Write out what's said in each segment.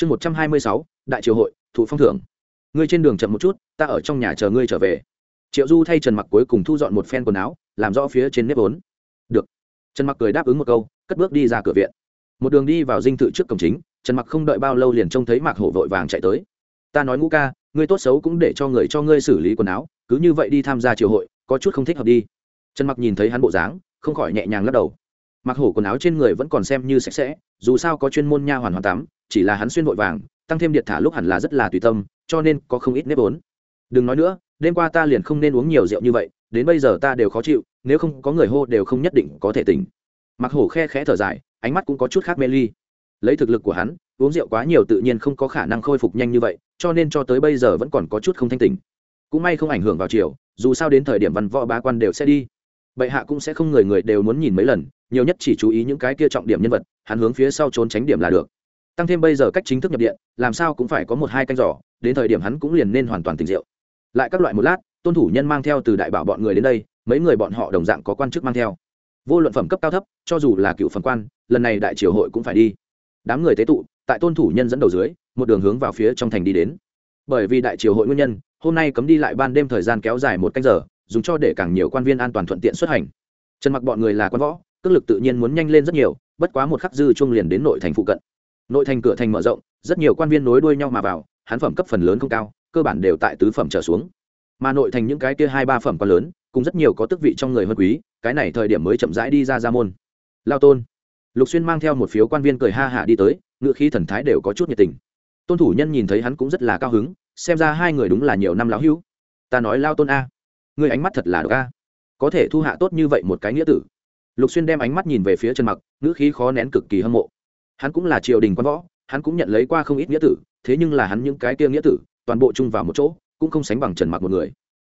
chương một trăm hai mươi sáu, đại triều hội thụ phong thưởng. Ngươi trên đường chậm một chút, ta ở trong nhà chờ ngươi trở về. Triệu du thay trần mặc cuối cùng thu dọn một phen quần áo, làm rõ phía trên nếp vốn. Được. Trần mặc cười đáp ứng một câu, cất bước đi ra cửa viện. Một đường đi vào dinh thự trước cổng chính, trần mặc không đợi bao lâu liền trông thấy mạc hổ vội vàng chạy tới. Ta nói ngũ ca, ngươi tốt xấu cũng để cho người cho ngươi xử lý quần áo, cứ như vậy đi tham gia triều hội, có chút không thích hợp đi. Trần mặc nhìn thấy hắn bộ dáng, không khỏi nhẹ nhàng lắc đầu mặc hổ quần áo trên người vẫn còn xem như sạch sẽ, dù sao có chuyên môn nha hoàn hoàn tắm, chỉ là hắn xuyên vội vàng, tăng thêm điện thả lúc hẳn là rất là tùy tâm, cho nên có không ít nếp vốn. Đừng nói nữa, đêm qua ta liền không nên uống nhiều rượu như vậy, đến bây giờ ta đều khó chịu, nếu không có người hô đều không nhất định có thể tỉnh. Mặc hổ khe khẽ thở dài, ánh mắt cũng có chút khác mê ly. Lấy thực lực của hắn, uống rượu quá nhiều tự nhiên không có khả năng khôi phục nhanh như vậy, cho nên cho tới bây giờ vẫn còn có chút không thanh tỉnh. Cũng may không ảnh hưởng vào chiều, dù sao đến thời điểm văn võ bá quan đều sẽ đi. Bệ hạ cũng sẽ không người người đều muốn nhìn mấy lần nhiều nhất chỉ chú ý những cái kia trọng điểm nhân vật, hắn hướng phía sau trốn tránh điểm là được. Tăng thêm bây giờ cách chính thức nhập điện, làm sao cũng phải có một hai canh giỏ, đến thời điểm hắn cũng liền nên hoàn toàn tỉnh rượu. Lại các loại một lát, tôn thủ nhân mang theo từ đại bảo bọn người đến đây, mấy người bọn họ đồng dạng có quan chức mang theo. Vô luận phẩm cấp cao thấp, cho dù là cựu phần quan, lần này đại triều hội cũng phải đi. Đám người tế tụ, tại tôn thủ nhân dẫn đầu dưới, một đường hướng vào phía trong thành đi đến. Bởi vì đại triều hội nguyên nhân, hôm nay cấm đi lại ban đêm thời gian kéo dài một canh giờ, dùng cho để càng nhiều quan viên an toàn thuận tiện xuất hành. Trần mặc bọn người là quan võ cước lực tự nhiên muốn nhanh lên rất nhiều, bất quá một khắc dư chung liền đến nội thành phụ cận. Nội thành cửa thành mở rộng, rất nhiều quan viên nối đuôi nhau mà vào hán phẩm cấp phần lớn không cao, cơ bản đều tại tứ phẩm trở xuống. Mà nội thành những cái kia hai ba phẩm còn lớn cũng rất nhiều có tước vị trong người hơn quý, cái này thời điểm mới chậm rãi đi ra ra môn. Lao tôn. Lục xuyên mang theo một phiếu quan viên cười ha hả đi tới, ngựa khí thần thái đều có chút nhiệt tình. Tôn thủ nhân nhìn thấy hắn cũng rất là cao hứng, xem ra hai người đúng là nhiều năm lão hữu. Ta nói lao tôn a người ánh mắt thật là độc a. Có thể thu hạ tốt như vậy một cái nghĩa tử lục xuyên đem ánh mắt nhìn về phía trần mặc, ngữ khí khó nén cực kỳ hâm mộ. Hắn cũng là triều đình quan võ, hắn cũng nhận lấy qua không ít nghĩa tử, thế nhưng là hắn những cái kia nghĩa tử, toàn bộ chung vào một chỗ, cũng không sánh bằng trần mặc một người.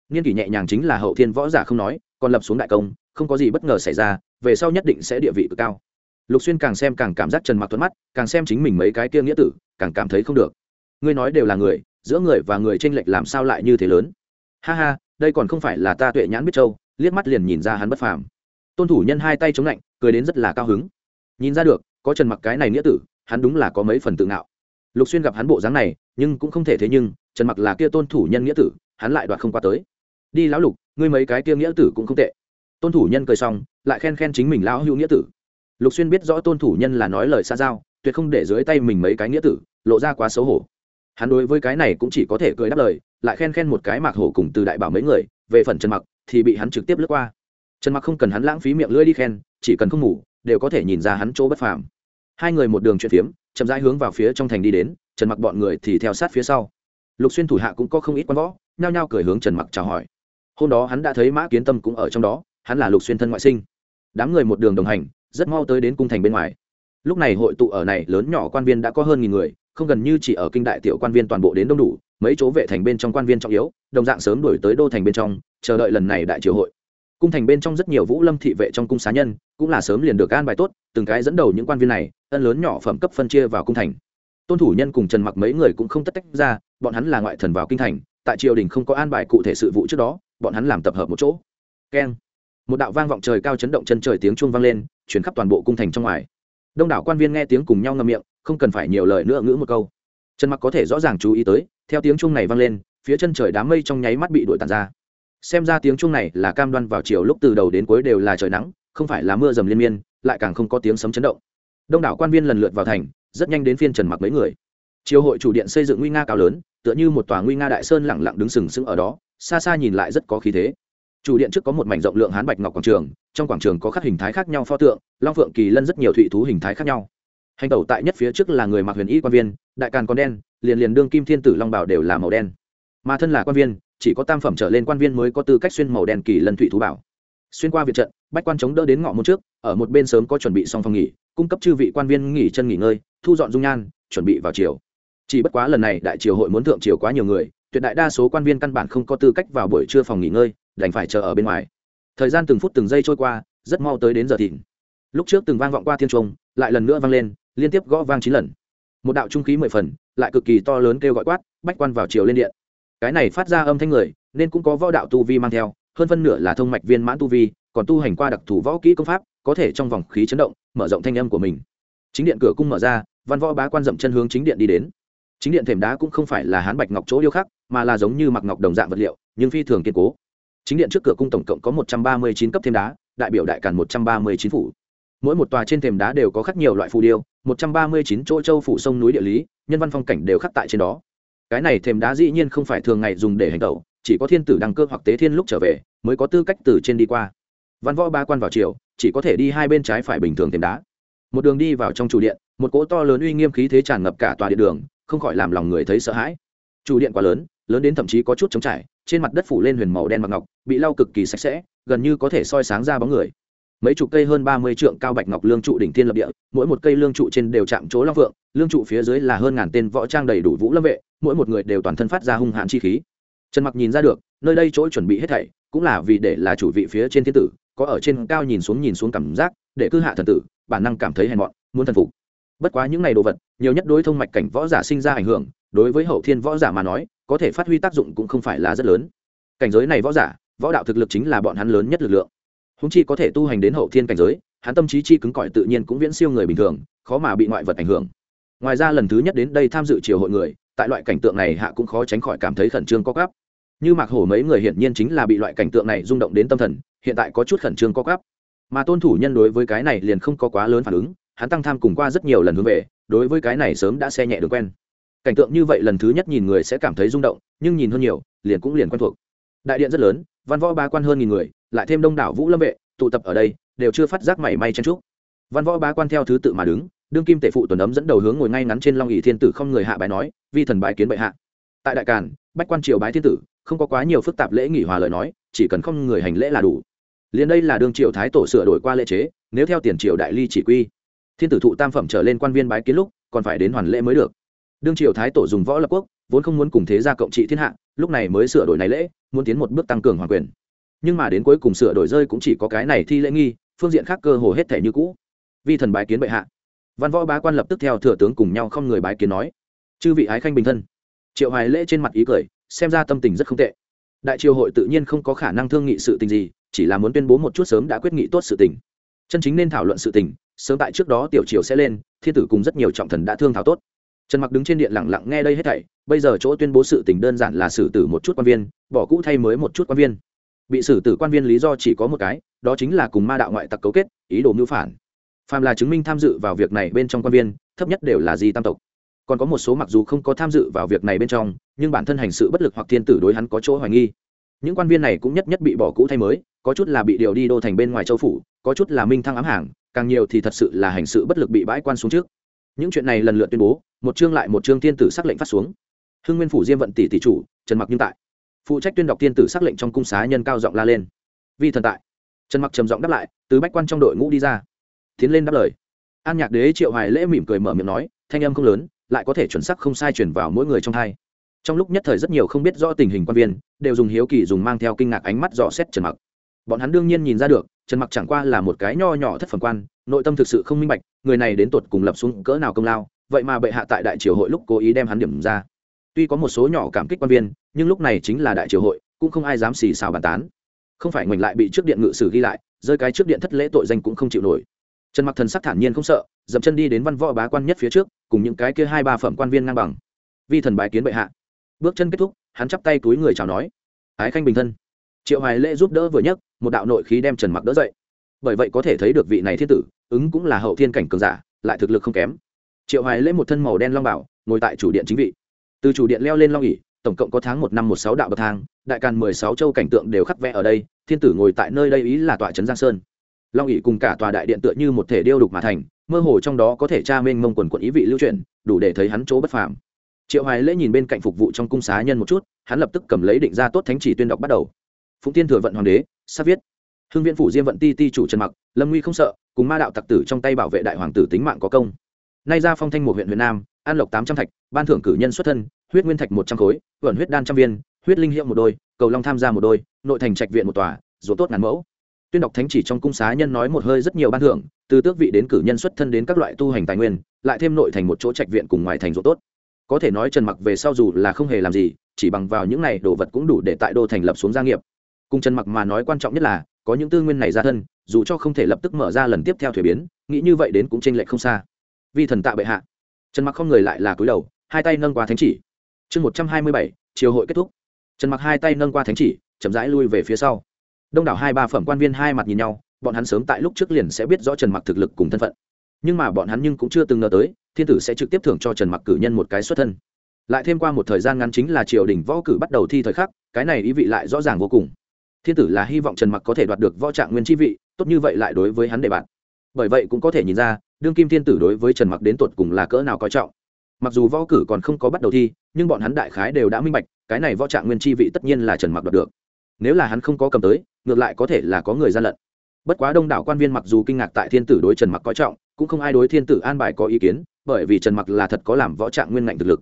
Niên kỷ nhẹ nhàng chính là hậu thiên võ giả không nói, còn lập xuống đại công, không có gì bất ngờ xảy ra, về sau nhất định sẽ địa vị cực cao. Lục xuyên càng xem càng cảm giác trần mặc thuận mắt, càng xem chính mình mấy cái kia nghĩa tử, càng cảm thấy không được. Ngươi nói đều là người, giữa người và người tranh lệch làm sao lại như thế lớn? Ha ha, đây còn không phải là ta tuệ nhãn biết châu, liếc mắt liền nhìn ra hắn bất phàm tôn thủ nhân hai tay chống lạnh, cười đến rất là cao hứng. Nhìn ra được, có trần mặc cái này nghĩa tử, hắn đúng là có mấy phần tự ngạo. Lục xuyên gặp hắn bộ dáng này, nhưng cũng không thể thế nhưng, trần mặc là kia tôn thủ nhân nghĩa tử, hắn lại đoạt không qua tới. Đi lão lục, ngươi mấy cái kia nghĩa tử cũng không tệ. Tôn thủ nhân cười xong, lại khen khen chính mình lão hữu nghĩa tử. Lục xuyên biết rõ tôn thủ nhân là nói lời xa giao, tuyệt không để dưới tay mình mấy cái nghĩa tử, lộ ra quá xấu hổ. Hắn đối với cái này cũng chỉ có thể cười đáp lời, lại khen khen một cái mạc hổ cùng từ đại bảo mấy người, về phần trần mặc, thì bị hắn trực tiếp lướt qua trần mặc không cần hắn lãng phí miệng lưỡi đi khen, chỉ cần không ngủ, đều có thể nhìn ra hắn chỗ bất phàm. Hai người một đường chuyện phiếm, chậm rãi hướng vào phía trong thành đi đến, trần mặc bọn người thì theo sát phía sau. Lục xuyên thủ hạ cũng có không ít quan võ, nhao nhao cười hướng trần mặc chào hỏi. Hôm đó hắn đã thấy mã kiến tâm cũng ở trong đó, hắn là lục xuyên thân ngoại sinh. Đám người một đường đồng hành, rất mau tới đến cung thành bên ngoài. Lúc này hội tụ ở này lớn nhỏ quan viên đã có hơn nghìn người, không gần như chỉ ở kinh đại tiểu quan viên toàn bộ đến đông đủ, mấy chỗ vệ thành bên trong quan viên trọng yếu, đồng dạng sớm đổi tới đô thành bên trong, chờ đợi lần này đại triều hội cung thành bên trong rất nhiều vũ lâm thị vệ trong cung xá nhân, cũng là sớm liền được an bài tốt, từng cái dẫn đầu những quan viên này, ân lớn nhỏ phẩm cấp phân chia vào cung thành. Tôn thủ nhân cùng trần mặc mấy người cũng không tất tách ra, bọn hắn là ngoại thần vào kinh thành, tại triều đình không có an bài cụ thể sự vụ trước đó, bọn hắn làm tập hợp một chỗ. Keng. Một đạo vang vọng trời cao chấn động chân trời tiếng chuông vang lên, chuyển khắp toàn bộ cung thành trong ngoài. Đông đảo quan viên nghe tiếng cùng nhau ngâm miệng, không cần phải nhiều lời nữa ngữ một câu. Trần mặc có thể rõ ràng chú ý tới, theo tiếng chuông này vang lên, phía chân trời đám mây trong nháy mắt bị đuổi tàn ra xem ra tiếng chuông này là cam đoan vào chiều lúc từ đầu đến cuối đều là trời nắng, không phải là mưa dầm liên miên, lại càng không có tiếng sấm chấn động. Đông đảo quan viên lần lượt vào thành, rất nhanh đến phiên trần mặc mấy người. Triều hội chủ điện xây dựng nguy nga cao lớn, tựa như một tòa nguy nga đại sơn lẳng lặng đứng sừng sững ở đó, xa xa nhìn lại rất có khí thế. Chủ điện trước có một mảnh rộng lượng hán bạch ngọc quảng trường, trong quảng trường có các hình thái khác nhau pho tượng, long phượng kỳ lân rất nhiều thụy thú hình thái khác nhau. Hành tẩu tại nhất phía trước là người mặc huyền y quan viên, đại càn con đen, liền liền đương kim thiên tử long bảo đều là màu đen mà thân là quan viên, chỉ có tam phẩm trở lên quan viên mới có tư cách xuyên màu đen kỳ lân thụy thú bảo. Xuyên qua viện trận, bách quan chống đỡ đến ngõ môn trước, ở một bên sớm có chuẩn bị xong phòng nghỉ, cung cấp chư vị quan viên nghỉ chân nghỉ ngơi, thu dọn dung nhan, chuẩn bị vào chiều chỉ bất quá lần này đại triều hội muốn thượng triều quá nhiều người, tuyệt đại đa số quan viên căn bản không có tư cách vào buổi trưa phòng nghỉ ngơi, đành phải chờ ở bên ngoài. Thời gian từng phút từng giây trôi qua, rất mau tới đến giờ thìn. Lúc trước từng vang vọng qua thiên trung, lại lần nữa vang lên, liên tiếp gõ vang chín lần. Một đạo trung khí mười phần, lại cực kỳ to lớn kêu gọi quát, bách quan vào chiều lên điện cái này phát ra âm thanh người, nên cũng có võ đạo tu vi mang theo, hơn phân nửa là thông mạch viên mãn tu vi, còn tu hành qua đặc thù võ kỹ công pháp, có thể trong vòng khí chấn động, mở rộng thanh âm của mình. Chính điện cửa cung mở ra, văn võ bá quan dậm chân hướng chính điện đi đến. Chính điện thềm đá cũng không phải là hán bạch ngọc chỗ điêu khắc, mà là giống như mặc ngọc đồng dạng vật liệu, nhưng phi thường kiên cố. Chính điện trước cửa cung tổng cộng có một trăm ba mươi chín cấp thêm đá, đại biểu đại càn một trăm ba mươi chín phủ. Mỗi một tòa trên thềm đá đều có khắc nhiều loại phù điêu, một trăm ba mươi chín chỗ châu phủ sông núi địa lý, nhân văn phong cảnh đều khắc tại trên đó cái này thềm đá dĩ nhiên không phải thường ngày dùng để hành tẩu, chỉ có thiên tử đăng cơ hoặc tế thiên lúc trở về, mới có tư cách từ trên đi qua. Văn võ ba quan vào chiều chỉ có thể đi hai bên trái phải bình thường thềm đá. Một đường đi vào trong chủ điện, một cỗ to lớn uy nghiêm khí thế tràn ngập cả tòa điện đường, không khỏi làm lòng người thấy sợ hãi. Chủ điện quá lớn lớn đến thậm chí có chút trống trải, trên mặt đất phủ lên huyền màu đen mặc ngọc, bị lau cực kỳ sạch sẽ, gần như có thể soi sáng ra bóng người mấy chục cây hơn ba mươi trượng cao bạch ngọc lương trụ đỉnh thiên lập địa, mỗi một cây lương trụ trên đều chạm chỗ long vượng lương trụ phía dưới là hơn ngàn tên võ trang đầy đủ vũ lâm vệ, mỗi một người đều toàn thân phát ra hung hãn chi khí. Trần mặc nhìn ra được, nơi đây chỗ chuẩn bị hết thảy, cũng là vì để là chủ vị phía trên thiên tử, có ở trên cao nhìn xuống nhìn xuống cảm giác, để cư hạ thần tử, bản năng cảm thấy hèn mọn, muốn thần phục. Bất quá những này đồ vật, nhiều nhất đối thông mạch cảnh võ giả sinh ra ảnh hưởng, đối với hậu thiên võ giả mà nói, có thể phát huy tác dụng cũng không phải là rất lớn. Cảnh giới này võ giả, võ đạo thực lực chính là bọn hắn lớn nhất lực lượng húng chi có thể tu hành đến hậu thiên cảnh giới, hắn tâm trí chi cứng cỏi tự nhiên cũng viễn siêu người bình thường, khó mà bị ngoại vật ảnh hưởng. Ngoài ra lần thứ nhất đến đây tham dự triều hội người, tại loại cảnh tượng này hạ cũng khó tránh khỏi cảm thấy khẩn trương có gắp như mạc hổ mấy người hiển nhiên chính là bị loại cảnh tượng này rung động đến tâm thần, hiện tại có chút khẩn trương có gắp mà tôn thủ nhân đối với cái này liền không có quá lớn phản ứng, hắn tăng tham cùng qua rất nhiều lần hướng về, đối với cái này sớm đã xe nhẹ được quen. Cảnh tượng như vậy lần thứ nhất nhìn người sẽ cảm thấy rung động, nhưng nhìn hơn nhiều, liền cũng liền quen thuộc. Đại điện rất lớn, văn võ ba quan hơn nghìn người lại thêm đông đảo vũ lâm vệ, tụ tập ở đây, đều chưa phát giác mảy may chen trúc văn võ bá quan theo thứ tự mà đứng, đương kim tể phụ tuần ấm dẫn đầu hướng ngồi ngay ngắn trên long ỷ thiên tử không người hạ bài nói, vi thần bái kiến bệ hạ. Tại đại càn, bách quan triều bái thiên tử, không có quá nhiều phức tạp lễ nghỉ hòa lời nói, chỉ cần không người hành lễ là đủ. Liền đây là đương triều thái tổ sửa đổi qua lễ chế, nếu theo tiền triều đại ly chỉ quy, thiên tử thụ tam phẩm trở lên quan viên bái kiến lúc, còn phải đến hoàn lễ mới được. Đương triều thái tổ dùng võ lập quốc, vốn không muốn cùng thế gia cộng trị thiên hạ, lúc này mới sửa đổi này lễ, muốn tiến một bước tăng cường hoàng quyền nhưng mà đến cuối cùng sửa đổi rơi cũng chỉ có cái này thi lễ nghi, phương diện khác cơ hồ hết thể như cũ. Vi thần bái kiến bệ hạ. Văn võ bá quan lập tức theo thừa tướng cùng nhau không người bái kiến nói, chư vị ái khanh bình thân. Triệu hoài lễ trên mặt ý cười, xem ra tâm tình rất không tệ. Đại triều hội tự nhiên không có khả năng thương nghị sự tình gì, chỉ là muốn tuyên bố một chút sớm đã quyết nghị tốt sự tình. Chân chính nên thảo luận sự tình, sớm tại trước đó tiểu triều sẽ lên, thiên tử cùng rất nhiều trọng thần đã thương thảo tốt. Trần mặc đứng trên điện lặng lặng nghe đây hết thảy, bây giờ chỗ tuyên bố sự tình đơn giản là xử tử một chút quan viên, bỏ cũ thay mới một chút quan viên bị xử tử quan viên lý do chỉ có một cái, đó chính là cùng ma đạo ngoại tặc cấu kết, ý đồ mưu phản. Phàm là chứng minh tham dự vào việc này bên trong quan viên, thấp nhất đều là di tam tộc. Còn có một số mặc dù không có tham dự vào việc này bên trong, nhưng bản thân hành sự bất lực hoặc thiên tử đối hắn có chỗ hoài nghi. Những quan viên này cũng nhất nhất bị bỏ cũ thay mới, có chút là bị điều đi đô thành bên ngoài châu phủ, có chút là minh thăng ám hàng, càng nhiều thì thật sự là hành sự bất lực bị bãi quan xuống trước. Những chuyện này lần lượt tuyên bố, một chương lại một chương thiên tử sắc lệnh phát xuống. Hưng nguyên phủ diêm vận tỷ tỷ chủ, trần mặc nhưng tại phụ trách tuyên đọc thiên tử sắc lệnh trong cung xá nhân cao giọng la lên. Vi thần tại. Trần mặc trầm giọng đáp lại, từ bách quan trong đội ngũ đi ra. Tiến lên đáp lời. An nhạc đế triệu hoài lễ mỉm cười mở miệng nói, thanh âm không lớn, lại có thể chuẩn xác không sai chuyển vào mỗi người trong hai trong lúc nhất thời rất nhiều không biết rõ tình hình quan viên, đều dùng hiếu kỳ dùng mang theo kinh ngạc ánh mắt dò xét trần mặc. Bọn hắn đương nhiên nhìn ra được, trần mặc chẳng qua là một cái nho nhỏ thất phẩm quan, nội tâm thực sự không minh bạch, người này đến tột cùng lập xuống cỡ nào công lao, vậy mà bệ hạ tại đại triều hội lúc cố ý đem hắn điểm ra. Tuy có một số nhỏ cảm kích quan viên nhưng lúc này chính là đại triều hội cũng không ai dám xì xào bàn tán. Không phải ngoảnh lại bị trước điện ngự sử ghi lại rơi cái trước điện thất lễ tội danh cũng không chịu nổi. Trần mặc thần sắc thản nhiên không sợ dậm chân đi đến văn võ bá quan nhất phía trước cùng những cái kia hai ba phẩm quan viên ngang bằng. Vi thần bái kiến bệ hạ. Bước chân kết thúc hắn chắp tay túi người chào nói. Ái khanh bình thân. Triệu hoài lễ giúp đỡ vừa nhất, một đạo nội khí đem trần mặc đỡ dậy. Bởi vậy có thể thấy được vị này thiên tử ứng cũng là hậu thiên cảnh cường giả lại thực lực không kém. Triệu hoài lễ một thân màu đen long bảo ngồi tại chủ điện chính vị. Từ chủ điện leo lên long ỉ tổng cộng có tháng một năm một sáu đạo bậc thang, đại càn mười sáu châu cảnh tượng đều khắc vẽ ở đây, thiên tử ngồi tại nơi đây ý là tọa trấn giang sơn. Long ỉ cùng cả tòa đại điện tựa như một thể điêu đục mà thành, mơ hồ trong đó có thể tra mênh mông quần quận ý vị lưu truyền đủ để thấy hắn chỗ bất phàm. Triệu hoài lễ nhìn bên cạnh phục vụ trong cung xá nhân một chút, hắn lập tức cầm lấy định ra tốt thánh chỉ tuyên đọc bắt đầu. Phụng tiên thừa vận hoàng đế, sắp viết. Hương viện phủ diêm vận ti ti chủ trần mặc, lâm nguy không sợ, cùng ma đạo tặc tử trong tay bảo vệ đại hoàng tử tính mạng có công. Nay ra phong thanh một huyện huyện nam, an lộc tám trăm thạch, ban thưởng cử nhân xuất thân huyết nguyên thạch một trăm khối vẩn huyết đan trăm viên, huyết linh hiệu một đôi, cầu long tham gia một đôi, nội thành trạch viện một tòa, ruộng tốt ngàn mẫu. Tuyên đọc thánh chỉ trong cung xá nhân nói một hơi rất nhiều ban thưởng, từ tước vị đến cử nhân xuất thân đến các loại tu hành tài nguyên, lại thêm nội thành một chỗ trạch viện cùng ngoài thành ruộng tốt. Có thể nói trần mặc về sau dù là không hề làm gì, chỉ bằng vào những này đồ vật cũng đủ để tại đô thành lập xuống gia nghiệp. Cùng trần mặc mà nói quan trọng nhất là, có những tư nguyên này ra thân, dù cho không thể lập tức mở ra lần tiếp theo thuế biến, nghĩ như vậy đến cũng tranh lệch không xa. Vi thần tạ bệ hạ. Trần mặc không người lại là cúi đầu, hai tay nâng qua thánh chỉ chương một trăm hai mươi bảy, chiều hội kết thúc. Trần mặc hai tay nâng qua thánh chỉ, chậm rãi lui về phía sau. Đông đảo hai ba phẩm quan viên hai mặt nhìn nhau, bọn hắn sớm tại lúc trước liền sẽ biết rõ trần mặc thực lực cùng thân phận. Nhưng mà bọn hắn nhưng cũng chưa từng ngờ tới, thiên tử sẽ trực tiếp thưởng cho trần mặc cử nhân một cái xuất thân. Lại thêm qua một thời gian ngắn chính là triều đình võ cử bắt đầu thi thời khắc, cái này ý vị lại rõ ràng vô cùng. Thiên tử là hy vọng trần mặc có thể đoạt được võ trạng nguyên chi vị, tốt như vậy lại đối với hắn đề bạn. Bởi vậy cũng có thể nhìn ra, đương kim thiên tử đối với trần mặc đến tột cùng là cỡ nào coi trọng mặc dù võ cử còn không có bắt đầu thi, nhưng bọn hắn đại khái đều đã minh bạch, cái này võ trạng nguyên chi vị tất nhiên là trần mặc đoạt được. Nếu là hắn không có cầm tới, ngược lại có thể là có người gian lận. Bất quá đông đảo quan viên mặc dù kinh ngạc tại thiên tử đối trần mặc coi trọng, cũng không ai đối thiên tử an bài có ý kiến, bởi vì trần mặc là thật có làm võ trạng nguyên ngạnh thực lực.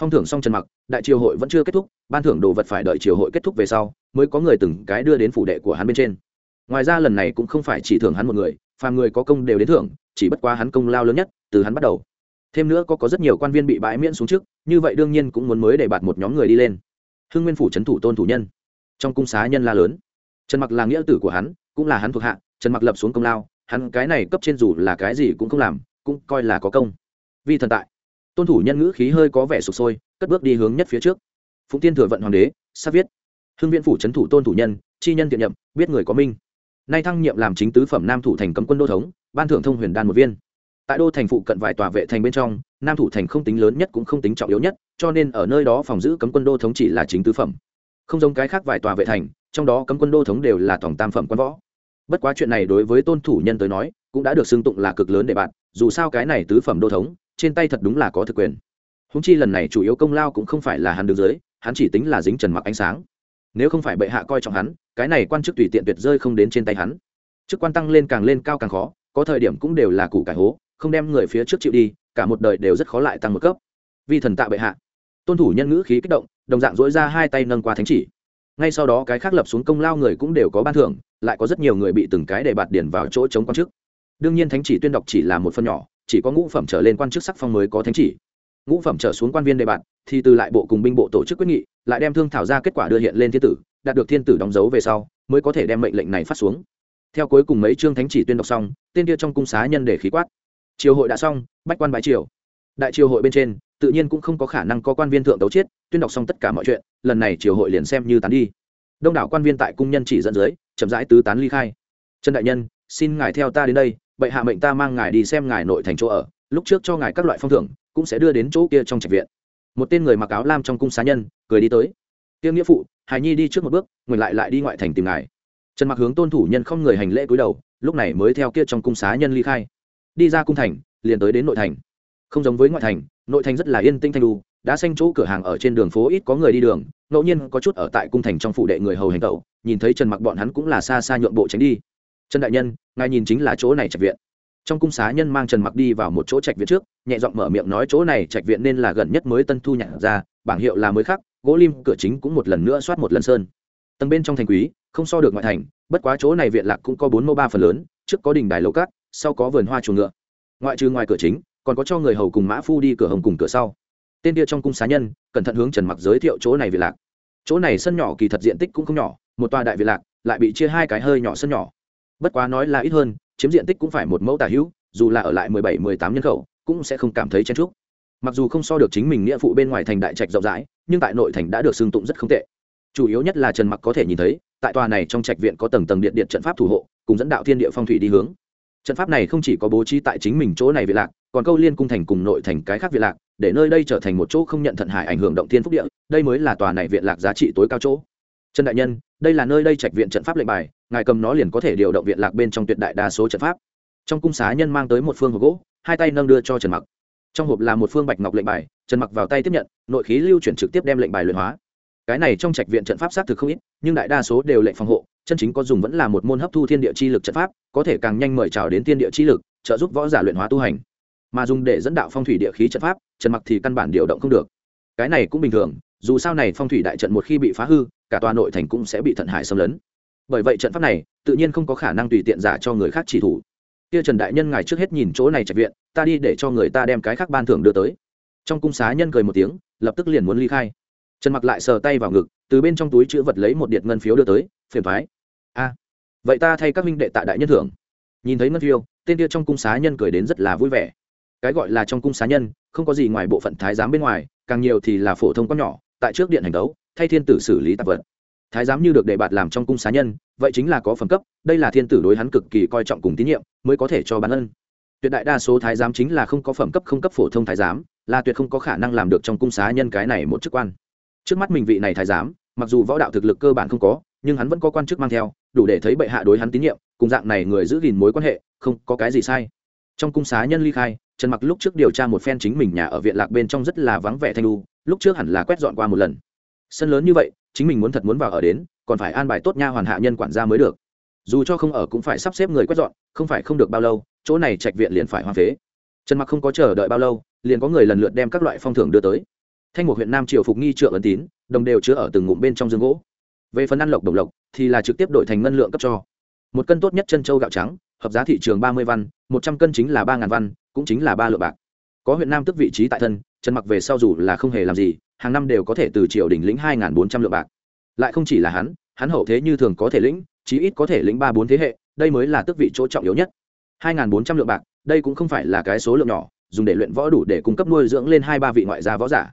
Phong thưởng xong trần mặc, đại triều hội vẫn chưa kết thúc, ban thưởng đồ vật phải đợi triều hội kết thúc về sau, mới có người từng cái đưa đến phủ đệ của hắn bên trên. Ngoài ra lần này cũng không phải chỉ thưởng hắn một người, phàm người có công đều đến thưởng, chỉ bất quá hắn công lao lớn nhất, từ hắn bắt đầu thêm nữa có có rất nhiều quan viên bị bãi miễn xuống trước, như vậy đương nhiên cũng muốn mới để bạt một nhóm người đi lên. Hưng nguyên phủ trấn thủ tôn thủ nhân. Trong cung xá nhân la lớn. Trần mặc là nghĩa tử của hắn, cũng là hắn thuộc hạ, trần mặc lập xuống công lao, hắn cái này cấp trên dù là cái gì cũng không làm, cũng coi là có công. Vì thần tại. Tôn thủ nhân ngữ khí hơi có vẻ sụp sôi, cất bước đi hướng nhất phía trước. Phụng tiên thừa vận hoàng đế sắp viết. Hưng viện phủ trấn thủ tôn thủ nhân, chi nhân tiện nhậm, biết người có minh. Nay thăng nhiệm làm chính tứ phẩm nam thủ thành cấm quân đô thống, ban thưởng thông huyền đan một viên tại đô thành phụ cận vài tòa vệ thành bên trong, nam thủ thành không tính lớn nhất cũng không tính trọng yếu nhất, cho nên ở nơi đó phòng giữ cấm quân đô thống chỉ là chính tứ phẩm. Không giống cái khác vài tòa vệ thành, trong đó cấm quân đô thống đều là tổng tam phẩm quân võ. Bất quá chuyện này đối với tôn thủ nhân tới nói, cũng đã được xưng tụng là cực lớn để bạn, dù sao cái này tứ phẩm đô thống, trên tay thật đúng là có thực quyền. Húng chi lần này chủ yếu công lao cũng không phải là hắn đứng dưới, hắn chỉ tính là dính trần mặc ánh sáng. Nếu không phải bệ hạ coi trọng hắn, cái này quan chức tùy tiện tuyệt rơi không đến trên tay hắn. Chức quan tăng lên càng lên cao càng khó, có thời điểm cũng đều là củ cải hố không đem người phía trước chịu đi, cả một đời đều rất khó lại tăng một cấp. Vì thần tạ bệ hạ. Tôn thủ nhân ngữ khí kích động, đồng dạng dỗi ra hai tay nâng qua thánh chỉ. Ngay sau đó cái khác lập xuống công lao người cũng đều có ban thưởng, lại có rất nhiều người bị từng cái để bạt điển vào chỗ chống quan chức. Đương nhiên thánh chỉ tuyên đọc chỉ là một phần nhỏ, chỉ có ngũ phẩm trở lên quan chức sắc phong mới có thánh chỉ. Ngũ phẩm trở xuống quan viên đề bạt, thì từ lại bộ cùng binh bộ tổ chức quyết nghị, lại đem thương thảo ra kết quả đưa hiện lên thiên tử, đạt được thiên tử đóng dấu về sau, mới có thể đem mệnh lệnh này phát xuống. Theo cuối cùng mấy chương thánh chỉ tuyên đọc xong, tên kia trong cung xá nhân để khí quát triều hội đã xong, bách quan bài triều. Đại triều hội bên trên, tự nhiên cũng không có khả năng có quan viên thượng tấu chiết tuyên đọc xong tất cả mọi chuyện, lần này triều hội liền xem như tán đi. Đông đảo quan viên tại cung nhân chỉ dẫn dưới, chậm rãi tứ tán ly khai. Trần đại nhân, xin ngài theo ta đến đây, bệ hạ mệnh ta mang ngài đi xem ngài nội thành chỗ ở, lúc trước cho ngài các loại phong thưởng, cũng sẽ đưa đến chỗ kia trong trạch viện. Một tên người mặc áo lam trong cung xá nhân, cười đi tới. Tiêm nghĩa phụ, hài nhi đi trước một bước ngừng lại lại đi ngoại thành tìm ngài. Trần mặc hướng tôn thủ nhân không người hành lễ cúi đầu, lúc này mới theo kia trong cung xá nhân ly khai đi ra cung thành, liền tới đến nội thành. Không giống với ngoại thành, nội thành rất là yên tĩnh thanh đu, đã xanh chỗ cửa hàng ở trên đường phố ít có người đi đường, ngẫu nhiên có chút ở tại cung thành trong phủ đệ người hầu hành tẩu, nhìn thấy trần mặc bọn hắn cũng là xa xa nhượng bộ tránh đi. Trần đại nhân, ngài nhìn chính là chỗ này trạch viện. Trong cung xá nhân mang trần mặc đi vào một chỗ trạch viện trước, nhẹ giọng mở miệng nói, chỗ này trạch viện nên là gần nhất mới tân thu nhặt ra, bảng hiệu là mới khác gỗ lim cửa chính cũng một lần nữa soát một lần sơn. Tầng bên trong thành quý, không so được ngoại thành, bất quá chỗ này viện lạc cũng có bốn mô ba phần lớn, trước có đình đài lầu cát sau có vườn hoa chuồng ngựa. Ngoại trừ ngoài cửa chính, còn có cho người hầu cùng mã phu đi cửa hồng cùng cửa sau. Tên kia trong cung xá nhân, cẩn thận hướng trần mặc giới thiệu chỗ này vị lạc. Chỗ này sân nhỏ kỳ thật diện tích cũng không nhỏ, một tòa đại vị lạc, lại bị chia hai cái hơi nhỏ sân nhỏ. Bất quá nói là ít hơn, chiếm diện tích cũng phải một mẫu tả hữu, dù là ở lại mười bảy, mười tám nhân khẩu, cũng sẽ không cảm thấy chen trúc mặc dù không so được chính mình nghĩa phụ bên ngoài thành đại trạch rộng rãi, nhưng tại nội thành đã được xương tụng rất không tệ. Chủ yếu nhất là trần mặc có thể nhìn thấy, tại tòa này trong trạch viện có tầng tầng điện điện trận pháp thủ hộ, cùng dẫn đạo thiên địa phong thủy đi hướng trận pháp này không chỉ có bố trí tại chính mình chỗ này viện lạc, còn câu liên cung thành cùng nội thành cái khác viện lạc, để nơi đây trở thành một chỗ không nhận thận hải ảnh hưởng động thiên phúc địa, đây mới là tòa này viện lạc giá trị tối cao chỗ. Trần đại nhân, đây là nơi đây trạch viện trận pháp lệnh bài, ngài cầm nó liền có thể điều động viện lạc bên trong tuyệt đại đa số trận pháp. Trong cung xá nhân mang tới một phương hộp gỗ, hai tay nâng đưa cho trần mặc. Trong hộp là một phương bạch ngọc lệnh bài, trần mặc vào tay tiếp nhận, nội khí lưu chuyển trực tiếp đem lệnh bài luyện hóa. Cái này trong trạch viện trận pháp xác thực không ít, nhưng đại đa số đều lệnh phòng hộ chân chính có dùng vẫn là một môn hấp thu thiên địa chi lực trận pháp, có thể càng nhanh mời chào đến thiên địa chi lực, trợ giúp võ giả luyện hóa tu hành. Mà dùng để dẫn đạo phong thủy địa khí trận pháp, trần mặc thì căn bản điều động không được. Cái này cũng bình thường, dù sao này phong thủy đại trận một khi bị phá hư, cả tòa nội thành cũng sẽ bị thận hải xâm lấn. Bởi vậy trận pháp này, tự nhiên không có khả năng tùy tiện giả cho người khác chỉ thủ. Kia trần đại nhân ngài trước hết nhìn chỗ này trạch viện, ta đi để cho người ta đem cái khác ban thưởng đưa tới. Trong cung xá nhân cười một tiếng, lập tức liền muốn ly khai. Trần mặc lại sờ tay vào ngực, từ bên trong túi chữ vật lấy một điện ngân phiếu đưa tới, phiền thoái a vậy ta thay các minh đệ tạ đại nhân thưởng. Nhìn thấy ngân phiêu, tên kia trong cung xá nhân cười đến rất là vui vẻ. Cái gọi là trong cung xá nhân, không có gì ngoài bộ phận thái giám bên ngoài, càng nhiều thì là phổ thông con nhỏ, tại trước điện hành đấu, thay thiên tử xử lý tạp vật. Thái giám như được đề bạt làm trong cung xá nhân, vậy chính là có phẩm cấp, đây là thiên tử đối hắn cực kỳ coi trọng cùng tín nhiệm, mới có thể cho bán ân. Tuyệt đại đa số thái giám chính là không có phẩm cấp không cấp phổ thông thái giám, là tuyệt không có khả năng làm được trong cung xá nhân cái này một chức quan. Trước mắt mình vị này thái giám, mặc dù võ đạo thực lực cơ bản không có nhưng hắn vẫn có quan chức mang theo, đủ để thấy bệ hạ đối hắn tín nhiệm, cùng dạng này người giữ gìn mối quan hệ, không có cái gì sai. Trong cung xá nhân ly khai, trần mặc lúc trước điều tra một phen chính mình nhà ở viện lạc bên trong rất là vắng vẻ thanh lu lúc trước hẳn là quét dọn qua một lần. Sân lớn như vậy, chính mình muốn thật muốn vào ở đến, còn phải an bài tốt nha hoàn hạ nhân quản gia mới được. Dù cho không ở cũng phải sắp xếp người quét dọn, không phải không được bao lâu, chỗ này trạch viện liền phải hoang phế. Trần mặc không có chờ đợi bao lâu, liền có người lần lượt đem các loại phong thưởng đưa tới. Thanh một huyện nam triều phục nghi trượng ấn tín, đồng đều chứa ở từng ngụm bên trong dương gỗ về phần ăn lộc đồng lộc, thì là trực tiếp đổi thành ngân lượng cấp cho. Một cân tốt nhất chân châu gạo trắng, hợp giá thị trường ba mươi văn, một trăm cân chính là ba ngàn văn, cũng chính là ba lượng bạc. Có huyện nam tức vị trí tại thân, trần mặc về sau dù là không hề làm gì, hàng năm đều có thể từ triều đỉnh lĩnh hai ngàn bốn trăm lượng bạc. Lại không chỉ là hắn hắn hậu thế như thường có thể lĩnh, chí ít có thể lĩnh ba bốn thế hệ, đây mới là tước vị chỗ trọng yếu nhất. hai ngàn bốn trăm lượng bạc, đây cũng không phải là cái số lượng nhỏ, dùng để luyện võ đủ để cung cấp nuôi dưỡng lên hai ba vị ngoại gia võ giả.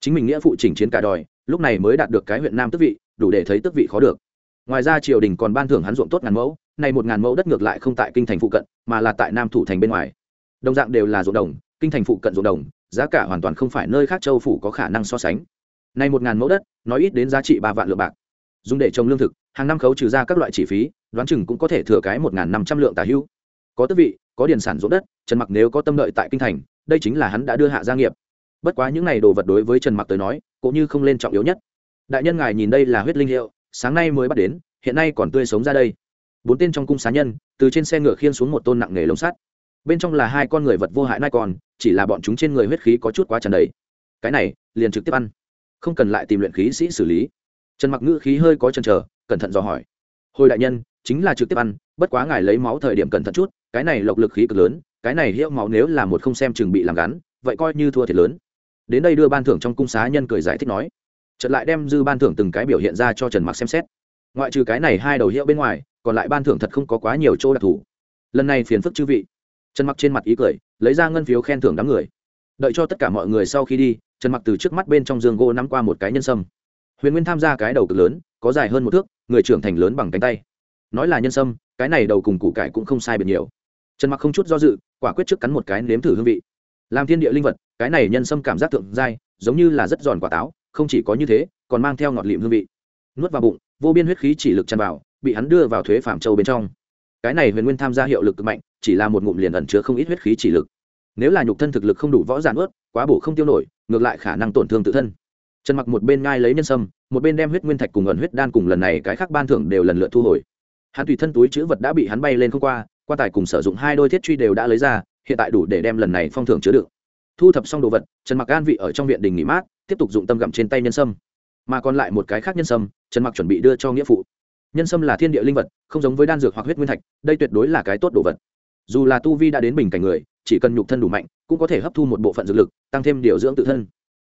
Chính mình nghĩa phụ chỉnh chiến cả đòi lúc này mới đạt được cái huyện nam tước vị, đủ để thấy tước vị khó được. Ngoài ra triều đình còn ban thưởng hắn ruộng tốt ngàn mẫu này một ngàn mẫu đất ngược lại không tại kinh thành phụ cận, mà là tại nam thủ thành bên ngoài. Đồng dạng đều là ruộng đồng, kinh thành phụ cận ruộng đồng, giá cả hoàn toàn không phải nơi khác châu phủ có khả năng so sánh. Này một ngàn mẫu đất, nói ít đến giá trị ba vạn lượng bạc. Dùng để trồng lương thực, hàng năm khấu trừ ra các loại chi phí, đoán chừng cũng có thể thừa cái một ngàn năm trăm lượng tà hữu có tước vị, có điền sản ruộng đất, trần mặc nếu có tâm lợi tại kinh thành, đây chính là hắn đã đưa hạ gia nghiệp bất quá những này đồ vật đối với trần mặc tới nói, cũng như không lên trọng yếu nhất. Đại nhân ngài nhìn đây là huyết linh hiệu, sáng nay mới bắt đến, hiện nay còn tươi sống ra đây. Bốn tên trong cung xá nhân, từ trên xe ngựa khiên xuống một tôn nặng nghề lồng sắt. Bên trong là hai con người vật vô hại nai còn chỉ là bọn chúng trên người huyết khí có chút quá tràn đầy. Cái này, liền trực tiếp ăn. Không cần lại tìm luyện khí sĩ xử lý. Trần mặc ngữ khí hơi có chần chờ, cẩn thận dò hỏi. Hồi đại nhân, chính là trực tiếp ăn, bất quá ngài lấy máu thời điểm cẩn thận chút, cái này lộc lực khí cực lớn, cái này hiệu máu nếu là một không xem chừng bị làm gắn, vậy coi như thua thiệt lớn đến đây đưa ban thưởng trong cung xá nhân cười giải thích nói. Trận lại đem dư ban thưởng từng cái biểu hiện ra cho trần mặc xem xét. Ngoại trừ cái này hai đầu hiệu bên ngoài, còn lại ban thưởng thật không có quá nhiều chỗ đặc thù. Lần này phiền phức chư vị. Trần mặc trên mặt ý cười, lấy ra ngân phiếu khen thưởng đám người. Đợi cho tất cả mọi người sau khi đi, trần mặc từ trước mắt bên trong giường gỗ nắm qua một cái nhân sâm. Huyền nguyên tham gia cái đầu cực lớn, có dài hơn một thước, người trưởng thành lớn bằng cánh tay. Nói là nhân sâm, cái này đầu cùng củ cải cũng không sai biệt nhiều. Trần mặc không chút do dự, quả quyết trước cắn một cái nếm thử hương vị làm thiên địa linh vật, cái này nhân sâm cảm giác thượng dai giống như là rất giòn quả táo, không chỉ có như thế, còn mang theo ngọt lịm hương vị. Nuốt vào bụng, vô biên huyết khí chỉ lực tràn vào, bị hắn đưa vào thuế phạm châu bên trong. Cái này huyền nguyên tham gia hiệu lực cực mạnh, chỉ là một ngụm liền ẩn chứa không ít huyết khí chỉ lực. Nếu là nhục thân thực lực không đủ võ giản ướt quá bổ không tiêu nổi, ngược lại khả năng tổn thương tự thân. Trần mặc một bên ngai lấy nhân sâm, một bên đem huyết nguyên thạch cùng ẩn huyết đan cùng lần này cái khác ban thưởng đều lần lượt thu hồi. Hắn tùy thân túi chữ vật đã bị hắn bay lên không qua, quan tài cùng sử dụng hai đôi thiết truy đều đã lấy ra hiện tại đủ để đem lần này phong thưởng chứa đựng. Thu thập xong đồ vật, trần mặc an vị ở trong viện đình nghỉ mát, tiếp tục dụng tâm gặm trên tay nhân sâm. Mà còn lại một cái khác nhân sâm, trần mặc chuẩn bị đưa cho nghĩa phụ. Nhân sâm là thiên địa linh vật, không giống với đan dược hoặc huyết nguyên thạch, đây tuyệt đối là cái tốt đồ vật. Dù là tu vi đã đến bình cảnh người, chỉ cần nhục thân đủ mạnh, cũng có thể hấp thu một bộ phận dược lực, tăng thêm điều dưỡng tự thân.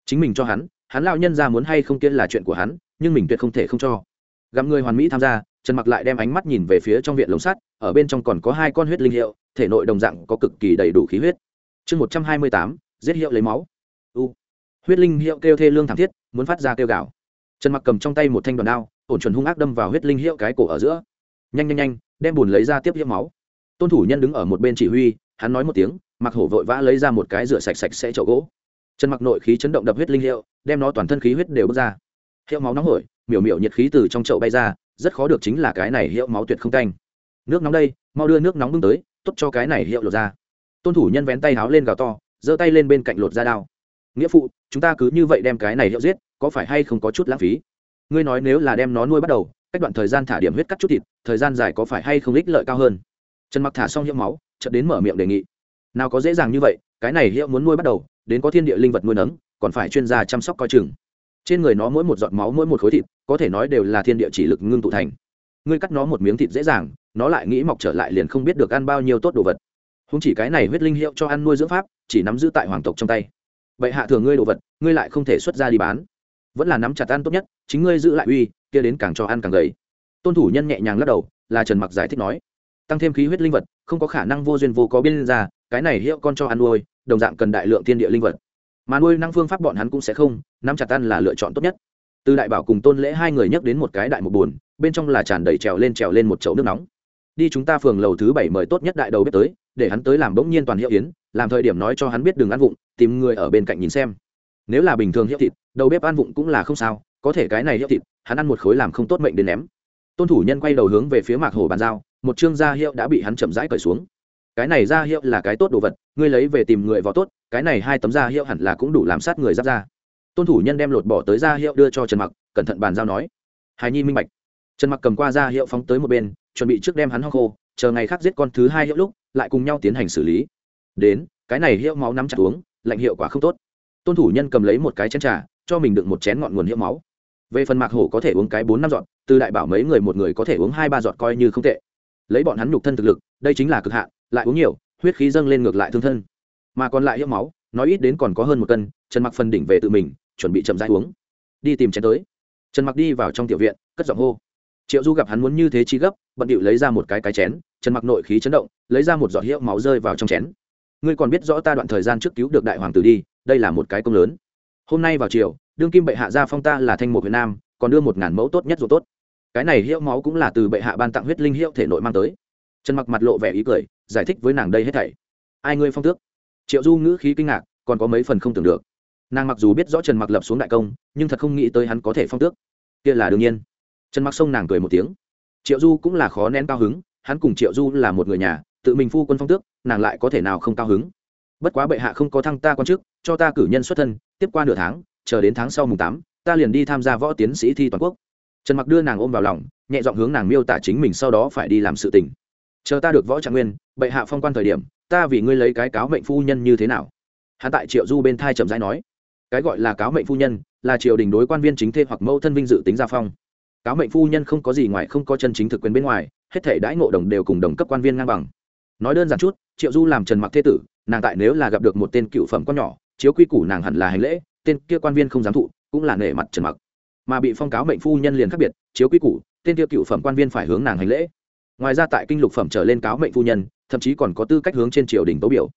Chính mình cho hắn hắn lao nhân ra muốn hay không kiên là chuyện của hắn, nhưng mình tuyệt không thể không cho. Gặm người hoàn mỹ tham gia, trần mặc lại đem ánh mắt nhìn về phía trong viện lồng sắt ở bên trong còn có hai con huyết linh hiệu, thể nội đồng dạng có cực kỳ đầy đủ khí huyết. Chương một trăm hai mươi tám, giết hiệu lấy máu. U. Huyết linh hiệu kêu thê lương thảm thiết, muốn phát ra kêu gạo trần mặc cầm trong tay một thanh đoàn đao, ổn chuẩn hung ác đâm vào huyết linh hiệu cái cổ ở giữa. Nhanh nhanh nhanh, đem bùn lấy ra tiếp hiệu máu. Tôn thủ nhân đứng ở một bên chỉ huy, hắn nói một tiếng, mặc hổ vội vã lấy ra một cái rửa sạch sạch sẽ chậu gỗ. Trần mặc nội khí chấn động đập huyết linh hiệu, đem nó toàn thân khí huyết đều bước ra. Hiệu máu nóng hổi, miểu miểu nhiệt khí từ trong chậu bay ra, rất khó được chính là cái này hiệu máu tuyệt không canh nước nóng đây, mau đưa nước nóng bưng tới, tốt cho cái này hiệu lột ra. Tôn thủ nhân vén tay háo lên gào to, giơ tay lên bên cạnh lột ra đao. Nghĩa phụ, chúng ta cứ như vậy đem cái này hiệu giết, có phải hay không có chút lãng phí? Ngươi nói nếu là đem nó nuôi bắt đầu, cách đoạn thời gian thả điểm huyết cắt chút thịt, thời gian dài có phải hay không ích lợi cao hơn? Trần mặc thả xong hiệu máu, chợt đến mở miệng đề nghị. Nào có dễ dàng như vậy, cái này hiệu muốn nuôi bắt đầu, đến có thiên địa linh vật nuôi nấng, còn phải chuyên gia chăm sóc coi chừng. Trên người nó mỗi một giọt máu, mỗi một khối thịt, có thể nói đều là thiên địa chỉ lực ngưng tụ thành ngươi cắt nó một miếng thịt dễ dàng, nó lại nghĩ mọc trở lại liền không biết được ăn bao nhiêu tốt đồ vật. Không chỉ cái này huyết linh hiệu cho ăn nuôi dưỡng pháp, chỉ nắm giữ tại hoàng tộc trong tay. Vậy hạ thường ngươi đồ vật, ngươi lại không thể xuất ra đi bán. Vẫn là nắm chặt ăn tốt nhất, chính ngươi giữ lại uy, kia đến càng cho ăn càng gầy. Tôn thủ nhân nhẹ nhàng lắc đầu, là trần mặc giải thích nói. Tăng thêm khí huyết linh vật, không có khả năng vô duyên vô có biên ra, cái này hiệu con cho ăn nuôi, đồng dạng cần đại lượng thiên địa linh vật. Mà nuôi năng phương pháp bọn hắn cũng sẽ không, nắm chặt ăn là lựa chọn tốt nhất. Từ đại bảo cùng tôn lễ hai người nhắc đến một cái đại một buồn bên trong là tràn đầy trèo lên trèo lên một chậu nước nóng. Đi chúng ta phường lầu thứ bảy mời tốt nhất đại đầu bếp tới, để hắn tới làm bỗng nhiên toàn hiệu yến, làm thời điểm nói cho hắn biết đừng ăn vụng, tìm người ở bên cạnh nhìn xem. Nếu là bình thường hiệu thịt, đầu bếp ăn vụng cũng là không sao, có thể cái này hiệu thịt, hắn ăn một khối làm không tốt mệnh đến ném. Tôn thủ nhân quay đầu hướng về phía mạc hồ bàn giao, một chương gia hiệu đã bị hắn chậm rãi cởi xuống. Cái này gia hiệu là cái tốt đồ vật, ngươi lấy về tìm người vào tốt, cái này hai tấm gia hiệu hẳn là cũng đủ làm sát người giáp ra tôn thủ nhân đem lột bỏ tới gia hiệu đưa cho trần mặc, cẩn thận bàn giao nói. Hài nhi minh bạch trần mặc cầm qua ra hiệu phóng tới một bên, chuẩn bị trước đem hắn ho khô, chờ ngày khác giết con thứ hai hiệu lúc, lại cùng nhau tiến hành xử lý. Đến, cái này hiệu máu nắm chặt uống, lạnh hiệu quả không tốt. Tôn thủ nhân cầm lấy một cái chén trà, cho mình đựng một chén ngọn nguồn hiệu máu. Về phần mạc hổ có thể uống cái bốn năm giọt, từ đại bảo mấy người một người có thể uống hai ba giọt coi như không tệ. Lấy bọn hắn nhục thân thực lực, đây chính là cực hạn, lại uống nhiều, huyết khí dâng lên ngược lại thương thân. Mà còn lại hiệu máu, nói ít đến còn có hơn một cân, trần mặc phần đỉnh về tự mình, chuẩn bị chậm rãi uống. Đi tìm chén tới. Trần mặc đi vào trong tiểu viện, cất giọng hô triệu du gặp hắn muốn như thế chi gấp, bận điệu lấy ra một cái cái chén trần mặc nội khí chấn động, lấy ra một giọt hiệu máu rơi vào trong chén. Ngươi còn biết rõ ta đoạn thời gian trước cứu được đại hoàng tử đi, đây là một cái công lớn. Hôm nay vào chiều đương kim bệ hạ gia phong ta là thanh một việt nam, còn đưa một ngàn mẫu tốt nhất dù tốt. Cái này hiệu máu cũng là từ bệ hạ ban tặng huyết linh hiệu thể nội mang tới. Trần mặc mặt lộ vẻ ý cười, giải thích với nàng đây hết thảy. Ai ngươi phong tước? Triệu du ngữ khí kinh ngạc, còn có mấy phần không tưởng được. Nàng mặc dù biết rõ trần mặc lập xuống đại công, nhưng thật không nghĩ tới hắn có thể phong tước. Kia là đương nhiên trần mặc sông nàng cười một tiếng. Triệu du cũng là khó nén cao hứng, hắn cùng triệu du là một người nhà, tự mình phu quân phong tước, nàng lại có thể nào không cao hứng? Bất quá bệ hạ không có thăng ta quan chức, cho ta cử nhân xuất thân, tiếp qua nửa tháng, chờ đến tháng sau mùng tám, ta liền đi tham gia võ tiến sĩ thi toàn quốc. Trần mặc đưa nàng ôm vào lòng, nhẹ giọng hướng nàng miêu tả chính mình sau đó phải đi làm sự tình. Chờ ta được võ trạng nguyên, bệ hạ phong quan thời điểm, ta vì ngươi lấy cái cáo mệnh phu nhân như thế nào? Hắn tại triệu du bên thai chậm rãi nói. Cái gọi là cáo mệnh phu nhân, là triều đình đối quan viên chính thê hoặc mẫu thân vinh dự tính gia phong cáo mệnh phu nhân không có gì ngoài không có chân chính thực quyền bên ngoài, hết thể đãi ngộ đồng đều cùng đồng cấp quan viên ngang bằng. Nói đơn giản chút, triệu du làm trần mặc thế tử, nàng tại nếu là gặp được một tên cựu phẩm con nhỏ, chiếu quy củ nàng hẳn là hành lễ, tên kia quan viên không dám thụ, cũng là nể mặt trần mặc. Mà bị phong cáo mệnh phu nhân liền khác biệt, chiếu quy củ, tên kia cựu phẩm quan viên phải hướng nàng hành lễ. Ngoài ra tại kinh lục phẩm trở lên cáo mệnh phu nhân, thậm chí còn có tư cách hướng trên triều đình tấu biểu.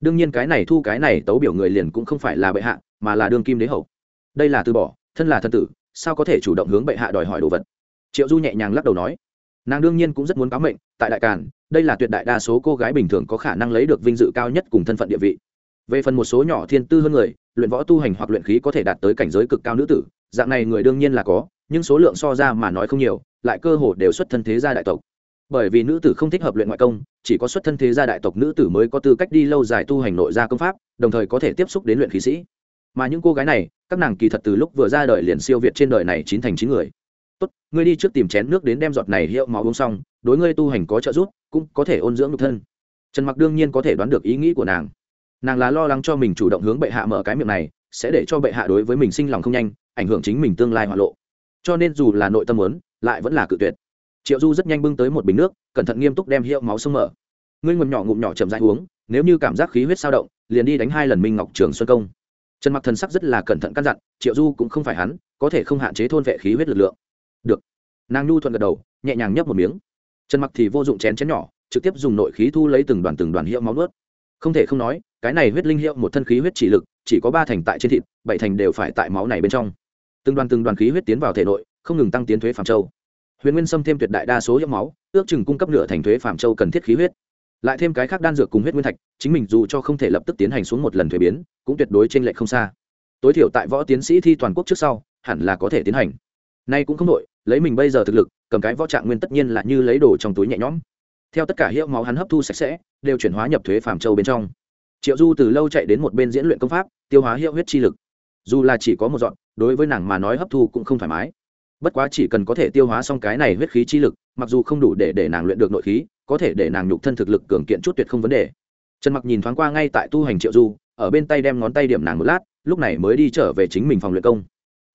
Đương nhiên cái này thu cái này tấu biểu người liền cũng không phải là bệ hạ, mà là đương kim đế hậu. Đây là từ bỏ, thân là thân tử sao có thể chủ động hướng bệ hạ đòi hỏi đồ vật? Triệu du nhẹ nhàng lắc đầu nói. Nàng đương nhiên cũng rất muốn cáo mệnh, tại đại càn, đây là tuyệt đại đa số cô gái bình thường có khả năng lấy được vinh dự cao nhất cùng thân phận địa vị. Về phần một số nhỏ thiên tư hơn người, luyện võ tu hành hoặc luyện khí có thể đạt tới cảnh giới cực cao nữ tử, dạng này người đương nhiên là có, nhưng số lượng so ra mà nói không nhiều, lại cơ hồ đều xuất thân thế gia đại tộc. Bởi vì nữ tử không thích hợp luyện ngoại công, chỉ có xuất thân thế gia đại tộc nữ tử mới có tư cách đi lâu dài tu hành nội gia công pháp, đồng thời có thể tiếp xúc đến luyện khí sĩ mà những cô gái này, các nàng kỳ thật từ lúc vừa ra đời liền siêu việt trên đời này chín thành chín người. Tốt, ngươi đi trước tìm chén nước đến đem giọt này hiệu máu uống xong, đối ngươi tu hành có trợ giúp, cũng có thể ôn dưỡng nhục thân. Trần mặc đương nhiên có thể đoán được ý nghĩ của nàng. Nàng là lo lắng cho mình chủ động hướng bệ hạ mở cái miệng này, sẽ để cho bệ hạ đối với mình sinh lòng không nhanh, ảnh hưởng chính mình tương lai hoạn lộ. Cho nên dù là nội tâm muốn, lại vẫn là cự tuyệt. Triệu du rất nhanh bưng tới một bình nước, cẩn thận nghiêm túc đem hiệu máu sông mở. Ngươi ngầm nhỏ ngụm nhỏ chậm dãi uống, nếu như cảm giác khí huyết sao động, liền đi đánh hai lần minh ngọc trường xuân công trần mặc thần sắc rất là cẩn thận căn dặn, triệu du cũng không phải hắn, có thể không hạn chế thôn vệ khí huyết lực lượng. Được. Nàng nhu thuận gật đầu, nhẹ nhàng nhấp một miếng. Trần mặc thì vô dụng chén chén nhỏ, trực tiếp dùng nội khí thu lấy từng đoàn từng đoàn hiệu máu nuốt. Không thể không nói, cái này huyết linh hiệu một thân khí huyết chỉ lực, chỉ có ba thành tại trên thịt, bảy thành đều phải tại máu này bên trong. Từng đoàn từng đoàn khí huyết tiến vào thể nội, không ngừng tăng tiến thuế phạm châu. Huyền nguyên sâm thêm tuyệt đại đa số hiệu máu, ước chừng cung cấp nửa thành thuế phạm châu cần thiết khí huyết lại thêm cái khác đan dược cùng huyết nguyên thạch, chính mình dù cho không thể lập tức tiến hành xuống một lần thuế biến, cũng tuyệt đối trên lệch không xa. Tối thiểu tại võ tiến sĩ thi toàn quốc trước sau, hẳn là có thể tiến hành. Nay cũng không đội lấy mình bây giờ thực lực, cầm cái võ trạng nguyên tất nhiên là như lấy đồ trong túi nhẹ nhõm. Theo tất cả hiệu máu hắn hấp thu sạch sẽ, đều chuyển hóa nhập thuế phàm châu bên trong. Triệu du từ lâu chạy đến một bên diễn luyện công pháp, tiêu hóa hiệu huyết chi lực. Dù là chỉ có một dọn, đối với nàng mà nói hấp thu cũng không thoải mái. Bất quá chỉ cần có thể tiêu hóa xong cái này huyết khí chi lực mặc dù không đủ để để nàng luyện được nội khí, có thể để nàng nhục thân thực lực cường kiện chút tuyệt không vấn đề. Trần mặc nhìn thoáng qua ngay tại tu hành triệu du, ở bên tay đem ngón tay điểm nàng một lát, lúc này mới đi trở về chính mình phòng luyện công.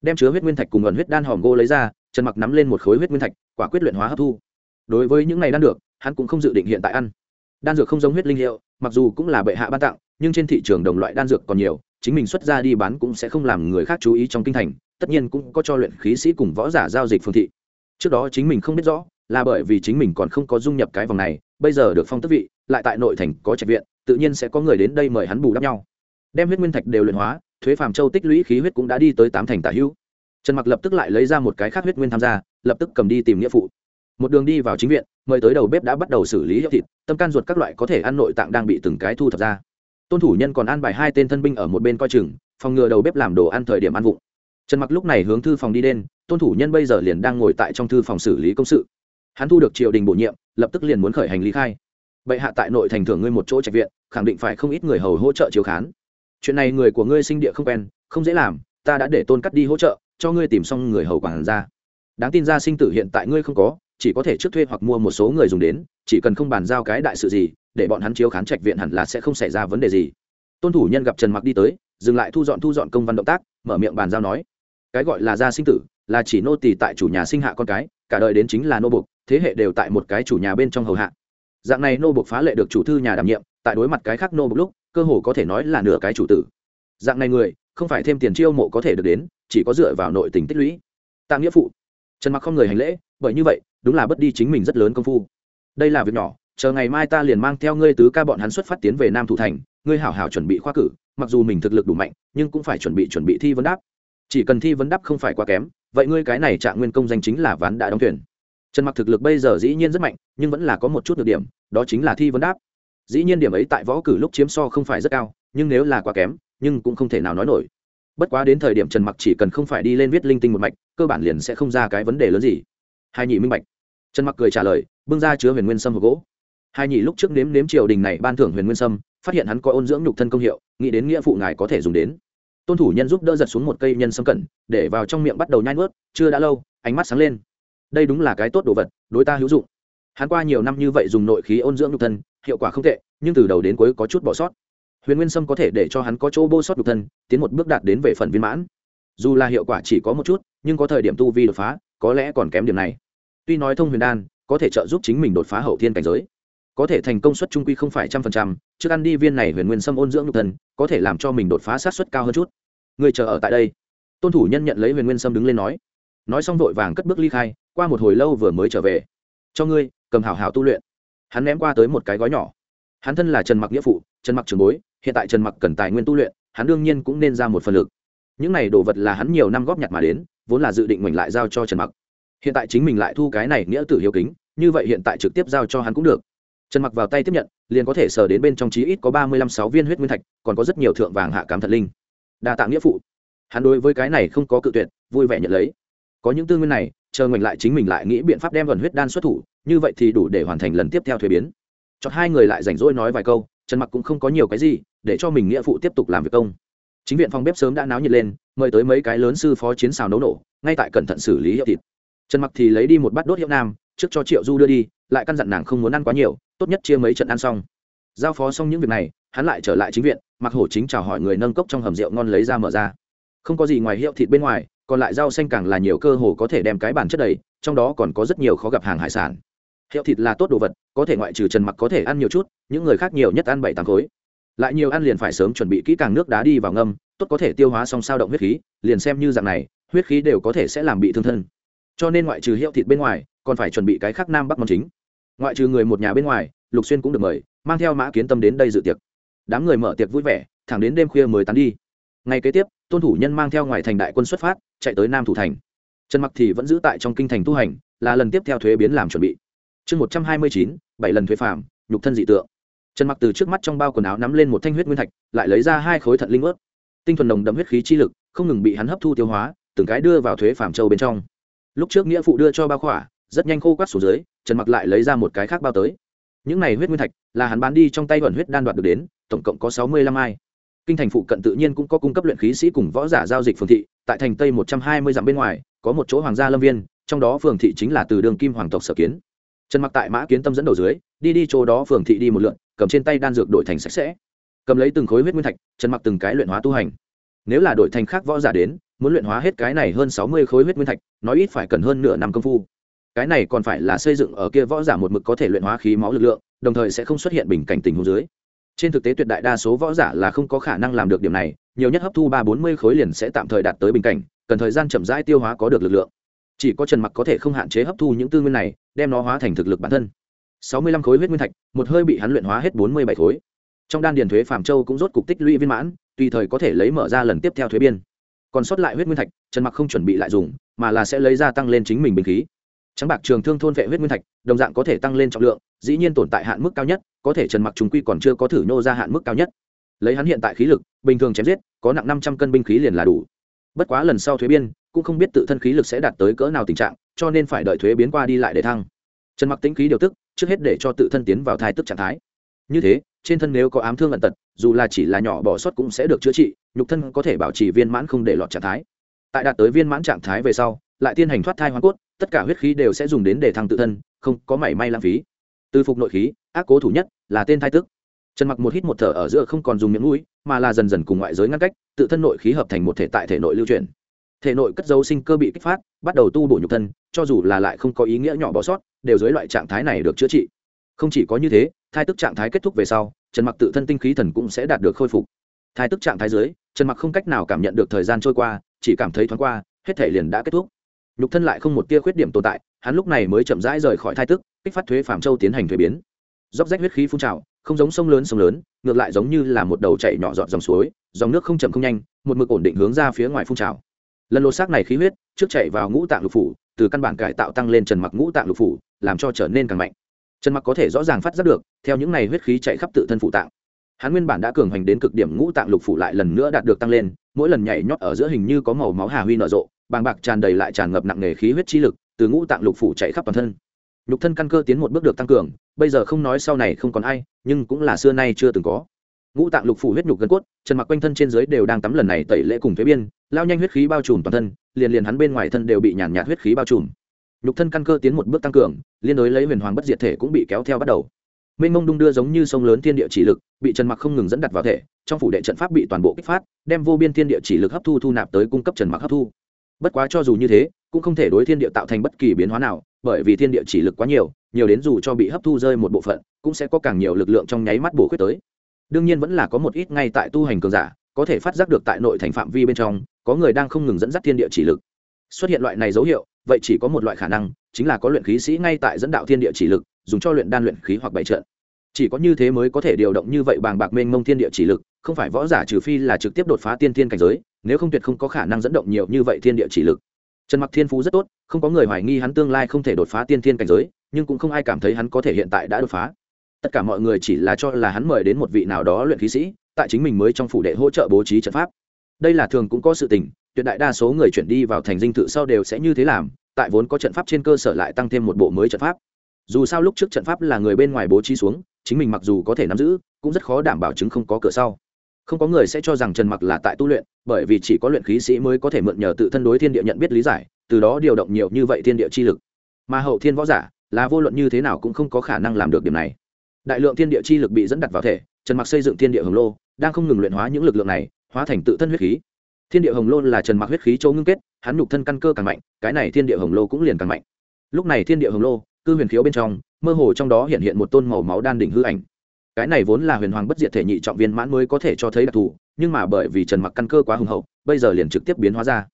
Đem chứa huyết nguyên thạch cùng ẩn huyết đan hòm gỗ lấy ra, trần mặc nắm lên một khối huyết nguyên thạch, quả quyết luyện hóa hấp thu. Đối với những này đan được hắn cũng không dự định hiện tại ăn. Đan dược không giống huyết linh hiệu, mặc dù cũng là bệ hạ ban tặng, nhưng trên thị trường đồng loại đan dược còn nhiều, chính mình xuất ra đi bán cũng sẽ không làm người khác chú ý trong kinh thành, tất nhiên cũng có cho luyện khí sĩ cùng võ giả giao dịch phương thị. Trước đó chính mình không biết rõ là bởi vì chính mình còn không có dung nhập cái vòng này, bây giờ được phong tức vị, lại tại nội thành có trạch viện, tự nhiên sẽ có người đến đây mời hắn bù đắp nhau. Đem huyết nguyên thạch đều luyện hóa, thuế phàm châu tích lũy khí huyết cũng đã đi tới tám thành tả hữu. Trần mặc lập tức lại lấy ra một cái khác huyết nguyên tham gia, lập tức cầm đi tìm nghĩa phụ. Một đường đi vào chính viện, mời tới đầu bếp đã bắt đầu xử lý hiệu thịt, tâm can ruột các loại có thể ăn nội tạng đang bị từng cái thu thập ra. Tôn thủ nhân còn ăn bài hai tên thân binh ở một bên coi chừng, phòng ngừa đầu bếp làm đồ ăn thời điểm ăn vụng. Trần mặc lúc này hướng thư phòng đi đến, tôn thủ nhân bây giờ liền đang ngồi tại trong thư phòng xử lý công sự hắn thu được triều đình bổ nhiệm, lập tức liền muốn khởi hành lý khai. Bệ hạ tại nội thành thưởng ngươi một chỗ trạch viện, khẳng định phải không ít người hầu hỗ trợ chiếu khán. Chuyện này người của ngươi sinh địa không quen, không dễ làm, ta đã để tôn cắt đi hỗ trợ, cho ngươi tìm xong người hầu quản ra đáng tin ra sinh tử hiện tại ngươi không có, chỉ có thể trước thuê hoặc mua một số người dùng đến, chỉ cần không bàn giao cái đại sự gì, để bọn hắn chiếu khán trạch viện hẳn là sẽ không xảy ra vấn đề gì. Tôn thủ nhân gặp trần mặc đi tới, dừng lại thu dọn thu dọn công văn động tác, mở miệng bàn giao nói, cái gọi là gia sinh tử, là chỉ nô tỳ tại chủ nhà sinh hạ con cái, cả đời đến chính là nô bục thế hệ đều tại một cái chủ nhà bên trong hầu hạ. Dạng này nô buộc phá lệ được chủ thư nhà đảm nhiệm, tại đối mặt cái khác nô buộc lúc, cơ hồ có thể nói là nửa cái chủ tử. Dạng này người, không phải thêm tiền chiêu mộ có thể được đến, chỉ có dựa vào nội tình tích lũy. Tạ nghĩa phụ. Trần mặc không người hành lễ, bởi như vậy, đúng là bất đi chính mình rất lớn công phu. Đây là việc nhỏ, chờ ngày mai ta liền mang theo ngươi tứ ca bọn hắn xuất phát tiến về nam thủ thành, ngươi hảo hảo chuẩn bị khoa cử, mặc dù mình thực lực đủ mạnh, nhưng cũng phải chuẩn bị chuẩn bị thi vấn đáp. Chỉ cần thi vấn đáp không phải quá kém, vậy ngươi cái này trạng nguyên công danh chính là ván đã đóng thuyền trần mặc thực lực bây giờ dĩ nhiên rất mạnh, nhưng vẫn là có một chút được điểm, đó chính là thi vấn đáp. Dĩ nhiên điểm ấy tại võ cử lúc chiếm so không phải rất cao, nhưng nếu là quá kém, nhưng cũng không thể nào nói nổi. Bất quá đến thời điểm trần mặc chỉ cần không phải đi lên viết linh tinh một mạch, cơ bản liền sẽ không ra cái vấn đề lớn gì. Hai nhị minh bạch. Trần mặc cười trả lời, bưng ra chứa huyền nguyên sâm hộp gỗ. Hai nhị lúc trước nếm nếm triều đình này ban thưởng huyền nguyên sâm, phát hiện hắn có ôn dưỡng nhục thân công hiệu, nghĩ đến nghĩa phụ ngài có thể dùng đến. Tôn thủ nhân giúp đỡ giật xuống một cây nhân sâm cẩn, để vào trong miệng bắt đầu nhai nuốt, chưa đã lâu, ánh mắt sáng lên đây đúng là cái tốt đồ vật, đối ta hữu dụng. Hắn qua nhiều năm như vậy dùng nội khí ôn dưỡng nhục thân, hiệu quả không tệ, nhưng từ đầu đến cuối có chút bỏ sót. Huyền nguyên sâm có thể để cho hắn có chỗ bô sót nhục thân, tiến một bước đạt đến về phần viên mãn. Dù là hiệu quả chỉ có một chút, nhưng có thời điểm tu vi đột phá, có lẽ còn kém điểm này. Tuy nói thông huyền đan, có thể trợ giúp chính mình đột phá hậu thiên cảnh giới. Có thể thành công suất trung quy không phải trăm phần trăm, trước ăn đi viên này huyền nguyên sâm ôn dưỡng nhục thân, có thể làm cho mình đột phá sát suất cao hơn chút. Người chờ ở tại đây. Tôn thủ nhân nhận lấy huyền nguyên sâm đứng lên nói. Nói xong vội vàng cất bước ly khai qua một hồi lâu vừa mới trở về. Cho ngươi, cầm hảo hảo tu luyện. Hắn ném qua tới một cái gói nhỏ. Hắn thân là trần mặc nghĩa phụ, trần mặc trường bối, hiện tại trần mặc cần tài nguyên tu luyện, hắn đương nhiên cũng nên ra một phần lực. Những này đồ vật là hắn nhiều năm góp nhặt mà đến, vốn là dự định mình lại giao cho trần mặc. Hiện tại chính mình lại thu cái này nghĩa tử hiếu kính, như vậy hiện tại trực tiếp giao cho hắn cũng được. Trần mặc vào tay tiếp nhận, liền có thể sờ đến bên trong chí ít có ba mươi lăm sáu viên huyết nguyên thạch, còn có rất nhiều thượng vàng hạ cám thật linh. Đa tạ nghĩa phụ. Hắn đối với cái này không có cự tuyệt, vui vẻ nhận lấy. Có những tư nguyên này chờ ngoảnh lại chính mình lại nghĩ biện pháp đem gần huyết đan xuất thủ, như vậy thì đủ để hoàn thành lần tiếp theo thuế biến. Chọn hai người lại rảnh rỗi nói vài câu, trần mặc cũng không có nhiều cái gì, để cho mình nghĩa phụ tiếp tục làm việc công. Chính viện phòng bếp sớm đã náo nhiệt lên, mời tới mấy cái lớn sư phó chiến xào nấu nổ, ngay tại cẩn thận xử lý hiệu thịt. Trần mặc thì lấy đi một bát đốt hiệu nam, trước cho triệu du đưa đi, lại căn dặn nàng không muốn ăn quá nhiều, tốt nhất chia mấy trận ăn xong. Giao phó xong những việc này, hắn lại trở lại chính viện, mặc hổ chính chào hỏi người nâng cốc trong hầm rượu ngon lấy ra mở ra. Không có gì ngoài hiệu thịt bên ngoài còn lại rau xanh càng là nhiều cơ hồ có thể đem cái bàn chất đầy, trong đó còn có rất nhiều khó gặp hàng hải sản. Hiệu thịt là tốt đồ vật, có thể ngoại trừ trần mặc có thể ăn nhiều chút, những người khác nhiều nhất ăn bảy tám khối. Lại nhiều ăn liền phải sớm chuẩn bị kỹ càng nước đá đi vào ngâm, tốt có thể tiêu hóa xong sao động huyết khí, liền xem như dạng này, huyết khí đều có thể sẽ làm bị thương thân. Cho nên ngoại trừ hiệu thịt bên ngoài, còn phải chuẩn bị cái khác nam bắc món chính. Ngoại trừ người một nhà bên ngoài, lục xuyên cũng được mời, mang theo mã kiến tâm đến đây dự tiệc. Đám người mở tiệc vui vẻ, thẳng đến đêm khuya mới tán đi. Ngày kế tiếp tôn thủ nhân mang theo ngoài thành đại quân xuất phát, chạy tới nam thủ thành. Trần mặc thì vẫn giữ tại trong kinh thành tu hành, là lần tiếp theo thuế biến làm chuẩn bị. Chương một trăm hai mươi chín, bảy lần thuế phạm nhục thân dị tượng. Trần mặc từ trước mắt trong bao quần áo nắm lên một thanh huyết nguyên thạch, lại lấy ra hai khối thận linh ướt tinh thuần đồng đậm huyết khí chi lực, không ngừng bị hắn hấp thu tiêu hóa, từng cái đưa vào thuế phạm châu bên trong. Lúc trước nghĩa phụ đưa cho bao khỏa, rất nhanh khô quát xuống dưới, trần mặc lại lấy ra một cái khác bao tới. Những này huyết nguyên thạch là hắn bán đi trong tay vận huyết đan đoạt được đến, tổng cộng có sáu mươi lăm ai kinh thành phụ cận tự nhiên cũng có cung cấp luyện khí sĩ cùng võ giả giao dịch phường thị, tại thành tây một trăm hai mươi dặm bên ngoài, có một chỗ hoàng gia lâm viên, trong đó phường thị chính là từ đường kim hoàng tộc sở kiến. Trần mặc tại mã kiến tâm dẫn đầu dưới, đi đi chỗ đó phường thị đi một lượn, cầm trên tay đan dược đổi thành sạch sẽ. Cầm lấy từng khối huyết nguyên thạch, trần mặc từng cái luyện hóa tu hành. Nếu là đổi thành khác võ giả đến, muốn luyện hóa hết cái này hơn sáu mươi khối huyết nguyên thạch nói ít phải cần hơn nửa năm công phu. Cái này còn phải là xây dựng ở kia võ giả một mực có thể luyện hóa khí máu lực lượng, đồng thời sẽ không xuất hiện bình cảnh tình huống dưới trên thực tế tuyệt đại đa số võ giả là không có khả năng làm được điểm này, nhiều nhất hấp thu ba bốn mươi khối liền sẽ tạm thời đạt tới bình cảnh, cần thời gian chậm rãi tiêu hóa có được lực lượng. Chỉ có trần mặc có thể không hạn chế hấp thu những tư nguyên này, đem nó hóa thành thực lực bản thân. Sáu mươi lăm khối huyết nguyên thạch, một hơi bị hắn luyện hóa hết bốn mươi bảy khối. Trong đan điền thuế phạm châu cũng rốt cục tích lũy viên mãn, tùy thời có thể lấy mở ra lần tiếp theo thuế biên. Còn sót lại huyết nguyên thạch, trần mặc không chuẩn bị lại dùng, mà là sẽ lấy ra tăng lên chính mình bình khí. Trắng bạc trường thương thôn vệ huyết nguyên thạch, đồng dạng có thể tăng lên trọng lượng dĩ nhiên tồn tại hạn mức cao nhất, có thể trần mặc chúng quy còn chưa có thử nhô ra hạn mức cao nhất. Lấy hắn hiện tại khí lực, bình thường chém giết, có nặng năm trăm cân binh khí liền là đủ. Bất quá lần sau thuế biên, cũng không biết tự thân khí lực sẽ đạt tới cỡ nào tình trạng, cho nên phải đợi thuế biến qua đi lại để thăng. Trần mặc tính khí điều tức, trước hết để cho tự thân tiến vào thai tức trạng thái. Như thế, trên thân nếu có ám thương ẩn tật, dù là chỉ là nhỏ bỏ sót cũng sẽ được chữa trị, nhục thân có thể bảo trì viên mãn không để lọt trạng thái. Tại đạt tới viên mãn trạng thái về sau, lại tiến hành thoát thai hoa cốt, tất cả huyết khí đều sẽ dùng đến để thăng tự thân, không có mảy may lãng phí từ phục nội khí, ác cố thủ nhất, là tên thai tức. Trần mặc một hít một thở ở giữa không còn dùng miệng mũi, mà là dần dần cùng ngoại giới ngăn cách, tự thân nội khí hợp thành một thể tại thể nội lưu truyền thể nội cất dấu sinh cơ bị kích phát, bắt đầu tu bổ nhục thân, cho dù là lại không có ý nghĩa nhỏ bỏ sót, đều dưới loại trạng thái này được chữa trị. Không chỉ có như thế, thai tức trạng thái kết thúc về sau, trần mặc tự thân tinh khí thần cũng sẽ đạt được khôi phục. Thai tức trạng thái dưới, trần mặc không cách nào cảm nhận được thời gian trôi qua, chỉ cảm thấy thoáng qua, hết thể liền đã kết thúc. Nhục thân lại không một tia khuyết điểm tồn tại hắn lúc này mới chậm rãi rời khỏi thai tức, kích phát thuế phạm châu tiến hành thuế biến. Dốc rách huyết khí phun trào, không giống sông lớn sông lớn, ngược lại giống như là một đầu chảy nhỏ giọt dòng suối, dòng nước không chậm không nhanh, một mực ổn định hướng ra phía ngoài phun trào. Lần lột xác này khí huyết, trước chạy vào ngũ tạng lục phủ, từ căn bản cải tạo tăng lên trần mặc ngũ tạng lục phủ, làm cho trở nên càng mạnh. Trần mặc có thể rõ ràng phát giác được, theo những này huyết khí chạy khắp tự thân phụ tạng. Hắn nguyên bản đã cường hành đến cực điểm ngũ tạng lục phủ lại lần nữa đạt được tăng lên, mỗi lần nhảy nhót ở giữa hình như có màu máu hà huy nở rộ, bàng bạc tràn đầy lại tràn ngập nặng nề khí huyết chi lực từ ngũ tạng lục phủ chạy khắp toàn thân. Nhục thân căn cơ tiến một bước được tăng cường, bây giờ không nói sau này không còn ai, nhưng cũng là xưa nay chưa từng có. Ngũ tạng lục phủ huyết nhục gân cốt trần mặc quanh thân trên dưới đều đang tắm lần này tẩy lễ cùng thuế biên, lao nhanh huyết khí bao trùm toàn thân, liền liền hắn bên ngoài thân đều bị nhàn nhạt huyết khí bao trùm. Nhục thân căn cơ tiến một bước tăng cường, liên đối lấy huyền hoàng bất diệt thể cũng bị kéo theo bắt đầu. Mênh mông đung đưa giống như sông lớn thiên địa chỉ lực, bị trần mặc không ngừng dẫn đặt vào thể, trong phủ đệ trận pháp bị toàn bộ kích phát, đem vô biên thiên địa chỉ lực hấp thu thu nạp tới cung cấp trần mặc hấp thu. Bất quá cho dù như thế cũng không thể đối thiên địa tạo thành bất kỳ biến hóa nào, bởi vì thiên địa chỉ lực quá nhiều nhiều đến dù cho bị hấp thu rơi một bộ phận, cũng sẽ có càng nhiều lực lượng trong nháy mắt bổ khuyết tới. Đương nhiên vẫn là có một ít ngay tại tu hành cường giả, có thể phát giác được tại nội thành phạm vi bên trong, có người đang không ngừng dẫn dắt thiên địa chỉ lực. Xuất hiện loại này dấu hiệu, vậy chỉ có một loại khả năng, chính là có luyện khí sĩ ngay tại dẫn đạo thiên địa chỉ lực, dùng cho luyện đan luyện khí hoặc bảy trận. Chỉ có như thế mới có thể điều động như vậy bàng bạc mênh mông thiên địa chỉ lực, không phải võ giả trừ phi là trực tiếp đột phá tiên thiên cảnh giới, nếu không tuyệt không có khả năng dẫn động nhiều như vậy thiên địa chỉ lực trần mặc thiên phú rất tốt, không có người hoài nghi hắn tương lai không thể đột phá tiên thiên cảnh giới, nhưng cũng không ai cảm thấy hắn có thể hiện tại đã đột phá. Tất cả mọi người chỉ là cho là hắn mời đến một vị nào đó luyện khí sĩ, tại chính mình mới trong phủ đệ hỗ trợ bố trí trận pháp. Đây là thường cũng có sự tình, tuyệt đại đa số người chuyển đi vào thành dinh thự sau đều sẽ như thế làm, tại vốn có trận pháp trên cơ sở lại tăng thêm một bộ mới trận pháp. Dù sao lúc trước trận pháp là người bên ngoài bố trí xuống, chính mình mặc dù có thể nắm giữ, cũng rất khó đảm bảo chứng không có cửa sau không có người sẽ cho rằng trần mặc là tại tu luyện, bởi vì chỉ có luyện khí sĩ mới có thể mượn nhờ tự thân đối thiên địa nhận biết lý giải, từ đó điều động nhiều như vậy thiên địa chi lực. Mà hậu thiên võ giả, là vô luận như thế nào cũng không có khả năng làm được điểm này. Đại lượng thiên địa chi lực bị dẫn đặt vào thể, trần mặc xây dựng thiên địa hồng lô, đang không ngừng luyện hóa những lực lượng này, hóa thành tự thân huyết khí. Thiên địa hồng lô là trần mặc huyết khí châu ngưng kết, hắn nhục thân căn cơ càng mạnh, cái này thiên địa hồng lô cũng liền càng mạnh. Lúc này thiên địa hồng lô, cư huyền khiếu bên trong, mơ hồ trong đó hiện hiện một tôn màu máu đan đỉnh hư ảnh cái này vốn là huyền hoàng bất diệt thể nhị trọng viên mãn mới có thể cho thấy đặc thù, nhưng mà bởi vì trần mặc căn cơ quá hùng hậu, bây giờ liền trực tiếp biến hóa ra.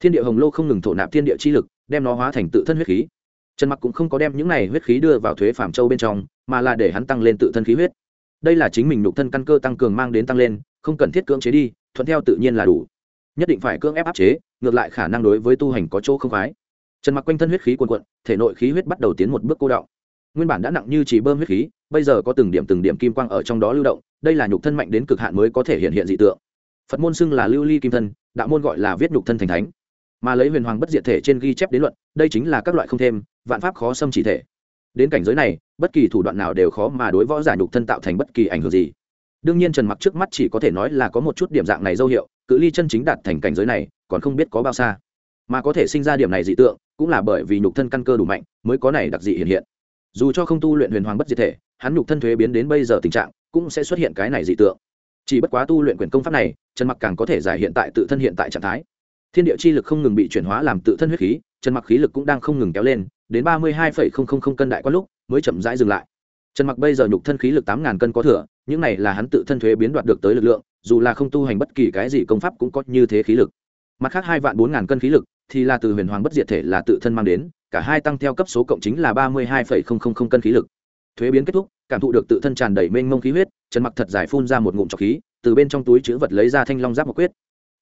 Thiên địa hồng lô không ngừng thổ nạp thiên địa chi lực, đem nó hóa thành tự thân huyết khí. Trần mặc cũng không có đem những này huyết khí đưa vào thuế phạm châu bên trong, mà là để hắn tăng lên tự thân khí huyết. Đây là chính mình nhục thân căn cơ tăng cường mang đến tăng lên, không cần thiết cưỡng chế đi, thuận theo tự nhiên là đủ. Nhất định phải cưỡng ép áp chế, ngược lại khả năng đối với tu hành có chỗ không khoái. Trần mặc quanh thân huyết khí quần quận thể nội khí huyết bắt đầu tiến một bước cô đọng nguyên bản đã nặng như chỉ bơm huyết khí, bây giờ có từng điểm từng điểm kim quang ở trong đó lưu động, đây là nhục thân mạnh đến cực hạn mới có thể hiện hiện dị tượng. Phật môn xưng là lưu ly kim thân, đạo môn gọi là viết nhục thân thành thánh. Mà lấy huyền hoàng bất diệt thể trên ghi chép đến luận, đây chính là các loại không thêm, vạn pháp khó xâm chỉ thể. Đến cảnh giới này, bất kỳ thủ đoạn nào đều khó mà đối võ giả nhục thân tạo thành bất kỳ ảnh hưởng gì. Đương nhiên trần mặc trước mắt chỉ có thể nói là có một chút điểm dạng này dấu hiệu, cự ly chân chính đạt thành cảnh giới này, còn không biết có bao xa. Mà có thể sinh ra điểm này dị tượng, cũng là bởi vì nhục thân căn cơ đủ mạnh, mới có này đặc dị hiện hiện dù cho không tu luyện huyền hoàng bất diệt thể, hắn nhục thân thuế biến đến bây giờ tình trạng cũng sẽ xuất hiện cái này dị tượng. Chỉ bất quá tu luyện quyền công pháp này, trần mặc càng có thể giải hiện tại tự thân hiện tại trạng thái. Thiên địa chi lực không ngừng bị chuyển hóa làm tự thân huyết khí, trần mặc khí lực cũng đang không ngừng kéo lên, đến ba mươi hai cân đại qua lúc mới chậm rãi dừng lại. Trần mặc bây giờ nhục thân khí lực tám cân có thừa, những này là hắn tự thân thuế biến đoạt được tới lực lượng, dù là không tu hành bất kỳ cái gì công pháp cũng có như thế khí lực. Mặt khác hai vạn bốn ngàn cân khí lực thì là từ huyền hoàng bất diệt thể là tự thân mang đến, cả hai tăng theo cấp số cộng chính là ba mươi hai cân khí lực. Thuế biến kết thúc, cảm thụ được tự thân tràn đầy mênh mông khí huyết trần mặc thật giải phun ra một ngụm trọc khí, từ bên trong túi chữ vật lấy ra thanh long giáp một quyết.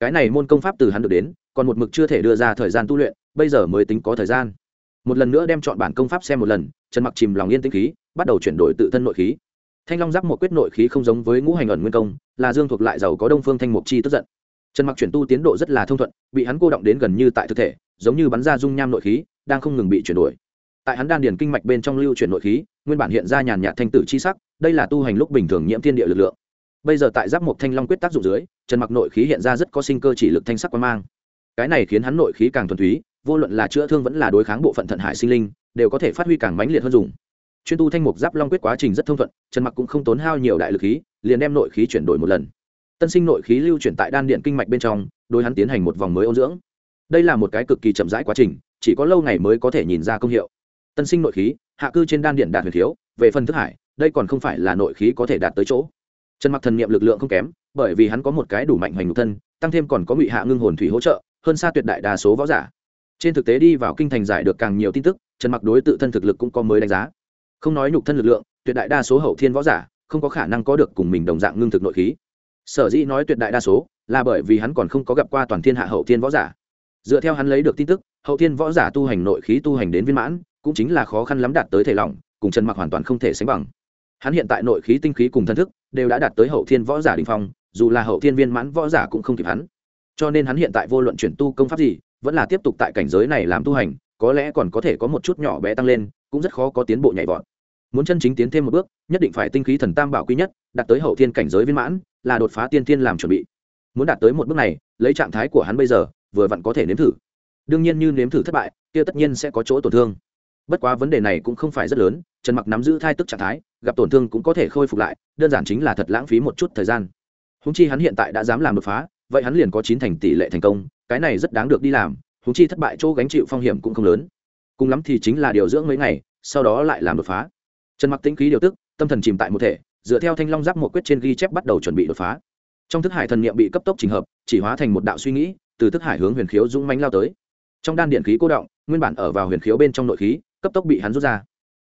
Cái này môn công pháp từ hắn được đến, còn một mực chưa thể đưa ra thời gian tu luyện, bây giờ mới tính có thời gian. Một lần nữa đem chọn bản công pháp xem một lần trần mặc chìm lòng yên tĩnh khí, bắt đầu chuyển đổi tự thân nội khí. Thanh long giáp một quyết nội khí không giống với ngũ hành ẩn nguyên công, là dương thuộc lại giàu có đông phương thanh mục chi tức giận trần mặc chuyển tu tiến độ rất là thông thuận, bị hắn cô động đến gần như tại thực thể, giống như bắn ra dung nham nội khí, đang không ngừng bị chuyển đổi. Tại hắn đan điền kinh mạch bên trong lưu chuyển nội khí, nguyên bản hiện ra nhàn nhạt thanh tử chi sắc, đây là tu hành lúc bình thường nhiễm thiên địa lực lượng. Bây giờ tại giáp một thanh long quyết tác dụng dưới, trần mặc nội khí hiện ra rất có sinh cơ chỉ lực thanh sắc quan mang. Cái này khiến hắn nội khí càng thuần túy, vô luận là chữa thương vẫn là đối kháng bộ phận thận hải sinh linh, đều có thể phát huy càng mãnh liệt hơn dùng. Chuyên tu thanh mục giáp long quyết quá trình rất thông thuận, trần mặc cũng không tốn hao nhiều đại lực khí, liền đem nội khí chuyển đổi một lần tân sinh nội khí lưu chuyển tại đan điện kinh mạch bên trong, đối hắn tiến hành một vòng mới ôn dưỡng. Đây là một cái cực kỳ chậm rãi quá trình, chỉ có lâu ngày mới có thể nhìn ra công hiệu. Tân sinh nội khí, hạ cư trên đan điện đạt huyền thiếu, về phần thức hải, đây còn không phải là nội khí có thể đạt tới chỗ. Trần mặc thần niệm lực lượng không kém, bởi vì hắn có một cái đủ mạnh hoành nhục thân, tăng thêm còn có ngụy hạ ngưng hồn thủy hỗ trợ, hơn xa tuyệt đại đa số võ giả. Trên thực tế đi vào kinh thành giải được càng nhiều tin tức trần mặc đối tự thân thực lực cũng có mới đánh giá. Không nói nhục thân lực lượng, tuyệt đại đa số hậu thiên võ giả, không có khả năng có được cùng mình đồng dạng ngưng thực nội khí sở dĩ nói tuyệt đại đa số là bởi vì hắn còn không có gặp qua toàn thiên hạ hậu thiên võ giả. Dựa theo hắn lấy được tin tức, hậu thiên võ giả tu hành nội khí tu hành đến viên mãn, cũng chính là khó khăn lắm đạt tới thể lỏng, cùng trần mặc hoàn toàn không thể sánh bằng. Hắn hiện tại nội khí tinh khí cùng thân thức đều đã đạt tới hậu thiên võ giả đình phong, dù là hậu thiên viên mãn võ giả cũng không kịp hắn. Cho nên hắn hiện tại vô luận chuyển tu công pháp gì, vẫn là tiếp tục tại cảnh giới này làm tu hành, có lẽ còn có thể có một chút nhỏ bé tăng lên, cũng rất khó có tiến bộ nhảy vọt. Muốn chân chính tiến thêm một bước, nhất định phải tinh khí thần tam bảo quý nhất, đạt tới hậu thiên cảnh giới viên mãn là đột phá tiên tiên làm chuẩn bị. Muốn đạt tới một bước này, lấy trạng thái của hắn bây giờ, vừa vặn có thể nếm thử. Đương nhiên như nếm thử thất bại, kia tất nhiên sẽ có chỗ tổn thương. Bất quá vấn đề này cũng không phải rất lớn, trần mặc nắm giữ thai tức trạng thái, gặp tổn thương cũng có thể khôi phục lại, đơn giản chính là thật lãng phí một chút thời gian. Húng chi hắn hiện tại đã dám làm đột phá, vậy hắn liền có chín thành tỷ lệ thành công, cái này rất đáng được đi làm húng chi thất bại chỗ gánh chịu phong hiểm cũng không lớn. Cùng lắm thì chính là điều dưỡng mấy ngày, sau đó lại làm đột phá. Trần mặc tĩnh khí điều tức, tâm thần chìm tại một thể dựa theo thanh long giáp một quyết trên ghi chép bắt đầu chuẩn bị đột phá. Trong thức hải thần niệm bị cấp tốc trình hợp, chỉ hóa thành một đạo suy nghĩ, từ thức hải hướng huyền khiếu dũng mánh lao tới. Trong đan điện khí cố động, nguyên bản ở vào huyền khiếu bên trong nội khí, cấp tốc bị hắn rút ra.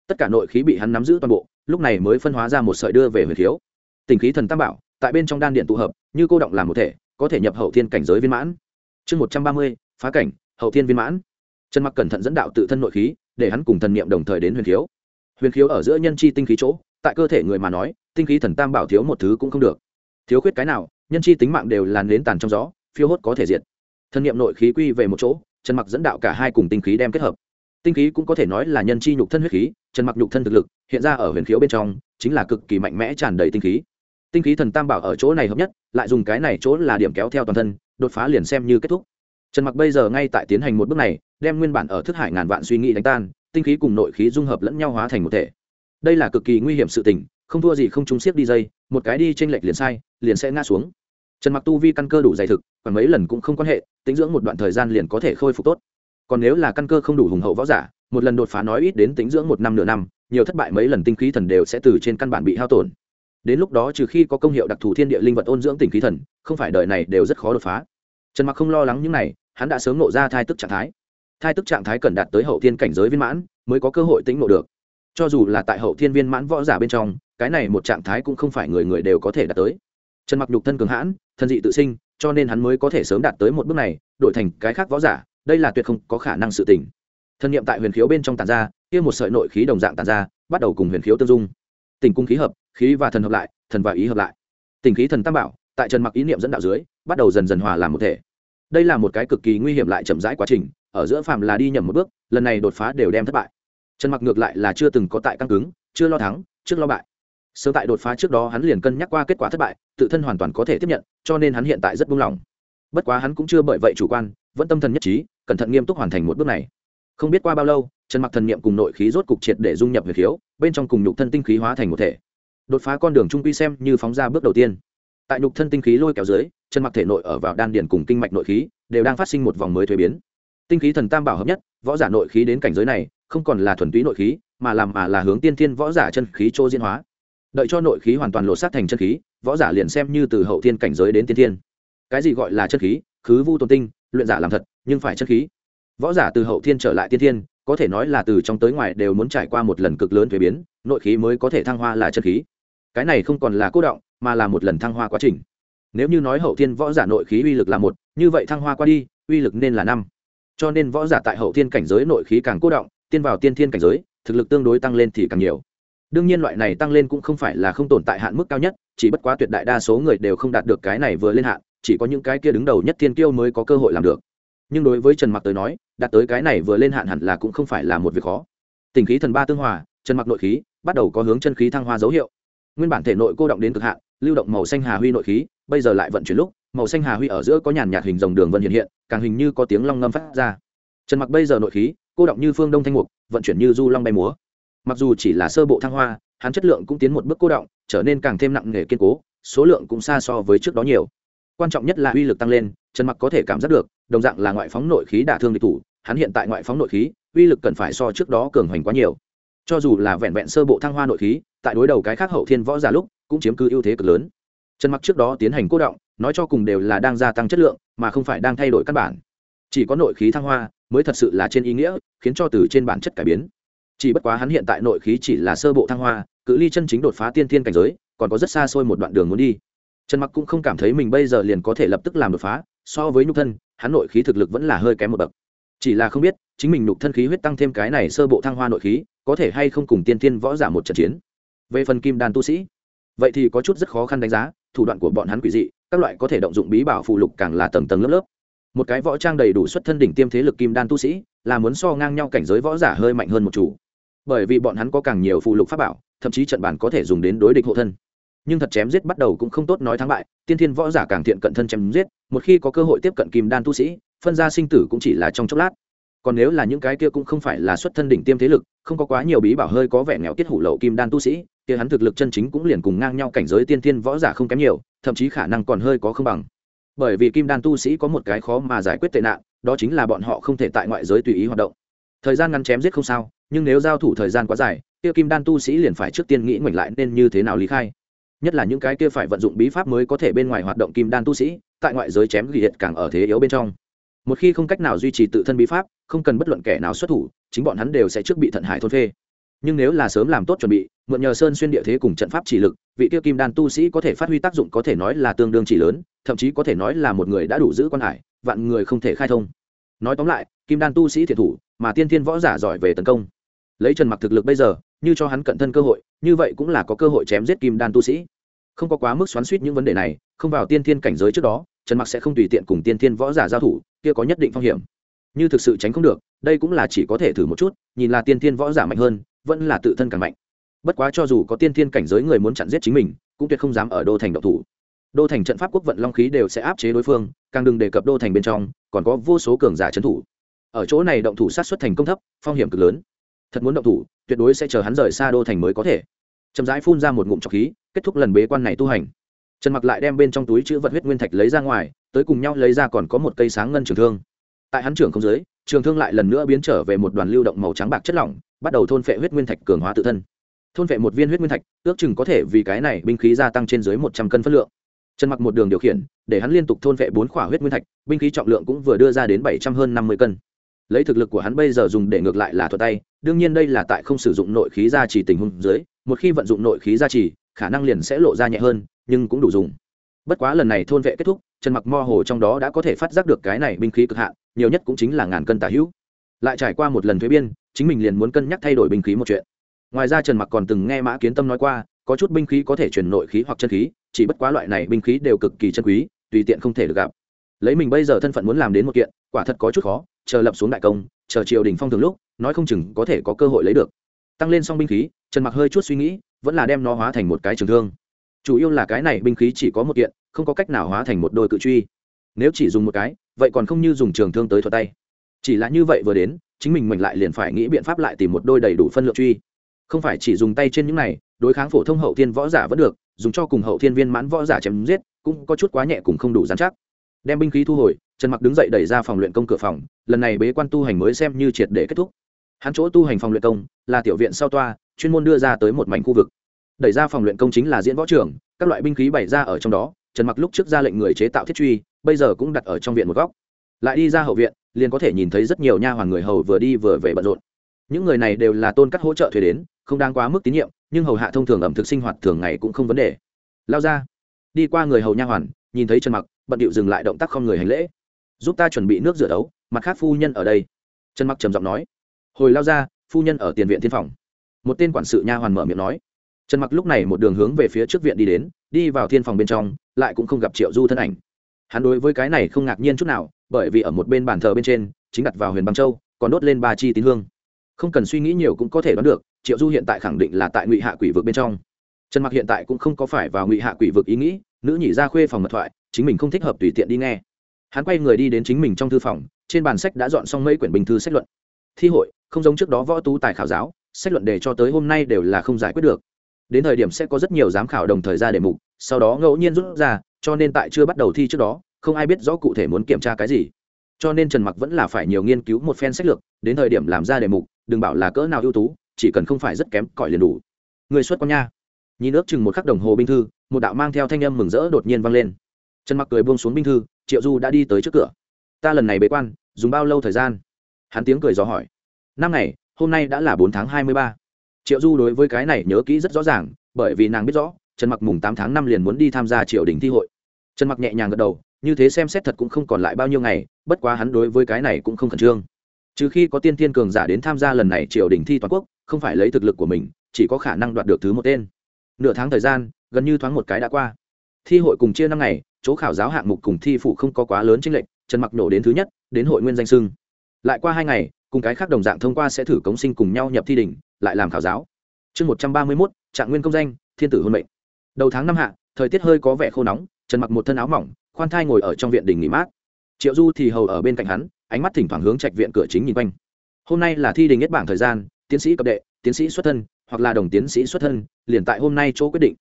Tất cả nội khí bị hắn nắm giữ toàn bộ, lúc này mới phân hóa ra một sợi đưa về huyền khiếu. Tình khí thần tam bảo, tại bên trong đan điện tụ hợp, như cô động làm một thể, có thể nhập hậu thiên cảnh giới viên mãn. Chương một trăm ba mươi, phá cảnh, hậu thiên viên mãn. Trần mặc cẩn thận dẫn đạo tự thân nội khí, để hắn cùng thần niệm đồng thời đến huyền khiếu. Huyền khiếu ở giữa nhân chi tinh khí chỗ, tại cơ thể người mà nói tinh khí thần tam bảo thiếu một thứ cũng không được. Thiếu khuyết cái nào, nhân chi tính mạng đều là nến tàn trong gió, phiêu hốt có thể diệt. Thân niệm nội khí quy về một chỗ, trần mặc dẫn đạo cả hai cùng tinh khí đem kết hợp. Tinh khí cũng có thể nói là nhân chi nhục thân huyết khí, trần mặc nhục thân thực lực hiện ra ở huyền khiếu bên trong, chính là cực kỳ mạnh mẽ tràn đầy tinh khí. Tinh khí thần tam bảo ở chỗ này hợp nhất, lại dùng cái này chỗ là điểm kéo theo toàn thân, đột phá liền xem như kết thúc. Trần mặc bây giờ ngay tại tiến hành một bước này, đem nguyên bản ở thức hải ngàn vạn suy nghĩ đánh tan, tinh khí cùng nội khí dung hợp lẫn nhau hóa thành một thể. Đây là cực kỳ nguy hiểm sự tình không thua gì không trung siết đi dây, một cái đi tranh lệch liền sai, liền sẽ ngã xuống. Trần mặc tu vi căn cơ đủ dày thực, còn mấy lần cũng không quan hệ, tính dưỡng một đoạn thời gian liền có thể khôi phục tốt. Còn nếu là căn cơ không đủ hùng hậu võ giả, một lần đột phá nói ít đến tính dưỡng một năm nửa năm, nhiều thất bại mấy lần tinh khí thần đều sẽ từ trên căn bản bị hao tổn. Đến lúc đó trừ khi có công hiệu đặc thù thiên địa linh vật ôn dưỡng tinh khí thần, không phải đời này đều rất khó đột phá. Trần mặc không lo lắng những này, hắn đã sớm nộ ra thai tức trạng thái. Thai tức trạng thái cần đạt tới hậu thiên cảnh giới viên mãn, mới có cơ hội tĩnh nộ được cho dù là tại hậu thiên viên mãn võ giả bên trong, cái này một trạng thái cũng không phải người người đều có thể đạt tới. Trần mặc nhục thân cường hãn thân dị tự sinh, cho nên hắn mới có thể sớm đạt tới một bước này, đổi thành cái khác võ giả, đây là tuyệt không có khả năng sự tình. Thân nhiệm tại huyền khiếu bên trong tàn ra, kia một sợi nội khí đồng dạng tàn ra, bắt đầu cùng huyền khiếu tương dung. Tình cung khí hợp, khí và thần hợp lại, thần và ý hợp lại. Tình khí thần tam bảo, tại trần mặc ý niệm dẫn đạo dưới, bắt đầu dần dần hòa làm một thể. Đây là một cái cực kỳ nguy hiểm lại chậm rãi quá trình, ở giữa phạm là đi nhầm một bước, lần này đột phá đều đem thất bại trần mặc ngược lại là chưa từng có tại căng cứng, chưa lo thắng, trước lo bại. Sớm tại đột phá trước đó hắn liền cân nhắc qua kết quả thất bại, tự thân hoàn toàn có thể tiếp nhận, cho nên hắn hiện tại rất buông lỏng. Bất quá hắn cũng chưa bởi vậy chủ quan, vẫn tâm thần nhất trí, cẩn thận nghiêm túc hoàn thành một bước này. Không biết qua bao lâu, trần mặc thần niệm cùng nội khí rốt cục triệt để dung nhập về khiếu, bên trong cùng nhục thân tinh khí hóa thành một thể. Đột phá con đường trung quy xem như phóng ra bước đầu tiên. Tại nhục thân tinh khí lôi kéo dưới chân mặc thể nội ở vào đan điền cùng kinh mạch nội khí, đều đang phát sinh một vòng mới thuế biến. Tinh khí thần tam bảo hợp nhất, võ giả nội khí đến cảnh giới này không còn là thuần túy nội khí, mà làm mà là hướng tiên thiên võ giả chân khí chỗ diễn hóa. Đợi cho nội khí hoàn toàn lột xác thành chân khí, võ giả liền xem như từ hậu thiên cảnh giới đến tiên thiên. Cái gì gọi là chân khí? Khứ vu tôn tinh, luyện giả làm thật, nhưng phải chân khí. Võ giả từ hậu thiên trở lại tiên thiên, có thể nói là từ trong tới ngoài đều muốn trải qua một lần cực lớn thuế biến, nội khí mới có thể thăng hoa là chân khí. Cái này không còn là cố động, mà là một lần thăng hoa quá trình. Nếu như nói hậu thiên võ giả nội khí uy lực là một, như vậy thăng hoa qua đi, uy lực nên là năm. Cho nên võ giả tại hậu thiên cảnh giới nội khí càng cố động tiên vào tiên thiên cảnh giới, thực lực tương đối tăng lên thì càng nhiều. Đương nhiên loại này tăng lên cũng không phải là không tồn tại hạn mức cao nhất, chỉ bất quá tuyệt đại đa số người đều không đạt được cái này vừa lên hạn, chỉ có những cái kia đứng đầu nhất thiên kiêu mới có cơ hội làm được. Nhưng đối với trần mặc tới nói, đạt tới cái này vừa lên hạn hẳn là cũng không phải là một việc khó. Tình khí thần ba tương hòa, trần mặc nội khí, bắt đầu có hướng chân khí thăng hoa dấu hiệu. Nguyên bản thể nội cô động đến cực hạn, lưu động màu xanh hà huy nội khí, bây giờ lại vận chuyển lúc, màu xanh hà huy ở giữa có nhàn nhạt hình dòng đường vân hiện hiện, càng hình như có tiếng long ngâm phát ra. Trần mặc bây giờ nội khí cô động như phương đông thanh mục, vận chuyển như du long bay múa. Mặc dù chỉ là sơ bộ thăng hoa, hắn chất lượng cũng tiến một bước cô động trở nên càng thêm nặng nề kiên cố, số lượng cũng xa so với trước đó nhiều. Quan trọng nhất là uy lực tăng lên, trần mặc có thể cảm giác được, đồng dạng là ngoại phóng nội khí đả thương địch thủ, hắn hiện tại ngoại phóng nội khí, uy lực cần phải so trước đó cường hoành quá nhiều. Cho dù là vẹn vẹn sơ bộ thăng hoa nội khí, tại đối đầu cái khác hậu thiên võ giả lúc, cũng chiếm cứ ưu thế cực lớn. Trần mặc trước đó tiến hành cô động nói cho cùng đều là đang gia tăng chất lượng, mà không phải đang thay đổi căn bản chỉ có nội khí thăng hoa mới thật sự là trên ý nghĩa, khiến cho từ trên bản chất cải biến. Chỉ bất quá hắn hiện tại nội khí chỉ là sơ bộ thăng hoa, cự ly chân chính đột phá tiên thiên cảnh giới, còn có rất xa xôi một đoạn đường muốn đi. Trần mặc cũng không cảm thấy mình bây giờ liền có thể lập tức làm đột phá, so với nhục thân, hắn nội khí thực lực vẫn là hơi kém một bậc. Chỉ là không biết, chính mình nhục thân khí huyết tăng thêm cái này sơ bộ thăng hoa nội khí, có thể hay không cùng tiên thiên võ giả một trận chiến. Về phần kim đan tu sĩ, vậy thì có chút rất khó khăn đánh giá, thủ đoạn của bọn hắn quỷ dị, các loại có thể động dụng bí bảo phụ lục càng là tầng tầng lớp lớp một cái võ trang đầy đủ xuất thân đỉnh tiêm thế lực kim đan tu sĩ, là muốn so ngang nhau cảnh giới võ giả hơi mạnh hơn một chủ. Bởi vì bọn hắn có càng nhiều phụ lục pháp bảo, thậm chí trận bản có thể dùng đến đối địch hộ thân. Nhưng thật chém giết bắt đầu cũng không tốt nói thắng bại, tiên thiên võ giả càng thiện cận thân chém giết, một khi có cơ hội tiếp cận kim đan tu sĩ, phân ra sinh tử cũng chỉ là trong chốc lát. Còn nếu là những cái kia cũng không phải là xuất thân đỉnh tiêm thế lực, không có quá nhiều bí bảo hơi có vẻ nghèo tiết hủ lậu kim đan tu sĩ, kia hắn thực lực chân chính cũng liền cùng ngang nhau cảnh giới tiên thiên võ giả không kém nhiều, thậm chí khả năng còn hơi có không bằng bởi vì kim đan tu sĩ có một cái khó mà giải quyết tệ nạn, đó chính là bọn họ không thể tại ngoại giới tùy ý hoạt động. Thời gian ngắn chém giết không sao, nhưng nếu giao thủ thời gian quá dài, kia kim đan tu sĩ liền phải trước tiên nghĩ ngoảnh lại nên như thế nào lý khai. Nhất là những cái kia phải vận dụng bí pháp mới có thể bên ngoài hoạt động kim đan tu sĩ, tại ngoại giới chém ghi hiện càng ở thế yếu bên trong. Một khi không cách nào duy trì tự thân bí pháp, không cần bất luận kẻ nào xuất thủ, chính bọn hắn đều sẽ trước bị thận hải thôn phê. Nhưng nếu là sớm làm tốt chuẩn bị, mượn nhờ sơn xuyên địa thế cùng trận pháp chỉ lực, vị tiêu kim đan tu sĩ có thể phát huy tác dụng có thể nói là tương đương chỉ lớn thậm chí có thể nói là một người đã đủ giữ quan hải, vạn người không thể khai thông. Nói tóm lại, kim đan tu sĩ thiệt thủ, mà tiên thiên võ giả giỏi về tấn công. Lấy trần mặc thực lực bây giờ, như cho hắn cận thân cơ hội, như vậy cũng là có cơ hội chém giết kim đan tu sĩ. Không có quá mức xoắn suýt những vấn đề này, không vào tiên thiên cảnh giới trước đó, trần mặc sẽ không tùy tiện cùng tiên thiên võ giả giao thủ, kia có nhất định phong hiểm. Như thực sự tránh không được, đây cũng là chỉ có thể thử một chút, nhìn là tiên thiên võ giả mạnh hơn, vẫn là tự thân càng mạnh. Bất quá cho dù có tiên thiên cảnh giới người muốn chặn giết chính mình, cũng tuyệt không dám ở đô thành độc thủ đô thành trận pháp quốc vận long khí đều sẽ áp chế đối phương, càng đừng đề cập đô thành bên trong, còn có vô số cường giả trấn thủ. Ở chỗ này động thủ sát xuất thành công thấp, phong hiểm cực lớn. Thật muốn động thủ, tuyệt đối sẽ chờ hắn rời xa đô thành mới có thể. Chậm rãi phun ra một ngụm trọc khí, kết thúc lần bế quan này tu hành. Trần mặc lại đem bên trong túi chữ vật huyết nguyên thạch lấy ra ngoài, tới cùng nhau lấy ra còn có một cây sáng ngân trường thương. Tại hắn trưởng không dưới, trường thương lại lần nữa biến trở về một đoàn lưu động màu trắng bạc chất lỏng, bắt đầu thôn phệ huyết nguyên thạch cường hóa tự thân. Thôn phệ một viên huyết nguyên thạch, ước chừng có thể vì cái này binh khí gia tăng trên dưới một trăm cân phân lượng trần mặc một đường điều khiển, để hắn liên tục thôn vệ bốn khỏa huyết nguyên thạch, binh khí trọng lượng cũng vừa đưa ra đến bảy trăm hơn năm mươi cân. Lấy thực lực của hắn bây giờ dùng để ngược lại là thuật tay, đương nhiên đây là tại không sử dụng nội khí gia trì tình huống dưới, một khi vận dụng nội khí gia trì, khả năng liền sẽ lộ ra nhẹ hơn, nhưng cũng đủ dùng. Bất quá lần này thôn vệ kết thúc, trần mặc mo hồ trong đó đã có thể phát giác được cái này binh khí cực hạn, nhiều nhất cũng chính là ngàn cân tả hữu. Lại trải qua một lần thuế biên, chính mình liền muốn cân nhắc thay đổi binh khí một chuyện. Ngoài ra trần mặc còn từng nghe mã kiến tâm nói qua, có chút binh khí có thể chuyển nội khí hoặc chân khí chỉ bất quá loại này binh khí đều cực kỳ chân quý, tùy tiện không thể được gặp. Lấy mình bây giờ thân phận muốn làm đến một kiện, quả thật có chút khó, chờ lập xuống đại công, chờ triều đình phong thường lúc, nói không chừng có thể có cơ hội lấy được. Tăng lên xong binh khí, trần mặc hơi chút suy nghĩ, vẫn là đem nó hóa thành một cái trường thương. Chủ yếu là cái này binh khí chỉ có một kiện, không có cách nào hóa thành một đôi cự truy. Nếu chỉ dùng một cái, vậy còn không như dùng trường thương tới thuật tay. Chỉ là như vậy vừa đến, chính mình mình lại liền phải nghĩ biện pháp lại tìm một đôi đầy đủ phân lượng truy. Không phải chỉ dùng tay trên những này, đối kháng phổ thông hậu thiên võ giả vẫn được dùng cho cùng hậu thiên viên mãn võ giả chém giết, cũng có chút quá nhẹ cũng không đủ giám chắc. Đem binh khí thu hồi, trần mặc đứng dậy đẩy ra phòng luyện công cửa phòng, lần này bế quan tu hành mới xem như triệt để kết thúc. Hắn chỗ tu hành phòng luyện công, là tiểu viện sau toa, chuyên môn đưa ra tới một mảnh khu vực. Đẩy ra phòng luyện công chính là diễn võ trường, các loại binh khí bày ra ở trong đó, trần mặc lúc trước ra lệnh người chế tạo thiết truy, bây giờ cũng đặt ở trong viện một góc. Lại đi ra hậu viện, liền có thể nhìn thấy rất nhiều nha hoàn người hầu vừa đi vừa về bận rộn. Những người này đều là tôn cắt hỗ trợ thuê đến, không đang quá mức tín nhiệm nhưng hầu hạ thông thường ẩm thực sinh hoạt thường ngày cũng không vấn đề. Lao ra. Đi qua người hầu nha hoàn, nhìn thấy trần mặc, bận điệu dừng lại động tác không người hành lễ. Giúp ta chuẩn bị nước rửa đấu, mặt khác phu nhân ở đây. Trần mặc trầm giọng nói. Hồi lao ra, phu nhân ở tiền viện thiên phòng. Một tên quản sự nha hoàn mở miệng nói. Trần mặc lúc này một đường hướng về phía trước viện đi đến, đi vào thiên phòng bên trong, lại cũng không gặp triệu du thân ảnh. Hắn đối với cái này không ngạc nhiên chút nào, bởi vì ở một bên bàn thờ bên trên, chính đặt vào huyền băng châu, còn đốt lên ba chi tín hương. Không cần suy nghĩ nhiều cũng có thể đoán được triệu du hiện tại khẳng định là tại ngụy hạ quỷ vực bên trong trần mặc hiện tại cũng không có phải vào ngụy hạ quỷ vực ý nghĩ nữ nhị ra khuê phòng mật thoại chính mình không thích hợp tùy tiện đi nghe hắn quay người đi đến chính mình trong thư phòng trên bàn sách đã dọn xong mấy quyển bình thư sách luận thi hội không giống trước đó võ tú tài khảo giáo sách luận đề cho tới hôm nay đều là không giải quyết được đến thời điểm sẽ có rất nhiều giám khảo đồng thời ra đề mục sau đó ngẫu nhiên rút ra cho nên tại chưa bắt đầu thi trước đó không ai biết rõ cụ thể muốn kiểm tra cái gì cho nên trần mặc vẫn là phải nhiều nghiên cứu một phen sách lược đến thời điểm làm ra đề mục đừng bảo là cỡ nào ưu tú chỉ cần không phải rất kém, cỏi liền đủ. Người xuất con nha. Nhìn ước chừng một khắc đồng hồ binh thư, một đạo mang theo thanh âm mừng rỡ đột nhiên vang lên. Trần mặc cười buông xuống binh thư, triệu du đã đi tới trước cửa. Ta lần này bế quan, dùng bao lâu thời gian? Hắn tiếng cười gió hỏi. Năm ngày, hôm nay đã là bốn tháng hai mươi ba. Triệu du đối với cái này nhớ kỹ rất rõ ràng, bởi vì nàng biết rõ, trần mặc mùng tám tháng năm liền muốn đi tham gia triều đình thi hội. Trần mặc nhẹ nhàng gật đầu, như thế xem xét thật cũng không còn lại bao nhiêu ngày, bất quá hắn đối với cái này cũng không khẩn trương. Trừ khi có tiên thiên cường giả đến tham gia lần này triều đình thi toàn quốc không phải lấy thực lực của mình, chỉ có khả năng đoạt được thứ một tên. Nửa tháng thời gian, gần như thoáng một cái đã qua. Thi hội cùng chia năm ngày, chỗ khảo giáo hạng mục cùng thi phụ không có quá lớn chính lệch, trần mặc nổ đến thứ nhất, đến hội nguyên danh sưng. Lại qua hai ngày, cùng cái khác đồng dạng thông qua sẽ thử cống sinh cùng nhau nhập thi đỉnh, lại làm khảo giáo. Chương một trăm ba mươi mốt, trạng nguyên công danh, thiên tử hôn mệnh. Đầu tháng năm hạ, thời tiết hơi có vẻ khô nóng, trần mặc một thân áo mỏng, khoan thai ngồi ở trong viện đình nghỉ mát. Triệu du thì hầu ở bên cạnh hắn, ánh mắt thỉnh thoảng hướng trạch viện cửa chính nhìn quanh. Hôm nay là thi đình nhất bảng thời gian tiến sĩ cập đệ, tiến sĩ xuất thân, hoặc là đồng tiến sĩ xuất thân, liền tại hôm nay chỗ quyết định.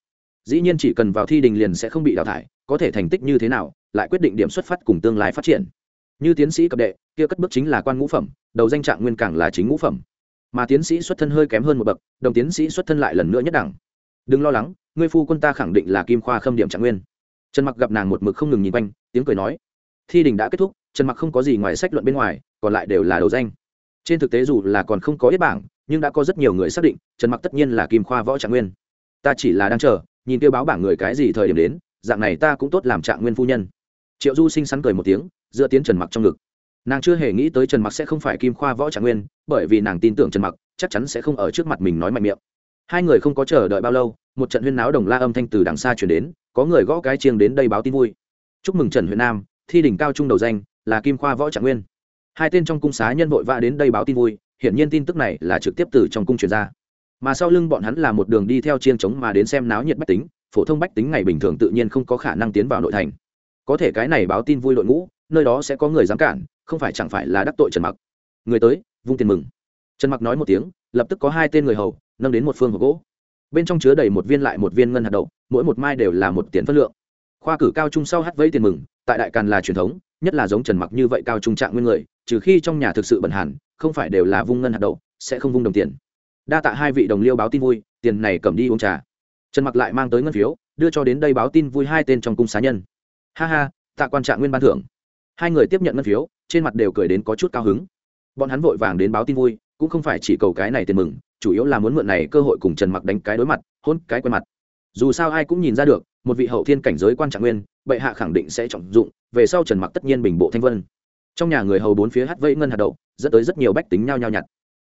Dĩ nhiên chỉ cần vào thi đình liền sẽ không bị đào thải, có thể thành tích như thế nào, lại quyết định điểm xuất phát cùng tương lai phát triển. Như tiến sĩ cập đệ, kia cất bước chính là quan ngũ phẩm, đầu danh trạng nguyên cảng là chính ngũ phẩm. Mà tiến sĩ xuất thân hơi kém hơn một bậc, đồng tiến sĩ xuất thân lại lần nữa nhất đẳng. Đừng lo lắng, ngươi phu quân ta khẳng định là kim khoa khâm điểm trạng nguyên. Trần mặc gặp nàng một mực không ngừng nhìn quanh, tiếng cười nói, thi đình đã kết thúc, trần mặc không có gì ngoài sách luận bên ngoài, còn lại đều là đầu danh trên thực tế dù là còn không có ít bảng, nhưng đã có rất nhiều người xác định, trần mặc tất nhiên là kim khoa võ trạng nguyên. Ta chỉ là đang chờ, nhìn kêu báo bảng người cái gì thời điểm đến, dạng này ta cũng tốt làm trạng nguyên phu nhân. Triệu du xinh xắn cười một tiếng, dựa tiến trần mặc trong ngực. Nàng chưa hề nghĩ tới trần mặc sẽ không phải kim khoa võ trạng nguyên, bởi vì nàng tin tưởng trần mặc, chắc chắn sẽ không ở trước mặt mình nói mạnh miệng. Hai người không có chờ đợi bao lâu, một trận huyên náo đồng la âm thanh từ đằng xa chuyển đến, có người gõ cái chiêng đến đây báo tin vui. Chúc mừng trần huyện nam, thi đỉnh cao trung đầu danh, là kim khoa võ trạng nguyên hai tên trong cung xá nhân vội vã đến đây báo tin vui, hiển nhiên tin tức này là trực tiếp từ trong cung truyền ra. Mà sau lưng bọn hắn là một đường đi theo chiên trống mà đến xem náo nhiệt bách tính, phổ thông bách tính ngày bình thường tự nhiên không có khả năng tiến vào nội thành. Có thể cái này báo tin vui đội ngũ, nơi đó sẽ có người dám cản, không phải chẳng phải là đắc tội trần mặc. Người tới, vung tiền mừng. Trần mặc nói một tiếng, lập tức có hai tên người hầu, nâng đến một phương hộp gỗ. Bên trong chứa đầy một viên lại một viên ngân hạt đậu, mỗi một mai đều là một tiền phân lượng. Khoa cử cao trung sau hát vẫy tiền mừng, tại đại càn là truyền thống, nhất là giống trần mặc như vậy cao trung trạng nguyên người trừ khi trong nhà thực sự bận hẳn, không phải đều là vung ngân hạt đậu, sẽ không vung đồng tiền. Đa tạ hai vị đồng liêu báo tin vui, tiền này cầm đi uống trà. Trần mặc lại mang tới ngân phiếu, đưa cho đến đây báo tin vui hai tên trong cung xá nhân. Ha ha, tạ quan trạng nguyên ban thưởng. Hai người tiếp nhận ngân phiếu, trên mặt đều cười đến có chút cao hứng. Bọn hắn vội vàng đến báo tin vui, cũng không phải chỉ cầu cái này tiền mừng, chủ yếu là muốn mượn này cơ hội cùng trần mặc đánh cái đối mặt, hôn cái quen mặt. Dù sao ai cũng nhìn ra được, một vị hậu thiên cảnh giới quan trạng nguyên, bệ hạ khẳng định sẽ trọng dụng, về sau trần mặc tất nhiên bình bộ thanh vân trong nhà người hầu bốn phía hắt vây ngân hạt đậu, dẫn tới rất nhiều bách tính nhao nhao nhặt.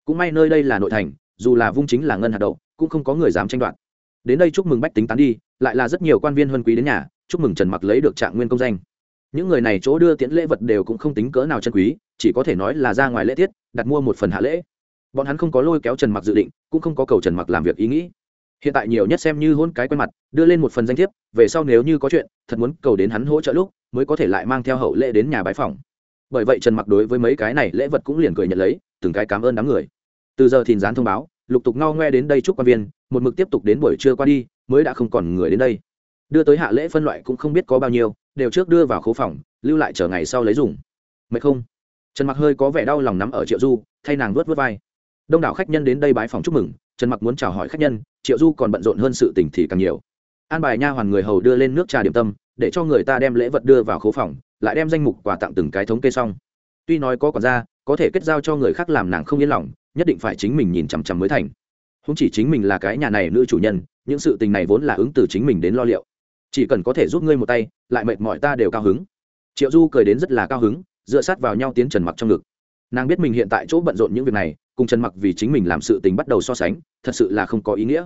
Cũng may nơi đây là nội thành, dù là vung chính là ngân hạt đậu, cũng không có người dám tranh đoạt. Đến đây chúc mừng bách tính tán đi, lại là rất nhiều quan viên huân quý đến nhà, chúc mừng trần mặc lấy được trạng nguyên công danh. Những người này chỗ đưa tiễn lễ vật đều cũng không tính cỡ nào chân quý, chỉ có thể nói là ra ngoài lễ tiết, đặt mua một phần hạ lễ. Bọn hắn không có lôi kéo trần mặc dự định, cũng không có cầu trần mặc làm việc ý nghĩ. Hiện tại nhiều nhất xem như hôn cái quen mặt, đưa lên một phần danh thiếp, về sau nếu như có chuyện, thật muốn cầu đến hắn hỗ trợ lúc, mới có thể lại mang theo hậu lễ đến nhà bái phòng bởi vậy trần mặc đối với mấy cái này lễ vật cũng liền cười nhận lấy, từng cái cảm ơn đám người. Từ giờ thìn gián thông báo, lục tục ngao ngoe đến đây chúc quan viên, một mực tiếp tục đến buổi trưa qua đi, mới đã không còn người đến đây. Đưa tới hạ lễ phân loại cũng không biết có bao nhiêu, đều trước đưa vào khố phòng, lưu lại chờ ngày sau lấy dùng. Mệt không? Trần mặc hơi có vẻ đau lòng nắm ở triệu du, thay nàng vớt vớt vai. Đông đảo khách nhân đến đây bái phòng chúc mừng, trần mặc muốn chào hỏi khách nhân, triệu du còn bận rộn hơn sự tình thì càng nhiều. An bài nha hoàn người hầu đưa lên nước trà điểm tâm, để cho người ta đem lễ vật đưa vào khố phòng lại đem danh mục quà tặng từng cái thống kê xong. Tuy nói có còn ra có thể kết giao cho người khác làm nàng không yên lòng, nhất định phải chính mình nhìn chằm chằm mới thành. Không chỉ chính mình là cái nhà này nữ chủ nhân, những sự tình này vốn là ứng từ chính mình đến lo liệu. Chỉ cần có thể giúp ngươi một tay, lại mệt mỏi ta đều cao hứng. Triệu du cười đến rất là cao hứng, dựa sát vào nhau tiến trần mặc trong ngực. Nàng biết mình hiện tại chỗ bận rộn những việc này, cùng trần mặc vì chính mình làm sự tình bắt đầu so sánh, thật sự là không có ý nghĩa.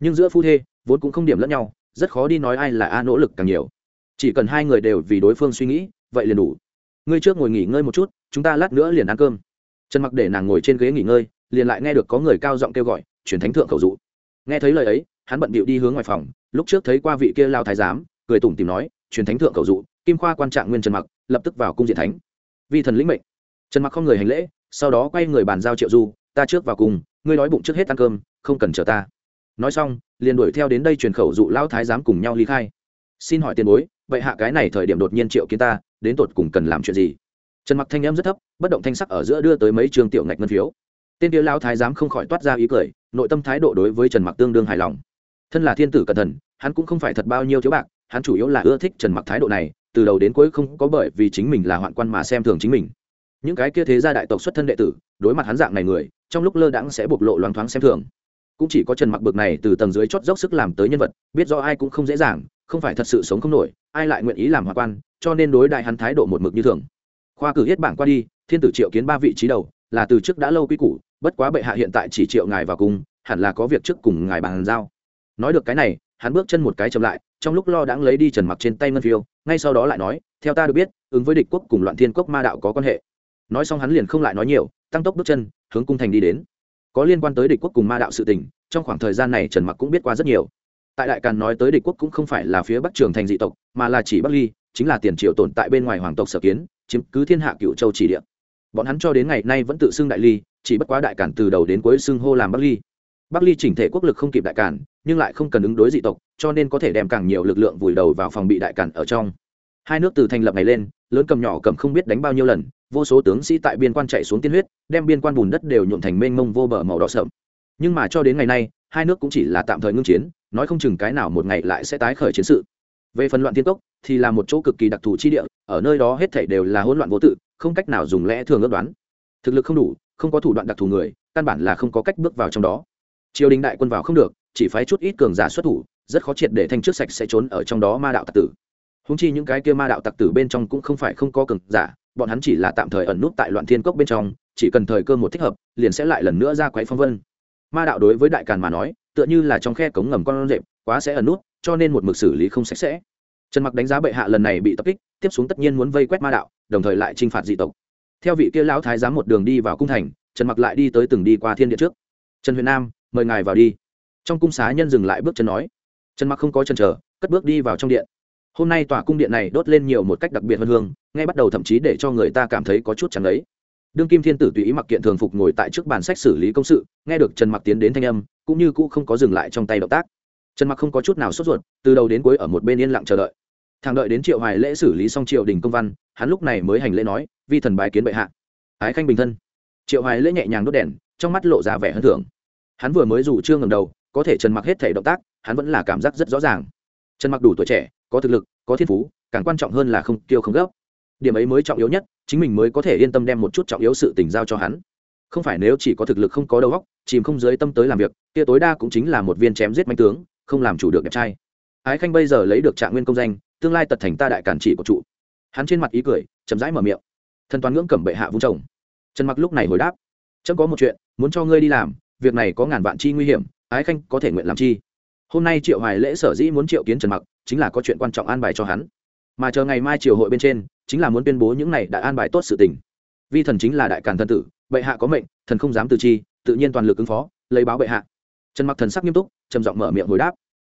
Nhưng giữa phu thê, vốn cũng không điểm lẫn nhau, rất khó đi nói ai là a nỗ lực càng nhiều chỉ cần hai người đều vì đối phương suy nghĩ, vậy liền đủ. Ngươi trước ngồi nghỉ ngơi một chút, chúng ta lát nữa liền ăn cơm. Trần mặc để nàng ngồi trên ghế nghỉ ngơi, liền lại nghe được có người cao giọng kêu gọi, chuyển thánh thượng khẩu dụ. Nghe thấy lời ấy, hắn bận bịu đi hướng ngoài phòng, lúc trước thấy qua vị kia lao thái giám, cười tủm tìm nói truyền thánh thượng khẩu dụ, kim khoa quan trạng nguyên trần mặc, lập tức vào cung diện thánh. Vi thần lĩnh mệnh. Trần mặc không người hành lễ, sau đó quay người bàn giao triệu du, ta trước vào cùng ngươi nói bụng trước hết ăn cơm, không cần chờ ta. Nói xong, liền đuổi theo đến đây truyền khẩu dụ lao thái giám cùng nhau ly khai. Xin hỏi tiền bối vậy hạ cái này thời điểm đột nhiên triệu kiến ta, đến tột cùng cần làm chuyện gì? Trần mặc thanh âm rất thấp, bất động thanh sắc ở giữa đưa tới mấy trường tiểu ngạch ngân phiếu. Tên kia lao thái giám không khỏi toát ra ý cười, nội tâm thái độ đối với trần mặc tương đương hài lòng. Thân là thiên tử cẩn thận, hắn cũng không phải thật bao nhiêu thiếu bạc, hắn chủ yếu là ưa thích trần mặc thái độ này, từ đầu đến cuối không có bởi vì chính mình là hoạn quan mà xem thường chính mình. Những cái kia thế gia đại tộc xuất thân đệ tử, đối mặt hắn dạng này người, trong lúc lơ đãng sẽ bộc lộ loáng thoáng xem thường. Cũng chỉ có trần mặc bực này từ tầng dưới chót dốc sức làm tới nhân vật, biết do ai cũng không dễ dàng không phải thật sự sống không nổi, ai lại nguyện ý làm hòa quan, cho nên đối đại hắn thái độ một mực như thường. Khoa cử hết bảng qua đi, thiên tử triệu kiến ba vị trí đầu, là từ trước đã lâu quy củ, bất quá bệ hạ hiện tại chỉ triệu ngài vào cung, hẳn là có việc trước cùng ngài bàn giao. Nói được cái này, hắn bước chân một cái chậm lại, trong lúc lo đãng lấy đi trần mặc trên tay ngân phiêu, ngay sau đó lại nói, theo ta được biết, ứng với địch quốc cùng loạn thiên quốc ma đạo có quan hệ. Nói xong hắn liền không lại nói nhiều, tăng tốc bước chân, hướng cung thành đi đến. Có liên quan tới địch quốc cùng ma đạo sự tình, trong khoảng thời gian này trần mặc cũng biết qua rất nhiều tại đại càn nói tới địch quốc cũng không phải là phía bắc trường thành dị tộc, mà là chỉ bắc ly, chính là tiền triệu tồn tại bên ngoài hoàng tộc sở kiến, chiếm cứ thiên hạ cựu châu chỉ địa. Bọn hắn cho đến ngày nay vẫn tự xưng đại ly, chỉ bất quá đại càn từ đầu đến cuối xưng hô làm bắc ly. Bắc ly chỉnh thể quốc lực không kịp đại càn, nhưng lại không cần ứng đối dị tộc, cho nên có thể đem càng nhiều lực lượng vùi đầu vào phòng bị đại càn ở trong. Hai nước từ thành lập này lên, lớn cầm nhỏ cầm không biết đánh bao nhiêu lần, vô số tướng sĩ tại biên quan chạy xuống tiên huyết, đem biên quan bùn đất đều nhuộm thành mênh mông vô bờ màu đỏ sậm nhưng mà cho đến ngày nay hai nước cũng chỉ là tạm thời ngưng chiến, nói không chừng cái nào một ngày lại sẽ tái khởi chiến sự. Về phần loạn thiên cốc, thì là một chỗ cực kỳ đặc thù chi địa, ở nơi đó hết thảy đều là hỗn loạn vô tự, không cách nào dùng lẽ thường ước đoán. Thực lực không đủ, không có thủ đoạn đặc thù người, căn bản là không có cách bước vào trong đó. Triều đình đại quân vào không được, chỉ phái chút ít cường giả xuất thủ, rất khó triệt để thanh trước sạch sẽ trốn ở trong đó ma đạo tặc tử. Húng chi những cái kia ma đạo tặc tử bên trong cũng không phải không có cường giả, bọn hắn chỉ là tạm thời ẩn nút tại loạn thiên cốc bên trong, chỉ cần thời cơ một thích hợp, liền sẽ lại lần nữa ra quấy phong vân ma đạo đối với đại càn mà nói, tựa như là trong khe cống ngầm con rệp, quá sẽ ẩn nút, cho nên một mực xử lý không sạch sẽ. Trần mặc đánh giá bệ hạ lần này bị tập kích, tiếp xuống tất nhiên muốn vây quét ma đạo, đồng thời lại chinh phạt dị tộc. Theo vị kia lão thái giám một đường đi vào cung thành, trần mặc lại đi tới từng đi qua thiên địa trước. Trần huyền nam, mời ngài vào đi. Trong cung xá nhân dừng lại bước chân nói. Trần mặc không có chân chờ, cất bước đi vào trong điện. Hôm nay tòa cung điện này đốt lên nhiều một cách đặc biệt hơn hương, ngay bắt đầu thậm chí để cho người ta cảm thấy có chút chẳng đấy đương kim thiên tử tùy ý mặc kiện thường phục ngồi tại trước bàn sách xử lý công sự, nghe được trần mặc tiến đến thanh âm, cũng như cũ không có dừng lại trong tay động tác. Trần mặc không có chút nào sốt ruột, từ đầu đến cuối ở một bên yên lặng chờ đợi. Thằng đợi đến triệu hoài lễ xử lý xong triệu đình công văn, hắn lúc này mới hành lễ nói, vi thần bái kiến bệ hạ. Ái khanh bình thân. Triệu hoài lễ nhẹ nhàng đốt đèn, trong mắt lộ ra vẻ hơn thưởng. Hắn vừa mới dù chưa ngầm đầu, có thể trần mặc hết thể động tác, hắn vẫn là cảm giác rất rõ ràng. Trần mặc đủ tuổi trẻ, có thực lực, có thiên phú, càng quan trọng hơn là không kiêu không gấp điểm ấy mới trọng yếu nhất, chính mình mới có thể yên tâm đem một chút trọng yếu sự tình giao cho hắn. Không phải nếu chỉ có thực lực không có đầu óc, chìm không dưới tâm tới làm việc, kia tối đa cũng chính là một viên chém giết manh tướng, không làm chủ được đẹp trai. Ái khanh bây giờ lấy được trạng nguyên công danh, tương lai tật thành ta đại cản chỉ của trụ hắn trên mặt ý cười, chậm rãi mở miệng. Thần toán ngưỡng cẩm bệ hạ vung chồng. Trần mặc lúc này hồi đáp. Chấm có một chuyện, muốn cho ngươi đi làm, việc này có ngàn vạn chi nguy hiểm, ái khanh có thể nguyện làm chi? Hôm nay triệu hoài lễ sở dĩ muốn triệu kiến trần mặc, chính là có chuyện quan trọng an bài cho hắn. Mà chờ ngày mai triều hội bên trên chính là muốn tuyên bố những này đã an bài tốt sự tình. Vi thần chính là đại càn thân tử, bệ hạ có mệnh, thần không dám từ chi, tự nhiên toàn lực ứng phó, lấy báo bệ hạ. Trần mặc thần sắc nghiêm túc, trầm giọng mở miệng hồi đáp.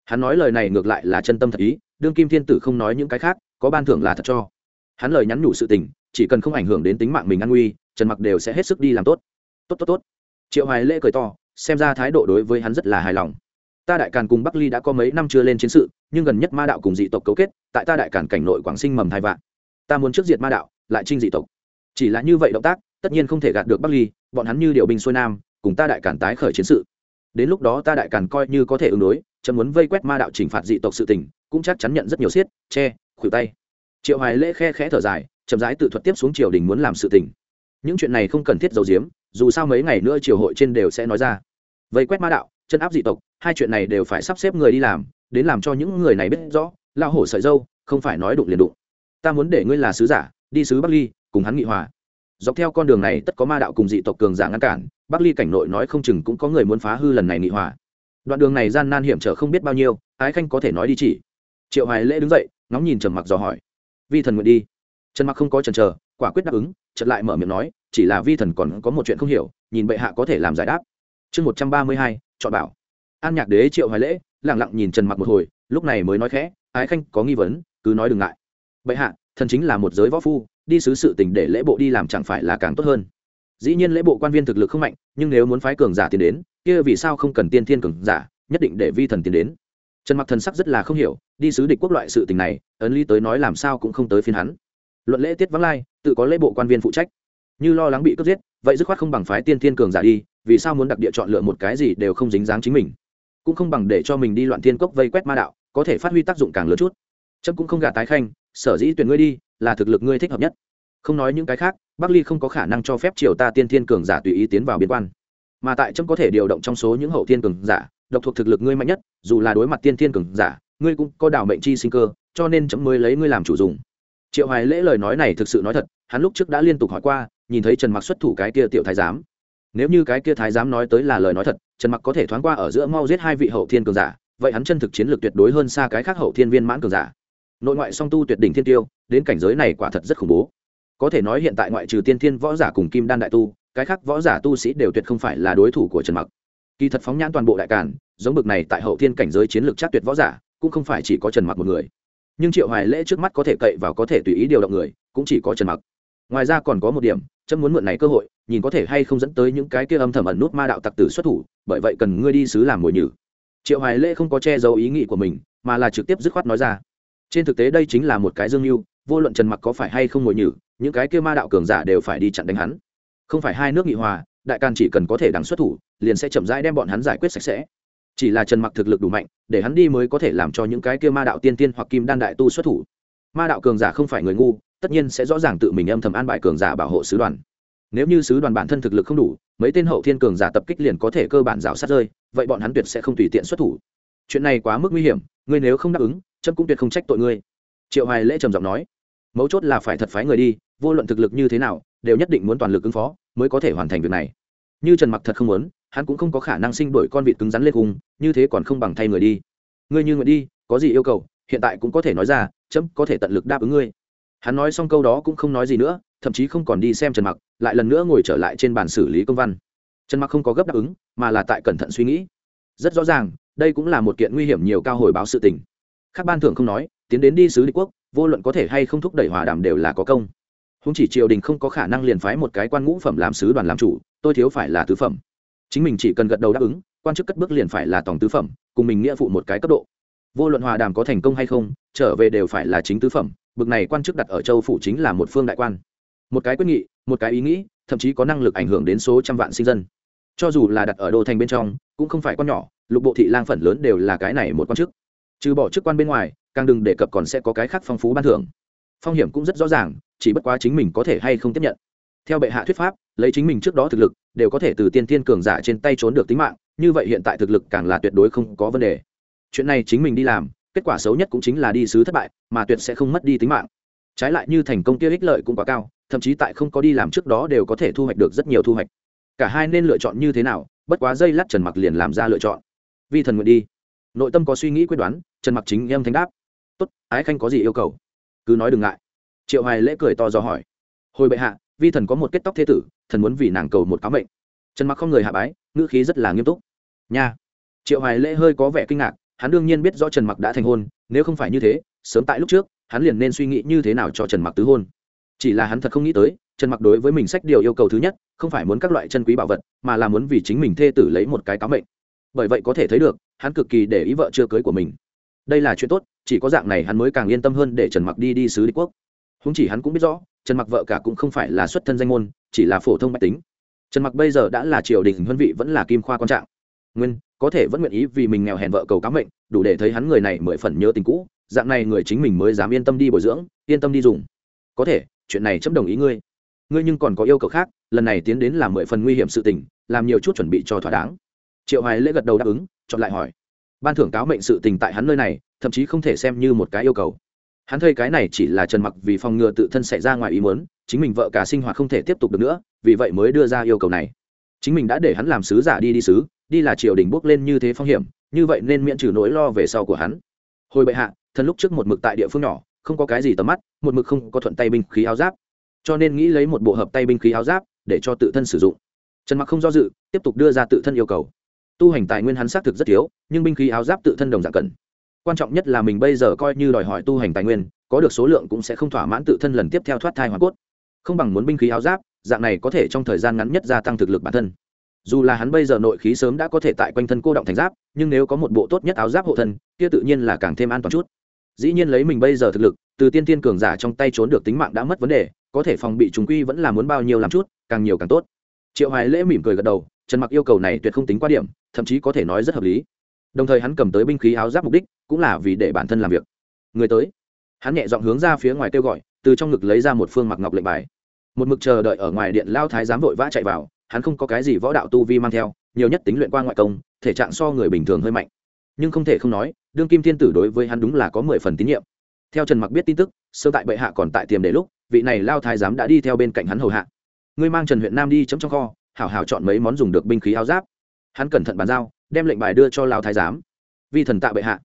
Hắn nói lời này ngược lại là chân tâm thật ý, đương kim thiên tử không nói những cái khác, có ban thưởng là thật cho. Hắn lời nhắn nhủ sự tình, chỉ cần không ảnh hưởng đến tính mạng mình an nguy, trần mặc đều sẽ hết sức đi làm tốt. Tốt tốt tốt. Triệu hoài lễ cười to, xem ra thái độ đối với hắn rất là hài lòng. Ta đại càn cùng bắc ly đã có mấy năm chưa lên chiến sự, nhưng gần nhất ma đạo cùng dị tộc cấu kết, tại ta đại càn cảnh nội quảng sinh mầm thai vạn ta muốn trước diệt ma đạo, lại trinh dị tộc. Chỉ là như vậy động tác, tất nhiên không thể gạt được bắc ly, bọn hắn như điều binh xuôi nam, cùng ta đại càn tái khởi chiến sự. Đến lúc đó ta đại càn coi như có thể ứng đối, chấm muốn vây quét ma đạo chỉnh phạt dị tộc sự tình, cũng chắc chắn nhận rất nhiều xiết, che, khuỷu tay. Triệu hoài lễ khe khẽ thở dài, chậm rãi tự thuật tiếp xuống triều đình muốn làm sự tình. Những chuyện này không cần thiết giấu giếm, dù sao mấy ngày nữa triều hội trên đều sẽ nói ra. Vây quét ma đạo, chân áp dị tộc, hai chuyện này đều phải sắp xếp người đi làm, đến làm cho những người này biết rõ lao hổ sợi dâu, không phải nói đụng liền đụng ta muốn để ngươi là sứ giả, đi sứ bắc ly, cùng hắn nghị hòa. Dọc theo con đường này, tất có ma đạo cùng dị tộc cường giả ngăn cản, bắc ly cảnh nội nói không chừng cũng có người muốn phá hư lần này nghị hòa. Đoạn đường này gian nan hiểm trở không biết bao nhiêu, ái khanh có thể nói đi chỉ. Triệu hoài lễ đứng dậy, ngóng nhìn trầm mặc dò hỏi. Vi thần nguyện đi. Trần mặc không có chần chờ, quả quyết đáp ứng, chợt lại mở miệng nói, chỉ là vi thần còn có một chuyện không hiểu, nhìn bệ hạ có thể làm giải đáp. Chương một trăm ba mươi hai, chọn bảo. An nhạc đế triệu hoài lễ lẳng lặng nhìn trần mặc một hồi, lúc này mới nói khẽ, ái khanh có nghi vấn, cứ nói đừng ngại bệ hạ, thần chính là một giới võ phu, đi sứ sự tình để lễ bộ đi làm chẳng phải là càng tốt hơn. Dĩ nhiên lễ bộ quan viên thực lực không mạnh, nhưng nếu muốn phái cường giả tiến đến, kia vì sao không cần tiên thiên cường giả, nhất định để vi thần tiến đến. Trần mặc thần sắc rất là không hiểu, đi sứ địch quốc loại sự tình này, ấn lý tới nói làm sao cũng không tới phiên hắn. Luận lễ tiết vắng lai, tự có lễ bộ quan viên phụ trách. Như lo lắng bị cướp giết, vậy dứt khoát không bằng phái tiên thiên cường giả đi, vì sao muốn đặc địa chọn lựa một cái gì đều không dính dáng chính mình. Cũng không bằng để cho mình đi loạn thiên cốc vây quét ma đạo, có thể phát huy tác dụng càng lớn chút trâm cũng không gạt tái khanh, sở dĩ tuyển ngươi đi là thực lực ngươi thích hợp nhất. Không nói những cái khác, bắc ly không có khả năng cho phép triều ta tiên thiên cường giả tùy ý tiến vào biên quan. Mà tại trâm có thể điều động trong số những hậu thiên cường giả, độc thuộc thực lực ngươi mạnh nhất, dù là đối mặt tiên thiên cường giả, ngươi cũng có đảo mệnh chi sinh cơ, cho nên chấm mới lấy ngươi làm chủ dùng. Triệu hoài lễ lời nói này thực sự nói thật, hắn lúc trước đã liên tục hỏi qua, nhìn thấy trần mặc xuất thủ cái kia tiểu thái giám. Nếu như cái kia thái giám nói tới là lời nói thật, trần mặc có thể thoáng qua ở giữa mau giết hai vị hậu thiên cường giả, vậy hắn chân thực chiến lược tuyệt đối hơn xa cái khác hậu thiên viên mãn cường giả nội ngoại song tu tuyệt đỉnh thiên tiêu, đến cảnh giới này quả thật rất khủng bố. Có thể nói hiện tại ngoại trừ tiên thiên võ giả cùng kim đan đại tu, cái khác võ giả tu sĩ đều tuyệt không phải là đối thủ của trần mặc. Kỳ thật phóng nhãn toàn bộ đại cản giống bực này tại hậu thiên cảnh giới chiến lược chắc tuyệt võ giả, cũng không phải chỉ có trần mặc một người. Nhưng triệu hoài lễ trước mắt có thể cậy và có thể tùy ý điều động người, cũng chỉ có trần mặc. Ngoài ra còn có một điểm trâm muốn mượn này cơ hội, nhìn có thể hay không dẫn tới những cái kia âm thầm ẩn nút ma đạo tặc tử xuất thủ, bởi vậy cần ngươi đi sứ làm mồi nhử. Triệu hoài lễ không có che giấu ý nghĩ của mình, mà là trực tiếp dứt khoát nói ra trên thực tế đây chính là một cái dương mưu, vô luận trần mặc có phải hay không ngồi nhử, những cái kia ma đạo cường giả đều phải đi chặn đánh hắn. Không phải hai nước nghị hòa, đại Càn chỉ cần có thể đằng xuất thủ, liền sẽ chậm rãi đem bọn hắn giải quyết sạch sẽ. Chỉ là trần mặc thực lực đủ mạnh, để hắn đi mới có thể làm cho những cái kia ma đạo tiên tiên hoặc kim đan đại tu xuất thủ. Ma đạo cường giả không phải người ngu, tất nhiên sẽ rõ ràng tự mình âm thầm an bài cường giả bảo hộ sứ đoàn. Nếu như sứ đoàn bản thân thực lực không đủ, mấy tên hậu thiên cường giả tập kích liền có thể cơ bản rào sát rơi, vậy bọn hắn tuyệt sẽ không tùy tiện xuất thủ. Chuyện này quá mức nguy hiểm, ngươi nếu không đáp ứng trâm cũng tuyệt không trách tội ngươi. Triệu hoài lễ trầm giọng nói, mấu chốt là phải thật phái người đi, vô luận thực lực như thế nào, đều nhất định muốn toàn lực ứng phó, mới có thể hoàn thành việc này. Như trần mặc thật không muốn, hắn cũng không có khả năng sinh đổi con vịt cứng rắn lên cùng, như thế còn không bằng thay người đi. Ngươi như nguyện đi, có gì yêu cầu, hiện tại cũng có thể nói ra, chấm có thể tận lực đáp ứng ngươi. Hắn nói xong câu đó cũng không nói gì nữa, thậm chí không còn đi xem trần mặc, lại lần nữa ngồi trở lại trên bàn xử lý công văn. Trần mặc không có gấp đáp ứng, mà là tại cẩn thận suy nghĩ. Rất rõ ràng, đây cũng là một kiện nguy hiểm nhiều cao hồi báo sự tình các ban thưởng không nói, tiến đến đi sứ đế quốc, vô luận có thể hay không thúc đẩy hòa đàm đều là có công. Không chỉ triều đình không có khả năng liền phái một cái quan ngũ phẩm làm sứ đoàn làm chủ, tôi thiếu phải là tứ phẩm. Chính mình chỉ cần gật đầu đáp ứng, quan chức cất bước liền phải là tổng tứ phẩm, cùng mình nghĩa phụ một cái cấp độ. Vô luận hòa đàm có thành công hay không, trở về đều phải là chính tứ phẩm, bực này quan chức đặt ở châu phủ chính là một phương đại quan. Một cái quyết nghị, một cái ý nghĩ, thậm chí có năng lực ảnh hưởng đến số trăm vạn sinh dân. Cho dù là đặt ở đô thành bên trong, cũng không phải con nhỏ, lục bộ thị lang phần lớn đều là cái này một quan chức trừ bỏ chức quan bên ngoài, càng đừng đề cập còn sẽ có cái khác phong phú ban thưởng. Phong hiểm cũng rất rõ ràng, chỉ bất quá chính mình có thể hay không tiếp nhận. Theo bệ hạ thuyết pháp, lấy chính mình trước đó thực lực, đều có thể từ tiên tiên cường giả trên tay trốn được tính mạng, như vậy hiện tại thực lực càng là tuyệt đối không có vấn đề. Chuyện này chính mình đi làm, kết quả xấu nhất cũng chính là đi sứ thất bại, mà tuyệt sẽ không mất đi tính mạng. Trái lại như thành công kia ích lợi cũng quá cao, thậm chí tại không có đi làm trước đó đều có thể thu hoạch được rất nhiều thu hoạch. Cả hai nên lựa chọn như thế nào, bất quá dây lát trần mặc liền làm ra lựa chọn. Vi thần nguyện đi nội tâm có suy nghĩ quyết đoán, trần mặc chính em thanh đáp. Tốt, ái khanh có gì yêu cầu? Cứ nói đừng ngại. Triệu hoài lễ cười to do hỏi. Hồi bệ hạ, vi thần có một kết tóc thế tử, thần muốn vì nàng cầu một cáo mệnh. Trần mặc không người hạ bái, ngữ khí rất là nghiêm túc. Nha. Triệu hoài lễ hơi có vẻ kinh ngạc, hắn đương nhiên biết rõ trần mặc đã thành hôn, nếu không phải như thế, sớm tại lúc trước, hắn liền nên suy nghĩ như thế nào cho trần mặc tứ hôn. Chỉ là hắn thật không nghĩ tới, trần mặc đối với mình sách điều yêu cầu thứ nhất, không phải muốn các loại chân quý bảo vật, mà là muốn vì chính mình thê tử lấy một cái cáo mệnh. Bởi vậy có thể thấy được hắn cực kỳ để ý vợ chưa cưới của mình. Đây là chuyện tốt, chỉ có dạng này hắn mới càng yên tâm hơn để trần mặc đi đi sứ đế quốc. Húng chỉ hắn cũng biết rõ, trần mặc vợ cả cũng không phải là xuất thân danh môn, chỉ là phổ thông mách tính. Trần mặc bây giờ đã là triều đình huân vị vẫn là kim khoa quan trạng. Nguyên, có thể vẫn nguyện ý vì mình nghèo hèn vợ cầu cám mệnh, đủ để thấy hắn người này mười phần nhớ tình cũ, dạng này người chính mình mới dám yên tâm đi bồi dưỡng, yên tâm đi dùng. Có thể, chuyện này chấp đồng ý ngươi. Ngươi nhưng còn có yêu cầu khác, lần này tiến đến làm mười phần nguy hiểm sự tình, làm nhiều chút chuẩn bị cho thỏa đáng triệu hoài lễ gật đầu đáp ứng chọn lại hỏi ban thưởng cáo mệnh sự tình tại hắn nơi này thậm chí không thể xem như một cái yêu cầu hắn thuê cái này chỉ là trần mặc vì phòng ngừa tự thân xảy ra ngoài ý muốn, chính mình vợ cả sinh hoạt không thể tiếp tục được nữa, vì vậy mới đưa ra yêu cầu này. chính mình đã để hắn làm sứ giả đi đi sứ, đi là triều đình bước lên như thế phong hiểm, như vậy nên miễn trừ nỗi lo về sau của hắn. hồi bệ hạ, thân lúc trước một mực tại địa phương nhỏ, không có cái gì tầm mắt, một mực không có thuận tay binh khí áo giáp, cho nên nghĩ lấy một bộ hợp tay binh khí áo giáp để cho tự thân sử dụng. trần mặc không do dự, tiếp tục đưa ra tự thân yêu cầu tu hành tài nguyên hắn xác thực rất thiếu, nhưng binh khí áo giáp tự thân đồng dạng cần. Quan trọng nhất là mình bây giờ coi như đòi hỏi tu hành tài nguyên, có được số lượng cũng sẽ không thỏa mãn tự thân lần tiếp theo thoát thai hoàn cốt. Không bằng muốn binh khí áo giáp, dạng này có thể trong thời gian ngắn nhất gia tăng thực lực bản thân. Dù là hắn bây giờ nội khí sớm đã có thể tại quanh thân cô động thành giáp, nhưng nếu có một bộ tốt nhất áo giáp hộ thân, kia tự nhiên là càng thêm an toàn chút. Dĩ nhiên lấy mình bây giờ thực lực, từ tiên tiên cường giả trong tay trốn được tính mạng đã mất vấn đề, có thể phòng bị chúng quy vẫn là muốn bao nhiêu làm chút, càng nhiều càng tốt. Triệu hoài lễ mỉm cười gật đầu trần mặc yêu cầu này tuyệt không tính qua điểm, thậm chí có thể nói rất hợp lý. Đồng thời hắn cầm tới binh khí áo giáp mục đích, cũng là vì để bản thân làm việc. Người tới. Hắn nhẹ dọn hướng ra phía ngoài kêu gọi, từ trong ngực lấy ra một phương mặc ngọc lệnh bài. Một mực chờ đợi ở ngoài điện lao thái giám vội vã chạy vào, hắn không có cái gì võ đạo tu vi mang theo, nhiều nhất tính luyện qua ngoại công, thể trạng so người bình thường hơi mạnh. Nhưng không thể không nói, đương kim thiên tử đối với hắn đúng là có mười phần tín nhiệm. Theo trần mặc biết tin tức, sơ tại bệ hạ còn tại tiềm để lúc, vị này lao thái giám đã đi theo bên cạnh hắn hầu hạ. Ngươi mang trần huyện nam đi chấm trong kho hảo hảo chọn mấy món dùng được binh khí áo giáp. Hắn cẩn thận bàn giao, đem lệnh bài đưa cho lao thái giám. Vi thần tạ bệ hạ.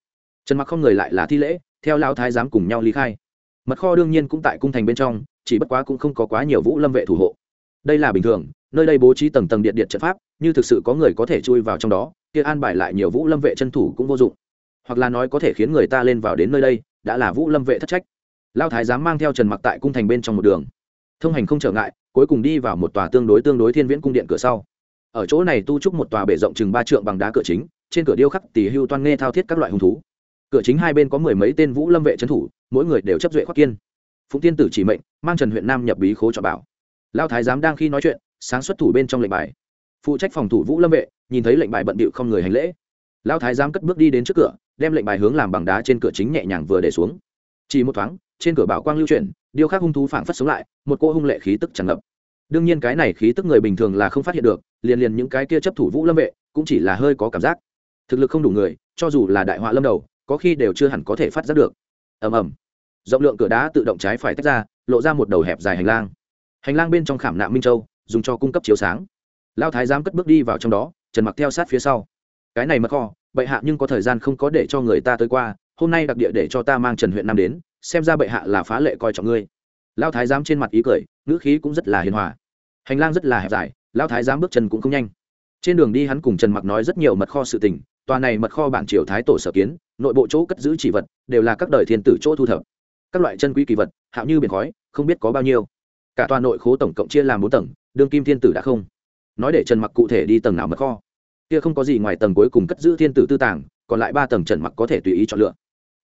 Trần mặc không người lại là thi lễ, theo lao thái giám cùng nhau ly khai. Mật kho đương nhiên cũng tại cung thành bên trong, chỉ bất quá cũng không có quá nhiều vũ lâm vệ thủ hộ. Đây là bình thường, nơi đây bố trí tầng tầng điện điện trận pháp, như thực sự có người có thể chui vào trong đó, kia an bài lại nhiều vũ lâm vệ chân thủ cũng vô dụng. Hoặc là nói có thể khiến người ta lên vào đến nơi đây, đã là vũ lâm vệ thất trách. Lao thái giám mang theo trần mặc tại cung thành bên trong một đường thông hành không trở ngại, cuối cùng đi vào một tòa tương đối tương đối thiên viễn cung điện cửa sau. Ở chỗ này tu trúc một tòa bể rộng chừng ba trượng bằng đá cửa chính, trên cửa điêu khắc tỷ hưu toan nghe thao thiết các loại hung thú. Cửa chính hai bên có mười mấy tên vũ lâm vệ trấn thủ, mỗi người đều chấp duệ khoác kiên. Phụng tiên tử chỉ mệnh, mang trần huyện nam nhập bí khố cho bảo. Lao thái giám đang khi nói chuyện, sáng xuất thủ bên trong lệnh bài. Phụ trách phòng thủ vũ lâm vệ, nhìn thấy lệnh bài bận bịu không người hành lễ. Lao thái giám cất bước đi đến trước cửa, đem lệnh bài hướng làm bằng đá trên cửa chính nhẹ nhàng vừa để xuống. Chỉ một thoáng, trên cửa bảo quang lưu chuyển điêu khắc hung thú phảng phất sống lại, một cô hung lệ khí tức tràn ngập. Đương nhiên cái này khí tức người bình thường là không phát hiện được, liền liền những cái kia chấp thủ vũ lâm vệ, cũng chỉ là hơi có cảm giác. Thực lực không đủ người, cho dù là đại họa lâm đầu, có khi đều chưa hẳn có thể phát giác được. Ầm ầm. Rộng lượng cửa đá tự động trái phải tách ra, lộ ra một đầu hẹp dài hành lang. Hành lang bên trong khảm nạm minh châu, dùng cho cung cấp chiếu sáng. Lao thái giám cất bước đi vào trong đó, trần mặc theo sát phía sau. Cái này mật kho, bệ hạ nhưng có thời gian không có để cho người ta tới qua, hôm nay đặc địa để cho ta mang trần huyện nam đến xem ra bệ hạ là phá lệ coi trọng ngươi. Lao thái giám trên mặt ý cười, ngữ khí cũng rất là hiền hòa. Hành lang rất là hẹp dài lao thái giám bước chân cũng không nhanh. Trên đường đi hắn cùng trần mặc nói rất nhiều mật kho sự tình, tòa này mật kho bản triều thái tổ sở kiến, nội bộ chỗ cất giữ chỉ vật, đều là các đời thiên tử chỗ thu thập. Các loại chân quý kỳ vật, hạo như biển khói, không biết có bao nhiêu. Cả tòa nội khố tổng cộng chia làm bốn tầng, đương kim thiên tử đã không. Nói để trần mặc cụ thể đi tầng nào mật kho. Kia không có gì ngoài tầng cuối cùng cất giữ thiên tử tư tàng, còn lại ba tầng trần mặc có thể tùy ý chọn lựa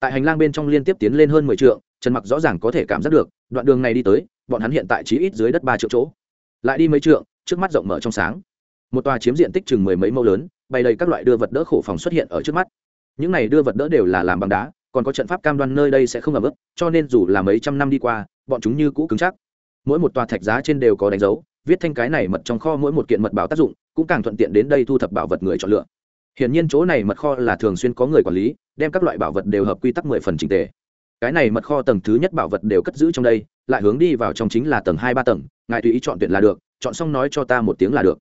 tại hành lang bên trong liên tiếp tiến lên hơn mười trượng, trần mặc rõ ràng có thể cảm giác được, đoạn đường này đi tới, bọn hắn hiện tại chỉ ít dưới đất ba triệu chỗ. Lại đi mấy trượng, trước mắt rộng mở trong sáng. Một tòa chiếm diện tích chừng mười mấy mẫu lớn bày đầy các loại đưa vật đỡ khổ phòng xuất hiện ở trước mắt. Những này đưa vật đỡ đều là làm bằng đá, còn có trận pháp cam đoan nơi đây sẽ không ẩm ướt, cho nên dù là mấy trăm năm đi qua, bọn chúng như cũ cứng chắc. Mỗi một tòa thạch giá trên đều có đánh dấu, viết thanh cái này mật trong kho mỗi một kiện mật bảo tác dụng, cũng càng thuận tiện đến đây thu thập bảo vật người chọn lựa. Hiển nhiên chỗ này mật kho là thường xuyên có người quản lý đem các loại bảo vật đều hợp quy tắc mười phần trình tề. Cái này mật kho tầng thứ nhất bảo vật đều cất giữ trong đây, lại hướng đi vào trong chính là tầng hai ba tầng, ngài tùy ý chọn tuyển là được, chọn xong nói cho ta một tiếng là được.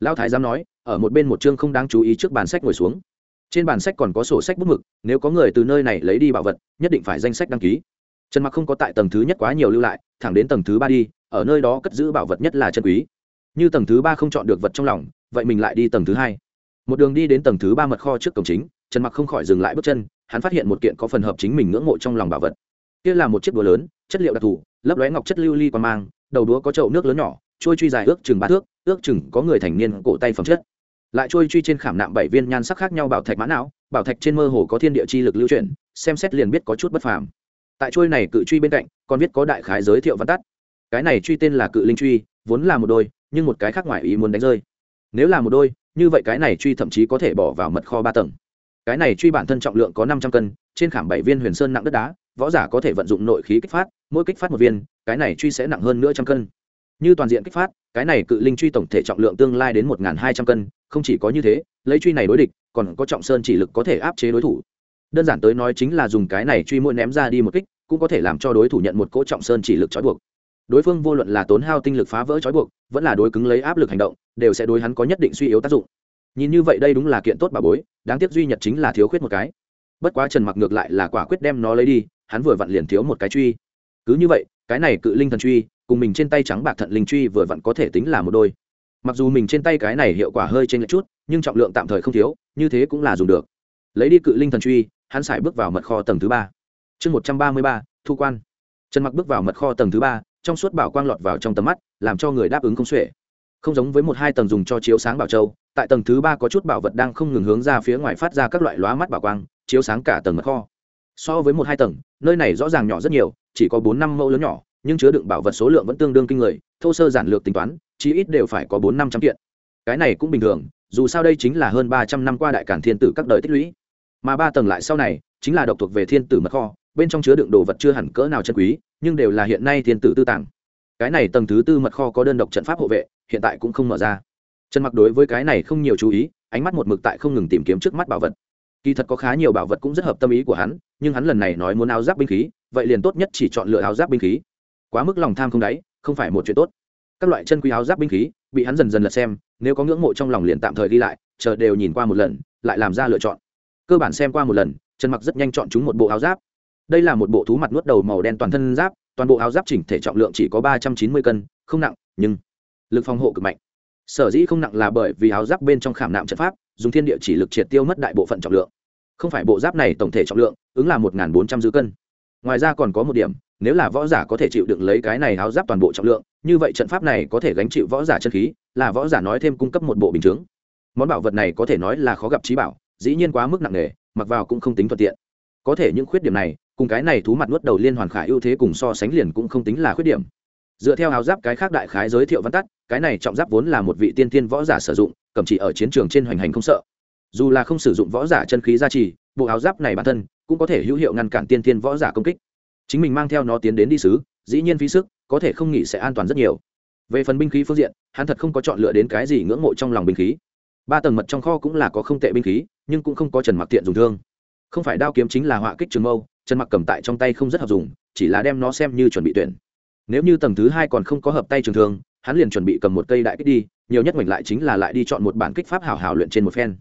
Lão thái giám nói, ở một bên một chương không đáng chú ý trước bàn sách ngồi xuống. Trên bàn sách còn có sổ sách bút mực, nếu có người từ nơi này lấy đi bảo vật, nhất định phải danh sách đăng ký. Trần mặc không có tại tầng thứ nhất quá nhiều lưu lại, thẳng đến tầng thứ ba đi, ở nơi đó cất giữ bảo vật nhất là chân quý. Như tầng thứ ba không chọn được vật trong lòng, vậy mình lại đi tầng thứ hai. Một đường đi đến tầng thứ ba mật kho trước cổng chính trần mặc không khỏi dừng lại bước chân, hắn phát hiện một kiện có phần hợp chính mình ngưỡng mộ trong lòng bảo vật. Kia là một chiếc đũa lớn, chất liệu đặc thù, lấp lóe ngọc chất lưu ly li mang, đầu đũa có chậu nước lớn nhỏ trôi truy dài ước chừng ba thước, ước chừng có người thành niên cổ tay phẩm chất. Lại trôi truy trên khảm nạm bảy viên nhan sắc khác nhau bảo thạch mã não, bảo thạch trên mơ hồ có thiên địa chi lực lưu chuyển, xem xét liền biết có chút bất phàm. Tại trôi này cự truy bên cạnh, còn viết có đại khái giới thiệu văn tắt. Cái này truy tên là cự linh truy, vốn là một đôi, nhưng một cái khác ngoài ý muốn đánh rơi. Nếu là một đôi, như vậy cái này truy thậm chí có thể bỏ vào mật kho ba tầng cái này truy bản thân trọng lượng có năm trăm cân, trên khảm bảy viên huyền sơn nặng đất đá, võ giả có thể vận dụng nội khí kích phát, mỗi kích phát một viên, cái này truy sẽ nặng hơn nữa trăm cân. Như toàn diện kích phát, cái này cự linh truy tổng thể trọng lượng tương lai đến một hai trăm cân, không chỉ có như thế, lấy truy này đối địch, còn có trọng sơn chỉ lực có thể áp chế đối thủ. Đơn giản tới nói chính là dùng cái này truy mũi ném ra đi một kích, cũng có thể làm cho đối thủ nhận một cỗ trọng sơn chỉ lực trói buộc. Đối phương vô luận là tốn hao tinh lực phá vỡ trói buộc, vẫn là đối cứng lấy áp lực hành động, đều sẽ đối hắn có nhất định suy yếu tác dụng nhìn như vậy đây đúng là kiện tốt bà bối, đáng tiếc duy nhất chính là thiếu khuyết một cái. Bất quá trần mặc ngược lại là quả quyết đem nó lấy đi, hắn vừa vặn liền thiếu một cái truy. Cứ như vậy, cái này cự linh thần truy, cùng mình trên tay trắng bạc thận linh truy vừa vặn có thể tính là một đôi. Mặc dù mình trên tay cái này hiệu quả hơi trên lệch chút, nhưng trọng lượng tạm thời không thiếu, như thế cũng là dùng được. Lấy đi cự linh thần truy, hắn xài bước vào mật kho tầng thứ ba. Chương một trăm ba mươi ba, thu quan. Trần mặc bước vào mật kho tầng thứ ba, trong suốt bảo quang lọt vào trong tầm mắt, làm cho người đáp ứng không xuể. Không giống với một hai tầng dùng cho chiếu sáng bảo châu tại tầng thứ ba có chút bảo vật đang không ngừng hướng ra phía ngoài phát ra các loại lóa mắt bảo quang, chiếu sáng cả tầng mật kho. So với một hai tầng, nơi này rõ ràng nhỏ rất nhiều, chỉ có bốn năm mẫu lớn nhỏ, nhưng chứa đựng bảo vật số lượng vẫn tương đương kinh người, thô sơ giản lược tính toán, chí ít đều phải có bốn năm trăm kiện. Cái này cũng bình thường, dù sao đây chính là hơn ba trăm năm qua đại cản thiên tử các đời tích lũy. Mà ba tầng lại sau này, chính là độc thuộc về thiên tử mật kho, bên trong chứa đựng đồ vật chưa hẳn cỡ nào chân quý, nhưng đều là hiện nay thiên tử tư tàng. Cái này tầng thứ tư mật kho có đơn độc trận pháp hộ vệ, hiện tại cũng không mở ra trần mặc đối với cái này không nhiều chú ý, ánh mắt một mực tại không ngừng tìm kiếm trước mắt bảo vật. Kỳ thật có khá nhiều bảo vật cũng rất hợp tâm ý của hắn, nhưng hắn lần này nói muốn áo giáp binh khí, vậy liền tốt nhất chỉ chọn lựa áo giáp binh khí. Quá mức lòng tham không đáy, không phải một chuyện tốt. Các loại chân quý áo giáp binh khí, bị hắn dần dần lật xem, nếu có ngưỡng mộ trong lòng liền tạm thời đi lại, chờ đều nhìn qua một lần, lại làm ra lựa chọn. Cơ bản xem qua một lần, trần mặc rất nhanh chọn chúng một bộ áo giáp. Đây là một bộ thú mặt nuốt đầu màu đen toàn thân giáp, toàn bộ áo giáp chỉnh thể trọng lượng chỉ có ba trăm chín mươi cân, không nặng, nhưng lực phòng hộ cực mạnh sở dĩ không nặng là bởi vì áo giáp bên trong khảm nạm trận pháp, dùng thiên địa chỉ lực triệt tiêu mất đại bộ phận trọng lượng. Không phải bộ giáp này tổng thể trọng lượng ứng là một bốn trăm dư cân. Ngoài ra còn có một điểm, nếu là võ giả có thể chịu đựng lấy cái này áo giáp toàn bộ trọng lượng, như vậy trận pháp này có thể gánh chịu võ giả chân khí, là võ giả nói thêm cung cấp một bộ bình chướng. Món bảo vật này có thể nói là khó gặp trí bảo, dĩ nhiên quá mức nặng nề, mặc vào cũng không tính thuận tiện. Có thể những khuyết điểm này, cùng cái này thú mặt nuốt đầu liên hoàn khải ưu thế cùng so sánh liền cũng không tính là khuyết điểm dựa theo áo giáp cái khác đại khái giới thiệu văn tắt, cái này trọng giáp vốn là một vị tiên tiên võ giả sử dụng, cầm chỉ ở chiến trường trên hoành hành không sợ. Dù là không sử dụng võ giả chân khí gia trì, bộ áo giáp này bản thân cũng có thể hữu hiệu ngăn cản tiên tiên võ giả công kích. Chính mình mang theo nó tiến đến đi sứ, dĩ nhiên phí sức, có thể không nghĩ sẽ an toàn rất nhiều. Về phần binh khí phương diện, hắn thật không có chọn lựa đến cái gì ngưỡng mộ trong lòng binh khí. Ba tầng mật trong kho cũng là có không tệ binh khí, nhưng cũng không có trần mặc tiện dùng thương. Không phải đao kiếm chính là họa kích trường mâu, trần mặc cầm tại trong tay không rất hợp dùng, chỉ là đem nó xem như chuẩn bị tuyển nếu như tầng thứ hai còn không có hợp tay trường thương, hắn liền chuẩn bị cầm một cây đại kích đi, nhiều nhất mảnh lại chính là lại đi chọn một bản kích pháp hảo hảo luyện trên một phen.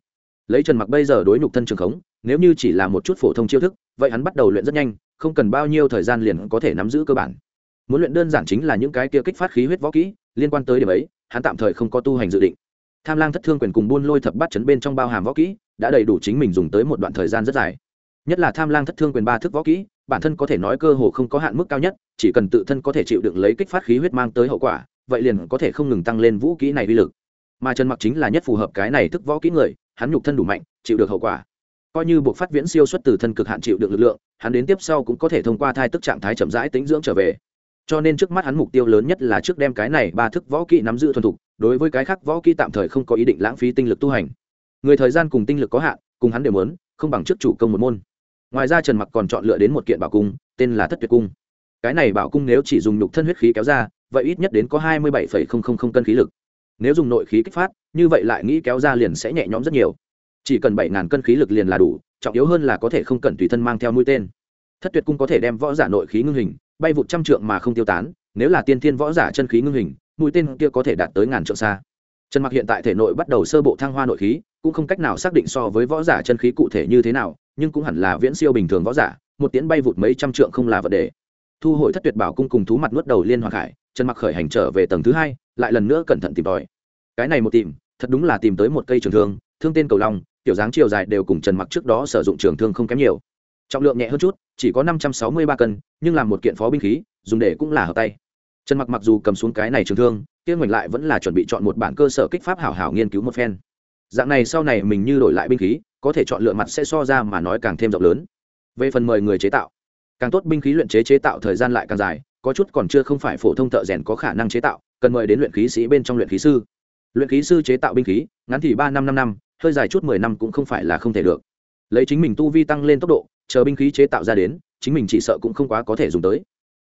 Lấy trần mặc bây giờ đối nhục thân trường khống, nếu như chỉ là một chút phổ thông chiêu thức, vậy hắn bắt đầu luyện rất nhanh, không cần bao nhiêu thời gian liền có thể nắm giữ cơ bản. Muốn luyện đơn giản chính là những cái kia kích phát khí huyết võ kỹ, liên quan tới điểm ấy, hắn tạm thời không có tu hành dự định. Tham lang thất thương quyền cùng buôn lôi thập bát chấn bên trong bao hàm võ kỹ, đã đầy đủ chính mình dùng tới một đoạn thời gian rất dài. Nhất là tham lang thất thương quyền ba thức võ kỹ bản thân có thể nói cơ hồ không có hạn mức cao nhất, chỉ cần tự thân có thể chịu đựng lấy kích phát khí huyết mang tới hậu quả, vậy liền có thể không ngừng tăng lên vũ kỹ này uy lực. Mà trần mặc chính là nhất phù hợp cái này thức võ kỹ người, hắn nhục thân đủ mạnh, chịu được hậu quả. Coi như buộc phát viễn siêu xuất từ thân cực hạn chịu được lực lượng, hắn đến tiếp sau cũng có thể thông qua thai tức trạng thái chậm rãi tính dưỡng trở về. Cho nên trước mắt hắn mục tiêu lớn nhất là trước đem cái này ba thức võ kỹ nắm giữ thuần thục, đối với cái khác võ kỹ tạm thời không có ý định lãng phí tinh lực tu hành. Người thời gian cùng tinh lực có hạn, cùng hắn đều muốn, không bằng trước chủ công một môn ngoài ra trần mặc còn chọn lựa đến một kiện bảo cung, tên là thất tuyệt cung. Cái này bảo cung nếu chỉ dùng nhục thân huyết khí kéo ra, vậy ít nhất đến có hai mươi bảy cân khí lực. Nếu dùng nội khí kích phát, như vậy lại nghĩ kéo ra liền sẽ nhẹ nhõm rất nhiều. Chỉ cần bảy ngàn cân khí lực liền là đủ, trọng yếu hơn là có thể không cần tùy thân mang theo mũi tên. Thất tuyệt cung có thể đem võ giả nội khí ngưng hình, bay vụt trăm trượng mà không tiêu tán, nếu là tiên thiên võ giả chân khí ngưng hình, mũi tên kia có thể đạt tới ngàn trượng xa. Trần mặc hiện tại thể nội bắt đầu sơ bộ thăng hoa nội khí, cũng không cách nào xác định so với võ giả chân khí cụ thể như thế nào nhưng cũng hẳn là viễn siêu bình thường võ giả, một tiến bay vụt mấy trăm trượng không là vấn đề. Thu hồi thất tuyệt bảo cung cùng thú mặt nuốt đầu liên hoàng hải trần mặc khởi hành trở về tầng thứ hai, lại lần nữa cẩn thận tìm tòi. Cái này một tìm, thật đúng là tìm tới một cây trường thương thương tên cầu long, tiểu dáng chiều dài đều cùng trần mặc trước đó sử dụng trường thương không kém nhiều. Trọng lượng nhẹ hơn chút, chỉ có năm trăm sáu mươi ba cân, nhưng làm một kiện phó binh khí, dùng để cũng là hợp tay. Trần mặc mặc dù cầm xuống cái này trường thương, kia ngoảnh lại vẫn là chuẩn bị chọn một bản cơ sở kích pháp hảo hảo nghiên cứu một phen dạng này sau này mình như đổi lại binh khí, có thể chọn lựa mặt sẽ so ra mà nói càng thêm rộng lớn. Về phần mời người chế tạo, càng tốt binh khí luyện chế chế tạo thời gian lại càng dài, có chút còn chưa không phải phổ thông thợ rèn có khả năng chế tạo, cần mời đến luyện khí sĩ bên trong luyện khí sư. Luyện khí sư chế tạo binh khí, ngắn thì ba năm năm năm, hơi dài chút mười năm cũng không phải là không thể được. Lấy chính mình tu vi tăng lên tốc độ, chờ binh khí chế tạo ra đến, chính mình chỉ sợ cũng không quá có thể dùng tới.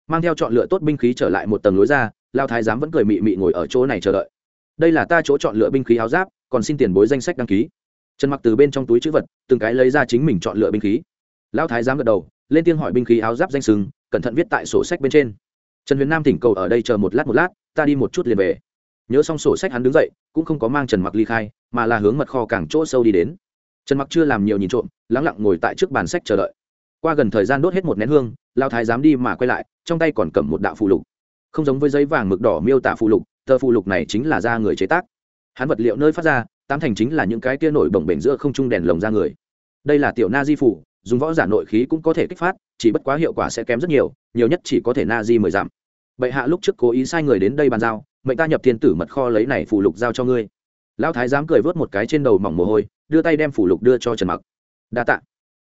Mang theo chọn lựa tốt binh khí trở lại một tầng lối ra, lao thái giám vẫn cười mị mị ngồi ở chỗ này chờ đợi. Đây là ta chỗ chọn lựa binh khí áo giáp còn xin tiền bối danh sách đăng ký. Trần mặc từ bên trong túi chữ vật, từng cái lấy ra chính mình chọn lựa binh khí. Lão thái giám gật đầu, lên tiếng hỏi binh khí áo giáp danh sừng, cẩn thận viết tại sổ sách bên trên. Trần huyền nam thỉnh cầu ở đây chờ một lát một lát, ta đi một chút liền về. Nhớ xong sổ sách hắn đứng dậy, cũng không có mang trần mặc ly khai, mà là hướng mật kho càng chỗ sâu đi đến. Trần mặc chưa làm nhiều nhìn trộm, lắng lặng ngồi tại trước bàn sách chờ đợi. Qua gần thời gian đốt hết một nén hương lao thái dám đi mà quay lại, trong tay còn cầm một đạo phù lục. Không giống với giấy vàng mực đỏ miêu tả phù lục, tờ phù lục này chính là da người chế tác hắn vật liệu nơi phát ra, tám thành chính là những cái kia nổi bồng bềnh giữa không trung đèn lồng ra người. Đây là tiểu na di phủ, dùng võ giả nội khí cũng có thể kích phát, chỉ bất quá hiệu quả sẽ kém rất nhiều nhiều nhất chỉ có thể na di mười giảm bệ hạ lúc trước cố ý sai người đến đây bàn giao, mệnh ta nhập thiên tử mật kho lấy này phủ lục giao cho ngươi. Lão thái dám cười vớt một cái trên đầu mỏng mồ hôi, đưa tay đem phủ lục đưa cho trần mặc. Đa tạ.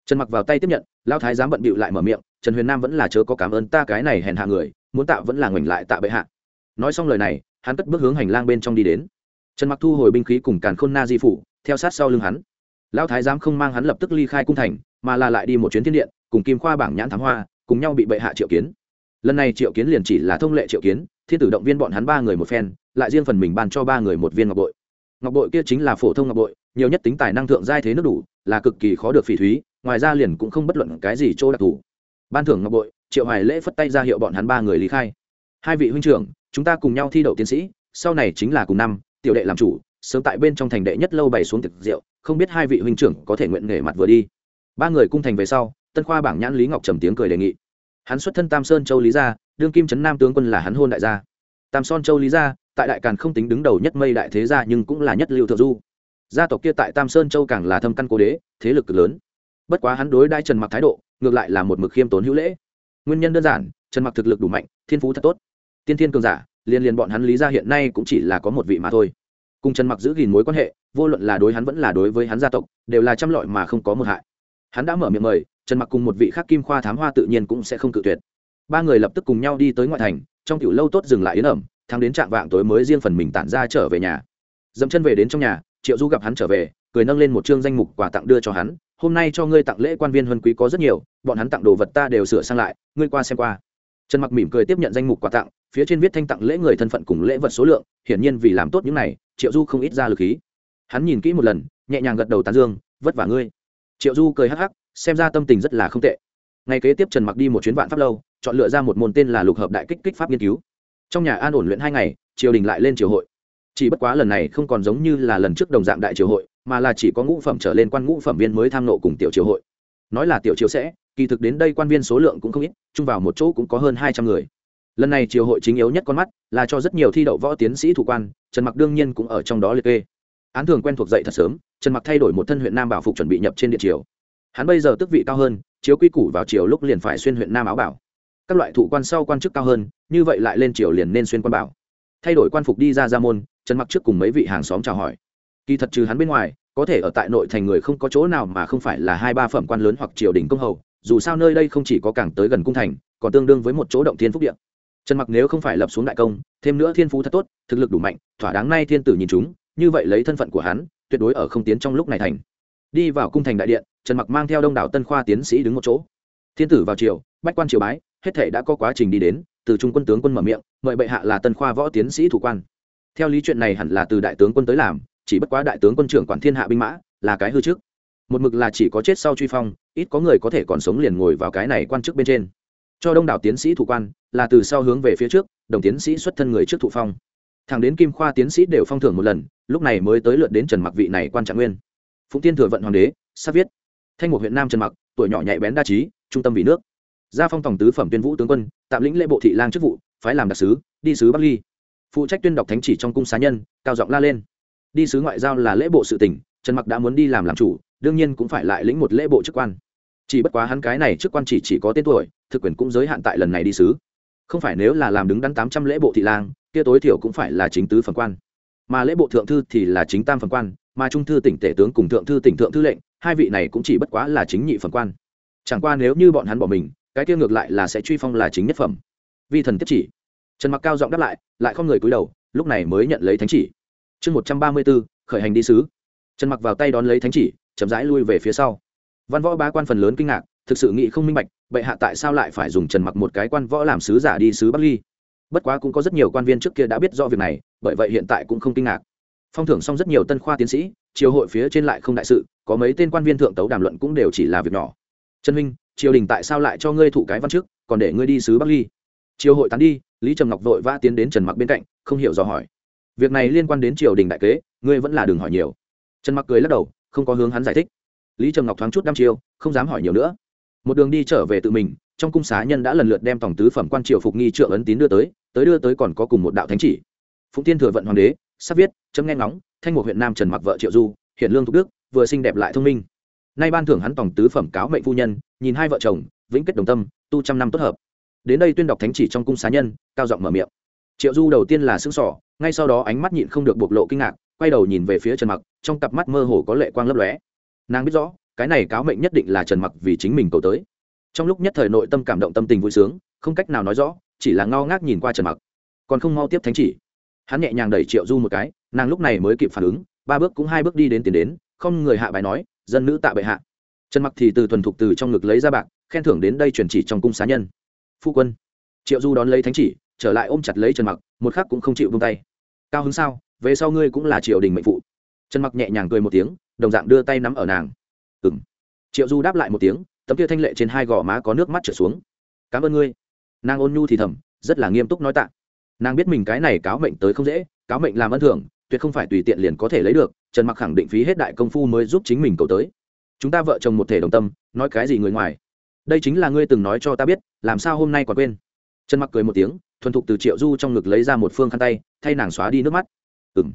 Trần mặc vào tay tiếp nhận, lão thái dám bận bịu lại mở miệng, trần huyền nam vẫn là chớ có cảm ơn ta cái này hèn hạ người, muốn tạ vẫn là ngoảnh lại tạ bệ hạ. Nói xong lời này, hắn cất bước hướng hành lang bên trong đi đến trần mặc thu hồi binh khí cùng càn khôn na di phủ, theo sát sau lưng hắn. Lão thái giám không mang hắn lập tức ly khai cung thành, mà là lại đi một chuyến thiên điện, cùng kim khoa bảng nhãn thám hoa, cùng nhau bị bệ hạ triệu kiến. Lần này triệu kiến liền chỉ là thông lệ triệu kiến, thiên tử động viên bọn hắn ba người một phen, lại riêng phần mình ban cho ba người một viên ngọc bội. Ngọc bội kia chính là phổ thông ngọc bội, nhiều nhất tính tài năng thượng giai thế nước đủ, là cực kỳ khó được phỉ thúy, ngoài ra liền cũng không bất luận cái gì chỗ đặc thù. Ban thưởng ngọc bội, triệu hoài lễ phất tay ra hiệu bọn hắn ba người lý khai. Hai vị huynh trưởng, chúng ta cùng nhau thi đậu tiến sĩ, sau này chính là cùng năm tiểu đệ làm chủ, sớm tại bên trong thành đệ nhất lâu bày xuống tiệc rượu, không biết hai vị huynh trưởng có thể nguyện nghề mặt vừa đi. Ba người cung thành về sau, tân khoa bảng nhãn lý ngọc trầm tiếng cười đề nghị. Hắn xuất thân tam sơn châu lý gia, đương kim trấn nam tướng quân là hắn hôn đại gia. Tam son châu lý gia, tại đại càn không tính đứng đầu nhất mây đại thế gia nhưng cũng là nhất liệu thượng du. Gia tộc kia tại tam sơn châu càng là thâm căn cố đế, thế lực cực lớn. Bất quá hắn đối đai trần mặc thái độ, ngược lại là một mực khiêm tốn hữu lễ. Nguyên nhân đơn giản, trần mặc thực lực đủ mạnh, thiên phú thật tốt. Tiên thiên cường giả liên liên bọn hắn lý gia hiện nay cũng chỉ là có một vị mà thôi. Cùng trần mặc giữ gìn mối quan hệ, vô luận là đối hắn vẫn là đối với hắn gia tộc, đều là trăm lọi mà không có một hại. Hắn đã mở miệng mời, trần mặc cùng một vị khác kim khoa thám hoa tự nhiên cũng sẽ không cự tuyệt. Ba người lập tức cùng nhau đi tới ngoại thành, trong tiểu lâu tốt dừng lại yến ẩm thắng đến trạng vạng tối mới riêng phần mình tản ra trở về nhà. Dẫm chân về đến trong nhà, triệu du gặp hắn trở về, cười nâng lên một chương danh mục quà tặng đưa cho hắn, hôm nay cho ngươi tặng lễ quan viên huân quý có rất nhiều, bọn hắn tặng đồ vật ta đều sửa sang lại, ngươi qua xem qua. Trần mặc mỉm cười tiếp nhận danh mục quà tặng phía trên viết thanh tặng lễ người thân phận cùng lễ vật số lượng, hiển nhiên vì làm tốt những này, triệu du không ít ra lực khí. Hắn nhìn kỹ một lần, nhẹ nhàng gật đầu tán dương, vất vả ngươi. Triệu du cười hắc hắc, xem ra tâm tình rất là không tệ. Ngày kế tiếp trần mặc đi một chuyến vạn pháp lâu, chọn lựa ra một môn tên là lục hợp đại kích kích pháp nghiên cứu. Trong nhà an ổn luyện hai ngày, triều đình lại lên triều hội. Chỉ bất quá lần này không còn giống như là lần trước đồng dạng đại triều hội, mà là chỉ có ngũ phẩm trở lên quan ngũ phẩm viên mới tham nộ cùng tiểu triều hội. Nói là tiểu triều sẽ, kỳ thực đến đây quan viên số lượng cũng không ít, chung vào một chỗ cũng có hơn hai trăm người lần này triều hội chính yếu nhất con mắt là cho rất nhiều thi đậu võ tiến sĩ thủ quan, trần mặc đương nhiên cũng ở trong đó liệt kê. Án thường quen thuộc dậy thật sớm, trần mặc thay đổi một thân huyện nam bảo phục chuẩn bị nhập trên địa triều. Hắn bây giờ tước vị cao hơn, chiếu quy củ vào triều lúc liền phải xuyên huyện nam áo bảo. Các loại thủ quan sau quan chức cao hơn, như vậy lại lên triều liền nên xuyên quan bảo. Thay đổi quan phục đi ra ra môn, trần mặc trước cùng mấy vị hàng xóm chào hỏi. Kỳ thật trừ hắn bên ngoài, có thể ở tại nội thành người không có chỗ nào mà không phải là hai ba phẩm quan lớn hoặc triều đình công hầu, dù sao nơi đây không chỉ có càng tới gần cung thành, còn tương đương với một chỗ động thiên phúc điện trần mặc nếu không phải lập xuống đại công, thêm nữa thiên phú thật tốt, thực lực đủ mạnh, thỏa đáng nay thiên tử nhìn chúng, như vậy lấy thân phận của hắn, tuyệt đối ở không tiến trong lúc này thành. Đi vào cung thành đại điện, trần mặc mang theo đông đảo tân khoa tiến sĩ đứng một chỗ. Thiên tử vào triều, bách quan triều bái, hết thể đã có quá trình đi đến, từ trung quân tướng quân mở miệng, mời bệ hạ là tân khoa võ tiến sĩ thủ quan. Theo lý chuyện này hẳn là từ đại tướng quân tới làm, chỉ bất quá đại tướng quân trưởng quản thiên hạ binh mã, là cái hư trước. Một mực là chỉ có chết sau truy phong, ít có người có thể còn sống liền ngồi vào cái này quan chức bên trên. Cho đông đảo tiến sĩ thủ quan là từ sau hướng về phía trước, đồng tiến sĩ xuất thân người trước thụ phong. Thằng đến kim khoa tiến sĩ đều phong thưởng một lần, lúc này mới tới lượt đến trần mặc vị này quan trạng nguyên. Phụng tiên thừa vận hoàng đế, sắp viết. Thanh một huyện nam trần mặc, tuổi nhỏ nhạy bén đa trí, trung tâm vì nước. Gia phong tổng tứ phẩm tuyên vũ tướng quân, tạm lĩnh lễ bộ thị lang chức vụ, phái làm đặc sứ, đi sứ bắc ly. Phụ trách tuyên đọc thánh chỉ trong cung xá nhân, cao giọng la lên. Đi sứ ngoại giao là lễ bộ sự tỉnh, trần mặc đã muốn đi làm làm chủ, đương nhiên cũng phải lại lĩnh một lễ bộ chức quan. Chỉ bất quá hắn cái này chức quan chỉ chỉ có tên tuổi, thực quyền cũng giới hạn tại lần này đi sứ không phải nếu là làm đứng đắn tám trăm lễ bộ thị lang, kia tối thiểu cũng phải là chính tứ phần quan. Mà lễ bộ thượng thư thì là chính tam phần quan, mà trung thư tỉnh tể tướng cùng thượng thư tỉnh thượng thư lệnh, hai vị này cũng chỉ bất quá là chính nhị phần quan. Chẳng qua nếu như bọn hắn bỏ mình, cái kia ngược lại là sẽ truy phong là chính nhất phẩm. Vi thần tiếp chỉ. Trần mặc cao giọng đáp lại lại không người cúi đầu, lúc này mới nhận lấy thánh chỉ. Chương một trăm ba mươi b ố khởi hành đi sứ. Trần mặc vào tay đón lấy thánh chỉ, chậm rãi lui về phía sau. Văn võ ba quan phần lớn kinh ngạc thực sự nghĩ không minh bạch, bệ hạ tại sao lại phải dùng trần mặc một cái quan võ làm sứ giả đi sứ bắc ly? Bất quá cũng có rất nhiều quan viên trước kia đã biết rõ việc này, bởi vậy hiện tại cũng không kinh ngạc. Phong thưởng xong rất nhiều tân khoa tiến sĩ, triều hội phía trên lại không đại sự, có mấy tên quan viên thượng tấu đàm luận cũng đều chỉ là việc nhỏ. Trần huynh triều đình tại sao lại cho ngươi thụ cái văn trước còn để ngươi đi sứ bắc ly? Triều hội tán đi, lý trầm ngọc vội vã tiến đến trần mặc bên cạnh, không hiểu do hỏi. Việc này liên quan đến triều đình đại kế, ngươi vẫn là đừng hỏi nhiều. Trần mặc cười lắc đầu, không có hướng hắn giải thích. Lý trầm ngọc thoáng chút năm chiêu, không dám hỏi nhiều nữa một đường đi trở về tự mình, trong cung xá nhân đã lần lượt đem tổng tứ phẩm quan triều phục nghi trượng ấn tín đưa tới tới đưa tới còn có cùng một đạo thánh chỉ. Phụng tiên thừa vận hoàng đế, sắp viết, chấm nghe ngóng, thanh một huyện nam trần mặc vợ triệu du, hiện lương thục đức, vừa xinh đẹp lại thông minh. Nay ban thưởng hắn tổng tứ phẩm cáo mệnh phu nhân, nhìn hai vợ chồng, vĩnh kết đồng tâm, tu trăm năm tốt hợp. Đến đây tuyên đọc thánh chỉ trong cung xá nhân, cao giọng mở miệng. Triệu du đầu tiên là xứng sỏ ngay sau đó ánh mắt nhịn không được bộc lộ kinh ngạc, quay đầu nhìn về phía trần mặc, trong cặp mắt mơ hồ có lệ quang lấp lóe. Nàng biết rõ cái này cáo mệnh nhất định là trần mặc vì chính mình cầu tới. Trong lúc nhất thời nội tâm cảm động tâm tình vui sướng, không cách nào nói rõ, chỉ là ngao ngác nhìn qua trần mặc. Còn không mau tiếp thánh chỉ. Hắn nhẹ nhàng đẩy triệu du một cái, nàng lúc này mới kịp phản ứng, ba bước cũng hai bước đi đến tiền đến, không người hạ bài nói, dân nữ tạ bệ hạ. Trần mặc thì từ thuần thục từ trong ngực lấy ra bạc, khen thưởng đến đây chuyển chỉ trong cung xá nhân. Phu quân. Triệu du đón lấy thánh chỉ, trở lại ôm chặt lấy trần mặc, một khắc cũng không chịu vung tay. Cao hứng sao? Về sau ngươi cũng là triều đình mệnh phụ. Trần mặc nhẹ nhàng cười một tiếng, đồng dạng đưa tay nắm ở nàng ừng triệu du đáp lại một tiếng, tấm kia thanh lệ trên hai gò má có nước mắt trở xuống. Cảm ơn ngươi. Nàng ôn nhu thì thầm, rất là nghiêm túc nói tạ. Nàng biết mình cái này cáo mệnh tới không dễ, cáo mệnh làm ân thưởng, tuyệt không phải tùy tiện liền có thể lấy được, trần mặc khẳng định phí hết đại công phu mới giúp chính mình cầu tới. Chúng ta vợ chồng một thể đồng tâm, nói cái gì người ngoài? Đây chính là ngươi từng nói cho ta biết, làm sao hôm nay còn quên? Trần mặc cười một tiếng, thuần thục từ triệu du trong ngực lấy ra một phương khăn tay, thay nàng xóa đi nước mắt. Ừng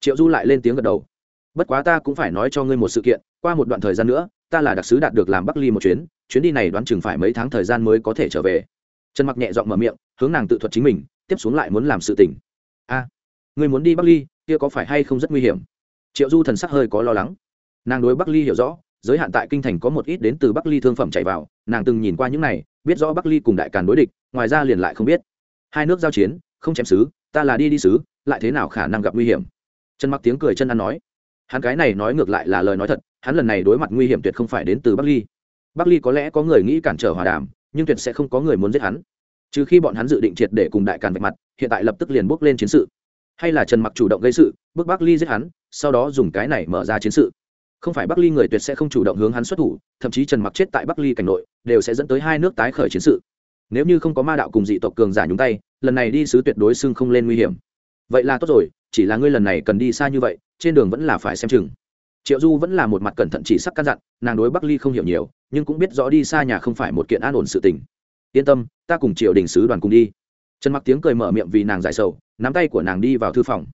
triệu du lại lên tiếng gật đầu bất quá ta cũng phải nói cho ngươi một sự kiện, qua một đoạn thời gian nữa, ta là đặc sứ đạt được làm bắc ly một chuyến chuyến đi này đoán chừng phải mấy tháng thời gian mới có thể trở về. Trần mặc nhẹ giọng mở miệng, hướng nàng tự thuật chính mình, tiếp xuống lại muốn làm sự tình. A, ngươi muốn đi bắc ly, kia có phải hay không rất nguy hiểm? Triệu du thần sắc hơi có lo lắng. Nàng đối bắc ly hiểu rõ, giới hạn tại kinh thành có một ít đến từ bắc ly thương phẩm chạy vào, nàng từng nhìn qua những này, biết rõ bắc ly cùng đại càn đối địch, ngoài ra liền lại không biết. Hai nước giao chiến, không chém xứ, ta là đi đi xứ, lại thế nào khả năng gặp nguy hiểm? Trần mặc tiếng cười chân ăn nói hắn cái này nói ngược lại là lời nói thật, hắn lần này đối mặt nguy hiểm tuyệt không phải đến từ bắc ly. Bắc ly có lẽ có người nghĩ cản trở hòa đàm, nhưng tuyệt sẽ không có người muốn giết hắn. Trừ khi bọn hắn dự định triệt để cùng đại càn vạch mặt, hiện tại lập tức liền bước lên chiến sự. Hay là trần mặc chủ động gây sự, bước bắc ly giết hắn, sau đó dùng cái này mở ra chiến sự. Không phải bắc ly người tuyệt sẽ không chủ động hướng hắn xuất thủ, thậm chí trần mặc chết tại bắc ly cảnh nội, đều sẽ dẫn tới hai nước tái khởi chiến sự. Nếu như không có ma đạo cùng dị tộc cường giả nhúng tay, lần này đi sứ tuyệt đối xưng không lên nguy hiểm. Vậy là tốt rồi chỉ là ngươi lần này cần đi xa như vậy, trên đường vẫn là phải xem chừng. Triệu du vẫn là một mặt cẩn thận chỉ sắc căn dặn, nàng đối bắc ly không hiểu nhiều, nhưng cũng biết rõ đi xa nhà không phải một kiện an ổn sự tình. Yên tâm, ta cùng triệu đình sứ đoàn cùng đi. Trần mặc tiếng cười mở miệng vì nàng giải sầu, nắm tay của nàng đi vào thư phòng.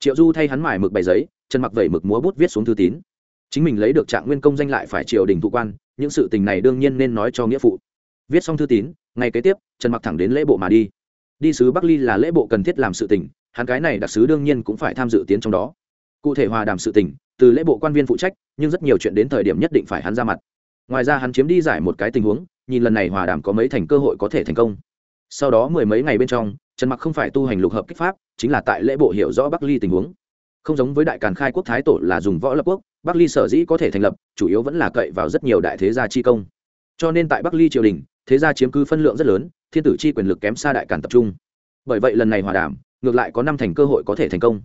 Triệu du thay hắn mải mực bày giấy, trần mặc vẩy mực múa bút viết xuống thư tín. Chính mình lấy được trạng nguyên công danh lại phải triều đình thụ quan, những sự tình này đương nhiên nên nói cho nghĩa phụ. Viết xong thư tín, ngày kế tiếp, trần mặc thẳng đến lễ bộ mà đi. Đi sứ bắc ly là lễ bộ cần thiết làm sự tình hắn cái này đặc sứ đương nhiên cũng phải tham dự tiến trong đó. Cụ thể hòa đàm sự tình, từ lễ bộ quan viên phụ trách, nhưng rất nhiều chuyện đến thời điểm nhất định phải hắn ra mặt. Ngoài ra hắn chiếm đi giải một cái tình huống, nhìn lần này hòa đàm có mấy thành cơ hội có thể thành công. Sau đó mười mấy ngày bên trong, trần mặc không phải tu hành lục hợp kích pháp, chính là tại lễ bộ hiểu rõ bắc ly tình huống. Không giống với đại càn khai quốc thái tổ là dùng võ lập quốc, bắc ly sở dĩ có thể thành lập, chủ yếu vẫn là cậy vào rất nhiều đại thế gia chi công. Cho nên tại bắc ly triều đình, thế gia chiếm cứ phân lượng rất lớn, thiên tử chi quyền lực kém xa đại càn tập trung. Bởi vậy lần này hòa đàm ngược lại có năm thành cơ hội có thể thành công.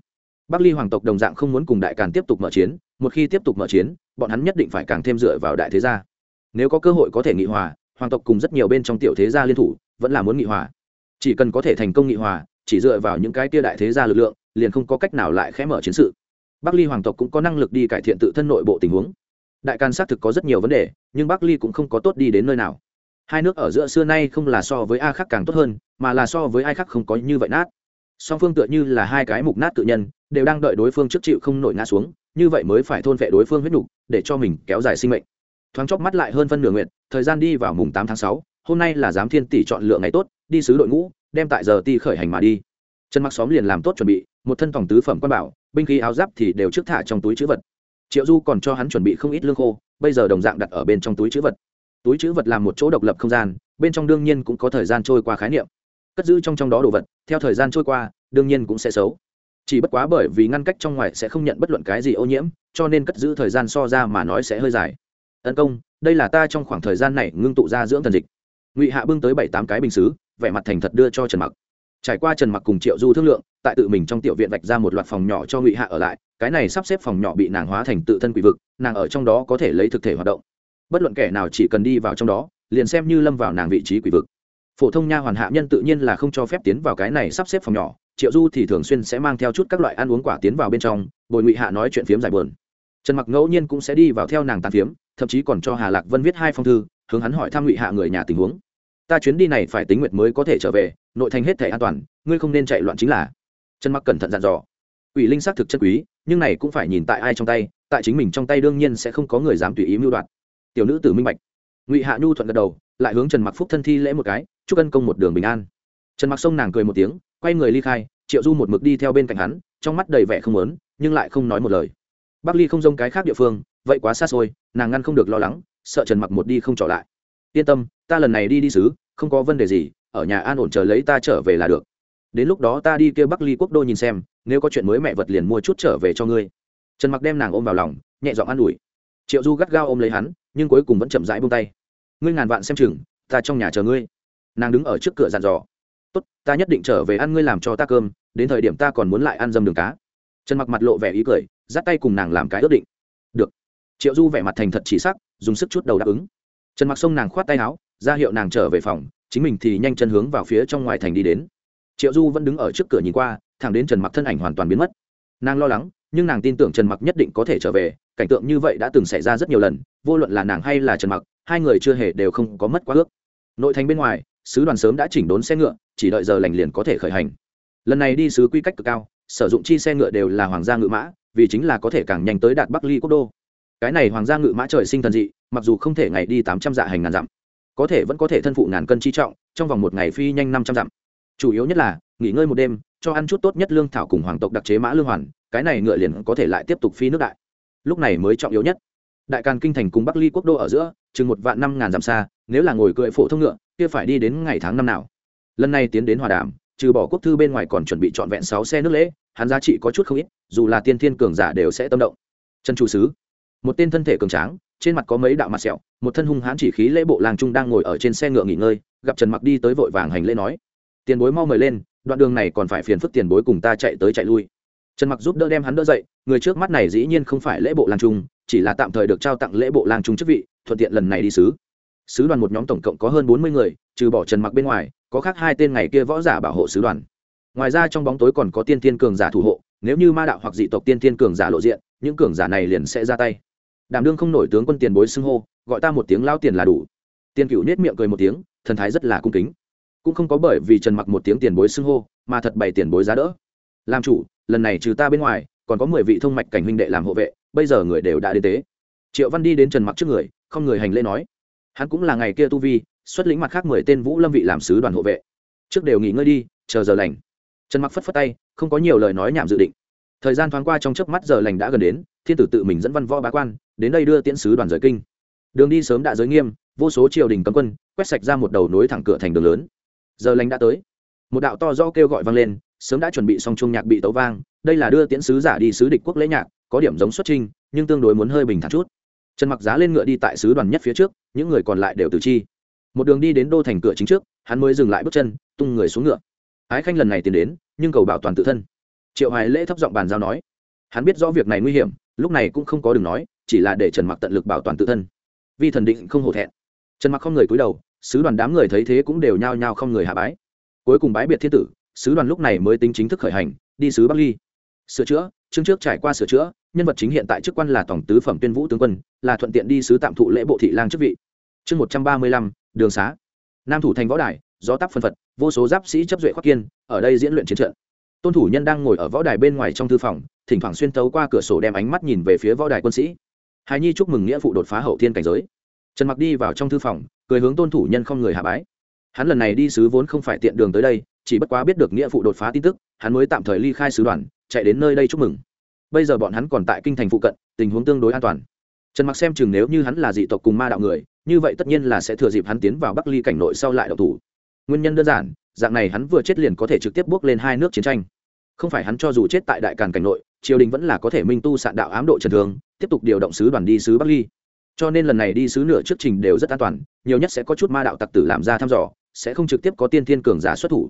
Bắc ly hoàng tộc đồng dạng không muốn cùng đại càn tiếp tục mở chiến, một khi tiếp tục mở chiến, bọn hắn nhất định phải càng thêm dựa vào đại thế gia. Nếu có cơ hội có thể nghị hòa, hoàng tộc cùng rất nhiều bên trong tiểu thế gia liên thủ, vẫn là muốn nghị hòa. Chỉ cần có thể thành công nghị hòa, chỉ dựa vào những cái tia đại thế gia lực lượng, liền không có cách nào lại khẽ mở chiến sự. Bắc ly hoàng tộc cũng có năng lực đi cải thiện tự thân nội bộ tình huống. Đại càn xác thực có rất nhiều vấn đề, nhưng bắc ly cũng không có tốt đi đến nơi nào. Hai nước ở giữa xưa nay không là so với a khác càng tốt hơn, mà là so với ai khác không có như vậy nát song phương tựa như là hai cái mục nát tự nhân, đều đang đợi đối phương trước chịu không nổi ngã xuống, như vậy mới phải thôn vệ đối phương huyết nhục, để cho mình kéo dài sinh mệnh. Thoáng chốc mắt lại hơn phân nửa nguyện thời gian đi vào mùng tám tháng sáu, hôm nay là giám thiên tỷ chọn lựa ngày tốt, đi sứ đội ngũ, đem tại giờ ti khởi hành mà đi. Trần mặc xóm liền làm tốt chuẩn bị, một thân phòng tứ phẩm quan bảo, binh khí áo giáp thì đều trước thả trong túi chữ vật. Triệu du còn cho hắn chuẩn bị không ít lương khô, bây giờ đồng dạng đặt ở bên trong túi chữ vật. Túi chữ vật làm một chỗ độc lập không gian, bên trong đương nhiên cũng có thời gian trôi qua khái niệm cất giữ trong trong đó đồ vật, theo thời gian trôi qua, đương nhiên cũng sẽ xấu. Chỉ bất quá bởi vì ngăn cách trong ngoài sẽ không nhận bất luận cái gì ô nhiễm, cho nên cất giữ thời gian so ra mà nói sẽ hơi dài. Tấn công, đây là ta trong khoảng thời gian này ngưng tụ ra dưỡng thần dịch. Ngụy hạ bưng tới bảy tám cái bình xứ, vẻ mặt thành thật đưa cho trần mặc. Trải qua trần mặc cùng triệu du thương lượng, tại tự mình trong tiểu viện vạch ra một loạt phòng nhỏ cho ngụy hạ ở lại, cái này sắp xếp phòng nhỏ bị nàng hóa thành tự thân quỷ vực, nàng ở trong đó có thể lấy thực thể hoạt động. Bất luận kẻ nào chỉ cần đi vào trong đó, liền xem như lâm vào nàng vị trí quỷ vực phổ thông nha hoàn hạ nhân tự nhiên là không cho phép tiến vào cái này sắp xếp phòng nhỏ, triệu du thì thường xuyên sẽ mang theo chút các loại ăn uống quả tiến vào bên trong, bồi ngụy hạ nói chuyện phiếm dài bờn trần mặc ngẫu nhiên cũng sẽ đi vào theo nàng tàn phiếm, thậm chí còn cho hà lạc vân viết hai phong thư, hướng hắn hỏi thăm ngụy hạ người nhà tình huống. Ta chuyến đi này phải tính nguyện mới có thể trở về, nội thành hết thể an toàn, ngươi không nên chạy loạn chính là. Trần mặc cẩn thận dặn dò. Ủy linh xác thực chân quý, nhưng này cũng phải nhìn tại ai trong tay, tại chính mình trong tay đương nhiên sẽ không có người dám tùy ý mưu đoạt. Tiểu nữ tử minh bạch. Ngụy hạ nhu thuận gật đầu, lại hướng trần mặc phúc thân thi lễ một cái chúc ân công một đường bình an. Trần mặc sông nàng cười một tiếng, quay người ly khai, triệu du một mực đi theo bên cạnh hắn, trong mắt đầy vẻ không lớn nhưng lại không nói một lời. Bắc ly không giống cái khác địa phương, vậy quá xa xôi, nàng ngăn không được lo lắng, sợ trần mặc một đi không trở lại. Yên tâm, ta lần này đi đi xứ, không có vấn đề gì, ở nhà an ổn chờ lấy ta trở về là được. Đến lúc đó ta đi kêu bắc ly quốc đô nhìn xem, nếu có chuyện mới mẹ vật liền mua chút trở về cho ngươi. Trần mặc đem nàng ôm vào lòng, nhẹ giọng an ủi. Triệu du gắt gao ôm lấy hắn, nhưng cuối cùng vẫn chậm rãi buông tay. Ngươi ngàn vạn xem chừng, ta trong nhà chờ ngươi nàng đứng ở trước cửa dàn dò. Tốt, ta nhất định trở về ăn ngươi làm cho ta cơm, đến thời điểm ta còn muốn lại ăn dâm đường cá. Trần mặc mặt lộ vẻ ý cười, dắt tay cùng nàng làm cái ước định. Được. Triệu du vẻ mặt thành thật chỉ sắc, dùng sức chút đầu đáp ứng. Trần mặc xông nàng khoát tay áo, ra hiệu nàng trở về phòng, chính mình thì nhanh chân hướng vào phía trong ngoài thành đi đến. Triệu du vẫn đứng ở trước cửa nhìn qua, thẳng đến trần mặc thân ảnh hoàn toàn biến mất. Nàng lo lắng, nhưng nàng tin tưởng trần mặc nhất định có thể trở về, cảnh tượng như vậy đã từng xảy ra rất nhiều lần, vô luận là nàng hay là trần mặc, hai người chưa hề đều không có mất quá ước. Nội thành bên ngoài sứ đoàn sớm đã chỉnh đốn xe ngựa, chỉ đợi giờ lành liền có thể khởi hành. Lần này đi sứ quy cách cực cao, sử dụng chi xe ngựa đều là hoàng gia ngự mã, vì chính là có thể càng nhanh tới đạt bắc ly quốc đô. Cái này hoàng gia ngự mã trời sinh thần dị, mặc dù không thể ngày đi tám trăm dạ hành ngàn dặm, có thể vẫn có thể thân phụ ngàn cân chi trọng, trong vòng một ngày phi nhanh năm trăm dặm. Chủ yếu nhất là, nghỉ ngơi một đêm, cho ăn chút tốt nhất lương thảo cùng hoàng tộc đặc chế mã lương hoàn, cái này ngựa liền có thể lại tiếp tục phi nước đại. Lúc này mới trọng yếu nhất. Đại càn kinh thành cùng bắc ly quốc đô ở giữa, chừng một vạn năm ngàn dặm xa, nếu là ngồi cưỡi phổ thông ngựa kia phải đi đến ngày tháng năm nào. Lần này tiến đến hòa đàm, trừ bỏ quốc thư bên ngoài còn chuẩn bị trọn vẹn sáu xe nước lễ, hắn giá trị có chút không ít, dù là tiên thiên cường giả đều sẽ tâm động. Trần chủ sứ, một tên thân thể cường tráng, trên mặt có mấy đạo mặt sẹo, một thân hung hãn chỉ khí lễ bộ làng trung đang ngồi ở trên xe ngựa nghỉ ngơi, gặp trần mặc đi tới vội vàng hành lễ nói, tiền bối mau mời lên, đoạn đường này còn phải phiền phức tiền bối cùng ta chạy tới chạy lui. Trần mặc giúp đỡ đem hắn đỡ dậy, người trước mắt này dĩ nhiên không phải lễ bộ lang trung, chỉ là tạm thời được trao tặng lễ bộ lang trung chức vị, thuận tiện lần này đi sứ sứ đoàn một nhóm tổng cộng có hơn bốn mươi người, trừ bỏ trần mặc bên ngoài, có khác hai tên ngày kia võ giả bảo hộ sứ đoàn. Ngoài ra trong bóng tối còn có tiên tiên cường giả thủ hộ, nếu như ma đạo hoặc dị tộc tiên tiên cường giả lộ diện, những cường giả này liền sẽ ra tay. Đảm đương không nổi tướng quân tiền bối xưng hô, gọi ta một tiếng lao tiền là đủ. Tiên Cựu nết miệng cười một tiếng, thần thái rất là cung kính. Cũng không có bởi vì trần mặc một tiếng tiền bối xưng hô, mà thật bày tiền bối giá đỡ. Làm chủ, lần này trừ ta bên ngoài, còn có mười vị thông mạch cảnh huynh đệ làm hộ vệ, bây giờ người đều đã đến tế. Triệu văn đi đến trần mặc trước người, không người hành lễ nói hắn cũng là ngày kia tu vi, xuất lĩnh mặt khác mười tên vũ lâm vị làm sứ đoàn hộ vệ. Trước đều nghỉ ngơi đi, chờ giờ lành. Trần mặc phất phất tay, không có nhiều lời nói nhảm dự định. Thời gian thoáng qua trong chớp mắt giờ lành đã gần đến, thiên tử tự mình dẫn văn võ bá quan, đến đây đưa tiễn sứ đoàn rời kinh. Đường đi sớm đã giới nghiêm, vô số triều đình cấm quân, quét sạch ra một đầu nối thẳng cửa thành đường lớn. Giờ lành đã tới. Một đạo to do kêu gọi vang lên, sớm đã chuẩn bị xong chuông nhạc bị tấu vang, đây là đưa tiễn sứ giả đi sứ địch quốc lễ nhạc, có điểm giống xuất trinh nhưng tương đối muốn hơi bình thản chút trần mặc giá lên ngựa đi tại sứ đoàn nhất phía trước, những người còn lại đều từ chi. Một đường đi đến đô thành cửa chính trước, hắn mới dừng lại bước chân, tung người xuống ngựa. Ái khanh lần này tiến đến, nhưng cầu bảo toàn tự thân. Triệu hoài lễ thấp giọng bàn giao nói, hắn biết rõ việc này nguy hiểm, lúc này cũng không có đường nói, chỉ là để trần mặc tận lực bảo toàn tự thân. Vì thần định không hổ thẹn. Trần mặc không người cúi đầu, sứ đoàn đám người thấy thế cũng đều nhao nhao không người hạ bái. Cuối cùng bái biệt thiên tử, sứ đoàn lúc này mới tính chính thức khởi hành, đi sứ bắc ly. Sửa chữa, chương trước trải qua sửa chữa nhân vật chính hiện tại chức quan là tổng tứ phẩm tuyên vũ tướng quân, là thuận tiện đi sứ tạm thụ lễ bộ thị lang chức vị. Chương một trăm ba mươi lăm, đường xá. Nam thủ thành võ đài, gió tắp phân phật, vô số giáp sĩ chấp duệ khoác kiên, ở đây diễn luyện chiến trận. Tôn thủ nhân đang ngồi ở võ đài bên ngoài trong thư phòng, thỉnh thoảng xuyên tấu qua cửa sổ đem ánh mắt nhìn về phía võ đài quân sĩ. Hài nhi chúc mừng nghĩa phụ đột phá hậu thiên cảnh giới. Trần mặc đi vào trong thư phòng, cười hướng tôn thủ nhân không người hạ bái. Hắn lần này đi sứ vốn không phải tiện đường tới đây, chỉ bất quá biết được nghĩa phụ đột phá tin tức, hắn mới tạm thời ly khai sứ đoàn, chạy đến nơi đây chúc mừng bây giờ bọn hắn còn tại kinh thành phụ cận, tình huống tương đối an toàn. Trần mặc xem chừng nếu như hắn là dị tộc cùng ma đạo người, như vậy tất nhiên là sẽ thừa dịp hắn tiến vào bắc ly cảnh nội sau lại độc thủ. Nguyên nhân đơn giản, dạng này hắn vừa chết liền có thể trực tiếp bước lên hai nước chiến tranh. Không phải hắn cho dù chết tại đại càn cảnh nội, triều đình vẫn là có thể minh tu sạn đạo ám độ trần thường, tiếp tục điều động sứ đoàn đi sứ bắc ly. Cho nên lần này đi sứ nửa trước trình đều rất an toàn, nhiều nhất sẽ có chút ma đạo tặc tử làm ra thăm dò, sẽ không trực tiếp có tiên thiên cường giả xuất thủ.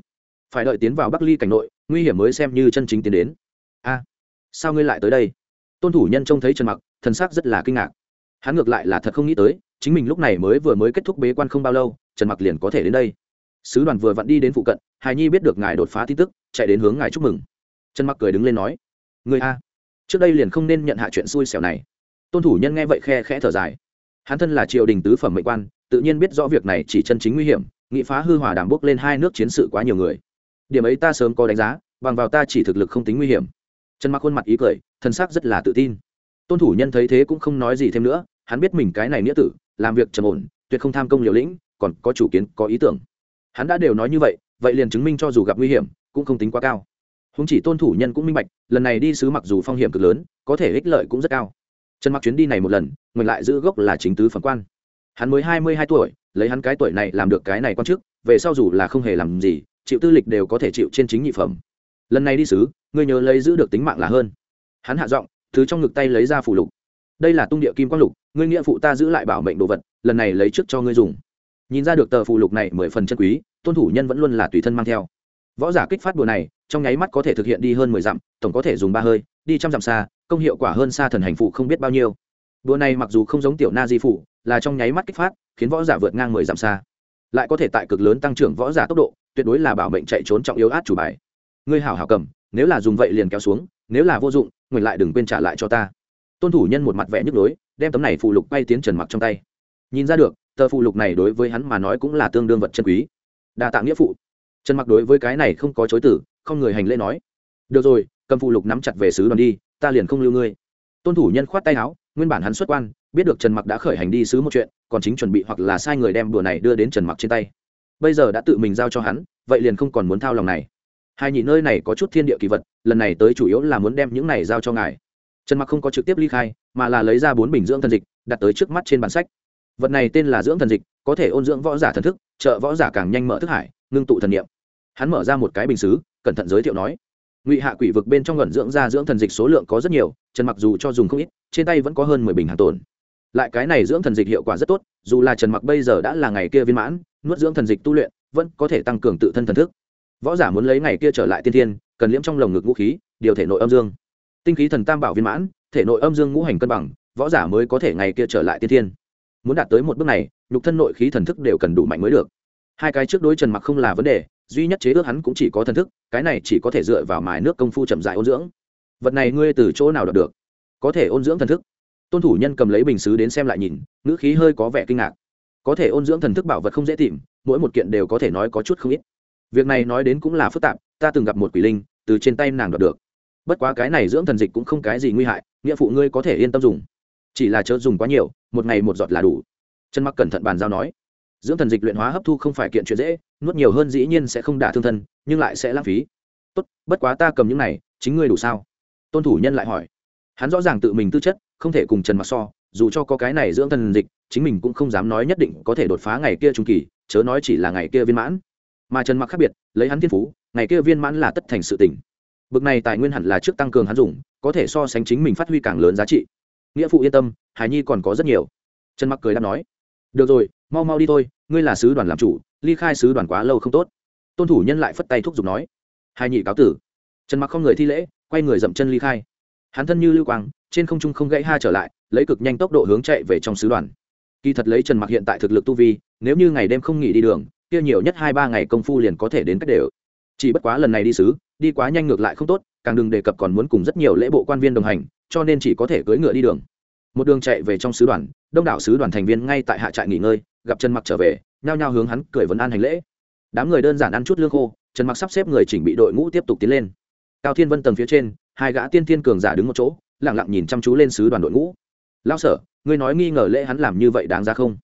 Phải đợi tiến vào bắc ly cảnh nội, nguy hiểm mới xem như chân chính tiến đến. A sao ngươi lại tới đây? Tôn thủ nhân trông thấy trần mặc, thần sắc rất là kinh ngạc. Hắn ngược lại là thật không nghĩ tới, chính mình lúc này mới vừa mới kết thúc bế quan không bao lâu, trần mặc liền có thể đến đây. Sứ đoàn vừa vặn đi đến phụ cận hài nhi biết được ngài đột phá tin tức, chạy đến hướng ngài chúc mừng. Trần mặc cười đứng lên nói người a, trước đây liền không nên nhận hạ chuyện xui xẻo này. Tôn thủ nhân nghe vậy khe khẽ thở dài. Hắn thân là triều đình tứ phẩm mệnh quan, tự nhiên biết rõ việc này chỉ chân chính nguy hiểm, nghị phá hư hòa đàm bốc lên hai nước chiến sự quá nhiều người. Điểm ấy ta sớm có đánh giá, bằng vào ta chỉ thực lực không tính nguy hiểm trần mặc khuôn mặt ý cười, thân xác rất là tự tin. Tôn thủ nhân thấy thế cũng không nói gì thêm nữa, hắn biết mình cái này nghĩa tử, làm việc trầm ổn, tuyệt không tham công liều lĩnh, còn có chủ kiến, có ý tưởng. Hắn đã đều nói như vậy vậy liền chứng minh cho dù gặp nguy hiểm, cũng không tính quá cao. Húng chỉ tôn thủ nhân cũng minh bạch, lần này đi sứ mặc dù phong hiểm cực lớn, có thể ích lợi cũng rất cao. Trần mặc chuyến đi này một lần ngừng lại giữ gốc là chính tứ phẩm quan. Hắn mới hai mươi hai tuổi, lấy hắn cái tuổi này làm được cái này quan chức, về sau dù là không hề làm gì, chịu tư lịch đều có thể chịu trên chính nhị phẩm. Lần này đi sứ ngươi nhớ lấy giữ được tính mạng là hơn. Hắn hạ giọng thứ trong ngực tay lấy ra phủ lục. Đây là tung địa kim quang lục, ngươi nghĩa phụ ta giữ lại bảo mệnh đồ vật, lần này lấy trước cho ngươi dùng. Nhìn ra được tờ phụ lục này mười phần chân quý, tôn thủ nhân vẫn luôn là tùy thân mang theo. Võ giả kích phát đùa này, trong nháy mắt có thể thực hiện đi hơn mười dặm, tổng có thể dùng ba hơi, đi trăm dặm xa, công hiệu quả hơn xa thần hành phụ không biết bao nhiêu. Đùa này mặc dù không giống tiểu na di phụ là trong nháy mắt kích phát, khiến võ giả vượt ngang mười dặm xa. Lại có thể tại cực lớn tăng trưởng võ giả tốc độ, tuyệt đối là bảo mệnh chạy trốn trọng yếu át chủ bài. Ngươi hảo hảo cầm nếu là dùng vậy liền kéo xuống, nếu là vô dụng ngừng lại đừng quên trả lại cho ta. Tôn thủ nhân một mặt vẽ nhức lối đem tấm này phụ lục bay tiến trần mặc trong tay. Nhìn ra được, tờ phụ lục này đối với hắn mà nói cũng là tương đương vật chân quý. Đa tạ nghĩa phụ. Trần mặc đối với cái này không có chối tử không người hành lễ nói. Được rồi, cầm phụ lục nắm chặt về sứ đoàn đi, ta liền không lưu ngươi. Tôn thủ nhân khoát tay áo, nguyên bản hắn xuất quan, biết được trần mặc đã khởi hành đi sứ một chuyện, còn chính chuẩn bị hoặc là sai người đem đùa này đưa đến trần mặc trên tay. Bây giờ đã tự mình giao cho hắn, vậy liền không còn muốn thao lòng này hai nhị nơi này có chút thiên địa kỳ vật, lần này tới chủ yếu là muốn đem những này giao cho ngài. Trần mặc không có trực tiếp ly khai, mà là lấy ra bốn bình dưỡng thần dịch, đặt tới trước mắt trên bản sách. Vật này tên là dưỡng thần dịch, có thể ôn dưỡng võ giả thần thức, trợ võ giả càng nhanh mở thức hải, ngưng tụ thần niệm. Hắn mở ra một cái bình xứ, cẩn thận giới thiệu nói, ngụy hạ quỷ vực bên trong gần dưỡng ra dưỡng thần dịch số lượng có rất nhiều, trần mặc dù cho dùng không ít, trên tay vẫn có hơn mười bình hàng tồn. Lại cái này dưỡng thần dịch hiệu quả rất tốt, dù là trần mặc bây giờ đã là ngày kia viên mãn, nuốt dưỡng thần dịch tu luyện, vẫn có thể tăng cường tự thân thần thức võ giả muốn lấy ngày kia trở lại tiên thiên, cần liễm trong lồng ngực vũ khí, điều thể nội âm dương. Tinh khí thần tam bảo viên mãn, thể nội âm dương ngũ hành cân bằng, võ giả mới có thể ngày kia trở lại tiên thiên. Muốn đạt tới một bước này, nhục thân nội khí thần thức đều cần đủ mạnh mới được. Hai cái trước đối trần mặc không là vấn đề, duy nhất chế ước hắn cũng chỉ có thần thức, cái này chỉ có thể dựa vào mài nước công phu chậm dại ôn dưỡng. Vật này ngươi từ chỗ nào đọc được? Có thể ôn dưỡng thần thức. Tôn thủ nhân cầm lấy bình xứ đến xem lại nhìn, ngữ khí hơi có vẻ kinh ngạc. Có thể ôn dưỡng thần thức bảo vật không dễ tìm, mỗi một kiện đều có thể nói có chút không ít việc này nói đến cũng là phức tạp, ta từng gặp một quỷ linh, từ trên tay nàng đoạt được. Bất quá cái này dưỡng thần dịch cũng không cái gì nguy hại, nghĩa phụ ngươi có thể yên tâm dùng. Chỉ là chớ dùng quá nhiều, một ngày một giọt là đủ. Trần mặc cẩn thận bàn giao nói. Dưỡng thần dịch luyện hóa hấp thu không phải kiện chuyện dễ, nuốt nhiều hơn dĩ nhiên sẽ không đả thương thân, nhưng lại sẽ lãng phí. Tốt, bất quá ta cầm những này, chính ngươi đủ sao? Tôn thủ nhân lại hỏi. Hắn rõ ràng tự mình tư chất, không thể cùng trần mặc so, dù cho có cái này dưỡng thần dịch, chính mình cũng không dám nói nhất định có thể đột phá ngày kia trung kỳ, chớ nói chỉ là ngày kia viên mãn mà trần mặc khác biệt, lấy hắn thiên phú, ngày kia viên mãn là tất thành sự tỉnh bực này tài nguyên hẳn là trước tăng cường hắn dùng, có thể so sánh chính mình phát huy càng lớn giá trị. Nghĩa phụ yên tâm hải nhi còn có rất nhiều. Trần mặc cười đáp nói, được rồi, mau mau đi thôi, ngươi là sứ đoàn làm chủ, ly khai sứ đoàn quá lâu không tốt. Tôn thủ nhân lại phất tay thúc giục nói hai nhị cáo tử. Trần mặc không người thi lễ, quay người dậm chân ly khai. Hắn thân như lưu quang, trên không trung không gãy ha trở lại, lấy cực nhanh tốc độ hướng chạy về trong sứ đoàn. Kỳ thật lấy trần mặc hiện tại thực lực tu vi, nếu như ngày đêm không nghỉ đi đường kia nhiều nhất hai ba ngày công phu liền có thể đến cách đều. Chỉ bất quá lần này đi sứ đi quá nhanh ngược lại không tốt, càng đừng đề cập còn muốn cùng rất nhiều lễ bộ quan viên đồng hành, cho nên chỉ có thể cưỡi ngựa đi đường. Một đường chạy về trong sứ đoàn, đông đảo sứ đoàn thành viên ngay tại hạ trại nghỉ ngơi, gặp trần mặc trở về, nhao nhao hướng hắn cười vấn an hành lễ. Đám người đơn giản ăn chút lương khô, trần mặc sắp xếp người chỉnh bị đội ngũ tiếp tục tiến lên. Cao thiên vân tầng phía trên, hai gã tiên thiên cường giả đứng một chỗ, lặng lặng nhìn chăm chú lên sứ đoàn đội ngũ. Lao sở, ngươi nói nghi ngờ lễ hắn làm như vậy đáng ra không?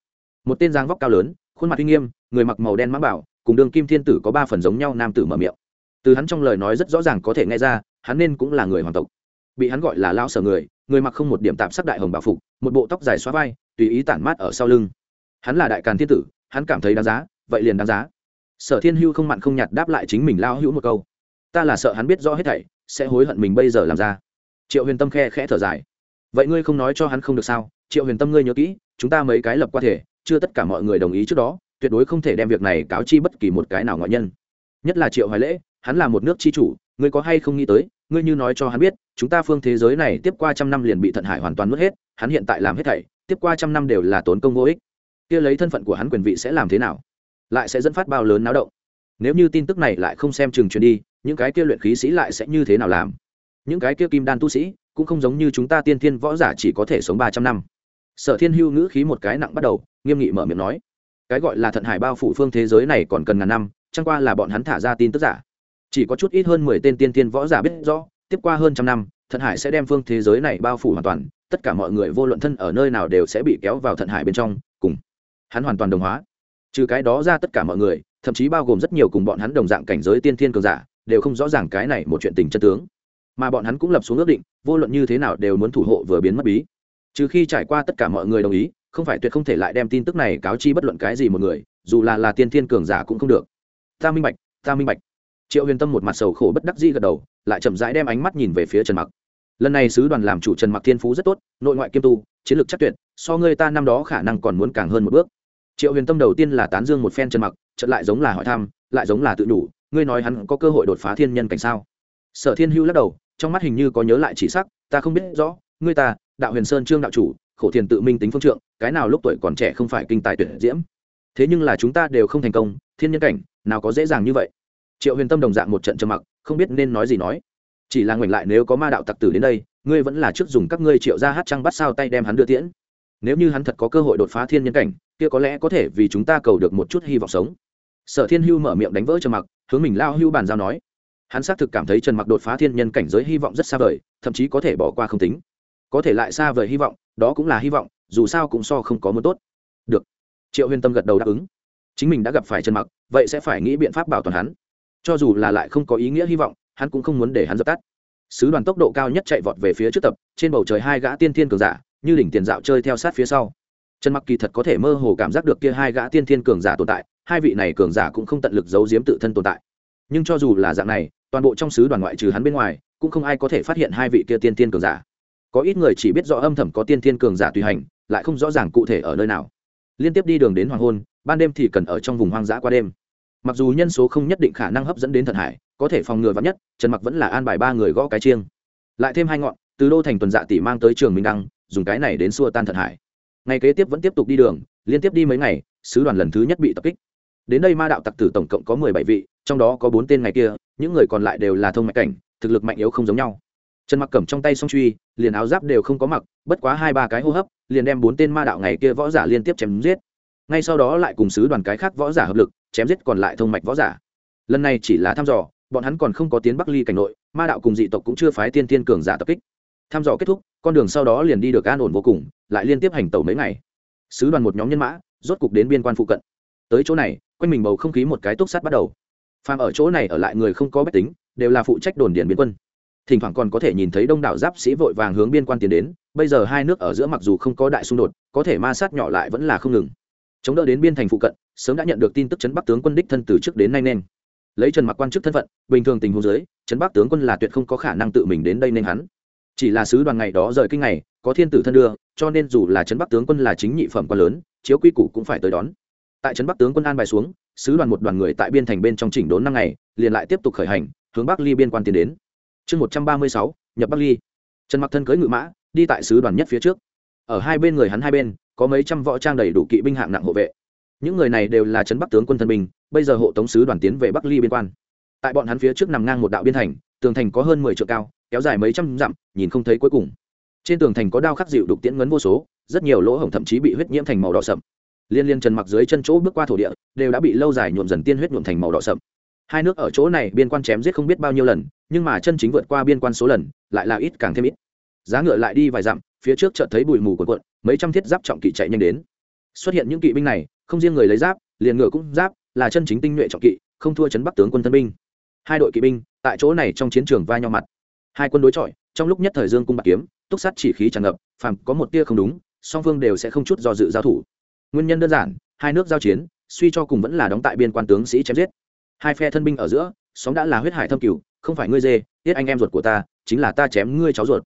Một tên giang vóc cao lớn, khuôn mặt uy nghiêm người mặc màu đen mã bảo, cùng đường kim thiên tử có ba phần giống nhau, nam tử mở miệng. Từ hắn trong lời nói rất rõ ràng có thể nghe ra, hắn nên cũng là người hoàng tộc. Bị hắn gọi là lao sở người người mặc không một điểm tạm sắc đại hồng bảo phục, một bộ tóc dài xóa vai, tùy ý tản mát ở sau lưng. Hắn là đại càn thiên tử, hắn cảm thấy đáng giá, vậy liền đáng giá. Sở thiên hưu không mặn không nhạt đáp lại chính mình lao hữu một câu. Ta là sợ hắn biết rõ hết thảy, sẽ hối hận mình bây giờ làm ra. Triệu huyền tâm khe khẽ thở dài. Vậy ngươi không nói cho hắn không được sao? Triệu huyền tâm ngươi nhớ kỹ, chúng ta mấy cái lập qua thể, chưa tất cả mọi người đồng ý trước đó tuyệt đối không thể đem việc này cáo chi bất kỳ một cái nào ngoại nhân. Nhất là triệu hoài lễ, hắn là một nước chi chủ, ngươi có hay không nghĩ tới, ngươi như nói cho hắn biết, chúng ta phương thế giới này tiếp qua trăm năm liền bị thận hải hoàn toàn mất hết, hắn hiện tại làm hết thảy, tiếp qua trăm năm đều là tốn công vô ích. Kia lấy thân phận của hắn quyền vị sẽ làm thế nào? Lại sẽ dẫn phát bao lớn náo động. Nếu như tin tức này lại không xem chừng truyền đi, những cái kia luyện khí sĩ lại sẽ như thế nào làm? Những cái kia kim đan tu sĩ, cũng không giống như chúng ta tiên thiên võ giả chỉ có thể sống ba trăm năm. Sở thiên hưu ngữ khí một cái nặng bắt đầu, nghiêm nghị mở miệng nói cái gọi là thận hải bao phủ phương thế giới này còn cần ngàn năm, chẳng qua là bọn hắn thả ra tin tức giả. Chỉ có chút ít hơn mười tên tiên tiên võ giả biết rõ, tiếp qua hơn trăm năm, thận hải sẽ đem phương thế giới này bao phủ hoàn toàn, tất cả mọi người vô luận thân ở nơi nào đều sẽ bị kéo vào thận hải bên trong, cùng hắn hoàn toàn đồng hóa. Trừ cái đó ra tất cả mọi người, thậm chí bao gồm rất nhiều cùng bọn hắn đồng dạng cảnh giới tiên thiên cường giả, đều không rõ ràng cái này một chuyện tình chân tướng. Mà bọn hắn cũng lập xuống ước định, vô luận như thế nào đều muốn thủ hộ vừa biến mất bí. Trừ khi trải qua tất cả mọi người đồng ý không phải tuyệt không thể lại đem tin tức này cáo chi bất luận cái gì một người, dù là là tiên thiên cường giả cũng không được. Ta minh bạch, ta minh bạch. Triệu huyền tâm một mặt sầu khổ bất đắc dĩ gật đầu, lại chậm rãi đem ánh mắt nhìn về phía trần mặc. Lần này sứ đoàn làm chủ trần mặc thiên phú rất tốt, nội ngoại kiêm tu, chiến lược chắc tuyệt, so ngươi ta năm đó khả năng còn muốn càng hơn một bước. Triệu huyền tâm đầu tiên là tán dương một phen trần mặc trận lại giống là hỏi thăm, lại giống là tự đủ ngươi nói hắn có cơ hội đột phá thiên nhân cảnh sao? Sở thiên hưu lắc đầu, trong mắt hình như có nhớ lại chỉ sắc, ta không biết rõ, ngươi ta, đạo huyền sơn trương đạo chủ khổ thiền tự minh tính phương trượng, cái nào lúc tuổi còn trẻ không phải kinh tài tuyển diễm. Thế nhưng là chúng ta đều không thành công, thiên nhân cảnh, nào có dễ dàng như vậy. Triệu huyền tâm đồng dạng một trận trầm mặc, không biết nên nói gì nói. Chỉ là ngoảnh lại nếu có ma đạo tặc tử đến đây, ngươi vẫn là trước dùng các ngươi triệu ra hát trăng bắt sao tay đem hắn đưa tiễn. Nếu như hắn thật có cơ hội đột phá thiên nhân cảnh, kia có lẽ có thể vì chúng ta cầu được một chút hy vọng sống. Sở thiên hưu mở miệng đánh vỡ trầm mặc, hướng mình lao hưu bàn giao nói. Hắn xác thực cảm thấy trần mặc đột phá thiên nhân cảnh giới hy vọng rất xa vời, thậm chí có thể bỏ qua không tính có thể lại xa vời hy vọng, đó cũng là hy vọng, dù sao cũng so không có muốn tốt. Được. Triệu huyên tâm gật đầu đáp ứng. Chính mình đã gặp phải trần mặc, vậy sẽ phải nghĩ biện pháp bảo toàn hắn. Cho dù là lại không có ý nghĩa hy vọng, hắn cũng không muốn để hắn dập tắt. Sứ đoàn tốc độ cao nhất chạy vọt về phía trước tập, trên bầu trời hai gã tiên thiên cường giả, như đỉnh tiền dạo chơi theo sát phía sau. Trần mặc kỳ thật có thể mơ hồ cảm giác được kia hai gã tiên thiên cường giả tồn tại, hai vị này cường giả cũng không tận lực giấu giếm tự thân tồn tại. Nhưng cho dù là dạng này, toàn bộ trong sứ đoàn ngoại trừ hắn bên ngoài, cũng không ai có thể phát hiện hai vị kia tiên thiên cường giả có ít người chỉ biết rõ âm thầm có tiên thiên cường giả tùy hành, lại không rõ ràng cụ thể ở nơi nào. Liên tiếp đi đường đến hoàng hôn, ban đêm thì cần ở trong vùng hoang dã qua đêm. Mặc dù nhân số không nhất định khả năng hấp dẫn đến thần hải, có thể phòng ngừa vắn nhất, trần mặc vẫn là an bài ba người gõ cái chiêng. Lại thêm hai ngọn, từ đô thành tuần dạ tỷ mang tới trường minh đăng, dùng cái này đến xua tan thần hải. Ngày kế tiếp vẫn tiếp tục đi đường, liên tiếp đi mấy ngày, sứ đoàn lần thứ nhất bị tập kích. Đến đây ma đạo tặc tử tổng cộng có mười bảy vị, trong đó có bốn tên ngày kia, những người còn lại đều là thông mạch cảnh, thực lực mạnh yếu không giống nhau trần mặc cầm trong tay song truy, liền áo giáp đều không có mặc, bất quá hai ba cái hô hấp, liền đem bốn tên ma đạo ngày kia võ giả liên tiếp chém giết. Ngay sau đó lại cùng sứ đoàn cái khác võ giả hợp lực, chém giết còn lại thông mạch võ giả. Lần này chỉ là thăm dò, bọn hắn còn không có tiến bắc ly cảnh nội, ma đạo cùng dị tộc cũng chưa phái tiên tiên cường giả tập kích. Thăm dò kết thúc, con đường sau đó liền đi được an ổn vô cùng, lại liên tiếp hành tẩu mấy ngày. Sứ đoàn một nhóm nhân mã, rốt cục đến biên quan phụ cận. Tới chỗ này, quanh mình bầu không khí một cái túc sát bắt đầu. Phàm ở chỗ này ở lại người không có bách tính, đều là phụ trách đồn điền biên quân thỉnh thoảng còn có thể nhìn thấy đông đảo giáp sĩ vội vàng hướng biên quan tiến đến, bây giờ hai nước ở giữa mặc dù không có đại xung đột, có thể ma sát nhỏ lại vẫn là không ngừng. Chống đỡ đến biên thành phụ cận, sớm đã nhận được tin tức chấn bắc tướng quân đích thân từ trước đến nay nên. Lấy trần mặc quan chức thân phận, bình thường tình huống dưới trấn bắc tướng quân là tuyệt không có khả năng tự mình đến đây nên hắn. Chỉ là sứ đoàn ngày đó rời kinh ngày, có thiên tử thân đưa, cho nên dù là trấn bắc tướng quân là chính nhị phẩm quan lớn, chiếu quy củ cũng phải tới đón. Tại trấn bắc tướng quân an bài xuống, sứ đoàn một đoàn người tại biên thành bên trong chỉnh đốn năm ngày, liền lại tiếp tục khởi hành, hướng bắc ly biên quan tiến đến chương một trăm ba mươi sáu, nhập bắc ly. Trần mặc thân cưới ngự mã, đi tại sứ đoàn nhất phía trước. Ở hai bên người hắn hai bên, có mấy trăm võ trang đầy đủ kỵ binh hạng nặng hộ vệ. Những người này đều là trấn bắc tướng quân thân binh, bây giờ hộ tống sứ đoàn tiến về bắc ly biên quan. Tại bọn hắn phía trước nằm ngang một đạo biên thành, tường thành có hơn mười triệu cao, kéo dài mấy trăm dặm, nhìn không thấy cuối cùng. Trên tường thành có đao khắc dịu đục tiễn ngấn vô số, rất nhiều lỗ hổng thậm chí bị huyết nhiễm thành màu đỏ sậm. Liên liên trần mặc dưới chân chỗ bước qua thổ địa, đều đã bị lâu dài nhuộm dần tiên huyết nhuộm thành màu đỏ sậm hai nước ở chỗ này biên quan chém giết không biết bao nhiêu lần, nhưng mà chân chính vượt qua biên quan số lần, lại là ít càng thêm ít. Giá ngựa lại đi vài dặm, phía trước chợt thấy bụi mù của quận mấy trăm thiết giáp trọng kỵ chạy nhanh đến. Xuất hiện những kỵ binh này, không riêng người lấy giáp, liền ngựa cũng giáp, là chân chính tinh nhuệ trọng kỵ, không thua chấn bắc tướng quân thân binh. Hai đội kỵ binh, tại chỗ này trong chiến trường va nhau mặt. Hai quân đối chọi, trong lúc nhất thời dương cung bạc kiếm, túc sát chỉ khí tràn ngập, phàm có một tia không đúng, song phương đều sẽ không chút do dự giao thủ. Nguyên nhân đơn giản, hai nước giao chiến, suy cho cùng vẫn là đóng tại biên quan tướng sĩ chém giết hai phe thân binh ở giữa, sóng đã là huyết hải thâm cửu, không phải ngươi dê tiết anh em ruột của ta, chính là ta chém ngươi cháu ruột.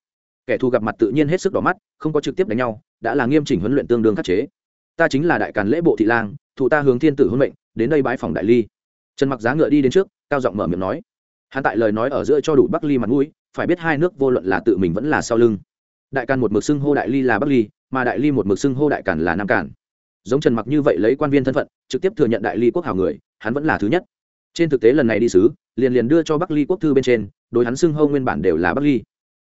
Kẻ thù gặp mặt tự nhiên hết sức đỏ mắt, không có trực tiếp đánh nhau, đã là nghiêm chỉnh huấn luyện tương đương khắc chế. Ta chính là đại càn lễ bộ thị lang, thụ ta hướng thiên tử huấn mệnh, đến đây bãi phòng đại ly. Trần mặc giá ngựa đi đến trước, cao giọng mở miệng nói. Hắn tại lời nói ở giữa cho đủ bắc ly mặt mũi, phải biết hai nước vô luận là tự mình vẫn là sau lưng. Đại càn một mực xưng hô đại ly là bắc ly, mà đại ly một mực xưng hô đại càn là nam càn. Giống trần mặc như vậy lấy quan viên thân phận, trực tiếp thừa nhận đại ly quốc hào người, hắn vẫn là thứ nhất trên thực tế lần này đi sứ, liền liền đưa cho bắc ly quốc thư bên trên, đối hắn xưng hô nguyên bản đều là bắc ly.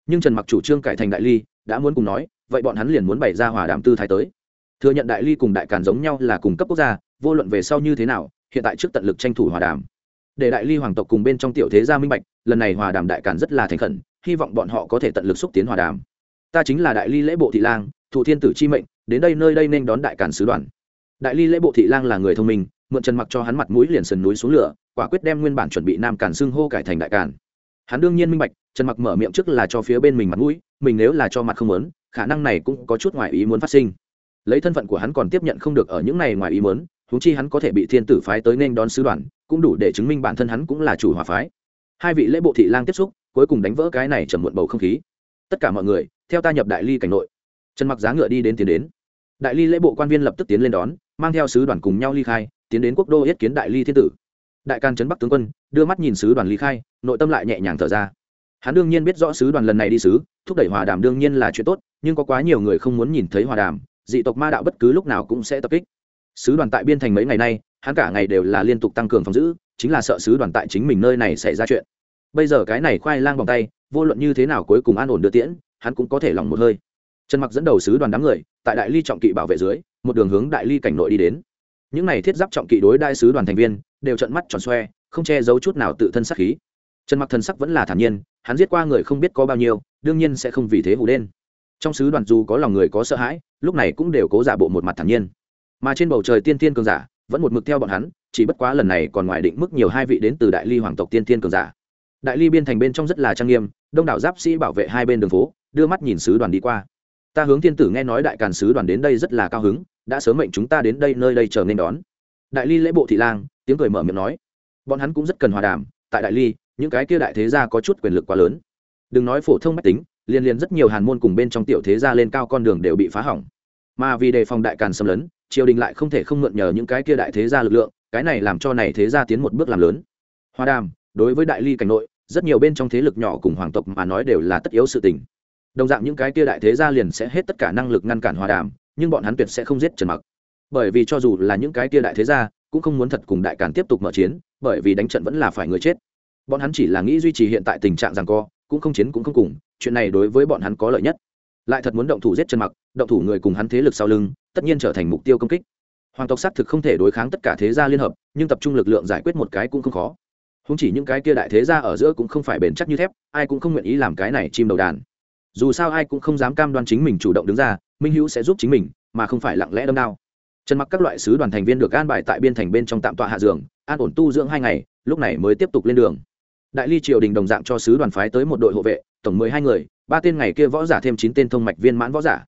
Nhưng trần mặc chủ trương cải thành đại ly, đã muốn cùng nói, vậy bọn hắn liền muốn bày ra hòa đàm tư thái tới. Thừa nhận đại ly cùng đại càn giống nhau là cùng cấp quốc gia, vô luận về sau như thế nào, hiện tại trước tận lực tranh thủ hòa đàm. Để đại ly hoàng tộc cùng bên trong tiểu thế gia minh bạch, lần này hòa đàm đại càn rất là thành khẩn, hy vọng bọn họ có thể tận lực xúc tiến hòa đàm. Ta chính là đại ly lễ bộ thị lang, thủ thiên tử chi mệnh, đến đây nơi đây nên đón đại càn sứ đoàn. Đại ly lễ bộ thị lang là người thông minh, mượn trần mặc cho hắn mặt mũi liền sườn núi xuống lửa quả quyết đem nguyên bản chuẩn bị nam càn xưng hô cải thành đại càn. Hắn đương nhiên minh bạch trần mặc mở miệng trước là cho phía bên mình mặt mũi mình nếu là cho mặt không lớn, khả năng này cũng có chút ngoài ý muốn phát sinh. Lấy thân phận của hắn còn tiếp nhận không được ở những này ngoài ý muốn huống chi hắn có thể bị thiên tử phái tới nên đón sứ đoàn cũng đủ để chứng minh bản thân hắn cũng là chủ hòa phái. Hai vị lễ bộ thị lang tiếp xúc cuối cùng đánh vỡ cái này trầm muộn bầu không khí. Tất cả mọi người theo ta nhập đại ly cảnh nội. Trần mặc giá ngựa đi đến tiến đến. Đại ly lễ bộ quan viên lập tức tiến lên đón mang theo sứ đoàn cùng nhau ly khai tiến đến quốc đô yết kiến đại ly thiên tử đại can trấn bắc tướng quân, đưa mắt nhìn sứ đoàn ly khai, nội tâm lại nhẹ nhàng thở ra. Hắn đương nhiên biết rõ sứ đoàn lần này đi sứ, thúc đẩy hòa đàm đương nhiên là chuyện tốt, nhưng có quá nhiều người không muốn nhìn thấy hòa đàm, dị tộc ma đạo bất cứ lúc nào cũng sẽ tập kích. Sứ đoàn tại biên thành mấy ngày nay, hắn cả ngày đều là liên tục tăng cường phòng giữ, chính là sợ sứ đoàn tại chính mình nơi này xảy ra chuyện. Bây giờ cái này khoai lang bằng tay, vô luận như thế nào cuối cùng an ổn đưa tiễn, hắn cũng có thể lòng một hơi. Trần mặc dẫn đầu sứ đoàn đám người, tại đại ly trọng kỵ bảo vệ dưới, một đường hướng đại ly cảnh nội đi đến. Những này thiết giáp trọng kỵ đối đại sứ đoàn thành viên đều trận mắt tròn xoe, không che giấu chút nào tự thân sắc khí. Trần mặc thần sắc vẫn là thản nhiên, hắn giết qua người không biết có bao nhiêu, đương nhiên sẽ không vì thế hù đen. Trong sứ đoàn dù có lòng người có sợ hãi, lúc này cũng đều cố giả bộ một mặt thản nhiên. Mà trên bầu trời tiên tiên cường giả, vẫn một mực theo bọn hắn, chỉ bất quá lần này còn ngoài định mức nhiều hai vị đến từ đại ly hoàng tộc tiên tiên cường giả. Đại ly biên thành bên trong rất là trang nghiêm, đông đảo giáp sĩ bảo vệ hai bên đường phố, đưa mắt nhìn sứ đoàn đi qua. Ta hướng thiên tử nghe nói đại càn sứ đoàn đến đây rất là cao hứng, đã sớm mệnh chúng ta đến đây nơi đây chờ nên đón. Đại ly lễ bộ thị lang tiếng cười mở miệng nói, bọn hắn cũng rất cần hòa đàm, tại đại ly, những cái kia đại thế gia có chút quyền lực quá lớn. Đừng nói phổ thông mách tính liên liên rất nhiều hàn môn cùng bên trong tiểu thế gia lên cao con đường đều bị phá hỏng. Mà vì đề phòng đại càn xâm lấn, triều đình lại không thể không mượn nhờ những cái kia đại thế gia lực lượng, cái này làm cho này thế gia tiến một bước làm lớn. Hòa đàm, đối với đại ly cảnh nội, rất nhiều bên trong thế lực nhỏ cùng hoàng tộc mà nói đều là tất yếu sự tình. Đồng dạng những cái kia đại thế gia liền sẽ hết tất cả năng lực ngăn cản hòa đàm, nhưng bọn hắn tuyệt sẽ không giết trần mặc. Bởi vì cho dù là những cái kia đại thế gia cũng không muốn thật cùng đại càn tiếp tục mở chiến, bởi vì đánh trận vẫn là phải người chết. Bọn hắn chỉ là nghĩ duy trì hiện tại tình trạng rằng co, cũng không chiến cũng không cùng, chuyện này đối với bọn hắn có lợi nhất. Lại thật muốn động thủ giết chân mặc, động thủ người cùng hắn thế lực sau lưng, tất nhiên trở thành mục tiêu công kích. Hoàng tộc xác thực không thể đối kháng tất cả thế gia liên hợp, nhưng tập trung lực lượng giải quyết một cái cũng không khó. Không chỉ những cái kia đại thế gia ở giữa cũng không phải bền chắc như thép, ai cũng không nguyện ý làm cái này chim đầu đàn. Dù sao ai cũng không dám cam đoan chính mình chủ động đứng ra, minh hữu sẽ giúp chính mình, mà không phải lặng lẽ đâm đao trần mặc các loại sứ đoàn thành viên được an bài tại biên thành bên trong tạm tọa hạ giường, an ổn tu dưỡng hai ngày, lúc này mới tiếp tục lên đường. Đại ly triều đình đồng dạng cho sứ đoàn phái tới một đội hộ vệ, tổng mười hai người, ba tên ngày kia võ giả thêm chín tên thông mạch viên mãn võ giả.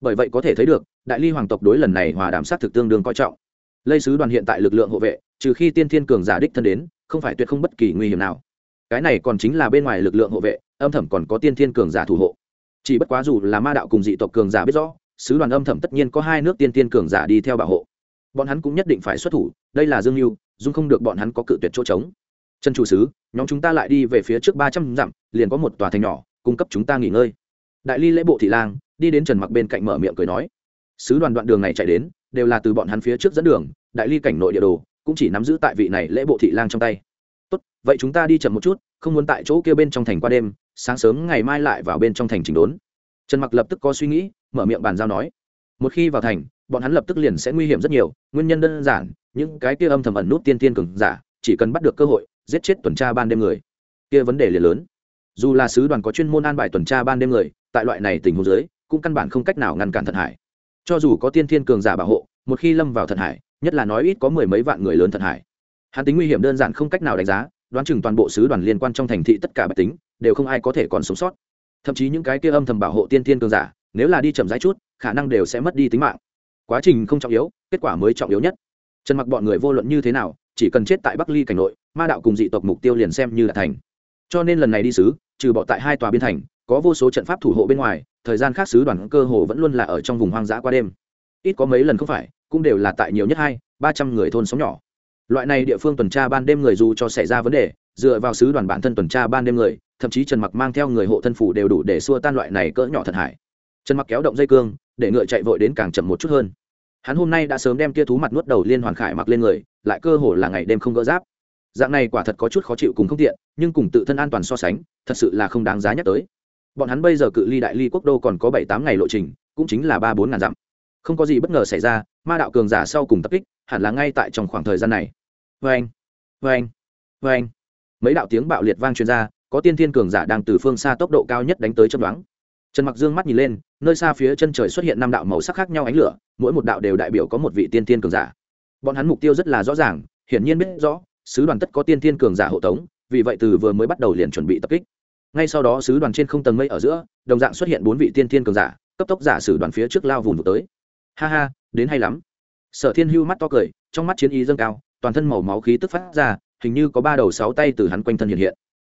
Bởi vậy có thể thấy được, đại ly hoàng tộc đối lần này hòa đàm sát thực tương đương coi trọng. Lây sứ đoàn hiện tại lực lượng hộ vệ, trừ khi tiên thiên cường giả đích thân đến, không phải tuyệt không bất kỳ nguy hiểm nào. Cái này còn chính là bên ngoài lực lượng hộ vệ, âm thầm còn có tiên thiên cường giả thủ hộ. Chỉ bất quá dù là ma đạo cùng dị tộc cường giả biết rõ sứ đoàn âm thầm tất nhiên có hai nước tiên tiên cường giả đi theo bảo hộ. Bọn hắn cũng nhất định phải xuất thủ, đây là dương mưu dung không được bọn hắn có cự tuyệt chỗ trống. Chân chủ sứ, nhóm chúng ta lại đi về phía trước ba trăm dặm, liền có một tòa thành nhỏ, cung cấp chúng ta nghỉ ngơi. Đại ly lễ bộ thị lang, đi đến trần mặc bên cạnh mở miệng cười nói. Sứ đoàn đoạn đường này chạy đến, đều là từ bọn hắn phía trước dẫn đường, đại ly cảnh nội địa đồ, cũng chỉ nắm giữ tại vị này lễ bộ thị lang trong tay. Tốt, vậy chúng ta đi chậm một chút, không muốn tại chỗ kia bên trong thành qua đêm, sáng sớm ngày mai lại vào bên trong thành chỉnh đốn trần mặc lập tức có suy nghĩ, mở miệng bàn giao nói, một khi vào thành, bọn hắn lập tức liền sẽ nguy hiểm rất nhiều. Nguyên nhân đơn giản, những cái kia âm thầm ẩn nút tiên tiên cường giả, chỉ cần bắt được cơ hội, giết chết tuần tra ban đêm người. Kia vấn đề liền lớn. Dù là sứ đoàn có chuyên môn an bài tuần tra ban đêm người, tại loại này tình huống giới cũng căn bản không cách nào ngăn cản thận hải. Cho dù có tiên thiên cường giả bảo hộ, một khi lâm vào thận hải, nhất là nói ít có mười mấy vạn người lớn thận hải, hắn tính nguy hiểm đơn giản không cách nào đánh giá, đoán chừng toàn bộ sứ đoàn liên quan trong thành thị tất cả bạch tính, đều không ai có thể còn sống sót thậm chí những cái kia âm thầm bảo hộ tiên thiên cường giả, nếu là đi chậm rãi chút, khả năng đều sẽ mất đi tính mạng. Quá trình không trọng yếu, kết quả mới trọng yếu nhất. Trần mặc bọn người vô luận như thế nào, chỉ cần chết tại bắc ly cảnh nội, ma đạo cùng dị tộc mục tiêu liền xem như là thành. Cho nên lần này đi sứ, trừ bỏ tại hai tòa biên thành, có vô số trận pháp thủ hộ bên ngoài, thời gian khác sứ đoàn cơ hồ vẫn luôn là ở trong vùng hoang dã qua đêm. Ít có mấy lần không phải, cũng đều là tại nhiều nhất hai, ba trăm người thôn sống nhỏ. Loại này địa phương tuần tra ban đêm người dù cho xảy ra vấn đề, dựa vào sứ đoàn bản thân tuần tra ban đêm người thậm chí trần mặc mang theo người hộ thân phủ đều đủ để xua tan loại này cỡ nhỏ thật hải trần mặc kéo động dây cương, để ngựa chạy vội đến càng chậm một chút hơn. Hắn hôm nay đã sớm đem kia thú mặt nuốt đầu liên hoàn khải mặc lên người, lại cơ hồ là ngày đêm không gỡ giáp. Dạng này quả thật có chút khó chịu cùng không tiện, nhưng cùng tự thân an toàn so sánh, thật sự là không đáng giá nhắc tới. Bọn hắn bây giờ cự ly đại ly quốc đô còn có bảy tám ngày lộ trình, cũng chính là ba bốn ngàn dặm. Không có gì bất ngờ xảy ra, ma đạo cường giả sau cùng tập kích, hẳn là ngay tại trong khoảng thời gian này. Vê anh vê anh vê anh mấy đạo tiếng bạo liệt vang truyền ra có tiên thiên cường giả đang từ phương xa tốc độ cao nhất đánh tới chấm đoán trần mặc dương mắt nhìn lên, nơi xa phía chân trời xuất hiện năm đạo màu sắc khác nhau ánh lửa, mỗi một đạo đều đại biểu có một vị tiên thiên cường giả. Bọn hắn mục tiêu rất là rõ ràng, hiển nhiên biết rõ, sứ đoàn tất có tiên thiên cường giả hộ tống, vì vậy từ vừa mới bắt đầu liền chuẩn bị tập kích. Ngay sau đó sứ đoàn trên không tầng mây ở giữa, đồng dạng xuất hiện bốn vị tiên thiên cường giả, cấp tốc giả sử đoàn phía trước lao vùng tới. Ha ha, đến hay lắm. Sở thiên hưu mắt to cười, trong mắt chiến ý dâng cao, toàn thân màu máu khí tức phát ra, hình như có ba đầu sáu tay từ hắn quanh thân hiện hiện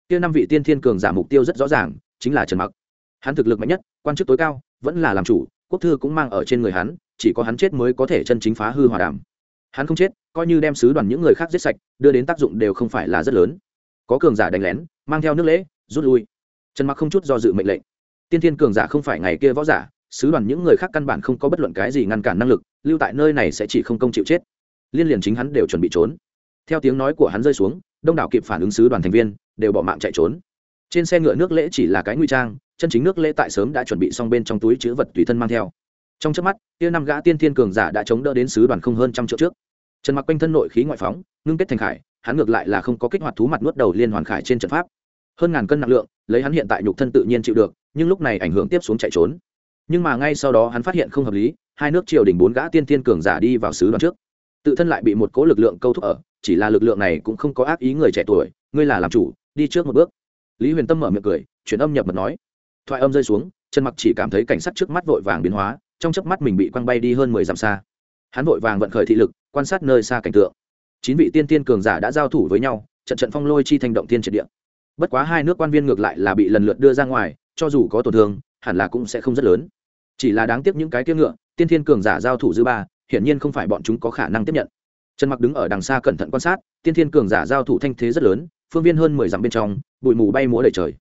kia năm vị tiên thiên cường giả mục tiêu rất rõ ràng, chính là trần mặc. Hắn thực lực mạnh nhất, quan chức tối cao, vẫn là làm chủ, quốc thư cũng mang ở trên người hắn, chỉ có hắn chết mới có thể chân chính phá hư hòa đàm. Hắn không chết, coi như đem sứ đoàn những người khác giết sạch, đưa đến tác dụng đều không phải là rất lớn. Có cường giả đánh lén, mang theo nước lễ, rút lui. Trần mặc không chút do dự mệnh lệnh. Tiên thiên cường giả không phải ngày kia võ giả, sứ đoàn những người khác căn bản không có bất luận cái gì ngăn cản năng lực, lưu tại nơi này sẽ chỉ không công chịu chết. Liên liền chính hắn đều chuẩn bị trốn. Theo tiếng nói của hắn rơi xuống đông đảo kịp phản ứng sứ đoàn thành viên đều bỏ mạng chạy trốn. Trên xe ngựa nước lễ chỉ là cái nguy trang, chân chính nước lễ tại sớm đã chuẩn bị xong bên trong túi chữ vật tùy thân mang theo. Trong trước mắt tiêu năm gã tiên thiên cường giả đã chống đỡ đến sứ đoàn không hơn trăm triệu trước. Trần mặc quanh thân nội khí ngoại phóng, ngưng kết thành khải, hắn ngược lại là không có kích hoạt thú mặt nuốt đầu liên hoàn khải trên trận pháp. Hơn ngàn cân nặng lượng, lấy hắn hiện tại nhục thân tự nhiên chịu được, nhưng lúc này ảnh hưởng tiếp xuống chạy trốn. Nhưng mà ngay sau đó hắn phát hiện không hợp lý, hai nước triều đình bốn gã tiên thiên cường giả đi vào sứ đoàn trước. Tự thân lại bị một cố lực lượng câu thúc ở chỉ là lực lượng này cũng không có ác ý người trẻ tuổi, ngươi là làm chủ, đi trước một bước. Lý huyền tâm mở miệng cười, chuyển âm nhập mật nói. Thoại âm rơi xuống, trần mặc chỉ cảm thấy cảnh sát trước mắt vội vàng biến hóa, trong chớp mắt mình bị quăng bay đi hơn mười dặm xa. Hắn vội vàng vận khởi thị lực, quan sát nơi xa cảnh tượng. Chín vị tiên tiên cường giả đã giao thủ với nhau, trận trận phong lôi chi thành động tiên triệt địa. Bất quá hai nước quan viên ngược lại là bị lần lượt đưa ra ngoài, cho dù có tổn thương, hẳn là cũng sẽ không rất lớn. Chỉ là đáng tiếc những cái tiêu ngựa, tiên thiên cường giả giao thủ dư ba, hiển nhiên không phải bọn chúng có khả năng tiếp nhận trần mặc đứng ở đằng xa cẩn thận quan sát, tiên thiên cường giả giao thủ thanh thế rất lớn, phương viên hơn mười dặm bên trong, bụi mù bay múa đầy trời.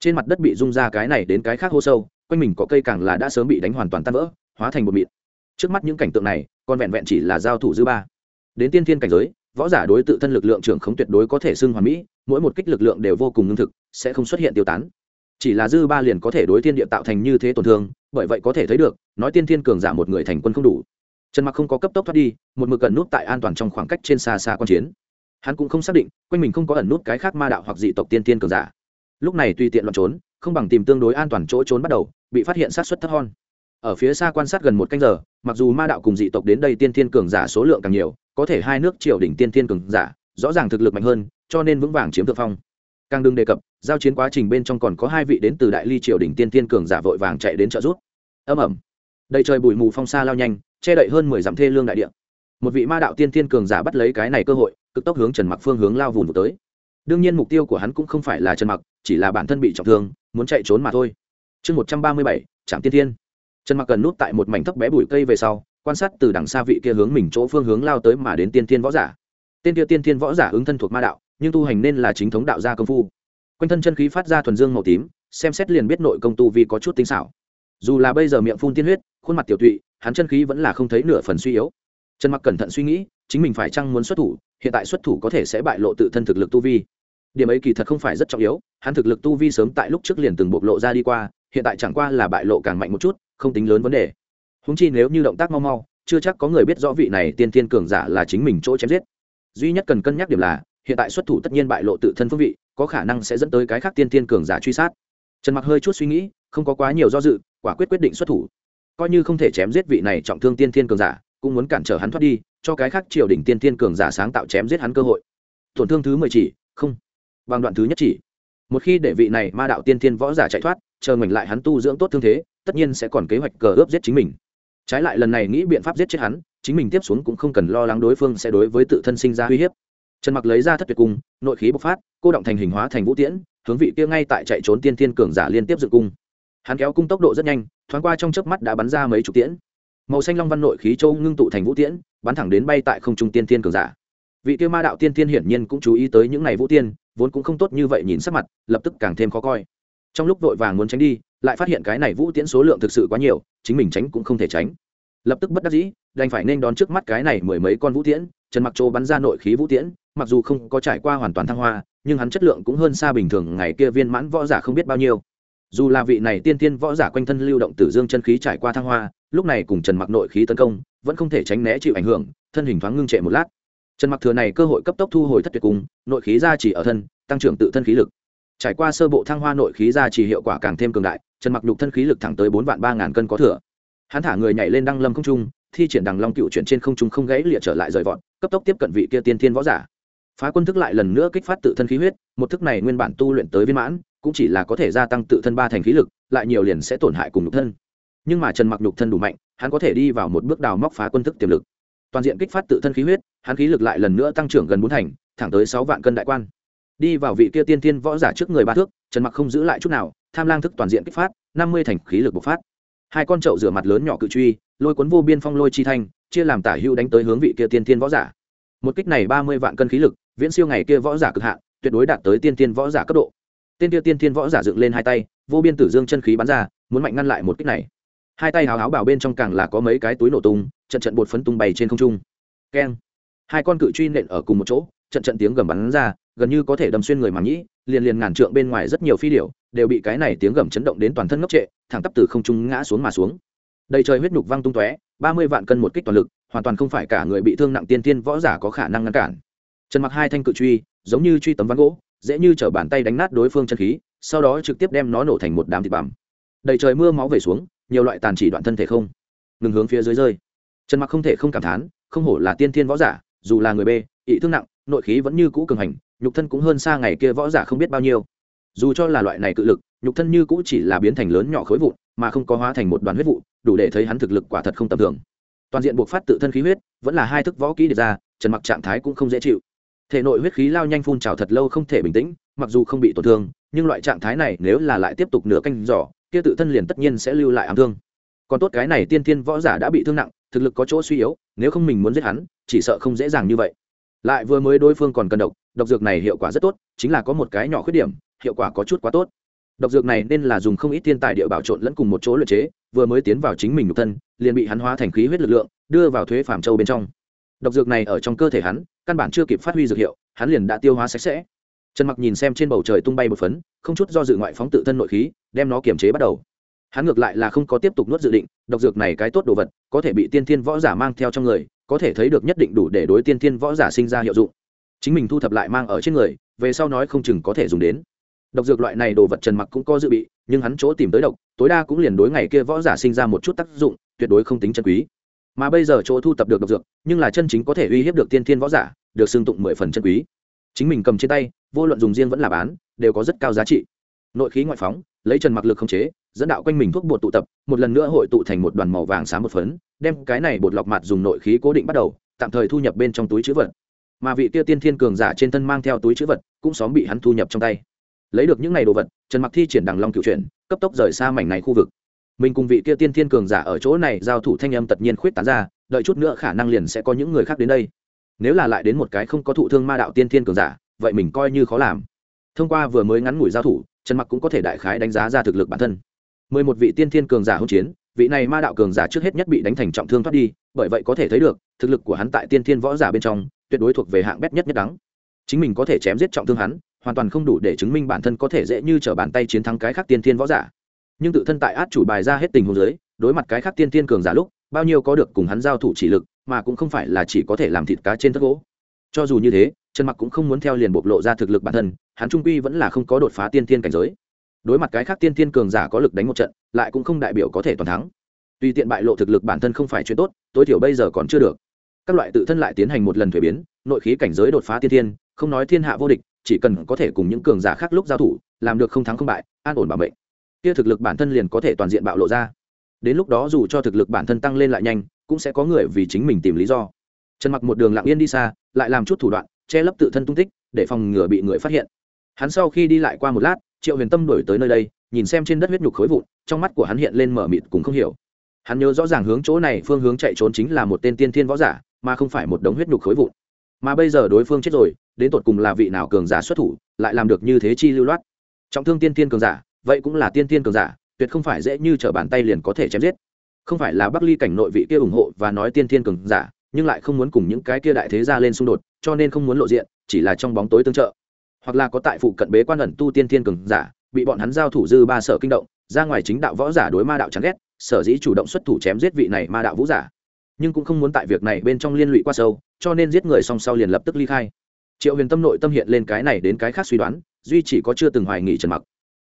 Trên mặt đất bị rung ra cái này đến cái khác hô sâu, quanh mình có cây càng là đã sớm bị đánh hoàn toàn tan vỡ, hóa thành một mịn. Trước mắt những cảnh tượng này, còn vẹn vẹn chỉ là giao thủ dư ba. Đến tiên thiên cảnh giới, võ giả đối tự thân lực lượng trưởng không tuyệt đối có thể xưng hoàn mỹ, mỗi một kích lực lượng đều vô cùng ngưng thực, sẽ không xuất hiện tiêu tán. Chỉ là dư ba liền có thể đối thiên địa tạo thành như thế tổn thương, bởi vậy có thể thấy được, nói tiên thiên cường giả một người thành quân không đủ trần mặc không có cấp tốc thoát đi, một mực ẩn nút tại an toàn trong khoảng cách trên xa xa quan chiến. Hắn cũng không xác định, quanh mình không có ẩn nút cái khác ma đạo hoặc dị tộc tiên tiên cường giả. Lúc này tùy tiện loạn trốn, không bằng tìm tương đối an toàn chỗ trốn bắt đầu, bị phát hiện sát xuất thấp hon. Ở phía xa quan sát gần một canh giờ, mặc dù ma đạo cùng dị tộc đến đây tiên tiên cường giả số lượng càng nhiều, có thể hai nước triều đỉnh tiên tiên cường giả, rõ ràng thực lực mạnh hơn, cho nên vững vàng chiếm thượng phong. Càng đừng đề cập, giao chiến quá trình bên trong còn có hai vị đến từ đại ly triều đỉnh tiên tiên cường giả vội vàng chạy đến trợ giúp. Âm ẩm đầy trời bụi mù phong xa lao nhanh che đậy hơn mười dặm thê lương đại địa. Một vị ma đạo tiên thiên cường giả bắt lấy cái này cơ hội, cực tốc hướng trần mặc phương hướng lao vùn vụt tới. Đương nhiên mục tiêu của hắn cũng không phải là trần mặc, chỉ là bản thân bị trọng thương, muốn chạy trốn mà thôi. Chương một trăm ba mươi bảy, trạm tiên thiên. Trần mặc cần nút tại một mảnh thấp bé bụi cây về sau, quan sát từ đằng xa vị kia hướng mình chỗ phương hướng lao tới mà đến tiên thiên võ giả. Tên kia tiên thiên võ giả ứng thân thuộc ma đạo, nhưng tu hành nên là chính thống đạo gia công phu. Quanh thân chân khí phát ra thuần dương màu tím, xem xét liền biết nội công tu vì có chút tinh xảo. Dù là bây giờ miệng phun tiên huyết khuôn mặt tiểu tụy, hắn chân khí vẫn là không thấy nửa phần suy yếu. Trần mặc cẩn thận suy nghĩ, chính mình phải chăng muốn xuất thủ, hiện tại xuất thủ có thể sẽ bại lộ tự thân thực lực tu vi. Điểm ấy kỳ thật không phải rất trọng yếu, hắn thực lực tu vi sớm tại lúc trước liền từng bộc lộ ra đi qua, hiện tại chẳng qua là bại lộ càng mạnh một chút, không tính lớn vấn đề. Húng chi nếu như động tác mau mau, chưa chắc có người biết rõ vị này tiên tiên cường giả là chính mình chỗ chém giết. Duy nhất cần cân nhắc điểm là, hiện tại xuất thủ tất nhiên bại lộ tự thân phương vị, có khả năng sẽ dẫn tới cái khác tiên tiên cường giả truy sát. Trần mặc hơi chút suy nghĩ, không có quá nhiều do dự, quả quyết quyết định xuất thủ coi như không thể chém giết vị này trọng thương tiên thiên cường giả, cũng muốn cản trở hắn thoát đi, cho cái khác triều đỉnh tiên thiên cường giả sáng tạo chém giết hắn cơ hội. Tổn thương thứ mười chỉ, không. Bằng đoạn thứ nhất chỉ. Một khi để vị này ma đạo tiên thiên võ giả chạy thoát, chờ mình lại hắn tu dưỡng tốt thương thế, tất nhiên sẽ còn kế hoạch cờ ướp giết chính mình. Trái lại lần này nghĩ biện pháp giết chết hắn, chính mình tiếp xuống cũng không cần lo lắng đối phương sẽ đối với tự thân sinh ra uy hiếp. Trần mặc lấy ra thất tuyệt cung, nội khí bộc phát, cô động thành hình hóa thành vũ tiễn, hướng vị kia ngay tại chạy trốn tiên thiên cường giả liên tiếp dựng cung. Hắn kéo cung tốc độ rất nhanh thoáng qua trong chớp mắt đã bắn ra mấy chục tiễn. Màu xanh long văn nội khí châu ngưng tụ thành vũ tiễn, bắn thẳng đến bay tại không trung tiên tiên cường giả. Vị kia ma đạo tiên tiên hiển nhiên cũng chú ý tới những này vũ tiên, vốn cũng không tốt như vậy nhìn sắc mặt, lập tức càng thêm khó coi. Trong lúc vội vàng muốn tránh đi, lại phát hiện cái này vũ tiễn số lượng thực sự quá nhiều, chính mình tránh cũng không thể tránh. Lập tức bất đắc dĩ, đành phải nên đón trước mắt cái này mười mấy con vũ tiễn, trần mặc châu bắn ra nội khí vũ tiễn, mặc dù không có trải qua hoàn toàn thăng hoa, nhưng hắn chất lượng cũng hơn xa bình thường, ngày kia viên mãn võ giả không biết bao nhiêu dù là vị này tiên tiên võ giả quanh thân lưu động tử dương chân khí trải qua thăng hoa, lúc này cùng trần mặc nội khí tấn công, vẫn không thể tránh né chịu ảnh hưởng, thân hình thoáng ngưng trệ một lát. Trần mặc thừa này cơ hội cấp tốc thu hồi thất tuyệt cung nội khí ra chỉ ở thân, tăng trưởng tự thân khí lực. Trải qua sơ bộ thăng hoa nội khí ra chỉ hiệu quả càng thêm cường đại, trần mặc nhục thân khí lực thẳng tới bốn vạn ba ngàn cân có thừa. Hắn thả người nhảy lên đăng lâm không trung, thi triển đằng long cựu chuyển trên không trung không gãy lịa trở lại rời vọt, cấp tốc tiếp cận vị kia tiên thiên võ giả. Phá quân thức lại lần nữa kích phát tự thân khí huyết, một thức này nguyên bản tu luyện tới viên mãn cũng chỉ là có thể gia tăng tự thân ba thành khí lực, lại nhiều liền sẽ tổn hại cùng nhục thân. Nhưng mà trần mặc nhục thân đủ mạnh, hắn có thể đi vào một bước đào móc phá quân thức tiềm lực. Toàn diện kích phát tự thân khí huyết, hắn khí lực lại lần nữa tăng trưởng gần bốn thành, thẳng tới sáu vạn cân đại quan. Đi vào vị kia tiên tiên võ giả trước người ba thước, trần mặc không giữ lại chút nào, tham lang thức toàn diện kích phát, năm mươi thành khí lực bộc phát. Hai con trậu rửa mặt lớn nhỏ cự truy, lôi cuốn vô biên phong lôi chi thanh, chia làm tả hữu đánh tới hướng vị kia tiên tiên võ giả. Một kích này ba mươi vạn cân khí lực, viễn siêu ngày kia võ giả cực hạn, tuyệt đối đạt tới tiên tiên võ giả cấp độ tên tiêu tiên Thiên võ giả dựng lên hai tay, vô biên tử dương chân khí bắn ra, muốn mạnh ngăn lại một kích này. Hai tay hào háo bảo bên trong càng là có mấy cái túi nổ tung, trận trận bột phấn tung bày trên không trung. Keng. Hai con cự truy nện ở cùng một chỗ, trận trận tiếng gầm bắn ra, gần như có thể đâm xuyên người mà nhĩ liền liền ngàn trượng bên ngoài rất nhiều phi điểu, đều bị cái này tiếng gầm chấn động đến toàn thân ngốc trệ, thẳng tắp từ không trung ngã xuống mà xuống. Đầy trời huyết nhục văng tung tóe, ba mươi vạn cân một kích toàn lực, hoàn toàn không phải cả người bị thương nặng tiên tiên võ giả có khả năng ngăn cản. Trần mặc hai thanh cự truy, giống như truy tấm ván gỗ dễ như chở bàn tay đánh nát đối phương chân khí, sau đó trực tiếp đem nó nổ thành một đám thịt bằm. Đầy trời mưa máu về xuống, nhiều loại tàn chỉ đoạn thân thể không ngừng hướng phía dưới rơi. Trần mặc không thể không cảm thán, không hổ là tiên thiên võ giả, dù là người b ị thương nặng, nội khí vẫn như cũ cường hành, nhục thân cũng hơn xa ngày kia võ giả không biết bao nhiêu. Dù cho là loại này cự lực, nhục thân như cũ chỉ là biến thành lớn nhỏ khối vụn, mà không có hóa thành một đoàn huyết vụ, đủ để thấy hắn thực lực quả thật không tầm thường. Toàn diện buộc phát tự thân khí huyết, vẫn là hai thức võ kỹ được ra, trần mặc trạng thái cũng không dễ chịu thể nội huyết khí lao nhanh phun trào thật lâu không thể bình tĩnh, mặc dù không bị tổn thương, nhưng loại trạng thái này nếu là lại tiếp tục nửa canh giỏ kia tự thân liền tất nhiên sẽ lưu lại ám thương. Còn tốt cái này tiên thiên võ giả đã bị thương nặng, thực lực có chỗ suy yếu, nếu không mình muốn giết hắn, chỉ sợ không dễ dàng như vậy. Lại vừa mới đối phương còn cần độc độc dược này hiệu quả rất tốt, chính là có một cái nhỏ khuyết điểm, hiệu quả có chút quá tốt. Độc dược này nên là dùng không ít thiên tài địa bảo trộn lẫn cùng một chỗ luyện chế, vừa mới tiến vào chính mình nhục thân, liền bị hắn hóa thành khí huyết lực lượng, đưa vào thuế phạm châu bên trong. Độc dược này ở trong cơ thể hắn căn bản chưa kịp phát huy dược hiệu, hắn liền đã tiêu hóa sạch sẽ. Trần mặc nhìn xem trên bầu trời tung bay một phấn, không chút do dự ngoại phóng tự thân nội khí, đem nó kiềm chế bắt đầu. Hắn ngược lại là không có tiếp tục nuốt dự định, độc dược này cái tốt đồ vật, có thể bị tiên thiên võ giả mang theo trong người, có thể thấy được nhất định đủ để đối tiên thiên võ giả sinh ra hiệu dụng. Chính mình thu thập lại mang ở trên người, về sau nói không chừng có thể dùng đến. Độc dược loại này đồ vật trần mặc cũng có dự bị, nhưng hắn chỗ tìm tới độc, tối đa cũng liền đối ngày kia võ giả sinh ra một chút tác dụng, tuyệt đối không tính chân quý mà bây giờ chỗ thu tập được độc dược, nhưng là chân chính có thể uy hiếp được tiên thiên võ giả, được xưng tụng mười phần chân quý. Chính mình cầm trên tay, vô luận dùng riêng vẫn là bán, đều có rất cao giá trị. Nội khí ngoại phóng, lấy trần mặc lực không chế, dẫn đạo quanh mình thuốc bột tụ tập, một lần nữa hội tụ thành một đoàn màu vàng sáng một phấn, đem cái này bột lọc mặt dùng nội khí cố định bắt đầu, tạm thời thu nhập bên trong túi chữ vật. Mà vị kia tiên thiên cường giả trên thân mang theo túi chữ vật, cũng xóm bị hắn thu nhập trong tay. Lấy được những ngày đồ vật, trần mặc thi triển đằng long cựu chuyển, cấp tốc rời xa mảnh này khu vực mình cùng vị kia tiên thiên cường giả ở chỗ này giao thủ thanh âm tất nhiên khuyết tán ra, đợi chút nữa khả năng liền sẽ có những người khác đến đây. Nếu là lại đến một cái không có thụ thương ma đạo tiên thiên cường giả, vậy mình coi như khó làm. Thông qua vừa mới ngắn ngủi giao thủ, trần mặc cũng có thể đại khái đánh giá ra thực lực bản thân. Mười một vị tiên thiên cường giả hỗn chiến, vị này ma đạo cường giả trước hết nhất bị đánh thành trọng thương thoát đi, bởi vậy có thể thấy được, thực lực của hắn tại tiên thiên võ giả bên trong, tuyệt đối thuộc về hạng bét nhất nhất đắng chính mình có thể chém giết trọng thương hắn, hoàn toàn không đủ để chứng minh bản thân có thể dễ như t r ở bàn tay chiến thắng cái khác tiên thiên võ giả nhưng tự thân tại át chủ bài ra hết tình huống giới, đối mặt cái khác tiên tiên cường giả lúc, bao nhiêu có được cùng hắn giao thủ chỉ lực, mà cũng không phải là chỉ có thể làm thịt cá trên thất gỗ. Cho dù như thế, trần mặc cũng không muốn theo liền bộc lộ ra thực lực bản thân, hắn trung quy vẫn là không có đột phá tiên tiên cảnh giới. Đối mặt cái khác tiên tiên cường giả có lực đánh một trận, lại cũng không đại biểu có thể toàn thắng. Tuy tiện bại lộ thực lực bản thân không phải chuyện tốt, tối thiểu bây giờ còn chưa được. Các loại tự thân lại tiến hành một lần thuế biến, nội khí cảnh giới đột phá tiên thiên không nói thiên hạ vô địch, chỉ cần có thể cùng những cường giả khác lúc giao thủ, làm được không thắng không bại, an ổn bảo mệnh kia thực lực bản thân liền có thể toàn diện bạo lộ ra. Đến lúc đó dù cho thực lực bản thân tăng lên lại nhanh, cũng sẽ có người vì chính mình tìm lý do. Trần mặc một đường lặng yên đi xa, lại làm chút thủ đoạn, che lấp tự thân tung tích, để phòng ngừa bị người phát hiện. Hắn sau khi đi lại qua một lát, triệu huyền tâm đổi tới nơi đây, nhìn xem trên đất huyết nhục khối vụn, trong mắt của hắn hiện lên mở mịt cũng không hiểu. Hắn nhớ rõ ràng hướng chỗ này phương hướng chạy trốn chính là một tên tiên thiên võ giả, mà không phải một đống huyết nhục khối vụn. Mà bây giờ đối phương chết rồi, đến tột cùng là vị nào cường giả xuất thủ, lại làm được như thế chi lưu loát. Trọng thương tiên thiên cường giả vậy cũng là tiên tiên cường giả, tuyệt không phải dễ như t r ở bàn tay liền có thể chém giết. Không phải là bắc ly cảnh nội vị kia ủng hộ và nói tiên tiên cường giả, nhưng lại không muốn cùng những cái kia đại thế ra lên xung đột, cho nên không muốn lộ diện, chỉ là trong bóng tối tương trợ. Hoặc là có tại phụ cận bế quan ẩn tu tiên tiên cường giả, bị bọn hắn giao thủ dư ba sở kinh động, ra ngoài chính đạo võ giả đối ma đạo chán ghét, sở dĩ chủ động xuất thủ chém giết vị này ma đạo vũ giả. Nhưng cũng không muốn tại việc này bên trong liên lụy qua sâu, cho nên giết người song sau liền lập tức ly khai. Triệu huyền tâm nội tâm hiện lên cái này đến cái khác suy đoán, duy chỉ có chưa từng hoài nghỉ trần mặc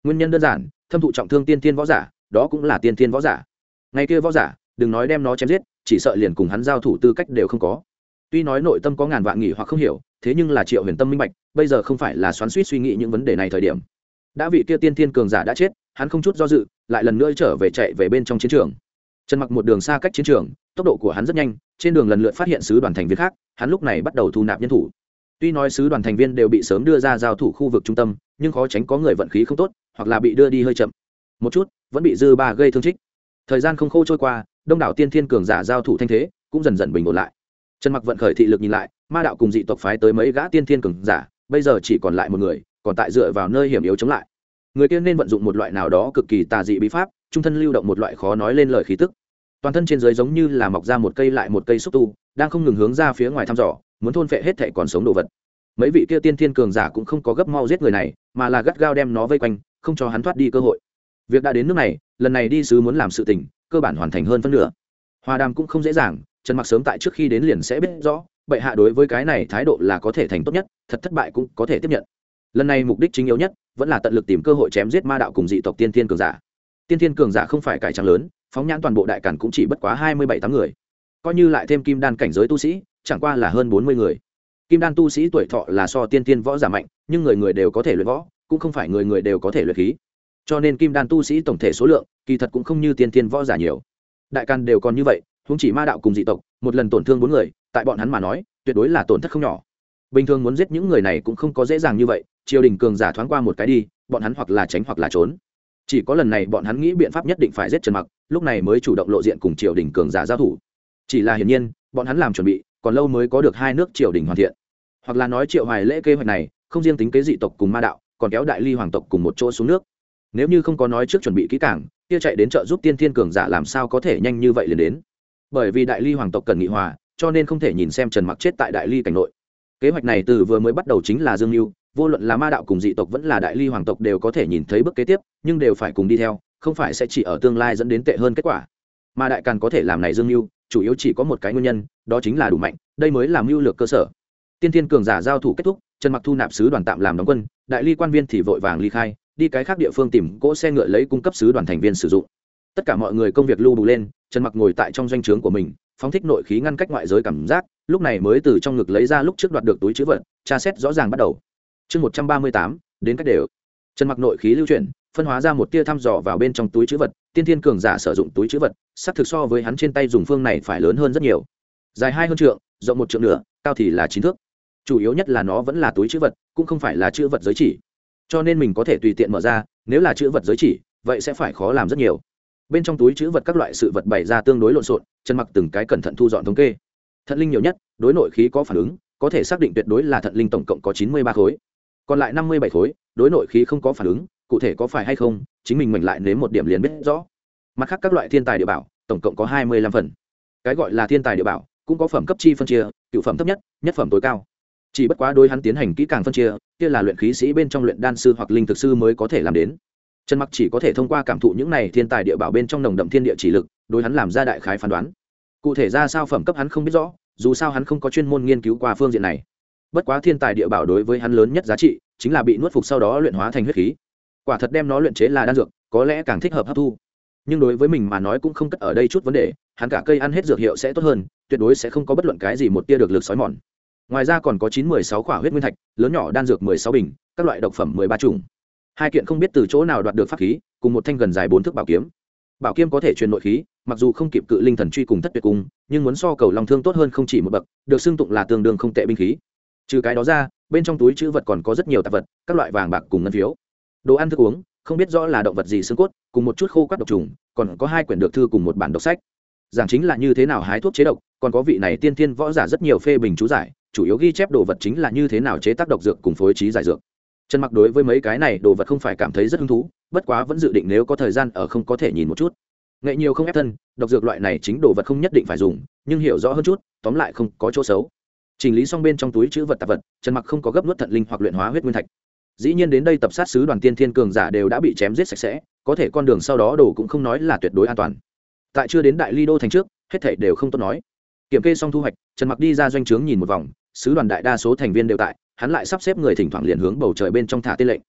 nguyên nhân đơn giản, thâm thụ trọng thương tiên tiên võ giả, đó cũng là tiên tiên võ giả. Ngày kia võ giả, đừng nói đem nó chém giết, chỉ sợ liền cùng hắn giao thủ tư cách đều không có. Tuy nói nội tâm có ngàn vạn nghỉ hoặc không hiểu, thế nhưng là triệu huyền tâm minh bạch, bây giờ không phải là xoắn suýt suy nghĩ những vấn đề này thời điểm. Đã vị kia tiên tiên cường giả đã chết, hắn không chút do dự, lại lần nữa trở về chạy về bên trong chiến trường. Trần mặc một đường xa cách chiến trường, tốc độ của hắn rất nhanh, trên đường lần lượt phát hiện sứ đoàn thành viên khác, hắn lúc này bắt đầu thu nạp nhân thủ. Tuy nói sứ đoàn thành viên đều bị sớm đưa ra giao thủ khu vực trung tâm, nhưng khó tránh có người vận khí không tốt hoặc là bị đưa đi hơi chậm. Một chút, vẫn bị dư ba gây thương tích thời gian không khô trôi qua, đông đảo tiên thiên cường giả giao thủ thanh thế cũng dần dần bình ổn lại. Trần mặc vận khởi thị lực nhìn lại, ma đạo cùng dị tộc phái tới mấy gã tiên thiên cường giả, bây giờ chỉ còn lại một người, còn tại dựa vào nơi hiểm yếu chống lại. Người kia nên vận dụng một loại nào đó cực kỳ tà dị bí pháp, trung thân lưu động một loại khó nói lên lời khí tức. Toàn thân trên dưới giống như là mọc ra một cây lại một cây xúc tu, đang không ngừng hướng ra phía ngoài thăm dò, muốn thôn phệ hết thệ còn sống đồ vật mấy vị kia tiên thiên cường giả cũng không có gấp mau giết người này, mà là gắt gao đem nó vây quanh, không cho hắn thoát đi cơ hội. Việc đã đến nước này, lần này đi sứ muốn làm sự tình, cơ bản hoàn thành hơn phân nửa. Hòa đàm cũng không dễ dàng, trần mặc sớm tại trước khi đến liền sẽ biết rõ, bệ hạ đối với cái này thái độ là có thể thành tốt nhất, thật thất bại cũng có thể tiếp nhận. Lần này mục đích chính yếu nhất, vẫn là tận lực tìm cơ hội chém giết ma đạo cùng dị tộc tiên thiên cường giả. Tiên thiên cường giả không phải cải trang lớn, phóng nhãn toàn bộ đại cản cũng chỉ bất quá hai mươi bảy tám người. Coi như lại thêm kim đan cảnh giới tu sĩ, chẳng qua là hơn bốn mươi người kim đan tu sĩ tuổi thọ là so tiên tiên võ giả mạnh, nhưng người người đều có thể luyện võ, cũng không phải người người đều có thể luyện khí. Cho nên kim đan tu sĩ tổng thể số lượng, kỳ thật cũng không như tiên tiên võ giả nhiều. Đại căn đều còn như vậy, huống chỉ ma đạo cùng dị tộc, một lần tổn thương bốn người, tại bọn hắn mà nói, tuyệt đối là tổn thất không nhỏ. Bình thường muốn giết những người này cũng không có dễ dàng như vậy, triều đình cường giả thoáng qua một cái đi, bọn hắn hoặc là tránh hoặc là trốn. Chỉ có lần này bọn hắn nghĩ biện pháp nhất định phải giết trần mặc, lúc này mới chủ động lộ diện cùng triều đình cường giả giao thủ. Chỉ là hiển nhiên, bọn hắn làm chuẩn bị còn lâu mới có được hai nước triều đình hoàn thiện. Hoặc là nói triệu hoài lễ kế hoạch này, không riêng tính kế dị tộc cùng ma đạo, còn kéo đại ly hoàng tộc cùng một chỗ xuống nước. Nếu như không có nói trước chuẩn bị kỹ càng, kia chạy đến trợ giúp tiên thiên cường giả làm sao có thể nhanh như vậy liền đến. Bởi vì đại ly hoàng tộc cần nghị hòa, cho nên không thể nhìn xem trần mặc chết tại đại ly cảnh nội. Kế hoạch này từ vừa mới bắt đầu chính là dương mưu vô luận là ma đạo cùng dị tộc vẫn là đại ly hoàng tộc đều có thể nhìn thấy bước kế tiếp, nhưng đều phải cùng đi theo, không phải sẽ chỉ ở tương lai dẫn đến tệ hơn kết quả. Mà đại càn có thể làm này dương mưu chủ yếu chỉ có một cái nguyên nhân, đó chính là đủ mạnh, đây mới là mưu lược cơ sở. Tiên thiên cường giả giao thủ kết thúc, trần mặc thu nạp sứ đoàn tạm làm đóng quân, đại ly quan viên thì vội vàng ly khai, đi cái khác địa phương tìm cỗ xe ngựa lấy cung cấp sứ đoàn thành viên sử dụng. Tất cả mọi người công việc lưu đủ lên, trần mặc ngồi tại trong doanh trướng của mình, phóng thích nội khí ngăn cách ngoại giới cảm giác, lúc này mới từ trong ngực lấy ra lúc trước đoạt được túi chữ vật, tra xét rõ ràng bắt đầu. Chương một trăm ba mươi tám, đến cách đều. Trần mặc nội khí lưu chuyển, phân hóa ra một tia thăm dò vào bên trong túi chữ vật, tiên thiên cường giả sử dụng túi chữ vật sắc thực so với hắn trên tay dùng phương này phải lớn hơn rất nhiều. Dài hai hơn trượng, rộng một trượng nửa, cao thì là chín thước. Chủ yếu nhất là nó vẫn là túi chữ vật, cũng không phải là chữ vật giới chỉ. Cho nên mình có thể tùy tiện mở ra, nếu là chữ vật giới chỉ, vậy sẽ phải khó làm rất nhiều. Bên trong túi chữ vật các loại sự vật bày ra tương đối lộn xộn, chân mặc từng cái cẩn thận thu dọn thống kê. Thận linh nhiều nhất, đối nội khí có phản ứng, có thể xác định tuyệt đối là thận linh tổng cộng có chín mươi ba khối. Còn lại năm mươi bảy khối, đối nội khí không có phản ứng, cụ thể có phải hay không, chính mình mình lại nếm một điểm liền biết rõ mặt khác các loại thiên tài địa bảo, tổng cộng có hai mươi lăm phần. Cái gọi là thiên tài địa bảo, cũng có phẩm cấp chi phân chia, cựu phẩm thấp nhất nhất phẩm tối cao. Chỉ bất quá đôi hắn tiến hành kỹ càng phân chia, kia là luyện khí sĩ bên trong luyện đan sư hoặc linh thực sư mới có thể làm đến. Trần mặc chỉ có thể thông qua cảm thụ những này thiên tài địa bảo bên trong nồng đậm thiên địa chỉ lực, đối hắn làm ra đại khái phán đoán. Cụ thể ra sao phẩm cấp hắn không biết rõ, dù sao hắn không có chuyên môn nghiên cứu qua phương diện này. Bất quá thiên tài địa bảo đối với hắn lớn nhất giá trị, chính là bị nuốt phục sau đó luyện hóa thành huyết khí. Quả thật đem nó luyện chế là đan dược, có lẽ càng thích hợp hấp thu nhưng đối với mình mà nói cũng không cất ở đây chút vấn đề, hắn cả cây ăn hết dược hiệu sẽ tốt hơn, tuyệt đối sẽ không có bất luận cái gì một tia được lực sói mòn. Ngoài ra còn có chín mười sáu khỏa huyết nguyên thạch, lớn nhỏ đan dược mười sáu bình, các loại độc phẩm mười ba chủng. Hai kiện không biết từ chỗ nào đoạt được pháp khí, cùng một thanh gần dài bốn thước bảo kiếm. Bảo kiếm có thể truyền nội khí, mặc dù không kịp cự linh thần truy cùng thất tuyệt cung nhưng muốn so cầu lòng thương tốt hơn không chỉ một bậc, được xưng tụng là tương đương không tệ binh khí. Trừ cái đó ra, bên trong túi chữ vật còn có rất nhiều tạp vật, các loại vàng bạc cùng ngân phiếu. Đồ ăn thức uống không biết rõ là động vật gì xương cốt, cùng một chút khô quát độc trùng, còn có hai quyển được thư cùng một bản đọc sách. Giảng chính là như thế nào hái thuốc chế độc, còn có vị này tiên thiên võ giả rất nhiều phê bình chú giải, chủ yếu ghi chép đồ vật chính là như thế nào chế tác độc dược cùng phối trí giải dược. Trần mặc đối với mấy cái này đồ vật không phải cảm thấy rất hứng thú, bất quá vẫn dự định nếu có thời gian ở không có thể nhìn một chút. Nghệ nhiều không ép thân, độc dược loại này chính đồ vật không nhất định phải dùng, nhưng hiểu rõ hơn chút, tóm lại không có chỗ xấu. Chỉnh lý xong bên trong túi chữ vật tạp vật, trần mặc không có gấp nuốt thận linh hoặc luyện hóa huyết nguyên thạch dĩ nhiên đến đây tập sát sứ đoàn tiên thiên cường giả đều đã bị chém giết sạch sẽ, có thể con đường sau đó đồ cũng không nói là tuyệt đối an toàn. Tại chưa đến đại ly đô thành trước, hết thảy đều không tốt nói. Kiểm kê xong thu hoạch, trần mặc đi ra doanh trướng nhìn một vòng, sứ đoàn đại đa số thành viên đều tại, hắn lại sắp xếp người thỉnh thoảng liền hướng bầu trời bên trong thả tên lệnh.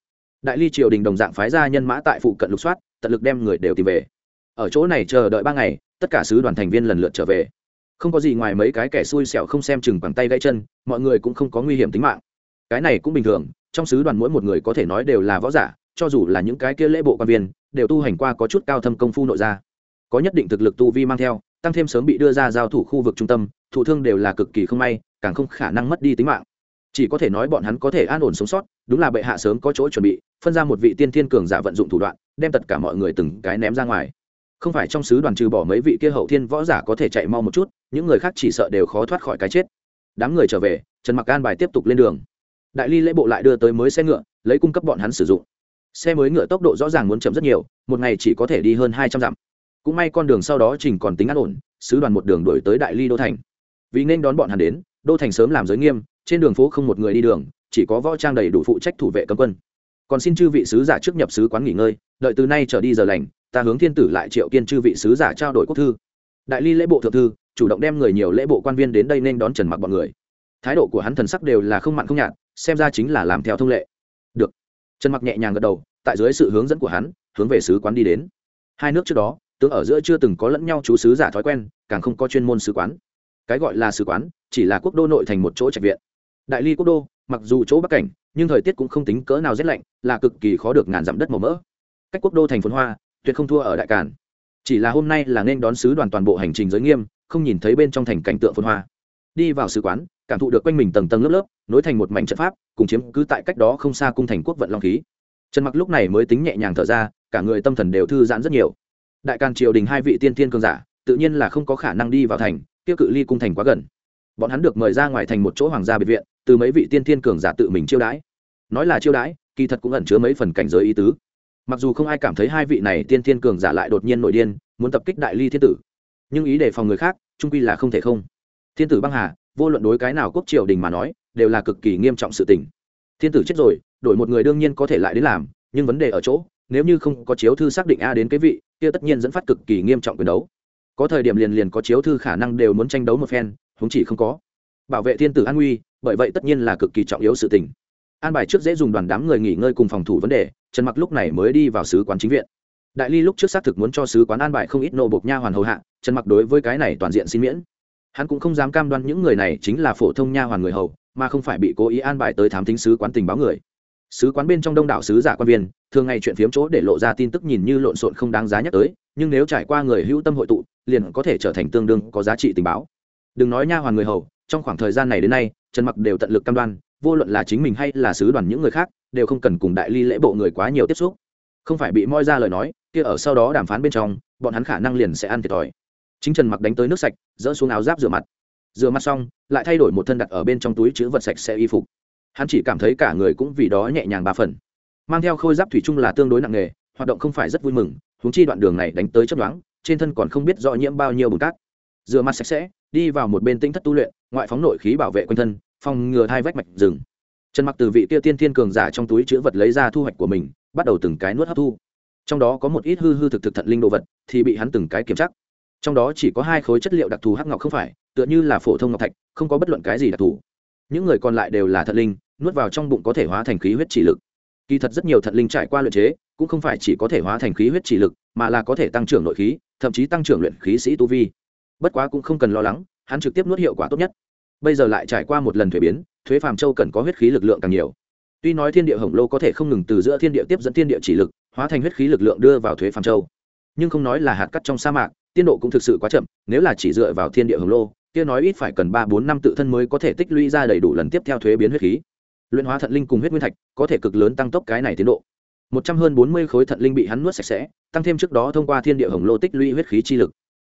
Đại ly triều đình đồng dạng phái ra nhân mã tại phụ cận lục soát, tận lực đem người đều tìm về. Ở chỗ này chờ đợi ba ngày, tất cả sứ đoàn thành viên lần lượt trở về. Không có gì ngoài mấy cái kẻ xui xẻo không xem chừng bằng tay gãy chân, mọi người cũng không có nguy hiểm tính mạng. Cái này cũng bình thường trong sứ đoàn mỗi một người có thể nói đều là võ giả, cho dù là những cái kia lễ bộ quan viên, đều tu hành qua có chút cao thâm công phu nội ra có nhất định thực lực tu vi mang theo, tăng thêm sớm bị đưa ra giao thủ khu vực trung tâm, thụ thương đều là cực kỳ không may, càng không khả năng mất đi tính mạng. Chỉ có thể nói bọn hắn có thể an ổn sống sót, đúng là bệ hạ sớm có chỗ chuẩn bị, phân ra một vị tiên thiên cường giả vận dụng thủ đoạn, đem tất cả mọi người từng cái ném ra ngoài. Không phải trong sứ đoàn trừ bỏ mấy vị kia hậu thiên võ giả có thể chạy mau một chút, những người khác chỉ sợ đều khó thoát khỏi cái chết. Đám người trở về, trần mặc an bài tiếp tục lên đường đại ly lễ bộ lại đưa tới mới xe ngựa, lấy cung cấp bọn hắn sử dụng. Xe mới ngựa tốc độ rõ ràng muốn chậm rất nhiều, một ngày chỉ có thể đi hơn hai trăm dặm. Cũng may con đường sau đó trình còn tính an ổn, sứ đoàn một đường đổi tới đại ly đô thành. Vì nên đón bọn hắn đến, đô thành sớm làm giới nghiêm, trên đường phố không một người đi đường, chỉ có võ trang đầy đủ phụ trách thủ vệ cấm quân. Còn xin chư vị sứ giả trước nhập sứ quán nghỉ ngơi, đợi từ nay trở đi giờ lành, ta hướng thiên tử lại triệu kiên chư vị sứ giả trao đổi quốc thư. Đại ly lễ bộ thượng thư, chủ động đem người nhiều lễ bộ quan viên đến đây nên đón trần mặc bọn người thái độ của hắn thần sắc đều là không mặn không nhạt, xem ra chính là làm theo thông lệ. Được. Trần mặc nhẹ nhàng gật đầu, tại dưới sự hướng dẫn của hắn, hướng về sứ quán đi đến. Hai nước trước đó, tướng ở giữa chưa từng có lẫn nhau chú sứ giả thói quen, càng không có chuyên môn sứ quán. Cái gọi là sứ quán, chỉ là quốc đô nội thành một chỗ trạch viện. Đại ly quốc đô, mặc dù chỗ bắc cảnh, nhưng thời tiết cũng không tính cỡ nào rét lạnh, là cực kỳ khó được ngàn dặm đất màu mỡ. Cách quốc đô thành phồn hoa, tuyệt không thua ở đại càn. Chỉ là hôm nay là nên đón sứ đoàn toàn bộ hành trình giới nghiêm, không nhìn thấy bên trong thành cảnh tượng phồn hoa. Đi vào sứ quán cảm thụ được quanh mình tầng tầng lớp lớp, nối thành một mảnh trận pháp, cùng chiếm cứ tại cách đó không xa cung thành quốc vận long khí. Trần mặc lúc này mới tính nhẹ nhàng thở ra, cả người tâm thần đều thư giãn rất nhiều. Đại càn triều đình hai vị tiên thiên cường giả, tự nhiên là không có khả năng đi vào thành tiêu cự ly cung thành quá gần. Bọn hắn được mời ra ngoài thành một chỗ hoàng gia biệt viện, từ mấy vị tiên thiên cường giả tự mình chiêu đãi. Nói là chiêu đãi, kỳ thật cũng ẩn chứa mấy phần cảnh giới ý tứ. Mặc dù không ai cảm thấy hai vị này tiên thiên cường giả lại đột nhiên nội điên, muốn tập kích đại ly thiên tử, nhưng ý đề phòng người khác, trung quy là không thể không. Thiên tử băng hà vô luận đối cái nào quốc triều đình mà nói, đều là cực kỳ nghiêm trọng sự tình. Thiên tử chết rồi, đổi một người đương nhiên có thể lại đến làm, nhưng vấn đề ở chỗ, nếu như không có chiếu thư xác định a đến cái vị, kia tất nhiên dẫn phát cực kỳ nghiêm trọng quyền đấu. Có thời điểm liền liền có chiếu thư khả năng đều muốn tranh đấu một phen, huống chỉ không có. Bảo vệ thiên tử an nguy, bởi vậy tất nhiên là cực kỳ trọng yếu sự tình. An bài trước dễ dùng đoàn đám người nghỉ ngơi cùng phòng thủ vấn đề, trần mặc lúc này mới đi vào sứ quán chính viện. Đại ly lúc trước xác thực muốn cho sứ quán an bài không ít nô bộc nha hoàn hầu hạ, trần mặc đối với cái này toàn diện xin miễn hắn cũng không dám cam đoan những người này chính là phổ thông nha hoàn người hầu, mà không phải bị cố ý an bài tới thám thính sứ quán tình báo người. Sứ quán bên trong đông đảo sứ giả quan viên, thường ngày chuyện phiếm chỗ để lộ ra tin tức nhìn như lộn xộn không đáng giá nhắc tới, nhưng nếu trải qua người hữu tâm hội tụ, liền có thể trở thành tương đương có giá trị tình báo. Đừng nói nha hoàn người hầu, trong khoảng thời gian này đến nay, trần mặc đều tận lực cam đoan, vô luận là chính mình hay là sứ đoàn những người khác, đều không cần cùng đại ly lễ bộ người quá nhiều tiếp xúc. Không phải bị moi ra lời nói, kia ở sau đó đàm phán bên trong, bọn hắn khả năng liền sẽ ăn thiệt thòi chính trần mặc đánh tới nước sạch, dỡ xuống áo giáp rửa mặt. Rửa mặt xong, lại thay đổi một thân đặt ở bên trong túi chữ vật sạch sẽ y phục. Hắn chỉ cảm thấy cả người cũng vì đó nhẹ nhàng ba phần. Mang theo khôi giáp thủy chung là tương đối nặng nề hoạt động không phải rất vui mừng húng chi đoạn đường này đánh tới chấp đoán trên thân còn không biết rõ nhiễm bao nhiêu bùn cát. Rửa mặt sạch sẽ, đi vào một bên tinh thất tu luyện, ngoại phóng nội khí bảo vệ quanh thân, phòng ngừa hai vách mạch rừng. Trần mặc từ vị tiêu tiên thiên cường giả trong túi chữ vật lấy ra thu hoạch của mình, bắt đầu từng cái nuốt hấp thu. Trong đó có một ít hư hư thực thực thận linh đồ vật, thì bị hắn từng cái kiểm chắc trong đó chỉ có hai khối chất liệu đặc thù hắc ngọc không phải, tựa như là phổ thông ngọc thạch, không có bất luận cái gì đặc thù. Những người còn lại đều là thận linh, nuốt vào trong bụng có thể hóa thành khí huyết chỉ lực. Kỳ thật rất nhiều thận linh trải qua luyện chế, cũng không phải chỉ có thể hóa thành khí huyết chỉ lực, mà là có thể tăng trưởng nội khí, thậm chí tăng trưởng luyện khí sĩ tu vi. Bất quá cũng không cần lo lắng, hắn trực tiếp nuốt hiệu quả tốt nhất. Bây giờ lại trải qua một lần thuế biến, thuế phàm châu cần có huyết khí lực lượng càng nhiều. Tuy nói thiên địa hồng lô có thể không ngừng từ giữa thiên địa tiếp dẫn thiên địa chỉ lực, hóa thành huyết khí lực lượng đưa vào thuế phàm châu, nhưng không nói là hạt cắt trong sa mạc tiên độ cũng thực sự quá chậm, nếu là chỉ dựa vào thiên địa hồng lô, kia nói ít phải cần ba bốn năm tự thân mới có thể tích lũy ra đầy đủ lần tiếp theo thuế biến huyết khí. Luyện hóa thận linh cùng huyết nguyên thạch, có thể cực lớn tăng tốc cái này tiến độ. Một trăm hơn bốn mươi khối thận linh bị hắn nuốt sạch sẽ, tăng thêm trước đó thông qua thiên địa hồng lô tích lũy huyết khí chi lực.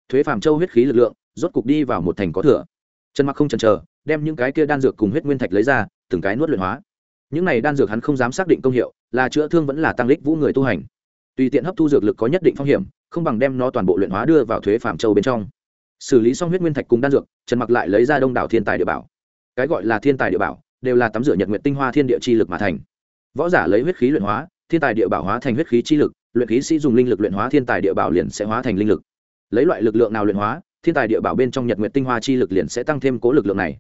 Thuế phàm châu huyết khí lực lượng, rốt cục đi vào một thành có thừa. Trần mặc không chần chờ, đem những cái kia đan dược cùng huyết nguyên thạch lấy ra, từng cái nuốt luyện hóa. Những này đan dược hắn không dám xác định công hiệu, là chữa thương vẫn là tăng lích vũ người tu hành. Tùy tiện hấp thu dược lực có nhất định phong hiểm không bằng đem nó toàn bộ luyện hóa đưa vào thuế phạm châu bên trong. Xử lý xong huyết nguyên thạch cùng đan dược, trần mặc lại lấy ra đông đảo thiên tài địa bảo. Cái gọi là thiên tài địa bảo, đều là tắm rửa nhật nguyện tinh hoa thiên địa chi lực mà thành. Võ giả lấy huyết khí luyện hóa, thiên tài địa bảo hóa thành huyết khí chi lực, luyện khí sĩ dùng linh lực luyện hóa thiên tài địa bảo liền sẽ hóa thành linh lực. Lấy loại lực lượng nào luyện hóa, thiên tài địa bảo bên trong nhật nguyện tinh hoa chi lực liền sẽ tăng thêm cố lực lượng này.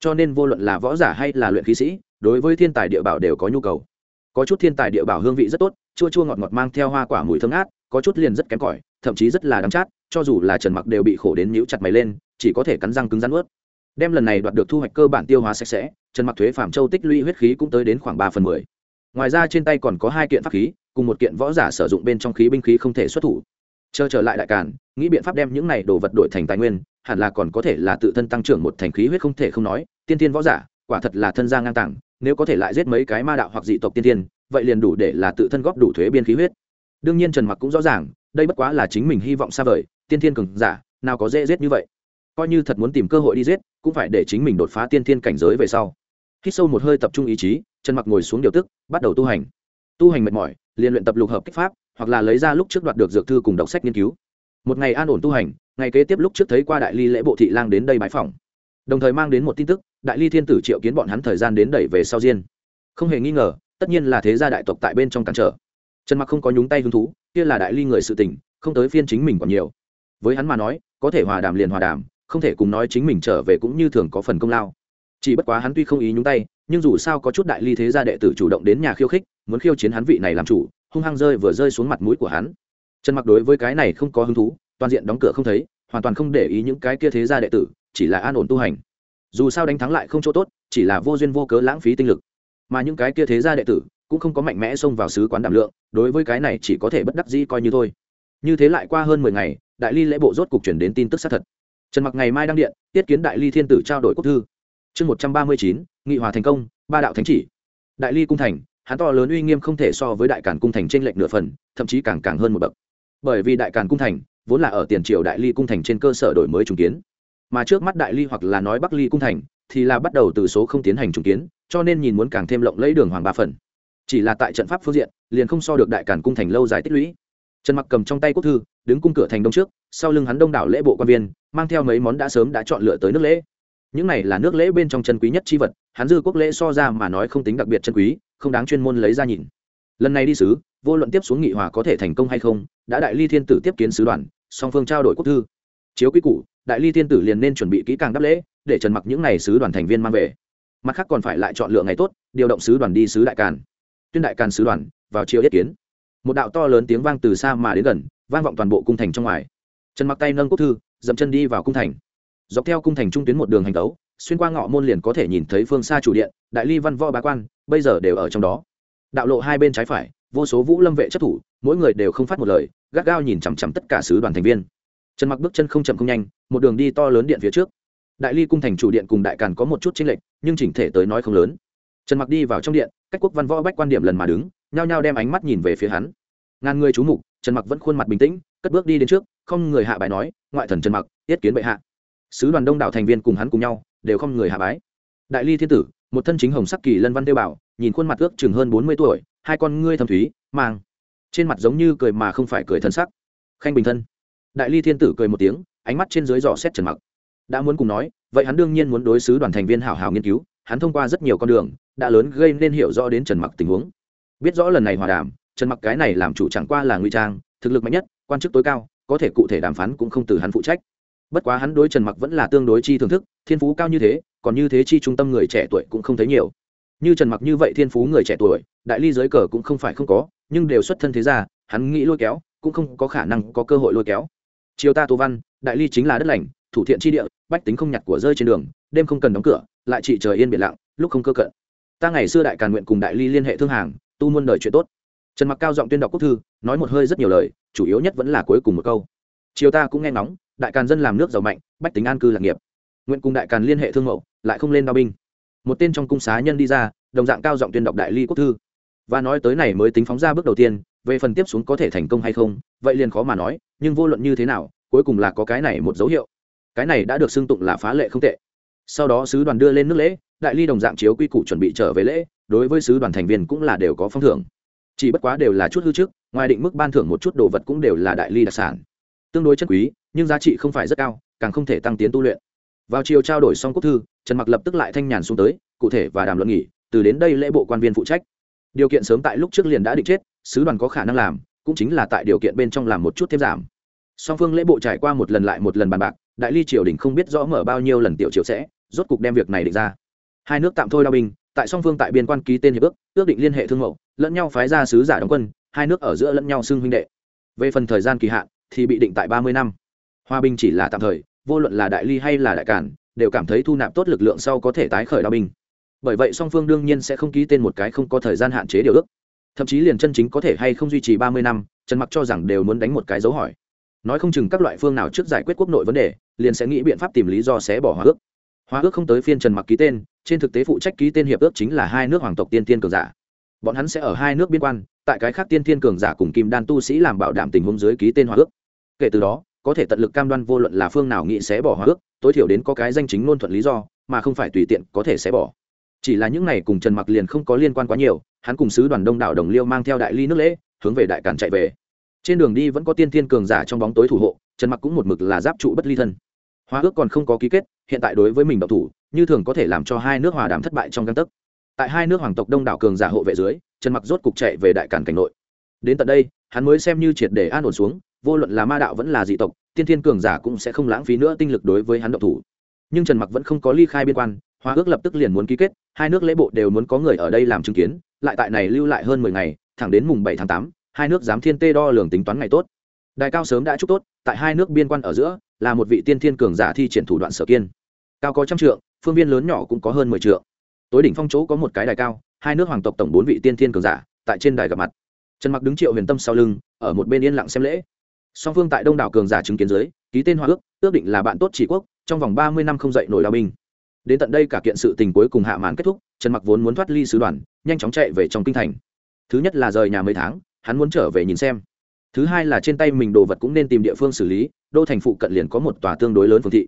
Cho nên vô luận là võ giả hay là luyện khí sĩ, đối với thiên tài địa bảo đều có nhu cầu. Có chút thiên tài địa bảo hương vị rất tốt, chua chua ngọt ngọt mang theo hoa quả mùi thơm ngát có chút liền rất kém cỏi, thậm chí rất là đắng chát, cho dù là trần mặc đều bị khổ đến nhíu chặt mày lên, chỉ có thể cắn răng cứng rắn ướt đem lần này đoạt được thu hoạch cơ bản tiêu hóa sạch sẽ, trần mặc thuế phạm châu tích lũy huyết khí cũng tới đến khoảng ba phần mười. Ngoài ra trên tay còn có hai kiện pháp khí, cùng một kiện võ giả sử dụng bên trong khí binh khí không thể xuất thủ. Chờ trở lại đại càn, nghĩ biện pháp đem những này đồ vật đổi thành tài nguyên, hẳn là còn có thể là tự thân tăng trưởng một thành khí huyết không thể không nói, tiên tiên võ giả, quả thật là thân gia ngang tàng, nếu có thể lại giết mấy cái ma đạo hoặc dị tộc tiên tiên, vậy liền đủ để là tự thân góp đủ thuế biên khí huyết đương nhiên trần mặc cũng rõ ràng, đây bất quá là chính mình hy vọng xa vời, tiên thiên cường giả, nào có dễ giết như vậy. Coi như thật muốn tìm cơ hội đi giết, cũng phải để chính mình đột phá tiên thiên cảnh giới về sau. Khi sâu một hơi tập trung ý chí, trần mặc ngồi xuống điều tức, bắt đầu tu hành. Tu hành mệt mỏi, liền luyện tập lục hợp kích pháp, hoặc là lấy ra lúc trước đoạt được dược thư cùng đọc sách nghiên cứu. Một ngày an ổn tu hành, ngày kế tiếp lúc trước thấy qua đại ly lễ bộ thị lang đến đây bãi phòng đồng thời mang đến một tin tức, đại ly thiên tử triệu kiến bọn hắn thời gian đến đẩy về sau diên. Không hề nghi ngờ, tất nhiên là thế gia đại tộc tại bên trong cản trở trần mặc không có nhúng tay hứng thú, kia là đại ly người sự tình, không tới phiên chính mình còn nhiều. Với hắn mà nói, có thể hòa đàm liền hòa đàm, không thể cùng nói chính mình trở về cũng như thường có phần công lao. Chỉ bất quá hắn tuy không ý nhúng tay, nhưng dù sao có chút đại ly thế gia đệ tử chủ động đến nhà khiêu khích, muốn khiêu chiến hắn vị này làm chủ, hung hăng rơi vừa rơi xuống mặt mũi của hắn. Trần mặc đối với cái này không có hứng thú, toàn diện đóng cửa không thấy, hoàn toàn không để ý những cái kia thế gia đệ tử, chỉ là an ổn tu hành. Dù sao đánh thắng lại không chỗ tốt, chỉ là vô duyên vô cớ lãng phí tinh lực. Mà những cái kia thế gia đệ tử cũng không có mạnh mẽ xông vào sứ quán đảm lượng, đối với cái này chỉ có thể bất đắc dĩ coi như thôi. Như thế lại qua hơn mười ngày, đại ly lễ bộ rốt cục chuyển đến tin tức xác thật. Trần mặc ngày mai đăng điện, tiết kiến đại ly thiên tử trao đổi quốc thư. Chương một trăm ba mươi chín, nghị hòa thành công, ba đạo thánh chỉ. Đại ly cung thành, hắn to lớn uy nghiêm không thể so với đại cản cung thành trên lệnh nửa phần, thậm chí càng càng hơn một bậc. Bởi vì đại cản cung thành vốn là ở tiền triều đại ly cung thành trên cơ sở đổi mới trùng kiến. Mà trước mắt đại ly hoặc là nói bắc ly cung thành thì là bắt đầu từ số không tiến hành trùng kiến, cho nên nhìn muốn càng thêm lộng lẫy đường hoàng ba phần chỉ là tại trận pháp phương diện, liền không so được đại cản cung thành lâu dài tích lũy. Trần mặc cầm trong tay quốc thư, đứng cung cửa thành đông trước, sau lưng hắn đông đảo lễ bộ quan viên, mang theo mấy món đã sớm đã chọn lựa tới nước lễ. Những này là nước lễ bên trong chân quý nhất chi vật, hắn dư quốc lễ so ra mà nói không tính đặc biệt chân quý, không đáng chuyên môn lấy ra nhìn. Lần này đi sứ, vô luận tiếp xuống nghị hòa có thể thành công hay không, đã đại ly thiên tử tiếp kiến sứ đoàn, song phương trao đổi quốc thư. Chiếu quy củ, đại ly thiên tử liền nên chuẩn bị kỹ càng đáp lễ, để trần mặc những này sứ đoàn thành viên mang về. Mặt khác còn phải lại chọn lựa ngày tốt, điều động sứ đoàn đi sứ đại càn tuyên đại càn sứ đoàn, vào chiều yết kiến. Một đạo to lớn tiếng vang từ xa mà đến gần, vang vọng toàn bộ cung thành trong ngoài. Trần mặc tay nâng quốc thư, dậm chân đi vào cung thành. Dọc theo cung thành trung tuyến một đường hành tấu, xuyên qua ngõ môn liền có thể nhìn thấy phương xa chủ điện, đại ly văn võ bá quan, bây giờ đều ở trong đó. Đạo lộ hai bên trái phải, vô số vũ lâm vệ chấp thủ, mỗi người đều không phát một lời, gắt gao nhìn chằm chằm tất cả sứ đoàn thành viên. Trần mặc bước chân không chậm không nhanh, một đường đi to lớn điện phía trước. Đại ly cung thành chủ điện cùng đại càn có một chút chênh lệch, nhưng chỉnh thể tới nói không lớn trần mặc đi vào trong điện, cách quốc văn võ bách quan điểm lần mà đứng, nhao nhao đem ánh mắt nhìn về phía hắn. Ngàn người chú mục, trần mặc vẫn khuôn mặt bình tĩnh, cất bước đi đến trước, không người hạ bài nói, ngoại thần trần mặc tiết kiến bệ hạ. Sứ đoàn đông đảo thành viên cùng hắn cùng nhau, đều không người hạ bái đại ly thiên tử, một thân chính hồng sắc kỳ lân văn tiêu bảo, nhìn khuôn mặt ước chừng hơn bốn mươi tuổi, hai con ngươi thâm thúy, mang trên mặt giống như cười mà không phải cười thân sắc. Khanh bình thân. Đại ly thiên tử cười một tiếng, ánh mắt trên dưới dò xét trần mặc. Đã muốn cùng nói, vậy hắn đương nhiên muốn đối xứ đoàn thành viên hảo hảo nghiên cứu, hắn thông qua rất nhiều con đường đã lớn gây nên hiểu rõ đến trần mặc tình huống. Biết rõ lần này hòa đàm, trần mặc cái này làm chủ chẳng qua là nguy trang, thực lực mạnh nhất, quan chức tối cao, có thể cụ thể đàm phán cũng không từ hắn phụ trách. Bất quá hắn đối trần mặc vẫn là tương đối chi thưởng thức, thiên phú cao như thế, còn như thế chi trung tâm người trẻ tuổi cũng không thấy nhiều. Như trần mặc như vậy thiên phú người trẻ tuổi, đại ly giới cờ cũng không phải không có, nhưng đều xuất thân thế ra hắn nghĩ lôi kéo, cũng không có khả năng có cơ hội lôi kéo. Chiều ta tô văn, đại ly chính là đất lành, thủ thiện chi địa, bách tính không nhặt của rơi trên đường, đêm không cần đóng cửa, lại trị trời yên biển lặng, lúc không cơ cận ta ngày xưa đại càn nguyện cùng đại ly liên hệ thương hàng, tu muôn đời chuyện tốt. Trần mặc cao giọng tuyên đọc quốc thư, nói một hơi rất nhiều lời, chủ yếu nhất vẫn là cuối cùng một câu. Chiều ta cũng nghe ngóng, đại càn dân làm nước giàu mạnh, bách tính an cư lạc nghiệp. Nguyện cùng đại càn liên hệ thương mẫu lại không lên đao binh. Một tên trong cung xá nhân đi ra, đồng dạng cao giọng tuyên đọc đại ly quốc thư. Và nói tới này mới tính phóng ra bước đầu tiên, về phần tiếp xuống có thể thành công hay không, vậy liền khó mà nói, nhưng vô luận như thế nào, cuối cùng là có cái này một dấu hiệu. Cái này đã được xưng tụng là phá lệ không tệ. Sau đó sứ đoàn đưa lên nước lễ đại ly đồng dạng chiếu quy củ chuẩn bị trở về lễ, đối với sứ đoàn thành viên cũng là đều có phong thưởng. Chỉ bất quá đều là chút hư trước, ngoài định mức ban thưởng một chút đồ vật cũng đều là đại ly đặc sản. Tương đối chất quý, nhưng giá trị không phải rất cao, càng không thể tăng tiến tu luyện. Vào chiều trao đổi xong quốc thư, trần mặc lập tức lại thanh nhàn xuống tới, cụ thể và đàm luận nghỉ, từ đến đây lễ bộ quan viên phụ trách. Điều kiện sớm tại lúc trước liền đã định chết, sứ đoàn có khả năng làm, cũng chính là tại điều kiện bên trong làm một chút thêm giảm. Song phương lễ bộ trải qua một lần lại một lần bàn bạc, đại ly triều đình không biết rõ mở bao nhiêu lần tiểu triều sẽ, rốt cục đem việc này định ra hai nước tạm thôi đao binh, tại song phương tại biên quan ký tên hiệp ước ước định liên hệ thương mẫu lẫn nhau phái ra sứ giả đóng quân, hai nước ở giữa lẫn nhau xưng huynh đệ. Về phần thời gian kỳ hạn, thì bị định tại ba mươi năm. Hòa bình chỉ là tạm thời, vô luận là đại ly hay là đại cản, đều cảm thấy thu nạp tốt lực lượng sau có thể tái khởi đao binh. Bởi vậy song phương đương nhiên sẽ không ký tên một cái không có thời gian hạn chế điều ước. Thậm chí liền chân chính có thể hay không duy trì ba mươi năm, trần mặc cho rằng đều muốn đánh một cái dấu hỏi. Nói không chừng các loại phương nào trước giải quyết quốc nội vấn đề, liền sẽ nghĩ biện pháp tìm lý do sẽ bỏ hòa ước hóa ước không tới phiên trần mặc ký tên, trên thực tế phụ trách ký tên hiệp ước chính là hai nước hoàng tộc tiên tiên cường giả. Bọn hắn sẽ ở hai nước biên quan, tại cái khác tiên tiên cường giả cùng kim đan tu sĩ làm bảo đảm tình huống dưới ký tên hóa ước. Kể từ đó, có thể tận lực cam đoan vô luận là phương nào nghĩ sẽ bỏ hóa ước, tối thiểu đến có cái danh chính ngôn thuận lý do, mà không phải tùy tiện có thể sẽ bỏ. Chỉ là những này cùng trần mặc liền không có liên quan quá nhiều, hắn cùng sứ đoàn đông đảo đồng liêu mang theo đại ly nước lễ, hướng về đại càn chạy về. Trên đường đi vẫn có tiên tiên cường giả trong bóng tối thủ hộ, trần mặc cũng một mực là giáp trụ bất ly thân hóa ước còn không có ký kết, hiện tại đối với mình độc thủ, như thường có thể làm cho hai nước hòa đàm thất bại trong căn tấc. Tại hai nước hoàng tộc đông đảo cường giả hộ vệ dưới, trần mặc rốt cục chạy về đại càn cảnh nội. Đến tận đây, hắn mới xem như triệt để an ổn xuống, vô luận là ma đạo vẫn là dị tộc, tiên thiên cường giả cũng sẽ không lãng phí nữa tinh lực đối với hắn độc thủ. Nhưng trần mặc vẫn không có ly khai biên quan hòa ước lập tức liền muốn ký kết, hai nước lễ bộ đều muốn có người ở đây làm chứng kiến, lại tại này lưu lại hơn mười ngày, thẳng đến mùng bảy tháng tám, hai nước giám thiên tê đo lường tính toán ngày tốt. Đại cao sớm đã chúc tốt, tại hai nước biên quan ở giữa là một vị tiên thiên cường giả thi triển thủ đoạn sở kiên. Cao có trăm trượng, phương viên lớn nhỏ cũng có hơn mười trượng. Tối đỉnh phong chỗ có một cái đài cao, hai nước hoàng tộc tổng bốn vị tiên thiên cường giả, tại trên đài gặp mặt. Trần mặc đứng triệu huyền tâm sau lưng, ở một bên yên lặng xem lễ. Song phương tại đông đảo cường giả chứng kiến dưới, ký tên hòa ước ước định là bạn tốt chỉ quốc, trong vòng ba mươi năm không dậy nổi đao binh. Đến tận đây cả kiện sự tình cuối cùng hạ màn kết thúc, trần mặc vốn muốn thoát ly sứ đoàn, nhanh chóng chạy về trong kinh thành. Thứ nhất là rời nhà mấy tháng, hắn muốn trở về nhìn xem. Thứ hai là trên tay mình đồ vật cũng nên tìm địa phương xử lý đô thành phụ cận liền có một tòa tương đối lớn phương thị.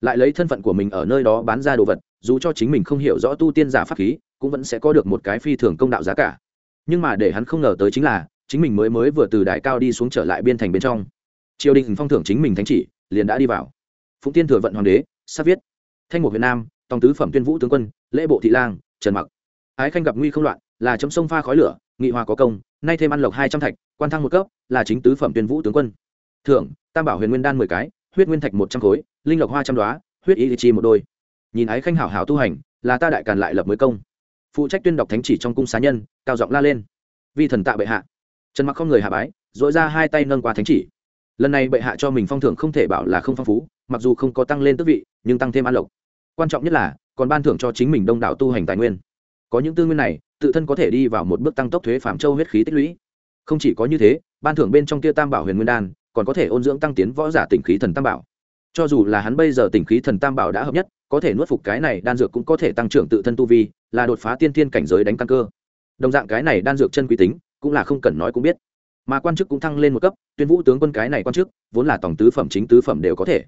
Lại lấy thân phận của mình ở nơi đó bán ra đồ vật, dù cho chính mình không hiểu rõ tu tiên giả pháp khí, cũng vẫn sẽ có được một cái phi thường công đạo giá cả. Nhưng mà để hắn không ngờ tới chính là, chính mình mới mới vừa từ đại cao đi xuống trở lại biên thành bên trong. Triều đình phong thưởng chính mình thánh chỉ, liền đã đi vào. Phụng tiên thừa vận hoàng đế sắp viết. Thanh mục việt nam, tòng tứ phẩm tuyên vũ tướng quân, lễ bộ thị lang, trần mặc. Ái khanh gặp nguy không loạn, là chấm sông pha khói lửa, nghị hòa có công, nay thêm ăn lộc hai trăm thạch, quan thăng một cấp, là chính tứ phẩm tuyên vũ tướng quân thưởng, tam bảo huyền nguyên đan mười cái, huyết nguyên thạch một trăm khối, linh lộc hoa trăm đoá huyết y chi một đôi. Nhìn ái khanh hảo hảo tu hành, là ta đại càn lại lập mới công. Phụ trách tuyên đọc thánh chỉ trong cung xá nhân, cao giọng la lên. Vi thần tạ bệ hạ. Trần mặc không người hạ bái dội ra hai tay nâng qua thánh chỉ. Lần này bệ hạ cho mình phong thưởng không thể bảo là không phong phú, mặc dù không có tăng lên tước vị, nhưng tăng thêm an lộc. Quan trọng nhất là, còn ban thưởng cho chính mình đông đảo tu hành tài nguyên. Có những tư nguyên này, tự thân có thể đi vào một bước tăng tốc thuế phạm châu huyết khí tích lũy. Không chỉ có như thế, ban thưởng bên trong kia tam bảo huyền nguyên đan còn có thể ôn dưỡng tăng tiến võ giả tỉnh khí thần tam bảo. Cho dù là hắn bây giờ tỉnh khí thần tam bảo đã hợp nhất, có thể nuốt phục cái này đan dược cũng có thể tăng trưởng tự thân tu vi, là đột phá tiên thiên cảnh giới đánh căn cơ. Đồng dạng cái này đan dược chân quý tính, cũng là không cần nói cũng biết. Mà quan chức cũng thăng lên một cấp, tuyên vũ tướng quân cái này quan chức, vốn là tổng tứ phẩm, chính tứ phẩm đều có thể.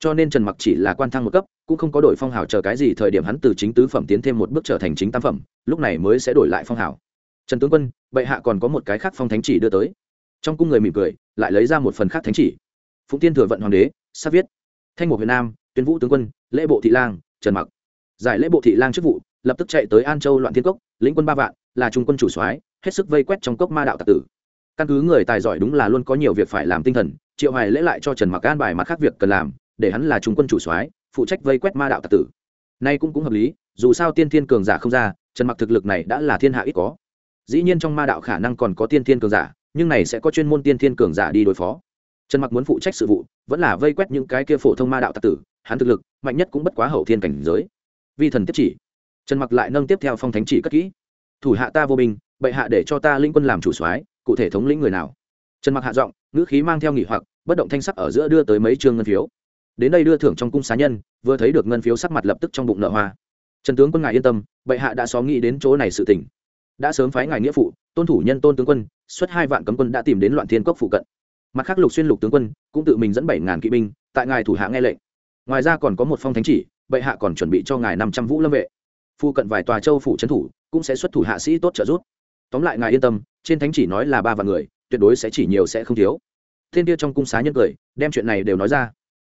Cho nên trần mặc chỉ là quan thăng một cấp, cũng không có đổi phong hào chờ cái gì thời điểm hắn từ chính tứ phẩm tiến thêm một bước trở thành chính tam phẩm, lúc này mới sẽ đổi lại phong hào. Trần tướng quân, bệ hạ còn có một cái khác phong thánh chỉ đưa tới trong cung người mỉm cười, lại lấy ra một phần khác thánh chỉ. Phụng tiên thừa vận hoàng đế, sắp viết. Thanh một việt nam, tuyên vũ tướng quân, lễ bộ thị lang, trần mặc. Giải lễ bộ thị lang chức vụ, lập tức chạy tới an châu loạn thiên cốc, lĩnh quân ba vạn, là trung quân chủ soái, hết sức vây quét trong cốc ma đạo tạc tử. Căn cứ người tài giỏi đúng là luôn có nhiều việc phải làm tinh thần, triệu hoài lễ lại cho trần mặc an bài mặt khác việc cần làm, để hắn là trung quân chủ soái, phụ trách vây quét ma đạo tạc tử. Nay cũng cũng hợp lý, dù sao tiên thiên cường giả không ra, trần mặc thực lực này đã là thiên hạ ít có. Dĩ nhiên trong ma đạo khả năng còn có tiên thiên cường giả nhưng này sẽ có chuyên môn tiên thiên cường giả đi đối phó. Trần mặc muốn phụ trách sự vụ, vẫn là vây quét những cái kia phổ thông ma đạo tạc tử, hắn thực lực mạnh nhất cũng bất quá hậu thiên cảnh giới. Vi thần tiếp chỉ. Trần mặc lại nâng tiếp theo phong thánh chỉ cất kỹ. Thủ hạ ta vô binh, bệ hạ để cho ta linh quân làm chủ soái, cụ thể thống lĩnh người nào? Trần mặc hạ giọng, ngữ khí mang theo nghỉ hoặc, bất động thanh sắc ở giữa đưa tới mấy chương ngân phiếu. Đến đây đưa thưởng trong cung xá nhân, vừa thấy được ngân phiếu sắc mặt lập tức trong bụng nợ hoa. Trần tướng quân ngài yên tâm, bệ hạ đã xóm nghĩ đến chỗ này sự tỉnh đã sớm phái ngài nghĩa phụ tôn thủ nhân tôn tướng quân, xuất hai vạn cấm quân đã tìm đến loạn thiên cốc phụ cận. Mặt khác lục xuyên lục tướng quân, cũng tự mình dẫn bảy ngàn kỵ binh, tại ngài thủ hạ nghe lệnh. Ngoài ra còn có một phong thánh chỉ, bệ hạ còn chuẩn bị cho ngài năm trăm vũ lâm vệ. Phu cận vài tòa châu phủ trấn thủ, cũng sẽ xuất thủ hạ sĩ tốt trợ giúp. Tóm lại ngài yên tâm, trên thánh chỉ nói là ba vạn người, tuyệt đối sẽ chỉ nhiều sẽ không thiếu. Thiên kia trong cung xá nhân cười, đem chuyện này đều nói ra.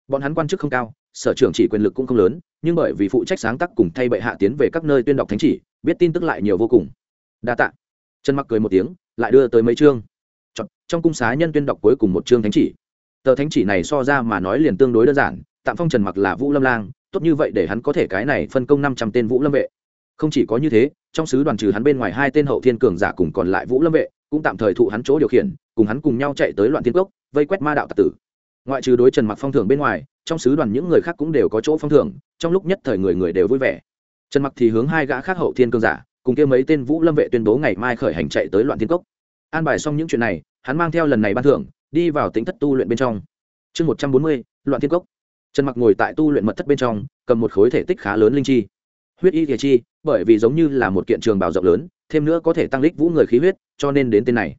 Bọn hắn quan chức không cao, sở trưởng chỉ quyền lực cũng không lớn, nhưng bởi vì phụ trách sáng tác cùng thay bệ hạ tiến về các nơi tuyên đọc thánh chỉ, biết tin tức lại nhiều vô cùng. Đa tạ trần mặc cười một tiếng lại đưa tới mấy chương. Chọn, trong cung xá nhân tuyên đọc cuối cùng một chương thánh chỉ. Tờ thánh chỉ này so ra mà nói liền tương đối đơn giản tạm phong trần mặc là vũ lâm lang tốt như vậy để hắn có thể cái này phân công năm trăm tên vũ lâm vệ. Không chỉ có như thế trong sứ đoàn trừ hắn bên ngoài hai tên hậu thiên cường giả cùng còn lại vũ lâm vệ cũng tạm thời thụ hắn chỗ điều khiển cùng hắn cùng nhau chạy tới loạn thiên cốc vây quét ma đạo tạc tử. Ngoại trừ đối trần mặc phong thưởng bên ngoài trong sứ đoàn những người khác cũng đều có chỗ phong thưởng trong lúc nhất thời người người đều vui vẻ. Trần mặc thì hướng hai gã khác hậu thiên cường giả cùng kia mấy tên vũ lâm vệ tuyên bố ngày mai khởi hành chạy tới loạn thiên cốc. An bài xong những chuyện này, hắn mang theo lần này ban thưởng, đi vào tính thất tu luyện bên trong. Chương một trăm bốn mươi, loạn thiên cốc. Trần mặc ngồi tại tu luyện mật thất bên trong, cầm một khối thể tích khá lớn linh chi. Huyết y thể chi, bởi vì giống như là một kiện trường bào rộng lớn, thêm nữa có thể tăng lích vũ người khí huyết, cho nên đến tên này.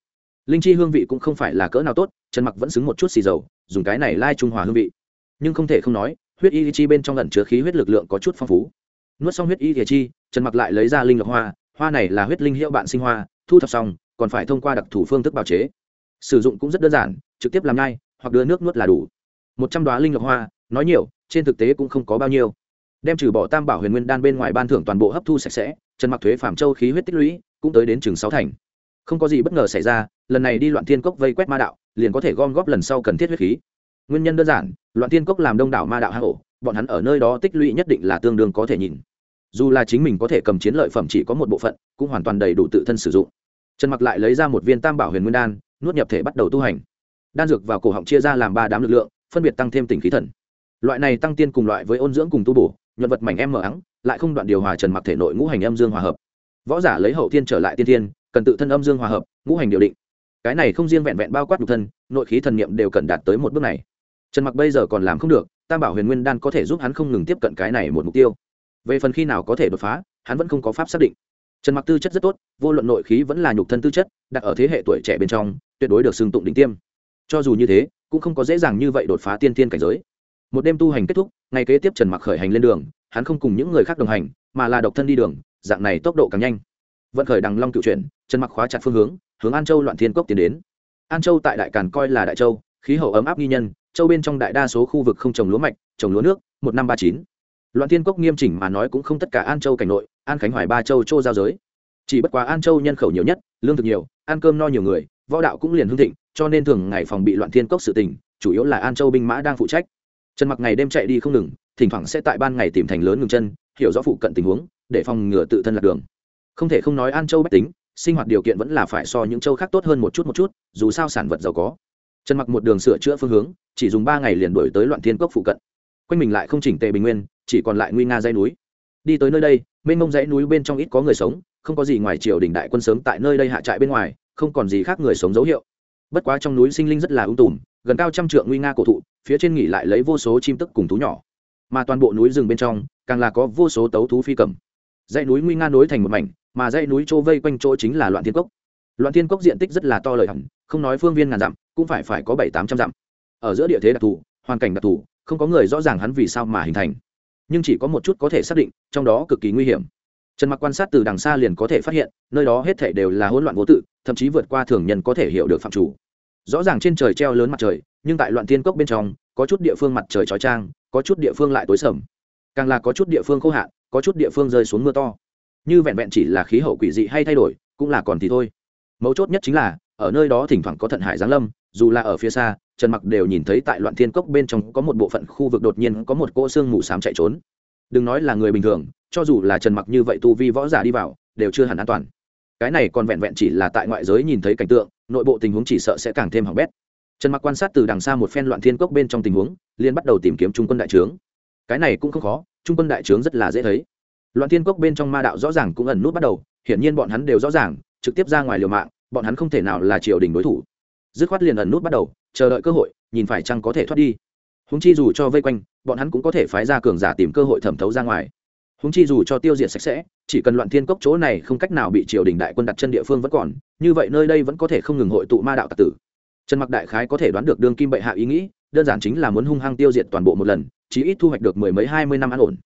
Linh chi hương vị cũng không phải là cỡ nào tốt, trần mặc vẫn xứng một chút xì dầu, dùng cái này lai trung hòa hương vị. Nhưng không thể không nói, huyết y chi bên trong lần chứa khí huyết lực lượng có chút phong phú. Nuốt xong huyết y thể chi, trần mặc lại lấy ra linh lộc hoa hoa này là huyết linh hiệu bạn sinh hoa, thu thập xong, còn phải thông qua đặc thủ phương thức bào chế. Sử dụng cũng rất đơn giản, trực tiếp làm ngay hoặc đưa nước nuốt là đủ. Một trăm đoá linh lộc hoa, nói nhiều, trên thực tế cũng không có bao nhiêu. Đem trừ bỏ tam bảo huyền nguyên đan bên ngoài ban thưởng toàn bộ hấp thu sạch sẽ, trần mặc thuế phạm châu khí huyết tích lũy, cũng tới đến chừng sáu thành. Không có gì bất ngờ xảy ra, lần này đi loạn thiên cốc vây quét ma đạo, liền có thể gom góp lần sau cần thiết huyết khí. Nguyên nhân đơn giản, loạn thiên cốc làm đông đảo ma đạo hạ hổ bọn hắn ở nơi đó tích lũy nhất định là tương đương có thể nhìn dù là chính mình có thể cầm chiến lợi phẩm chỉ có một bộ phận, cũng hoàn toàn đầy đủ tự thân sử dụng. Trần mặc lại lấy ra một viên tam bảo huyền nguyên đan, nuốt nhập thể bắt đầu tu hành. Đan dược vào cổ họng chia ra làm ba đám lực lượng, phân biệt tăng thêm tỉnh khí thần. Loại này tăng tiên cùng loại với ôn dưỡng cùng tu bổ, nhuận vật mảnh em mở ắng, lại không đoạn điều hòa trần mặc thể nội ngũ hành âm dương hòa hợp. Võ giả lấy hậu tiên trở lại tiên thiên, cần tự thân âm dương hòa hợp, ngũ hành điều định. Cái này không riêng vẹn vẹn bao quát nhục thân, nội khí thần niệm đều cần đạt tới một bước này. Trần mặc bây giờ còn làm không được, tam bảo huyền nguyên đan có thể giúp hắn không ngừng tiếp cận cái này một mục tiêu về phần khi nào có thể đột phá, hắn vẫn không có pháp xác định. Trần mặc tư chất rất tốt, vô luận nội khí vẫn là nhục thân tư chất, đặt ở thế hệ tuổi trẻ bên trong, tuyệt đối được xưng tụng đỉnh tiêm. Cho dù như thế, cũng không có dễ dàng như vậy đột phá tiên tiên cảnh giới. Một đêm tu hành kết thúc ngày kế tiếp trần mặc khởi hành lên đường, hắn không cùng những người khác đồng hành, mà là độc thân đi đường, dạng này tốc độ càng nhanh. Vận khởi đằng long cựu chuyển, trần mặc khóa chặt phương hướng hướng an châu loạn thiên cốc tiến đến. An châu tại đại càn coi là đại châu, khí hậu ấm áp nghi nhân, châu bên trong đại đa số khu vực không trồng lúa mạch, trồng lúa nước, một năm ba chín loạn thiên cốc nghiêm chỉnh mà nói cũng không tất cả an châu cảnh nội, an khánh hoài ba châu châu giao giới. Chỉ bất quá an châu nhân khẩu nhiều nhất, lương thực nhiều, ăn cơm no nhiều người, võ đạo cũng liền hương thịnh, cho nên thường ngày phòng bị loạn thiên cốc sự tình, chủ yếu là an châu binh mã đang phụ trách. Trần mặc ngày đêm chạy đi không ngừng, thỉnh thoảng sẽ tại ban ngày tìm thành lớn ngừng chân, hiểu rõ phụ cận tình huống, để phòng ngừa tự thân lạc đường. Không thể không nói an châu bách tính, sinh hoạt điều kiện vẫn là phải so những châu khác tốt hơn một chút một chút, dù sao sản vật giàu có. Trần mặc một đường sửa chữa phương hướng, chỉ dùng ba ngày liền đổi tới loạn thiên cốc phụ cận quanh mình lại không chỉnh tề bình nguyên, chỉ còn lại nguy nga dãy núi. Đi tới nơi đây, mênh mông dãy núi bên trong ít có người sống, không có gì ngoài triều đình đại quân sớm tại nơi đây hạ trại bên ngoài, không còn gì khác người sống dấu hiệu. Bất quá trong núi sinh linh rất là ung tùm, gần cao trăm trượng nguy nga cổ thụ, phía trên nghỉ lại lấy vô số chim tức cùng thú nhỏ. Mà toàn bộ núi rừng bên trong, càng là có vô số tấu thú phi cầm. Dãy núi nguy nga nối thành một mảnh, mà dãy núi chỗ vây quanh chỗ chính là loạn thiên cốc. Loạn thiên cốc diện tích rất là to lời hẳn, không nói phương viên ngàn dặm, cũng phải phải có bảy tám trăm dặm. Ở giữa địa thế đặc thù, hoàn cảnh đặc thù không có người rõ ràng hắn vì sao mà hình thành. Nhưng chỉ có một chút có thể xác định, trong đó cực kỳ nguy hiểm. Trần mặc quan sát từ đằng xa liền có thể phát hiện, nơi đó hết thể đều là hỗn loạn vô tự, thậm chí vượt qua thường nhân có thể hiểu được phạm chủ. Rõ ràng trên trời treo lớn mặt trời, nhưng tại loạn thiên cốc bên trong, có chút địa phương mặt trời chói trang có chút địa phương lại tối sầm. Càng là có chút địa phương khô hạn, có chút địa phương rơi xuống mưa to. Như vẹn vẹn chỉ là khí hậu quỷ dị hay thay đổi, cũng là còn thì thôi. Mấu chốt nhất chính là, ở nơi đó thỉnh thoảng có thận hải giáng lâm, dù là ở phía xa trần mặc đều nhìn thấy tại loạn thiên cốc bên trong có một bộ phận khu vực đột nhiên có một cỗ xương mù xám chạy trốn. Đừng nói là người bình thường, cho dù là trần mặc như vậy tu vi võ giả đi vào, đều chưa hẳn an toàn. Cái này còn vẹn vẹn chỉ là tại ngoại giới nhìn thấy cảnh tượng, nội bộ tình huống chỉ sợ sẽ càng thêm hỏng bét. Trần mặc quan sát từ đằng xa một phen loạn thiên cốc bên trong tình huống liên bắt đầu tìm kiếm trung quân đại trướng. Cái này cũng không khó, trung quân đại trướng rất là dễ thấy. Loạn thiên cốc bên trong ma đạo rõ ràng cũng ẩn nút bắt đầu, hiển nhiên bọn hắn đều rõ ràng, trực tiếp ra ngoài liều mạng, bọn hắn không thể nào là triều đình đối thủ. Dứt khoát liền ẩn nút bắt đầu chờ đợi cơ hội, nhìn phải chăng có thể thoát đi. Húng chi dù cho vây quanh, bọn hắn cũng có thể phái ra cường giả tìm cơ hội thẩm thấu ra ngoài. Húng chi dù cho tiêu diệt sạch sẽ, chỉ cần loạn thiên cốc chỗ này không cách nào bị triều đình đại quân đặt chân địa phương vẫn còn, như vậy nơi đây vẫn có thể không ngừng hội tụ ma đạo tạc tử. Trần mặc đại khái có thể đoán được đương kim bệ hạ ý nghĩ, đơn giản chính là muốn hung hăng tiêu diệt toàn bộ một lần, chí ít thu hoạch được mười mấy hai mươi năm an ổn.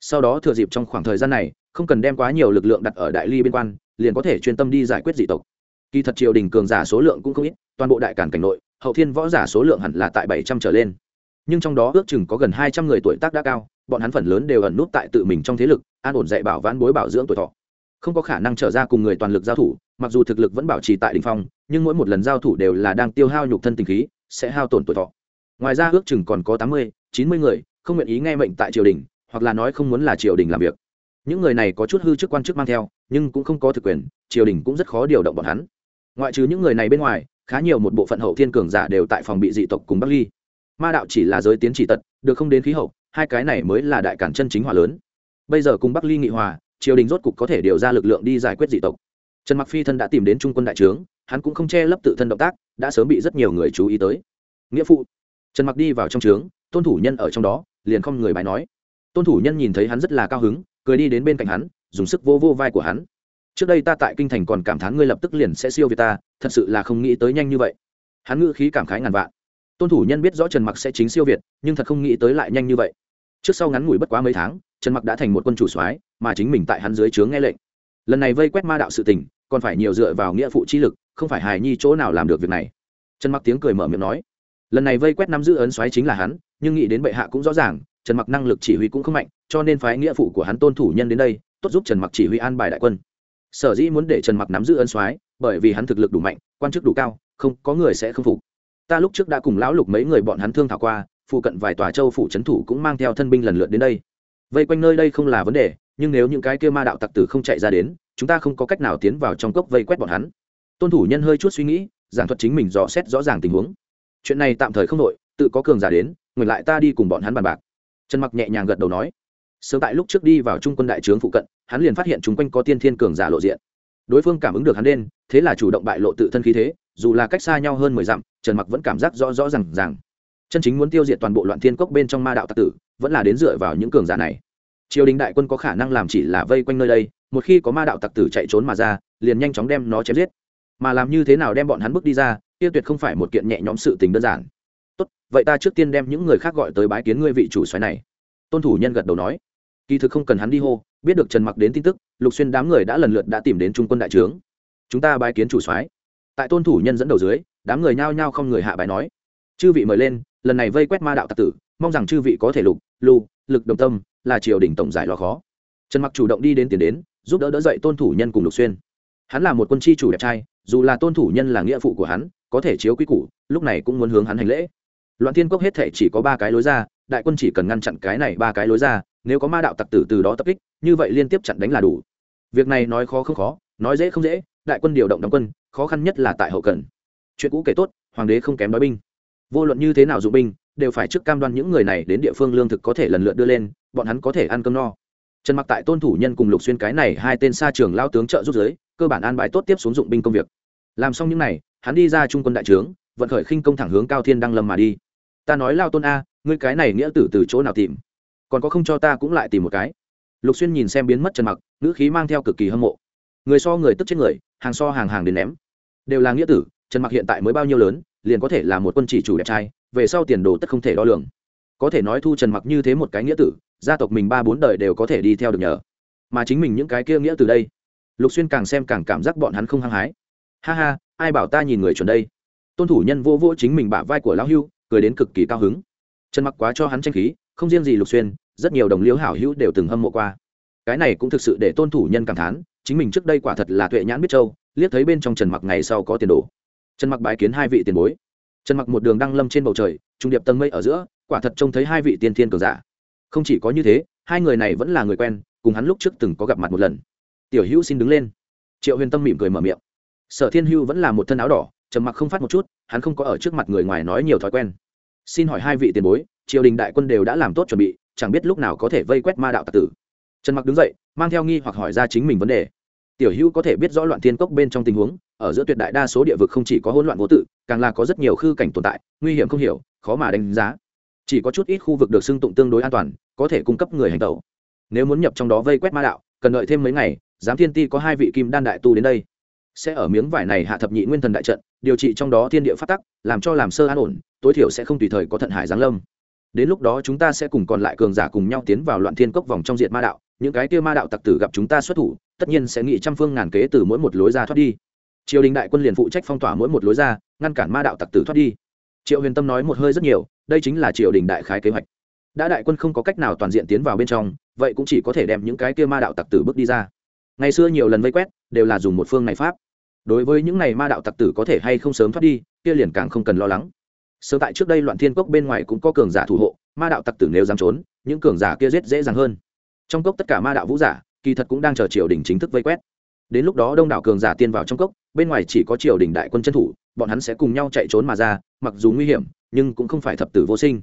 Sau đó thừa dịp trong khoảng thời gian này, không cần đem quá nhiều lực lượng đặt ở đại ly biên quan, liền có thể chuyên tâm đi giải quyết dị tộc. Kỳ thật triều đình cường giả số lượng cũng không ít, toàn bộ đại cản cảnh nội hậu thiên võ giả số lượng hẳn là tại bảy trăm trở lên. Nhưng trong đó ước chừng có gần hai trăm người tuổi tác đã cao, bọn hắn phần lớn đều ẩn nút tại tự mình trong thế lực, an ổn dạy bảo vãn bối bảo dưỡng tuổi thọ. Không có khả năng trở ra cùng người toàn lực giao thủ, mặc dù thực lực vẫn bảo trì tại đỉnh phong, nhưng mỗi một lần giao thủ đều là đang tiêu hao nhục thân tình khí, sẽ hao tổn tuổi thọ. Ngoài ra ước chừng còn có tám mươi, chín mươi người, không nguyện ý nghe mệnh tại triều đình, hoặc là nói không muốn là triều đình làm việc. Những người này có chút hư chức quan chức mang theo, nhưng cũng không có thực quyền, triều đình cũng rất khó điều động bọn hắn. Ngoại trừ những người này bên ngoài khá nhiều một bộ phận hậu thiên cường giả đều tại phòng bị dị tộc cùng bắc ly. Ma đạo chỉ là giới tiến chỉ tật, được không đến khí hậu, hai cái này mới là đại cản chân chính hòa lớn. Bây giờ cùng bắc ly nghị hòa, triều đình rốt cục có thể điều ra lực lượng đi giải quyết dị tộc. Trần mặc phi thân đã tìm đến trung quân đại trướng, hắn cũng không che lấp tự thân động tác, đã sớm bị rất nhiều người chú ý tới. Nghĩa phụ. Trần mặc đi vào trong trướng, tôn thủ nhân ở trong đó, liền không người bài nói. Tôn thủ nhân nhìn thấy hắn rất là cao hứng, cười đi đến bên cạnh hắn, dùng sức vô vô vai của hắn trước đây ta tại kinh thành còn cảm thán ngươi lập tức liền sẽ siêu việt ta, thật sự là không nghĩ tới nhanh như vậy. Hắn ngữ khí cảm khái ngàn vạn. Tôn thủ nhân biết rõ trần mặc sẽ chính siêu việt, nhưng thật không nghĩ tới lại nhanh như vậy. Trước sau ngắn ngủi bất quá mấy tháng, trần mặc đã thành một quân chủ soái, mà chính mình tại hắn dưới trướng nghe lệnh. Lần này vây quét ma đạo sự tình, còn phải nhiều dựa vào nghĩa phụ chi lực, không phải hài nhi chỗ nào làm được việc này. Trần mặc tiếng cười mở miệng nói. Lần này vây quét nắm giữ ấn soái chính là hắn, nhưng nghĩ đến bệ hạ cũng rõ ràng, trần mặc năng lực chỉ huy cũng không mạnh, cho nên phái nghĩa phụ của hắn tôn thủ nhân đến đây, tốt giúp trần mặc chỉ huy an bài đại quân sở dĩ muốn để trần mặc nắm giữ ân soái, bởi vì hắn thực lực đủ mạnh, quan chức đủ cao, không, có người sẽ không phục. Ta lúc trước đã cùng lão lục mấy người bọn hắn thương thảo qua, phụ cận vài tòa châu phủ trấn thủ cũng mang theo thân binh lần lượt đến đây. Vây quanh nơi đây không là vấn đề, nhưng nếu những cái kia ma đạo tặc tử không chạy ra đến, chúng ta không có cách nào tiến vào trong cốc vây quét bọn hắn. Tôn thủ nhân hơi chút suy nghĩ, giảng thuật chính mình dò xét rõ ràng tình huống. Chuyện này tạm thời không đội tự có cường giả đến ngược lại ta đi cùng bọn hắn bàn bạc. Trần mặc nhẹ nhàng gật đầu nói. Sớm tại lúc trước đi vào trung quân đại trướng phụ cận hắn liền phát hiện chúng quanh có tiên thiên cường giả lộ diện. Đối phương cảm ứng được hắn đen thế là chủ động bại lộ tự thân khí thế, dù là cách xa nhau hơn mười dặm, trần mặc vẫn cảm giác rõ rõ ràng rằng chân chính muốn tiêu diệt toàn bộ loạn thiên cốc bên trong ma đạo tạc tử, vẫn là đến dựa vào những cường giả này. Triều đình đại quân có khả năng làm chỉ là vây quanh nơi đây, một khi có ma đạo tặc tử chạy trốn mà ra, liền nhanh chóng đem nó chém giết. Mà làm như thế nào đem bọn hắn bước đi ra tiêu tuyệt không phải một kiện nhẹ nhõm sự tình đơn giản. Tốt, vậy ta trước tiên đem những người khác gọi tới bái kiến ngươi vị chủ xoáy này. Tôn thủ nhân gật đầu nói. Kỳ thực không cần hắn đi hô biết được trần mặc đến tin tức, lục xuyên đám người đã lần lượt đã tìm đến trung quân đại trướng. Chúng ta bái kiến chủ soái. Tại tôn thủ nhân dẫn đầu dưới, đám người nhao nhao không người hạ bài nói. Chư vị mời lên, lần này vây quét ma đạo tặc tử, mong rằng chư vị có thể lục lù lực đồng tâm, là triều đình tổng giải lo khó. Trần mặc chủ động đi đến tiền đến, giúp đỡ đỡ dậy tôn thủ nhân cùng lục xuyên. Hắn là một quân chi chủ đẹp trai, dù là tôn thủ nhân là nghĩa phụ của hắn, có thể chiếu quy củ, lúc này cũng muốn hướng hắn hành lễ. Loạn thiên cốc hết thể chỉ có ba cái lối ra, đại quân chỉ cần ngăn chặn cái này ba cái lối ra nếu có ma đạo tặc tử từ đó tập kích, như vậy liên tiếp chặn đánh là đủ. Việc này nói khó không khó, nói dễ không dễ, đại quân điều động đóng quân, khó khăn nhất là tại hậu cần. Chuyện cũ kể tốt, hoàng đế không kém đói binh. Vô luận như thế nào dụng binh, đều phải trước cam đoan những người này đến địa phương lương thực có thể lần lượt đưa lên, bọn hắn có thể ăn cơm no. Trần mặc tại tôn thủ nhân cùng lục xuyên cái này hai tên xa trường lao tướng trợ giúp giới cơ bản an bài tốt tiếp xuống dụng binh công việc. Làm xong những này, hắn đi ra trung quân đại trướng, vận khởi khinh công thẳng hướng cao thiên đăng lâm mà đi. Ta nói lao tôn a, ngươi cái này nghĩa tử từ chỗ nào tìm? Còn có không cho ta cũng lại tìm một cái. Lục xuyên nhìn xem biến mất trần mặc, ngữ khí mang theo cực kỳ hâm mộ. Người so người tức chết người, hàng so hàng hàng đến ném. Đều là nghĩa tử, trần mặc hiện tại mới bao nhiêu lớn, liền có thể là một quân chỉ chủ đẹp trai, về sau tiền đồ tất không thể đo lường. Có thể nói thu trần mặc như thế một cái nghĩa tử, gia tộc mình ba bốn đời đều có thể đi theo được nhờ. Mà chính mình những cái kia nghĩa từ đây. Lục xuyên càng xem càng cảm giác bọn hắn không hăng hái. Ha ha, ai bảo ta nhìn người chuẩn đây? Tôn thủ nhân vô vô chính mình bả vai của lão hưu, cười đến cực kỳ cao hứng. Trần mặc quá cho hắn tranh khí, không riêng gì lục xuyên rất nhiều đồng liêu hảo hữu đều từng hâm mộ qua. Cái này cũng thực sự để tôn thủ nhân cảm thán, chính mình trước đây quả thật là tuệ nhãn biết châu, liếc thấy bên trong trần mặc ngày sau có tiền đồ trần mặc bái kiến hai vị tiền bối. Trần mặc một đường đăng lâm trên bầu trời, trung điệp tầng mây ở giữa, quả thật trông thấy hai vị tiên thiên cường giả. Không chỉ có như thế, hai người này vẫn là người quen, cùng hắn lúc trước từng có gặp mặt một lần. Tiểu hữu xin đứng lên. Triệu huyền tâm mỉm cười mở miệng. Sở thiên hữu vẫn là một thân áo đỏ trầm mặc không phát một chút, hắn không có ở trước mặt người ngoài nói nhiều thói quen. Xin hỏi hai vị tiền bối, triều đình đại quân đều đã làm tốt chuẩn bị chẳng biết lúc nào có thể vây quét ma đạo tạc tử. Trần mặc đứng dậy, mang theo nghi hoặc hỏi ra chính mình vấn đề. Tiểu hữu có thể biết rõ loạn thiên cốc bên trong tình huống, ở giữa tuyệt đại đa số địa vực không chỉ có hỗn loạn vô tự, càng là có rất nhiều khư cảnh tồn tại, nguy hiểm không hiểu, khó mà đánh giá. Chỉ có chút ít khu vực được xưng tụng tương đối an toàn, có thể cung cấp người hành tẩu. Nếu muốn nhập trong đó vây quét ma đạo, cần đợi thêm mấy ngày, giám thiên ti có hai vị kim đan đại tu đến đây. Sẽ ở miếng vải này hạ thập nhị nguyên thần đại trận, điều trị trong đó thiên địa phát tắc, làm cho làm sơ an ổn, tối thiểu sẽ không tùy thời có thận hải giáng lâm đến lúc đó chúng ta sẽ cùng còn lại cường giả cùng nhau tiến vào loạn thiên cốc vòng trong diện ma đạo, những cái kia ma đạo tặc tử gặp chúng ta xuất thủ, tất nhiên sẽ nghị trăm phương ngàn kế từ mỗi một lối ra thoát đi. Triều đình đại quân liền phụ trách phong tỏa mỗi một lối ra, ngăn cản ma đạo tặc tử thoát đi. Triệu huyền tâm nói một hơi rất nhiều, đây chính là triều đình đại khái kế hoạch. Đã đại quân không có cách nào toàn diện tiến vào bên trong, vậy cũng chỉ có thể đem những cái kia ma đạo tặc tử bước đi ra. Ngày xưa nhiều lần vây quét, đều là dùng một phương này pháp. Đối với những này ma đạo tặc tử có thể hay không sớm thoát đi, kia liền càng không cần lo lắng sớm tại trước đây loạn thiên cốc bên ngoài cũng có cường giả thủ hộ, ma đạo tặc tử nếu dám trốn, những cường giả kia giết dễ dàng hơn. Trong cốc tất cả ma đạo vũ giả, kỳ thật cũng đang chờ triều đình chính thức vây quét. Đến lúc đó đông đảo cường giả tiên vào trong cốc, bên ngoài chỉ có triều đình đại quân chân thủ, bọn hắn sẽ cùng nhau chạy trốn mà ra, mặc dù nguy hiểm, nhưng cũng không phải thập tử vô sinh.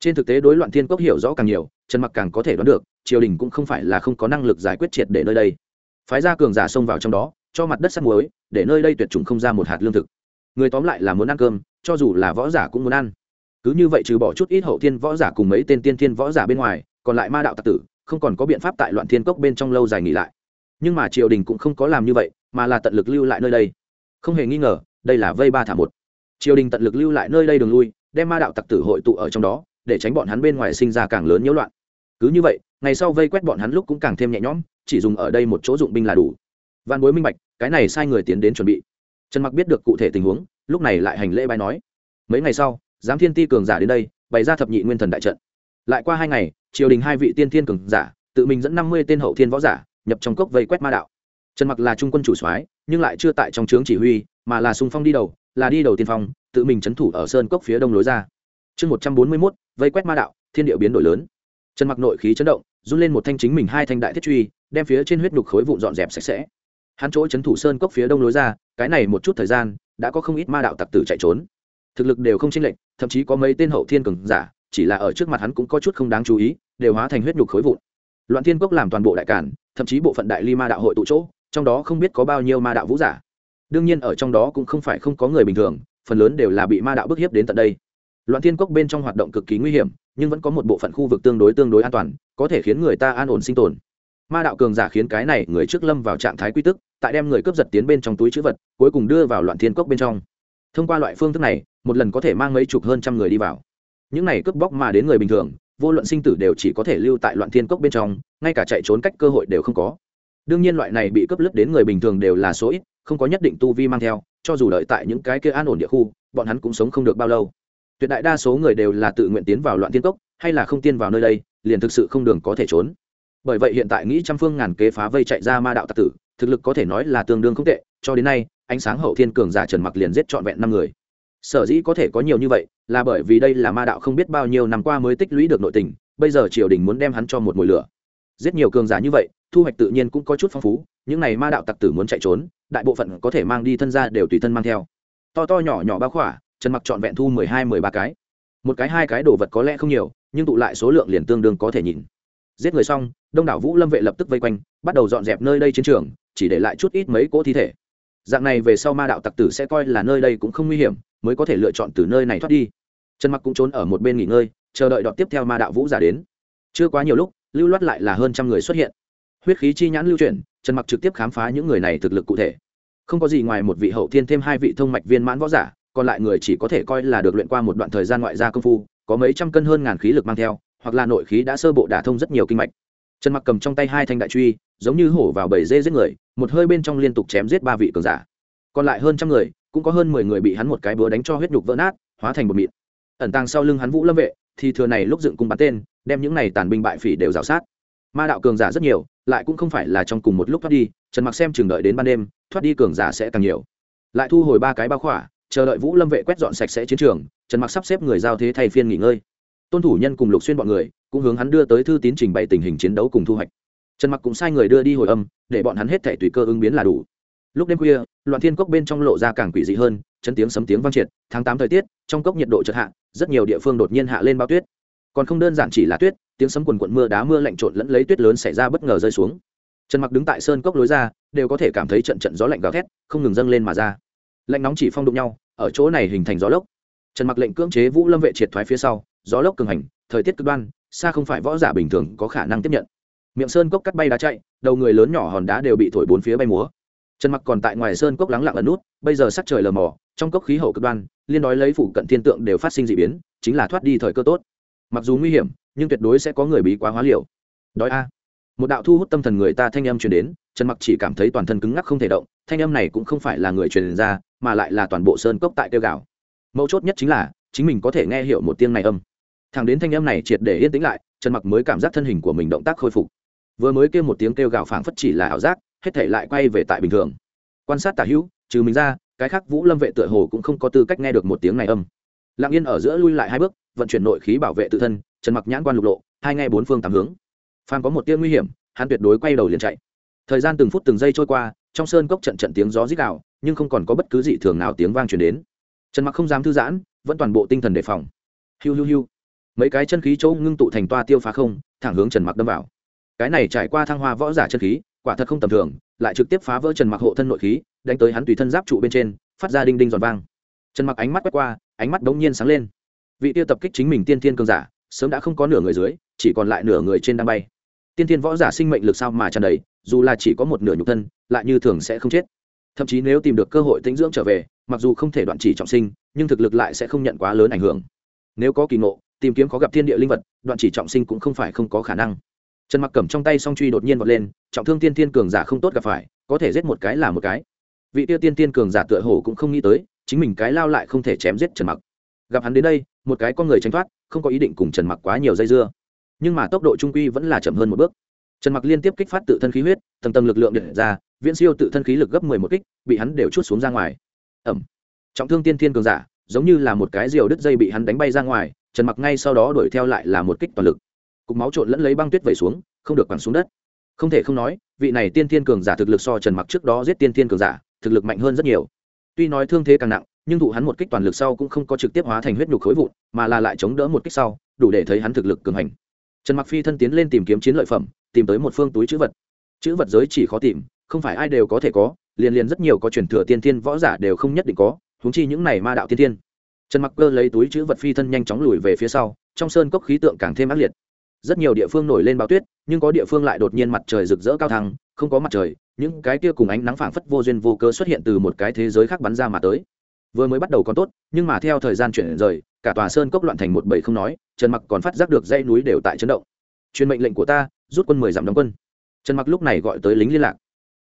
Trên thực tế đối loạn thiên cốc hiểu rõ càng nhiều, trần mặc càng có thể đoán được, triều đình cũng không phải là không có năng lực giải quyết triệt để nơi đây. Phái ra cường giả xông vào trong đó, cho mặt đất sắt muối, để nơi đây tuyệt chủng không ra một hạt lương thực. Người tóm lại là muốn ăn cơm cho dù là võ giả cũng muốn ăn. Cứ như vậy trừ bỏ chút ít hậu thiên võ giả cùng mấy tên tiên thiên võ giả bên ngoài, còn lại ma đạo tặc tử, không còn có biện pháp tại loạn thiên cốc bên trong lâu dài nghỉ lại. Nhưng mà triều đình cũng không có làm như vậy, mà là tận lực lưu lại nơi đây. Không hề nghi ngờ, đây là vây ba thả một. Triều đình tận lực lưu lại nơi đây đường lui, đem ma đạo tặc tử hội tụ ở trong đó, để tránh bọn hắn bên ngoài sinh ra càng lớn nhiễu loạn. Cứ như vậy, ngày sau vây quét bọn hắn lúc cũng càng thêm nhẹ nhõm, chỉ dùng ở đây một chỗ dụng binh là đủ. Văn bối minh bạch, cái này sai người tiến đến chuẩn bị. Trần mặc biết được cụ thể tình huống lúc này lại hành lễ bài nói. Mấy ngày sau, giám thiên ti cường giả đến đây, bày ra thập nhị nguyên thần đại trận. Lại qua hai ngày, triều đình hai vị tiên thiên cường giả, tự mình dẫn năm mươi tên hậu thiên võ giả, nhập trong cốc vây quét ma đạo. Trần mặc là trung quân chủ soái, nhưng lại chưa tại trong trướng chỉ huy, mà là xung phong đi đầu, là đi đầu tiên phong, tự mình trấn thủ ở sơn cốc phía đông lối ra. Chương một trăm bốn mươi mốt, vây quét ma đạo, thiên địa biến đổi lớn. Trần mặc nội khí chấn động, run lên một thanh chính mình hai thanh đại thiết truy, đem phía trên huyết nhục khối vụn dọn dẹp sạch sẽ. Hắn chỗ trấn thủ sơn cốc phía đông lối ra, cái này một chút thời gian đã có không ít ma đạo tặc tử chạy trốn. Thực lực đều không chênh lệch, thậm chí có mấy tên hậu thiên cường giả, chỉ là ở trước mặt hắn cũng có chút không đáng chú ý, đều hóa thành huyết nhục khối vụn. Loạn thiên cốc làm toàn bộ đại cản, thậm chí bộ phận đại ly ma đạo hội tụ chỗ, trong đó không biết có bao nhiêu ma đạo vũ giả. Đương nhiên ở trong đó cũng không phải không có người bình thường, phần lớn đều là bị ma đạo bức hiếp đến tận đây. Loạn thiên cốc bên trong hoạt động cực kỳ nguy hiểm, nhưng vẫn có một bộ phận khu vực tương đối tương đối an toàn, có thể khiến người ta an ổn sinh tồn ma đạo cường giả khiến cái này người trước lâm vào trạng thái quy tức, tại đem người cướp giật tiến bên trong túi chữ vật, cuối cùng đưa vào loạn thiên cốc bên trong. Thông qua loại phương thức này, một lần có thể mang mấy chục hơn trăm người đi vào. Những này cướp bóc mà đến người bình thường, vô luận sinh tử đều chỉ có thể lưu tại loạn thiên cốc bên trong, ngay cả chạy trốn cách cơ hội đều không có. Đương nhiên loại này bị cướp lướt đến người bình thường đều là số ít, không có nhất định tu vi mang theo, cho dù đợi tại những cái kia an ổn địa khu, bọn hắn cũng sống không được bao lâu. Tuyệt đại đa số người đều là tự nguyện tiến vào loạn thiên cốc, hay là không tiên vào nơi đây, liền thực sự không đường có thể trốn bởi vậy hiện tại nghĩ trăm phương ngàn kế phá vây chạy ra ma đạo tặc tử, thực lực có thể nói là tương đương không tệ, cho đến nay, ánh sáng hậu thiên cường giả trần mặc liền giết trọn vẹn năm người. Sở dĩ có thể có nhiều như vậy, là bởi vì đây là ma đạo không biết bao nhiêu năm qua mới tích lũy được nội tình, bây giờ triều đình muốn đem hắn cho một mùi lửa. Giết nhiều cường giả như vậy, thu hoạch tự nhiên cũng có chút phong phú, những này ma đạo tặc tử muốn chạy trốn, đại bộ phận có thể mang đi thân ra đều tùy thân mang theo. To to nhỏ nhỏ bao khỏa, trần mặc trọn vẹn thu mười hai, mười ba cái. Một cái, hai cái đồ vật có lẽ không nhiều, nhưng tụ lại số lượng liền tương đương có thể nhìn giết người xong, đông đảo vũ lâm vệ lập tức vây quanh, bắt đầu dọn dẹp nơi đây chiến trường, chỉ để lại chút ít mấy cỗ thi thể. Dạng này về sau ma đạo tặc tử sẽ coi là nơi đây cũng không nguy hiểm, mới có thể lựa chọn từ nơi này thoát đi. Trần mặc cũng trốn ở một bên nghỉ ngơi, chờ đợi đọt tiếp theo ma đạo vũ giả đến. Chưa quá nhiều lúc, lưu loát lại là hơn trăm người xuất hiện. Huyết khí chi nhãn lưu chuyển, trần mặc trực tiếp khám phá những người này thực lực cụ thể. Không có gì ngoài một vị hậu thiên thêm hai vị thông mạch viên mãn võ giả, còn lại người chỉ có thể coi là được luyện qua một đoạn thời gian ngoại gia công phu, có mấy trăm cân hơn ngàn khí lực mang theo hoặc là nội khí đã sơ bộ đả thông rất nhiều kinh mạch. Trần mặc cầm trong tay hai thanh đại truy, giống như hổ vào bầy dê giết người, một hơi bên trong liên tục chém giết ba vị cường giả. Còn lại hơn trăm người, cũng có hơn mười người bị hắn một cái búa đánh cho huyết nhục vỡ nát, hóa thành một mịn. Ẩn tàng sau lưng hắn vũ lâm vệ, thì thừa này lúc dựng cung bắn tên, đem những này tàn binh bại phỉ đều rào sát. Ma đạo cường giả rất nhiều, lại cũng không phải là trong cùng một lúc thoát đi, trần mặc xem chừng đợi đến ban đêm, thoát đi cường giả sẽ càng nhiều. Lại thu hồi ba cái bao khỏa, chờ đợi vũ lâm vệ quét dọn sạch sẽ chiến trường, trần mặc sắp xếp người giao thế thay phiên nghỉ ngơi tôn thủ nhân cùng lục xuyên bọn người cũng hướng hắn đưa tới thư tín trình bày tình hình chiến đấu cùng thu hoạch. Trần mặc cũng sai người đưa đi hồi âm, để bọn hắn hết thể tùy cơ ứng biến là đủ. Lúc đêm khuya, loạn thiên cốc bên trong lộ ra càng quỷ dị hơn, chấn tiếng sấm tiếng vang triệt, tháng tám thời tiết, trong cốc nhiệt độ chợt hạ, rất nhiều địa phương đột nhiên hạ lên bao tuyết. Còn không đơn giản chỉ là tuyết, tiếng sấm quần quận mưa đá mưa lạnh trộn lẫn lấy tuyết lớn xảy ra bất ngờ rơi xuống. Trần mặc đứng tại sơn cốc lối ra, đều có thể cảm thấy trận trận gió lạnh gào thét, không ngừng dâng lên mà ra. Lạnh nóng chỉ phong đụng nhau, ở chỗ này hình thành gió lốc. Trần mặc lệnh cưỡng chế vũ lâm vệ triệt thoái phía sau gió lốc cường hành, thời tiết cực đoan, xa không phải võ giả bình thường có khả năng tiếp nhận. Miệng sơn cốc cắt bay đá chạy, đầu người lớn nhỏ hòn đá đều bị thổi bốn phía bay múa. Trần mặc còn tại ngoài sơn cốc lắng lặng ẩn nút, bây giờ sắc trời lờ mờ, trong cốc khí hậu cực đoan, liên đói lấy phủ cận thiên tượng đều phát sinh d ị biến, chính là thoát đi thời cơ tốt. Mặc dù nguy hiểm, nhưng tuyệt đối sẽ có người bí quá hóa liều. Đói a. Một đạo thu hút tâm thần người ta thanh âm truyền đến, trần mặc chỉ cảm thấy toàn thân cứng ngắc không thể động, thanh âm này cũng không phải là người truyền ra, mà lại là toàn bộ sơn cốc tại kêu gạo mấu chốt nhất chính là, chính mình có thể nghe hiểu một tiếng này âm thằng đến thanh âm này triệt để yên tĩnh lại, trần mặc mới cảm giác thân hình của mình động tác khôi phục. Vừa mới kêu một tiếng kêu gào phảng phất chỉ là ảo giác, hết thể lại quay về tại bình thường. Quan sát tả hữu, trừ mình ra, cái khác vũ lâm vệ tựa hồ cũng không có tư cách nghe được một tiếng này âm. Lặng yên ở giữa lui lại hai bước, vận chuyển nội khí bảo vệ tự thân, trần mặc nhãn quan lục lộ, hai ngay bốn phương tám hướng. Phan có một tia nguy hiểm, hắn tuyệt đối quay đầu liền chạy. Thời gian từng phút từng giây trôi qua, trong sơn cốc trận trận tiếng gió rít đạo nhưng không còn có bất cứ gì thường nào tiếng vang truyền đến. Trần mặc không dám thư giãn, vẫn toàn bộ tinh thần đề phòng. Hiu hiu hiu mấy cái chân khí chỗ ngưng tụ thành toa tiêu phá không, thẳng hướng trần mặc đâm vào. Cái này trải qua thăng hoa võ giả chân khí, quả thật không tầm thường, lại trực tiếp phá vỡ trần mặc hộ thân nội khí, đánh tới hắn tùy thân giáp trụ bên trên, phát ra đinh đinh giòn vang. Trần mặc ánh mắt quét qua, ánh mắt đống nhiên sáng lên. Vị tiêu tập kích chính mình tiên thiên cường giả, sớm đã không có nửa người dưới, chỉ còn lại nửa người trên đang bay. Tiên thiên võ giả sinh mệnh lực sao mà tràn đầy, dù là chỉ có một nửa nhục thân, lại như thường sẽ không chết. Thậm chí nếu tìm được cơ hội tĩnh dưỡng trở về, mặc dù không thể đoạn chỉ trọng sinh, nhưng thực lực lại sẽ không nhận quá lớn ảnh hưởng. Nếu có kỳ ngộ tìm kiếm có gặp thiên địa linh vật, đoạn chỉ trọng sinh cũng không phải không có khả năng. Trần mặc cầm trong tay song truy đột nhiên vọt lên, trọng thương tiên tiên cường giả không tốt gặp phải, có thể giết một cái là một cái. Vị tiêu tiên tiên cường giả tựa hồ cũng không nghĩ tới, chính mình cái lao lại không thể chém giết trần mặc. Gặp hắn đến đây, một cái con người tránh thoát, không có ý định cùng trần mặc quá nhiều dây dưa. Nhưng mà tốc độ trung quy vẫn là chậm hơn một bước. Trần mặc liên tiếp kích phát tự thân khí huyết, tầng tầng lực lượng điện ra, viễn siêu tự thân khí lực gấp mười một kích, bị hắn đều chút xuống ra ngoài. Ẩm. Trọng thương tiên thiên cường giả, giống như là một cái diều đứt dây bị hắn đánh bay ra ngoài trần mặc ngay sau đó đuổi theo lại là một kích toàn lực. Cục máu trộn lẫn lấy băng tuyết vẩy xuống, không được quẳng xuống đất. Không thể không nói, vị này tiên thiên cường giả thực lực so trần mặc trước đó giết tiên thiên cường giả, thực lực mạnh hơn rất nhiều. Tuy nói thương thế càng nặng, nhưng thụ hắn một kích toàn lực sau cũng không có trực tiếp hóa thành huyết nhục khối vụn, mà là lại chống đỡ một kích sau, đủ để thấy hắn thực lực cường hành. Trần mặc phi thân tiến lên tìm kiếm chiến lợi phẩm, tìm tới một phương túi chữ vật. Chữ vật giới chỉ khó tìm, không phải ai đều có thể có, liền liền rất nhiều có truyền thừa tiên thiên võ giả đều không nhất định có, huống chi những này ma đạo tiên thiên trần mặc cơ lấy túi chữ vật phi thân nhanh chóng lùi về phía sau, trong sơn cốc khí tượng càng thêm ác liệt. Rất nhiều địa phương nổi lên bao tuyết, nhưng có địa phương lại đột nhiên mặt trời rực rỡ cao thăng, không có mặt trời, những cái kia cùng ánh nắng phảng phất vô duyên vô cớ xuất hiện từ một cái thế giới khác bắn ra mà tới. Vừa mới bắt đầu còn tốt, nhưng mà theo thời gian chuyển rời, cả tòa sơn cốc loạn thành một bầy không nói, trần mặc còn phát giác được dãy núi đều tại chấn động. Truyền mệnh lệnh của ta, rút quân mười dặm đóng quân. Trần mặc lúc này gọi tới lính liên lạc.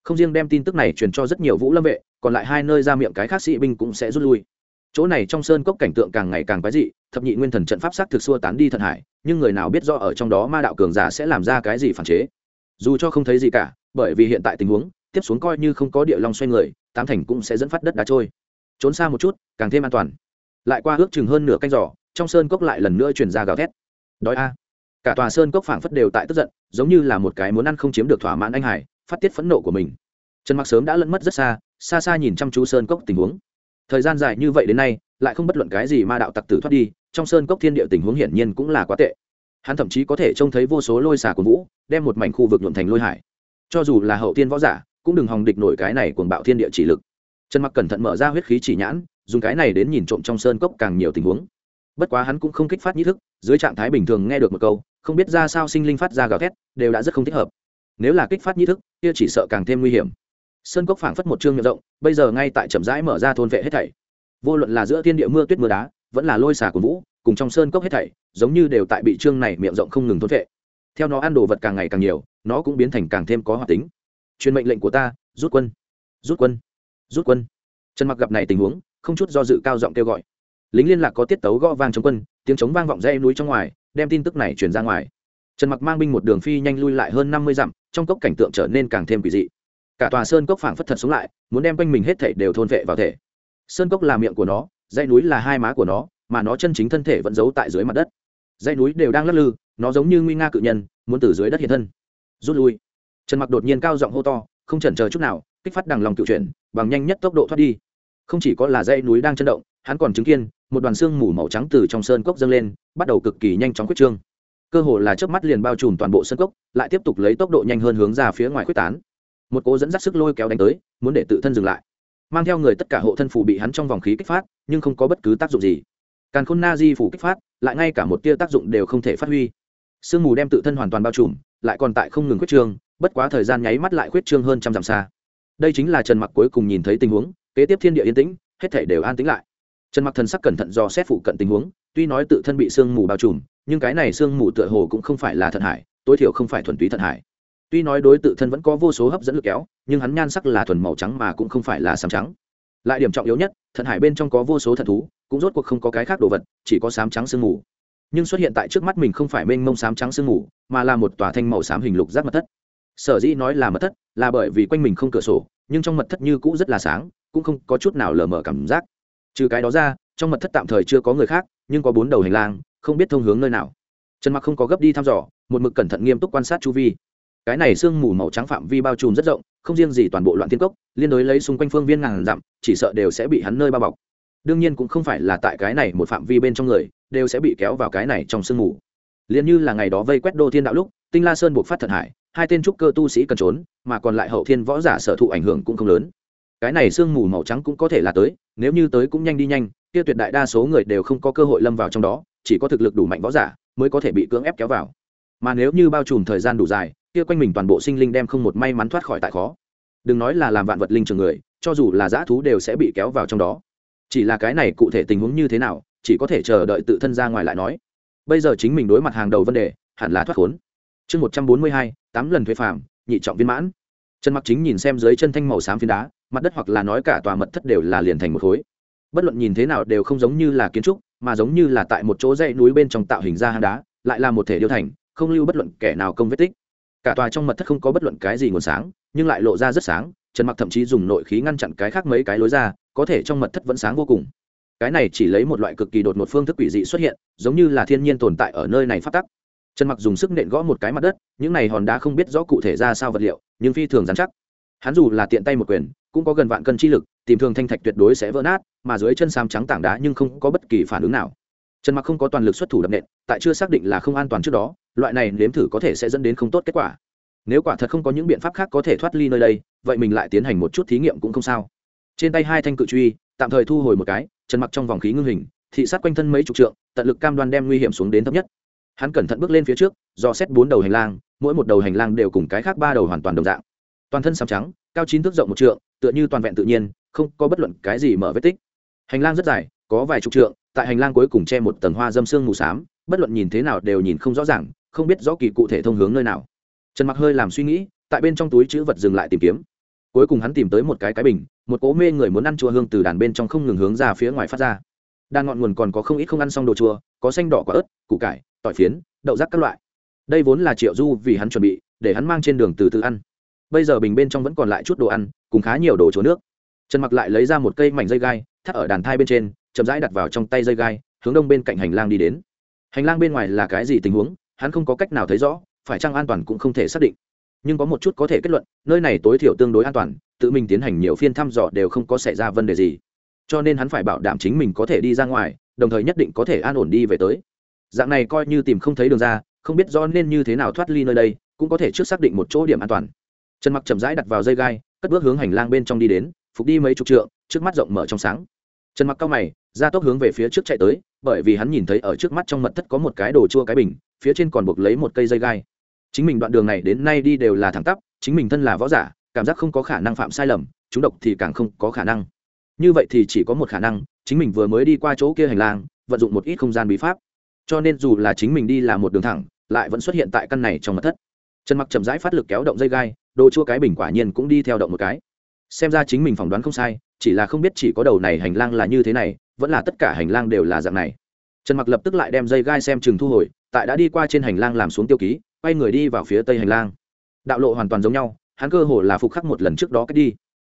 Không riêng đem tin tức này truyền cho rất nhiều vũ lâm vệ, còn lại hai nơi ra miệng cái khác sĩ binh cũng sẽ rút lui chỗ này trong sơn cốc cảnh tượng càng ngày càng quái dị, thập nhị nguyên thần trận pháp sắc thực xua tán đi thận hải, nhưng người nào biết do ở trong đó ma đạo cường giả sẽ làm ra cái gì phản chế? Dù cho không thấy gì cả, bởi vì hiện tại tình huống, tiếp xuống coi như không có địa long xoay người, tám thành cũng sẽ dẫn phát đất đá trôi. Trốn xa một chút, càng thêm an toàn. Lại qua ước chừng hơn nửa canh giỏ trong sơn cốc lại lần nữa chuyển ra gào thét. Đói a. Cả tòa sơn cốc phảng phất đều tại tức giận, giống như là một cái muốn ăn không chiếm được thỏa mãn anh hải, phát tiết phẫn nộ của mình. Trần mặc sớm đã lẫn mất rất xa xa xa nhìn chăm chú sơn cốc tình huống thời gian dài như vậy đến nay, lại không bất luận cái gì ma đạo tặc tử thoát đi, trong sơn cốc thiên địa tình huống hiển nhiên cũng là quá tệ. Hắn thậm chí có thể trông thấy vô số lôi xà của vũ, đem một mảnh khu vực nhuộm thành lôi hải. Cho dù là hậu tiên võ giả, cũng đừng hòng địch nổi cái này cuồng bạo thiên địa chỉ lực. Trần mặc cẩn thận mở ra huyết khí chỉ nhãn, dùng cái này đến nhìn trộm trong sơn cốc càng nhiều tình huống. Bất quá hắn cũng không kích phát nhĩ thức, dưới trạng thái bình thường nghe được một câu, không biết ra sao sinh linh phát ra gào thét, đều đã rất không thích hợp. Nếu là kích phát nhĩ thức, kia chỉ sợ càng thêm nguy hiểm sơn cốc phảng phất một chương miệng rộng, bây giờ ngay tại trầm rãi mở ra thôn vệ hết thảy. Vô luận là giữa thiên địa mưa tuyết mưa đá, vẫn là lôi xả của vũ, cùng trong sơn cốc hết thảy, giống như đều tại bị trương này miệng rộng không ngừng thôn vệ. Theo nó ăn đồ vật càng ngày càng nhiều, nó cũng biến thành càng thêm có hoạt tính. Truyền mệnh lệnh của ta, rút quân rút quân rút quân. Trần mặc gặp này tình huống, không chút do dự cao giọng kêu gọi. Lính liên lạc có tiết tấu gõ vang chống quân, tiếng chống vang vọng dây núi trong ngoài, đem tin tức này truyền ra ngoài. Trần mặc mang binh một đường phi nhanh lui lại hơn năm mươi dặm, trong cốc cảnh tượng trở nên càng thêm quỷ dị cả tòa sơn cốc phảng phất thật sống lại, muốn đem quanh mình hết thảy đều thôn vệ vào thể. Sơn cốc là miệng của nó, dãy núi là hai má của nó, mà nó chân chính thân thể vẫn giấu tại dưới mặt đất. Dãy núi đều đang lắc lư, nó giống như nguy nga cự nhân, muốn từ dưới đất hiện thân. Rút lui. Trần mặc đột nhiên cao giọng hô to, không chần chờ chút nào, kích phát đằng lòng cựu chuyển, bằng nhanh nhất tốc độ thoát đi. Không chỉ có là dãy núi đang chấn động, hắn còn chứng kiến, một đoàn xương mù màu trắng từ trong sơn cốc dâng lên, bắt đầu cực kỳ nhanh chóng quyết trương. Cơ hồ là trước mắt liền bao trùm toàn bộ sơn cốc, lại tiếp tục lấy tốc độ nhanh hơn hướng ra phía ngoài quyết tán một cố dẫn dắt sức lôi kéo đánh tới, muốn để tự thân dừng lại. Mang theo người tất cả hộ thân phủ bị hắn trong vòng khí kích phát, nhưng không có bất cứ tác dụng gì. Càn khôn na di phủ kích phát, lại ngay cả một tia tác dụng đều không thể phát huy. Sương mù đem tự thân hoàn toàn bao trùm, lại còn tại không ngừng quyết trương, bất quá thời gian nháy mắt lại quyết trương hơn trăm dặm xa. Đây chính là trần mặc cuối cùng nhìn thấy tình huống, kế tiếp thiên địa yên tĩnh, hết thể đều an tĩnh lại. Trần mặc thần sắc cẩn thận do xét phụ cận tình huống, tuy nói tự thân bị sương mù bao trùm, nhưng cái này sương mù tựa hồ cũng không phải là thận hải, tối thiểu không phải thuần túy thận hải tuy nói đối tự thân vẫn có vô số hấp dẫn lực kéo, nhưng hắn nhan sắc là thuần màu trắng mà cũng không phải là sám trắng. Lại điểm trọng yếu nhất, thận hải bên trong có vô số thần thú, cũng rốt cuộc không có cái khác đồ vật, chỉ có sám trắng sương mù. Nhưng xuất hiện tại trước mắt mình không phải mênh mông sám trắng sương mù, mà là một tòa thanh màu xám hình lục giác mật thất. Sở dĩ nói là mật thất, là bởi vì quanh mình không cửa sổ, nhưng trong mật thất như cũ rất là sáng, cũng không có chút nào lờ mờ cảm giác. Trừ cái đó ra, trong mật thất tạm thời chưa có người khác, nhưng có bốn đầu hành lang, không biết thông hướng nơi nào. Trần mặc không có gấp đi thăm dò, một mực cẩn thận nghiêm túc quan sát chu vi cái này sương mù màu trắng phạm vi bao trùm rất rộng, không riêng gì toàn bộ loạn thiên cốc, liên đối lấy xung quanh phương viên ngàn dặm, chỉ sợ đều sẽ bị hắn nơi bao bọc. Đương nhiên cũng không phải là tại cái này một phạm vi bên trong người, đều sẽ bị kéo vào cái này trong sương mù. Liền như là ngày đó vây quét đô thiên đạo lúc, tinh la sơn buộc phát thận hải, hai tên trúc cơ tu sĩ cần trốn, mà còn lại hậu thiên võ giả sở thụ ảnh hưởng cũng không lớn. Cái này sương mù màu trắng cũng có thể là tới, nếu như tới cũng nhanh đi nhanh, kia tuyệt đại đa số người đều không có cơ hội lâm vào trong đó, chỉ có thực lực đủ mạnh võ giả mới có thể bị cưỡng ép kéo vào. Mà nếu như bao trùm thời gian đủ dài kia quanh mình toàn bộ sinh linh đem không một may mắn thoát khỏi tại khó. Đừng nói là làm vạn vật linh trường người, cho dù là dã thú đều sẽ bị kéo vào trong đó. Chỉ là cái này cụ thể tình huống như thế nào, chỉ có thể chờ đợi tự thân ra ngoài lại nói. Bây giờ chính mình đối mặt hàng đầu vấn đề, hẳn là thoát khốn. Chương một trăm bốn mươi hai, tám lần thuế phạm nhị trọng viên mãn. Trần mặc chính nhìn xem dưới chân thanh màu xám phiến đá, mặt đất hoặc là nói cả tòa mật thất đều là liền thành một khối. Bất luận nhìn thế nào đều không giống như là kiến trúc, mà giống như là tại một chỗ dãy núi bên trong tạo hình ra hang đá, lại là một thể điêu thành, không lưu bất luận kẻ nào công vết tích cả tòa trong mật thất không có bất luận cái gì nguồn sáng, nhưng lại lộ ra rất sáng, trần mặc thậm chí dùng nội khí ngăn chặn cái khác mấy cái lối ra, có thể trong mật thất vẫn sáng vô cùng. Cái này chỉ lấy một loại cực kỳ đột một phương thức quỷ dị xuất hiện, giống như là thiên nhiên tồn tại ở nơi này phát tắc. Trần mặc dùng sức nện gõ một cái mặt đất, những này hòn đá không biết rõ cụ thể ra sao vật liệu, nhưng phi thường dán chắc. Hắn dù là tiện tay một quyền, cũng có gần vạn cân chi lực, tìm thường thanh thạch tuyệt đối sẽ vỡ nát, mà dưới chân sam trắng tảng đá nhưng không có bất kỳ phản ứng nào. Trần mặc không có toàn lực xuất thủ đập nện, tại chưa xác định là không an toàn trước đó loại này nếm thử có thể sẽ dẫn đến không tốt kết quả. Nếu quả thật không có những biện pháp khác có thể thoát ly nơi đây, vậy mình lại tiến hành một chút thí nghiệm cũng không sao. Trên tay hai thanh cự truy, tạm thời thu hồi một cái, trần mặc trong vòng khí ngưng hình, thị sát quanh thân mấy chục trượng, tận lực cam đoan đem nguy hiểm xuống đến thấp nhất. Hắn cẩn thận bước lên phía trước, do xét bốn đầu hành lang, mỗi một đầu hành lang đều cùng cái khác ba đầu hoàn toàn đồng dạng. Toàn thân sàm trắng, cao chín thước rộng một trượng, tựa như toàn vẹn tự nhiên, không có bất luận cái gì mở vết tích. Hành lang rất dài, có vài chục trượng, tại hành lang cuối cùng che một tầng hoa dâm sương mù xám, bất luận nhìn thế nào đều nhìn không rõ ràng không biết rõ kỳ cụ thể thông hướng nơi nào. Trần mặc hơi làm suy nghĩ, tại bên trong túi chữ vật dừng lại tìm kiếm. Cuối cùng hắn tìm tới một cái cái bình, một cố mê người muốn ăn chua hương từ đàn bên trong không ngừng hướng ra phía ngoài phát ra. Đàn ngọn nguồn còn có không ít không ăn xong đồ chua, có xanh đỏ quả ớt, củ cải, tỏi phiến, đậu rác các loại. Đây vốn là triệu du vì hắn chuẩn bị, để hắn mang trên đường từ từ ăn. Bây giờ bình bên trong vẫn còn lại chút đồ ăn, cùng khá nhiều đồ chua nước. Trần mặc lại lấy ra một cây mảnh dây gai, thắt ở đàn thai bên trên, chậm rãi đặt vào trong tay dây gai, hướng đông bên cạnh hành lang đi đến. Hành lang bên ngoài là cái gì tình huống? Hắn không có cách nào thấy rõ, phải chăng an toàn cũng không thể xác định. Nhưng có một chút có thể kết luận, nơi này tối thiểu tương đối an toàn, tự mình tiến hành nhiều phiên thăm dò đều không có xảy ra vấn đề gì. Cho nên hắn phải bảo đảm chính mình có thể đi ra ngoài, đồng thời nhất định có thể an ổn đi về tới. Dạng này coi như tìm không thấy đường ra, không biết do nên như thế nào thoát ly nơi đây, cũng có thể trước xác định một chỗ điểm an toàn. Trần mặc chậm rãi đặt vào dây gai, cất bước hướng hành lang bên trong đi đến, phục đi mấy chục trượng, trước mắt rộng mở trong sáng. Trần mặc cao mày, ra tốc hướng về phía trước chạy tới, bởi vì hắn nhìn thấy ở trước mắt trong mật thất có một cái đồ chua cái bình phía trên còn buộc lấy một cây dây gai. Chính mình đoạn đường này đến nay đi đều là thẳng tắp, chính mình thân là võ giả, cảm giác không có khả năng phạm sai lầm, chúng độc thì càng không có khả năng. Như vậy thì chỉ có một khả năng, chính mình vừa mới đi qua chỗ kia hành lang, vận dụng một ít không gian bí pháp. Cho nên dù là chính mình đi là một đường thẳng, lại vẫn xuất hiện tại căn này trong mật thất. Trần mặc chậm rãi phát lực kéo động dây gai, đồ chua cái bình quả nhiên cũng đi theo động một cái. Xem ra chính mình phỏng đoán không sai, chỉ là không biết chỉ có đầu này hành lang là như thế này, vẫn là tất cả hành lang đều là dạng này trần mặc lập tức lại đem dây gai xem chừng thu hồi, tại đã đi qua trên hành lang làm xuống tiêu ký, quay người đi vào phía tây hành lang. Đạo lộ hoàn toàn giống nhau, hắn cơ hồ là phục khắc một lần trước đó cách đi.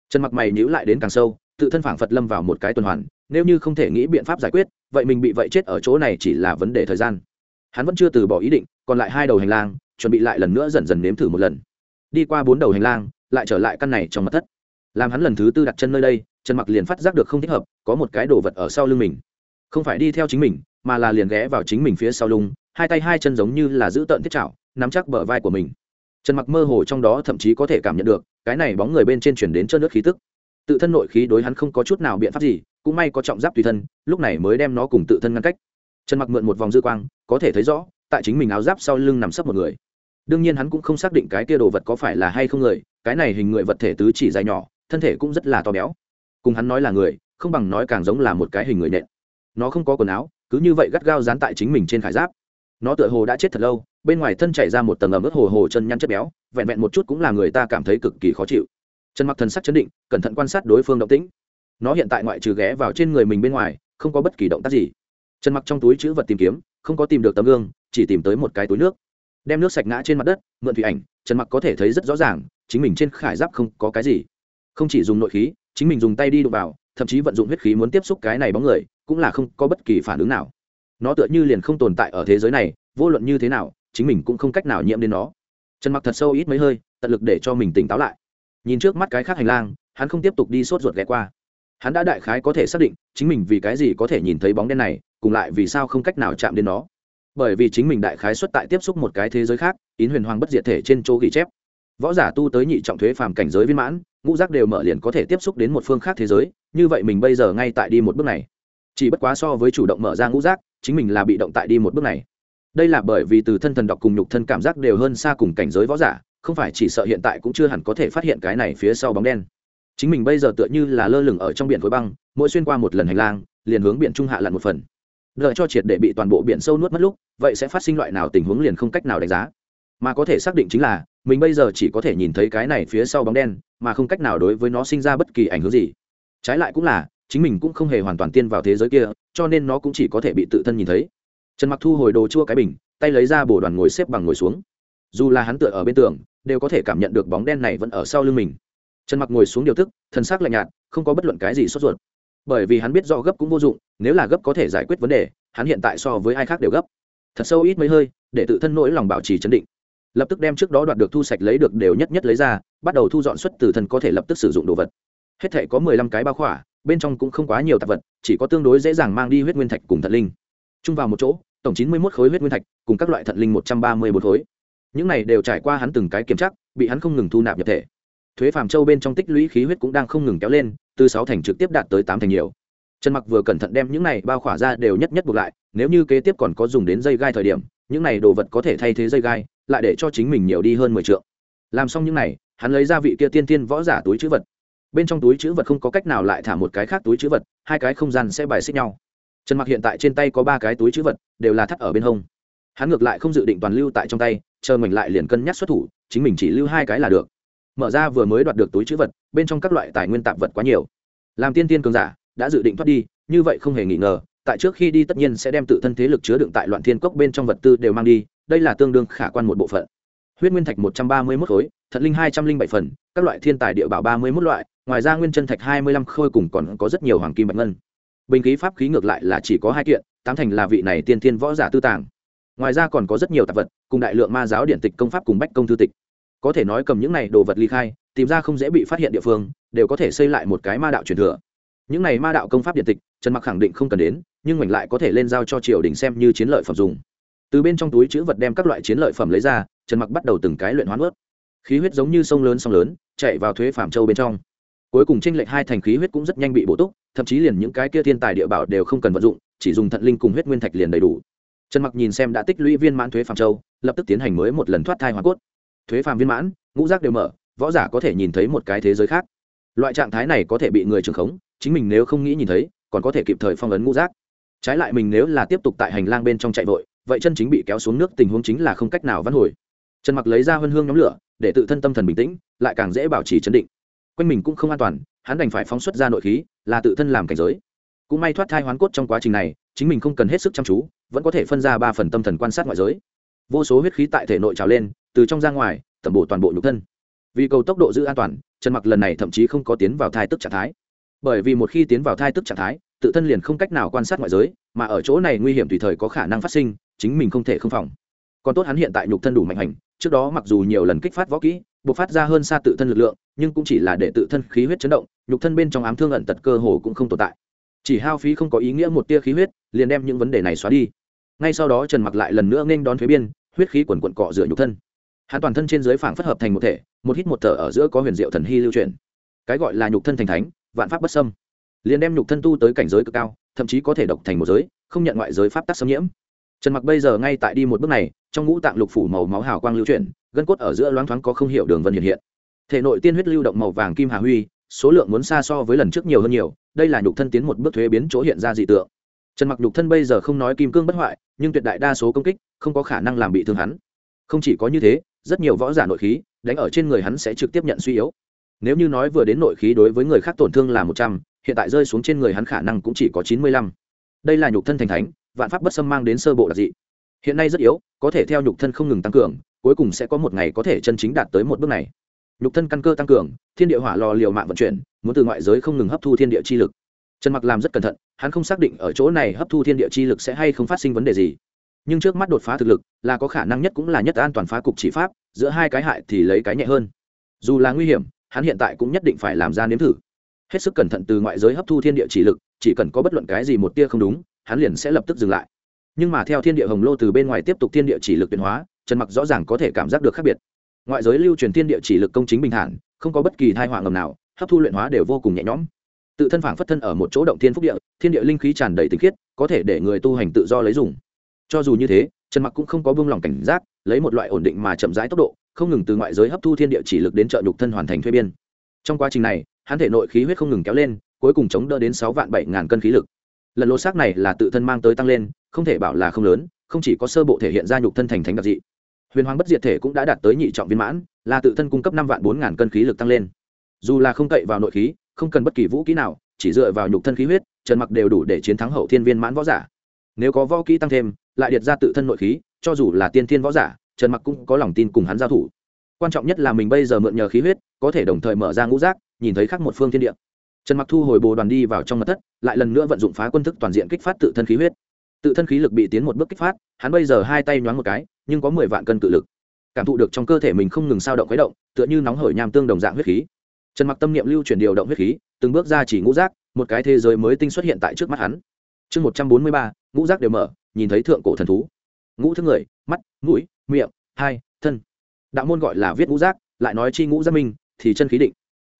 Trần mặc mày nhíu lại đến càng sâu, tự thân phảng phật lâm vào một cái tuần hoàn, nếu như không thể nghĩ biện pháp giải quyết, vậy mình bị vậy chết ở chỗ này chỉ là vấn đề thời gian. Hắn vẫn chưa từ bỏ ý định, còn lại hai đầu hành lang, chuẩn bị lại lần nữa dần dần nếm thử một lần. Đi qua bốn đầu hành lang, lại trở lại căn này trong mặt thất. Làm hắn lần thứ tư đặt chân nơi đây, trần mặc liền phát giác được không thích hợp, có một cái đồ vật ở sau lưng mình. Không phải đi theo chính mình mà là liền ghé vào chính mình phía sau lưng, hai tay hai chân giống như là giữ tợn thiết chảo, nắm chắc bờ vai của mình. Trần mặc mơ hồ trong đó thậm chí có thể cảm nhận được, cái này bóng người bên trên chuyển đến chớp nước khí tức. Tự thân nội khí đối hắn không có chút nào biện pháp gì, cũng may có trọng giáp tùy thân, lúc này mới đem nó cùng tự thân ngăn cách. Trần mặc mượn một vòng dư quang, có thể thấy rõ, tại chính mình áo giáp sau lưng nằm sấp một người. Đương nhiên hắn cũng không xác định cái kia đồ vật có phải là hay không người, cái này hình người vật thể tứ chỉ dài nhỏ, thân thể cũng rất là to béo. Cùng hắn nói là người, không bằng nói càng giống là một cái hình người nện. Nó không có quần áo cứ như vậy gắt gao dán tại chính mình trên khải giáp. Nó tựa hồ đã chết thật lâu, bên ngoài thân chảy ra một tầng ẩm ướt hồ hồ chân nhăn chất béo, vẹn vẹn một chút cũng là người ta cảm thấy cực kỳ khó chịu. Trần mặc thần sắc chấn định, cẩn thận quan sát đối phương động tĩnh. Nó hiện tại ngoại trừ ghé vào trên người mình bên ngoài, không có bất kỳ động tác gì. Trần mặc trong túi chữ vật tìm kiếm, không có tìm được tấm gương, chỉ tìm tới một cái túi nước. Đem nước sạch ngã trên mặt đất, mượn thủy ảnh, trần mặc có thể thấy rất rõ ràng, chính mình trên khải giáp không có cái gì. Không chỉ dùng nội khí, chính mình dùng tay đi đụng vào, thậm chí vận dụng huyết khí muốn tiếp xúc cái này bóng người cũng là không có bất kỳ phản ứng nào. Nó tựa như liền không tồn tại ở thế giới này, vô luận như thế nào, chính mình cũng không cách nào nhiễm đến nó. Trần mặc thật sâu ít mấy hơi, tận lực để cho mình tỉnh táo lại. Nhìn trước mắt cái khác hành lang, hắn không tiếp tục đi sốt ruột ghé qua. Hắn đã đại khái có thể xác định, chính mình vì cái gì có thể nhìn thấy bóng đen này, cùng lại vì sao không cách nào chạm đến nó. Bởi vì chính mình đại khái xuất tại tiếp xúc một cái thế giới khác ín huyền hoàng bất diệt thể trên chỗ ghi chép. Võ giả tu tới nhị trọng thuế phàm cảnh giới viên mãn, ngũ giác đều mở liền có thể tiếp xúc đến một phương khác thế giới, như vậy mình bây giờ ngay tại đi một bước này chỉ bất quá so với chủ động mở ra ngũ giác, chính mình là bị động tại đi một bước này. Đây là bởi vì từ thân thần đọc cùng nhục thân cảm giác đều hơn xa cùng cảnh giới võ giả, không phải chỉ sợ hiện tại cũng chưa hẳn có thể phát hiện cái này phía sau bóng đen. Chính mình bây giờ tựa như là lơ lửng ở trong biển khối băng, mỗi xuyên qua một lần hành lang, liền hướng biển trung hạ lặn một phần. Đợi cho triệt để bị toàn bộ biển sâu nuốt mất lúc, vậy sẽ phát sinh loại nào tình huống liền không cách nào đánh giá. Mà có thể xác định chính là, mình bây giờ chỉ có thể nhìn thấy cái này phía sau bóng đen, mà không cách nào đối với nó sinh ra bất kỳ ảnh hưởng gì. Trái lại cũng là chính mình cũng không hề hoàn toàn tiên vào thế giới kia, cho nên nó cũng chỉ có thể bị tự thân nhìn thấy. Trần mặc thu hồi đồ chua cái bình, tay lấy ra bồ đoàn ngồi xếp bằng ngồi xuống. Dù là hắn tựa ở bên tường, đều có thể cảm nhận được bóng đen này vẫn ở sau lưng mình. Trần mặc ngồi xuống điều tức thân xác lạnh nhạt, không có bất luận cái gì sốt ruột. Bởi vì hắn biết do gấp cũng vô dụng, nếu là gấp có thể giải quyết vấn đề, hắn hiện tại so với ai khác đều gấp. Thật sâu ít mấy hơi, để tự thân nỗi lòng bảo trì chấn định. Lập tức đem trước đó đoạt được thu sạch lấy được đều nhất nhất lấy ra, bắt đầu thu dọn xuất từ thân có thể lập tức sử dụng đồ vật. Hết thể có mười lăm cái bao khỏa bên trong cũng không quá nhiều tạp vật, chỉ có tương đối dễ dàng mang đi huyết nguyên thạch cùng thận linh. Chung vào một chỗ, tổng chín mươi một khối huyết nguyên thạch, cùng các loại thận linh một trăm ba mươi bốn khối. Những này đều trải qua hắn từng cái kiểm tra, bị hắn không ngừng thu nạp nhập thể. Thuế phàm châu bên trong tích lũy khí huyết cũng đang không ngừng kéo lên, từ sáu thành trực tiếp đạt tới tám thành nhiều. Trần mặc vừa cẩn thận đem những này bao khỏa ra đều nhất nhất buộc lại, nếu như kế tiếp còn có dùng đến dây gai thời điểm, những này đồ vật có thể thay thế dây gai, lại để cho chính mình nhiều đi hơn mười triệu làm xong những này, hắn lấy ra vị kia tiên tiên võ giả túi chữ vật bên trong túi chữ vật không có cách nào lại thả một cái khác túi chữ vật, hai cái không gian sẽ bài xích nhau. Trần mặc hiện tại trên tay có ba cái túi chữ vật, đều là thắt ở bên hông. Hắn ngược lại không dự định toàn lưu tại trong tay, chờ mình lại liền cân nhắc xuất thủ, chính mình chỉ lưu hai cái là được. Mở ra vừa mới đoạt được túi chữ vật, bên trong các loại tài nguyên tạp vật quá nhiều. Làm tiên tiên cường giả, đã dự định thoát đi, như vậy không hề nghi ngờ, tại trước khi đi tất nhiên sẽ đem tự thân thế lực chứa đựng tại loạn thiên cốc bên trong vật tư đều mang đi, đây là tương đương khả quan một bộ phận. Huyết nguyên thạch một trăm ba mươi mốt khối thận linh hai trăm linh bảy phần, các loại thiên tài địa bảo ba mươi mốt loại ngoài ra nguyên chân thạch hai mươi lăm khôi cùng còn có rất nhiều hoàng kim bạch ngân. Bình khí pháp khí ngược lại là chỉ có hai kiện, tám thành là vị này tiên thiên võ giả tư tàng. Ngoài ra còn có rất nhiều tạp vật, cùng đại lượng ma giáo điện tịch công pháp cùng bách công thư tịch. Có thể nói cầm những này đồ vật ly khai, tìm ra không dễ bị phát hiện địa phương, đều có thể xây lại một cái ma đạo truyền thừa. Những này ma đạo công pháp điện tịch, trần mặc khẳng định không cần đến, nhưng ngoảnh lại có thể lên giao cho triều đình xem như chiến lợi phẩm dùng. Từ bên trong túi chữ vật đem các loại chiến lợi phẩm lấy ra, trần mặc bắt đầu từng cái luyện hoán ướt khí huyết giống như sông lớn sông lớn, chạy vào thuế phạm châu bên trong cuối cùng tranh lệch hai thành khí huyết cũng rất nhanh bị bổ túc, thậm chí liền những cái kia thiên tài địa bảo đều không cần vận dụng, chỉ dùng thận linh cùng huyết nguyên thạch liền đầy đủ. Trần mặc nhìn xem đã tích lũy viên mãn thuế phạm châu, lập tức tiến hành mới một lần thoát thai hoa cốt. Thuế phạm viên mãn, ngũ giác đều mở, võ giả có thể nhìn thấy một cái thế giới khác. Loại trạng thái này có thể bị người trường khống, chính mình nếu không nghĩ nhìn thấy, còn có thể kịp thời phong ấn ngũ giác. Trái lại mình nếu là tiếp tục tại hành lang bên trong chạy vội, vậy chân chính bị kéo xuống nước tình huống chính là không cách nào vãn hồi. Trần mặc lấy ra hân hương nhóm lửa, để tự thân tâm thần bình tĩnh, lại càng dễ bảo trì chấn định quanh mình cũng không an toàn, hắn đành phải phóng xuất ra nội khí, là tự thân làm cảnh giới. Cũng may thoát thai hoán cốt trong quá trình này, chính mình không cần hết sức chăm chú, vẫn có thể phân ra ba phần tâm thần quan sát ngoại giới. Vô số huyết khí tại thể nội trào lên, từ trong ra ngoài, tẩm bổ toàn bộ nhục thân. Vì cầu tốc độ giữ an toàn, trần mặc lần này thậm chí không có tiến vào thai tức trạng thái. Bởi vì một khi tiến vào thai tức trạng thái, tự thân liền không cách nào quan sát ngoại giới, mà ở chỗ này nguy hiểm tùy thời có khả năng phát sinh, chính mình không thể không phòng. Còn tốt hắn hiện tại nhục thân đủ mạnh hành, trước đó mặc dù nhiều lần kích phát võ kỹ bộc phát ra hơn xa tự thân lực lượng, nhưng cũng chỉ là để tự thân khí huyết chấn động, nhục thân bên trong ám thương ẩn tật cơ hồ cũng không tồn tại. Chỉ hao phí không có ý nghĩa một tia khí huyết, liền đem những vấn đề này xóa đi. Ngay sau đó trần mặc lại lần nữa nghênh đón thuế biên, huyết khí quần quận cọ rửa nhục thân. Hắn toàn thân trên dưới phảng phất hợp thành một thể, một hít một thở ở giữa có huyền diệu thần hy lưu truyền cái gọi là nhục thân thành thánh, vạn pháp bất xâm. Liền đem nhục thân tu tới cảnh giới cực cao, thậm chí có thể độc thành một giới, không nhận ngoại giới pháp tắc xâm nhiễm trần mặc bây giờ ngay tại đi một bước này, trong ngũ tạng lục phủ màu máu hào quang lưu chuyển, gân cốt ở giữa loáng thoáng có không hiểu đường vân hiện hiện. Thể nội tiên huyết lưu động màu vàng kim hà huy, số lượng muốn xa so với lần trước nhiều hơn nhiều, đây là nhục thân tiến một bước thuế biến chỗ hiện ra dị tượng. Trần mặc nhục thân bây giờ không nói kim cương bất hoại, nhưng tuyệt đại đa số công kích, không có khả năng làm bị thương hắn. Không chỉ có như thế, rất nhiều võ giả nội khí, đánh ở trên người hắn sẽ trực tiếp nhận suy yếu. Nếu như nói vừa đến nội khí đối với người khác tổn thương là một trăm, hiện tại rơi xuống trên người hắn khả năng cũng chỉ có chín mươi lăm. Đây là nhục thân thành thánh vạn pháp bất xâm mang đến sơ bộ đặc dị hiện nay rất yếu, có thể theo nhục thân không ngừng tăng cường, cuối cùng sẽ có một ngày có thể chân chính đạt tới một bước này. Nhục thân căn cơ tăng cường, thiên địa hỏa lò liều mạng vận chuyển, muốn từ ngoại giới không ngừng hấp thu thiên địa chi lực. Trần mặc làm rất cẩn thận, hắn không xác định ở chỗ này hấp thu thiên địa chi lực sẽ hay không phát sinh vấn đề gì. Nhưng trước mắt đột phá thực lực, là có khả năng nhất cũng là nhất an toàn phá cục chỉ pháp, giữa hai cái hại thì lấy cái nhẹ hơn. Dù là nguy hiểm, hắn hiện tại cũng nhất định phải làm ra nếm thử. Hết sức cẩn thận từ ngoại giới hấp thu thiên địa chỉ lực, chỉ cần có bất luận cái gì một tia không đúng hắn liền sẽ lập tức dừng lại. Nhưng mà theo thiên địa hồng lô từ bên ngoài tiếp tục thiên địa chỉ lực biến hóa, trần mặc rõ ràng có thể cảm giác được khác biệt. Ngoại giới lưu truyền thiên địa chỉ lực công chính bình thản, không có bất kỳ thai họa ngầm nào, hấp thu luyện hóa đều vô cùng nhẹ nhõm. Tự thân phản phất thân ở một chỗ động thiên phúc địa, thiên địa linh khí tràn đầy tinh khiết, có thể để người tu hành tự do lấy dùng. Cho dù như thế, trần mặc cũng không có buông lòng cảnh giác, lấy một loại ổn định mà chậm rãi tốc độ, không ngừng từ ngoại giới hấp thu thiên địa chỉ lực đến trợ nhục thân hoàn thành thuê biên. Trong quá trình này, hắn thể nội khí huyết không ngừng kéo lên, cuối cùng chống đỡ đến sáu vạn bảy ngàn cân khí lực lần lô xác này là tự thân mang tới tăng lên, không thể bảo là không lớn, không chỉ có sơ bộ thể hiện ra nhục thân thành thánh đặc dị. Huyền hoàng bất diệt thể cũng đã đạt tới nhị trọng viên mãn, là tự thân cung cấp năm vạn bốn ngàn cân khí lực tăng lên. Dù là không cậy vào nội khí, không cần bất kỳ vũ kỹ nào, chỉ dựa vào nhục thân khí huyết, trần mặc đều đủ để chiến thắng hậu thiên viên mãn võ giả. Nếu có võ kỹ tăng thêm, lại điệt ra tự thân nội khí, cho dù là tiên thiên võ giả, trần mặc cũng có lòng tin cùng hắn giao thủ. Quan trọng nhất là mình bây giờ mượn nhờ khí huyết, có thể đồng thời mở ra ngũ giác, nhìn thấy khắc một phương thiên địa trần mặc thu hồi bồ đoàn đi vào trong mặt thất, lại lần nữa vận dụng phá quân thức toàn diện kích phát tự thân khí huyết. Tự thân khí lực bị tiến một bước kích phát, hắn bây giờ hai tay nhoáng một cái, nhưng có mười vạn cân cự lực. Cảm thụ được trong cơ thể mình không ngừng sao động khuấy động, tựa như nóng hởi nham tương đồng dạng huyết khí. Trần mặc tâm niệm lưu chuyển điều động huyết khí, từng bước ra chỉ ngũ giác, một cái thế giới mới tinh xuất hiện tại trước mắt hắn. Chương một trăm bốn mươi ba, ngũ giác đều mở, nhìn thấy thượng cổ thần thú. Ngũ thức người, mắt, mũi, miệng, hai, thân. Đạo môn gọi là viết ngũ giác, lại nói chi ngũ giác minh thì chân khí định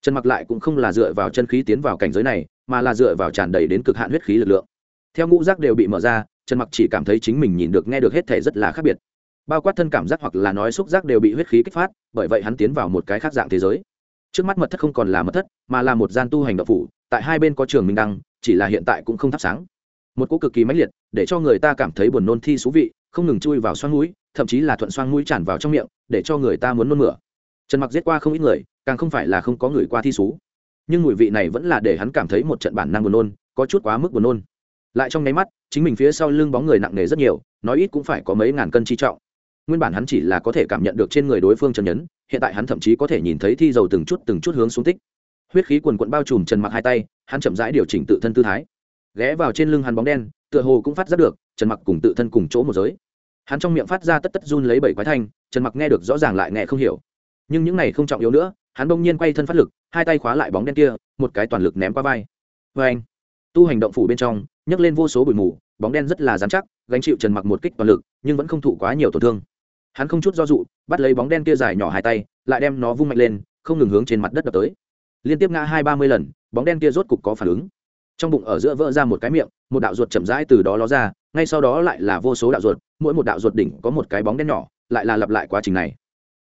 trần mặc lại cũng không là dựa vào chân khí tiến vào cảnh giới này, mà là dựa vào tràn đầy đến cực hạn huyết khí lực lượng. Theo ngũ giác đều bị mở ra, trần mặc chỉ cảm thấy chính mình nhìn được nghe được hết thể rất là khác biệt. Bao quát thân cảm giác hoặc là nói xúc giác đều bị huyết khí kích phát, bởi vậy hắn tiến vào một cái khác dạng thế giới. Trước mắt mật thất không còn là mật thất, mà là một gian tu hành đậu phủ, tại hai bên có trường minh đăng, chỉ là hiện tại cũng không thắp sáng. Một cỗ cực kỳ mãnh liệt, để cho người ta cảm thấy buồn nôn thi thú vị, không ngừng chui vào xoang mũi, thậm chí là thuận xoang mũi tràn vào trong miệng, để cho người ta muốn nôn mửa trần mặc giết qua không ít người, càng không phải là không có người qua thi xú. Nhưng mùi vị này vẫn là để hắn cảm thấy một trận bản năng buồn nôn, có chút quá mức buồn nôn. Lại trong nháy mắt, chính mình phía sau lưng bóng người nặng nề rất nhiều, nói ít cũng phải có mấy ngàn cân chi trọng. Nguyên bản hắn chỉ là có thể cảm nhận được trên người đối phương trần nhấn, hiện tại hắn thậm chí có thể nhìn thấy thi dầu từng chút từng chút hướng xuống tích. Huyết khí quần quận bao trùm trần mặc hai tay, hắn chậm rãi điều chỉnh tự thân tư thái. Ghé vào trên lưng hắn bóng đen, tựa hồ cũng phát giác được, trần mặc cùng tự thân cùng chỗ một giới. Hắn trong miệng phát ra tất tất run lấy bảy quái thanh, trần mặc nghe được rõ ràng lại nghe không hiểu nhưng những này không trọng yếu nữa, hắn bỗng nhiên quay thân phát lực, hai tay khóa lại bóng đen kia, một cái toàn lực ném qua vai. Vê anh, tu hành động phủ bên trong, nhấc lên vô số bụi mù, bóng đen rất là dán chắc, gánh chịu trần mặc một kích toàn lực, nhưng vẫn không thụ quá nhiều tổn thương. Hắn không chút do dụ bắt lấy bóng đen kia dài nhỏ hai tay, lại đem nó vung mạnh lên, không ngừng hướng trên mặt đất đập tới. Liên tiếp ngã hai ba mươi lần, bóng đen kia rốt cục có phản ứng. Trong bụng ở giữa vỡ ra một cái miệng, một đạo ruột chậm rãi từ đó ló ra, ngay sau đó lại là vô số đạo ruột, mỗi một đạo ruột đỉnh có một cái bóng đen nhỏ, lại là lặp lại quá trình này.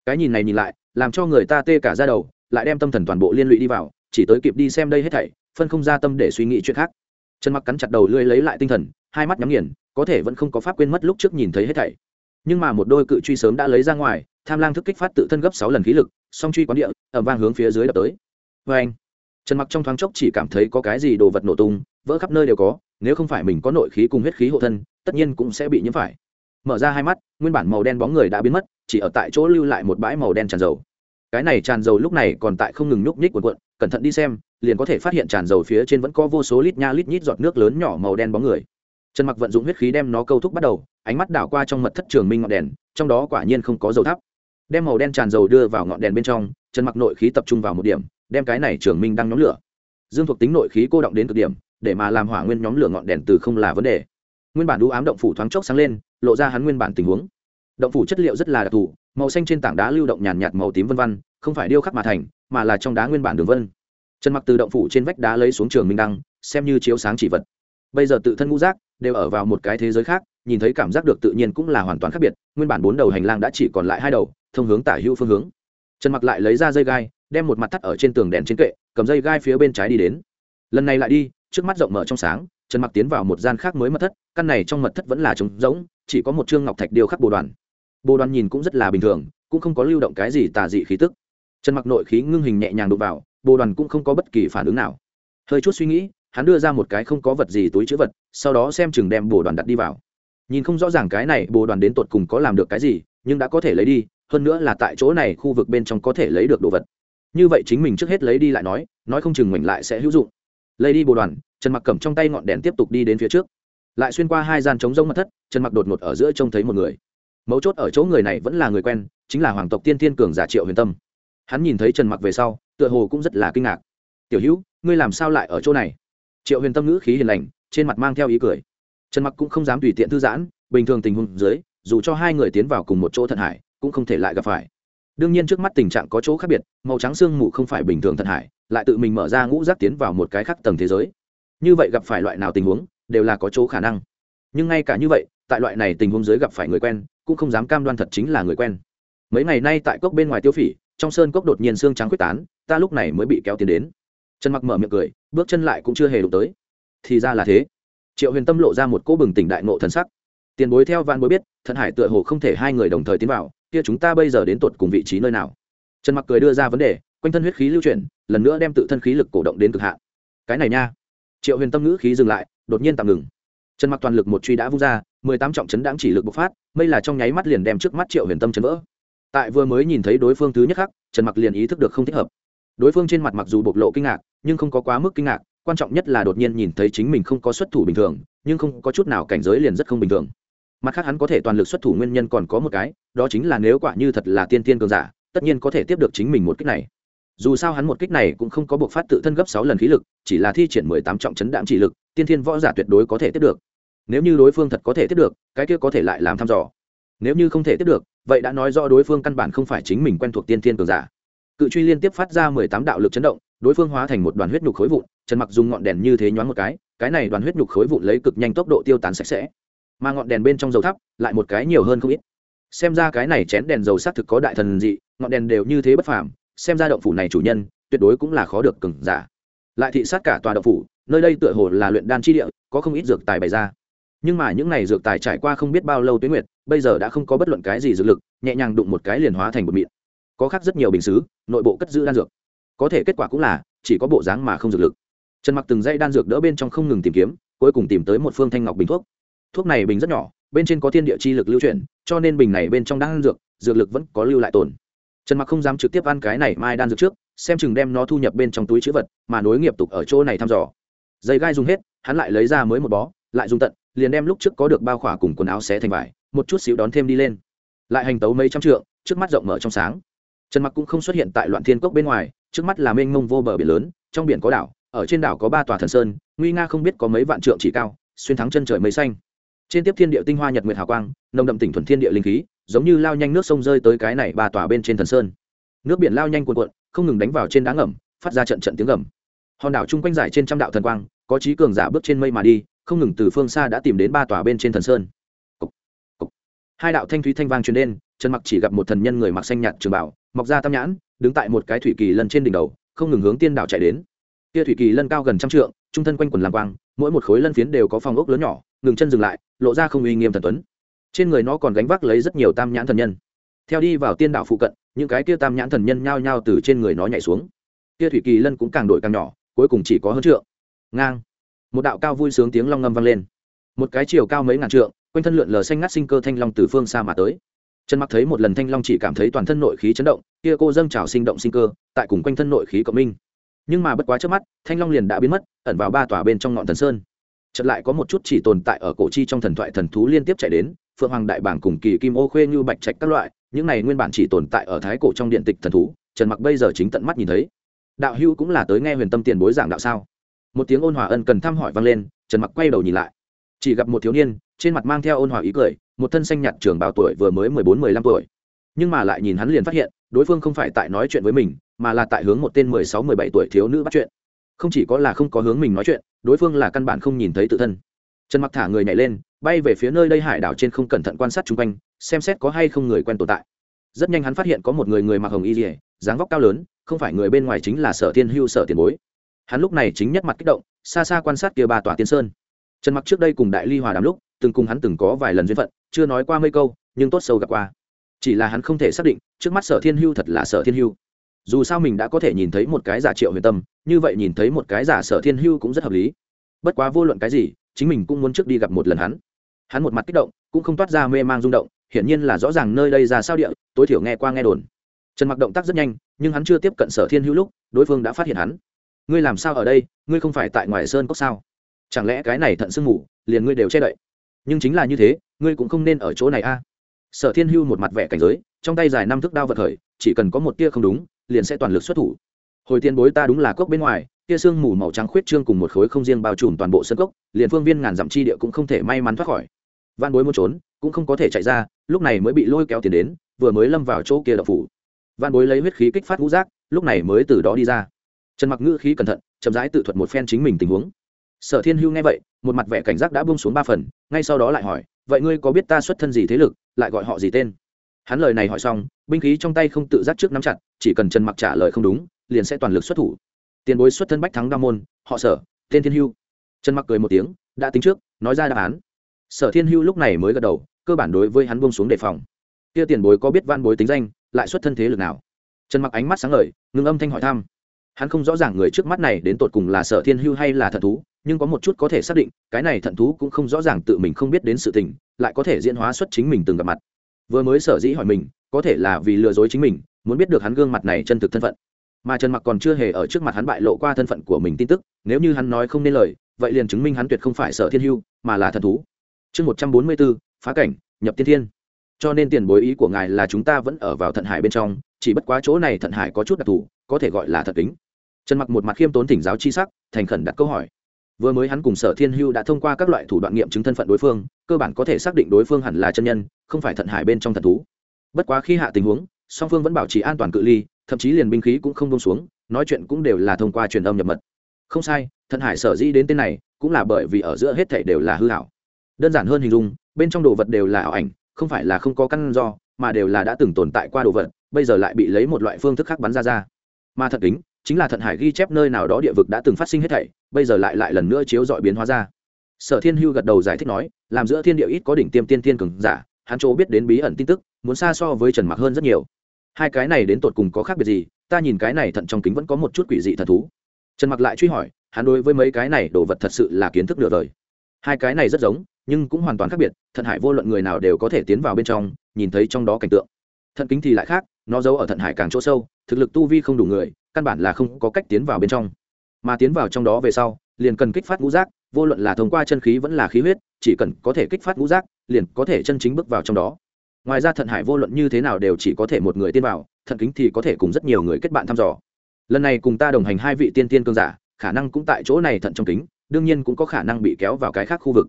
Cái nhìn này nhìn lại làm cho người ta tê cả ra đầu, lại đem tâm thần toàn bộ liên lụy đi vào, chỉ tới kịp đi xem đây hết thảy, phân không ra tâm để suy nghĩ chuyện khác. Chân mặc cắn chặt đầu lưỡi lấy lại tinh thần, hai mắt nhắm nghiền, có thể vẫn không có pháp quên mất lúc trước nhìn thấy hết thảy. Nhưng mà một đôi cự truy sớm đã lấy ra ngoài, tham lang thức kích phát tự thân gấp sáu lần khí lực, song truy quán địa ẩm vang hướng phía dưới đập tới. Vê anh, trần mặc trong thoáng chốc chỉ cảm thấy có cái gì đồ vật nổ tung, vỡ khắp nơi đều có, nếu không phải mình có nội khí cùng huyết khí hộ thân, tất nhiên cũng sẽ bị nhiễm phải. Mở ra hai mắt, nguyên bản màu đen bóng người đã biến mất chỉ ở tại chỗ lưu lại một bãi màu đen tràn dầu. Cái này tràn dầu lúc này còn tại không ngừng nhúc nhích quần quận cẩn thận đi xem, liền có thể phát hiện tràn dầu phía trên vẫn có vô số lít nha lít nhít giọt nước lớn nhỏ màu đen bóng người. Trần mặc vận dụng huyết khí đem nó câu thúc bắt đầu, ánh mắt đảo qua trong mật thất trường minh ngọn đèn, trong đó quả nhiên không có dầu thắp. Đem màu đen tràn dầu đưa vào ngọn đèn bên trong, trần mặc nội khí tập trung vào một điểm, đem cái này trường minh đang nhóm lửa. Dương thuộc tính nội khí cô động đến cực điểm, để mà làm hỏa nguyên nhóm lửa ngọn đèn từ không là vấn đề. Nguyên bản đũ ám động phủ thoáng chốc sáng lên, lộ ra hắn nguyên bản tình huống động phủ chất liệu rất là đặc thù, màu xanh trên tảng đá lưu động nhàn nhạt màu tím vân vân, không phải điêu khắc mà thành, mà là trong đá nguyên bản đường vân. Trần mặc từ động phủ trên vách đá lấy xuống trường minh đăng, xem như chiếu sáng chỉ vật. Bây giờ tự thân ngũ giác đều ở vào một cái thế giới khác, nhìn thấy cảm giác được tự nhiên cũng là hoàn toàn khác biệt, nguyên bản bốn đầu hành lang đã chỉ còn lại hai đầu, thông hướng tả hữu phương hướng. Trần mặc lại lấy ra dây gai, đem một mặt thắt ở trên tường đèn trên kệ, cầm dây gai phía bên trái đi đến. Lần này lại đi, trước mắt rộng mở trong sáng, trần mặc tiến vào một gian khác mới mật thất, căn này trong mật thất vẫn là trống rỗng, chỉ có một chương ngọc thạch điêu khắc bồ đoàn bồ đoàn nhìn cũng rất là bình thường, cũng không có lưu động cái gì tà dị khí tức. Trần mặc nội khí ngưng hình nhẹ nhàng đụng vào, bồ đoàn cũng không có bất kỳ phản ứng nào. Hơi chút suy nghĩ, hắn đưa ra một cái không có vật gì túi chữ vật, sau đó xem chừng đem bồ đoàn đặt đi vào. Nhìn không rõ ràng cái này, bồ đoàn đến tột cùng có làm được cái gì, nhưng đã có thể lấy đi, hơn nữa là tại chỗ này khu vực bên trong có thể lấy được đồ vật. Như vậy chính mình trước hết lấy đi lại nói nói không chừng mình lại sẽ hữu dụng. Lấy đi bồ đoàn, trần mặc cầm trong tay ngọn đèn tiếp tục đi đến phía trước. Lại xuyên qua hai gian trống rông mật thất, trần mặc đột ngột ở giữa trông thấy một người mấu chốt ở chỗ người này vẫn là người quen, chính là hoàng tộc tiên thiên cường giả triệu huyền tâm. Hắn nhìn thấy trần mặc về sau, tựa hồ cũng rất là kinh ngạc. Tiểu hữu, ngươi làm sao lại ở chỗ này? Triệu huyền tâm ngữ khí hiền lành, trên mặt mang theo ý cười. Trần mặc cũng không dám tùy tiện thư giãn, bình thường tình huống dưới, dù cho hai người tiến vào cùng một chỗ thận hải, cũng không thể lại gặp phải. Đương nhiên trước mắt tình trạng có chỗ khác biệt, màu trắng sương mù không phải bình thường thận hải, lại tự mình mở ra ngũ rác tiến vào một cái khác tầng thế giới. Như vậy gặp phải loại nào tình huống, đều là có chỗ khả năng. Nhưng ngay cả như vậy, tại loại này tình huống dưới gặp phải người quen cũng không dám cam đoan thật chính là người quen. Mấy ngày nay tại cốc bên ngoài tiêu phỉ, trong sơn cốc đột nhiên xương trắng quyết tán, ta lúc này mới bị kéo tiến đến. Trần mặc mở miệng cười, bước chân lại cũng chưa hề đụng tới. Thì ra là thế. Triệu huyền tâm lộ ra một cỗ bừng tỉnh đại nộ thần sắc. Tiền bối theo van bối biết thần hải tựa hồ không thể hai người đồng thời tiến vào, kia chúng ta bây giờ đến tột cùng vị trí nơi nào? Trần mặc cười đưa ra vấn đề, quanh thân huyết khí lưu chuyển, lần nữa đem tự thân khí lực cổ động đến cực hạn. Cái này nha. Triệu huyền tâm ngữ khí dừng lại, đột nhiên tạm ngừng trần mặc toàn lực một truy đã vung ra, mười tám trọng chấn đáng chỉ lực bộc phát, mây là trong nháy mắt liền đem trước mắt triệu huyền tâm chấn vỡ. Tại vừa mới nhìn thấy đối phương thứ nhất khắc, trần mặc liền ý thức được không thích hợp. Đối phương trên mặt mặc dù bộc lộ kinh ngạc, nhưng không có quá mức kinh ngạc, quan trọng nhất là đột nhiên nhìn thấy chính mình không có xuất thủ bình thường, nhưng không có chút nào cảnh giới liền rất không bình thường. Mặt khác hắn có thể toàn lực xuất thủ nguyên nhân còn có một cái, đó chính là nếu quả như thật là tiên tiên cường giả, tất nhiên có thể tiếp được chính mình một kích này. Dù sao hắn một kích này cũng không có buộc phát tự thân gấp sáu lần khí lực, chỉ là thi triển mười tám trọng chấn đạm chỉ lực, tiên thiên võ giả tuyệt đối có thể tiếp được nếu như đối phương thật có thể tiếp được, cái kia có thể lại làm thăm dò. Nếu như không thể tiếp được, vậy đã nói rõ đối phương căn bản không phải chính mình quen thuộc tiên thiên cường giả. Cự truy liên tiếp phát ra mười tám đạo lực chấn động, đối phương hóa thành một đoàn huyết nhục khối vụn, trần mặc dùng ngọn đèn như thế nhoáng một cái cái này đoàn huyết nhục khối vụn lấy cực nhanh tốc độ tiêu tán sạch sẽ. Mà ngọn đèn bên trong dầu thắp, lại một cái nhiều hơn không ít. Xem ra cái này chén đèn dầu xác thực có đại thần dị, ngọn đèn đều như thế bất phàm, xem ra động phủ này chủ nhân, tuyệt đối cũng là khó được cừng giả. Lại thị sát cả tòa động phủ, nơi đây tựa hồ là luyện đan chi địa, có không ít dược tài bày ra nhưng mà những này dược tài trải qua không biết bao lâu tuyến nguyệt, bây giờ đã không có bất luận cái gì dược lực, nhẹ nhàng đụng một cái liền hóa thành một mịn. Có khác rất nhiều bình xứ, nội bộ cất giữ đan dược. Có thể kết quả cũng là, chỉ có bộ dáng mà không dược lực. Trần mặc từng dây đan dược đỡ bên trong không ngừng tìm kiếm, cuối cùng tìm tới một phương thanh ngọc bình thuốc. Thuốc này bình rất nhỏ, bên trên có thiên địa chi lực lưu chuyển, cho nên bình này bên trong đan dược dược lực vẫn có lưu lại tồn. Trần mặc không dám trực tiếp ăn cái này mai đan dược trước, xem chừng đem nó thu nhập bên trong túi chữ vật, mà nối nghiệp tục ở chỗ này thăm dò. Dây gai dùng hết, hắn lại lấy ra mới một bó, lại dùng tận liền đem lúc trước có được bao khỏa cùng quần áo xé thành vải, một chút xíu đón thêm đi lên. Lại hành tấu mấy trăm trượng, trước mắt rộng mở trong sáng. Trần mặc cũng không xuất hiện tại loạn thiên cốc bên ngoài, trước mắt là mênh mông vô bờ biển lớn, trong biển có đảo, ở trên đảo có ba tòa thần sơn, nguy nga không biết có mấy vạn trượng chỉ cao, xuyên thắng chân trời mây xanh. Trên tiếp thiên địa tinh hoa nhật nguyệt hào quang, nồng đậm tỉnh thuần thiên địa linh khí, giống như lao nhanh nước sông rơi tới cái này ba tòa bên trên thần sơn. Nước biển lao nhanh cuồn cuộn, không ngừng đánh vào trên đá ngầm, phát ra trận trận tiếng gầm. Hòn đảo chung quanh giải trên trăm đạo thần quang, có trí cường giả bước trên mây mà đi không ngừng từ phương xa đã tìm đến ba tòa bên trên thần sơn. Cục, cục. hai đạo thanh thúy thanh vang truyền đến trần mặc chỉ gặp một thần nhân người mặc xanh nhạt trường bảo mọc ra tam nhãn đứng tại một cái thủy kỳ lân trên đỉnh đầu không ngừng hướng tiên đảo chạy đến. Kia thủy kỳ lân cao gần trăm trượng trung thân quanh quần làm quang mỗi một khối lân phiến đều có phòng ốc lớn nhỏ ngừng chân dừng lại lộ ra không uy nghiêm thần tuấn. Trên người nó còn gánh vác lấy rất nhiều tam nhãn thần nhân. Theo đi vào tiên đảo phụ cận những cái kia tam nhãn thần nhân nhao nhao từ trên người nó nhảy xuống. Kia thủy kỳ lân cũng càng đổi càng nhỏ cuối cùng chỉ có hơn trượng. Ngang một đạo cao vui sướng tiếng long ngâm vang lên. Một cái chiều cao mấy ngàn trượng, quanh thân lượn lờ xanh ngắt sinh cơ thanh long từ phương xa mà tới. Trần mặc thấy một lần thanh long chỉ cảm thấy toàn thân nội khí chấn động, kia cô dâng trào sinh động sinh cơ, tại cùng quanh thân nội khí cộng minh. Nhưng mà bất quá trước mắt, thanh long liền đã biến mất, ẩn vào ba tòa bên trong ngọn thần sơn. Chợt lại có một chút chỉ tồn tại ở cổ chi trong thần thoại thần thú liên tiếp chạy đến, phượng hoàng đại bảng cùng kỳ kim ô khuê như bạch trạch các loại, những này nguyên bản chỉ tồn tại ở thái cổ trong điện tịch thần thú, trần mặc bây giờ chính tận mắt nhìn thấy. Đạo hưu cũng là tới nghe huyền tâm tiền bối giảng đạo sao? Một tiếng ôn hòa ân cần thăm hỏi vang lên, trần mặc quay đầu nhìn lại. Chỉ gặp một thiếu niên, trên mặt mang theo ôn hòa ý cười, một thân xanh nhạt trường bào tuổi vừa mới mười bốn, mười lăm tuổi. Nhưng mà lại nhìn hắn liền phát hiện, đối phương không phải tại nói chuyện với mình, mà là tại hướng một tên mười sáu, mười bảy tuổi thiếu nữ bắt chuyện. Không chỉ có là không có hướng mình nói chuyện, đối phương là căn bản không nhìn thấy tự thân. Trần mặc thả người nhảy lên, bay về phía nơi đây hải đảo trên không cẩn thận quan sát chung quanh, xem xét có hay không người quen tồn tại. Rất nhanh hắn phát hiện có một người người mặc hồng y dỉa dáng vóc cao lớn, không phải người bên ngoài chính là sở thiên hưu sở tiền bối hắn lúc này chính nhất mặt kích động, xa xa quan sát kia ba tòa tiên sơn. Trần mặc trước đây cùng đại ly hòa đàm lúc, từng cùng hắn từng có vài lần duyên phận, chưa nói qua mấy câu, nhưng tốt sâu gặp qua. Chỉ là hắn không thể xác định, trước mắt sở thiên hưu thật là sở thiên hưu. Dù sao mình đã có thể nhìn thấy một cái giả triệu huyền tâm, như vậy nhìn thấy một cái giả sở thiên hưu cũng rất hợp lý. Bất quá vô luận cái gì, chính mình cũng muốn trước đi gặp một lần hắn. Hắn một mặt kích động, cũng không toát ra mê mang rung động, hiển nhiên là rõ ràng nơi đây ra sao địa, tối thiểu nghe qua nghe đồn. Trần mặc động tác rất nhanh, nhưng hắn chưa tiếp cận sở thiên hữu lúc, đối phương đã phát hiện hắn ngươi làm sao ở đây, ngươi không phải tại ngoài sơn cốc sao? Chẳng lẽ cái này thận sương mù, liền ngươi đều che đậy? Nhưng chính là như thế, ngươi cũng không nên ở chỗ này a. Sở thiên hưu một mặt vẻ cảnh giới, trong tay dài năm thước đao vật khởi, chỉ cần có một tia không đúng, liền sẽ toàn lực xuất thủ. Hồi tiên bối ta đúng là cốc bên ngoài, tia sương mù màu trắng khuyết trương cùng một khối không riêng bao trùm toàn bộ sân cốc, liền phương viên ngàn dặm chi địa cũng không thể may mắn thoát khỏi. Van bối muốn trốn, cũng không có thể chạy ra, lúc này mới bị lôi kéo tiền đến, vừa mới lâm vào chỗ kia đậu phủ. Van bối lấy huyết khí kích phát ngũ giác, lúc này mới từ đó đi ra trần mặc ngữ khí cẩn thận, chậm rãi tự thuật một phen chính mình tình huống. Sở thiên hưu nghe vậy, một mặt vẻ cảnh giác đã buông xuống ba phần, ngay sau đó lại hỏi, vậy ngươi có biết ta xuất thân gì thế lực, lại gọi họ gì tên? Hắn lời này hỏi xong, binh khí trong tay không tự giác trước nắm chặt, chỉ cần trần mặc trả lời không đúng, liền sẽ toàn lực xuất thủ. Tiền bối xuất thân bách thắng đa môn, họ sở, tên thiên hưu. Trần mặc cười một tiếng, đã tính trước, nói ra đáp án. Sở thiên hưu lúc này mới gật đầu, cơ bản đối với hắn buông xuống đề phòng. Kia tiền bối có biết van bối tính danh, lại xuất thân thế lực nào? Trần mặc ánh mắt sáng ngời, ngưng âm thanh hỏi thăm hắn không rõ ràng người trước mắt này đến tột cùng là sở thiên hưu hay là thần thú, nhưng có một chút có thể xác định, cái này thận thú cũng không rõ ràng tự mình không biết đến sự tình, lại có thể diễn hóa xuất chính mình từng gặp mặt. Vừa mới sở dĩ hỏi mình, có thể là vì lừa dối chính mình, muốn biết được hắn gương mặt này chân thực thân phận. Mà trần mặc còn chưa hề ở trước mặt hắn bại lộ qua thân phận của mình tin tức, nếu như hắn nói không nên lời, vậy liền chứng minh hắn tuyệt không phải sở thiên hưu, mà là thần thú. Chương một trăm bốn mươi bốn, phá cảnh, nhập tiên thiên. Cho nên tiền bối ý của ngài là chúng ta vẫn ở vào thận hải bên trong chỉ bất quá chỗ này thận hải có chút đặc thù, có thể gọi là thật tính trần mặc một mặt khiêm tốn thỉnh giáo chi sắc, thành khẩn đặt câu hỏi. Vừa mới hắn cùng sở thiên hưu đã thông qua các loại thủ đoạn nghiệm chứng thân phận đối phương, cơ bản có thể xác định đối phương hẳn là chân nhân, không phải thận hải bên trong thần thú. Bất quá khi hạ tình huống, song phương vẫn bảo trì an toàn cự ly, thậm chí liền binh khí cũng không bông xuống, nói chuyện cũng đều là thông qua truyền âm nhập mật. Không sai, thận hải sở dĩ đến tên này, cũng là bởi vì ở giữa hết thể đều là hư hảo đơn giản hơn hình dung, bên trong đồ vật đều là ảo ảnh, không phải là không có căn do, mà đều là đã từng tồn tại qua đồ vật bây giờ lại bị lấy một loại phương thức khác bắn ra ra. Mà thật kính, chính là thận hải ghi chép nơi nào đó địa vực đã từng phát sinh hết thảy, bây giờ lại lại lần nữa chiếu dọi biến hóa ra. Sở thiên hưu gật đầu giải thích nói, làm giữa thiên địa ít có đỉnh tiêm tiên tiên cường giả, hắn chỗ biết đến bí ẩn tin tức, muốn xa so với trần mặc hơn rất nhiều. Hai cái này đến tột cùng có khác biệt gì, ta nhìn cái này thận trong kính vẫn có một chút quỷ dị thần thú. Trần mặc lại truy hỏi, hắn đối với mấy cái này đồ vật thật sự là kiến thức nửa đời. Hai cái này rất giống, nhưng cũng hoàn toàn khác biệt, thận hải vô luận người nào đều có thể tiến vào bên trong, nhìn thấy trong đó cảnh tượng. Thận kính thì lại khác nó giấu ở thận hải càng chỗ sâu, thực lực tu vi không đủ người, căn bản là không có cách tiến vào bên trong. Mà tiến vào trong đó về sau, liền cần kích phát ngũ giác, vô luận là thông qua chân khí vẫn là khí huyết, chỉ cần có thể kích phát ngũ giác, liền có thể chân chính bước vào trong đó. Ngoài ra thận hải vô luận như thế nào đều chỉ có thể một người tiên vào, thận kính thì có thể cùng rất nhiều người kết bạn thăm dò. Lần này cùng ta đồng hành hai vị tiên tiên cương giả, khả năng cũng tại chỗ này thận trong kính, đương nhiên cũng có khả năng bị kéo vào cái khác khu vực.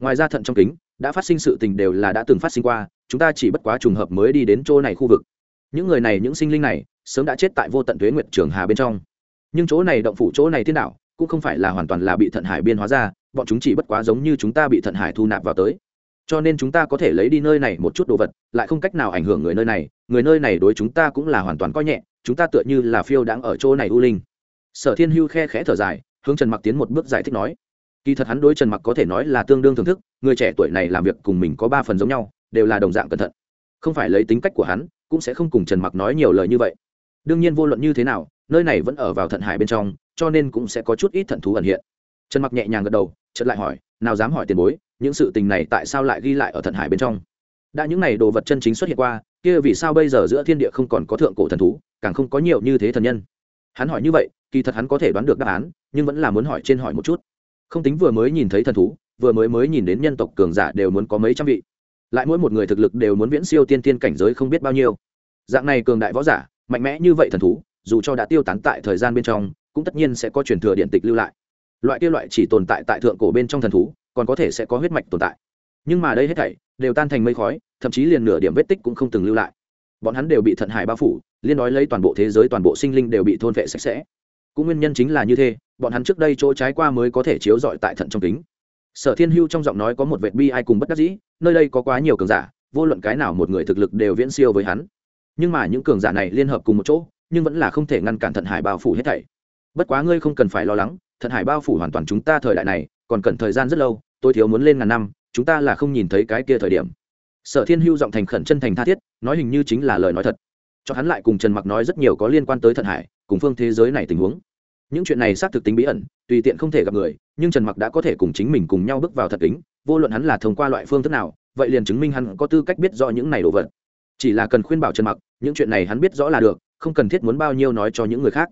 Ngoài ra thận trong kính, đã phát sinh sự tình đều là đã từng phát sinh qua, chúng ta chỉ bất quá trùng hợp mới đi đến chỗ này khu vực những người này, những sinh linh này, sớm đã chết tại vô tận tuế nguyệt trường hà bên trong. Nhưng chỗ này động phủ chỗ này thiên đạo, cũng không phải là hoàn toàn là bị thận hải biên hóa ra, bọn chúng chỉ bất quá giống như chúng ta bị thận hải thu nạp vào tới. Cho nên chúng ta có thể lấy đi nơi này một chút đồ vật, lại không cách nào ảnh hưởng người nơi này, người nơi này đối chúng ta cũng là hoàn toàn coi nhẹ, chúng ta tựa như là phiêu đáng ở chỗ này u linh. Sở thiên hưu khe khẽ thở dài, hướng trần mặc tiến một bước giải thích nói, kỳ thật hắn đối trần mặc có thể nói là tương đương thưởng thức, người trẻ tuổi này làm việc cùng mình có ba phần giống nhau, đều là đồng dạng cẩn thận. Không phải lấy tính cách của hắn cũng sẽ không cùng trần mặc nói nhiều lời như vậy. Đương nhiên vô luận như thế nào, nơi này vẫn ở vào thận hải bên trong, cho nên cũng sẽ có chút ít thận thú ẩn hiện. Trần mặc nhẹ nhàng gật đầu, chợt lại hỏi, nào dám hỏi tiền bối, những sự tình này tại sao lại ghi lại ở thận hải bên trong? Đã những này đồ vật chân chính xuất hiện qua, kia vì sao bây giờ giữa thiên địa không còn có thượng cổ thần thú, càng không có nhiều như thế thần nhân? Hắn hỏi như vậy, kỳ thật hắn có thể đoán được đáp án, nhưng vẫn là muốn hỏi trên hỏi một chút. Không tính vừa mới nhìn thấy thần thú, vừa mới mới nhìn đến nhân tộc cường giả đều muốn có mấy trăm vị lại mỗi một người thực lực đều muốn viễn siêu tiên tiên cảnh giới không biết bao nhiêu. Dạng này cường đại võ giả, mạnh mẽ như vậy thần thú, dù cho đã tiêu tán tại thời gian bên trong, cũng tất nhiên sẽ có truyền thừa điện tịch lưu lại. Loại kia loại chỉ tồn tại tại thượng cổ bên trong thần thú, còn có thể sẽ có huyết mạch tồn tại. Nhưng mà đây hết thảy, đều tan thành mây khói, thậm chí liền nửa điểm vết tích cũng không từng lưu lại. Bọn hắn đều bị thận hải bao phủ, liên nói lấy toàn bộ thế giới, toàn bộ sinh linh đều bị thôn vệ sạch sẽ. Cũng nguyên nhân chính là như thế, bọn hắn trước đây chỗ trái qua mới có thể chiếu rọi tại thận trong kính sở thiên hưu trong giọng nói có một vệt bi ai cùng bất đắc dĩ, nơi đây có quá nhiều cường giả, vô luận cái nào một người thực lực đều viễn siêu với hắn. Nhưng mà những cường giả này liên hợp cùng một chỗ, nhưng vẫn là không thể ngăn cản thận hải bao phủ hết thảy. Bất quá ngươi không cần phải lo lắng, thận hải bao phủ hoàn toàn chúng ta thời đại này, còn cần thời gian rất lâu, tôi thiếu muốn lên ngàn năm, chúng ta là không nhìn thấy cái kia thời điểm. Sở thiên hưu giọng thành khẩn chân thành tha thiết, nói hình như chính là lời nói thật. Cho hắn lại cùng trần mặc nói rất nhiều có liên quan tới thận hải, cùng phương thế giới này tình huống. Những chuyện này xác thực tính bí ẩn, tùy tiện không thể gặp người nhưng trần mặc đã có thể cùng chính mình cùng nhau bước vào thật tính, vô luận hắn là thông qua loại phương thức nào vậy liền chứng minh hắn có tư cách biết rõ những này đồ vật. Chỉ là cần khuyên bảo trần mặc những chuyện này hắn biết rõ là được không cần thiết muốn bao nhiêu nói cho những người khác.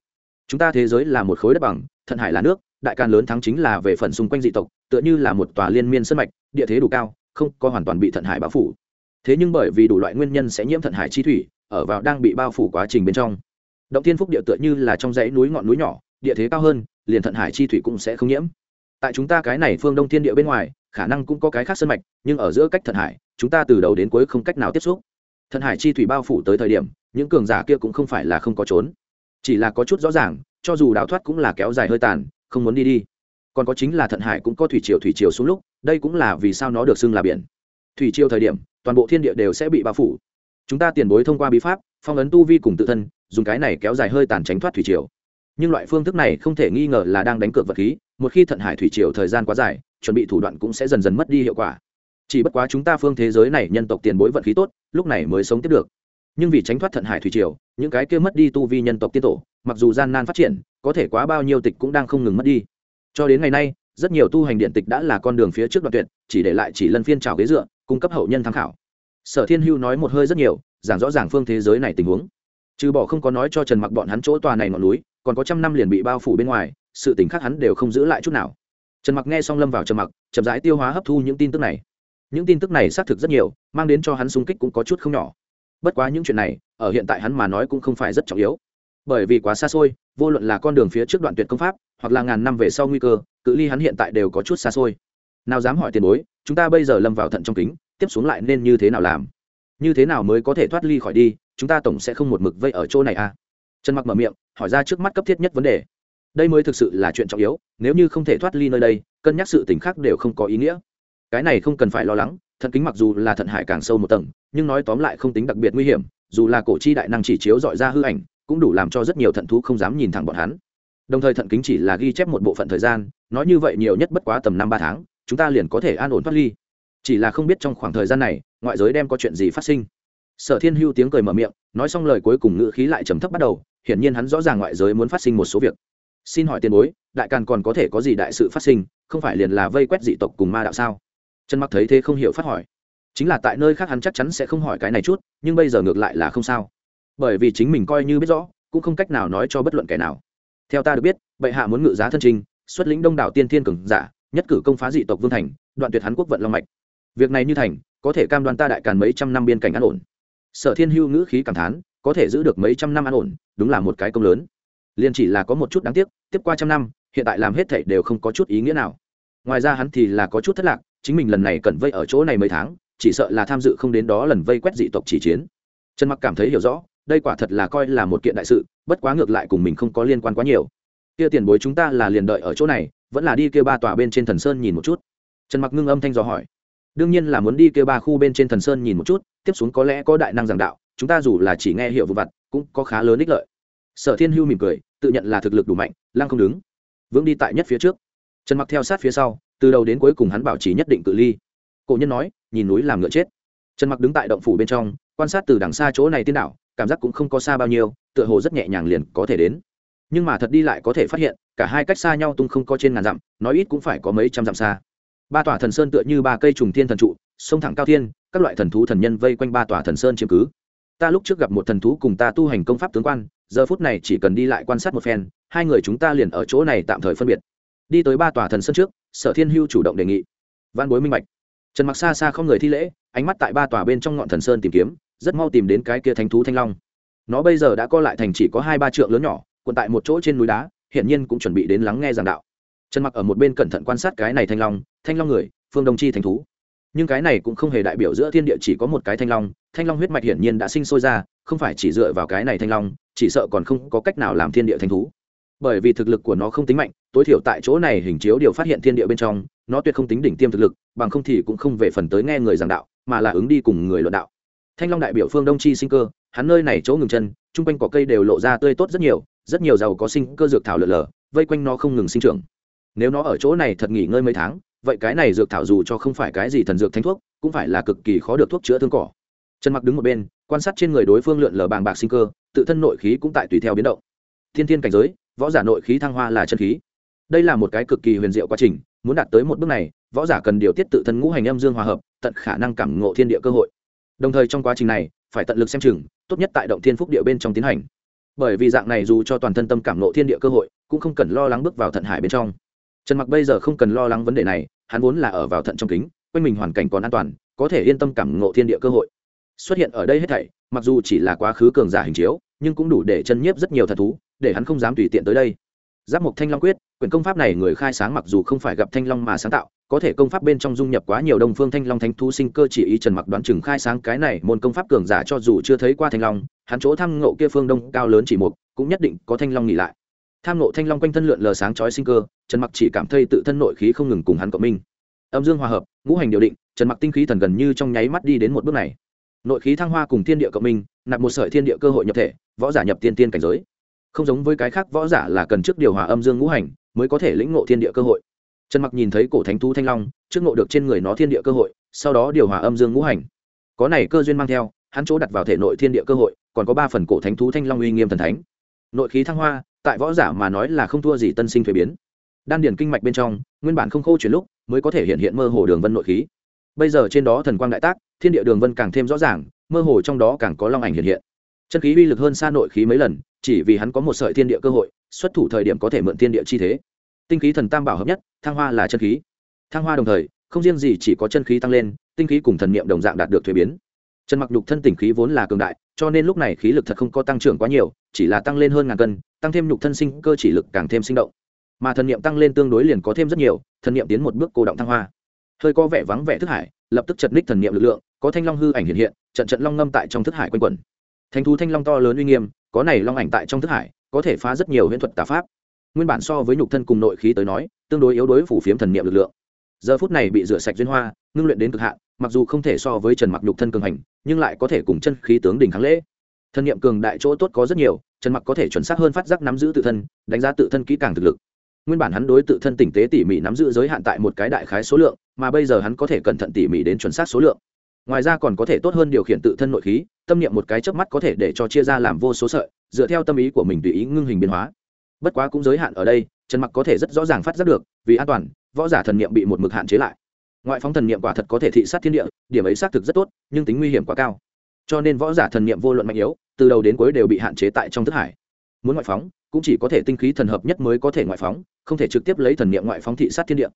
Chúng ta thế giới là một khối đất bằng thận hải là nước đại can lớn thắng chính là về phần xung quanh dị tộc tựa như là một tòa liên miên sân mạch địa thế đủ cao không có hoàn toàn bị thận hải bao phủ. Thế nhưng bởi vì đủ loại nguyên nhân sẽ nhiễm thận hải chi thủy ở vào đang bị bao phủ quá trình bên trong. Động thiên phúc địa tựa như là trong dãy núi ngọn núi nhỏ địa thế cao hơn liền thận hải chi thủy cũng sẽ không nhiễm tại chúng ta cái này phương đông thiên địa bên ngoài, khả năng cũng có cái khác sân mạch, nhưng ở giữa cách thận hải, chúng ta từ đầu đến cuối không cách nào tiếp xúc. Thận hải chi thủy bao phủ tới thời điểm, những cường giả kia cũng không phải là không có trốn. Chỉ là có chút rõ ràng, cho dù đào thoát cũng là kéo dài hơi tàn, không muốn đi đi. Còn có chính là thận hải cũng có thủy triều thủy triều xuống lúc, đây cũng là vì sao nó được xưng là biển. Thủy triều thời điểm, toàn bộ thiên địa đều sẽ bị bao phủ. Chúng ta tiền bối thông qua bí pháp, phong ấn tu vi cùng tự thân, dùng cái này kéo dài hơi tàn tránh thoát thủy triều. Nhưng loại phương thức này không thể nghi ngờ là đang đánh cược vật khí một khi thận hải thủy triều thời gian quá dài, chuẩn bị thủ đoạn cũng sẽ dần dần mất đi hiệu quả. Chỉ bất quá chúng ta phương thế giới này nhân tộc tiền bối vận khí tốt, lúc này mới sống tiếp được. Nhưng vì tránh thoát thận hải thủy triều, những cái kia mất đi tu vi nhân tộc tiên tổ, mặc dù gian nan phát triển, có thể quá bao nhiêu tịch cũng đang không ngừng mất đi. Cho đến ngày nay, rất nhiều tu hành điện tịch đã là con đường phía trước đoạn tuyệt, chỉ để lại chỉ lân phiên trào ghế dựa, cung cấp hậu nhân tham khảo. Sở thiên hưu nói một hơi rất nhiều, giảng rõ ràng phương thế giới này tình huống. Trừ bỏ không có nói cho trần mặc bọn hắn chỗ tòa này ngọn núi, còn có trăm năm liền bị bao phủ bên ngoài sự tình khác hắn đều không giữ lại chút nào. Trần mặc nghe xong lâm vào trầm mặc, chậm rãi tiêu hóa hấp thu những tin tức này. Những tin tức này xác thực rất nhiều, mang đến cho hắn sung kích cũng có chút không nhỏ. Bất quá những chuyện này, ở hiện tại hắn mà nói cũng không phải rất trọng yếu. Bởi vì quá xa xôi, vô luận là con đường phía trước đoạn tuyệt công pháp, hoặc là ngàn năm về sau nguy cơ, cự ly hắn hiện tại đều có chút xa xôi. Nào dám hỏi tiền bối, chúng ta bây giờ lâm vào thận trong kính, tiếp xuống lại nên như thế nào làm? Như thế nào mới có thể thoát ly khỏi đi, chúng ta tổng sẽ không một mực vây ở chỗ này à? Trần mặc mở miệng, hỏi ra trước mắt cấp thiết nhất vấn đề đây mới thực sự là chuyện trọng yếu, nếu như không thể thoát ly nơi đây, cân nhắc sự t khác đều không có ý nghĩa. Cái này không cần phải lo lắng thận kính mặc dù là thận hải càng sâu một tầng, nhưng nói tóm lại không tính đặc biệt nguy hiểm, dù là cổ chi đại năng chỉ chiếu dọi ra hư ảnh, cũng đủ làm cho rất nhiều thận thú không dám nhìn thẳng bọn hắn. Đồng thời thận kính chỉ là ghi chép một bộ phận thời gian, nói như vậy nhiều nhất bất quá tầm năm ba tháng, chúng ta liền có thể an ổn thoát ly. Chỉ là không biết trong khoảng thời gian này, ngoại giới đem có chuyện gì phát sinh. Sở thiên hưu tiếng cười mở miệng, nói xong lời cuối cùng ngữ khí lại trầm thấp bắt đầu, hiển nhiên hắn rõ ràng ngoại giới muốn phát sinh một số việc xin hỏi tiền bối, đại càn còn có thể có gì đại sự phát sinh, không phải liền là vây quét dị tộc cùng ma đạo sao? Trần mặc thấy thế không hiểu phát hỏi. Chính là tại nơi khác hắn chắc chắn sẽ không hỏi cái này chút, nhưng bây giờ ngược lại là không sao. Bởi vì chính mình coi như biết rõ, cũng không cách nào nói cho bất luận kẻ nào. Theo ta được biết, bệ hạ muốn ngự giá thân trình, xuất lĩnh đông đảo tiên thiên cường giả, nhất cử công phá dị tộc vương thành, đoạn tuyệt hắn quốc vận long mạch. Việc này như thành, có thể cam đoan ta đại càn mấy trăm năm biên cảnh an ổn. Sở thiên hưu ngữ khí cảm thán, có thể giữ được mấy trăm năm an ổn, đúng là một cái công lớn liền chỉ là có một chút đáng tiếc, tiếp qua trăm năm, hiện tại làm hết thảy đều không có chút ý nghĩa nào. Ngoài ra hắn thì là có chút thất lạc, chính mình lần này cần vây ở chỗ này mấy tháng, chỉ sợ là tham dự không đến đó lần vây quét dị tộc chỉ chiến. Trần mặc cảm thấy hiểu rõ, đây quả thật là coi là một kiện đại sự, bất quá ngược lại cùng mình không có liên quan quá nhiều. Kia tiền bối chúng ta là liền đợi ở chỗ này, vẫn là đi kia ba tòa bên trên thần sơn nhìn một chút. Trần mặc ngưng âm thanh dò hỏi. Đương nhiên là muốn đi kia ba khu bên trên thần sơn nhìn một chút, tiếp xuống có lẽ có đại năng giảng đạo, chúng ta dù là chỉ nghe hiệu vụ vặt, cũng có khá lớn ích lợi sở thiên hưu mỉm cười, tự nhận là thực lực đủ mạnh, lăng không đứng. Vững đi tại nhất phía trước. Trần mặc theo sát phía sau, từ đầu đến cuối cùng hắn bảo trì nhất định cự ly. Cổ nhân nói, nhìn núi làm ngựa chết. Trần mặc đứng tại động phủ bên trong, quan sát từ đằng xa chỗ này tiên đảo, cảm giác cũng không có xa bao nhiêu, tựa hồ rất nhẹ nhàng liền có thể đến. Nhưng mà thật đi lại có thể phát hiện, cả hai cách xa nhau tung không có trên ngàn dặm, nói ít cũng phải có mấy trăm dặm xa. Ba tòa thần sơn tựa như ba cây trùng thiên thần trụ, sông thẳng cao thiên, các loại thần thú thần nhân vây quanh ba tòa thần sơn chiếm cứ ta lúc trước gặp một thần thú cùng ta tu hành công pháp tướng quan, giờ phút này chỉ cần đi lại quan sát một phen, hai người chúng ta liền ở chỗ này tạm thời phân biệt. Đi tới ba tòa thần sơn trước, sở thiên hưu chủ động đề nghị. Văn bối minh bạch. Trần mặc xa xa không người thi lễ, ánh mắt tại ba tòa bên trong ngọn thần sơn tìm kiếm, rất mau tìm đến cái kia thánh thú thanh long. Nó bây giờ đã co lại thành chỉ có hai ba trượng lớn nhỏ quận tại một chỗ trên núi đá, hiển nhiên cũng chuẩn bị đến lắng nghe giảng đạo. Trần mặc ở một bên cẩn thận quan sát cái này thanh long thanh long người, phương đồng chi thành thú nhưng cái này cũng không hề đại biểu giữa thiên địa chỉ có một cái thanh long thanh long huyết mạch hiển nhiên đã sinh sôi ra, không phải chỉ dựa vào cái này thanh long, chỉ sợ còn không có cách nào làm thiên địa thanh thú. Bởi vì thực lực của nó không tính mạnh, tối thiểu tại chỗ này hình chiếu điều phát hiện thiên địa bên trong, nó tuyệt không tính đỉnh tiêm thực lực, bằng không thì cũng không về phần tới nghe người giảng đạo, mà là ứng đi cùng người luận đạo. Thanh long đại biểu phương đông chi sinh cơ, hắn nơi này chỗ ngừng chân, chung quanh cỏ cây đều lộ ra tươi tốt rất nhiều rất nhiều giàu có sinh cơ dược thảo lở lở, vây quanh nó không ngừng sinh trưởng. Nếu nó ở chỗ này thật nghỉ ngơi mấy tháng vậy cái này dược thảo dù cho không phải cái gì thần dược thánh thuốc, cũng phải là cực kỳ khó được thuốc chữa thương cỏ. Trần mặc đứng một bên, quan sát trên người đối phương lượn lờ bàng bạc sinh cơ, tự thân nội khí cũng tại tùy theo biến động. Thiên thiên cảnh giới, võ giả nội khí thăng hoa là chân khí. Đây là một cái cực kỳ huyền diệu quá trình, muốn đạt tới một bước này, võ giả cần điều tiết tự thân ngũ hành âm dương hòa hợp, tận khả năng cảm ngộ thiên địa cơ hội. Đồng thời trong quá trình này, phải tận lực xem chừng, tốt nhất tại động thiên phúc địa bên trong tiến hành. Bởi vì dạng này dù cho toàn thân tâm cảm ngộ thiên địa cơ hội, cũng không cần lo lắng bước vào thận hải bên trong trần mặc bây giờ không cần lo lắng vấn đề này, hắn vốn là ở vào thận trong kính, quanh mình hoàn cảnh còn an toàn, có thể yên tâm cảm ngộ thiên địa cơ hội. Xuất hiện ở đây hết thảy, mặc dù chỉ là quá khứ cường giả hình chiếu, nhưng cũng đủ để chân nhiếp rất nhiều thần thú, để hắn không dám tùy tiện tới đây. Giáp mục thanh long quyết, quyển công pháp này người khai sáng mặc dù không phải gặp thanh long mà sáng tạo, có thể công pháp bên trong dung nhập quá nhiều đông phương thanh long thánh thú sinh cơ chỉ ý trần mặc đoán chừng khai sáng cái này môn công pháp cường giả cho dù chưa thấy qua thanh long, hắn chỗ tham ngộ kia phương đông cao lớn chỉ một, cũng nhất định có thanh long nghỉ lại tham nộ thanh long quanh thân lượn lờ sáng chói sinh cơ, trần mặc chỉ cảm thấy tự thân nội khí không ngừng cùng hắn cộng minh. Âm dương hòa hợp, ngũ hành điều định, trần mặc tinh khí thần gần như trong nháy mắt đi đến một bước này. Nội khí thăng hoa cùng thiên địa cộng minh, nạp một sợi thiên địa cơ hội nhập thể, võ giả nhập tiên tiên cảnh giới. Không giống với cái khác võ giả là cần trước điều hòa âm dương ngũ hành mới có thể lĩnh ngộ thiên địa cơ hội. Trần mặc nhìn thấy cổ thánh thú thanh long, trước ngộ được trên người nó thiên địa cơ hội, sau đó điều hòa âm dương ngũ hành. Có này cơ duyên mang theo, hắn chỗ đặt vào thể nội thiên địa cơ hội, còn có ba phần cổ thánh thú thanh long uy nghiêm thần thánh. Nội khí thăng hoa tại võ giả mà nói là không thua gì tân sinh thuế biến. Đan điển kinh mạch bên trong, nguyên bản không khô chuyển lúc, mới có thể hiện hiện mơ hồ đường vân nội khí. Bây giờ trên đó thần quang đại tác, thiên địa đường vân càng thêm rõ ràng, mơ hồ trong đó càng có long ảnh hiện hiện. Chân khí uy lực hơn xa nội khí mấy lần, chỉ vì hắn có một sợi thiên địa cơ hội, xuất thủ thời điểm có thể mượn thiên địa chi thế. Tinh khí thần tam bảo hợp nhất, thăng hoa là chân khí. Thăng hoa đồng thời, không riêng gì chỉ có chân khí tăng lên, tinh khí cùng thần niệm đồng dạng đạt được thuế biến. Trần mặc nhục thân tỉnh khí vốn là cường đại cho nên lúc này khí lực thật không có tăng trưởng quá nhiều, chỉ là tăng lên hơn ngàn cân, tăng thêm nhục thân sinh cơ chỉ lực càng thêm sinh động. Mà thần niệm tăng lên tương đối liền có thêm rất nhiều, thần niệm tiến một bước cô động thăng hoa. Hơi có vẻ vắng vẻ thức hải, lập tức chật ních thần niệm lực lượng, có thanh long hư ảnh hiện hiện, trận trận long ngâm tại trong thức hải quanh quẩn. Thanh thú thanh long to lớn uy nghiêm, có này long ảnh tại trong thức hải, có thể phá rất nhiều huyễn thuật tà pháp. Nguyên bản so với nhục thân cùng nội khí tới nói, tương đối yếu đối phủ phiếm thần niệm lực lượng. Giờ phút này bị rửa sạch duyên hoa, ngưng luyện đến cực hạn mặc dù không thể so với trần mặc nhục thân cường hành, nhưng lại có thể cùng chân khí tướng đỉnh kháng lễ. Thân niệm cường đại chỗ tốt có rất nhiều, trần mặc có thể chuẩn xác hơn phát giác nắm giữ tự thân, đánh giá tự thân kỹ càng thực lực. Nguyên bản hắn đối tự thân tỉnh tế tỉ mỉ nắm giữ giới hạn tại một cái đại khái số lượng, mà bây giờ hắn có thể cẩn thận tỉ mỉ đến chuẩn xác số lượng. Ngoài ra còn có thể tốt hơn điều khiển tự thân nội khí, tâm niệm một cái chớp mắt có thể để cho chia ra làm vô số sợi, dựa theo tâm ý của mình tùy ý ngưng hình biến hóa. Bất quá cũng giới hạn ở đây, trần mặc có thể rất rõ ràng phát giác được, vì an toàn, võ giả thần niệm bị một mực hạn chế lại ngoại phóng thần niệm quả thật có thể thị sát thiên địa, điểm ấy xác thực rất tốt, nhưng tính nguy hiểm quá cao. Cho nên võ giả thần niệm vô luận mạnh yếu, từ đầu đến cuối đều bị hạn chế tại trong thức hải. Muốn ngoại phóng, cũng chỉ có thể tinh khí thần hợp nhất mới có thể ngoại phóng, không thể trực tiếp lấy thần niệm ngoại phóng thị sát thiên địa.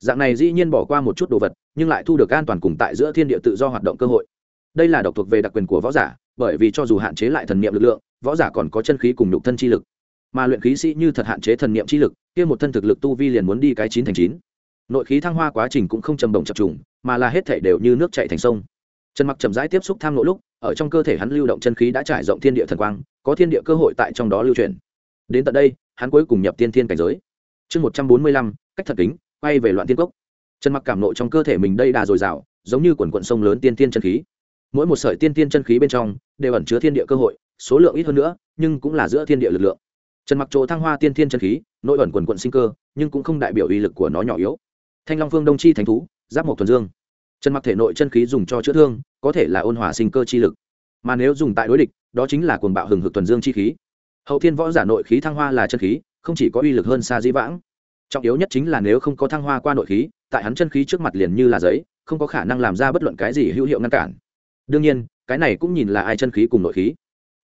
Dạng này dĩ nhiên bỏ qua một chút đồ vật, nhưng lại thu được an toàn cùng tại giữa thiên địa tự do hoạt động cơ hội. Đây là độc thuộc về đặc quyền của võ giả, bởi vì cho dù hạn chế lại thần niệm lực lượng, võ giả còn có chân khí cùng nhục thân chi lực. Mà luyện khí sĩ như thật hạn chế thần niệm chi lực, kia một thân thực lực tu vi liền muốn đi cái chín thành chín nội khí thăng hoa quá trình cũng không trầm đồng chập trùng, mà là hết thể đều như nước chạy thành sông. Trần mặc chậm rãi tiếp xúc tham nội lúc, ở trong cơ thể hắn lưu động chân khí đã trải rộng thiên địa thần quang, có thiên địa cơ hội tại trong đó lưu truyền đến tận đây, hắn cuối cùng nhập tiên thiên cảnh giới. Chương một trăm bốn mươi lăm, cách thật kính, quay về loạn tiên cốc. Trần mặc cảm nộ trong cơ thể mình đây đà dồi dào, giống như quần quận sông lớn tiên tiên chân khí. Mỗi một sợi tiên tiên chân khí bên trong, đều ẩn chứa thiên địa cơ hội, số lượng ít hơn nữa, nhưng cũng là giữa thiên địa lực lượng. Trần mặc chỗ thăng hoa tiên thiên chân khí, nội ẩn quần quận sinh cơ, nhưng cũng không đại biểu uy lực của nó nhỏ yếu thanh long phương đông chi thành thú, giáp một thuần dương. Trần mặc thể nội chân khí dùng cho chữa thương, có thể là ôn hòa sinh cơ chi lực. Mà nếu dùng tại đối địch, đó chính là cuồng bạo hừng hực thuần dương chi khí. Hậu thiên võ giả nội khí thăng hoa là chân khí, không chỉ có uy lực hơn xa di vãng. Trọng yếu nhất chính là nếu không có thăng hoa qua nội khí, tại hắn chân khí trước mặt liền như là giấy, không có khả năng làm ra bất luận cái gì hữu hiệu ngăn cản. Đương nhiên, cái này cũng nhìn là ai chân khí cùng nội khí.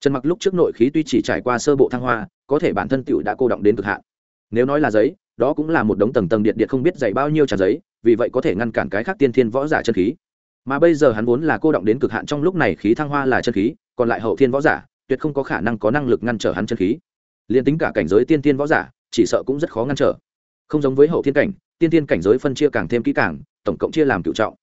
Trần mặc lúc trước nội khí tuy chỉ trải qua sơ bộ thăng hoa, có thể bản thân tựu đã cô động đến cực hạn. Nếu nói là giấy đó cũng là một đống tầng tầng điện điện không biết dày bao nhiêu tràn giấy, vì vậy có thể ngăn cản cái khác tiên thiên võ giả chân khí. Mà bây giờ hắn vốn là cô động đến cực hạn trong lúc này khí thăng hoa là chân khí, còn lại hậu thiên võ giả, tuyệt không có khả năng có năng lực ngăn trở hắn chân khí. Liền tính cả cảnh giới tiên thiên võ giả, chỉ sợ cũng rất khó ngăn trở. Không giống với hậu thiên cảnh, tiên thiên cảnh giới phân chia càng thêm kỹ càng, tổng cộng chia làm cựu trọng.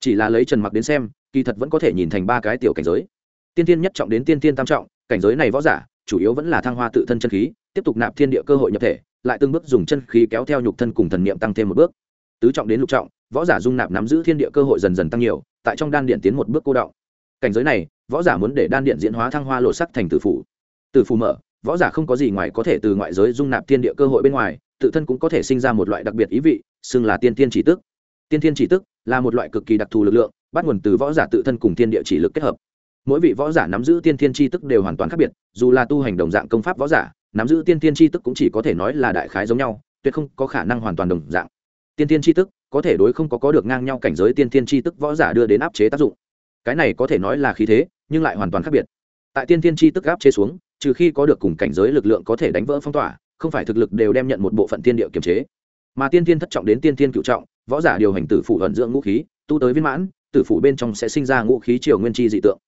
Chỉ là lấy trần mặc đến xem, kỳ thật vẫn có thể nhìn thành ba cái tiểu cảnh giới. Tiên thiên nhất trọng đến tiên thiên tam trọng, cảnh giới này võ giả, chủ yếu vẫn là thăng hoa tự thân chân khí, tiếp tục nạp thiên địa cơ hội nhập thể lại từng bước dùng chân khí kéo theo nhục thân cùng thần niệm tăng thêm một bước. Tứ trọng đến lục trọng, võ giả dung nạp nắm giữ thiên địa cơ hội dần dần tăng nhiều, tại trong đan điện tiến một bước cô động cảnh giới này, võ giả muốn để đan điện diễn hóa thăng hoa lộ sắc thành tử phủ. Tử phủ mở, võ giả không có gì ngoài có thể từ ngoại giới dung nạp thiên địa cơ hội bên ngoài, tự thân cũng có thể sinh ra một loại đặc biệt ý vị, xưng là tiên tiên chỉ tức. Tiên thiên chỉ tức là một loại cực kỳ đặc thù lực lượng, bắt nguồn từ võ giả tự thân cùng thiên địa chỉ lực kết hợp. Mỗi vị võ giả nắm giữ tiên thiên tri tức đều hoàn toàn khác biệt, dù là tu hành đồng dạng công pháp võ giả nắm giữ tiên tiên tri tức cũng chỉ có thể nói là đại khái giống nhau, tuyệt không có khả năng hoàn toàn đồng dạng. Tiên tiên tri tức, có thể đối không có có được ngang nhau cảnh giới tiên tiên tri tức võ giả đưa đến áp chế tác dụng. Cái này có thể nói là khí thế, nhưng lại hoàn toàn khác biệt. Tại tiên tiên tri tức áp chế xuống, trừ khi có được cùng cảnh giới lực lượng có thể đánh vỡ phong tỏa, không phải thực lực đều đem nhận một bộ phận tiên địa kiềm chế. Mà tiên tiên thất trọng đến tiên tiên cựu trọng, võ giả điều hành tử phụ ẩn dưỡng ngũ khí, tu tới viên mãn, tử phụ bên trong sẽ sinh ra ngũ khí triều nguyên chi dị tượng.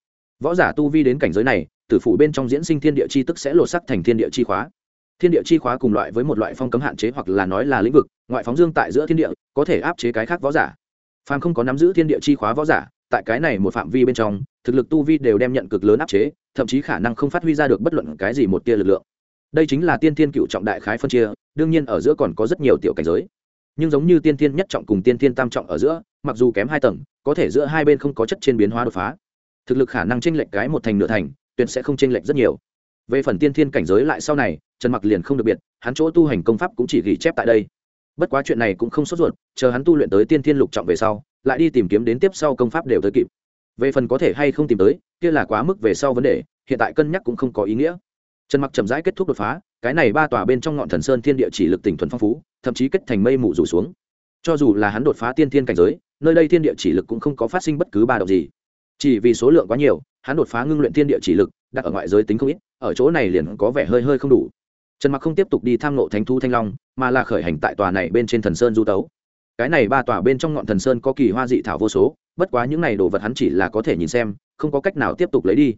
Võ giả tu vi đến cảnh giới này tử phủ bên trong diễn sinh thiên địa chi tức sẽ lột sắc thành thiên địa chi khóa. Thiên địa chi khóa cùng loại với một loại phong cấm hạn chế hoặc là nói là lĩnh vực, ngoại phóng dương tại giữa thiên địa, có thể áp chế cái khác võ giả. Phàm không có nắm giữ thiên địa chi khóa võ giả, tại cái này một phạm vi bên trong, thực lực tu vi đều đem nhận cực lớn áp chế, thậm chí khả năng không phát huy ra được bất luận cái gì một tia lực lượng. Đây chính là tiên thiên cựu trọng đại khái phân chia, đương nhiên ở giữa còn có rất nhiều tiểu cảnh giới. Nhưng giống như tiên thiên nhất trọng cùng tiên thiên tam trọng ở giữa, mặc dù kém hai tầng, có thể giữa hai bên không có chất trên biến hóa đột phá. Thực lực khả năng tranh lệch cái một thành nửa thành tuyệt sẽ không chênh lệch rất nhiều. Về phần tiên thiên cảnh giới lại sau này, trần mặc liền không được biệt, hắn chỗ tu hành công pháp cũng chỉ ghi chép tại đây. Bất quá chuyện này cũng không sốt ruột, chờ hắn tu luyện tới tiên thiên lục trọng về sau, lại đi tìm kiếm đến tiếp sau công pháp đều tới kịp. Về phần có thể hay không tìm tới, kia là quá mức về sau vấn đề, hiện tại cân nhắc cũng không có ý nghĩa. Trần mặc chậm rãi kết thúc đột phá, cái này ba tòa bên trong ngọn thần sơn thiên địa chỉ lực tỉnh thuần phong phú, thậm chí kết thành mây mù rủ xuống. Cho dù là hắn đột phá tiên thiên cảnh giới, nơi đây thiên địa chỉ lực cũng không có phát sinh bất cứ ba động gì. Chỉ vì số lượng quá nhiều hắn đột phá ngưng luyện thiên địa chỉ lực, đặt ở ngoại giới tính không ít, ở chỗ này liền có vẻ hơi hơi không đủ. Trần mặc không tiếp tục đi tham nộ thánh thu thanh long, mà là khởi hành tại tòa này bên trên thần sơn du tấu. Cái này ba tòa bên trong ngọn thần sơn có kỳ hoa dị thảo vô số, bất quá những này đồ vật hắn chỉ là có thể nhìn xem, không có cách nào tiếp tục lấy đi.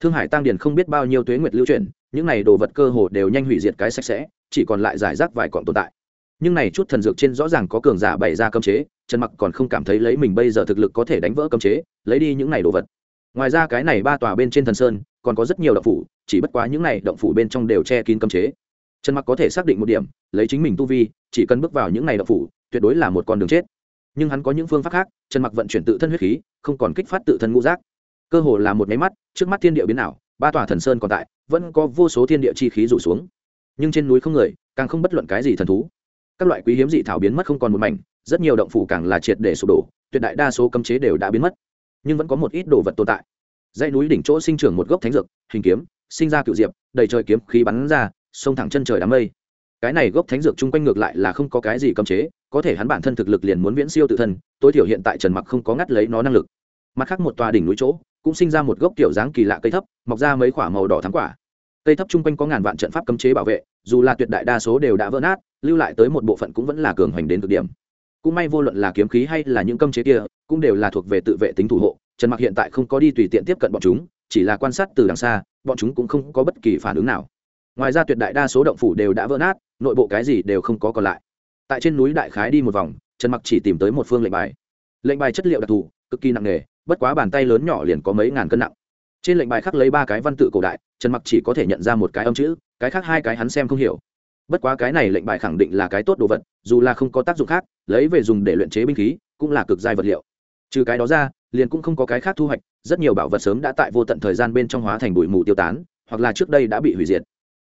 Thương hải tăng điền không biết bao nhiêu tuế nguyệt lưu chuyển, những này đồ vật cơ hồ đều nhanh hủy diệt cái sạch sẽ, chỉ còn lại giải rác vài còn tồn tại. Nhưng này chút thần dược trên rõ ràng có cường giả bày ra cấm chế, trần mặc còn không cảm thấy lấy mình bây giờ thực lực có thể đánh vỡ cấm chế, lấy đi những này đồ vật ngoài ra cái này ba tòa bên trên thần sơn, còn có rất nhiều động phủ, chỉ bất quá những này động phủ bên trong đều che kín cấm chế. Trần mặc có thể xác định một điểm, lấy chính mình tu vi, chỉ cần bước vào những này động phủ, tuyệt đối là một con đường chết. Nhưng hắn có những phương pháp khác, trần mặc vận chuyển tự thân huyết khí, không còn kích phát tự thân ngũ giác. Cơ hồ là một máy mắt, trước mắt thiên địa biến ảo, ba tòa thần sơn còn tại, vẫn có vô số thiên địa chi khí rủ xuống. Nhưng trên núi không người, càng không bất luận cái gì thần thú. Các loại quý hiếm dị thảo biến mất không còn một mảnh, rất nhiều động phủ càng là triệt để sụp đổ, tuyệt đại đa số cấm chế đều đã biến mất nhưng vẫn có một ít đồ vật tồn tại. Dãy núi đỉnh chỗ sinh trưởng một gốc thánh dược, hình kiếm, sinh ra cựu diệp, đầy trời kiếm khí bắn ra, xông thẳng chân trời đám mây. Cái này gốc thánh dược chung quanh ngược lại là không có cái gì cấm chế, có thể hắn bản thân thực lực liền muốn viễn siêu tự thân, tối thiểu hiện tại trần mặc không có ngắt lấy nó năng lực. Mặt khác một tòa đỉnh núi chỗ, cũng sinh ra một gốc kiểu dáng kỳ lạ cây thấp, mọc ra mấy quả màu đỏ thắng quả. Cây thấp chung quanh có ngàn vạn trận pháp cấm chế bảo vệ, dù là tuyệt đại đa số đều đã vỡ nát, lưu lại tới một bộ phận cũng vẫn là cường hoành đến cực điểm. Cũng may vô luận là kiếm khí hay là những cấm chế kia cũng đều là thuộc về tự vệ tính thủ hộ, trần mặc hiện tại không có đi tùy tiện tiếp cận bọn chúng, chỉ là quan sát từ đằng xa, bọn chúng cũng không có bất kỳ phản ứng nào. Ngoài ra tuyệt đại đa số động phủ đều đã vỡ nát, nội bộ cái gì đều không có còn lại. Tại trên núi đại khái đi một vòng, trần mặc chỉ tìm tới một phương lệnh bài. Lệnh bài chất liệu đặc thù, cực kỳ nặng nề, bất quá bàn tay lớn nhỏ liền có mấy ngàn cân nặng. Trên lệnh bài khắc lấy ba cái văn tự cổ đại, trần mặc chỉ có thể nhận ra một cái âm chữ, cái khác hai cái hắn xem không hiểu. Bất quá cái này lệnh bài khẳng định là cái tốt đồ vật, dù là không có tác dụng khác, lấy về dùng để luyện chế binh khí, cũng là cực giai vật liệu trừ cái đó ra, liền cũng không có cái khác thu hoạch, rất nhiều bảo vật sớm đã tại vô tận thời gian bên trong hóa thành bụi mù tiêu tán, hoặc là trước đây đã bị hủy diệt.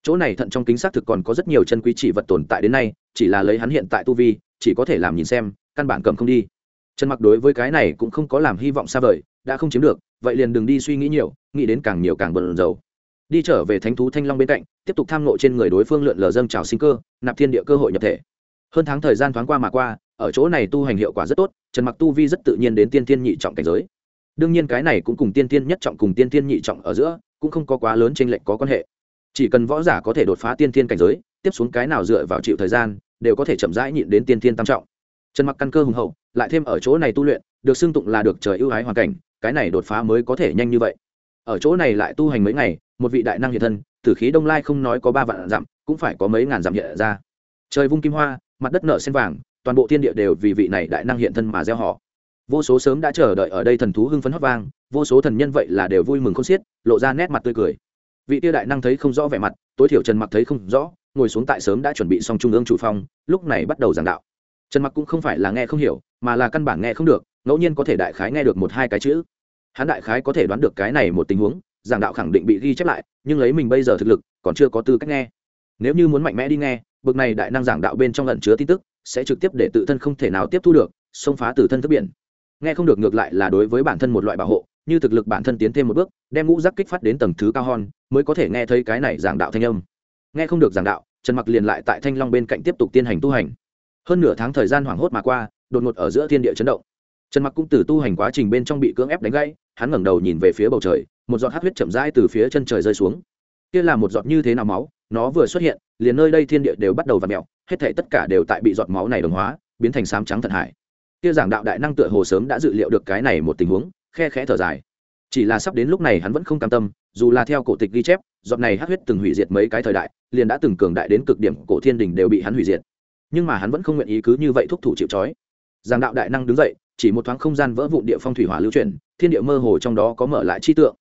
Chỗ này thận trong kính xác thực còn có rất nhiều chân quý chỉ vật tồn tại đến nay, chỉ là lấy hắn hiện tại tu vi, chỉ có thể làm nhìn xem, căn bản cầm không đi. Trần mặc đối với cái này cũng không có làm hy vọng xa vời, đã không chiếm được, vậy liền đừng đi suy nghĩ nhiều, nghĩ đến càng nhiều càng bận rầu đi trở về thánh thú thanh long bên cạnh, tiếp tục tham nộ trên người đối phương lượn lờ dâng trào sinh cơ, nạp thiên địa cơ hội nhập thể. Hơn tháng thời gian thoáng qua mà qua ở chỗ này tu hành hiệu quả rất tốt, trần mặc tu vi rất tự nhiên đến tiên Thiên nhị trọng cảnh giới. Đương nhiên cái này cũng cùng tiên Thiên nhất trọng cùng tiên Thiên nhị trọng ở giữa, cũng không có quá lớn trên lệch có quan hệ. Chỉ cần võ giả có thể đột phá tiên Thiên cảnh giới, tiếp xuống cái nào dựa vào chịu thời gian, đều có thể chậm rãi nhịn đến tiên Thiên tam trọng. Trần mặc căn cơ hùng hậu, lại thêm ở chỗ này tu luyện, được xưng tụng là được trời ưu ái hoàn cảnh, cái này đột phá mới có thể nhanh như vậy. Ở chỗ này lại tu hành mấy ngày, một vị đại năng hiện thân, tử khí đông lai không nói có ba vạn dặm, cũng phải có mấy ngàn dặm hiện ra. Trời vung kim hoa, mặt đất nở sen vàng toàn bộ thiên địa đều vì vị này đại năng hiện thân mà gieo họ. Vô số sớm đã chờ đợi ở đây thần thú hưng phấn hót vang, vô số thần nhân vậy là đều vui mừng không xiết, lộ ra nét mặt tươi cười. Vị tiêu đại năng thấy không rõ vẻ mặt, tối thiểu trần mặc thấy không rõ, ngồi xuống tại sớm đã chuẩn bị xong trung ương chủ phong lúc này bắt đầu giảng đạo. Trần mặc cũng không phải là nghe không hiểu, mà là căn bản nghe không được, ngẫu nhiên có thể đại khái nghe được một hai cái chữ. Hắn đại khái có thể đoán được cái này một tình huống, giảng đạo khẳng định bị ghi chép lại, nhưng lấy mình bây giờ thực lực, còn chưa có tư cách nghe. Nếu như muốn mạnh mẽ đi nghe bực này đại năng giảng đạo bên trong lẩn chứa tin tức, sẽ trực tiếp để tự thân không thể nào tiếp thu được, xông phá từ thân thức biển. Nghe không được ngược lại là đối với bản thân một loại bảo hộ, như thực lực bản thân tiến thêm một bước, đem ngũ giác kích phát đến tầng thứ cao hon mới có thể nghe thấy cái này giảng đạo thanh âm. Nghe không được giảng đạo, trần mặc liền lại tại thanh long bên cạnh tiếp tục tiên hành tu hành. Hơn nửa tháng thời gian hoảng hốt mà qua, đột ngột ở giữa thiên địa chấn động. Trần mặc cũng từ tu hành quá trình bên trong bị cưỡng ép đánh gãy, hắn ngẩng đầu nhìn về phía bầu trời, một giọt hát huyết chậm rãi từ phía chân trời rơi xuống kia là một giọt như thế nào máu, nó vừa xuất hiện, liền nơi đây thiên địa đều bắt đầu v ặ mẹo hết thể tất cả đều tại bị giọt máu này đồng hóa, biến thành sám trắng thận hải. Kia giảng đạo đại năng tựa hồ sớm đã dự liệu được cái này một tình huống, khe khẽ thở dài. Chỉ là sắp đến lúc này hắn vẫn không cam tâm, dù là theo cổ tịch ghi chép, giọt này hát huyết từng hủy diệt mấy cái thời đại, liền đã từng cường đại đến cực điểm cổ thiên đình đều bị hắn hủy diệt. Nhưng mà hắn vẫn không nguyện ý cứ như vậy thúc thủ chịu trói. Giảng đạo đại năng đứng dậy, chỉ một thoáng không gian vỡ vụn địa phong thủy hỏa lưu chuyển, thiên địa mơ hồ trong đó có mở lại chi tượng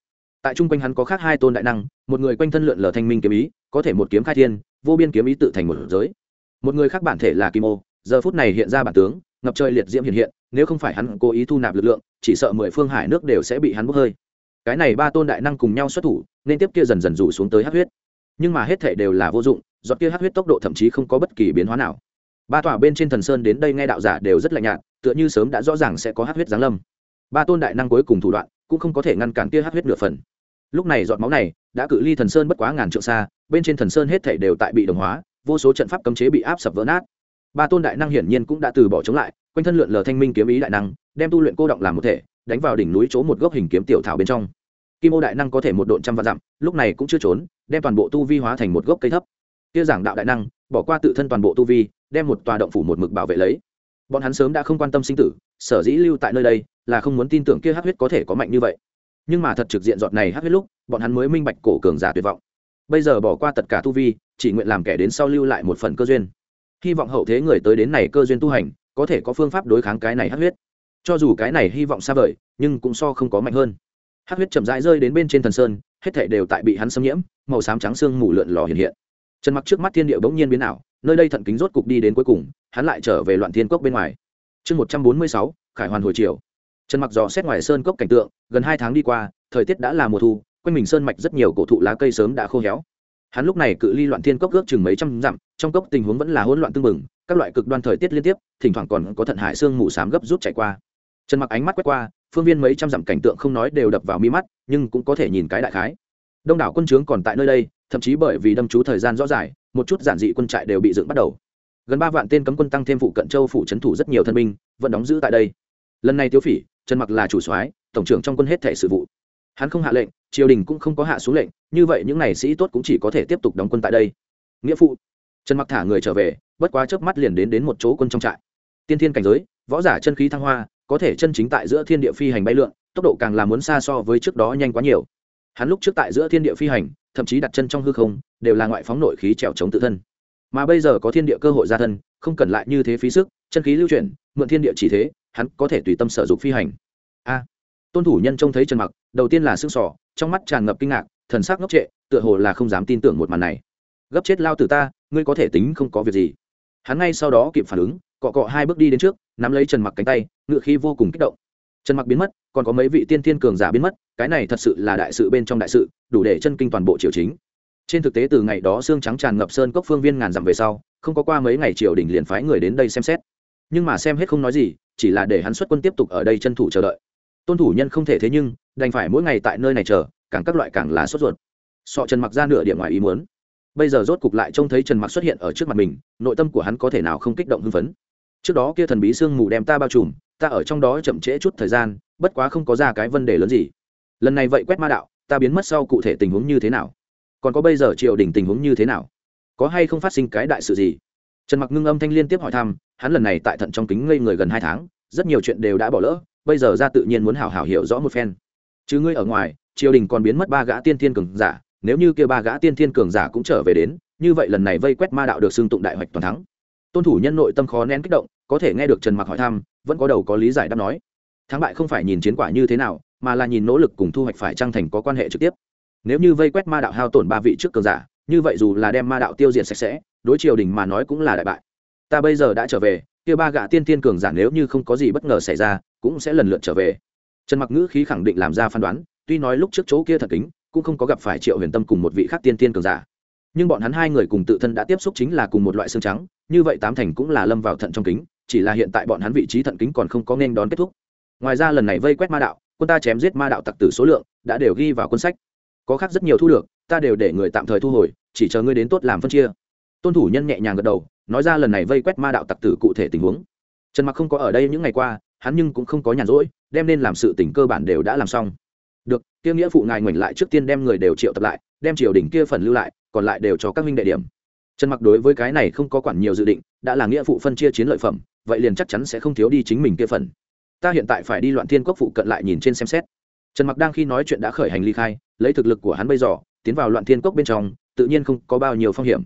tại trung quanh hắn có khác hai tôn đại năng, một người quanh thân lượn lờ thanh minh kiếm ý, có thể một kiếm khai thiên, vô biên kiếm ý tự thành một giới. Một người khác bản thể là kim ô, giờ phút này hiện ra bản tướng, ngập trời liệt diễm hiện hiện, nếu không phải hắn cố ý thu nạp lực lượng, chỉ sợ mười phương hải nước đều sẽ bị hắn bốc hơi. Cái này ba tôn đại năng cùng nhau xuất thủ, nên tiếp kia dần dần rủ xuống tới hát huyết. Nhưng mà hết thể đều là vô dụng, giọt kia hát huyết tốc độ thậm chí không có bất kỳ biến hóa nào. Ba tòa bên trên thần sơn đến đây nghe đạo giả đều rất lạnh nhạt, tựa như sớm đã rõ ràng sẽ có hát huyết giáng lâm. Ba tôn đại năng cuối cùng thủ đoạn, cũng không có thể ngăn cản kia hát huyết nửa phần lúc này giọt máu này đã cự ly thần sơn bất quá ngàn trượng xa, bên trên thần sơn hết thể đều tại bị đồng hóa, vô số trận pháp cấm chế bị áp sập vỡ nát. Ba tôn đại năng hiển nhiên cũng đã từ bỏ chống lại, quanh thân lượn lờ thanh minh kiếm ý đại năng, đem tu luyện cô động làm một thể, đánh vào đỉnh núi chỗ một gốc hình kiếm tiểu thảo bên trong. Kim ô đại năng có thể một độn trăm vạn dặm, lúc này cũng chưa trốn, đem toàn bộ tu vi hóa thành một gốc cây thấp. Kia giảng đạo đại năng, bỏ qua tự thân toàn bộ tu vi, đem một tòa động phủ một mực bảo vệ lấy. Bọn hắn sớm đã không quan tâm sinh tử, sở dĩ lưu tại nơi đây là không muốn tin tưởng kia hát huyết có thể có mạnh như vậy nhưng mà thật trực diện giọt này hát huyết lúc, bọn hắn mới minh bạch cổ cường giả tuyệt vọng. Bây giờ bỏ qua tất cả tu vi, chỉ nguyện làm kẻ đến sau lưu lại một phần cơ duyên. Hy vọng hậu thế người tới đến này cơ duyên tu hành, có thể có phương pháp đối kháng cái này hát huyết. Cho dù cái này hy vọng xa vời, nhưng cũng so không có mạnh hơn. Hát huyết chậm rãi rơi đến bên trên thần sơn, hết thể đều tại bị hắn xâm nhiễm, màu xám trắng xương mù lượn lò hiện hiện. Trần mặc trước mắt thiên địa bỗng nhiên biến ảo, nơi đây thận kính rốt cục đi đến cuối cùng, hắn lại trở về loạn thiên cốc bên ngoài. Chương một trăm bốn mươi sáu, khải hoàn hồi chiều. Trần mặc dò xét ngoài sơn cốc cảnh tượng gần hai tháng đi qua, thời tiết đã là mùa thu, quanh mình sơn mạch rất nhiều cổ thụ lá cây sớm đã khô héo. Hắn lúc này cự ly loạn thiên cốc ước chừng mấy trăm dặm, trong cốc tình huống vẫn là hỗn loạn tương mừng các loại cực đoan thời tiết liên tiếp, thỉnh thoảng còn có thận hải sương mù sám gấp rút chạy qua. Trần mặc ánh mắt quét qua, phương viên mấy trăm dặm cảnh tượng không nói đều đập vào mi mắt, nhưng cũng có thể nhìn cái đại khái. Đông đảo quân trướng còn tại nơi đây, thậm chí bởi vì đâm trú thời gian rõ rải, một chút giản dị quân trại đều bị dựng bắt đầu. Gần ba vạn tên cấm quân tăng thêm phụ cận châu phủ trấn thủ rất nhiều thân binh, vẫn đóng giữ tại đây. Lần này tiêu phỉ trần mặc là chủ soái, tổng trưởng trong quân hết thể sự vụ. Hắn không hạ lệnh, triều đình cũng không có hạ xuống lệnh, như vậy những n à y sĩ tốt cũng chỉ có thể tiếp tục đóng quân tại đây. Nghĩa phụ. Trần mặc thả người trở về, bất quá chớp mắt liền đến đến một chỗ quân trong trại. Tiên thiên cảnh giới, võ giả chân khí thăng hoa, có thể chân chính tại giữa thiên địa phi hành bay lượn, tốc độ càng là muốn xa so với trước đó nhanh quá nhiều. Hắn lúc trước tại giữa thiên địa phi hành, thậm chí đặt chân trong hư không, đều là ngoại phóng nội khí trèo chống tự thân. Mà bây giờ có thiên địa cơ hội ra thân, không cần lại như thế phí sức, chân khí lưu chuyển, mượn thiên địa chỉ thế hắn có thể tùy tâm sở dụng phi hành. A. Tôn thủ nhân trông thấy trần mặc, đầu tiên là xương sỏ trong mắt tràn ngập kinh ngạc, thần sắc ngốc trệ, tựa hồ là không dám tin tưởng một màn này. Gấp chết lao từ ta, ngươi có thể tính không có việc gì. Hắn ngay sau đó kịp phản ứng, cọ cọ hai bước đi đến trước, nắm lấy trần mặc cánh tay, ngựa khi vô cùng kích động. Trần mặc biến mất, còn có mấy vị tiên thiên cường giả biến mất, cái này thật sự là đại sự bên trong đại sự, đủ để chân kinh toàn bộ triều chính. Trên thực tế từ ngày đó xương trắng tràn ngập sơn cốc phương viên ngàn dặm về sau, không có qua mấy ngày triều đình liền phái người đến đây xem xét. Nhưng mà xem hết không nói gì chỉ là để hắn xuất quân tiếp tục ở đây chân thủ chờ đợi. Tôn thủ nhân không thể thế nhưng, đành phải mỗi ngày tại nơi này chờ, càng các loại càng là sốt ruột. Sọ trần mặc ra nửa điểm ngoài ý muốn. Bây giờ rốt cục lại trông thấy trần mặc xuất hiện ở trước mặt mình, nội tâm của hắn có thể nào không kích động hưng phấn. Trước đó kia thần bí sương mù đem ta bao trùm, ta ở trong đó chậm trễ chút thời gian, bất quá không có ra cái vấn đề lớn gì. Lần này vậy quét ma đạo, ta biến mất sau cụ thể tình huống như thế nào? Còn có bây giờ triều đình tình huống như thế nào? Có hay không phát sinh cái đại sự gì? Trần mặc ngưng âm thanh liên tiếp hỏi thăm, hắn lần này tại thận trong kính ngây người gần hai tháng, rất nhiều chuyện đều đã bỏ lỡ, bây giờ ra tự nhiên muốn hảo hảo hiểu rõ một phen. Chứ ngươi ở ngoài, triều đình còn biến mất ba gã tiên thiên cường giả, nếu như kia ba gã tiên thiên cường giả cũng trở về đến, như vậy lần này vây quét ma đạo được xưng tụng đại hoạch toàn thắng. Tôn thủ nhân nội tâm khó nén kích động, có thể nghe được trần mặc hỏi thăm, vẫn có đầu có lý giải đáp nói. Thắng bại không phải nhìn chiến quả như thế nào, mà là nhìn nỗ lực cùng thu hoạch phải trang thành có quan hệ trực tiếp. Nếu như vây quét ma đạo hao tổn ba vị trước cường giả, như vậy dù là đem ma đạo tiêu diệt sạch sẽ đối triều đình mà nói cũng là đại bại. Ta bây giờ đã trở về, kia ba gã tiên tiên cường giả nếu như không có gì bất ngờ xảy ra, cũng sẽ lần lượt trở về. Trần mặc ngữ khí khẳng định làm ra phán đoán, tuy nói lúc trước chỗ kia thật kính, cũng không có gặp phải triệu huyền tâm cùng một vị khác tiên tiên cường giả. Nhưng bọn hắn hai người cùng tự thân đã tiếp xúc chính là cùng một loại xương trắng, như vậy tám thành cũng là lâm vào thận trong kính, chỉ là hiện tại bọn hắn vị trí thận kính còn không có nên đón kết thúc. Ngoài ra lần này vây quét ma đạo, quân ta chém giết ma đạo tặc tử số lượng đã đều ghi vào quân sách. Có khác rất nhiều thu được, ta đều để người tạm thời thu hồi, chỉ chờ ngươi đến tốt làm phân chia tôn thủ nhân nhẹ nhàng gật đầu, nói ra lần này vây quét ma đạo tặc tử cụ thể tình huống. Trần mặc không có ở đây những ngày qua, hắn nhưng cũng không có nhàn rỗi, đem nên làm sự tình cơ bản đều đã làm xong. Được, kia nghĩa phụ ngài ngoảnh lại trước tiên đem người đều triệu tập lại, đem triều đình kia phần lưu lại, còn lại đều cho các minh đệ điểm. Trần mặc đối với cái này không có quản nhiều dự định, đã là nghĩa phụ phân chia chiến lợi phẩm, vậy liền chắc chắn sẽ không thiếu đi chính mình kia phần. Ta hiện tại phải đi loạn thiên quốc phụ cận lại nhìn trên xem xét. Trần mặc đang khi nói chuyện đã khởi hành ly khai, lấy thực lực của hắn bây giờ, tiến vào loạn thiên quốc bên trong, tự nhiên không có bao nhiêu phong hiểm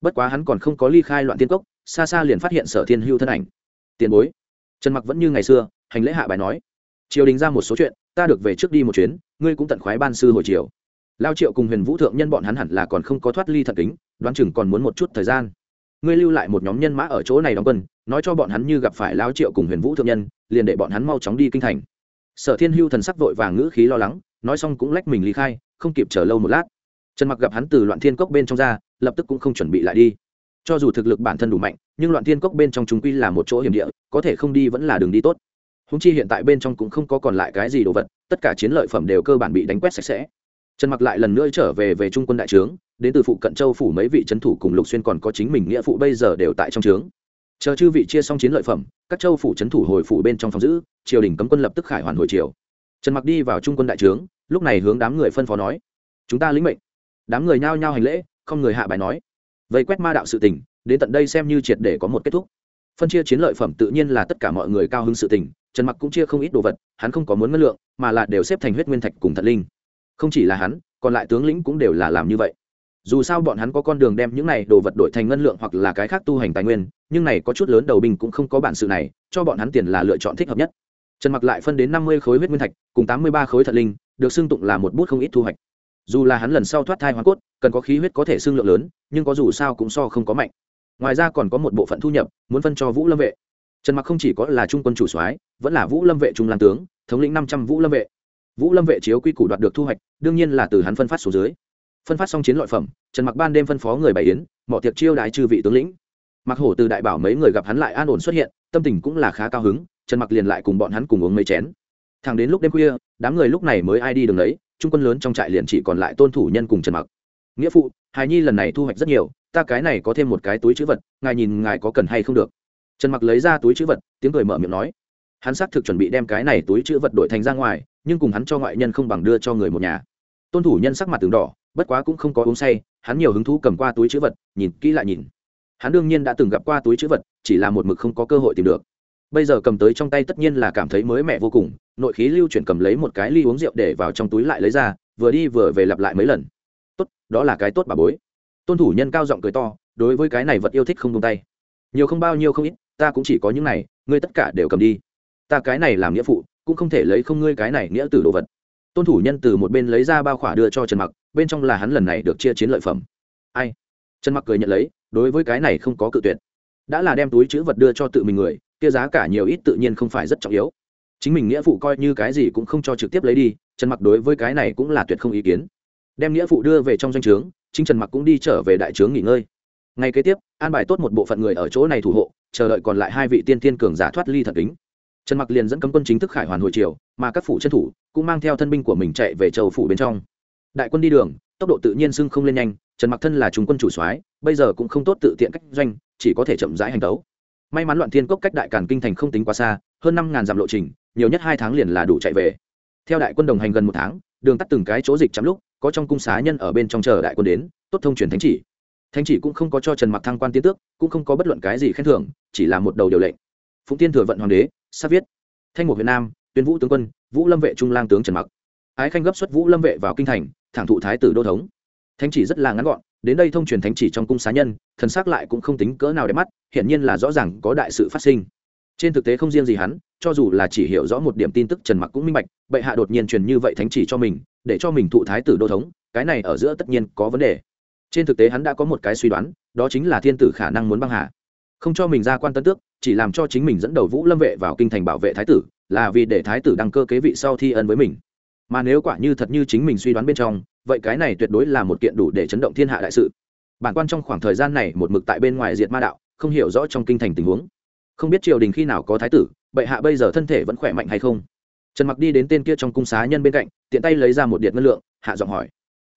bất quá hắn còn không có ly khai loạn tiên cốc, xa xa liền phát hiện sở thiên hưu thân ảnh. Tiền bối. Trần mặc vẫn như ngày xưa, hành lễ hạ bài nói, triều đình ra một số chuyện, ta được về trước đi một chuyến, ngươi cũng tận khoái ban sư hồi chiều lao triệu cùng huyền vũ thượng nhân bọn hắn hẳn là còn không có thoát ly thật kính, đoán chừng còn muốn một chút thời gian. Ngươi lưu lại một nhóm nhân mã ở chỗ này đóng quân, nói cho bọn hắn như gặp phải lao triệu cùng huyền vũ thượng nhân, liền để bọn hắn mau chóng đi kinh thành. Sở thiên hưu thần sắc vội vàng ngữ khí lo lắng, nói xong cũng lách mình ly khai, không kịp chờ lâu một lát. Trần mặc gặp hắn từ loạn thiên cốc bên trong ra lập tức cũng không chuẩn bị lại đi. Cho dù thực lực bản thân đủ mạnh, nhưng loạn thiên cốc bên trong chúng quy là một chỗ hiểm địa, có thể không đi vẫn là đường đi tốt. Húng chi hiện tại bên trong cũng không có còn lại cái gì đồ vật, tất cả chiến lợi phẩm đều cơ bản bị đánh quét sạch sẽ. Trần mặc lại lần nữa trở về về trung quân đại trướng, đến từ phụ cận châu phủ mấy vị trấn thủ cùng lục xuyên còn có chính mình nghĩa phụ bây giờ đều tại trong trướng. Chờ chư vị chia xong chiến lợi phẩm, các châu phủ trấn thủ hồi phủ bên trong phòng giữ, triều đình cấm quân lập tức khải hoàn hồi triều. Trần mặc đi vào trung quân đại trướng, lúc này hướng đám người phân phó nói, chúng ta lĩnh mệnh. Đám người nhao nhao hành lễ không người hạ bài nói. Vây quét ma đạo sự tình, đến tận đây xem như triệt để có một kết thúc. Phân chia chiến lợi phẩm tự nhiên là tất cả mọi người cao hứng sự tình, trần mặc cũng chia không ít đồ vật, hắn không có muốn ngân lượng, mà là đều xếp thành huyết nguyên thạch cùng thật linh. Không chỉ là hắn, còn lại tướng lĩnh cũng đều là làm như vậy. Dù sao bọn hắn có con đường đem những này đồ vật đổi thành ngân lượng hoặc là cái khác tu hành tài nguyên, nhưng này có chút lớn đầu binh cũng không có bản sự này, cho bọn hắn tiền là lựa chọn thích hợp nhất. Trần mặc lại phân đến năm mươi khối huyết nguyên thạch, cùng tám mươi ba khối thật linh, được xưng tụng là một bút không ít thu hoạch dù là hắn lần sau thoát thai hoa cốt, cần có khí huyết có thể xương lượng lớn, nhưng có dù sao cũng so không có mạnh. Ngoài ra còn có một bộ phận thu nhập, muốn phân cho vũ lâm vệ. Trần mặc không chỉ có là trung quân chủ soái, vẫn là vũ lâm vệ trung lan tướng, thống lĩnh năm trăm vũ lâm vệ. Vũ lâm vệ chiếu quy củ đoạt được thu hoạch, đương nhiên là từ hắn phân phát xuống dưới. Phân phát xong chiến lợi phẩm, trần mặc ban đêm phân phó người bày yến mọi tiệc chiêu đái chư vị tướng lĩnh. Mặc hổ từ đại bảo mấy người gặp hắn lại an ổn xuất hiện, tâm tình cũng là khá cao hứng, trần mặc liền lại cùng bọn hắn cùng uống mấy chén. Thẳng đến lúc đêm khuya, đám người lúc này mới ai đi đường đấy trung quân lớn trong trại liền chỉ còn lại tôn thủ nhân cùng trần mặc. Nghĩa phụ, hài nhi lần này thu hoạch rất nhiều, ta cái này có thêm một cái túi chữ vật, ngài nhìn ngài có cần hay không được. Trần mặc lấy ra túi chữ vật, tiếng cười mở miệng nói. Hắn xác thực chuẩn bị đem cái này túi chữ vật đổi thành ra ngoài, nhưng cùng hắn cho ngoại nhân không bằng đưa cho người một nhà. Tôn thủ nhân sắc mặt tường đỏ, bất quá cũng không có uống say, hắn nhiều hứng thú cầm qua túi chữ vật, nhìn kỹ lại nhìn. Hắn đương nhiên đã từng gặp qua túi chữ vật, chỉ là một mực không có cơ hội tìm được. Bây giờ cầm tới trong tay tất nhiên là cảm thấy mới mẻ vô cùng nội khí lưu chuyển cầm lấy một cái ly uống rượu để vào trong túi lại lấy ra, vừa đi vừa về lặp lại mấy lần. Tốt, đó là cái tốt bà bối. Tôn thủ nhân cao giọng cười to, đối với cái này vật yêu thích không tung tay. Nhiều không bao nhiêu không ít, ta cũng chỉ có những này, ngươi tất cả đều cầm đi. Ta cái này làm nghĩa phụ, cũng không thể lấy không ngươi cái này nghĩa từ đồ vật. Tôn thủ nhân từ một bên lấy ra bao khỏa đưa cho trần mặc, bên trong là hắn lần này được chia chiến lợi phẩm. Ai? Trần mặc cười nhận lấy, đối với cái này không có cự tuyệt. Đã là đem túi chữ vật đưa cho tự mình người, kia giá cả nhiều ít tự nhiên không phải rất trọng yếu chính mình nghĩa phụ coi như cái gì cũng không cho trực tiếp lấy đi, trần mặc đối với cái này cũng là tuyệt không ý kiến. Đem nghĩa phụ đưa về trong doanh trướng, chính trần mặc cũng đi trở về đại trướng nghỉ ngơi. Ngay kế tiếp, an bài tốt một bộ phận người ở chỗ này thủ hộ, chờ đợi còn lại hai vị tiên tiên cường giả thoát ly thật tính trần mặc liền dẫn cấm quân chính thức khải hoàn hồi chiều mà các phủ chân thủ cũng mang theo thân binh của mình chạy về châu phủ bên trong. Đại quân đi đường, tốc độ tự nhiên sưng không lên nhanh, trần mặc thân là trung quân chủ soái, bây giờ cũng không tốt tự tiện cách doanh, chỉ có thể chậm rãi hành tấu. May mắn loạn thiên cốc cách đại càn kinh thành không tính quá xa, hơn năm ngàn dặm lộ trình nhiều nhất hai tháng liền là đủ chạy về. Theo đại quân đồng hành gần một tháng, đường tắt từng cái chỗ dịch chắm lúc, có trong cung xá nhân ở bên trong chờ đại quân đến, tốt thông truyền thánh chỉ. Thánh chỉ cũng không có cho trần mặc thăng quan tiến tước, cũng không có bất luận cái gì khen thưởng, chỉ là một đầu điều lệnh. Phụng tiên thừa vận hoàng đế sắp viết. Thanh một việt nam, tuyên vũ tướng quân, vũ lâm vệ trung lang tướng trần mặc. Ái khanh gấp xuất vũ lâm vệ vào kinh thành, thẳng thụ thái tử đô thống. Thánh chỉ rất là ngắn gọn, đến đây thông truyền thánh chỉ trong cung xá nhân, thần xác lại cũng không tính cỡ nào đẹp mắt, hiển nhiên là rõ ràng có đại sự phát sinh trên thực tế không riêng gì hắn, cho dù là chỉ hiểu rõ một điểm tin tức trần mặc cũng minh bạch, bệ hạ đột nhiên truyền như vậy thánh chỉ cho mình, để cho mình thụ thái tử đô thống, cái này ở giữa tất nhiên có vấn đề. Trên thực tế hắn đã có một cái suy đoán, đó chính là thiên tử khả năng muốn băng hà. Không cho mình ra quan tân tước, chỉ làm cho chính mình dẫn đầu vũ lâm vệ vào kinh thành bảo vệ thái tử, là vì để thái tử đăng cơ kế vị sau thi ân với mình. Mà nếu quả như thật như chính mình suy đoán bên trong, vậy cái này tuyệt đối là một kiện đủ để chấn động thiên hạ đại sự. Bản quan trong khoảng thời gian này một mực tại bên ngoài diệt ma đạo, không hiểu rõ trong kinh thành tình huống không biết triều đình khi nào có thái tử, bệ hạ bây giờ thân thể vẫn khỏe mạnh hay không? Trần mặc đi đến tên kia trong cung xá nhân bên cạnh, tiện tay lấy ra một điện ngân lượng, hạ giọng hỏi.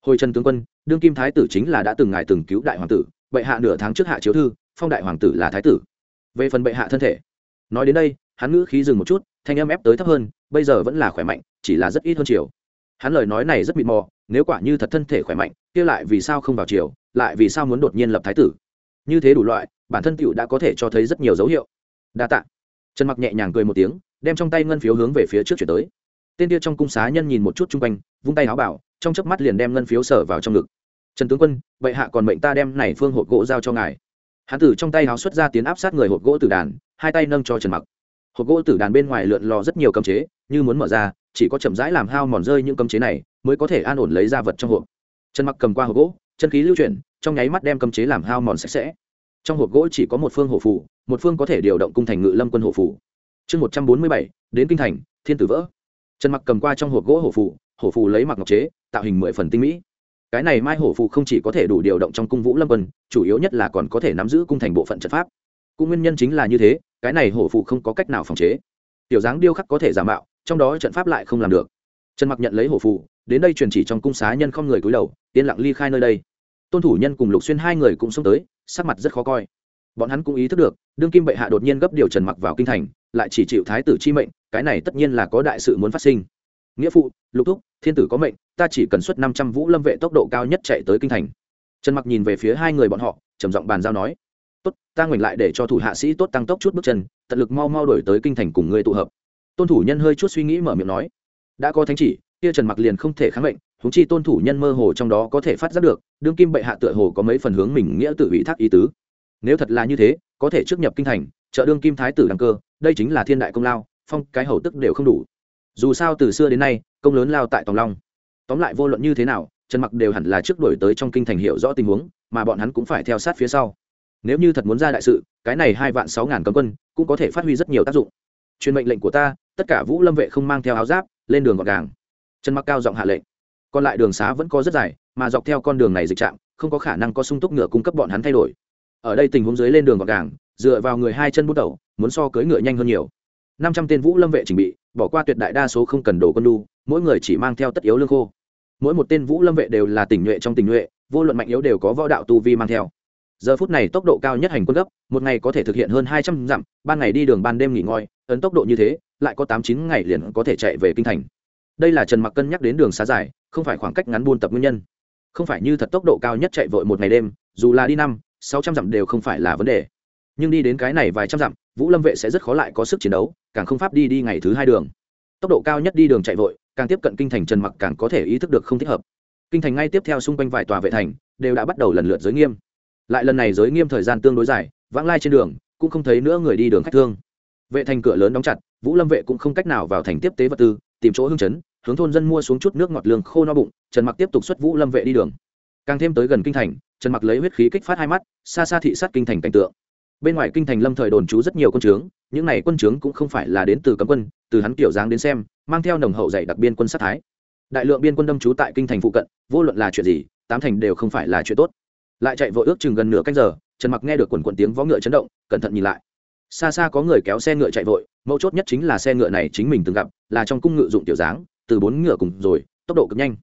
Hồi trần tướng quân, đương kim thái tử chính là đã từng ngài từng cứu đại hoàng tử, bệ hạ nửa tháng trước hạ chiếu thư, phong đại hoàng tử là thái tử. Về phần bệ hạ thân thể, nói đến đây, hắn ngữ khí dừng một chút, thanh âm ép tới thấp hơn, bây giờ vẫn là khỏe mạnh, chỉ là rất ít hơn chiều. Hắn lời nói này rất mịt mò, nếu quả như thật thân thể khỏe mạnh, kia lại vì sao không vào chiều lại vì sao muốn đột nhiên lập thái tử? Như thế đủ loại, bản thân tựu đã có thể cho thấy rất nhiều dấu hiệu đa tạ. Trần mặc nhẹ nhàng cười một tiếng, đem trong tay ngân phiếu hướng về phía trước chuyển tới. Tên kia trong cung xá nhân nhìn một chút chung quanh, vung tay áo bảo, trong chớp mắt liền đem ngân phiếu sở vào trong ngực. Trần tướng quân, bệ hạ còn mệnh ta đem này phương hộp gỗ giao cho ngài. Hán tử trong tay áo xuất ra tiến áp sát người hộp gỗ tử đàn, hai tay nâng cho trần mặc. Hộp gỗ tử đàn bên ngoài lượn lò rất nhiều cấm chế, như muốn mở ra, chỉ có chậm rãi làm hao mòn rơi những cấm chế này, mới có thể an ổn lấy ra vật trong hộp. Trần mặc cầm qua hộp gỗ, chân khí lưu chuyển, trong nháy mắt đem cấm chế làm hao mòn sạch sẽ. Trong hộp gỗ chỉ có một phương hổ phủ một phương có thể điều động cung thành ngự lâm quân hộ phủ. Chương một trăm bốn mươi bảy, đến kinh thành, thiên tử vỡ. Trần mặc cầm qua trong hộp gỗ hổ phủ hổ phủ lấy mặc ngọc chế, tạo hình mười phần tinh mỹ. Cái này mai hổ phủ không chỉ có thể đủ điều động trong cung vũ lâm quân, chủ yếu nhất là còn có thể nắm giữ cung thành bộ phận trận pháp. Cũng nguyên nhân chính là như thế, cái này hổ phủ không có cách nào phòng chế. Tiểu dáng điêu khắc có thể giả mạo, trong đó trận pháp lại không làm được. Trần mặc nhận lấy hổ phủ, đến đây truyền chỉ trong cung xá nhân không người cúi đầu, yên lặng ly khai nơi đây. Tôn thủ nhân cùng lục xuyên hai người cũng xông tới, sắc mặt rất khó coi bọn hắn cũng ý thức được, đương kim bệ hạ đột nhiên gấp điều trần mặc vào kinh thành, lại chỉ chịu thái tử chi mệnh, cái này tất nhiên là có đại sự muốn phát sinh. Nghĩa phụ, lục thúc, thiên tử có mệnh, ta chỉ cần xuất năm trăm vũ lâm vệ tốc độ cao nhất chạy tới kinh thành. Trần mặc nhìn về phía hai người bọn họ, trầm giọng bàn giao nói, tốt, ta ngoảnh lại để cho thủ hạ sĩ tốt tăng tốc chút bước chân, tận lực mau mau đổi tới kinh thành cùng ngươi tụ hợp. Tôn thủ nhân hơi chút suy nghĩ mở miệng nói, đã có thánh chỉ, kia trần mặc liền không thể kháng mệnh húng chi tôn thủ nhân mơ hồ trong đó có thể phát giác được, đương kim bệ hạ tựa hồ có mấy phần hướng mình nghĩa tự ủy thác ý tứ nếu thật là như thế, có thể trước nhập kinh thành trợ đương kim thái tử đăng cơ, đây chính là thiên đại công lao, phong cái hầu tức đều không đủ. Dù sao từ xưa đến nay, công lớn lao tại tòng long. Tóm lại vô luận như thế nào, trần mặc đều hẳn là trước đổi tới trong kinh thành hiểu rõ tình huống, mà bọn hắn cũng phải theo sát phía sau. Nếu như thật muốn ra đại sự, cái này hai vạn sáu ngàn cấm quân cũng có thể phát huy rất nhiều tác dụng. Truyền mệnh lệnh của ta, tất cả vũ lâm vệ không mang theo áo giáp, lên đường gọn gàng. Trần mặc cao giọng hạ lệnh. Còn lại đường xá vẫn có rất dài, mà dọc theo con đường này dịch trạm không có khả năng có sung túc ngựa cung cấp bọn hắn thay đổi ở đây tình huống dưới lên đường gọn gàng, dựa vào người hai chân bút đầu, muốn so cưỡi ngựa nhanh hơn nhiều. Năm trăm tên vũ lâm vệ chỉnh bị, bỏ qua tuyệt đại đa số không cần đồ quân đu mỗi người chỉ mang theo tất yếu lương khô. Mỗi một tên vũ lâm vệ đều là tình nhuệ trong tình nhuệ, vô luận mạnh yếu đều có võ đạo tu vi mang theo. Giờ phút này tốc độ cao nhất hành quân gấp, một ngày có thể thực hiện hơn hai trăm dặm, ban ngày đi đường ban đêm nghỉ ngơi, ấn tốc độ như thế, lại có tám chín ngày liền có thể chạy về kinh thành. Đây là trần mặc cân nhắc đến đường xá dài, không phải khoảng cách ngắn buôn tập nguyên nhân. Không phải như thật tốc độ cao nhất chạy vội một ngày đêm, dù là đi năm sáu trăm dặm đều không phải là vấn đề. Nhưng đi đến cái này vài trăm dặm, vũ lâm vệ sẽ rất khó lại có sức chiến đấu, càng không pháp đi đi ngày thứ hai đường. Tốc độ cao nhất đi đường chạy vội, càng tiếp cận kinh thành trần mặc càng có thể ý thức được không thích hợp. Kinh thành ngay tiếp theo xung quanh vài tòa vệ thành, đều đã bắt đầu lần lượt giới nghiêm. Lại lần này giới nghiêm thời gian tương đối dài, vãng lai trên đường, cũng không thấy nữa người đi đường khách thương. Vệ thành cửa lớn đóng chặt, vũ lâm vệ cũng không cách nào vào thành tiếp tế vật tư, tìm chỗ hương chấn, hướng thôn dân mua xuống chút nước ngọt lương khô no bụng, trần mặc tiếp tục xuất vũ lâm vệ đi đường càng thêm tới gần kinh thành, trần mặc lấy huyết khí kích phát hai mắt, xa xa thị sát kinh thành cảnh tượng. Bên ngoài kinh thành lâm thời đồn trú rất nhiều quân trướng, những này quân trướng cũng không phải là đến từ cấm quân, từ hắn kiểu dáng đến xem, mang theo nồng hậu dạy đặc biên quân sát thái. Đại lượng biên quân đâm trú tại kinh thành phụ cận, vô luận là chuyện gì, tám thành đều không phải là chuyện tốt. Lại chạy vội ước chừng gần nửa canh giờ, trần mặc nghe được quần quần tiếng vó ngựa chấn động, cẩn thận nhìn lại. Xa xa có người kéo xe ngựa chạy vội, mấu chốt nhất chính là xe ngựa này chính mình từng gặp, là trong cung ngựa dụng tiểu dáng, từ bốn ngựa cùng rồi, tốc độ cực nhanh.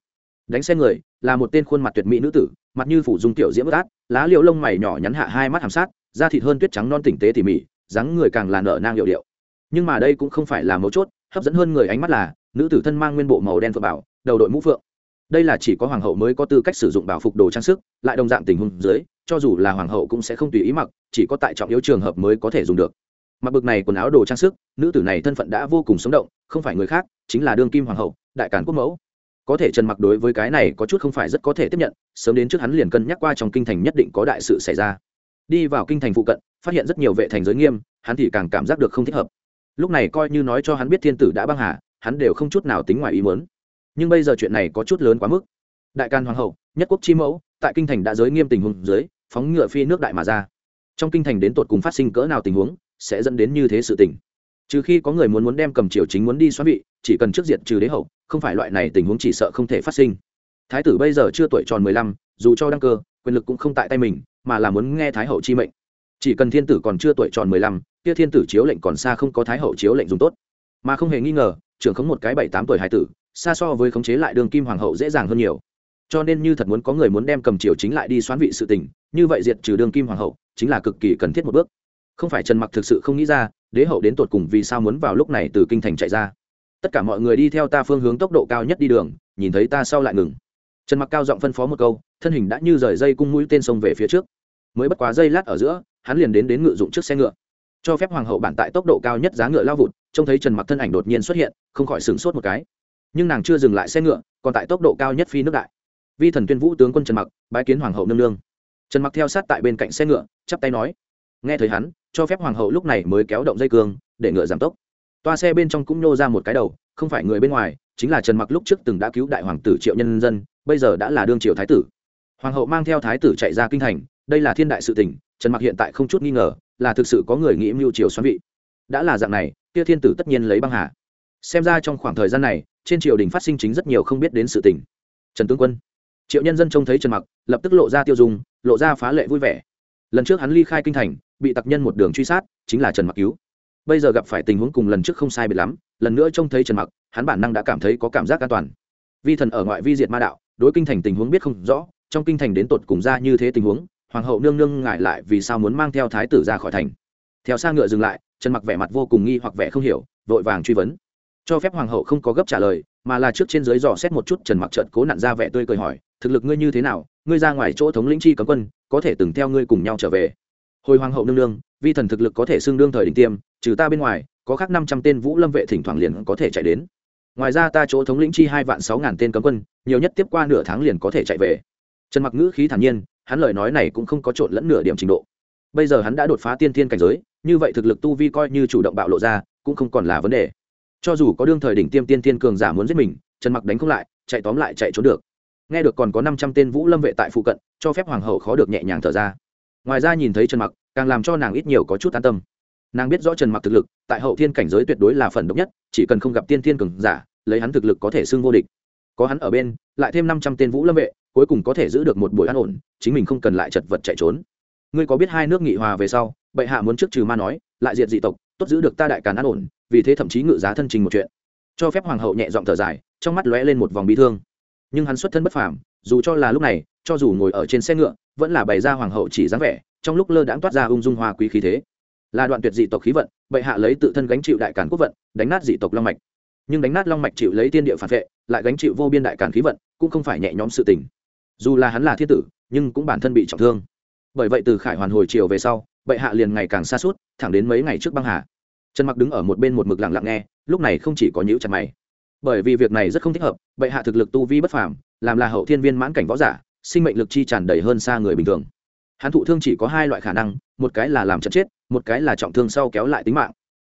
Đánh xe người là một tên khuôn mặt tuyệt mỹ nữ tử, mặt như phủ dung tiểu diễm bất át, lá liệu lông mày nhỏ nhắn hạ hai mắt hàm sát, da thịt hơn tuyết trắng non tỉnh tế tỉ mỉ, dáng người càng là nở nang hiệu điệu. Nhưng mà đây cũng không phải là mấu chốt, hấp dẫn hơn người ánh mắt là, nữ tử thân mang nguyên bộ màu đen phượng bảo, đầu đội mũ phượng. Đây là chỉ có hoàng hậu mới có tư cách sử dụng bảo phục đồ trang sức, lại đồng dạng tình huống dưới, cho dù là hoàng hậu cũng sẽ không tùy ý mặc, chỉ có tại trọng yếu trường hợp mới có thể dùng được. Mặc bực này quần áo đồ trang sức, nữ tử này thân phận đã vô cùng sống động, không phải người khác, chính là đương kim hoàng hậu, đại cản quốc mẫu có thể trần mặc đối với cái này có chút không phải rất có thể tiếp nhận, sớm đến trước hắn liền cân nhắc qua trong kinh thành nhất định có đại sự xảy ra. Đi vào kinh thành phụ cận, phát hiện rất nhiều vệ thành giới nghiêm, hắn thì càng cảm giác được không thích hợp. Lúc này coi như nói cho hắn biết thiên tử đã băng hà, hắn đều không chút nào tính ngoài ý muốn. Nhưng bây giờ chuyện này có chút lớn quá mức. Đại can hoàng hậu, nhất quốc chi mẫu, tại kinh thành đã giới nghiêm tình huống dưới, phóng ngựa phi nước đại mà ra. Trong kinh thành đến tột cùng phát sinh cỡ nào tình huống, sẽ dẫn đến như thế sự tình. Trừ khi có người muốn muốn đem cầm triều chính muốn đi xoát vị chỉ cần trước diện trừ đế hậu, không phải loại này tình huống chỉ sợ không thể phát sinh. Thái tử bây giờ chưa tuổi tròn mười lăm, dù cho đăng cơ, quyền lực cũng không tại tay mình, mà là muốn nghe thái hậu chi mệnh. Chỉ cần thiên tử còn chưa tuổi tròn mười lăm, kia thiên tử chiếu lệnh còn xa không có thái hậu chiếu lệnh dùng tốt. Mà không hề nghi ngờ, trưởng khống một cái bảy tám tuổi hải tử, xa so với khống chế lại đường kim hoàng hậu dễ dàng hơn nhiều. Cho nên như thật muốn có người muốn đem cầm triều chính lại đi xoán vị sự tình, như vậy diệt trừ đường kim hoàng hậu, chính là cực kỳ cần thiết một bước. Không phải trần mặc thực sự không nghĩ ra, đế hậu đến tột cùng vì sao muốn vào lúc này từ kinh thành chạy ra tất cả mọi người đi theo ta phương hướng tốc độ cao nhất đi đường, nhìn thấy ta sau lại ngừng. Trần mặc cao giọng phân phó một câu, thân hình đã như rời dây cung mũi tên sông về phía trước. Mới bất quá dây lát ở giữa, hắn liền đến đến ngự dụng trước xe ngựa. Cho phép hoàng hậu bản tại tốc độ cao nhất giá ngựa lao vụt, trông thấy trần mặc thân ảnh đột nhiên xuất hiện, không khỏi sửng sốt một cái. Nhưng nàng chưa dừng lại xe ngựa, còn tại tốc độ cao nhất phi nước đại. Vi thần tuyên vũ tướng quân trần mặc, bái kiến hoàng hậu nương nương. Trần mặc theo sát tại bên cạnh xe ngựa, chắp tay nói. Nghe thấy hắn, cho phép hoàng hậu lúc này mới kéo động dây cương, để ngựa giảm tốc toa xe bên trong cũng nhô ra một cái đầu, không phải người bên ngoài, chính là trần mặc lúc trước từng đã cứu đại hoàng tử triệu nhân dân, bây giờ đã là đương Triệu thái tử. Hoàng hậu mang theo thái tử chạy ra kinh thành, đây là thiên đại sự tình, trần mặc hiện tại không chút nghi ngờ, là thực sự có người nghĩ mưu triều xoắn vị. Đã là dạng này, kia thiên tử tất nhiên lấy băng hà. Xem ra trong khoảng thời gian này, trên triều đình phát sinh chính rất nhiều không biết đến sự tình. Trần tướng quân. Triệu nhân dân trông thấy trần mặc, lập tức lộ ra tiêu dùng lộ ra phá lệ vui vẻ. Lần trước hắn ly khai kinh thành, bị tặc nhân một đường truy sát, chính là trần mặc cứu bây giờ gặp phải tình huống cùng lần trước không sai biệt lắm, lần nữa trông thấy trần mặc, hắn bản năng đã cảm thấy có cảm giác an toàn. Vi thần ở ngoại vi diệt ma đạo, đối kinh thành tình huống biết không rõ, trong kinh thành đến tột cùng ra như thế tình huống, hoàng hậu nương nương ngại lại vì sao muốn mang theo thái tử ra khỏi thành. Theo xa ngựa dừng lại, trần mặc vẻ mặt vô cùng nghi hoặc vẻ không hiểu, vội vàng truy vấn. Cho phép hoàng hậu không có gấp trả lời, mà là trước trên dưới dò xét một chút trần mặc trợt cố nặn ra vẻ tươi cười hỏi, thực lực ngươi như thế nào? Ngươi ra ngoài chỗ thống lĩnh chi cấm quân, có thể từng theo ngươi cùng nhau trở về? Hồi hoàng hậu nương nương, vi thần thực lực có thể xưng đương thời đỉnh tiêm, trừ ta bên ngoài, có khác năm trăm tên vũ lâm vệ thỉnh thoảng liền có thể chạy đến. Ngoài ra ta chỗ thống lĩnh chi hai vạn sáu ngàn tên cấm quân, nhiều nhất tiếp qua nửa tháng liền có thể chạy về. Trần mặc ngữ khí thản nhiên, hắn lời nói này cũng không có trộn lẫn nửa điểm trình độ. Bây giờ hắn đã đột phá tiên thiên cảnh giới, như vậy thực lực tu vi coi như chủ động bạo lộ ra, cũng không còn là vấn đề. Cho dù có đương thời đỉnh tiêm tiên thiên cường giả muốn giết mình, trần mặc đánh không lại, chạy tóm lại chạy trốn được. Nghe được còn có năm trăm tên vũ lâm vệ tại phụ cận, cho phép hoàng hậu khó được nhẹ nhàng thở ra ngoài ra nhìn thấy trần mặc, càng làm cho nàng ít nhiều có chút an tâm. Nàng biết rõ trần mặc thực lực, tại hậu thiên cảnh giới tuyệt đối là phần độc nhất, chỉ cần không gặp tiên thiên cường giả, lấy hắn thực lực có thể xưng vô địch. Có hắn ở bên, lại thêm năm trăm tên vũ lâm vệ, cuối cùng có thể giữ được một buổi an ổn, chính mình không cần lại chật vật chạy trốn. Ngươi có biết hai nước nghị hòa về sau, bệ hạ muốn trước trừ ma nói, lại diệt dị tộc, tốt giữ được ta đại càn an ổn, vì thế thậm chí ngự giá thân trình một chuyện. Cho phép hoàng hậu nhẹ giọng thở dài, trong mắt lóe lên một vòng bi thương. Nhưng hắn xuất thân bất phàm dù cho là lúc này, cho dù ngồi ở trên xe ngựa, vẫn là bày ra hoàng hậu chỉ dáng vẻ, trong lúc lơ đãng toát ra ung dung hoa quý khí thế. Là đoạn tuyệt dị tộc khí vận, bệ hạ lấy tự thân gánh chịu đại cản quốc vận, đánh nát dị tộc long mạch. Nhưng đánh nát long mạch chịu lấy tiên địa phản vệ, lại gánh chịu vô biên đại cản khí vận, cũng không phải nhẹ nhõm sự tình. Dù là hắn là thiên tử, nhưng cũng bản thân bị trọng thương. Bởi vậy từ khải hoàn hồi chiều về sau, bệ hạ liền ngày càng xa suốt thẳng đến mấy ngày trước băng hà. Trần mặc đứng ở một bên một mực lặng lặng nghe, lúc này không chỉ có nhữ chặt mày bởi vì việc này rất không thích hợp, bệ hạ thực lực tu vi bất phàm, làm là hậu thiên viên mãn cảnh võ giả, sinh mệnh lực chi tràn đầy hơn xa người bình thường. Hắn thụ thương chỉ có hai loại khả năng, một cái là làm chật chết, một cái là trọng thương sau kéo lại tính mạng.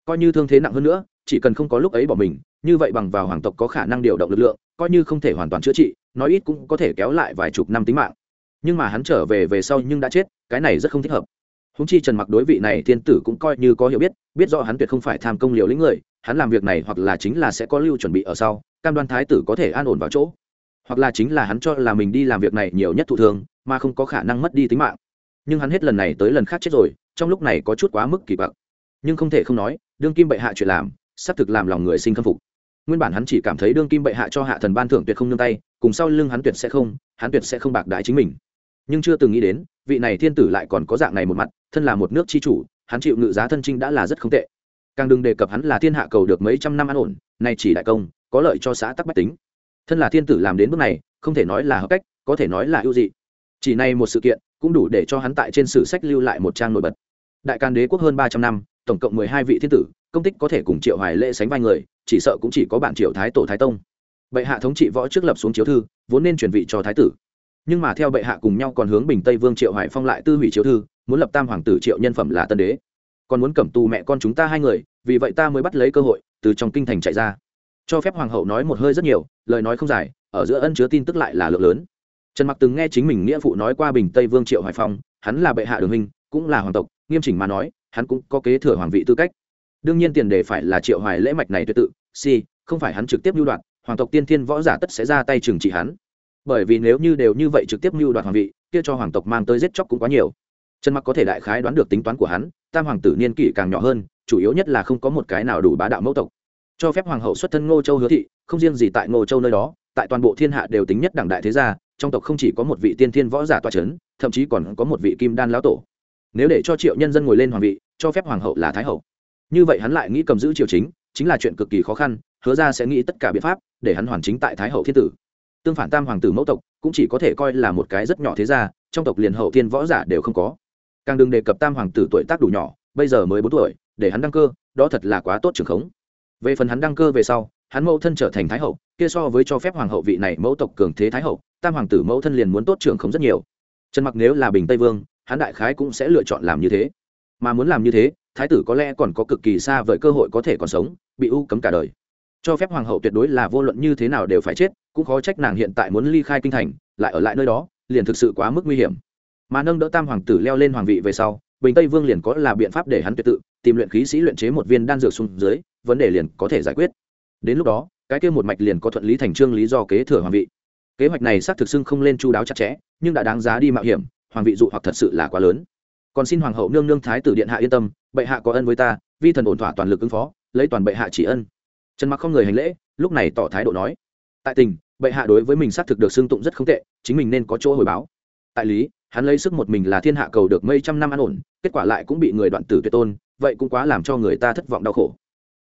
Coi như thương thế nặng hơn nữa, chỉ cần không có lúc ấy bỏ mình, như vậy bằng vào hoàng tộc có khả năng điều động lực lượng, coi như không thể hoàn toàn chữa trị, nói ít cũng có thể kéo lại vài chục năm tính mạng. Nhưng mà hắn trở về về sau nhưng đã chết, cái này rất không thích hợp húng chi trần mặc đối vị này thiên tử cũng coi như có hiểu biết biết rõ hắn tuyệt không phải tham công liều lĩnh người, hắn làm việc này hoặc là chính là sẽ có lưu chuẩn bị ở sau, cam đoan thái tử có thể an ổn vào chỗ. Hoặc là chính là hắn cho là mình đi làm việc này nhiều nhất thụ thường, mà không có khả năng mất đi tính mạng. Nhưng hắn hết lần này tới lần khác chết rồi, trong lúc này có chút quá mức kỳ bậc nhưng không thể không nói, đương kim bệ hạ chuyện làm, xác thực làm lòng người sinh khâm phục. Nguyên bản hắn chỉ cảm thấy đương kim bệ hạ cho hạ thần ban thưởng tuyệt không nương tay, cùng sau lưng hắn tuyệt sẽ không, hắn tuyệt sẽ không bạc đại chính mình nhưng chưa từng nghĩ đến, vị này thiên tử lại còn có dạng này một mặt, thân là một nước tri chủ, hắn chịu ngự giá thân trinh đã là rất không tệ. Càng đừng đề cập hắn là thiên hạ cầu được mấy trăm năm an ổn, nay chỉ đại công, có lợi cho xã tắc bách tính. Thân là thiên tử làm đến bước này, không thể nói là hợp cách, có thể nói là ưu dị. Chỉ này một sự kiện, cũng đủ để cho hắn tại trên sử sách lưu lại một trang nổi bật. Đại can đế quốc hơn ba trăm năm, tổng cộng mười hai vị thiên tử, công tích có thể cùng triệu hoài lễ sánh vai người, chỉ sợ cũng chỉ có bản triệu thái tổ thái tông. Bệ hạ thống trị võ trước lập xuống chiếu thư, vốn nên chuyển vị cho thái tử nhưng mà theo bệ hạ cùng nhau còn hướng bình tây vương triệu Hải phong lại tư hủy chiếu thư, muốn lập tam hoàng tử triệu nhân phẩm là tân đế. Còn muốn cẩm tù mẹ con chúng ta hai người, vì vậy ta mới bắt lấy cơ hội, từ trong kinh thành chạy ra. Cho phép hoàng hậu nói một hơi rất nhiều, lời nói không dài, ở giữa ân chứa tin tức lại là lượng lớn. Trần mặc từng nghe chính mình nghĩa phụ nói qua bình tây vương triệu Hải phong, hắn là bệ hạ đường hình cũng là hoàng tộc, nghiêm chỉnh mà nói, hắn cũng có kế thừa hoàng vị tư cách. Đương nhiên tiền đề phải là triệu hoài lễ mạch này tuyệt tự, si, không phải hắn trực tiếp lưu đoạn, hoàng tộc tiên thiên võ giả tất sẽ ra tay trừng trị hắn bởi vì nếu như đều như vậy trực tiếp mưu đoạt hoàng vị, kia cho hoàng tộc mang tới giết chóc cũng quá nhiều. Trần mặc có thể đại khái đoán được tính toán của hắn, tam hoàng tử niên kỷ càng nhỏ hơn, chủ yếu nhất là không có một cái nào đủ bá đạo mẫu tộc. Cho phép hoàng hậu xuất thân ngô châu hứa thị, không riêng gì tại ngô châu nơi đó, tại toàn bộ thiên hạ đều tính nhất đẳng đại thế gia, trong tộc không chỉ có một vị tiên thiên võ giả toa c h ấ n thậm chí còn có một vị kim đan lão tổ. Nếu để cho triệu nhân dân ngồi lên hoàng vị, cho phép hoàng hậu là thái hậu. Như vậy hắn lại nghĩ cầm giữ triều chính chính là chuyện cực kỳ khó khăn, hứa ra sẽ nghĩ tất cả biện pháp để hắn hoàn chính tại thái hậu thiên tử tương phản tam hoàng tử mẫu tộc cũng chỉ có thể coi là một cái rất nhỏ thế gia, trong tộc liền hậu thiên võ giả đều không có. Càng đừng đề cập tam hoàng tử tuổi tác đủ nhỏ, bây giờ mới bốn tuổi, để hắn đăng cơ, đó thật là quá tốt trường khống. Về phần hắn đăng cơ về sau, hắn mẫu thân trở thành thái hậu, kia so với cho phép hoàng hậu vị này mẫu tộc cường thế thái hậu, tam hoàng tử mẫu thân liền muốn tốt trường khống rất nhiều. Trần mặc nếu là bình tây vương, hắn đại khái cũng sẽ lựa chọn làm như thế. Mà muốn làm như thế, thái tử có lẽ còn có cực kỳ xa vời cơ hội có thể còn sống, bị u cấm cả đời cho phép hoàng hậu tuyệt đối là vô luận như thế nào đều phải chết, cũng khó trách nàng hiện tại muốn ly khai kinh thành, lại ở lại nơi đó, liền thực sự quá mức nguy hiểm. Mà nâng đỡ tam hoàng tử leo lên hoàng vị về sau, bình tây vương liền có là biện pháp để hắn tuyệt tự, tìm luyện khí sĩ luyện chế một viên đan dược xuống dưới, vấn đề liền có thể giải quyết. Đến lúc đó, cái kia một mạch liền có thuận lý thành trương lý do kế thừa hoàng vị. Kế hoạch này xác thực xưng không lên chu đáo chặt chẽ, nhưng đã đáng giá đi mạo hiểm, hoàng vị dụ hoặc thật sự là quá lớn. Còn xin hoàng hậu nương nương thái tử điện hạ yên tâm, bệ hạ có ân với ta, vi thần ổn thỏa toàn lực ứng phó, lấy toàn bệ hạ chỉ ân trần mặc không người hành lễ, lúc này tỏ thái độ nói, tại tình, bệ hạ đối với mình xác thực được xưng tụng rất không tệ, chính mình nên có chỗ hồi báo. Tại lý, hắn lấy sức một mình là thiên hạ cầu được mấy trăm năm an ổn, kết quả lại cũng bị người đoạn tử tuyệt tôn, vậy cũng quá làm cho người ta thất vọng đau khổ.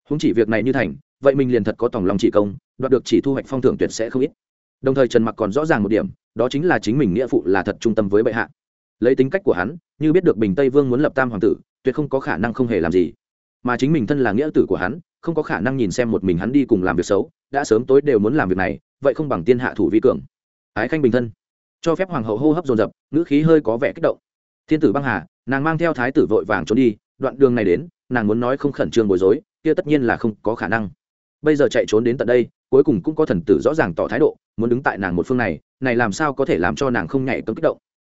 Không chỉ việc này như thành, vậy mình liền thật có tòng lòng chỉ công, đoạt được chỉ thu hoạch phong thưởng tuyệt sẽ không ít. Đồng thời trần mặc còn rõ ràng một điểm, đó chính là chính mình nghĩa phụ là thật trung tâm với bệ hạ. Lấy tính cách của hắn, như biết được bình tây vương muốn lập tam hoàng tử, tuyệt không có khả năng không hề làm gì. Mà chính mình thân là nghĩa tử của hắn không có khả năng nhìn xem một mình hắn đi cùng làm việc xấu, đã sớm tối đều muốn làm việc này, vậy không bằng tiên hạ thủ vi cường. Ái khanh bình thân. Cho phép hoàng hậu hô hấp dồn dập, ngữ khí hơi có vẻ kích động. Thiên tử băng hà, nàng mang theo thái tử vội vàng trốn đi, đoạn đường này đến, nàng muốn nói không khẩn trương bối rối, kia tất nhiên là không có khả năng. Bây giờ chạy trốn đến tận đây, cuối cùng cũng có thần tử rõ ràng tỏ thái độ, muốn đứng tại nàng một phương này này làm sao có thể làm cho nàng không nhảy cấm kích động?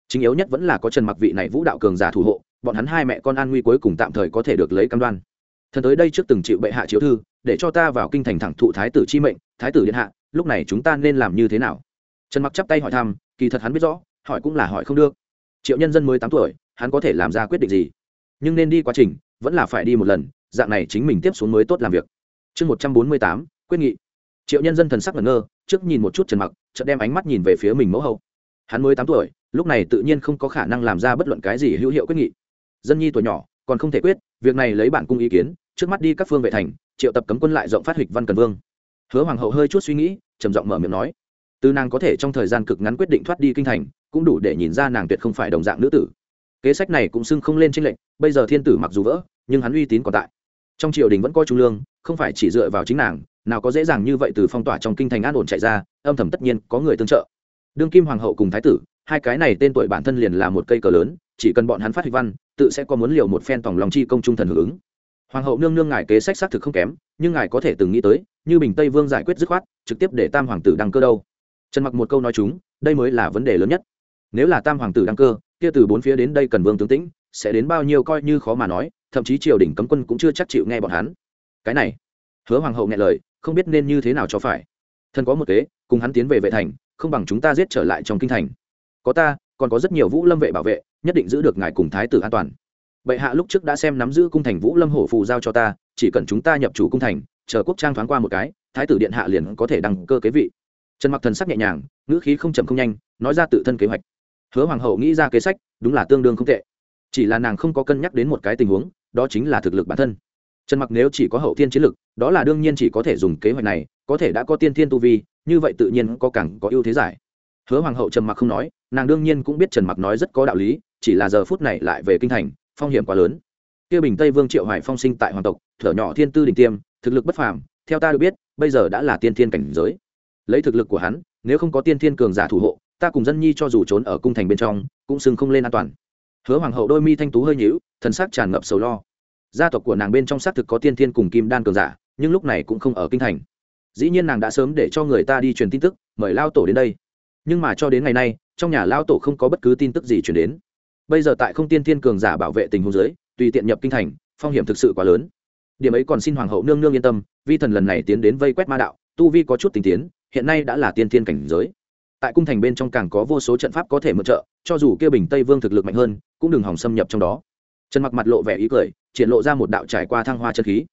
Chính yếu nhất vẫn là có trần mặc vị này vũ đạo cường giả thủ hộ, bọn hắn hai mẹ con an nguy cuối cùng tạm thời có thể được lấy cam đoan thần tới đây trước từng chịu bệ hạ chiếu thư, để cho ta vào kinh thành thẳng thụ thái tử chi mệnh, thái tử điện hạ, lúc này chúng ta nên làm như thế nào? Trần mặc chắp tay hỏi thăm, kỳ thật hắn biết rõ, hỏi cũng là hỏi không được. Triệu nhân dân mới tám tuổi, hắn có thể làm ra quyết định gì? Nhưng nên đi quá trình, vẫn là phải đi một lần, dạng này chính mình tiếp xuống mới tốt làm việc. Chương một trăm bốn mươi tám, quyết nghị. Triệu nhân dân thần sắc ngẩn ngơ, trước nhìn một chút trần mặc, chợt đem ánh mắt nhìn về phía mình mẫu hậu. Hắn mới tám tuổi, lúc này tự nhiên không có khả năng làm ra bất luận cái gì hữu hiệu quyết nghị. Dân nhi tuổi nhỏ, còn không thể quyết, việc này lấy bản cung ý kiến trước mắt đi các phương vệ thành, triệu tập cấm quân lại rộng phát hịch văn cần vương. Hứa hoàng hậu hơi chút suy nghĩ, trầm giọng mở miệng nói, từ nàng có thể trong thời gian cực ngắn quyết định thoát đi kinh thành, cũng đủ để nhìn ra nàng tuyệt không phải đồng dạng nữ tử. Kế sách này cũng xưng không lên tranh lệnh bây giờ thiên tử mặc dù vỡ, nhưng hắn uy tín còn tại. Trong triều đình vẫn coi trung lương, không phải chỉ dựa vào chính nàng, nào có dễ dàng như vậy từ phong tỏa trong kinh thành an ổn chạy ra, âm thầm tất nhiên có người tương trợ. Đương kim hoàng hậu cùng thái tử, hai cái này tên tuổi bản thân liền là một cây cờ lớn, chỉ cần bọn hắn phát huy văn, tự sẽ có muốn liều một phen tòng lòng chi công trung thần hưởng ứng hoàng hậu nương nương ngài kế sách xác thực không kém, nhưng ngài có thể từng nghĩ tới, như bình tây vương giải quyết dứt khoát, trực tiếp để tam hoàng tử đăng cơ đâu. Trần mặc một câu nói chúng, đây mới là vấn đề lớn nhất. Nếu là tam hoàng tử đăng cơ, kia từ bốn phía đến đây cần vương tướng tĩnh, sẽ đến bao nhiêu coi như khó mà nói, thậm chí triều đình cấm quân cũng chưa chắc chịu nghe bọn hắn. Cái này, hứa hoàng hậu nghe lời, không biết nên như thế nào cho phải. Thân có một kế, cùng hắn tiến về vệ thành, không bằng chúng ta giết trở lại trong kinh thành. Có ta, còn có rất nhiều vũ lâm vệ bảo vệ, nhất định giữ được ngài cùng thái tử an toàn bệ hạ lúc trước đã xem nắm giữ cung thành vũ lâm hổ phù giao cho ta, chỉ cần chúng ta nhập chủ cung thành, chờ quốc trang thoáng qua một cái, thái tử điện hạ liền có thể đăng cơ kế vị. Trần mặc thần sắc nhẹ nhàng, ngữ khí không chậm không nhanh, nói ra tự thân kế hoạch. Hứa hoàng hậu nghĩ ra kế sách, đúng là tương đương không tệ. Chỉ là nàng không có cân nhắc đến một cái tình huống, đó chính là thực lực bản thân. Trần mặc nếu chỉ có hậu thiên chiến lực, đó là đương nhiên chỉ có thể dùng kế hoạch này, có thể đã có tiên thiên tu vi, như vậy tự nhiên có càng có ưu thế giải. Hứa hoàng hậu trần mặc không nói, nàng đương nhiên cũng biết trần mặc nói rất có đạo lý, chỉ là giờ phút này lại về kinh thành phong hiểm quá lớn. Kia bình tây vương triệu hoài phong sinh tại hoàng tộc, thở nhỏ thiên tư đình tiêm, thực lực bất phàm, theo ta được biết, bây giờ đã là tiên thiên cảnh giới. Lấy thực lực của hắn, nếu không có tiên thiên cường giả thủ hộ, ta cùng dân nhi cho dù trốn ở cung thành bên trong, cũng sừng không lên an toàn. Hứa hoàng hậu đôi mi thanh tú hơi nhíu, thần sắc tràn ngập sầu lo. Gia tộc của nàng bên trong xác thực có tiên thiên cùng kim đan cường giả, nhưng lúc này cũng không ở kinh thành. Dĩ nhiên nàng đã sớm để cho người ta đi truyền tin tức, mời lao tổ đến đây. Nhưng mà cho đến ngày nay, trong nhà lao tổ không có bất cứ tin tức gì truyền đến bây giờ tại không tiên thiên cường giả bảo vệ tình huống giới tùy tiện nhập kinh thành, phong hiểm thực sự quá lớn. Điểm ấy còn xin hoàng hậu nương nương yên tâm, vi thần lần này tiến đến vây quét ma đạo, tu vi có chút tình tiến, hiện nay đã là tiên thiên cảnh giới. Tại cung thành bên trong càng có vô số trận pháp có thể mượn trợ, cho dù kia bình tây vương thực lực mạnh hơn, cũng đừng hòng xâm nhập trong đó. Trần mặc mặt lộ vẻ ý cười, triển lộ ra một đạo trải qua thăng hoa chân khí.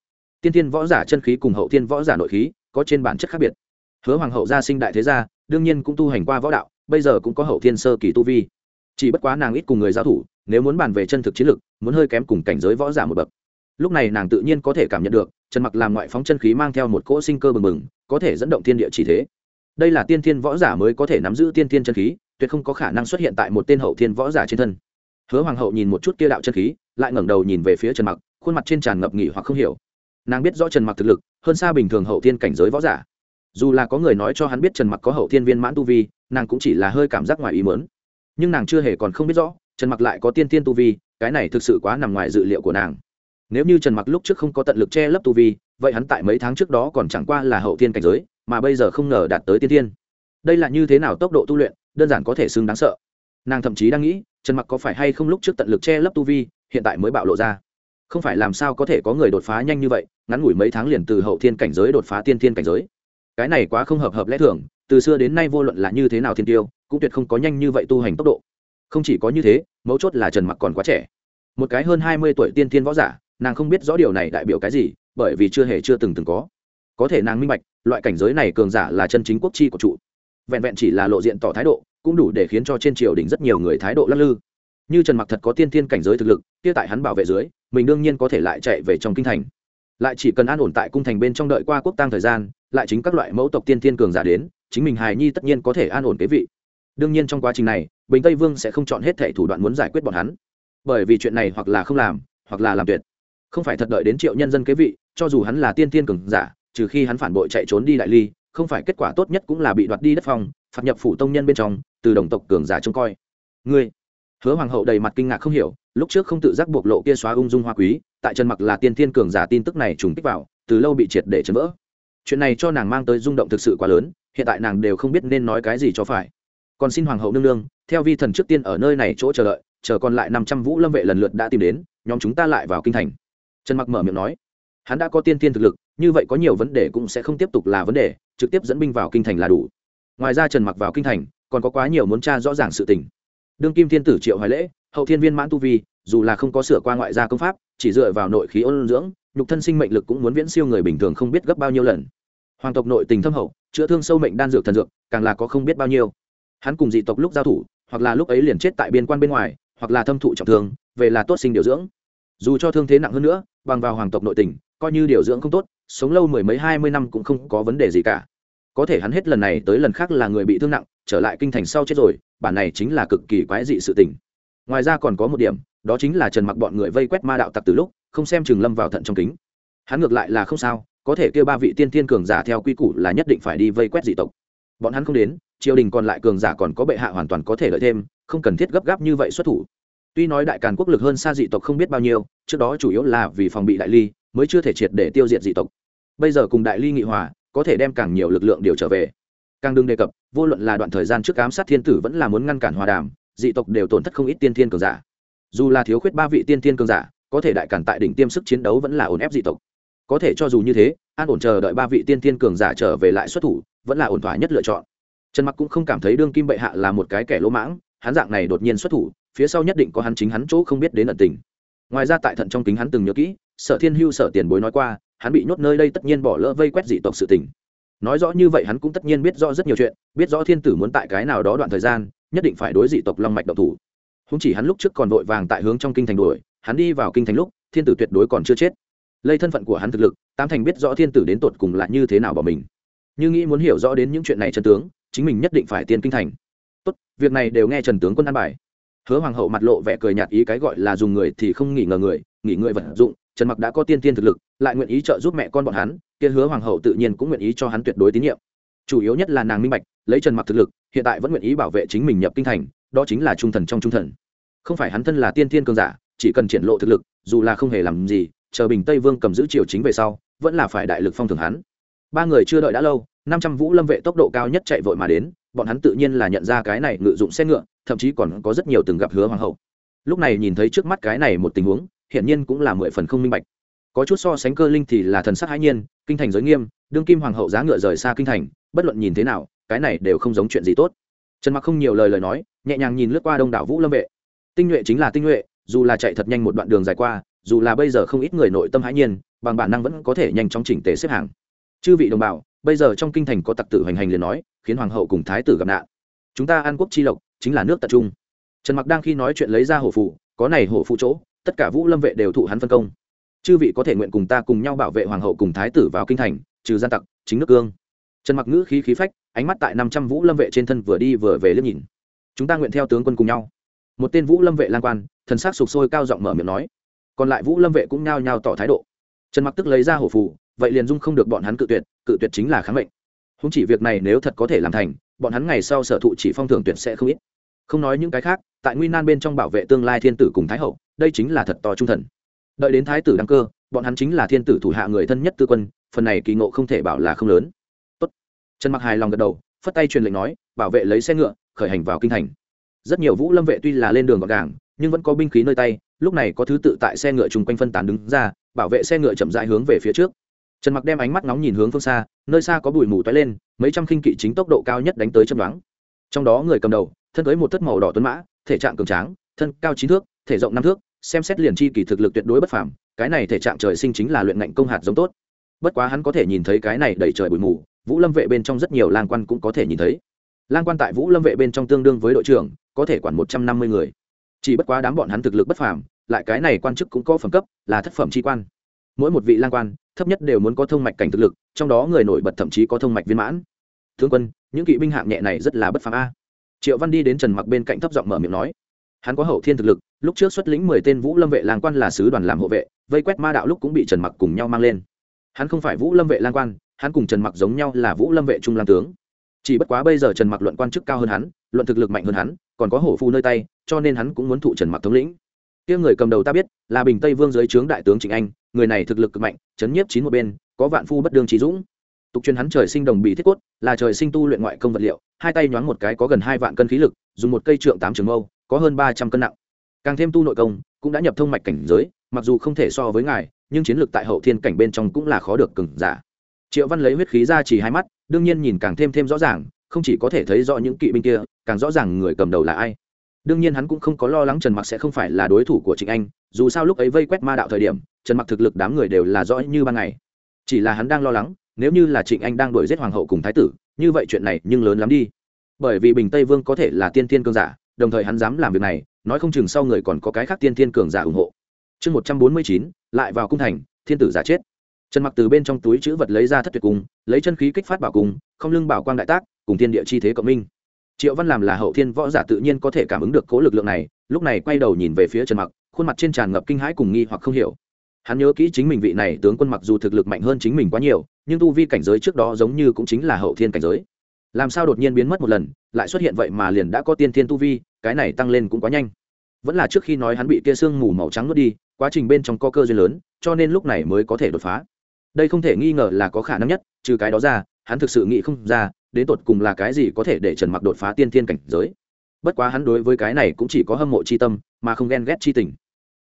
Tiên thiên võ giả chân khí cùng hậu thiên võ giả nội khí, có trên bản chất khác biệt. Hứa hoàng hậu gia sinh đại thế gia, đương nhiên cũng tu hành qua võ đạo, bây giờ cũng có hậu thiên sơ kỳ tu vi chỉ bất quá nàng ít cùng người giao thủ, nếu muốn bàn về chân thực chiến lực muốn hơi kém cùng cảnh giới võ giả một bậc. Lúc này nàng tự nhiên có thể cảm nhận được, trần mặc làm ngoại phóng chân khí mang theo một cỗ sinh cơ bừng bừng, có thể dẫn động thiên địa chỉ thế. Đây là tiên thiên võ giả mới có thể nắm giữ tiên thiên chân khí, tuyệt không có khả năng xuất hiện tại một tên hậu thiên võ giả trên thân. Hứa hoàng hậu nhìn một chút kia đạo chân khí, lại ngẩng đầu nhìn về phía trần mặc, khuôn mặt trên tràn ngập nghỉ hoặc không hiểu. Nàng biết rõ trần mặc thực lực, hơn xa bình thường hậu thiên cảnh giới võ giả. Dù là có người nói cho hắn biết trần mặc có hậu thiên viên mãn tu vi, nàng cũng chỉ là hơi cảm giác ngoài ý mớn nhưng nàng chưa hề còn không biết rõ, trần mặc lại có tiên tiên tu vi, cái này thực sự quá nằm ngoài dự liệu của nàng. Nếu như trần mặc lúc trước không có tận lực che lấp tu vi, vậy hắn tại mấy tháng trước đó còn chẳng qua là hậu thiên cảnh giới, mà bây giờ không ngờ đạt tới tiên thiên đây là như thế nào tốc độ tu luyện, đơn giản có thể xưng đáng sợ. Nàng thậm chí đang nghĩ, trần mặc có phải hay không lúc trước tận lực che lấp tu vi, hiện tại mới bạo lộ ra. Không phải làm sao có thể có người đột phá nhanh như vậy, ngắn ngủi mấy tháng liền từ hậu thiên cảnh giới đột phá tiên thiên cảnh giới. Cái này quá không hợp hợp lẽ thường, từ xưa đến nay vô luận là như thế nào thiên tiêu cũng tuyệt không có nhanh như vậy tu hành tốc độ. Không chỉ có như thế, mấu chốt là trần mặc còn quá trẻ. Một cái hơn hai mươi tuổi tiên thiên võ giả, nàng không biết rõ điều này đại biểu cái gì, bởi vì chưa hề chưa từng từng có. Có thể nàng minh bạch, loại cảnh giới này cường giả là chân chính quốc chi của trụ vẹn vẹn chỉ là lộ diện tỏ thái độ, cũng đủ để khiến cho trên triều đình rất nhiều người thái độ lắc lư. Như trần mặc thật có tiên thiên cảnh giới thực lực, kia tại hắn bảo vệ dưới, mình đương nhiên có thể lại chạy về trong kinh thành. Lại chỉ cần an ổn tại cung thành bên trong đợi qua quốc tăng thời gian, lại chính các loại mẫu tộc tiên thiên cường giả đến, chính mình hài nhi tất nhiên có thể an ổn kế vị đương nhiên trong quá trình này, bình tây vương sẽ không chọn hết thẻ thủ đoạn muốn giải quyết bọn hắn. Bởi vì chuyện này hoặc là không làm, hoặc là làm tuyệt. Không phải thật đợi đến triệu nhân dân kế vị, cho dù hắn là tiên thiên cường giả, trừ khi hắn phản bội chạy trốn đi đại ly, không phải kết quả tốt nhất cũng là bị đoạt đi đất phong, phạt nhập phủ tông nhân bên trong, từ đồng tộc cường giả trông coi. Ngươi, hứa hoàng hậu đầy mặt kinh ngạc không hiểu, lúc trước không tự giác bộc lộ kia xóa ung dung hoa quý, tại trần mặc là tiên thiên cường giả tin tức này trùng kích vào, từ lâu bị triệt để chấn vỡ. Chuyện này cho nàng mang tới rung động thực sự quá lớn, hiện tại nàng đều không biết nên nói cái gì cho phải còn xin hoàng hậu nương nương, theo vi thần trước tiên ở nơi này chỗ chờ đợi, chờ còn lại năm trăm vũ lâm vệ lần lượt đã tìm đến, nhóm chúng ta lại vào kinh thành. Trần mặc mở miệng nói. Hắn đã có tiên tiên thực lực, như vậy có nhiều vấn đề cũng sẽ không tiếp tục là vấn đề, trực tiếp dẫn binh vào kinh thành là đủ. Ngoài ra trần mặc vào kinh thành, còn có quá nhiều muốn tra rõ ràng sự tình. Đương kim thiên tử triệu hoài lễ, hậu thiên viên mãn tu vi, dù là không có sửa qua ngoại gia công pháp, chỉ dựa vào nội khí ôn dưỡng, nhục thân sinh mệnh lực cũng muốn viễn siêu người bình thường không biết gấp bao nhiêu lần. Hoàng tộc nội tình thâm hậu, chữa thương sâu mệnh đan dược thần dược, càng là có không biết bao nhiêu hắn cùng dị tộc lúc giao thủ, hoặc là lúc ấy liền chết tại biên quan bên ngoài, hoặc là thâm thụ trọng thương, về là tốt sinh điều dưỡng. Dù cho thương thế nặng hơn nữa, bằng vào hoàng tộc nội tình, coi như điều dưỡng không tốt, sống lâu mười mấy hai mươi năm cũng không có vấn đề gì cả. Có thể hắn hết lần này tới lần khác là người bị thương nặng, trở lại kinh thành sau chết rồi, bản này chính là cực kỳ quái dị sự tình. Ngoài ra còn có một điểm, đó chính là trần mặc bọn người vây quét ma đạo tặc từ lúc, không xem trường lâm vào thận trong kính. Hắn ngược lại là không sao, có thể kêu ba vị tiên thiên cường giả theo quy củ là nhất định phải đi vây quét dị tộc. Bọn hắn không đến triều đình còn lại cường giả còn có bệ hạ hoàn toàn có thể lợi thêm, không cần thiết gấp gáp như vậy xuất thủ. Tuy nói đại càn quốc lực hơn xa dị tộc không biết bao nhiêu, trước đó chủ yếu là vì phòng bị đại ly, mới chưa thể triệt để tiêu diệt dị tộc. Bây giờ cùng đại ly nghị hòa, có thể đem càng nhiều lực lượng điều trở về. Càng đừng đề cập, vô luận là đoạn thời gian trước ám sát thiên tử vẫn là muốn ngăn cản hòa đàm, dị tộc đều tổn thất không ít tiên thiên cường giả. Dù là thiếu khuyết ba vị tiên thiên cường giả, có thể đại cản tại đỉnh tiêm sức chiến đấu vẫn là ổn ép dị tộc. Có thể cho dù như thế, an ổn chờ đợi ba vị tiên thiên cường giả trở về lại xuất thủ, vẫn là ổn thỏa nhất lựa chọn trần mặc cũng không cảm thấy đương kim bệ hạ là một cái kẻ lỗ mãng, hắn dạng này đột nhiên xuất thủ, phía sau nhất định có hắn chính hắn chỗ không biết đến ẩn tình. Ngoài ra tại thận trong kính hắn từng nhớ kỹ, sở thiên hưu sở tiền bối nói qua, hắn bị nhốt nơi đây tất nhiên bỏ lỡ vây quét dị tộc sự tình. Nói rõ như vậy hắn cũng tất nhiên biết rõ rất nhiều chuyện, biết rõ thiên tử muốn tại cái nào đó đoạn thời gian, nhất định phải đối dị tộc long mạch độc thủ. Không chỉ hắn lúc trước còn vội vàng tại hướng trong kinh thành đuổi, hắn đi vào kinh thành lúc, thiên tử tuyệt đối còn chưa chết. Lây thân phận của hắn thực lực tam thành biết rõ thiên tử đến tột cùng là như thế nào bỏ mình. Như nghĩ muốn hiểu rõ đến những chuyện này chân tướng chính mình nhất định phải tiên kinh thành. Tốt, việc này đều nghe trần tướng quân an bài. Hứa hoàng hậu mặt lộ vẻ cười nhạt ý cái gọi là dùng người thì không nghỉ ngờ người, nghỉ người vận dụng, trần mặc đã có tiên tiên thực lực, lại nguyện ý trợ giúp mẹ con bọn hắn, kia hứa hoàng hậu tự nhiên cũng nguyện ý cho hắn tuyệt đối tín nhiệm. Chủ yếu nhất là nàng minh bạch, lấy trần mặc thực lực, hiện tại vẫn nguyện ý bảo vệ chính mình nhập kinh thành, đó chính là trung thần trong trung thần. Không phải hắn thân là tiên tiên cường giả, chỉ cần triển lộ thực lực, dù là không hề làm gì, chờ bình tây vương cầm giữ triều chính về sau, vẫn là phải đại lực phong thường hắn. Ba người chưa đợi đã lâu năm trăm vũ lâm vệ tốc độ cao nhất chạy vội mà đến, bọn hắn tự nhiên là nhận ra cái này ngự dụng xe ngựa, thậm chí còn có rất nhiều từng gặp hứa hoàng hậu. Lúc này nhìn thấy trước mắt cái này một tình huống, hiển nhiên cũng là mười phần không minh bạch. Có chút so sánh cơ linh thì là thần sắc hãi nhiên, kinh thành giới nghiêm, đương kim hoàng hậu giá ngựa rời xa kinh thành, bất luận nhìn thế nào, cái này đều không giống chuyện gì tốt. Trần mặc không nhiều lời lời nói, nhẹ nhàng nhìn lướt qua đông đảo vũ lâm vệ. Tinh nhuệ chính là tinh nhuệ, dù là chạy thật nhanh một đoạn đường dài qua, dù là bây giờ không ít người nội tâm hãi nhiên, bằng bản năng vẫn có thể nhanh chóng chỉnh tề xếp hàng. Chư vị đồng bào bây giờ trong kinh thành có tặc tử hoành hành liền nói, khiến hoàng hậu cùng thái tử gặp nạn. Chúng ta an quốc chi lộc, chính là nước tập trung. Trần mặc đang khi nói chuyện lấy ra hổ phụ có này hổ phụ chỗ, tất cả vũ lâm vệ đều thụ hắn phân công. Chư vị có thể nguyện cùng ta cùng nhau bảo vệ hoàng hậu cùng thái tử vào kinh thành, trừ gian tặc, chính nước cương. Trần mặc ngữ khí khí phách, ánh mắt tại năm trăm vũ lâm vệ trên thân vừa đi vừa về liếc nhìn. Chúng ta nguyện theo tướng quân cùng nhau. Một tên vũ lâm vệ lang quan, thần sắc sục sôi cao giọng mở miệng nói. Còn lại vũ lâm vệ cũng nhao nhao tỏ thái độ. Trần mặc tức lấy ra hổ phù vậy liền dung không được bọn hắn cự tuyệt cự tuyệt chính là kháng mệnh. Không chỉ việc này nếu thật có thể làm thành, bọn hắn ngày sau sở thụ chỉ phong thưởng tuyển sẽ không ít. Không nói những cái khác, tại nguy nan bên trong bảo vệ tương lai thiên tử cùng thái hậu, đây chính là thật to trung thần. Đợi đến thái tử đăng cơ, bọn hắn chính là thiên tử thủ hạ người thân nhất tư quân, phần này kỳ ngộ không thể bảo là không lớn. Tốt. trần mặc hài lòng gật đầu, phất tay truyền lệnh nói, bảo vệ lấy xe ngựa, khởi hành vào kinh thành. Rất nhiều vũ lâm vệ tuy là lên đường gọn gàng, nhưng vẫn có binh khí nơi tay, lúc này có thứ tự tại xe ngựa chung quanh phân tán đứng ra, bảo vệ xe ngựa chậm rãi hướng về phía trước trần mặc đem ánh mắt nóng nhìn hướng phương xa, nơi xa có bụi mù toái lên, mấy trăm khinh kỵ chính tốc độ cao nhất đánh tới chấm đoán trong đó người cầm đầu, thân cưới một thất màu đỏ tuấn mã, thể trạng cường tráng, thân cao chín thước, thể rộng năm thước, xem xét liền chi kỳ thực lực tuyệt đối bất phàm, cái này thể trạng trời sinh chính là luyện ngạnh công hạt giống tốt. Bất quá hắn có thể nhìn thấy cái này đẩy trời bụi mù, vũ lâm vệ bên trong rất nhiều lang quan cũng có thể nhìn thấy. Lang quan tại vũ lâm vệ bên trong tương đương với đội trưởng, có thể quản một trăm năm mươi người. Chỉ bất quá đám bọn hắn thực lực bất phàm, lại cái này quan chức cũng có phẩm cấp, là thất phẩm tri quan mỗi một vị lang quan, thấp nhất đều muốn có thông mạch cảnh thực lực, trong đó người nổi bật thậm chí có thông mạch viên mãn. Thương quân, những kỵ binh hạng nhẹ này rất là bất phàm a. Triệu văn đi đến trần mặc bên cạnh thấp giọng mở miệng nói. Hắn có hậu thiên thực lực, lúc trước xuất lĩnh mười tên vũ lâm vệ lang quan là sứ đoàn làm hộ vệ, vây quét ma đạo lúc cũng bị trần mặc cùng nhau mang lên. Hắn không phải vũ lâm vệ lang quan, hắn cùng trần mặc giống nhau là vũ lâm vệ trung lang tướng. Chỉ bất quá bây giờ trần mặc luận quan chức cao hơn hắn, luận thực lực mạnh hơn hắn, còn có hổ phu nơi tay, cho nên hắn cũng muốn thụ trần mặc thống lĩnh kia người cầm đầu ta biết, là bình tây vương dưới trướng đại tướng trịnh anh, người này thực lực cực mạnh, chấn nhiếp chín một bên, có vạn phu bất đương trí dũng. Tục truyền hắn trời sinh đồng bị thiết cốt, là trời sinh tu luyện ngoại công vật liệu, hai tay nhoáng một cái có gần hai vạn cân khí lực, dùng một cây trượng tám trường mâu, có hơn ba trăm cân nặng. Càng thêm tu nội công, cũng đã nhập thông mạch cảnh giới, mặc dù không thể so với ngài, nhưng chiến lược tại hậu thiên cảnh bên trong cũng là khó được cừng giả. Triệu văn lấy huyết khí ra chỉ hai mắt, đương nhiên nhìn càng thêm thêm rõ ràng, không chỉ có thể thấy rõ những kỵ binh kia, càng rõ ràng người cầm đầu là ai đương nhiên hắn cũng không có lo lắng trần mặc sẽ không phải là đối thủ của trịnh anh, dù sao lúc ấy vây quét ma đạo thời điểm, trần mặc thực lực đám người đều là rõ như ban ngày. Chỉ là hắn đang lo lắng, nếu như là trịnh anh đang đuổi giết hoàng hậu cùng thái tử, như vậy chuyện này nhưng lớn lắm đi. Bởi vì bình tây vương có thể là tiên thiên cường giả, đồng thời hắn dám làm việc này, nói không chừng sau người còn có cái khác tiên thiên cường giả ủng hộ. Chương một trăm bốn mươi chín, lại vào cung thành, thiên tử giả chết. Trần mặc từ bên trong túi chữ vật lấy ra thất tuyệt cung, lấy chân khí kích phát bảo cung, không lưng bảo quang đại tác, cùng thiên địa chi thế cộng minh triệu văn làm là hậu thiên võ giả tự nhiên có thể cảm ứng được cố lực lượng này, lúc này quay đầu nhìn về phía trần mặc, khuôn mặt trên tràn ngập kinh hãi cùng nghi hoặc không hiểu. Hắn nhớ kỹ chính mình vị này tướng quân mặc dù thực lực mạnh hơn chính mình quá nhiều, nhưng tu vi cảnh giới trước đó giống như cũng chính là hậu thiên cảnh giới. Làm sao đột nhiên biến mất một lần, lại xuất hiện vậy mà liền đã có tiên thiên tu vi, cái này tăng lên cũng quá nhanh. Vẫn là trước khi nói hắn bị kia sương mù màu trắng nuốt đi, quá trình bên trong có cơ duyên lớn, cho nên lúc này mới có thể đột phá. Đây không thể nghi ngờ là có khả năng nhất, trừ cái đó ra, hắn thực sự nghĩ không ra đến tột cùng là cái gì có thể để trần mặc đột phá tiên thiên cảnh giới? Bất quá hắn đối với cái này cũng chỉ có hâm mộ c h i tâm, mà không ghen ghét c h i tình.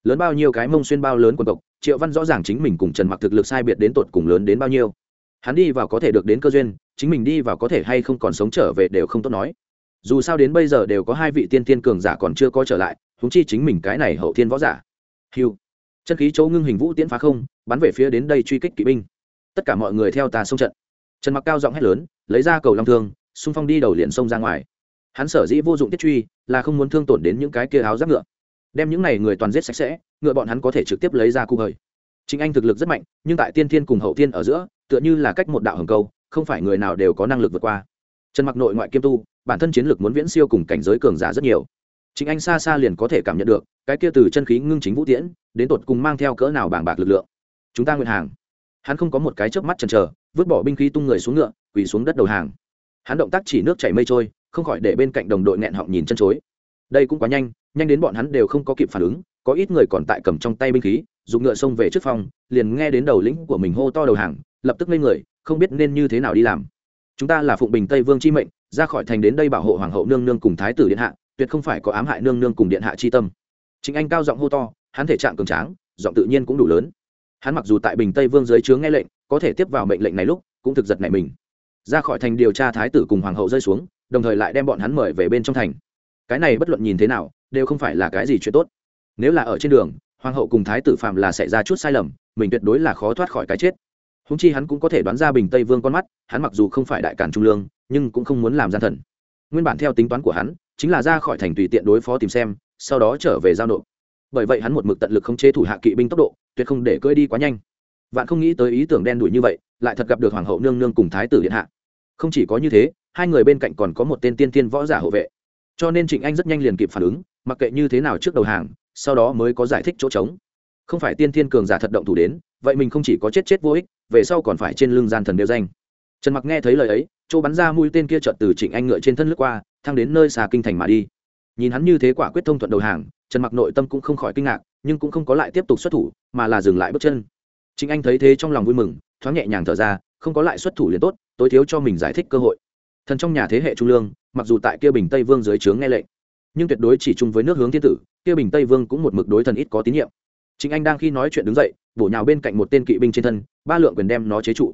Lớn bao nhiêu cái mông xuyên bao lớn quần tộc, triệu văn rõ ràng chính mình cùng trần mặc thực lực sai biệt đến tột cùng lớn đến bao nhiêu. Hắn đi vào có thể được đến cơ duyên, chính mình đi vào có thể hay không còn sống trở về đều không tốt nói. Dù sao đến bây giờ đều có hai vị tiên thiên cường giả còn chưa có trở lại húng chi chính mình cái này hậu thiên võ giả. Hiu chân khí chỗ ngưng hình vũ tiễn phá không, bắn về phía đến đây truy kích kỵ binh. Tất cả mọi người theo tà xông trận trần mặc cao giọng hét lớn, lấy ra cầu long thương, xung phong đi đầu liền xông ra ngoài. Hắn sở dĩ vô dụng tiết truy, là không muốn thương tổn đến những cái kia áo giáp ngựa. Đem những này người toàn giết sạch sẽ, ngựa bọn hắn có thể trực tiếp lấy ra cụ hời. Chính anh thực lực rất mạnh, nhưng tại tiên thiên cùng hậu thiên ở giữa, tựa như là cách một đạo hầm câu, không phải người nào đều có năng lực vượt qua. Trần mặc nội ngoại kiêm tu, bản thân chiến lược muốn viễn siêu cùng cảnh giới cường giả rất nhiều. Chính anh xa xa liền có thể cảm nhận được, cái kia từ chân khí ngưng chính vũ tiễn, đến tột cùng mang theo cỡ nào bảng bạc lực lượng. Chúng ta nguyện hàng hắn không có một cái chớp mắt chần chờ, vứt bỏ binh khí tung người xuống ngựa, quỳ xuống đất đầu hàng. Hắn động tác chỉ nước chảy mây trôi, không khỏi để bên cạnh đồng đội nghẹn họng nhìn chân chối. Đây cũng quá nhanh nhanh đến bọn hắn đều không có kịp phản ứng, có ít người còn tại cầm trong tay binh khí, dùng ngựa xông về trước phòng, liền nghe đến đầu lĩnh của mình hô to đầu hàng, lập tức lên người, không biết nên như thế nào đi làm. Chúng ta là phụng bình tây vương chi mệnh, ra khỏi thành đến đây bảo hộ hoàng hậu nương nương cùng thái tử điện hạ, tuyệt không phải có ám hại nương nương cùng điện hạ chi tâm. Chính anh cao giọng hô to, hắn thể trạng cường tráng, giọng tự nhiên cũng đủ lớn hắn mặc dù tại bình tây vương dưới trướng nghe lệnh, có thể tiếp vào mệnh lệnh này lúc, cũng thực giật này mình. Ra khỏi thành điều tra thái tử cùng hoàng hậu rơi xuống, đồng thời lại đem bọn hắn mời về bên trong thành. Cái này bất luận nhìn thế nào, đều không phải là cái gì chuyện tốt. Nếu là ở trên đường, hoàng hậu cùng thái tử phạm là xảy ra chút sai lầm, mình tuyệt đối là khó thoát khỏi cái chết. Húng chi hắn cũng có thể đoán ra bình tây vương con mắt, hắn mặc dù không phải đại cản trung lương, nhưng cũng không muốn làm gian thần. Nguyên bản theo tính toán của hắn, chính là ra khỏi thành tùy tiện đối phó tìm xem, sau đó trở về giao nộp bởi vậy hắn một mực tận lực không chế thủ hạ kỵ binh tốc độ, tuyệt không để cưỡi đi quá nhanh. Vạn không nghĩ tới ý tưởng đen đủi như vậy, lại thật gặp được hoàng hậu nương nương cùng thái tử điện hạ. Không chỉ có như thế, hai người bên cạnh còn có một tên tiên tiên võ giả hộ vệ. Cho nên trịnh anh rất nhanh liền kịp phản ứng, mặc kệ như thế nào trước đầu hàng, sau đó mới có giải thích chỗ trống. Không phải tiên tiên cường giả thật động thủ đến, vậy mình không chỉ có chết chết vô ích, về sau còn phải trên lưng gian thần đeo danh. Trần mặc nghe thấy lời ấy, chỗ bắn ra mũi tên kia chợt từ trịnh anh ngựa trên thân lướt qua, thăng đến nơi xà kinh thành mà đi. Nhìn hắn như thế quả quyết thông thuận đầu hàng trần mặc nội tâm cũng không khỏi kinh ngạc, nhưng cũng không có lại tiếp tục xuất thủ, mà là dừng lại bước chân. Chính anh thấy thế trong lòng vui mừng, thoáng nhẹ nhàng thở ra, không có lại xuất thủ liền tốt, tối thiếu cho mình giải thích cơ hội. Thần trong nhà thế hệ trung lương, mặc dù tại kia bình tây vương dưới trướng nghe lệnh, nhưng tuyệt đối chỉ chung với nước hướng thiên tử, kia bình tây vương cũng một mực đối thần ít có tín nhiệm. Chính anh đang khi nói chuyện đứng dậy, bổ nhào bên cạnh một tên kỵ binh trên thân, ba lượng quyền đem nó chế trụ.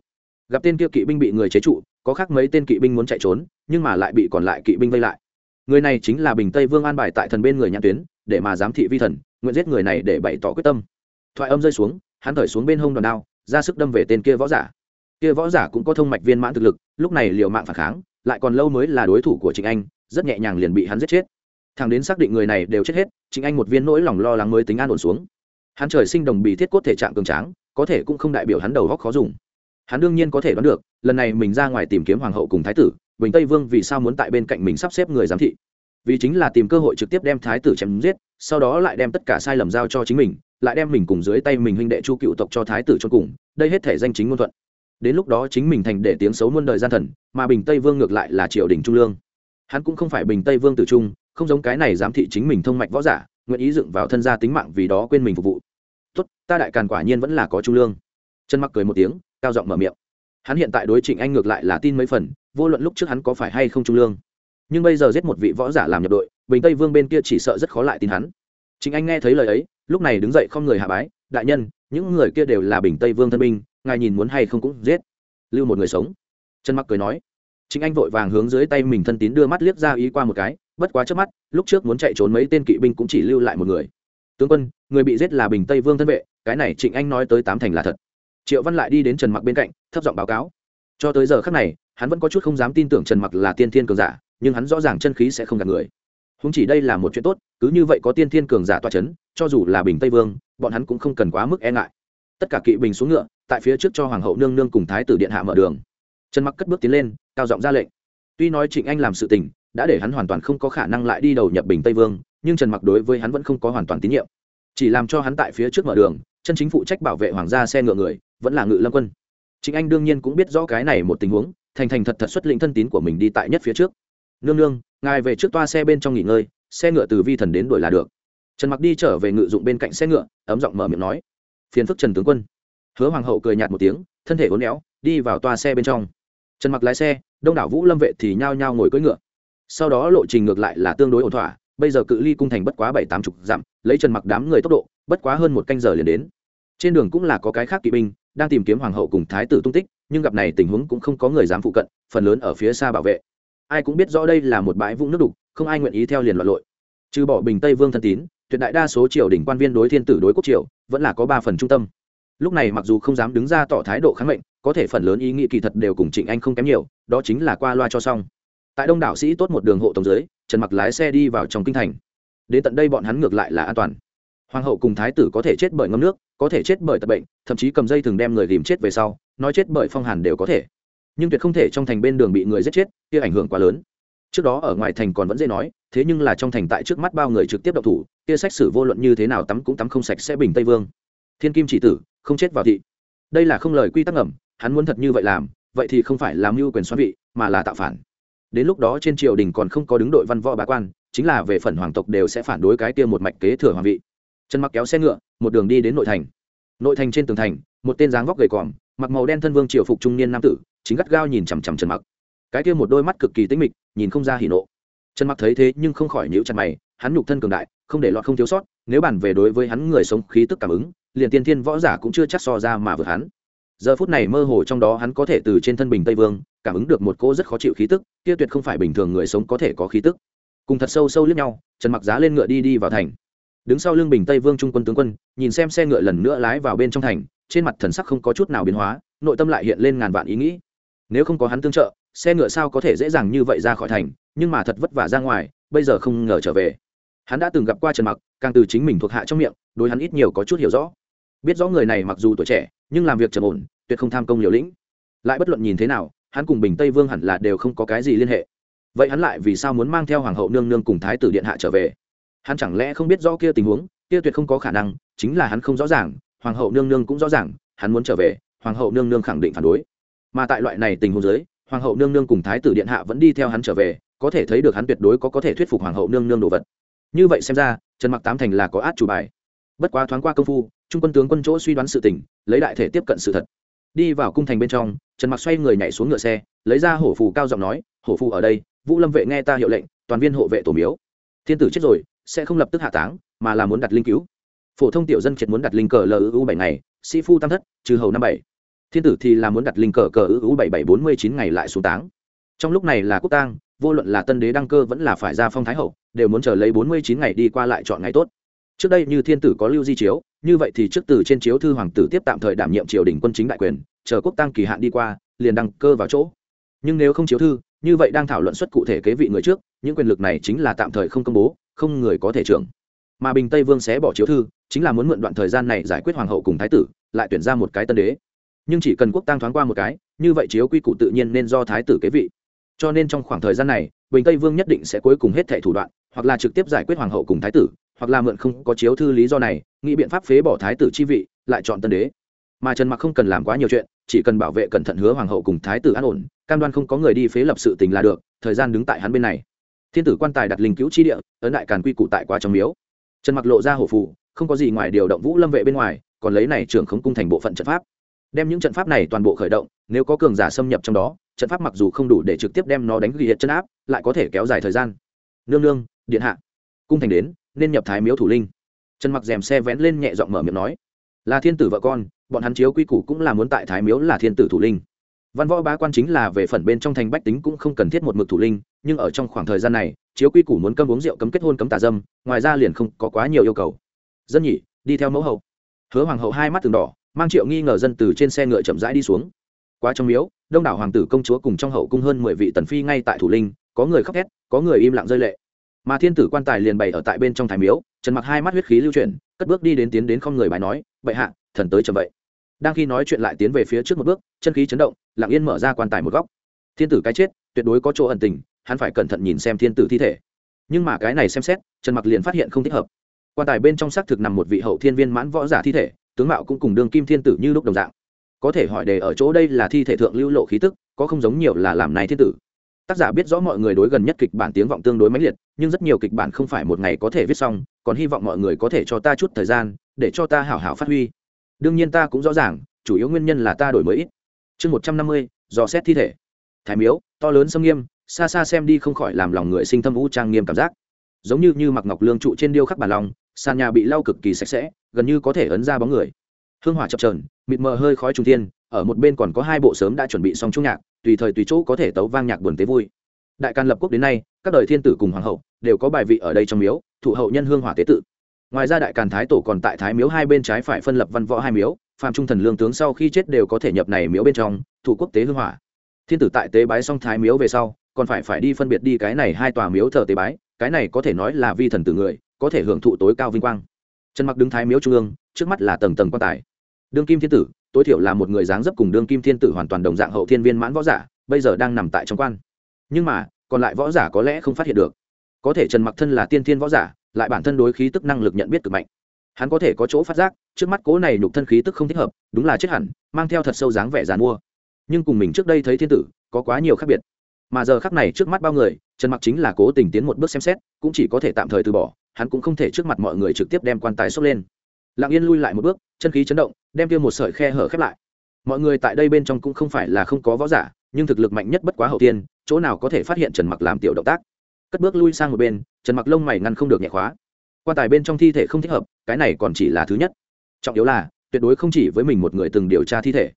Gặp tên kia kỵ binh bị người chế trụ, có khác mấy tên kỵ binh muốn chạy trốn, nhưng mà lại bị còn lại kỵ binh vây lại người này chính là bình tây vương an bài tại thần bên người nhãn tuyến, để mà giám thị vi thần, nguyện giết người này để bày tỏ quyết tâm. Thoại âm rơi xuống, hắn thở xuống bên hông đòn đao, ra sức đâm về tên kia võ giả. Kia võ giả cũng có thông mạch viên mãn thực lực, lúc này liều mạng phản kháng, lại còn lâu mới là đối thủ của trịnh anh, rất nhẹ nhàng liền bị hắn giết chết. Thằng đến xác định người này đều chết hết, trịnh anh một viên nỗi lòng lo lắng mới tính an ổn xuống. Hắn trời sinh đồng bị thiết cốt thể trạng cường tráng, có thể cũng không đại biểu hắn đầu góc khó dùng. Hắn đương nhiên có thể đoán được, lần này mình ra ngoài tìm kiếm hoàng hậu cùng thái tử bình tây vương vì sao muốn tại bên cạnh mình sắp xếp người giám thị? Vì chính là tìm cơ hội trực tiếp đem thái tử chém giết, sau đó lại đem tất cả sai lầm giao cho chính mình, lại đem mình cùng dưới tay mình huynh đệ chu cựu tộc cho thái tử cho cùng, đây hết thể danh chính ngôn thuận. Đến lúc đó chính mình thành để tiếng xấu muôn đời gian thần, mà bình tây vương ngược lại là triều đình trung lương. Hắn cũng không phải bình tây vương tử trung, không giống cái này giám thị chính mình thông mạch võ giả, nguyện ý dựng vào thân gia tính mạng vì đó quên mình phục vụ. Tốt, ta đại càn quả nhiên vẫn là có trung lương. Chân mặc cười một tiếng, cao giọng mở miệng. Hắn hiện tại đối trịnh anh ngược lại là tin mấy phần vô luận lúc trước hắn có phải hay không trung lương. Nhưng bây giờ giết một vị võ giả làm nhập đội, bình tây vương bên kia chỉ sợ rất khó lại tin hắn. Chính anh nghe thấy lời ấy, lúc này đứng dậy không người hạ bái, đại nhân, những người kia đều là bình tây vương thân binh, ngài nhìn muốn hay không cũng giết. Lưu một người sống. Trần mặc cười nói. Chính anh vội vàng hướng dưới tay mình thân tín đưa mắt liếc ra ý qua một cái, bất quá trước mắt, lúc trước muốn chạy trốn mấy tên kỵ binh cũng chỉ lưu lại một người. Tướng quân, người bị giết là bình tây vương thân vệ, cái này trịnh anh nói tới tám thành là thật. Triệu văn lại đi đến trần mặc bên cạnh, thấp giọng báo cáo. Cho tới giờ khắc này hắn vẫn có chút không dám tin tưởng trần mặc là tiên thiên cường giả, nhưng hắn rõ ràng chân khí sẽ không gạt người. Húng chỉ đây là một chuyện tốt, cứ như vậy có tiên thiên cường giả toa c h ấ n cho dù là bình tây vương, bọn hắn cũng không cần quá mức e ngại. Tất cả kỵ bình xuống ngựa, tại phía trước cho hoàng hậu nương nương cùng thái tử điện hạ mở đường. Trần mặc cất bước tiến lên, cao giọng ra lệnh. Tuy nói trịnh anh làm sự tình, đã để hắn hoàn toàn không có khả năng lại đi đầu nhập bình tây vương, nhưng trần mặc đối với hắn vẫn không có hoàn toàn tín nhiệm. Chỉ làm cho hắn tại phía trước mở đường, chân chính phụ trách bảo vệ hoàng gia xe ngựa người, vẫn là ngự lâm quân. Chính anh đương nhiên cũng biết rõ cái này một tình huống thành thành thật thật xuất lĩnh thân tín của mình đi tại nhất phía trước. Nương nương, ngài về trước toa xe bên trong nghỉ ngơi, xe ngựa từ vi thần đến đổi là được. Trần mặc đi trở về ngự dụng bên cạnh xe ngựa, ấm giọng mở miệng nói. Phiền phức trần tướng quân. Hứa hoàng hậu cười nhạt một tiếng, thân thể uốn éo, đi vào toa xe bên trong. Trần mặc lái xe, đông đảo vũ lâm vệ thì nhao nhao ngồi cưỡi ngựa. Sau đó lộ trình ngược lại là tương đối ổn thỏa, bây giờ cự ly cung thành bất quá bảy tám chục dặm, lấy trần mặc đám người tốc độ, bất quá hơn một canh giờ liền đến. Trên đường cũng là có cái khác kỵ binh, đang tìm kiếm hoàng hậu cùng thái tử tung tích nhưng gặp này tình huống cũng không có người dám phụ cận, phần lớn ở phía xa bảo vệ. Ai cũng biết rõ đây là một bãi vũng nước đục, không ai nguyện ý theo liền loạn lội. Trừ bỏ bình tây vương thân tín, tuyệt đại đa số triều đình quan viên đối thiên tử đối quốc triều, vẫn là có ba phần trung tâm. Lúc này mặc dù không dám đứng ra tỏ thái độ kháng mệnh, có thể phần lớn ý nghĩ kỳ thật đều cùng trịnh anh không kém nhiều, đó chính là qua loa cho xong. Tại đông đảo sĩ tốt một đường hộ tổng dưới, trần mặc lái xe đi vào trong kinh thành. Đến tận đây bọn hắn ngược lại là an toàn hoàng hậu cùng thái tử có thể chết bởi ngâm nước, có thể chết bởi tật bệnh, thậm chí cầm dây thường đem người ghìm chết về sau, nói chết bởi phong hàn đều có thể. Nhưng tuyệt không thể trong thành bên đường bị người giết chết, kia ảnh hưởng quá lớn. Trước đó ở ngoài thành còn vẫn dễ nói, thế nhưng là trong thành tại trước mắt bao người trực tiếp đậu thủ, kia sách sử vô luận như thế nào tắm cũng tắm không sạch sẽ bình tây vương. Thiên kim chỉ tử, không chết vào thị. Đây là không lời quy tắc ngầm, hắn muốn thật như vậy làm, vậy thì không phải làm mưu quyền xoan vị, mà là tạo phản. Đến lúc đó trên triều đình còn không có đứng đội văn võ bá quan, chính là về phần hoàng tộc đều sẽ phản đối cái kia một mạch kế thừa hoàng vị trần mặc kéo xe ngựa, một đường đi đến nội thành. Nội thành trên tường thành, một tên dáng vóc gầy còm, mặc màu đen thân vương triều phục trung niên nam tử, chính gắt gao nhìn chằm chằm trần mặc. Cái kia một đôi mắt cực kỳ tĩnh mịch, nhìn không ra hỉ nộ. Trần mặc thấy thế nhưng không khỏi nhíu chặt mày, hắn nhục thân cường đại, không để lọt không thiếu sót, nếu bàn về đối với hắn người sống khí tức cảm ứng, liền tiên thiên võ giả cũng chưa chắc so ra mà vượt hắn. Giờ phút này mơ hồ trong đó hắn có thể từ trên thân bình tây vương, cảm ứng được một cô rất khó chịu khí tức, kia tuyệt không phải bình thường người sống có thể có khí tức. Cùng thật sâu sâu liếc nhau, trần mặc giá lên ngựa đi đi vào thành đứng sau lưng bình tây vương trung quân tướng quân, nhìn xem xe ngựa lần nữa lái vào bên trong thành, trên mặt thần sắc không có chút nào biến hóa, nội tâm lại hiện lên ngàn vạn ý nghĩ. Nếu không có hắn tương trợ, xe ngựa sao có thể dễ dàng như vậy ra khỏi thành, nhưng mà thật vất vả ra ngoài, bây giờ không ngờ trở về. Hắn đã từng gặp qua trần mặc, càng từ chính mình thuộc hạ trong miệng, đối hắn ít nhiều có chút hiểu rõ. Biết rõ người này mặc dù tuổi trẻ, nhưng làm việc trầm ổn, tuyệt không tham công liều lĩnh. Lại bất luận nhìn thế nào, hắn cùng bình tây vương hẳn là đều không có cái gì liên hệ. Vậy hắn lại vì sao muốn mang theo hoàng hậu nương nương cùng thái tử điện hạ trở về? Hắn chẳng lẽ không biết rõ kia tình huống, kia tuyệt không có khả năng, chính là hắn không rõ ràng, hoàng hậu nương nương cũng rõ ràng, hắn muốn trở về, hoàng hậu nương nương khẳng định phản đối. Mà tại loại này tình huống giới hoàng hậu nương nương cùng thái tử điện hạ vẫn đi theo hắn trở về, có thể thấy được hắn tuyệt đối có có thể thuyết phục hoàng hậu nương nương đồ vật. Như vậy xem ra, trần mặc tám thành là có át chủ bài. Bất quá thoáng qua công phu, trung quân tướng quân chỗ suy đoán sự tình, lấy đại thể tiếp cận sự thật. Đi vào cung thành bên trong, trần mặc xoay người nhảy xuống ngựa xe, lấy ra hổ phù cao giọng nói, hổ phù ở đây, vũ lâm vệ nghe ta hiệu lệnh, toàn viên hộ vệ tổ miếu. Thiên tử chết rồi sẽ không lập tức hạ táng, mà là muốn đặt linh cứu. Phổ thông tiểu dân triệt muốn đặt linh cờ lu bảy ngày, sĩ phu tam thất, trừ hầu năm bảy. Thiên tử thì là muốn đặt linh cờ cờ u bảy bảy bốn mươi chín ngày lại xuống táng. Trong lúc này là quốc tang, vô luận là tân đế đăng cơ vẫn là phải ra phong thái hậu, đều muốn chờ lấy bốn mươi chín ngày đi qua lại chọn ngày tốt. Trước đây như thiên tử có lưu di chiếu, như vậy thì trước từ trên chiếu thư hoàng tử tiếp tạm thời đảm nhiệm triều đình quân chính đại quyền, chờ quốc tăng kỳ hạn đi qua, liền đăng cơ vào chỗ. Nhưng nếu không chiếu thư, như vậy đang thảo luận xuất cụ thể kế vị người trước, những quyền lực này chính là tạm thời không công bố không người có thể trưởng. Mà bình tây vương sẽ bỏ chiếu thư, chính là muốn mượn đoạn thời gian này giải quyết hoàng hậu cùng thái tử, lại tuyển ra một cái tân đế. Nhưng chỉ cần quốc tăng thoáng qua một cái, như vậy chiếu quy củ tự nhiên nên do thái tử kế vị. Cho nên trong khoảng thời gian này, bình tây vương nhất định sẽ cuối cùng hết thẻ thủ đoạn, hoặc là trực tiếp giải quyết hoàng hậu cùng thái tử, hoặc là mượn không có chiếu thư lý do này, nghĩ biện pháp phế bỏ thái tử chi vị, lại chọn tân đế. Mà trần mặc không cần làm quá nhiều chuyện, chỉ cần bảo vệ cẩn thận hứa hoàng hậu cùng thái tử an ổn, cam đoan không có người đi phế lập sự tình là được, thời gian đứng tại hắn bên này thiên tử quan tài đặt linh cứu chi địa, ấn đại càn quy cụ tại quá trong miếu. Trần mặc lộ ra hổ phụ không có gì ngoài điều động vũ lâm vệ bên ngoài, còn lấy này trưởng khống cung thành bộ phận trận pháp. Đem những trận pháp này toàn bộ khởi động, nếu có cường giả xâm nhập trong đó, trận pháp mặc dù không đủ để trực tiếp đem nó đánh ghi hiện chân áp, lại có thể kéo dài thời gian. Nương nương, điện hạ. Cung thành đến, nên nhập thái miếu thủ linh. Trần mặc rèm xe vén lên nhẹ giọng mở miệng nói, là thiên tử vợ con, bọn hắn chiếu quy củ cũng là muốn tại thái miếu là thiên tử thủ linh văn võ bá quan chính là về phần bên trong thành bách tính cũng không cần thiết một mực thủ linh, nhưng ở trong khoảng thời gian này, chiếu quy củ muốn cấm uống rượu cấm kết hôn cấm tà dâm, ngoài ra liền không có quá nhiều yêu cầu. Dân nhỉ, đi theo mẫu hậu. Hứa hoàng hậu hai mắt từng đỏ, mang triệu nghi ngờ dân từ trên xe ngựa chậm rãi đi xuống. Qua trong miếu, đông đảo hoàng tử công chúa cùng trong hậu cung hơn mười vị tần phi ngay tại thủ linh, có người khóc thét, có người im lặng rơi lệ. Mà thiên tử quan tài liền bày ở tại bên trong thái miếu, trần mặc hai mắt huyết khí lưu chuyển, cất bước đi đến tiến đến không người bài nói, bệ hạ, thần tới chậm vậy đang khi nói chuyện lại tiến về phía trước một bước, chân khí chấn động, lặng yên mở ra quan tài một góc. Thiên tử cái chết, tuyệt đối có chỗ ẩn tình, hắn phải cẩn thận nhìn xem thiên tử thi thể. Nhưng mà cái này xem xét, trần mặc liền phát hiện không thích hợp. Quan tài bên trong xác thực nằm một vị hậu thiên viên mãn võ giả thi thể, tướng mạo cũng cùng đương kim thiên tử như lúc đồng dạng. Có thể hỏi đề ở chỗ đây là thi thể thượng lưu lộ khí tức, có không giống nhiều là làm này thiên tử. Tác giả biết rõ mọi người đối gần nhất kịch bản tiếng vọng tương đối mãnh liệt, nhưng rất nhiều kịch bản không phải một ngày có thể viết xong, còn hy vọng mọi người có thể cho ta chút thời gian, để cho ta hảo hảo phát huy đương nhiên ta cũng rõ ràng, chủ yếu nguyên nhân là ta đổi mới ít. Chương một trăm năm mươi, dò xét thi thể. Thái miếu, to lớn xâm nghiêm, xa xa xem đi không khỏi làm lòng người sinh thâm u trang nghiêm cảm giác. Giống như như mặc ngọc lương trụ trên điêu khắc bàn lòng, sàn nhà bị lau cực kỳ sạch sẽ, gần như có thể ấn ra bóng người. Hương hỏa chập trờn mịt mờ hơi khói trung thiên, ở một bên còn có hai bộ sớm đã chuẩn bị xong trung nhạc, tùy thời tùy chỗ có thể tấu vang nhạc buồn tế vui. Đại can lập quốc đến nay, các đời thiên tử cùng hoàng hậu đều có bài vị ở đây trong miếu, thụ hậu nhân hương hỏa tế tự ngoài ra đại càn thái tổ còn tại thái miếu hai bên trái phải phân lập văn võ hai miếu phạm trung thần lương tướng sau khi chết đều có thể nhập này miếu bên trong, thủ quốc tế hưng hỏa. Thiên tử tại tế bái xong thái miếu về sau, còn phải phải đi phân biệt đi cái này hai tòa miếu thờ tế bái, cái này có thể nói là vi thần tử người, có thể hưởng thụ tối cao vinh quang. Trần mặc đứng thái miếu trung ương, trước mắt là tầng tầng quan tài. Đương kim thiên tử, tối thiểu là một người dáng dấp cùng đương kim thiên tử hoàn toàn đồng dạng hậu thiên viên mãn võ giả, bây giờ đang nằm tại trong quan. Nhưng mà, còn lại võ giả có lẽ không phát hiện được. Có thể trần mặc thân là tiên thiên võ giả lại bản thân đối khí tức năng lực nhận biết cực mạnh. Hắn có thể có chỗ phát giác, trước mắt cố này nhục thân khí tức không thích hợp, đúng là chết hẳn, mang theo thật sâu dáng vẻ dàn mua. Nhưng cùng mình trước đây thấy thiên tử, có quá nhiều khác biệt. Mà giờ khắc này trước mắt bao người, trần mặc chính là cố tình tiến một bước xem xét, cũng chỉ có thể tạm thời từ bỏ, hắn cũng không thể trước mặt mọi người trực tiếp đem quan tài xốc lên. Lặng yên lui lại một bước, chân khí chấn động, đem tiêu một sợi khe hở khép lại. Mọi người tại đây bên trong cũng không phải là không có võ giả, nhưng thực lực mạnh nhất bất quá hậu tiên, chỗ nào có thể phát hiện trần mặc làm tiểu động tác cất bước lui sang một bên, trần mặc lông mày ngăn không được nhẹ khóa. Quan tài bên trong thi thể không thích hợp, cái này còn chỉ là thứ nhất. Trọng yếu là, tuyệt đối không chỉ với mình một người từng điều tra thi thể.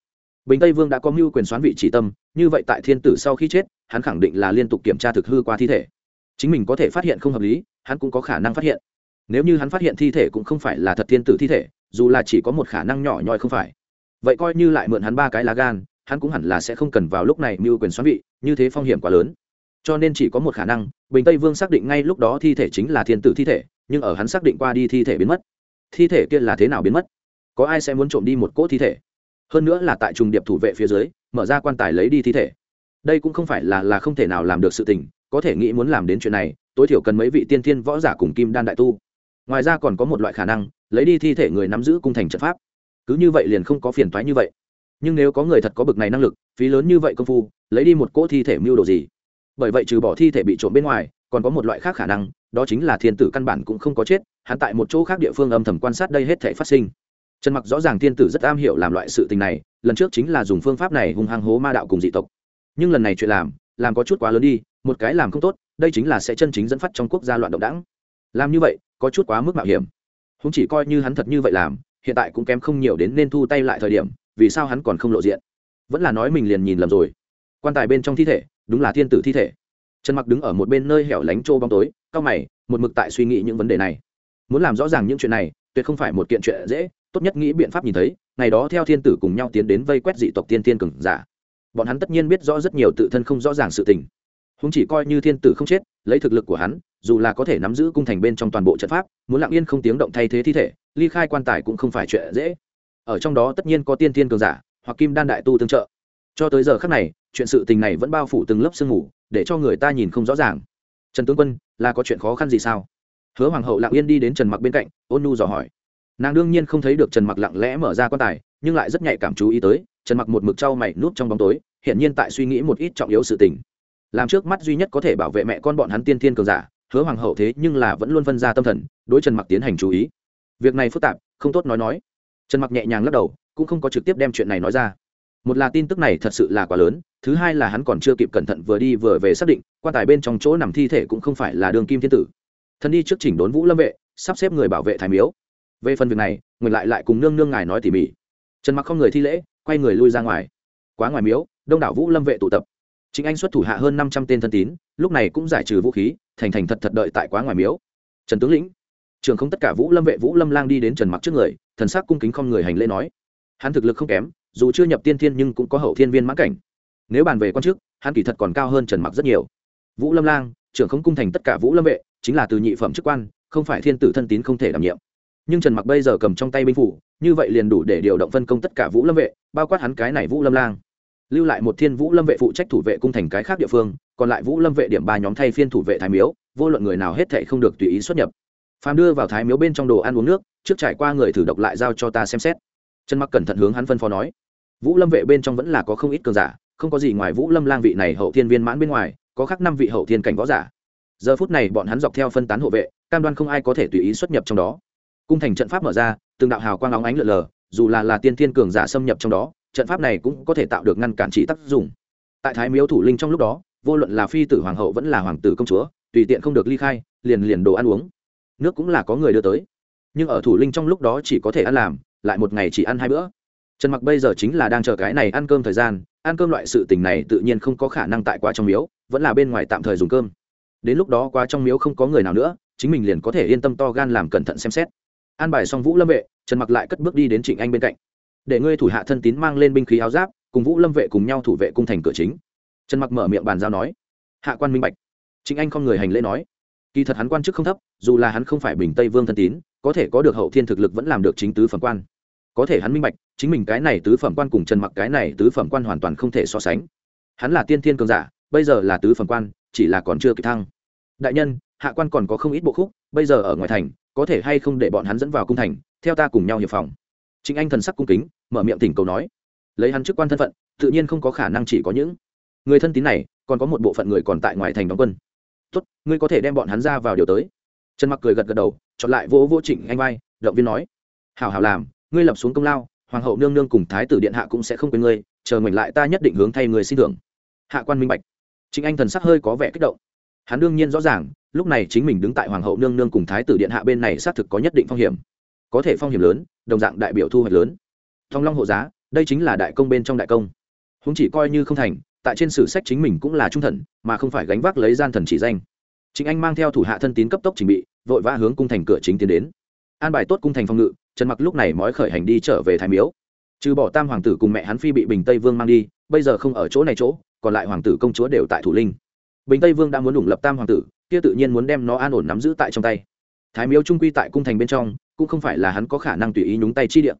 Bình tây vương đã có mưu quyền xoán vị chỉ tâm, như vậy tại thiên tử sau khi chết, hắn khẳng định là liên tục kiểm tra thực hư qua thi thể. Chính mình có thể phát hiện không hợp lý, hắn cũng có khả năng phát hiện. Nếu như hắn phát hiện thi thể cũng không phải là thật thiên tử thi thể, dù là chỉ có một khả năng nhỏ nhoi không phải. Vậy coi như lại mượn hắn ba cái lá gan, hắn cũng hẳn là sẽ không cần vào lúc này mưu quyền xoắn vị, như thế phong hiểm quá lớn cho nên chỉ có một khả năng, bình tây vương xác định ngay lúc đó thi thể chính là thiên tử thi thể, nhưng ở hắn xác định qua đi thi thể biến mất. Thi thể kia là thế nào biến mất? Có ai sẽ muốn trộm đi một cỗ thi thể? Hơn nữa là tại trùng điệp thủ vệ phía dưới, mở ra quan tài lấy đi thi thể. Đây cũng không phải là là không thể nào làm được sự tình, có thể nghĩ muốn làm đến chuyện này, tối thiểu cần mấy vị tiên thiên võ giả cùng kim đan đại tu. Ngoài ra còn có một loại khả năng, lấy đi thi thể người nắm giữ cung thành trận pháp. Cứ như vậy liền không có phiền toái như vậy. Nhưng nếu có người thật có bực này năng lực, phí lớn như vậy công phu, lấy đi một cỗ thi thể mưu đồ gì? Bởi vậy trừ bỏ thi thể bị trộm bên ngoài, còn có một loại khác khả năng, đó chính là thiên tử căn bản cũng không có chết, hắn tại một chỗ khác địa phương âm thầm quan sát đây hết thể phát sinh. Trần mặc rõ ràng thiên tử rất am hiểu làm loại sự tình này, lần trước chính là dùng phương pháp này hung hăng hố ma đạo cùng dị tộc. Nhưng lần này chuyện làm làm có chút quá lớn đi, một cái làm không tốt, đây chính là sẽ chân chính dẫn phát trong quốc gia loạn động đảng. Làm như vậy, có chút quá mức mạo hiểm. Không chỉ coi như hắn thật như vậy làm, hiện tại cũng kém không nhiều đến nên thu tay lại thời điểm, vì sao hắn còn không lộ diện? Vẫn là nói mình liền nhìn lầm rồi. Quan tài bên trong thi thể đúng là thiên tử thi thể. Trần mặc đứng ở một bên nơi hẻo lánh trô bóng tối, cao mày, một mực tại suy nghĩ những vấn đề này. Muốn làm rõ ràng những chuyện này, tuyệt không phải một kiện chuyện dễ, tốt nhất nghĩ biện pháp nhìn thấy, ngày đó theo thiên tử cùng nhau tiến đến vây quét dị tộc tiên tiên cường giả. Bọn hắn tất nhiên biết rõ rất nhiều tự thân không rõ ràng sự tình. Húng chỉ coi như thiên tử không chết, lấy thực lực của hắn, dù là có thể nắm giữ cung thành bên trong toàn bộ trận pháp, muốn lặng yên không tiếng động thay thế thi thể, ly khai quan tài cũng không phải chuyện dễ. Ở trong đó tất nhiên có tiên tiên cường giả, hoặc kim đan đại tu tương trợ cho tới giờ khắc này, chuyện sự tình này vẫn bao phủ từng lớp sương mù, để cho người ta nhìn không rõ ràng. Trần tướng quân, là có chuyện khó khăn gì sao? Hứa hoàng hậu lặng yên đi đến trần mặc bên cạnh, ôn nu dò hỏi. Nàng đương nhiên không thấy được trần mặc lặng lẽ mở ra quan tài, nhưng lại rất nhạy cảm chú ý tới, trần mặc một mực trau mày núp trong bóng tối hiện nhiên tại suy nghĩ một ít trọng yếu sự tình. Làm trước mắt duy nhất có thể bảo vệ mẹ con bọn hắn tiên thiên cường giả, hứa hoàng hậu thế nhưng là vẫn luôn phân ra tâm thần, đối trần mặc tiến hành chú ý. Việc này phức tạp, không tốt nói nói. Trần mặc nhẹ nhàng lắc đầu, cũng không có trực tiếp đem chuyện này nói ra một là tin tức này thật sự là quá lớn, thứ hai là hắn còn chưa kịp cẩn thận vừa đi vừa về xác định, quan tài bên trong chỗ nằm thi thể cũng không phải là đường kim thiên tử. Thần đi trước chỉnh đốn vũ lâm vệ, sắp xếp người bảo vệ thái miếu. Về phần việc này ngược lại lại cùng nương nương ngài nói tỉ mỉ. Trần mặc không người thi lễ, quay người lui ra ngoài. Quá ngoài miếu, đông đảo vũ lâm vệ tụ tập. Chính anh xuất thủ hạ hơn năm trăm tên thân tín, lúc này cũng giải trừ vũ khí, thành thành thật thật đợi tại quá ngoài miếu. Trần tướng lĩnh, trường không tất cả vũ lâm vệ vũ lâm lang đi đến trần mặc trước người, thần sắc cung kính không người hành lễ nói. Hắn thực lực không kém dù chưa nhập tiên thiên nhưng cũng có hậu thiên viên mãn cảnh. Nếu bàn về quan chức, hắn kỳ thật còn cao hơn trần mặc rất nhiều. Vũ lâm lang, trưởng không cung thành tất cả vũ lâm vệ, chính là từ nhị phẩm chức quan, không phải thiên tử thân tín không thể đảm nhiệm. Nhưng trần mặc bây giờ cầm trong tay binh phủ, như vậy liền đủ để điều động phân công tất cả vũ lâm vệ, bao quát hắn cái này vũ lâm lang. Lưu lại một thiên vũ lâm vệ phụ trách thủ vệ cung thành cái khác địa phương, còn lại vũ lâm vệ điểm ba nhóm thay phiên thủ vệ thái miếu, vô luận người nào hết thệ không được tùy ý xuất nhập. Phàm đưa vào thái miếu bên trong đồ ăn uống nước, trước trải qua người thử độc lại giao cho ta xem xét trần mặc cẩn thận hướng hắn phân phó nói, vũ lâm vệ bên trong vẫn là có không ít cường giả, không có gì ngoài vũ lâm lang vị này hậu thiên viên mãn bên ngoài, có khác năm vị hậu thiên cảnh võ giả. Giờ phút này bọn hắn dọc theo phân tán hộ vệ, cam đoan không ai có thể tùy ý xuất nhập trong đó. Cung thành trận pháp mở ra, từng đạo hào quang óng ánh lượn lờ, dù là là tiên thiên cường giả xâm nhập trong đó, trận pháp này cũng có thể tạo được ngăn cản chỉ tác dụng. Tại thái miếu thủ linh trong lúc đó, vô luận là phi tử hoàng hậu vẫn là hoàng tử công chúa, tùy tiện không được ly khai, liền liền đồ ăn uống. Nước cũng là có người đưa tới. Nhưng ở thủ linh trong lúc đó chỉ có thể ăn làm lại một ngày chỉ ăn hai bữa. Trần mặc bây giờ chính là đang chờ cái này ăn cơm thời gian, ăn cơm loại sự tình này tự nhiên không có khả năng tại quá trong miếu, vẫn là bên ngoài tạm thời dùng cơm. Đến lúc đó quá trong miếu không có người nào nữa, chính mình liền có thể yên tâm to gan làm cẩn thận xem xét. An bài xong vũ lâm vệ, trần mặc lại cất bước đi đến trịnh anh bên cạnh. Để ngươi thủ hạ thân tín mang lên binh khí áo giáp, cùng vũ lâm vệ cùng nhau thủ vệ cung thành cửa chính. Trần mặc mở miệng bàn giao nói. Hạ quan minh bạch. Trịnh anh không người hành lễ nói. Kỳ thật hắn quan chức không thấp, dù là hắn không phải bình tây vương thân tín có thể có được hậu thiên thực lực vẫn làm được chính tứ phẩm quan. Có thể hắn minh bạch, chính mình cái này tứ phẩm quan cùng trần mặc cái này tứ phẩm quan hoàn toàn không thể so sánh. Hắn là tiên thiên cường giả, bây giờ là tứ phẩm quan, chỉ là còn chưa kịp thăng. Đại nhân, hạ quan còn có không ít bộ khúc, bây giờ ở ngoài thành, có thể hay không để bọn hắn dẫn vào cung thành, theo ta cùng nhau hiệp phòng. Chính anh thần sắc cung kính, mở miệng tỉnh cầu nói. Lấy hắn chức quan thân phận, tự nhiên không có khả năng chỉ có những người thân tín này, còn có một bộ phận người còn tại ngoài thành đóng quân. Tốt, ngươi có thể đem bọn hắn ra vào điều tới. Trần mặc cười gật gật đầu chọn lại vỗ vỗ trịnh anh vai, động viên nói, hảo hảo làm, ngươi lập xuống công lao, hoàng hậu nương nương cùng thái tử điện hạ cũng sẽ không quên ngươi, chờ mình lại ta nhất định hướng thay người xin thưởng. Hạ quan minh bạch. Trịnh anh thần sắc hơi có vẻ kích động. Hắn đương nhiên rõ ràng, lúc này chính mình đứng tại hoàng hậu nương nương cùng thái tử điện hạ bên này xác thực có nhất định phong hiểm. Có thể phong hiểm lớn, đồng dạng đại biểu thu hoạch lớn. Thong long hộ giá, đây chính là đại công bên trong đại công. Húng chỉ coi như không thành, tại trên sử sách chính mình cũng là trung thần, mà không phải gánh vác lấy gian thần chỉ danh. Chính anh mang theo thủ hạ thân tín cấp tốc trình bị vội vã hướng cung thành cửa chính tiến đến. An bài tốt cung thành phòng ngự, trần mặc lúc này mói khởi hành đi trở về thái miếu. Trừ bỏ tam hoàng tử cùng mẹ hắn phi bị bình tây vương mang đi, bây giờ không ở chỗ này chỗ, còn lại hoàng tử công chúa đều tại thủ linh. Bình tây vương đã muốn đủng lập tam hoàng tử, kia tự nhiên muốn đem nó an ổn nắm giữ tại trong tay. Thái miếu trung quy tại cung thành bên trong, cũng không phải là hắn có khả năng tùy ý nhúng tay chi điện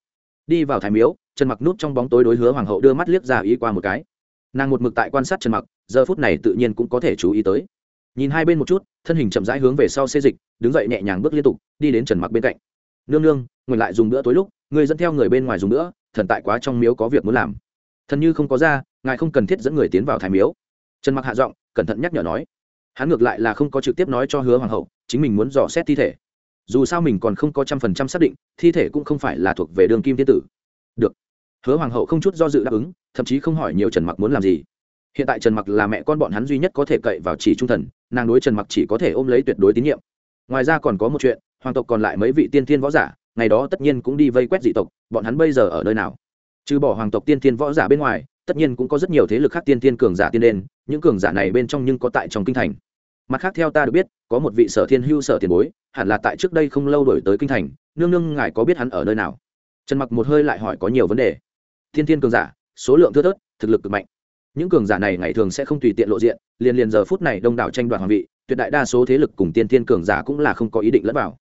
đi vào thái miếu, trần mặc nút trong bóng tối đối hứa hoàng hậu đưa mắt liếc ra ý qua một cái. Nàng một mực tại quan sát trần mặc, giờ phút này tự nhiên cũng có thể chú ý tới nhìn hai bên một chút, thân hình chậm rãi hướng về sau xê dịch, đứng dậy nhẹ nhàng bước liên tục, đi đến trần mặc bên cạnh. Nương nương ngồi lại dùng bữa tối lúc người dẫn theo người bên ngoài dùng bữa, thần tại quá trong miếu có việc muốn làm. Thần như không có ra, ngài không cần thiết dẫn người tiến vào thái miếu. Trần mặc hạ giọng, cẩn thận nhắc nhở nói. Hắn ngược lại là không có trực tiếp nói cho hứa hoàng hậu, chính mình muốn dò xét thi thể. Dù sao mình còn không có trăm phần trăm xác định, thi thể cũng không phải là thuộc về đường kim thiên tử. Được. Hứa hoàng hậu không chút do dự đáp ứng, thậm chí không hỏi nhiều trần mặc muốn làm gì hiện tại trần mặc là mẹ con bọn hắn duy nhất có thể cậy vào chỉ trung thần, nàng đối trần mặc chỉ có thể ôm lấy tuyệt đối tín nhiệm. Ngoài ra còn có một chuyện, hoàng tộc còn lại mấy vị tiên thiên võ giả, ngày đó tất nhiên cũng đi vây quét dị tộc, bọn hắn bây giờ ở nơi nào? Trừ bỏ hoàng tộc tiên thiên võ giả bên ngoài, tất nhiên cũng có rất nhiều thế lực khác tiên thiên cường giả tiên đen những cường giả này bên trong nhưng có tại trong kinh thành. Mặt khác theo ta được biết, có một vị sở thiên hưu sở tiền bối, hẳn là tại trước đây không lâu đổi tới kinh thành, nương nương ngài có biết hắn ở nơi nào? Trần mặc một hơi lại hỏi có nhiều vấn đề. Thiên thiên cường giả, số lượng thưa thớt, thực lực cực mạnh những cường giả này ngày thường sẽ không tùy tiện lộ diện, liền liền giờ phút này đông đảo tranh đoạt hoàng vị, tuyệt đại đa số thế lực cùng tiên thiên cường giả cũng là không có ý định lẫn vào.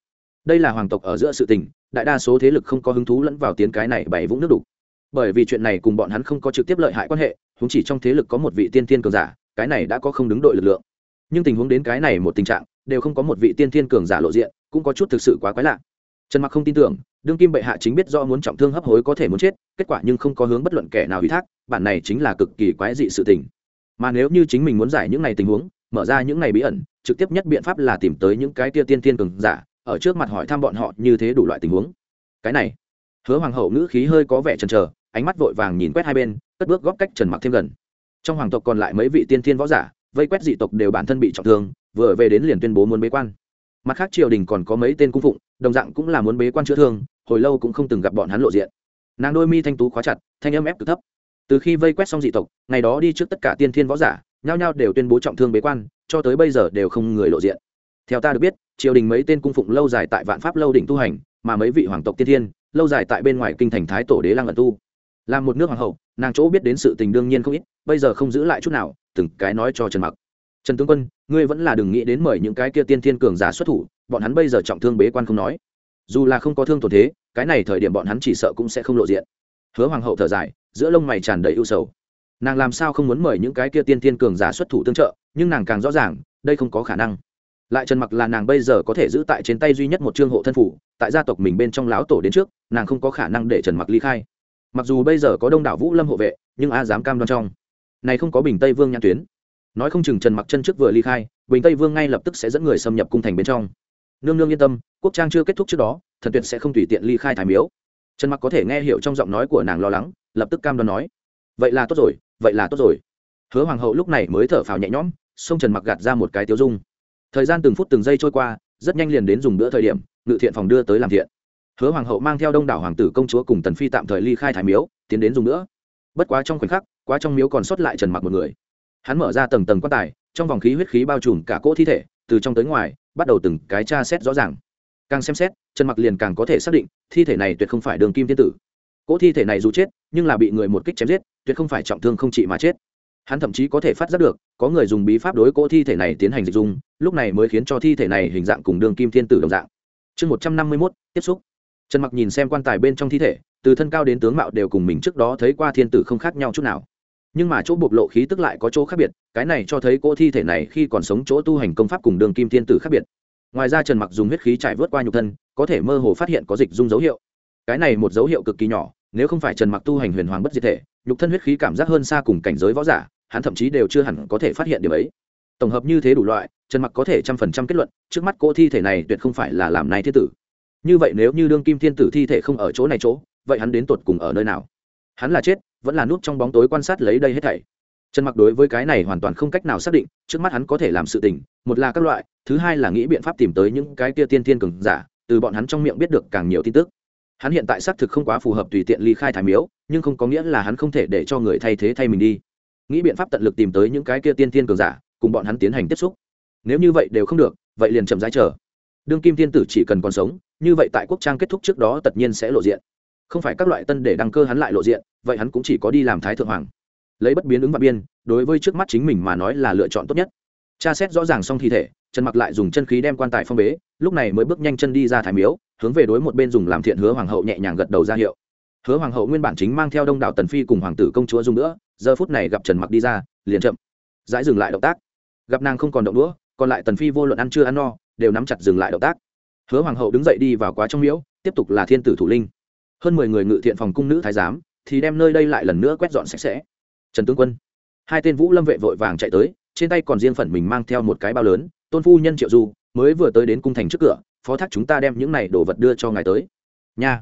Đây là hoàng tộc ở giữa sự tình, đại đa số thế lực không có hứng thú lẫn vào tiến cái này bảy vũng nước đục. Bởi vì chuyện này cùng bọn hắn không có trực tiếp lợi hại quan hệ chúng chỉ trong thế lực có một vị tiên thiên cường giả, cái này đã có không đứng đội lực lượng. Nhưng tình huống đến cái này một tình trạng, đều không có một vị tiên thiên cường giả lộ diện, cũng có chút thực sự quá quái lạ trần mặc không tin tưởng, đương kim bệ hạ chính biết do muốn trọng thương hấp hối có thể muốn chết, kết quả nhưng không có hướng bất luận kẻ nào ủy thác, bản này chính là cực kỳ quái dị sự tình. Mà nếu như chính mình muốn giải những này tình huống, mở ra những này bí ẩn, trực tiếp nhất biện pháp là tìm tới những cái tia tiên thiên cường giả, ở trước mặt hỏi thăm bọn họ như thế đủ loại tình huống. Cái này, hứa hoàng hậu ngữ khí hơi có vẻ chần chờ, ánh mắt vội vàng nhìn quét hai bên, cất bước góp cách trần mặc thêm gần. Trong hoàng tộc còn lại mấy vị tiên thiên võ giả, vây quét dị tộc đều bản thân bị trọng thương, vừa về đến liền tuyên bố muốn bế quan. Mặt khác triều đình còn có mấy tên cung phụng đồng dạng cũng là muốn bế quan chữa thương, hồi lâu cũng không từng gặp bọn hắn lộ diện. Nàng đôi mi thanh tú khóa chặt, thanh âm ép cực thấp. Từ khi vây quét xong dị tộc, ngày đó đi trước tất cả tiên thiên võ giả, nhao nhao đều tuyên bố trọng thương bế quan, cho tới bây giờ đều không người lộ diện. Theo ta được biết, triều đình mấy tên cung phụng lâu dài tại vạn pháp lâu đỉnh tu hành, mà mấy vị hoàng tộc tiên thiên, lâu dài tại bên ngoài kinh thành thái tổ đế lang ẩn tu. Làm một nước hoàng hậu, nàng chỗ biết đến sự tình đương nhiên không ít, bây giờ không giữ lại chút nào, từng cái nói cho trần mặc. Trần tướng quân, ngươi vẫn là đừng nghĩ đến mời những cái kia tiên thiên cường giả xuất thủ bọn hắn bây giờ trọng thương bế quan không nói. Dù là không có thương tổn thế, cái này thời điểm bọn hắn chỉ sợ cũng sẽ không lộ diện. Hứa hoàng hậu thở dài, giữa lông mày tràn đầy ưu sầu. Nàng làm sao không muốn mời những cái kia tiên tiên cường giả xuất thủ tương trợ, nhưng nàng càng rõ ràng, đây không có khả năng. Lại trần mặc là nàng bây giờ có thể giữ tại trên tay duy nhất một trương hộ thân phủ, tại gia tộc mình bên trong láo tổ đến trước, nàng không có khả năng để trần mặc ly khai. Mặc dù bây giờ có đông đảo vũ lâm hộ vệ, nhưng a dám cam đoan trong. Này không có bình tây vương nhãn tuyến. Nói không chừng trần mặc chân trước vừa ly khai, bình tây vương ngay lập tức sẽ dẫn người xâm nhập cung thành bên trong nương nương yên tâm, quốc trang chưa kết thúc trước đó, thần tuyệt sẽ không tùy tiện ly khai thái miếu. Trần mặc có thể nghe hiểu trong giọng nói của nàng lo lắng, lập tức cam đoan nói, vậy là tốt rồi, vậy là tốt rồi. Hứa hoàng hậu lúc này mới thở phào nhẹ nhõm xông trần mặc gạt ra một cái tiêu dung. Thời gian từng phút từng giây trôi qua, rất nhanh liền đến dùng bữa thời điểm, ngự thiện phòng đưa tới làm thiện. Hứa hoàng hậu mang theo đông đảo hoàng tử công chúa cùng tần phi tạm thời ly khai thái miếu, tiến đến dùng nữa. Bất quá trong khoảnh khắc, quá trong miếu còn sót lại trần mặc một người. Hắn mở ra tầng tầng quan tài, trong vòng khí huyết khí bao trùm cả cỗ thi thể, từ trong tới ngoài bắt đầu từng cái tra xét rõ ràng. Càng xem xét, trần mặc liền càng có thể xác định, thi thể này tuyệt không phải đường kim thiên tử. Cỗ thi thể này dù chết, nhưng là bị người một kích chém giết, tuyệt không phải trọng thương không trị mà chết. Hắn thậm chí có thể phát giác được, có người dùng bí pháp đối cỗ thi thể này tiến hành dịch dung, lúc này mới khiến cho thi thể này hình dạng cùng đường kim thiên tử đồng dạng. Chương một trăm năm mươi mốt, tiếp xúc. Trần mặc nhìn xem quan tài bên trong thi thể, từ thân cao đến tướng mạo đều cùng mình trước đó thấy qua thiên tử không khác nhau chút nào nhưng mà chỗ bộc lộ khí tức lại có chỗ khác biệt, cái này cho thấy cô thi thể này khi còn sống chỗ tu hành công pháp cùng đường kim thiên tử khác biệt. Ngoài ra trần mặc dùng huyết khí trải vớt qua nhục thân, có thể mơ hồ phát hiện có dịch dung dấu hiệu. Cái này một dấu hiệu cực kỳ nhỏ, nếu không phải trần mặc tu hành huyền hoàng bất diệt thể, nhục thân huyết khí cảm giác hơn xa cùng cảnh giới võ giả, hắn thậm chí đều chưa hẳn có thể phát hiện điều ấy. Tổng hợp như thế đủ loại, trần mặc có thể trăm phần trăm kết luận, trước mắt cô thi thể này tuyệt không phải là làm này thiên tử. Như vậy nếu như đương kim thiên tử thi thể không ở chỗ này chỗ, vậy hắn đến tột cùng ở nơi nào? Hắn là chết vẫn là núp trong bóng tối quan sát lấy đây hết thảy. Trần mặc đối với cái này hoàn toàn không cách nào xác định, trước mắt hắn có thể làm sự tình, một là các loại, thứ hai là nghĩ biện pháp tìm tới những cái kia tiên tiên cường giả, từ bọn hắn trong miệng biết được càng nhiều tin tức. Hắn hiện tại xác thực không quá phù hợp tùy tiện ly khai thái miếu, nhưng không có nghĩa là hắn không thể để cho người thay thế thay mình đi. Nghĩ biện pháp tận lực tìm tới những cái kia tiên tiên cường giả, cùng bọn hắn tiến hành tiếp xúc. Nếu như vậy đều không được, vậy liền chậm rãi chờ. Đương kim thiên tử chỉ cần còn sống, như vậy tại quốc trang kết thúc trước đó tất nhiên sẽ lộ diện không phải các loại tân để đăng cơ hắn lại lộ diện, vậy hắn cũng chỉ có đi làm thái thượng hoàng. Lấy bất biến ứng vạn biên, đối với trước mắt chính mình mà nói là lựa chọn tốt nhất. Tra xét rõ ràng xong thi thể, trần mặc lại dùng chân khí đem quan tài phong bế, lúc này mới bước nhanh chân đi ra thái miếu, hướng về đối một bên dùng làm thiện hứa hoàng hậu nhẹ nhàng gật đầu ra hiệu. Hứa hoàng hậu nguyên bản chính mang theo đông đảo tần phi cùng hoàng tử công chúa dùng nữa, giờ phút này gặp trần mặc đi ra, liền chậm. Dãi dừng lại động tác. Gặp nàng không còn động đũa, còn lại tần phi vô luận ăn chưa ăn no, đều nắm chặt dừng lại động tác. Hứa hoàng hậu đứng dậy đi vào quá trong miếu, tiếp tục là thiên tử thủ linh hơn mười người ngự thiện phòng cung nữ thái giám thì đem nơi đây lại lần nữa quét dọn sạch sẽ. Trần tướng quân, hai tên vũ lâm vệ vội vàng chạy tới, trên tay còn riêng phần mình mang theo một cái bao lớn, tôn phu nhân triệu du, mới vừa tới đến cung thành trước cửa, phó thác chúng ta đem những này đồ vật đưa cho ngài tới. Nha.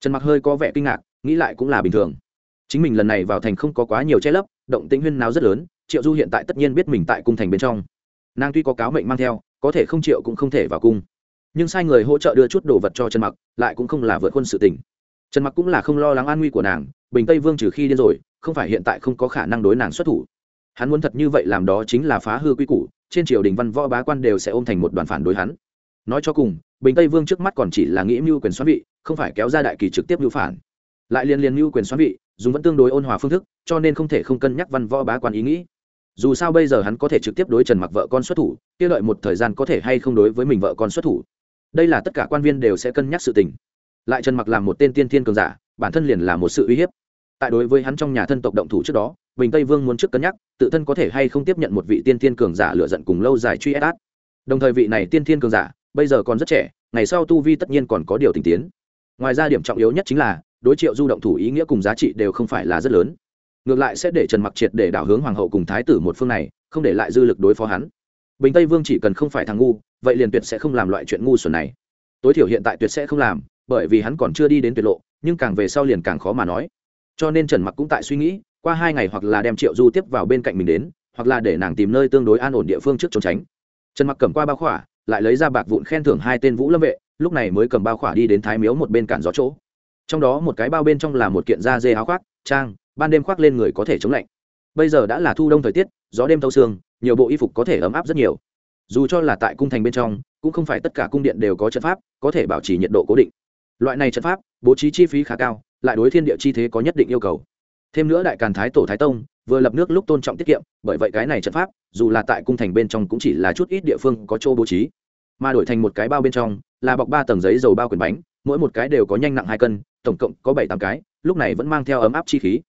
Trần mặc hơi có vẻ kinh ngạc, nghĩ lại cũng là bình thường. Chính mình lần này vào thành không có quá nhiều che lấp, động tĩnh huyên nào rất lớn, triệu du hiện tại tất nhiên biết mình tại cung thành bên trong. Nàng tuy có cáo mệnh mang theo, có thể không triệu cũng không thể vào cung. Nhưng sai người hỗ trợ đưa chút đồ vật cho trần mặc, lại cũng không là vượt quân sự tình trần mặc cũng là không lo lắng an nguy của nàng, bình tây vương trừ khi điên rồi, không phải hiện tại không có khả năng đối nàng xuất thủ. Hắn muốn thật như vậy làm đó chính là phá hư quy củ, trên triều đình văn võ bá quan đều sẽ ôm thành một đoàn phản đối hắn. Nói cho cùng, bình tây vương trước mắt còn chỉ là nghĩ mưu quyền xoắn vị, không phải kéo ra đại kỳ trực tiếp mưu phản. Lại liên liên mưu quyền xoắn vị, dùng vẫn tương đối ôn hòa phương thức, cho nên không thể không cân nhắc văn võ bá quan ý nghĩ. Dù sao bây giờ hắn có thể trực tiếp đối trần mặc vợ con xuất thủ, kia lợi một thời gian có thể hay không đối với mình vợ con xuất thủ. Đây là tất cả quan viên đều sẽ cân nhắc sự tình lại trần mặc làm một tên tiên thiên cường giả, bản thân liền là một sự uy hiếp. Tại đối với hắn trong nhà thân tộc động thủ trước đó, bình tây vương muốn trước cân nhắc, tự thân có thể hay không tiếp nhận một vị tiên thiên cường giả lựa giận cùng lâu dài truy ép át đồng thời vị này tiên thiên cường giả, bây giờ còn rất trẻ, ngày sau tu vi tất nhiên còn có điều tình tiến. Ngoài ra điểm trọng yếu nhất chính là, đối triệu du động thủ ý nghĩa cùng giá trị đều không phải là rất lớn. Ngược lại sẽ để trần mặc triệt để đảo hướng hoàng hậu cùng thái tử một phương này, không để lại dư lực đối phó hắn. Bình tây vương chỉ cần không phải thằng ngu, vậy liền tuyệt sẽ không làm loại chuyện ngu xuẩn này. Tối thiểu hiện tại tuyệt sẽ không làm bởi vì hắn còn chưa đi đến tuyệt lộ, nhưng càng về sau liền càng khó mà nói. Cho nên trần mặc cũng tại suy nghĩ, qua hai ngày hoặc là đem triệu du tiếp vào bên cạnh mình đến, hoặc là để nàng tìm nơi tương đối an ổn địa phương trước trốn tránh. Trần mặc cầm qua bao khỏa, lại lấy ra bạc vụn khen thưởng hai tên vũ lâm vệ, lúc này mới cầm bao khỏa đi đến thái miếu một bên cản gió chỗ. Trong đó một cái bao bên trong là một kiện da dê áo khoác, trang, ban đêm khoác lên người có thể chống lạnh. Bây giờ đã là thu đông thời tiết, gió đêm thâu xương, nhiều bộ y phục có thể ấm áp rất nhiều. Dù cho là tại cung thành bên trong, cũng không phải tất cả cung điện đều có trận pháp, có thể bảo trì nhiệt độ cố định loại này trận pháp, bố trí chi phí khá cao, lại đối thiên địa chi thế có nhất định yêu cầu. Thêm nữa đại càn thái tổ thái tông, vừa lập nước lúc tôn trọng tiết kiệm, bởi vậy cái này trận pháp, dù là tại cung thành bên trong cũng chỉ là chút ít địa phương có chỗ bố trí. Mà đổi thành một cái bao bên trong, là bọc ba tầng giấy dầu bao quyển bánh, mỗi một cái đều có nhanh nặng hai cân, tổng cộng có bảy tám cái, lúc này vẫn mang theo ấm áp chi khí.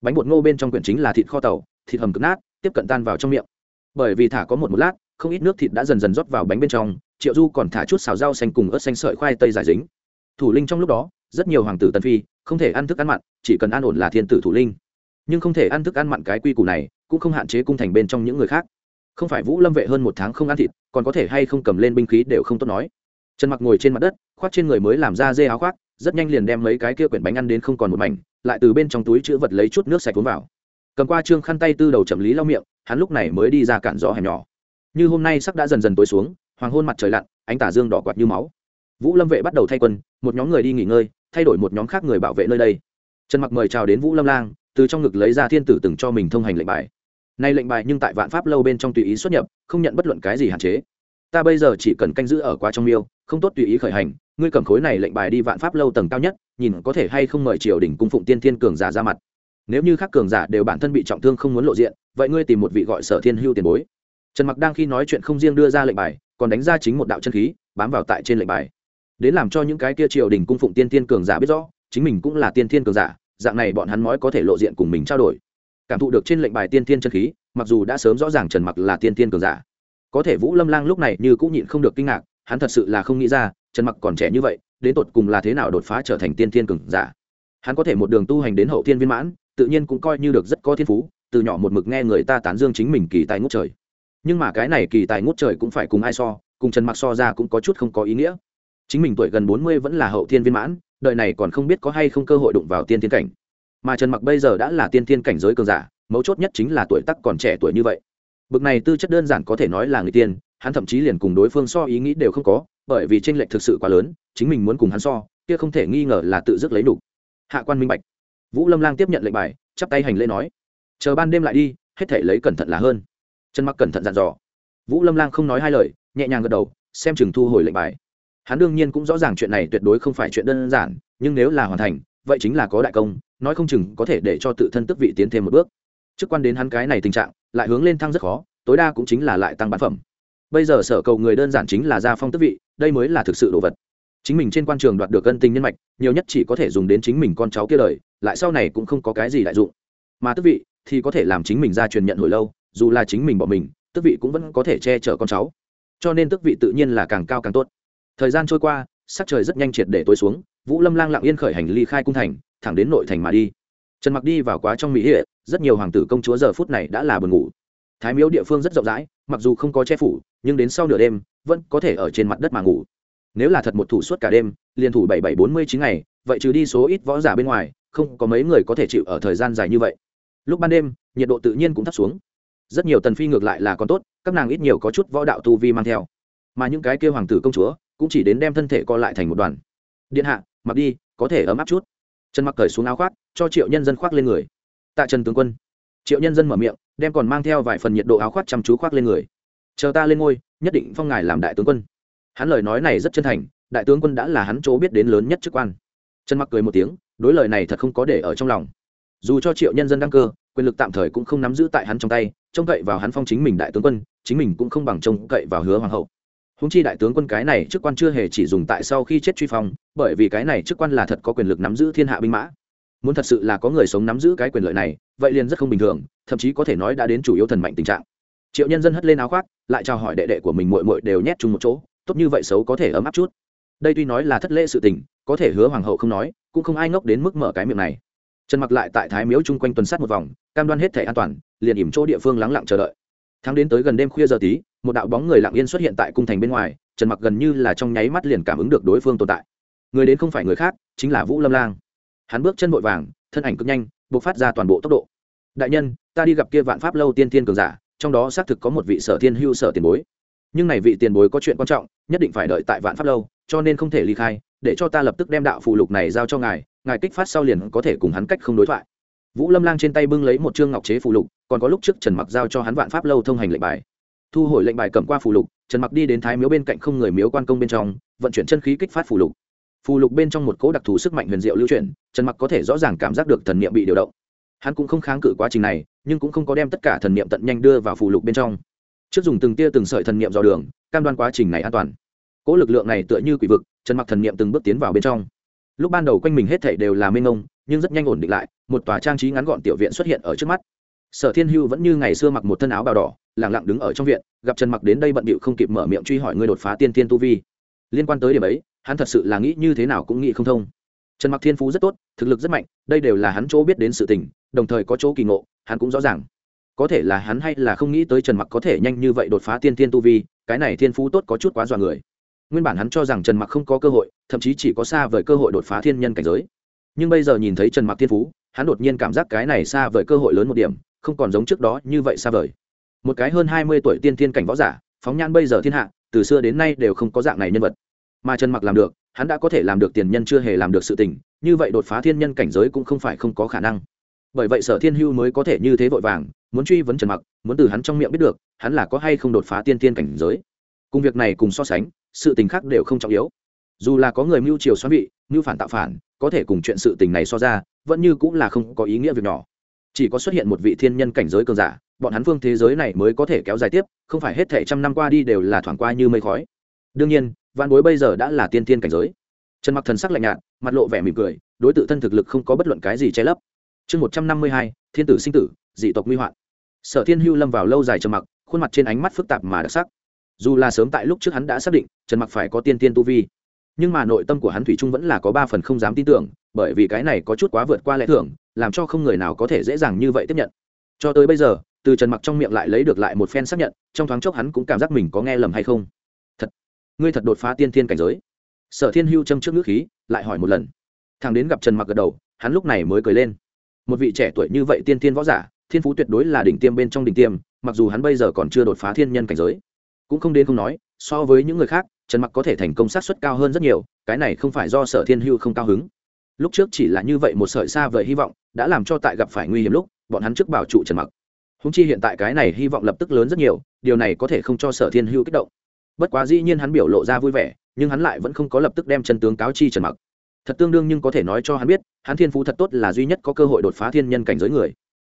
Bánh bột ngô bên trong quyển chính là thịt kho tàu, thịt hầm cực nát, tiếp cận tan vào trong miệng. Bởi vì thả có một một lát, không ít nước thịt đã dần dần rót vào bánh bên trong, triệu du còn thả chút xào rau xanh cùng ớt xanh sợi khoai tây giải dính thủ linh trong lúc đó, rất nhiều hoàng tử tần phi không thể ăn thức ăn mặn, chỉ cần ăn ổn là thiên tử thủ linh. Nhưng không thể ăn thức ăn mặn cái quy củ này cũng không hạn chế cung thành bên trong những người khác. Không phải vũ lâm vệ hơn một tháng không ăn thịt, còn có thể hay không cầm lên binh khí đều không tốt nói. Trần mặc ngồi trên mặt đất, khoác trên người mới làm ra dê áo khoác, rất nhanh liền đem mấy cái kia quyển bánh ăn đến không còn một mảnh, lại từ bên trong túi chữ vật lấy chút nước sạch cuốn vào. Cầm qua trương khăn tay tư đầu chậm lý lau miệng, hắn lúc này mới đi ra cản gió hẻm nhỏ. Như hôm nay sắc đã dần dần tối xuống, hoàng hôn mặt trời lặn, ánh tả dương đỏ quạt như máu vũ lâm vệ bắt đầu thay quân, một nhóm người đi nghỉ ngơi, thay đổi một nhóm khác người bảo vệ nơi đây. Trần mặc mời chào đến vũ lâm lang, từ trong ngực lấy ra thiên tử từng cho mình thông hành lệnh bài. Nay lệnh bài nhưng tại vạn pháp lâu bên trong tùy ý xuất nhập, không nhận bất luận cái gì hạn chế. Ta bây giờ chỉ cần canh giữ ở quá trong miêu, không tốt tùy ý khởi hành, ngươi cầm khối này lệnh bài đi vạn pháp lâu tầng cao nhất, nhìn có thể hay không mời triều đình cung phụng tiên thiên cường giả ra mặt. Nếu như các cường giả đều bản thân bị trọng thương không muốn lộ diện, vậy ngươi tìm một vị gọi sở thiên hưu tiền bối. Trần mặc đang khi nói chuyện không riêng đưa ra lệnh bài, còn đánh ra chính một đạo chân khí, bám vào tại trên lệnh bài đến làm cho những cái kia triều đình cung phụng tiên thiên cường giả biết rõ, chính mình cũng là tiên thiên cường giả, dạng này bọn hắn nói có thể lộ diện cùng mình trao đổi. Cảm thụ được trên lệnh bài tiên thiên chân khí, mặc dù đã sớm rõ ràng trần mặc là tiên thiên cường giả. Có thể vũ lâm lang lúc này như cũng nhịn không được kinh ngạc, hắn thật sự là không nghĩ ra, trần mặc còn trẻ như vậy, đến tột cùng là thế nào đột phá trở thành tiên thiên cường giả. Hắn có thể một đường tu hành đến hậu thiên viên mãn, tự nhiên cũng coi như được rất có thiên phú, từ nhỏ một mực nghe người ta tán dương chính mình kỳ tài ngút trời. Nhưng mà cái này kỳ tài ngút trời cũng phải cùng ai so, cùng trần mặc so ra cũng có chút không có ý nghĩa chính mình tuổi gần bốn mươi vẫn là hậu thiên viên mãn, đời này còn không biết có hay không cơ hội đụng vào tiên thiên cảnh. Mà trần mặc bây giờ đã là tiên thiên cảnh giới cường giả, mấu chốt nhất chính là tuổi tác còn trẻ tuổi như vậy. Bực này tư chất đơn giản có thể nói là người tiên, hắn thậm chí liền cùng đối phương so ý nghĩ đều không có, bởi vì tranh lệch thực sự quá lớn, chính mình muốn cùng hắn so, kia không thể nghi ngờ là tự dứt lấy đủ hạ quan minh bạch. Vũ lâm lang tiếp nhận lệnh bài, chắp tay hành lễ nói, chờ ban đêm lại đi, hết thể lấy cẩn thận là hơn. Trần mặc cẩn thận dặn dò. Vũ lâm lang không nói hai lời, nhẹ nhàng gật đầu, xem chừng thu hồi lệnh bài hắn đương nhiên cũng rõ ràng chuyện này tuyệt đối không phải chuyện đơn giản, nhưng nếu là hoàn thành, vậy chính là có đại công, nói không chừng có thể để cho tự thân tức vị tiến thêm một bước. Chức quan đến hắn cái này tình trạng, lại hướng lên thăng rất khó, tối đa cũng chính là lại tăng bán phẩm. Bây giờ sở cầu người đơn giản chính là gia phong tức vị, đây mới là thực sự đồ vật. Chính mình trên quan trường đoạt được cân tình nhân mạch, nhiều nhất chỉ có thể dùng đến chính mình con cháu kia đời, lại sau này cũng không có cái gì đại dụng. Mà tức vị thì có thể làm chính mình ra truyền nhận hồi lâu, dù là chính mình bỏ mình, tức vị cũng vẫn có thể che chở con cháu. Cho nên tức vị tự nhiên là càng cao càng tốt thời gian trôi qua, sắc trời rất nhanh triệt để tối xuống, vũ lâm lang lặng yên khởi hành ly khai cung thành, thẳng đến nội thành mà đi. Trần mặc đi vào quá trong mỹ hệ, rất nhiều hoàng tử công chúa giờ phút này đã là buồn ngủ. Thái miếu địa phương rất rộng rãi, mặc dù không có che phủ, nhưng đến sau nửa đêm, vẫn có thể ở trên mặt đất mà ngủ. Nếu là thật một thủ suốt cả đêm, liền thủ bảy bảy bốn mươi chín ngày, vậy trừ đi số ít võ giả bên ngoài, không có mấy người có thể chịu ở thời gian dài như vậy. Lúc ban đêm, nhiệt độ tự nhiên cũng thấp xuống. Rất nhiều tần phi ngược lại là còn tốt, các nàng ít nhiều có chút võ đạo tu vi mang theo. Mà những cái kêu hoàng tử công chúa cũng chỉ đến đem thân thể co lại thành một đoàn. Điện hạ, mặc đi, có thể ấm áp chút. Trần mặc cởi xuống áo khoác, cho triệu nhân dân khoác lên người. Tạ trần tướng quân. Triệu nhân dân mở miệng, đem còn mang theo vài phần nhiệt độ áo khoác chăm chú khoác lên người. Chờ ta lên ngôi, nhất định phong ngài làm đại tướng quân. Hắn lời nói này rất chân thành, đại tướng quân đã là hắn chỗ biết đến lớn nhất chức quan. Trần mặc cười một tiếng, đối lời này thật không có để ở trong lòng. Dù cho triệu nhân dân đăng cơ, quyền lực tạm thời cũng không nắm giữ tại hắn trong tay, trông cậy vào hắn phong chính mình đại tướng quân, chính mình cũng không bằng trông cậy vào hứa hoàng hậu húng chi đại tướng quân cái này chức quan chưa hề chỉ dùng tại sau khi chết truy phong, bởi vì cái này chức quan là thật có quyền lực nắm giữ thiên hạ binh mã. Muốn thật sự là có người sống nắm giữ cái quyền lợi này, vậy liền rất không bình thường, thậm chí có thể nói đã đến chủ yếu thần mạnh tình trạng. Triệu nhân dân hất lên áo khoác, lại chào hỏi đệ đệ của mình mội mội đều nhét chung một chỗ, tốt như vậy xấu có thể ấm áp chút. Đây tuy nói là thất lễ sự tình, có thể hứa hoàng hậu không nói, cũng không ai ngốc đến mức mở cái miệng này. Trần mặc lại tại thái miếu chung quanh tuần sát một vòng, cam đoan hết thể an toàn, liền ỉm chỗ địa phương lắng lặng chờ đợi tháng đến tới gần đêm khuya giờ tí, một đạo bóng người lặng yên xuất hiện tại cung thành bên ngoài, trần mặc gần như là trong nháy mắt liền cảm ứng được đối phương tồn tại. Người đến không phải người khác, chính là vũ lâm lang. Hắn bước chân vội vàng, thân ảnh cực nhanh buộc phát ra toàn bộ tốc độ. Đại nhân, ta đi gặp kia vạn pháp lâu tiên tiên cường giả, trong đó xác thực có một vị sở thiên hưu sở tiền bối. Nhưng này vị tiền bối có chuyện quan trọng, nhất định phải đợi tại vạn pháp lâu, cho nên không thể ly khai, để cho ta lập tức đem đạo phụ lục này giao cho ngài ngài kích phát sau liền có thể cùng hắn cách không đối thoại vũ lâm lang trên tay bưng lấy một chương ngọc chế phù lục, còn có lúc trước trần mặc giao cho hắn vạn pháp lâu thông hành lệnh bài. Thu hồi lệnh bài cầm qua phù lục, trần mặc đi đến thái miếu bên cạnh không người miếu quan công bên trong, vận chuyển chân khí kích phát phù lục. Phù lục bên trong một cỗ đặc thù sức mạnh huyền diệu lưu chuyển, trần mặc có thể rõ ràng cảm giác được thần niệm bị điều động. Hắn cũng không kháng cự quá trình này, nhưng cũng không có đem tất cả thần niệm tận nhanh đưa vào phù lục bên trong. Trước dùng từng tia từng sợi thần niệm dò đường, cam đoan quá trình này an toàn. Cỗ lực lượng này tựa như quỷ vực, trần mặc thần niệm từng bước tiến vào bên trong. Lúc ban đầu quanh mình hết thảy đều là mênh ngông nhưng rất nhanh ổn định lại, một tòa trang trí ngắn gọn tiểu viện xuất hiện ở trước mắt. Sở thiên hưu vẫn như ngày xưa mặc một thân áo bào đỏ, lẳng lặng đứng ở trong viện, gặp trần mặc đến đây bận bịu không kịp mở miệng truy hỏi người đột phá tiên tiên tu vi. Liên quan tới điểm ấy, hắn thật sự là nghĩ như thế nào cũng nghĩ không thông. Trần mặc thiên phú rất tốt, thực lực rất mạnh, đây đều là hắn chỗ biết đến sự tình, đồng thời có chỗ kỳ ngộ, hắn cũng rõ ràng. Có thể là hắn hay là không nghĩ tới trần mặc có thể nhanh như vậy đột phá tiên tiên tu vi, cái này thiên phú tốt có chút quá dọa người. Nguyên bản hắn cho rằng trần mặc không có cơ hội, thậm chí chỉ có xa vời cơ hội đột phá thiên nhân cảnh giới nhưng bây giờ nhìn thấy trần mặc thiên phú, hắn đột nhiên cảm giác cái này xa vời cơ hội lớn một điểm, không còn giống trước đó như vậy xa vời. Một cái hơn hai mươi tuổi tiên Thiên cảnh võ giả, phóng nhan bây giờ thiên hạ, từ xưa đến nay đều không có dạng này nhân vật. Mà trần mặc làm được, hắn đã có thể làm được tiền nhân chưa hề làm được sự tình, như vậy đột phá thiên nhân cảnh giới cũng không phải không có khả năng. Bởi vậy sở thiên hưu mới có thể như thế vội vàng, muốn truy vấn trần mặc muốn từ hắn trong miệng biết được, hắn là có hay không đột phá tiên tiên cảnh giới. Cùng việc này cùng so sánh, sự tình khác đều không trọng yếu. Dù là có người mưu triều xoắn vị, mưu phản tạo phản có thể cùng chuyện sự tình này so ra, vẫn như cũng là không có ý nghĩa việc nhỏ. Chỉ có xuất hiện một vị thiên nhân cảnh giới cường giả, bọn hắn phương thế giới này mới có thể kéo dài tiếp, không phải hết thể trăm năm qua đi đều là thoảng qua như mây khói. Đương nhiên văn bối bây giờ đã là tiên thiên cảnh giới. Trần mặc thần sắc lạnh nhạt, mặt lộ vẻ mỉm cười, đối tự thân thực lực không có bất luận cái gì che lấp. Chương một trăm năm mươi hai, thiên tử sinh tử, dị tộc nguy hoạn. Sở thiên hưu lâm vào lâu dài trầm mặc, khuôn mặt trên ánh mắt phức tạp mà đặc sắc. Dù là sớm tại lúc trước hắn đã xác định, trần mặc phải có tiên tiên tu vi nhưng mà nội tâm của hắn thủy trung vẫn là có ba phần không dám tin tưởng, bởi vì cái này có chút quá vượt qua lẽ thường, làm cho không người nào có thể dễ dàng như vậy tiếp nhận. Cho tới bây giờ, từ trần mặc trong miệng lại lấy được lại một phen xác nhận, trong thoáng chốc hắn cũng cảm giác mình có nghe lầm hay không. Thật, ngươi thật đột phá tiên thiên cảnh giới. Sở thiên hưu châm trước nước khí, lại hỏi một lần. Thằng đến gặp trần mặc gật đầu, hắn lúc này mới cười lên. Một vị trẻ tuổi như vậy tiên thiên võ giả, thiên phú tuyệt đối là đỉnh tiêm bên trong đỉnh tiêm, mặc dù hắn bây giờ còn chưa đột phá thiên nhân cảnh giới. Cũng không đến không nói, so với những người khác trần mặc có thể thành công sát suất cao hơn rất nhiều, cái này không phải do sở thiên hưu không cao hứng. Lúc trước chỉ là như vậy một sợi xa vời hy vọng, đã làm cho tại gặp phải nguy hiểm lúc, bọn hắn trước bảo trụ trần mặc. Húng chi hiện tại cái này hy vọng lập tức lớn rất nhiều, điều này có thể không cho sở thiên hưu kích động. Bất quá dĩ nhiên hắn biểu lộ ra vui vẻ, nhưng hắn lại vẫn không có lập tức đem chân tướng cáo chi trần mặc. Thật tương đương nhưng có thể nói cho hắn biết, hắn thiên phú thật tốt là duy nhất có cơ hội đột phá thiên nhân cảnh giới người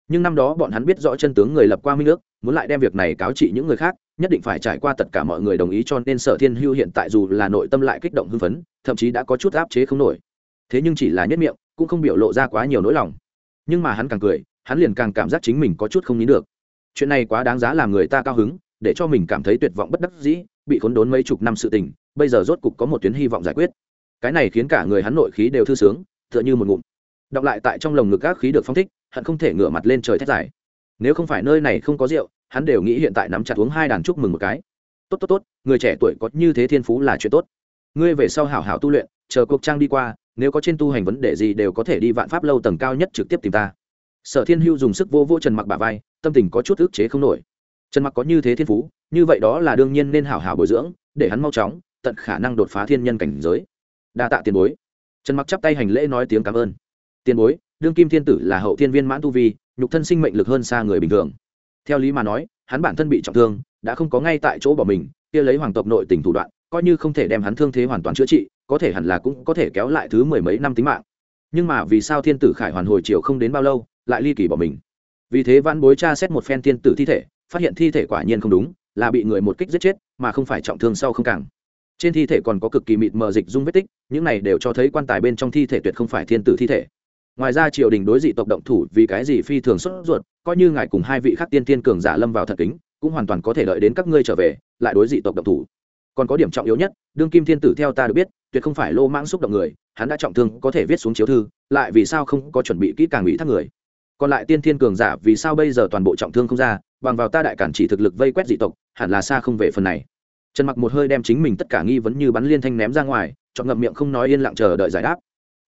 nhưng năm đó bọn hắn biết rõ chân tướng người lập qua minh nước muốn lại đem việc này cáo trị những người khác, nhất định phải trải qua tất cả mọi người đồng ý cho nên sở thiên hưu hiện tại dù là nội tâm lại kích động hưng phấn, thậm chí đã có chút áp chế không nổi. Thế nhưng chỉ là nhất miệng, cũng không biểu lộ ra quá nhiều nỗi lòng. Nhưng mà hắn càng cười, hắn liền càng cảm giác chính mình có chút không nín được. Chuyện này quá đáng giá làm người ta cao hứng, để cho mình cảm thấy tuyệt vọng bất đắc dĩ, bị khốn đốn mấy chục năm sự tình, bây giờ rốt cục có một tuyến hy vọng giải quyết. Cái này khiến cả người hắn nội khí đều thư sướng, tựa như một ngụm đọng lại tại trong lồng ngực các khí được phong thích, hận không thể ngửa mặt lên trời thét dài. Nếu không phải nơi này không có rượu, hắn đều nghĩ hiện tại nắm chặt uống hai đàn chúc mừng một cái. Tốt tốt tốt, người trẻ tuổi có như thế thiên phú là chuyện tốt. Ngươi về sau hảo hảo tu luyện, chờ cuộc trang đi qua, nếu có trên tu hành vấn đề gì đều có thể đi vạn pháp lâu tầng cao nhất trực tiếp tìm ta. Sở thiên hưu dùng sức vô vô trần mặc bà vai, tâm tình có chút ức chế không nổi. Trần mặc có như thế thiên phú, như vậy đó là đương nhiên nên hảo hảo bồi dưỡng, để hắn mau chóng, tận khả năng đột phá thiên nhân cảnh giới. Đa tạ tiền bối. Trần mặc chắp tay hành lễ nói tiếng cảm ơn tiền bối, đương kim thiên tử là hậu thiên viên mãn tu vi, nhục thân sinh mệnh lực hơn xa người bình thường. Theo lý mà nói, hắn bản thân bị trọng thương, đã không có ngay tại chỗ bỏ mình, kia lấy hoàng tộc nội tình thủ đoạn, coi như không thể đem hắn thương thế hoàn toàn chữa trị, có thể hẳn là cũng có thể kéo lại thứ mười mấy năm tính mạng. Nhưng mà vì sao thiên tử khải hoàn hồi chiều không đến bao lâu, lại ly kỳ bỏ mình? Vì thế vãn bối cha xét một phen thiên tử thi thể, phát hiện thi thể quả nhiên không đúng, là bị người một kích giết chết, mà không phải trọng thương sau không càng. Trên thi thể còn có cực kỳ mịt mờ dịch dung vết tích, những này đều cho thấy quan tài bên trong thi thể tuyệt không phải thiên tử thi thể ngoài ra triều đình đối dị tộc động thủ vì cái gì phi thường xuất ruột, coi như ngài cùng hai vị khác tiên tiên cường giả lâm vào thật kính, cũng hoàn toàn có thể đợi đến các ngươi trở về, lại đối dị tộc động thủ. Còn có điểm trọng yếu nhất, đương kim thiên tử theo ta được biết, tuyệt không phải lô mãng xúc động người, hắn đã trọng thương, có thể viết xuống chiếu thư, lại vì sao không có chuẩn bị kỹ càng ủy thác người. Còn lại tiên thiên cường giả vì sao bây giờ toàn bộ trọng thương không ra, bằng vào ta đại cản chỉ thực lực vây quét dị tộc, hẳn là xa không về phần này. Trần mặc một hơi đem chính mình tất cả nghi vấn như bắn liên thanh ném ra ngoài, chọn ngậm miệng không nói yên lặng chờ đợi giải đáp.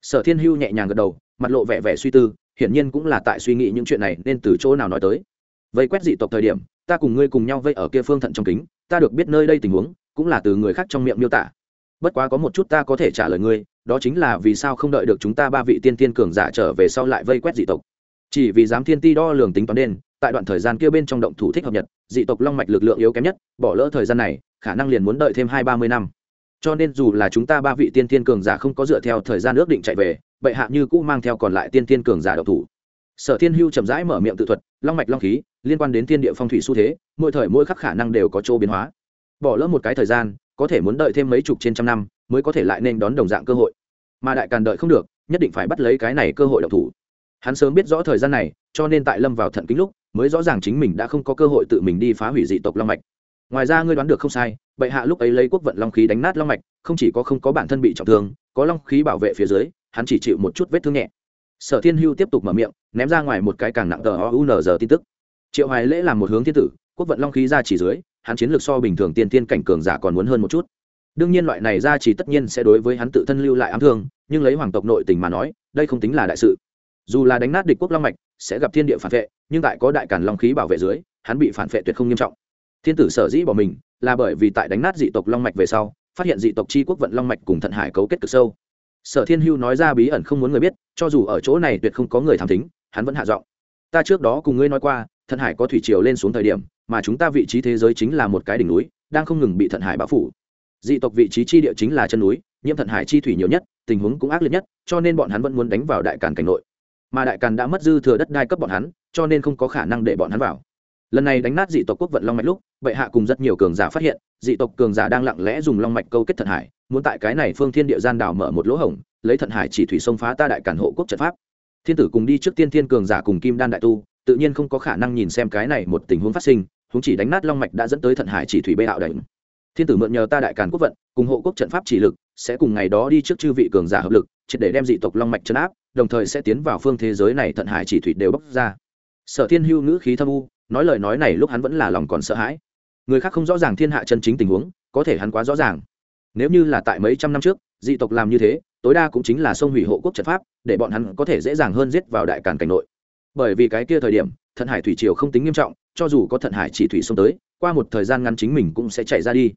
Sở thiên hưu nhẹ nhàng gật đầu mặt lộ vẻ vẻ suy tư, hiển nhiên cũng là tại suy nghĩ những chuyện này nên từ chỗ nào nói tới. Vây quét dị tộc thời điểm, ta cùng ngươi cùng nhau vây ở kia phương thận trong kính, ta được biết nơi đây tình huống, cũng là từ người khác trong miệng miêu tả. Bất quá có một chút ta có thể trả lời ngươi, đó chính là vì sao không đợi được chúng ta ba vị tiên tiên cường giả trở về sau lại vây quét dị tộc. Chỉ vì dám thiên ti đo lường tính toán đen tại đoạn thời gian kia bên trong động thủ thích hợp nhật, dị tộc long mạch lực lượng yếu kém nhất, bỏ lỡ thời gian này, khả năng liền muốn đợi thêm hai ba mươi năm. Cho nên dù là chúng ta ba vị tiên tiên cường giả không có dựa theo thời gian ước định chạy về bệ hạ như cũ mang theo còn lại tiên tiên cường giả độc thủ. Sở thiên hưu chậm rãi mở miệng tự thuật, long mạch long khí, liên quan đến tiên địa phong thủy xu thế, mỗi thời mỗi khắc khả năng đều có chỗ biến hóa. Bỏ lỡ một cái thời gian, có thể muốn đợi thêm mấy chục trên trăm năm, mới có thể lại nên đón đồng dạng cơ hội. Mà đại càn đợi không được, nhất định phải bắt lấy cái này cơ hội độc thủ. Hắn sớm biết rõ thời gian này, cho nên tại lâm vào thận kính lúc, mới rõ ràng chính mình đã không có cơ hội tự mình đi phá hủy dị tộc long mạch. Ngoài ra ngươi đoán được không sai, bệ hạ lúc ấy lấy quốc vận long khí đánh nát long mạch, không chỉ có không có bản thân bị trọng thương, có long khí bảo vệ phía dưới hắn chỉ chịu một chút vết thương nhẹ. Sở thiên hưu tiếp tục mở miệng, ném ra ngoài một cái càng nặng tờ o u n giờ tin tức. Triệu hoài lễ làm một hướng thiên tử, quốc vận long khí ra chỉ dưới, hắn chiến lược so bình thường tiên tiên cảnh cường giả còn muốn hơn một chút. Đương nhiên loại này ra chỉ tất nhiên sẽ đối với hắn tự thân lưu lại ám thương, nhưng lấy hoàng tộc nội tình mà nói, đây không tính là đại sự. Dù là đánh nát địch quốc long mạch, sẽ gặp thiên địa phản vệ, nhưng tại có đại cản long khí bảo vệ dưới, hắn bị phản vệ tuyệt không nghiêm trọng. Thiên tử sở dĩ bỏ mình, là bởi vì tại đánh nát dị tộc long mạch về sau, phát hiện dị tộc chi quốc vận long mạch cùng thận hải cấu kết cực sâu sở thiên hưu nói ra bí ẩn không muốn người biết, cho dù ở chỗ này tuyệt không có người tham thính, hắn vẫn hạ giọng. Ta trước đó cùng ngươi nói qua, thận hải có thủy triều lên xuống thời điểm, mà chúng ta vị trí thế giới chính là một cái đỉnh núi, đang không ngừng bị thận hải bao phủ. Dị tộc vị trí chi địa chính là chân núi, nhiễm thận hải chi thủy nhiều nhất, tình huống cũng ác liệt nhất, cho nên bọn hắn vẫn muốn đánh vào đại càn cảnh nội. Mà đại càn đã mất dư thừa đất đai cấp bọn hắn, cho nên không có khả năng để bọn hắn vào lần này đánh nát dị tộc quốc vận long mạch lúc, bệ hạ cùng rất nhiều cường giả phát hiện, dị tộc cường giả đang lặng lẽ dùng long mạch câu kết thận hải, muốn tại cái này phương thiên địa gian đảo mở một lỗ hổng, lấy thận hải chỉ thủy sông phá ta đại cản hộ quốc trận pháp. Thiên tử cùng đi trước tiên thiên cường giả cùng kim đan đại tu, tự nhiên không có khả năng nhìn xem cái này một tình huống phát sinh chúng chỉ đánh nát long mạch đã dẫn tới thận hải chỉ thủy bê hạo đẩy. Thiên tử mượn nhờ ta đại càn quốc vận, cùng hộ quốc trận pháp chỉ lực, sẽ cùng ngày đó đi trước chư vị cường giả hợp lực, triệt để đem dị tộc long mạch chấn áp, đồng thời sẽ tiến vào phương thế giới này thận hải chỉ thủy đều bốc ra. Sở thiên hưu ngữ khí thâm u nói lời nói này lúc hắn vẫn là lòng còn sợ hãi. Người khác không rõ ràng thiên hạ chân chính tình huống, có thể hắn quá rõ ràng. Nếu như là tại mấy trăm năm trước, dị tộc làm như thế, tối đa cũng chính là sông hủy hộ quốc trận pháp, để bọn hắn có thể dễ dàng hơn giết vào đại càn cảnh nội. Bởi vì cái kia thời điểm, thận hải thủy triều không tính nghiêm trọng, cho dù có thận hải chỉ thủy xông tới, qua một thời gian ngắn chính mình cũng sẽ chạy ra đi.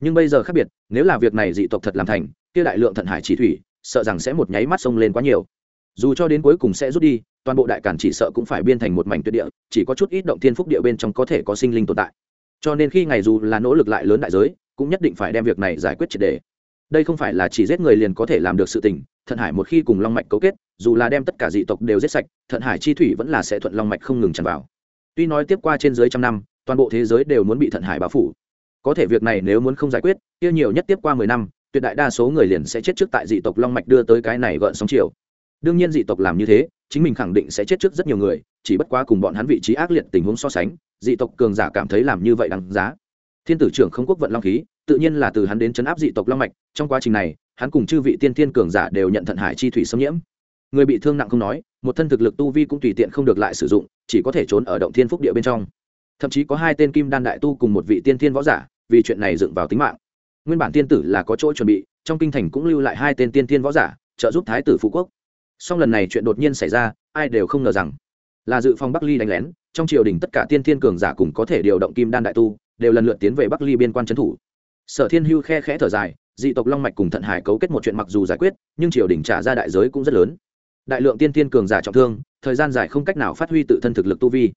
Nhưng bây giờ khác biệt, nếu là việc này dị tộc thật làm thành, kia đại lượng thận hải chỉ thủy, sợ rằng sẽ một nháy mắt sông lên quá nhiều dù cho đến cuối cùng sẽ rút đi, toàn bộ đại cản chỉ sợ cũng phải biên thành một mảnh tuyệt địa, chỉ có chút ít động thiên phúc địa bên trong có thể có sinh linh tồn tại. Cho nên khi ngày dù là nỗ lực lại lớn đại giới, cũng nhất định phải đem việc này giải quyết triệt đề đây không phải là chỉ giết người liền có thể làm được sự tình, thận hải một khi cùng long mạch cấu kết, dù là đem tất cả dị tộc đều giết sạch, thận hải chi thủy vẫn là sẽ thuận long mạch không ngừng tràn vào. Tuy nói tiếp qua trên dưới trăm năm, toàn bộ thế giới đều muốn bị thận hải bao phủ. Có thể việc này nếu muốn không giải quyết, kia nhiều nhất tiếp qua mười năm, tuyệt đại đa số người liền sẽ chết trước tại dị tộc long mạch đưa tới cái này gợn sóng chiều đương nhiên dị tộc làm như thế, chính mình khẳng định sẽ chết trước rất nhiều người, chỉ bất quá cùng bọn hắn vị trí ác liệt tình huống so sánh, dị tộc cường giả cảm thấy làm như vậy đáng giá. Thiên tử trưởng không quốc vận long khí, tự nhiên là từ hắn đến chấn áp dị tộc long mạch, trong quá trình này, hắn cùng chư vị tiên thiên cường giả đều nhận thận hải chi thủy xâm nhiễm. Người bị thương nặng không nói, một thân thực lực tu vi cũng tùy tiện không được lại sử dụng, chỉ có thể trốn ở động thiên phúc địa bên trong. Thậm chí có hai tên kim đan đại tu cùng một vị tiên thiên võ giả, vì chuyện này dựng vào tính mạng. Nguyên bản tiên tử là có chỗ chuẩn bị, trong kinh thành cũng lưu lại hai tên tiên thiên võ giả, trợ giúp thái tử phú quốc song lần này chuyện đột nhiên xảy ra, ai đều không ngờ rằng là dự phòng bắc ly đánh lén, trong triều đình tất cả tiên thiên cường giả cùng có thể điều động kim đan đại tu, đều lần lượt tiến về bắc ly biên quan trấn thủ. Sở thiên hưu khe khẽ thở dài, dị tộc long mạch cùng thận hải cấu kết một chuyện mặc dù giải quyết, nhưng triều đình trả ra đại giới cũng rất lớn. Đại lượng tiên thiên cường giả trọng thương, thời gian dài không cách nào phát huy tự thân thực lực tu vi.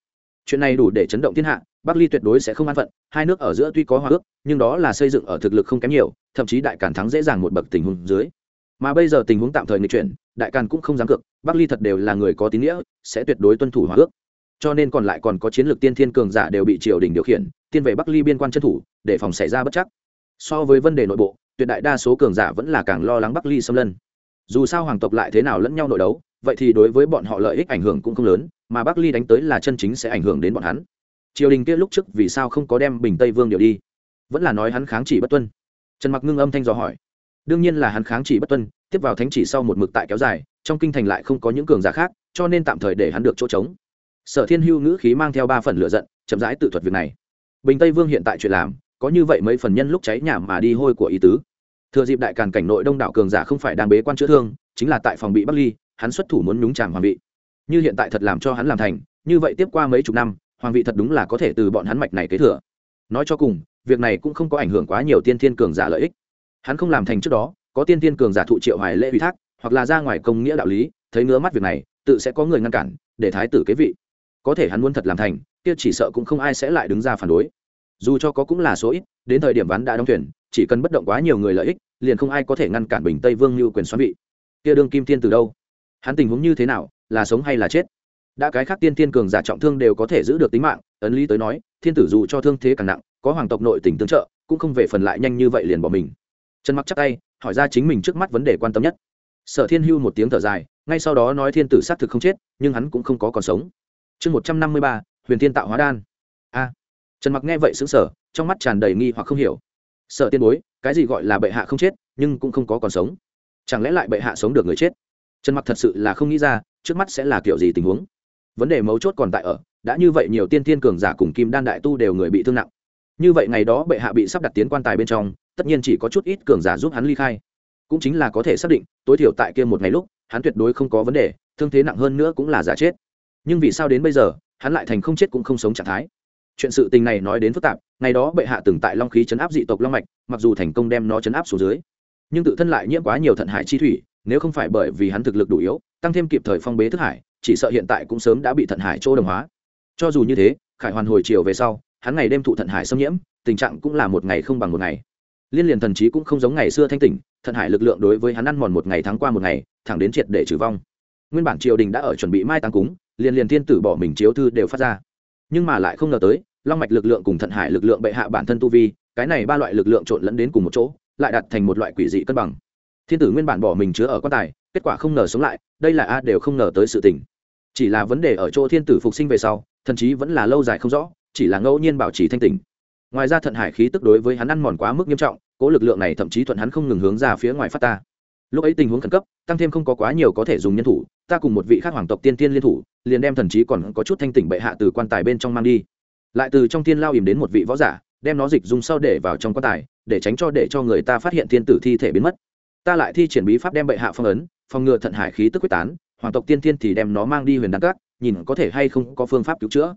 Chuyện này đủ để chấn động thiên hạ, bắc ly tuyệt đối sẽ không an phận, hai nước ở giữa tuy có hòa ước, nhưng đó là xây dựng ở thực lực không kém nhiều, thậm chí đại càn thắng dễ dàng một bậc tình huống dưới mà bây giờ tình huống tạm thời nghịch chuyển, đại càn cũng không dám cược, bắc ly thật đều là người có tín nghĩa, sẽ tuyệt đối tuân thủ hòa ước. Cho nên còn lại còn có chiến lược tiên thiên cường giả đều bị triều đình điều khiển, tiên về bắc ly biên quan chân thủ, để phòng xảy ra bất chắc. So với vấn đề nội bộ, tuyệt đại đa số cường giả vẫn là càng lo lắng bắc ly xâm lân. Dù sao hoàng tộc lại thế nào lẫn nhau nội đấu, vậy thì đối với bọn họ lợi ích ảnh hưởng cũng không lớn, mà bắc ly đánh tới là chân chính sẽ ảnh hưởng đến bọn hắn. Triều đình kia lúc trước vì sao không có đem bình tây vương điều đi? Vẫn là nói hắn kháng chỉ bất tuân. Trần mặc ngưng âm thanh dò hỏi đương nhiên là hắn kháng chỉ bất tuân, tiếp vào thánh chỉ sau một mực tại kéo dài, trong kinh thành lại không có những cường giả khác, cho nên tạm thời để hắn được chỗ trống. Sở thiên hưu ngữ khí mang theo ba phần lựa giận, chậm rãi tự thuật việc này. Bình tây vương hiện tại chuyện làm, có như vậy mấy phần nhân lúc cháy nhà mà đi hôi của ý tứ. Thừa dịp đại càn cảnh nội đông đảo cường giả không phải đang bế quan chữa thương, chính là tại phòng bị bắc ly, hắn xuất thủ muốn nhúng chàm hoàng vị. Như hiện tại thật làm cho hắn làm thành, như vậy tiếp qua mấy chục năm, hoàng vị thật đúng là có thể từ bọn hắn mạch này kế thừa. Nói cho cùng, việc này cũng không có ảnh hưởng quá nhiều tiên thiên cường giả lợi ích hắn không làm thành trước đó, có tiên tiên cường giả thụ triệu hoài lễ ủy thác, hoặc là ra ngoài công nghĩa đạo lý, thấy ngứa mắt việc này, tự sẽ có người ngăn cản, để thái tử kế vị. Có thể hắn muốn thật làm thành, kia chỉ sợ cũng không ai sẽ lại đứng ra phản đối. Dù cho có cũng là số ít, đến thời điểm ván đã đóng thuyền, chỉ cần bất động quá nhiều người lợi ích, liền không ai có thể ngăn cản bình tây vương như quyền xoắn vị. Kia đương kim tiên từ đâu? Hắn tình huống như thế nào, là sống hay là chết? Đã cái khác tiên tiên cường giả trọng thương đều có thể giữ được tính mạng, ấn lý tới nói, thiên tử dù cho thương thế càng nặng, có hoàng tộc nội tình tương trợ, cũng không về phần lại nhanh như vậy liền bỏ mình trần mặc chắc tay, hỏi ra chính mình trước mắt vấn đề quan tâm nhất. Sở thiên hưu một tiếng thở dài, ngay sau đó nói thiên tử xác thực không chết, nhưng hắn cũng không có còn sống. Chương một trăm năm mươi ba, huyền thiên tạo hóa đan. A. Trần mặc nghe vậy xứng sở trong mắt tràn đầy nghi hoặc không hiểu. Sở tiên bối, cái gì gọi là bệ hạ không chết, nhưng cũng không có còn sống? Chẳng lẽ lại bệ hạ sống được người chết? Trần mặc thật sự là không nghĩ ra, trước mắt sẽ là kiểu gì tình huống? Vấn đề mấu chốt còn tại ở, đã như vậy nhiều tiên tiên cường giả cùng kim đan đại tu đều người bị thương nặng như vậy ngày đó bệ hạ bị sắp đặt tiến quan tài bên trong, tất nhiên chỉ có chút ít cường giả giúp hắn ly khai. Cũng chính là có thể xác định, tối thiểu tại kia một ngày lúc, hắn tuyệt đối không có vấn đề, thương thế nặng hơn nữa cũng là giả chết. Nhưng vì sao đến bây giờ, hắn lại thành không chết cũng không sống trạng thái? Chuyện sự tình này nói đến phức tạp, ngày đó bệ hạ từng tại long khí chấn áp dị tộc long mạch, mặc dù thành công đem nó chấn áp xuống dưới, nhưng tự thân lại nhiễm quá nhiều thận hải chi thủy, nếu không phải bởi vì hắn thực lực đủ yếu, tăng thêm kịp thời phong bế thức hải, chỉ sợ hiện tại cũng sớm đã bị thận hải chỗ đồng hóa. Cho dù như thế, khải hoàn hồi chiều về sau hắn ngày đêm thụ thận hải xâm nhiễm, tình trạng cũng là một ngày không bằng một ngày. Liên liền thần trí cũng không giống ngày xưa thanh tỉnh, thận hải lực lượng đối với hắn ăn mòn một ngày tháng qua một ngày, thẳng đến triệt để trừ vong. Nguyên bản triều đình đã ở chuẩn bị mai tăng cúng, liền liền thiên tử bỏ mình chiếu thư đều phát ra. Nhưng mà lại không ngờ tới, long mạch lực lượng cùng thận hải lực lượng bệ hạ bản thân tu vi, cái này ba loại lực lượng trộn lẫn đến cùng một chỗ, lại đặt thành một loại quỷ dị cân bằng. Thiên tử nguyên bản bỏ mình chứa ở quan tài, kết quả không ngờ sống lại, đây là a đều không ngờ tới sự tình. Chỉ là vấn đề ở chỗ thiên tử phục sinh về sau thậm chí vẫn là lâu dài không rõ chỉ là ngẫu nhiên bảo trì thanh tỉnh. ngoài ra thận hải khí tức đối với hắn ăn mòn quá mức nghiêm trọng, cố lực lượng này thậm chí thuận hắn không ngừng hướng ra phía ngoài phát ta. Lúc ấy tình huống khẩn cấp, tăng thêm không có quá nhiều có thể dùng nhân thủ, ta cùng một vị khác hoàng tộc tiên tiên liên thủ, liền đem thần trí còn có chút thanh tỉnh bệ hạ từ quan tài bên trong mang đi. Lại từ trong tiên lao ìm đến một vị võ giả, đem nó dịch dùng sau để vào trong quan tài, để tránh cho để cho người ta phát hiện thiên tử thi thể biến mất. Ta lại thi triển bí pháp đem bệ hạ phong ấn, phòng ngừa thận hải khí tức quyết tán, hoàng tộc tiên tiên thì đem nó mang đi huyền đan các, nhìn có thể hay không có phương pháp cứu chữa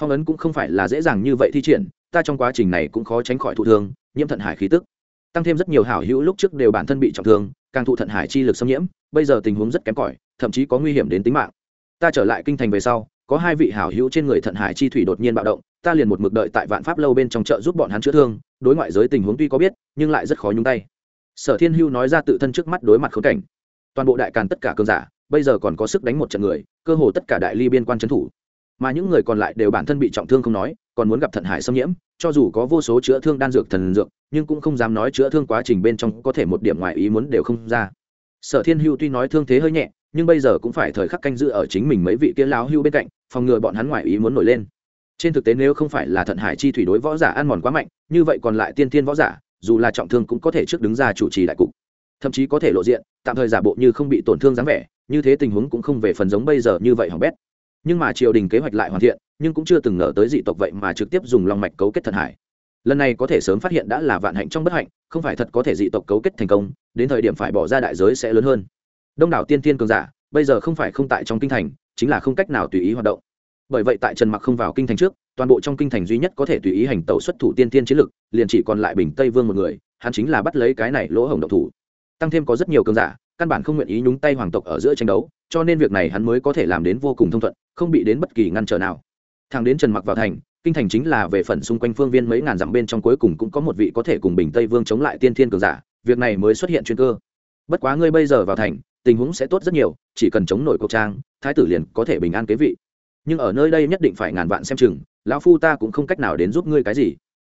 phong ấn cũng không phải là dễ dàng như vậy thi triển, ta trong quá trình này cũng khó tránh khỏi thụ thương, nhiễm thận hải khí tức. Tăng thêm rất nhiều hảo hữu lúc trước đều bản thân bị trọng thương, càng thụ thận hải chi lực xâm nhiễm, bây giờ tình huống rất kém cỏi, thậm chí có nguy hiểm đến tính mạng. Ta trở lại kinh thành về sau, có hai vị hảo hữu trên người thận hải chi thủy đột nhiên bạo động, ta liền một mực đợi tại vạn pháp lâu bên trong chợ giúp bọn hắn chữa thương, đối ngoại giới tình huống tuy có biết, nhưng lại rất khó nhúng tay. Sở thiên hưu nói ra tự thân trước mắt đối mặt khốn cảnh. Toàn bộ đại càn tất cả cơn giả, bây giờ còn có sức đánh một trận người, cơ hồ tất cả đại ly biên quan trấn thủ mà những người còn lại đều bản thân bị trọng thương không nói, còn muốn gặp thận hải xâm nhiễm, cho dù có vô số chữa thương đan dược thần dược, nhưng cũng không dám nói chữa thương quá trình bên trong có thể một điểm ngoài ý muốn đều không ra. Sở thiên hưu tuy nói thương thế hơi nhẹ, nhưng bây giờ cũng phải thời khắc canh giữ ở chính mình mấy vị kia láo hưu bên cạnh, phòng ngừa bọn hắn ngoài ý muốn nổi lên. Trên thực tế nếu không phải là thận hải chi thủy đối võ giả ăn mòn quá mạnh, như vậy còn lại tiên tiên võ giả, dù là trọng thương cũng có thể trước đứng ra chủ trì đại cục. Thậm chí có thể lộ diện, tạm thời giả bộ như không bị tổn thương dáng vẻ, như thế tình huống cũng không về phần giống bây giờ như vậy hỏng bét nhưng mà triều đình kế hoạch lại hoàn thiện, nhưng cũng chưa từng ngờ tới dị tộc vậy mà trực tiếp dùng long mạch cấu kết thần hải. Lần này có thể sớm phát hiện đã là vạn hạnh trong bất hạnh, không phải thật có thể dị tộc cấu kết thành công, đến thời điểm phải bỏ ra đại giới sẽ lớn hơn. Đông đảo tiên tiên cường giả, bây giờ không phải không tại trong kinh thành, chính là không cách nào tùy ý hoạt động. Bởi vậy tại trần mặc không vào kinh thành trước, toàn bộ trong kinh thành duy nhất có thể tùy ý hành tẩu xuất thủ tiên tiên chiến lực, liền chỉ còn lại bình tây vương một người, hắn chính là bắt lấy cái này lỗ hổng động thủ. Tăng thêm có rất nhiều cường giả, căn bản không nguyện ý nhúng tay hoàng tộc ở giữa tranh đấu, cho nên việc này hắn mới có thể làm đến vô cùng thông thuận không bị đến bất kỳ ngăn trở nào. Thằng đến trần mặc vào thành, kinh thành chính là về phần xung quanh phương viên mấy ngàn dặm bên trong cuối cùng cũng có một vị có thể cùng bình tây vương chống lại tiên thiên cường giả, việc này mới xuất hiện chuyên cơ. Bất quá ngươi bây giờ vào thành, tình huống sẽ tốt rất nhiều, chỉ cần chống nổi cuộc trang, thái tử liền có thể bình an kế vị. Nhưng ở nơi đây nhất định phải ngàn vạn xem chừng, lão phu ta cũng không cách nào đến giúp ngươi cái gì.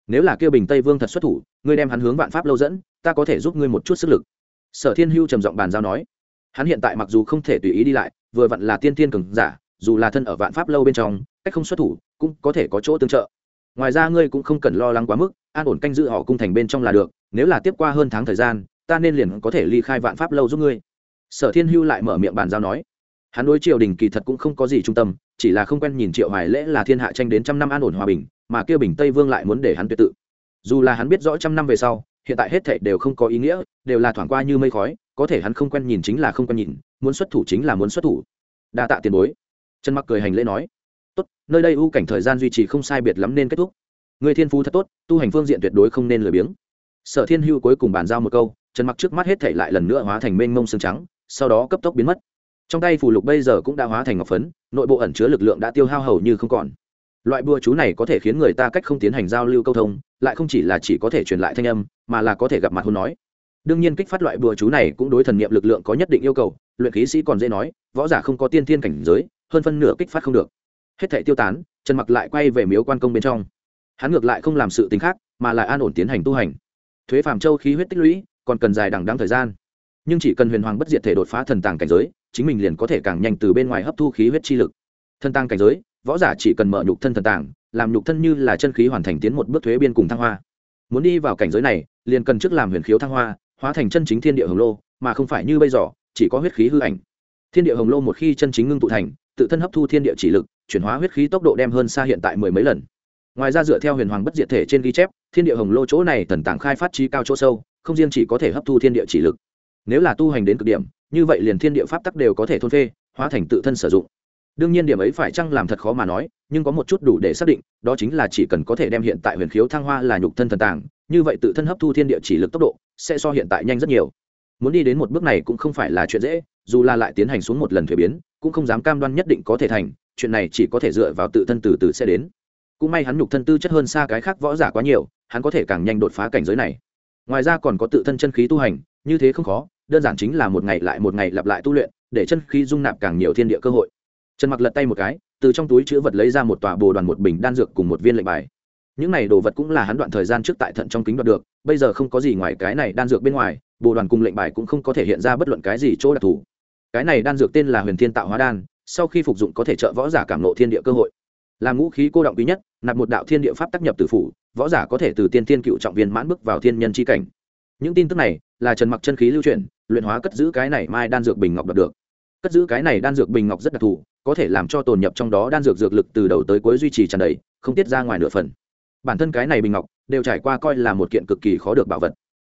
Nếu là kêu bình tây vương thật xuất thủ, ngươi đem hắn hướng vạn pháp lâu dẫn, ta có thể giúp ngươi một chút sức lực. Sở thiên hưu trầm giọng bàn giao nói. Hắn hiện tại mặc dù không thể tùy ý đi lại, vừa vặn là tiên tiên cường giả dù là thân ở vạn pháp lâu bên trong, cách không xuất thủ, cũng có thể có chỗ tương trợ. Ngoài ra ngươi cũng không cần lo lắng quá mức, an ổn canh giữ họ cung thành bên trong là được, nếu là tiếp qua hơn tháng thời gian, ta nên liền có thể ly khai vạn pháp lâu giúp ngươi. Sở thiên hưu lại mở miệng bàn giao nói. Hắn đối triều đình kỳ thật cũng không có gì trung tâm, chỉ là không quen nhìn triệu hoài lễ là thiên hạ tranh đến trăm năm an ổn hòa bình, mà kêu bình tây vương lại muốn để hắn tuyệt tự. Dù là hắn biết rõ trăm năm về sau, hiện tại hết thảy đều không có ý nghĩa, đều là thoảng qua như mây khói, có thể hắn không quen nhìn chính là không quen nhìn, muốn xuất thủ chính là muốn xuất thủ. Đa tạ tiền bối trần mặc cười hành lễ nói, tốt, nơi đây ưu cảnh thời gian duy trì không sai biệt lắm nên kết thúc. Người thiên phú thật tốt, tu hành phương diện tuyệt đối không nên lười biếng. Sở thiên hưu cuối cùng bàn giao một câu, trần mặc trước mắt hết thảy lại lần nữa hóa thành mênh mông xương trắng, sau đó cấp tốc biến mất. Trong tay phù lục bây giờ cũng đã hóa thành ngọc phấn, nội bộ ẩn chứa lực lượng đã tiêu hao hầu như không còn. Loại bùa chú này có thể khiến người ta cách không tiến hành giao lưu câu thông, lại không chỉ là chỉ có thể truyền lại thanh âm, mà là có thể gặp mặt hôn nói. Đương nhiên kích phát loại bùa chú này cũng đối thần nghiệm lực lượng có nhất định yêu cầu, luyện khí sĩ còn dễ nói, võ giả không có tiên thiên cảnh giới hơn phân nửa kích phát không được. Hết thể tiêu tán, trần mặc lại quay về miếu quan công bên trong. Hắn ngược lại không làm sự tính khác, mà lại an ổn tiến hành tu hành. Thuế phàm châu khí huyết tích lũy, còn cần dài đằng đăng thời gian. Nhưng chỉ cần huyền hoàng bất diệt thể đột phá thần tàng cảnh giới, chính mình liền có thể càng nhanh từ bên ngoài hấp thu khí huyết chi lực. Thần tàng cảnh giới, võ giả chỉ cần mở nhục thân thần tàng, làm nhục thân như là chân khí hoàn thành tiến một bước thuế biên cùng thăng hoa. Muốn đi vào cảnh giới này, liền cần trước làm huyền khiếu thăng hoa, hóa thành chân chính thiên địa hồng lô, mà không phải như bây giờ, chỉ có huyết khí hư ảnh. Thiên địa hồng lô một khi chân chính ngưng tụ thành tự thân hấp thu thiên địa chỉ lực, chuyển hóa huyết khí tốc độ đem hơn xa hiện tại mười mấy lần. Ngoài ra dựa theo huyền hoàng bất diệt thể trên ghi chép, thiên địa hồng lô chỗ này thần tàng khai phát trí cao chỗ sâu, không riêng chỉ có thể hấp thu thiên địa chỉ lực. Nếu là tu hành đến cực điểm, như vậy liền thiên địa pháp tắc đều có thể thôn phê, hóa thành tự thân sử dụng. Đương nhiên điểm ấy phải chăng làm thật khó mà nói, nhưng có một chút đủ để xác định, đó chính là chỉ cần có thể đem hiện tại huyền khiếu thăng hoa là nhục thân thần tàng, như vậy tự thân hấp thu thiên địa chỉ lực tốc độ sẽ so hiện tại nhanh rất nhiều muốn đi đến một bước này cũng không phải là chuyện dễ, dù là lại tiến hành xuống một lần thuế biến, cũng không dám cam đoan nhất định có thể thành, chuyện này chỉ có thể dựa vào tự thân từ từ sẽ đến. Cũng may hắn nhục thân tư chất hơn xa cái khác võ giả quá nhiều, hắn có thể càng nhanh đột phá cảnh giới này. Ngoài ra còn có tự thân chân khí tu hành, như thế không khó, đơn giản chính là một ngày lại một ngày lặp lại tu luyện, để chân khí dung nạp càng nhiều thiên địa cơ hội. Trần mặc lật tay một cái, từ trong túi chữ vật lấy ra một tòa bồ đoàn một bình đan dược cùng một viên lệnh bài. Những này đồ vật cũng là hắn đoạn thời gian trước tại thận trong kính đoạt được, bây giờ không có gì ngoài cái này đan dược bên ngoài Bộ đoàn cùng lệnh bài cũng không có thể hiện ra bất luận cái gì chỗ đặc thù. Cái này đan dược tên là huyền thiên tạo hóa đan, sau khi phục dụng có thể trợ võ giả cảm nộ thiên địa cơ hội. Làm ngũ khí cô động quý nhất, nạp một đạo thiên địa pháp tác nhập từ phủ, võ giả có thể từ tiên thiên cựu trọng viên mãn bước vào thiên nhân c cảnh. Những tin tức này là trần mặc chân khí lưu truyền, luyện hóa cất giữ cái này mai đan dược bình ngọc đạt được. Cất giữ cái này đan dược bình ngọc rất đặc thù, có thể làm cho tồn nhập trong đó đan dược dược lực từ đầu tới cuối duy trì tràn đầy, không tiết ra ngoài nửa phần. Bản thân cái này bình ngọc, đều trải qua coi là một kiện cực kỳ khó được bảo vật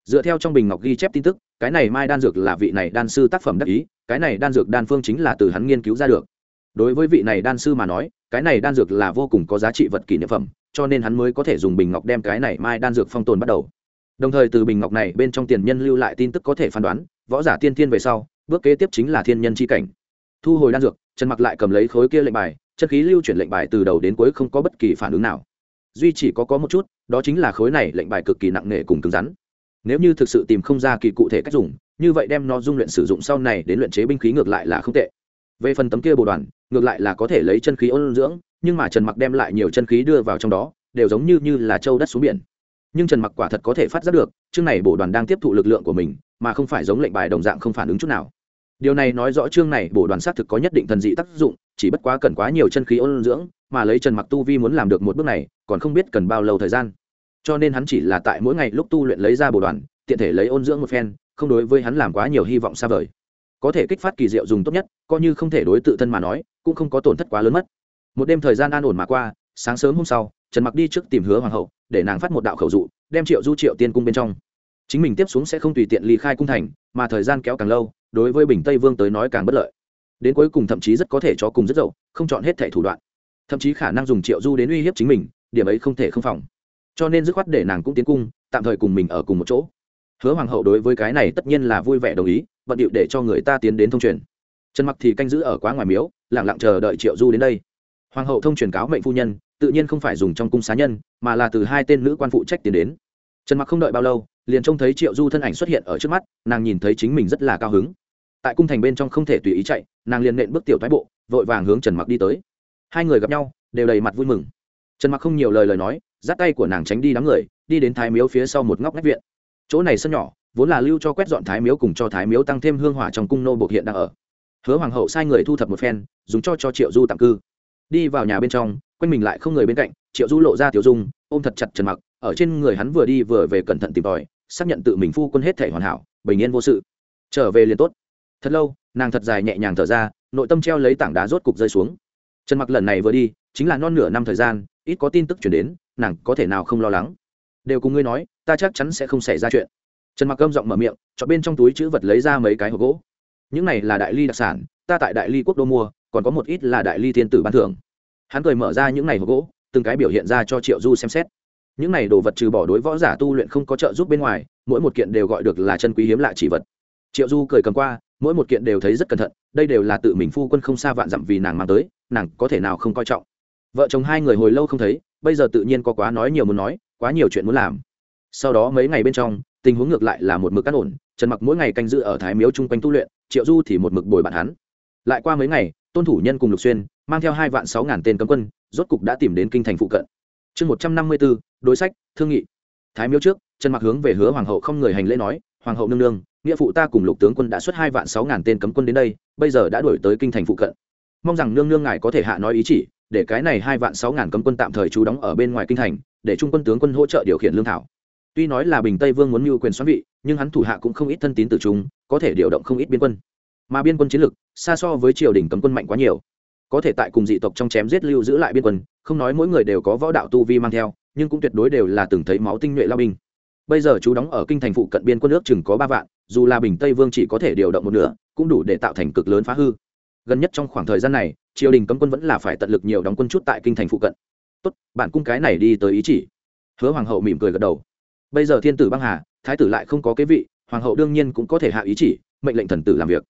dựa theo trong bình ngọc ghi chép tin tức, cái này mai đan dược là vị này đan sư tác phẩm đắc ý, cái này đan dược đan phương chính là từ hắn nghiên cứu ra được. Đối với vị này đan sư mà nói, cái này đan dược là vô cùng có giá trị vật kỷ niệm phẩm, cho nên hắn mới có thể dùng bình ngọc đem cái này mai đan dược phong tồn bắt đầu. Đồng thời từ bình ngọc này bên trong tiền nhân lưu lại tin tức có thể phán đoán, võ giả tiên thiên về sau, bước kế tiếp chính là thiên nhân c h i cảnh. Thu hồi đan dược, trần mặc lại cầm lấy khối kia lệnh bài, chân khí lưu chuyển lệnh bài từ đầu đến cuối không có bất kỳ phản ứng nào. Duy chỉ có có một chút, đó chính là khối này lệnh bài cực kỳ nặng nề cùng cứng rắn nếu như thực sự tìm không ra kỳ cụ thể cách dùng, như vậy đem nó dung luyện sử dụng sau này đến luyện chế binh khí ngược lại là không tệ. Về phần tấm kia bồ đoàn, ngược lại là có thể lấy chân khí ôn dưỡng, nhưng mà trần mặc đem lại nhiều chân khí đưa vào trong đó, đều giống như như là châu đất xuống biển. Nhưng trần mặc quả thật có thể phát giác được, chương này bổ đoàn đang tiếp thụ lực lượng của mình, mà không phải giống lệnh bài đồng dạng không phản ứng chút nào. Điều này nói rõ chương này bổ đoàn xác thực có nhất định thần dị tác dụng, chỉ bất quá cần quá nhiều chân khí ôn dưỡng, mà lấy trần mặc tu vi muốn làm được một bước này, còn không biết cần bao lâu thời gian cho nên hắn chỉ là tại mỗi ngày lúc tu luyện lấy ra bổ đoàn, tiện thể lấy ôn dưỡng một phen, không đối với hắn làm quá nhiều hy vọng xa vời. Có thể kích phát kỳ diệu dùng tốt nhất, coi như không thể đối tự thân mà nói, cũng không có tổn thất quá lớn mất. Một đêm thời gian an ổn mà qua, sáng sớm hôm sau, trần mặc đi trước tìm hứa hoàng hậu, để nàng phát một đạo khẩu dụ, đem triệu du triệu tiên cung bên trong. Chính mình tiếp xuống sẽ không tùy tiện ly khai cung thành, mà thời gian kéo càng lâu, đối với bình tây vương tới nói càng bất lợi. Đến cuối cùng thậm chí rất có thể cho cùng rất dậu, không chọn hết thẻ thủ đoạn. Thậm chí khả năng dùng triệu du đến uy hiếp chính mình, điểm ấy không thể không phòng cho nên dứt khoát để nàng cũng tiến cung, tạm thời cùng mình ở cùng một chỗ. Hứa hoàng hậu đối với cái này tất nhiên là vui vẻ đồng ý, bận điệu để cho người ta tiến đến thông truyền. Trần mặc thì canh giữ ở quá ngoài miếu lẳng lặng chờ đợi triệu du đến đây. Hoàng hậu thông truyền cáo mệnh phu nhân, tự nhiên không phải dùng trong cung xá nhân, mà là từ hai tên nữ quan phụ trách tiến đến. Trần mặc không đợi bao lâu, liền trông thấy triệu du thân ảnh xuất hiện ở trước mắt, nàng nhìn thấy chính mình rất là cao hứng. Tại cung thành bên trong không thể tùy ý chạy, nàng liền nện bước tiểu thái bộ, vội vàng hướng trần mặc đi tới. Hai người gặp nhau, đều đầy mặt vui mừng. Trần mặc không nhiều lời lời nói dắt tay của nàng tránh đi đám người, đi đến thái miếu phía sau một ngóc ngách viện. Chỗ này sân nhỏ, vốn là lưu cho quét dọn thái miếu cùng cho thái miếu tăng thêm hương hỏa trong cung nô bộ hiện đang ở. Hứa hoàng hậu sai người thu thập một phen, dùng cho cho triệu du tạm cư. Đi vào nhà bên trong, quanh mình lại không người bên cạnh, triệu du lộ ra tiểu dung, ôm thật chặt trần mặc, ở trên người hắn vừa đi vừa về cẩn thận tìm tòi, xác nhận tự mình phu quân hết thể hoàn hảo, bình yên vô sự. Trở về liền tốt. Thật lâu, nàng thật dài nhẹ nhàng thở ra, nội tâm treo lấy tảng đá rốt cục rơi xuống. Trần mặc lần này vừa đi, chính là non nửa năm thời gian, ít có tin tức chuyển đến nàng có thể nào không lo lắng? Đều cùng ngươi nói, ta chắc chắn sẽ không xảy ra chuyện. Trần mặc gâm giọng mở miệng, cho bên trong túi chữ vật lấy ra mấy cái hộp gỗ. Những này là đại ly đặc sản, ta tại đại ly quốc đô mua, còn có một ít là đại ly thiên tử ban thưởng. Hắn cười mở ra những này hộp gỗ, từng cái biểu hiện ra cho triệu du xem xét. Những này đồ vật trừ bỏ đối võ giả tu luyện không có trợ giúp bên ngoài, mỗi một kiện đều gọi được là chân quý hiếm lạ chỉ vật. Triệu du cười cầm qua, mỗi một kiện đều thấy rất cẩn thận, đây đều là tự mình phu quân không xa vạn dặm vì nàng mang tới, nàng có thể nào không coi trọng. Vợ chồng hai người hồi lâu không thấy bây giờ tự nhiên có quá nói nhiều muốn nói, quá nhiều chuyện muốn làm. Sau đó mấy ngày bên trong, tình huống ngược lại là một mực cắt ổn, trần mặc mỗi ngày canh giữ ở thái miếu chung quanh tu luyện, triệu du thì một mực bồi bạn hắn. Lại qua mấy ngày, tôn thủ nhân cùng lục xuyên mang theo hai vạn sáu ngàn tên cấm quân, rốt cục đã tìm đến kinh thành phụ cận. Chương một trăm năm mươi bốn, đối sách, thương nghị. Thái miếu trước, trần mặc hướng về hứa hoàng hậu không người hành lễ nói, hoàng hậu nương nương, nghĩa phụ ta cùng lục tướng quân đã xuất hai vạn sáu ngàn tên cấm quân đến đây, bây giờ đã đổi tới kinh thành phụ cận. Mong rằng nương nương ngài có thể hạ nói ý chỉ để cái này hai vạn sáu ngàn cấm quân tạm thời trú đóng ở bên ngoài kinh thành, để trung quân tướng quân hỗ trợ điều khiển lương thảo. Tuy nói là bình tây vương muốn mưu quyền xoắn vị, nhưng hắn thủ hạ cũng không ít thân tín từ chúng có thể điều động không ít biên quân. Mà biên quân chiến lực, xa so với triều đình cấm quân mạnh quá nhiều. Có thể tại cùng dị tộc trong chém giết lưu giữ lại biên quân, không nói mỗi người đều có võ đạo tu vi mang theo, nhưng cũng tuyệt đối đều là từng thấy máu tinh nhuệ lao binh. Bây giờ chú đóng ở kinh thành phụ cận biên quân nước chừng có ba vạn, dù là bình tây vương chỉ có thể điều động một nửa, cũng đủ để tạo thành cực lớn phá hư. Gần nhất trong khoảng thời gian này triều đình cấm quân vẫn là phải tận lực nhiều đóng quân chút tại kinh thành phụ cận. Tốt, bạn cung cái này đi tới ý chỉ. Hứa hoàng hậu mỉm cười gật đầu. Bây giờ thiên tử băng hà, thái tử lại không có kế vị, hoàng hậu đương nhiên cũng có thể hạ ý chỉ, mệnh lệnh thần tử làm việc.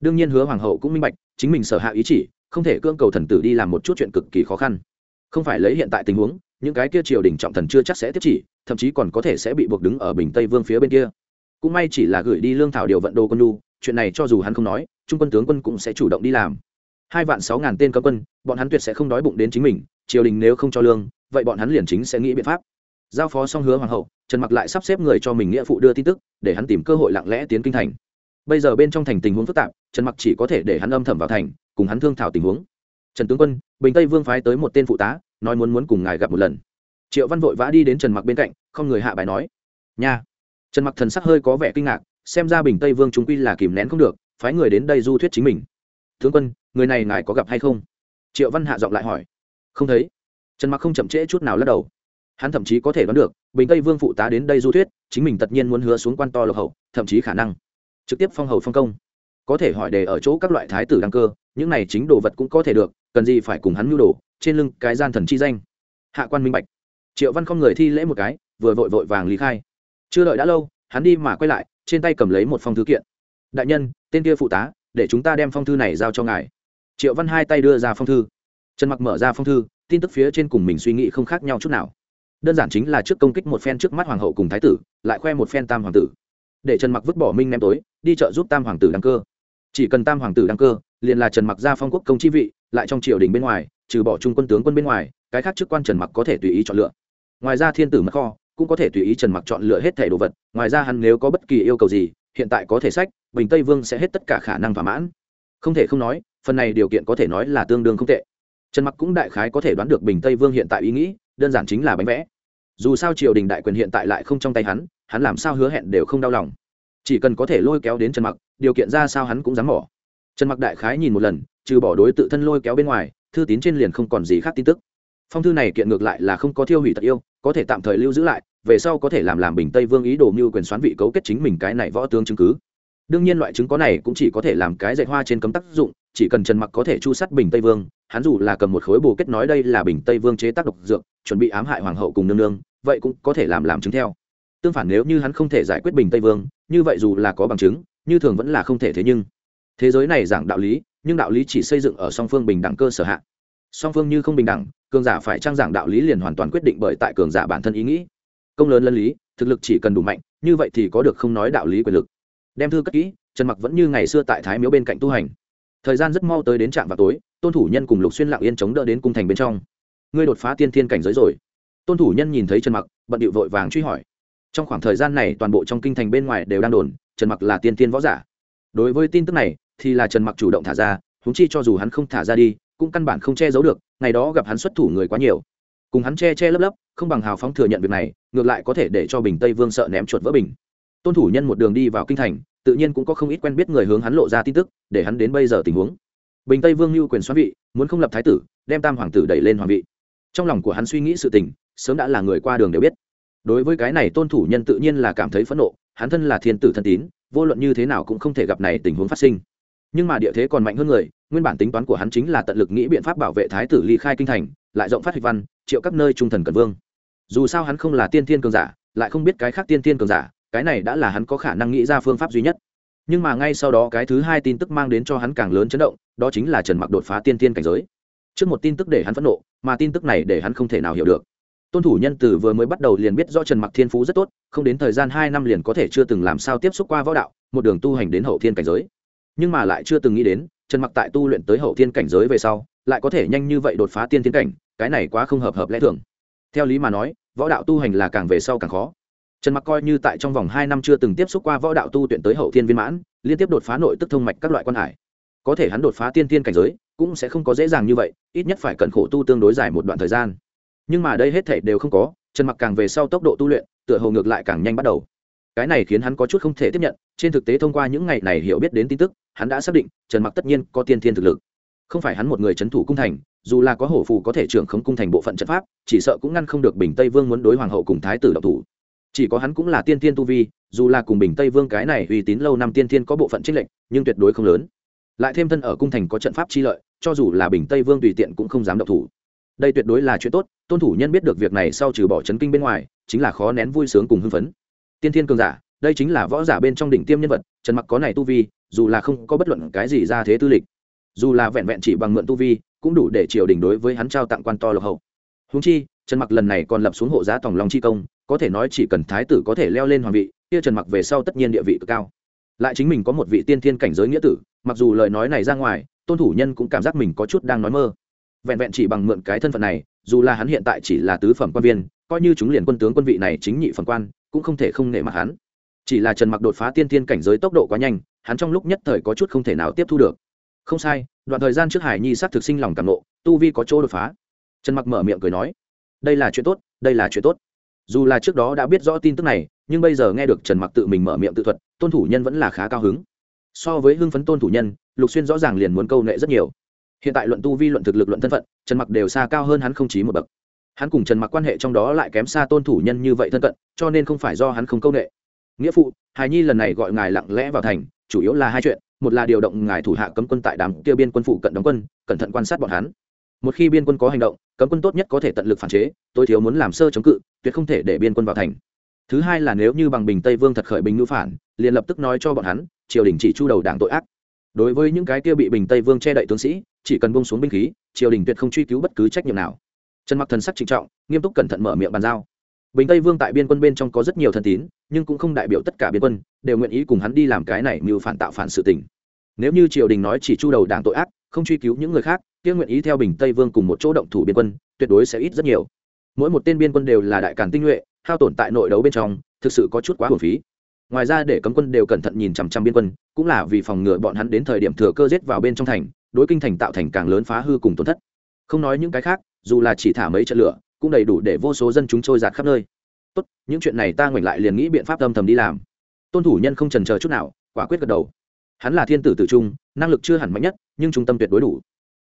Đương nhiên hứa hoàng hậu cũng minh bạch, chính mình sở hạ ý chỉ, không thể cưỡng cầu thần tử đi làm một chút chuyện cực kỳ khó khăn. Không phải lấy hiện tại tình huống, những cái kia triều đình trọng thần chưa chắc sẽ tiếp chỉ, thậm chí còn có thể sẽ bị buộc đứng ở bình tây vương phía bên kia. Cũng may chỉ là gửi đi lương thảo điều vận đồ quân lu chuyện này cho dù hắn không nói, trung quân tướng quân cũng sẽ chủ động đi làm hai vạn sáu ngàn tên cấm quân, bọn hắn tuyệt sẽ không đói bụng đến chính mình, triều đình nếu không cho lương, vậy bọn hắn liền chính sẽ nghĩ biện pháp. Giao phó xong hứa hoàng hậu, trần mặc lại sắp xếp người cho mình nghĩa phụ đưa tin tức, để hắn tìm cơ hội lặng lẽ tiến kinh thành. Bây giờ bên trong thành tình huống phức tạp, trần mặc chỉ có thể để hắn âm thầm vào thành, cùng hắn thương thảo tình huống. Trần tướng quân, bình tây vương phái tới một tên phụ tá, nói muốn muốn cùng ngài gặp một lần. Triệu văn vội vã đi đến trần mặc bên cạnh, không người hạ bài nói. Nha. Trần mặc thần sắc hơi có vẻ kinh ngạc, xem ra bình tây vương chúng quy là kìm nén không được, phái người đến đây du thuyết chính mình tướng quân, người này ngài có gặp hay không? Triệu văn hạ giọng lại hỏi. Không thấy. Trần mặc không chậm trễ chút nào lắc đầu. Hắn thậm chí có thể đoán được, bình tây vương phụ tá đến đây du thuyết, chính mình tất nhiên muốn hứa xuống quan to lộc hậu, thậm chí khả năng trực tiếp phong hầu phong công. Có thể hỏi đề ở chỗ các loại thái tử đăng cơ, những này chính đồ vật cũng có thể được, cần gì phải cùng hắn mưu đồ, trên lưng cái gian thần chi danh. Hạ quan minh bạch. Triệu văn không người thi lễ một cái, vừa vội vội vàng lý khai. Chưa đợi đã lâu, hắn đi mà quay lại, trên tay cầm lấy một phong thư kiện. Đại nhân, tên kia phụ tá để chúng ta đem phong thư này giao cho ngài. Triệu văn hai tay đưa ra phong thư. Trần mặc mở ra phong thư, tin tức phía trên cùng mình suy nghĩ không khác nhau chút nào. Đơn giản chính là trước công kích một phen trước mắt hoàng hậu cùng thái tử, lại khoe một phen tam hoàng tử. Để trần mặc vứt bỏ minh ném tối, đi chợ giúp tam hoàng tử đăng cơ. Chỉ cần tam hoàng tử đăng cơ, liền là trần mặc ra phong quốc công chi vị, lại trong triều đình bên ngoài, trừ bỏ trung quân tướng quân bên ngoài, cái khác chức quan trần mặc có thể tùy ý chọn lựa. Ngoài ra thiên tử mật kho cũng có thể tùy ý trần mặc chọn lựa hết thẻ đồ vật, ngoài ra hắn nếu có bất kỳ yêu cầu gì hiện tại có thể sách, bình tây vương sẽ hết tất cả khả năng thỏa mãn. Không thể không nói, phần này điều kiện có thể nói là tương đương không tệ. Trần mặc cũng đại khái có thể đoán được bình tây vương hiện tại ý nghĩ, đơn giản chính là bánh vẽ. Dù sao triều đình đại quyền hiện tại lại không trong tay hắn hắn làm sao hứa hẹn đều không đau lòng. Chỉ cần có thể lôi kéo đến trần mặc, điều kiện ra sao hắn cũng dám bỏ. Trần mặc đại khái nhìn một lần, trừ bỏ đối tự thân lôi kéo bên ngoài, thư tín trên liền không còn gì khác tin tức. Phong thư này kiện ngược lại là không có thiêu hủy tật yêu, có thể tạm thời lưu giữ lại về sau có thể làm làm bình tây vương ý đồ mưu quyền xoán vị cấu kết chính mình cái này võ tướng chứng cứ. Đương nhiên loại chứng có này cũng chỉ có thể làm cái dạy hoa trên cấm tác dụng, chỉ cần trần mặc có thể chu sát bình tây vương, hắn dù là cầm một khối bồ kết nói đây là bình tây vương chế tác độc dược, chuẩn bị ám hại hoàng hậu cùng nương nương, vậy cũng có thể làm làm chứng theo. Tương phản nếu như hắn không thể giải quyết bình tây vương, như vậy dù là có bằng chứng, như thường vẫn là không thể thế nhưng. Thế giới này giảng đạo lý, nhưng đạo lý chỉ xây dựng ở song phương bình đẳng cơ sở hạ. Song phương như không bình đẳng, cường giả phải trang giảng đạo lý liền hoàn toàn quyết định bởi tại cường giả bản thân ý nghĩ công lớn lân lý, thực lực chỉ cần đủ mạnh, như vậy thì có được không nói đạo lý quyền lực. Đem thư cất kỹ, trần mặc vẫn như ngày xưa tại thái miếu bên cạnh tu hành. Thời gian rất mau tới đến trạm vào tối, tôn thủ nhân cùng lục xuyên lặng yên chống đỡ đến cung thành bên trong. Ngươi đột phá tiên thiên cảnh giới rồi. Tôn thủ nhân nhìn thấy trần mặc, bận điệu vội vàng truy hỏi. Trong khoảng thời gian này, toàn bộ trong kinh thành bên ngoài đều đang đồn, trần mặc là tiên thiên võ giả. Đối với tin tức này, thì là trần mặc chủ động thả ra húng chi cho dù hắn không thả ra đi, cũng căn bản không che giấu được, ngày đó gặp hắn xuất thủ người quá nhiều. Cùng hắn che che lấp lấp, không bằng hào phóng thừa nhận việc này ngược lại có thể để cho bình tây vương sợ ném chuột vỡ bình. Tôn thủ nhân một đường đi vào kinh thành, tự nhiên cũng có không ít quen biết người hướng hắn lộ ra tin tức, để hắn đến bây giờ tình huống. Bình tây vương lưu quyền xoắn vị, muốn không lập thái tử, đem tam hoàng tử đẩy lên hoàng vị. Trong lòng của hắn suy nghĩ sự tình, sớm đã là người qua đường đều biết. Đối với cái này tôn thủ nhân tự nhiên là cảm thấy phẫn nộ, hắn thân là thiên tử thân tín, vô luận như thế nào cũng không thể gặp này tình huống phát sinh. Nhưng mà địa thế còn mạnh hơn người, nguyên bản tính toán của hắn chính là tận lực nghĩ biện pháp bảo vệ thái tử ly khai kinh thành, lại rộng phát hịch văn, triệu các nơi trung thần cần vương dù sao hắn không là tiên thiên cường giả, lại không biết cái khác tiên thiên cường giả, cái này đã là hắn có khả năng nghĩ ra phương pháp duy nhất. Nhưng mà ngay sau đó cái thứ hai tin tức mang đến cho hắn càng lớn chấn động, đó chính là trần mặc đột phá tiên thiên cảnh giới. Trước một tin tức để hắn phẫn nộ, mà tin tức này để hắn không thể nào hiểu được. Tôn thủ nhân tử vừa mới bắt đầu liền biết do trần mặc thiên phú rất tốt, không đến thời gian hai năm liền có thể chưa từng làm sao tiếp xúc qua võ đạo, một đường tu hành đến hậu thiên cảnh giới. Nhưng mà lại chưa từng nghĩ đến, trần mặc tại tu luyện tới hậu thiên cảnh giới về sau, lại có thể nhanh như vậy đột phá tiên thiên cảnh, cái này quá không hợp hợp lẽ thường theo lý mà nói, võ đạo tu hành là càng về sau càng khó. Trần mặc coi như tại trong vòng hai năm chưa từng tiếp xúc qua võ đạo tu luyện tới hậu thiên viên mãn, liên tiếp đột phá nội tức thông mạch các loại quan hải. Có thể hắn đột phá tiên thiên cảnh giới, cũng sẽ không có dễ dàng như vậy, ít nhất phải cần khổ tu tương đối dài một đoạn thời gian. Nhưng mà đây hết thể đều không có, trần mặc càng về sau tốc độ tu luyện, tựa hồ ngược lại càng nhanh bắt đầu. Cái này khiến hắn có chút không thể tiếp nhận, trên thực tế thông qua những ngày này hiểu biết đến tin tức, hắn đã xác định trần mặc tất nhiên có tiên thiên thực lực không phải hắn một người c h ấ n thủ cung thành, dù là có hổ phù có thể trưởng khống cung thành bộ phận trận pháp, chỉ sợ cũng ngăn không được bình tây vương muốn đối hoàng hậu cùng thái tử độc thủ. Chỉ có hắn cũng là tiên thiên tu vi, dù là cùng bình tây vương cái này uy tín lâu năm tiên thiên có bộ phận trích lệnh nhưng tuyệt đối không lớn. Lại thêm thân ở cung thành có trận pháp chi lợi, cho dù là bình tây vương tùy tiện cũng không dám độc thủ. Đây tuyệt đối là chuyện tốt, tôn thủ nhân biết được việc này sau trừ bỏ chấn kinh bên ngoài, chính là khó nén vui sướng cùng hưng phấn. Tiên thiên cường giả, đây chính là võ giả bên trong đỉnh tiêm nhân vật, trần mặc có này tu vi, dù là không có bất luận cái gì ra thế tư lịch dù là vẹn vẹn chỉ bằng mượn tu vi, cũng đủ để triều đình đối với hắn trao tặng quan to lộc hậu. Húng chi, trần mặc lần này còn lập xuống hộ giá tòng long chi công, có thể nói chỉ cần thái tử có thể leo lên hoàng vị, kia trần mặc về sau tất nhiên địa vị cực cao. Lại chính mình có một vị tiên thiên cảnh giới nghĩa tử, mặc dù lời nói này ra ngoài, tôn thủ nhân cũng cảm giác mình có chút đang nói mơ. Vẹn vẹn chỉ bằng mượn cái thân phận này, dù là hắn hiện tại chỉ là tứ phẩm quan viên, coi như chúng liền quân tướng quân vị này chính nhị phẩm quan, cũng không thể không nể mặt hắn. Chỉ là trần mặc đột phá tiên thiên cảnh giới tốc độ quá nhanh, hắn trong lúc nhất thời có chút không thể nào tiếp thu được không sai, đoạn thời gian trước hải nhi s thực sinh lòng cảm nộ tu vi có chỗ đột phá. Trần mặc mở miệng cười nói, đây là chuyện tốt, đây là chuyện tốt. Dù là trước đó đã biết rõ tin tức này, nhưng bây giờ nghe được trần mặc tự mình mở miệng tự thuật, tôn thủ nhân vẫn là khá cao hứng. So với hưng phấn tôn thủ nhân, lục xuyên rõ ràng liền muốn câu nệ rất nhiều. Hiện tại luận tu vi, luận thực lực, luận thân phận, trần mặc đều xa cao hơn hắn không chí một bậc. Hắn cùng trần mặc quan hệ trong đó lại kém xa tôn thủ nhân như vậy thân cận, cho nên không phải do hắn không câu nệ. Nghĩa phụ hài nhi lần này gọi ngài lặng lẽ vào thành, chủ yếu là hai chuyện một là điều động ngài thủ hạ cấm quân tại đám kia biên quân phụ cận đóng quân, cẩn thận quan sát bọn hắn. Một khi biên quân có hành động, cấm quân tốt nhất có thể tận lực phản chế tôi thiếu muốn làm sơ chống cự, tuyệt không thể để biên quân vào thành. Thứ hai là nếu như bằng bình tây vương thật khởi bình ngữ phản, liền lập tức nói cho bọn hắn, triều đình chỉ chu đầu đảng tội ác. Đối với những cái kia bị bình tây vương che đậy tướng sĩ, chỉ cần bông xuống binh khí, triều đình tuyệt không truy cứu bất cứ trách nhiệm nào. Trần mặc thần sắc trịnh trọng, nghiêm túc cẩn thận mở miệng bàn giao. Bình tây vương tại biên quân bên trong có rất nhiều thân tín, nhưng cũng không đại biểu tất cả biên quân đều nguyện ý cùng hắn đi làm cái này mưu phản tạo phản sự tình nếu như triều đình nói chỉ chu đầu đảng tội ác, không truy cứu những người khác, kia nguyện ý theo bình tây vương cùng một chỗ động thủ biên quân, tuyệt đối sẽ ít rất nhiều. Mỗi một tên biên quân đều là đại càn tinh nhuệ, hao tổn tại nội đấu bên trong, thực sự có chút quá hồn phí. Ngoài ra để cấm quân đều cẩn thận nhìn chằm chằm biên quân, cũng là vì phòng ngừa bọn hắn đến thời điểm thừa cơ giết vào bên trong thành, đối kinh thành tạo thành càng lớn phá hư cùng tổn thất. Không nói những cái khác, dù là chỉ thả mấy trận lửa, cũng đầy đủ để vô số dân chúng trôi giạt khắp nơi. Tốt, những chuyện này ta ngoảnh lại liền nghĩ biện pháp âm thầm đi làm. Tôn thủ nhân không trần chờ chút nào, quả quyết gật đầu hắn là thiên tử tử trung, năng lực chưa hẳn mạnh nhất, nhưng trung tâm tuyệt đối đủ.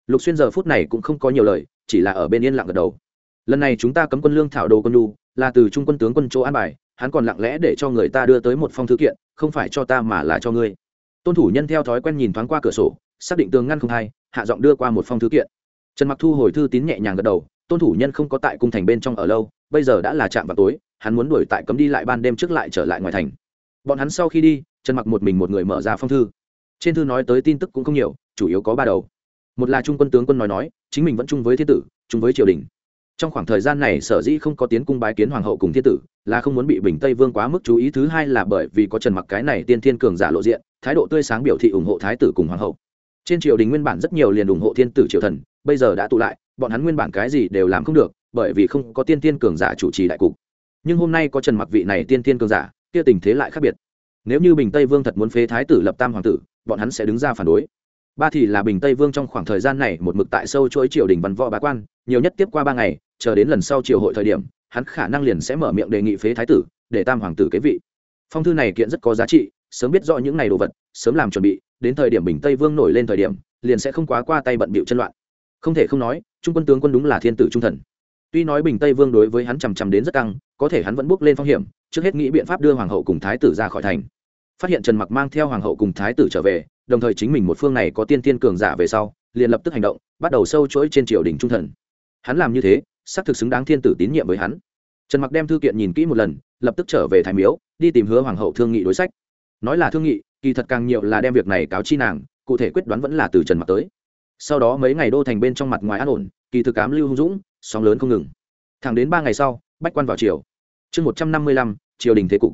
Lục xuyên giờ phút này cũng không có nhiều lời, chỉ là ở bên yên lặng gật đầu. Lần này chúng ta cấm quân lương thảo đồ quân lu là từ trung quân tướng quân chỗ an bài, hắn còn lặng lẽ để cho người ta đưa tới một phong thư kiện, không phải cho ta mà là cho ngươi. Tôn thủ nhân theo thói quen nhìn thoáng qua cửa sổ, xác định tường ngăn không hay hạ giọng đưa qua một phong thư kiện. Trần mặc thu hồi thư tín nhẹ nhàng gật đầu, tôn thủ nhân không có tại cung thành bên trong ở lâu, bây giờ đã là trạm vào tối, hắn muốn đuổi tại cấm đi lại ban đêm trước lại trở lại ngoài thành. Bọn hắn sau khi đi, trần mặc một mình một người mở ra phong thư trên thư nói tới tin tức cũng không nhiều, chủ yếu có ba đầu. Một là trung quân tướng quân nói nói, chính mình vẫn chung với thiên tử, chung với triều đình. Trong khoảng thời gian này, sở dĩ không có tiến cung bái kiến hoàng hậu cùng thiên tử, là không muốn bị bình tây vương quá mức chú ý. Thứ hai là bởi vì có trần mặc cái này tiên thiên cường giả lộ diện, thái độ tươi sáng biểu thị ủng hộ thái tử cùng hoàng hậu. Trên triều đình nguyên bản rất nhiều liền ủng hộ thiên tử triều thần, bây giờ đã tụ lại, bọn hắn nguyên bản cái gì đều làm không được, bởi vì không có tiên thiên cường giả chủ trì đại cục. Nhưng hôm nay có trần mặc vị này tiên thiên cường giả, kia tình thế lại khác biệt nếu như bình tây vương thật muốn phế thái tử lập tam hoàng tử, bọn hắn sẽ đứng ra phản đối. Ba thì là bình tây vương trong khoảng thời gian này một mực tại sâu chuỗi triều đình văn võ bá quan, nhiều nhất tiếp qua ba ngày, chờ đến lần sau triều hội thời điểm, hắn khả năng liền sẽ mở miệng đề nghị phế thái tử, để tam hoàng tử kế vị. Phong thư này kiện rất có giá trị, sớm biết rõ những này đồ vật, sớm làm chuẩn bị, đến thời điểm bình tây vương nổi lên thời điểm, liền sẽ không quá qua tay bận bịu chân loạn. Không thể không nói, trung quân tướng quân đúng là thiên tử trung thần. Tuy nói bình tây vương đối với hắn chằm chằm đến rất căng, có thể hắn vẫn bước lên phong hiểm trước hết nghĩ biện pháp đưa hoàng hậu cùng thái tử ra khỏi thành. Phát hiện trần mặc mang theo hoàng hậu cùng thái tử trở về, đồng thời chính mình một phương này có tiên tiên cường giả về sau, liền lập tức hành động, bắt đầu sâu chuỗi trên triều đình trung thần. Hắn làm như thế, xác thực xứng đáng thiên tử tín nhiệm với hắn. Trần mặc đem thư kiện nhìn kỹ một lần, lập tức trở về thái miếu, đi tìm hứa hoàng hậu thương nghị đối sách. Nói là thương nghị, kỳ thật càng nhiều là đem việc này cáo chi nàng, cụ thể quyết đoán vẫn là từ trần mặc tới. Sau đó mấy ngày đô thành bên trong mặt ngoài an ổn, kỳ thực cám lưu hung dũng, sóng lớn không ngừng. Thẳng đến ba ngày sau, bách quan vào triều chương một trăm năm mươi lăm, triều đình thế cục.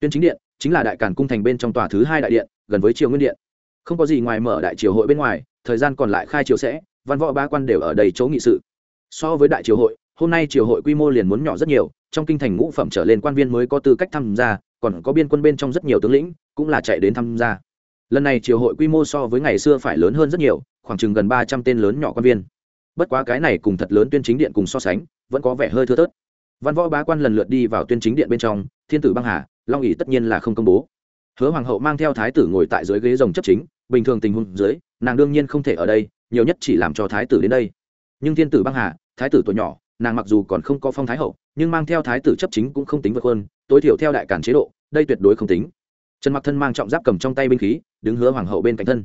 Tuyên chính điện, chính là đại cản cung thành bên trong tòa thứ hai đại điện, gần với triều nguyên điện. Không có gì ngoài mở đại triều hội bên ngoài, thời gian còn lại khai triều sẽ, văn võ ba quan đều ở đầy chỗ nghị sự. So với đại triều hội, hôm nay triều hội quy mô liền muốn nhỏ rất nhiều, trong kinh thành ngũ phẩm trở lên quan viên mới có tư cách tham gia, còn có biên quân bên trong rất nhiều tướng lĩnh, cũng là chạy đến tham gia. Lần này triều hội quy mô so với ngày xưa phải lớn hơn rất nhiều, khoảng chừng gần ba trăm tên lớn nhỏ quan viên. Bất quá cái này cùng thật lớn tuyên chính điện cùng so sánh, vẫn có vẻ hơi thưa thớt văn võ bá quan lần lượt đi vào tuyên chính điện bên trong, thiên tử băng hà, long ỉ tất nhiên là không công bố. Hứa hoàng hậu mang theo thái tử ngồi tại dưới ghế rồng chấp chính, bình thường tình huống dưới, nàng đương nhiên không thể ở đây, nhiều nhất chỉ làm cho thái tử đến đây. Nhưng thiên tử băng hà, thái tử tuổi nhỏ, nàng mặc dù còn không có phong thái hậu, nhưng mang theo thái tử chấp chính cũng không tính vượt hơn tối thiểu theo đại cản chế độ, đây tuyệt đối không tính. Trần mặc thân mang trọng giáp cầm trong tay binh khí, đứng hứa hoàng hậu bên cạnh thân.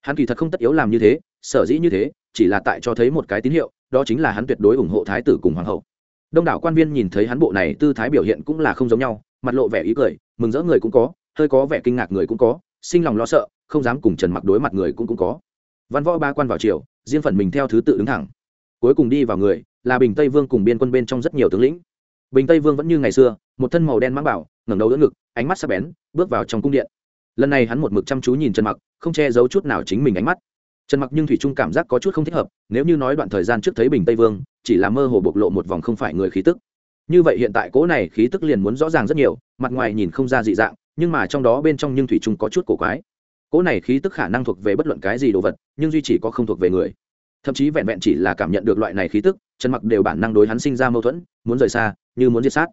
Hắn kỳ thật không tất yếu làm như thế, sở dĩ như thế, chỉ là tại cho thấy một cái tín hiệu, đó chính là hắn tuyệt đối ủng hộ thái tử cùng hoàng hậu đông đảo quan viên nhìn thấy hắn bộ này tư thái biểu hiện cũng là không giống nhau, mặt lộ vẻ ý cười, mừng rỡ người cũng có, hơi có vẻ kinh ngạc người cũng có, sinh lòng lo sợ, không dám cùng trần mặc đối mặt người cũng cũng có. Văn võ ba quan vào triều, riêng phần mình theo thứ tự đứng thẳng. Cuối cùng đi vào người, là bình tây vương cùng biên quân bên trong rất nhiều tướng lĩnh. Bình tây vương vẫn như ngày xưa, một thân màu đen mang bảo, ngẩng đầu đỡ ngực, ánh mắt sắp bén, bước vào trong cung điện. Lần này hắn một mực chăm chú nhìn trần mặc, không che giấu chút nào chính mình ánh mắt. Trần mặc nhưng thủy trung cảm giác có chút không thích hợp, nếu như nói đoạn thời gian trước thấy bình tây vương chỉ là mơ hồ bộc lộ một vòng không phải người khí tức. Như vậy hiện tại cỗ này khí tức liền muốn rõ ràng rất nhiều, mặt ngoài nhìn không ra dị dạng, nhưng mà trong đó bên trong nhưng thủy trung có chút cổ quái. Cỗ này khí tức khả năng thuộc về bất luận cái gì đồ vật, nhưng duy chỉ có không thuộc về người. Thậm chí vẹn vẹn chỉ là cảm nhận được loại này khí tức, trần mặc đều bản năng đối hắn sinh ra mâu thuẫn, muốn rời xa, như muốn diệt sát.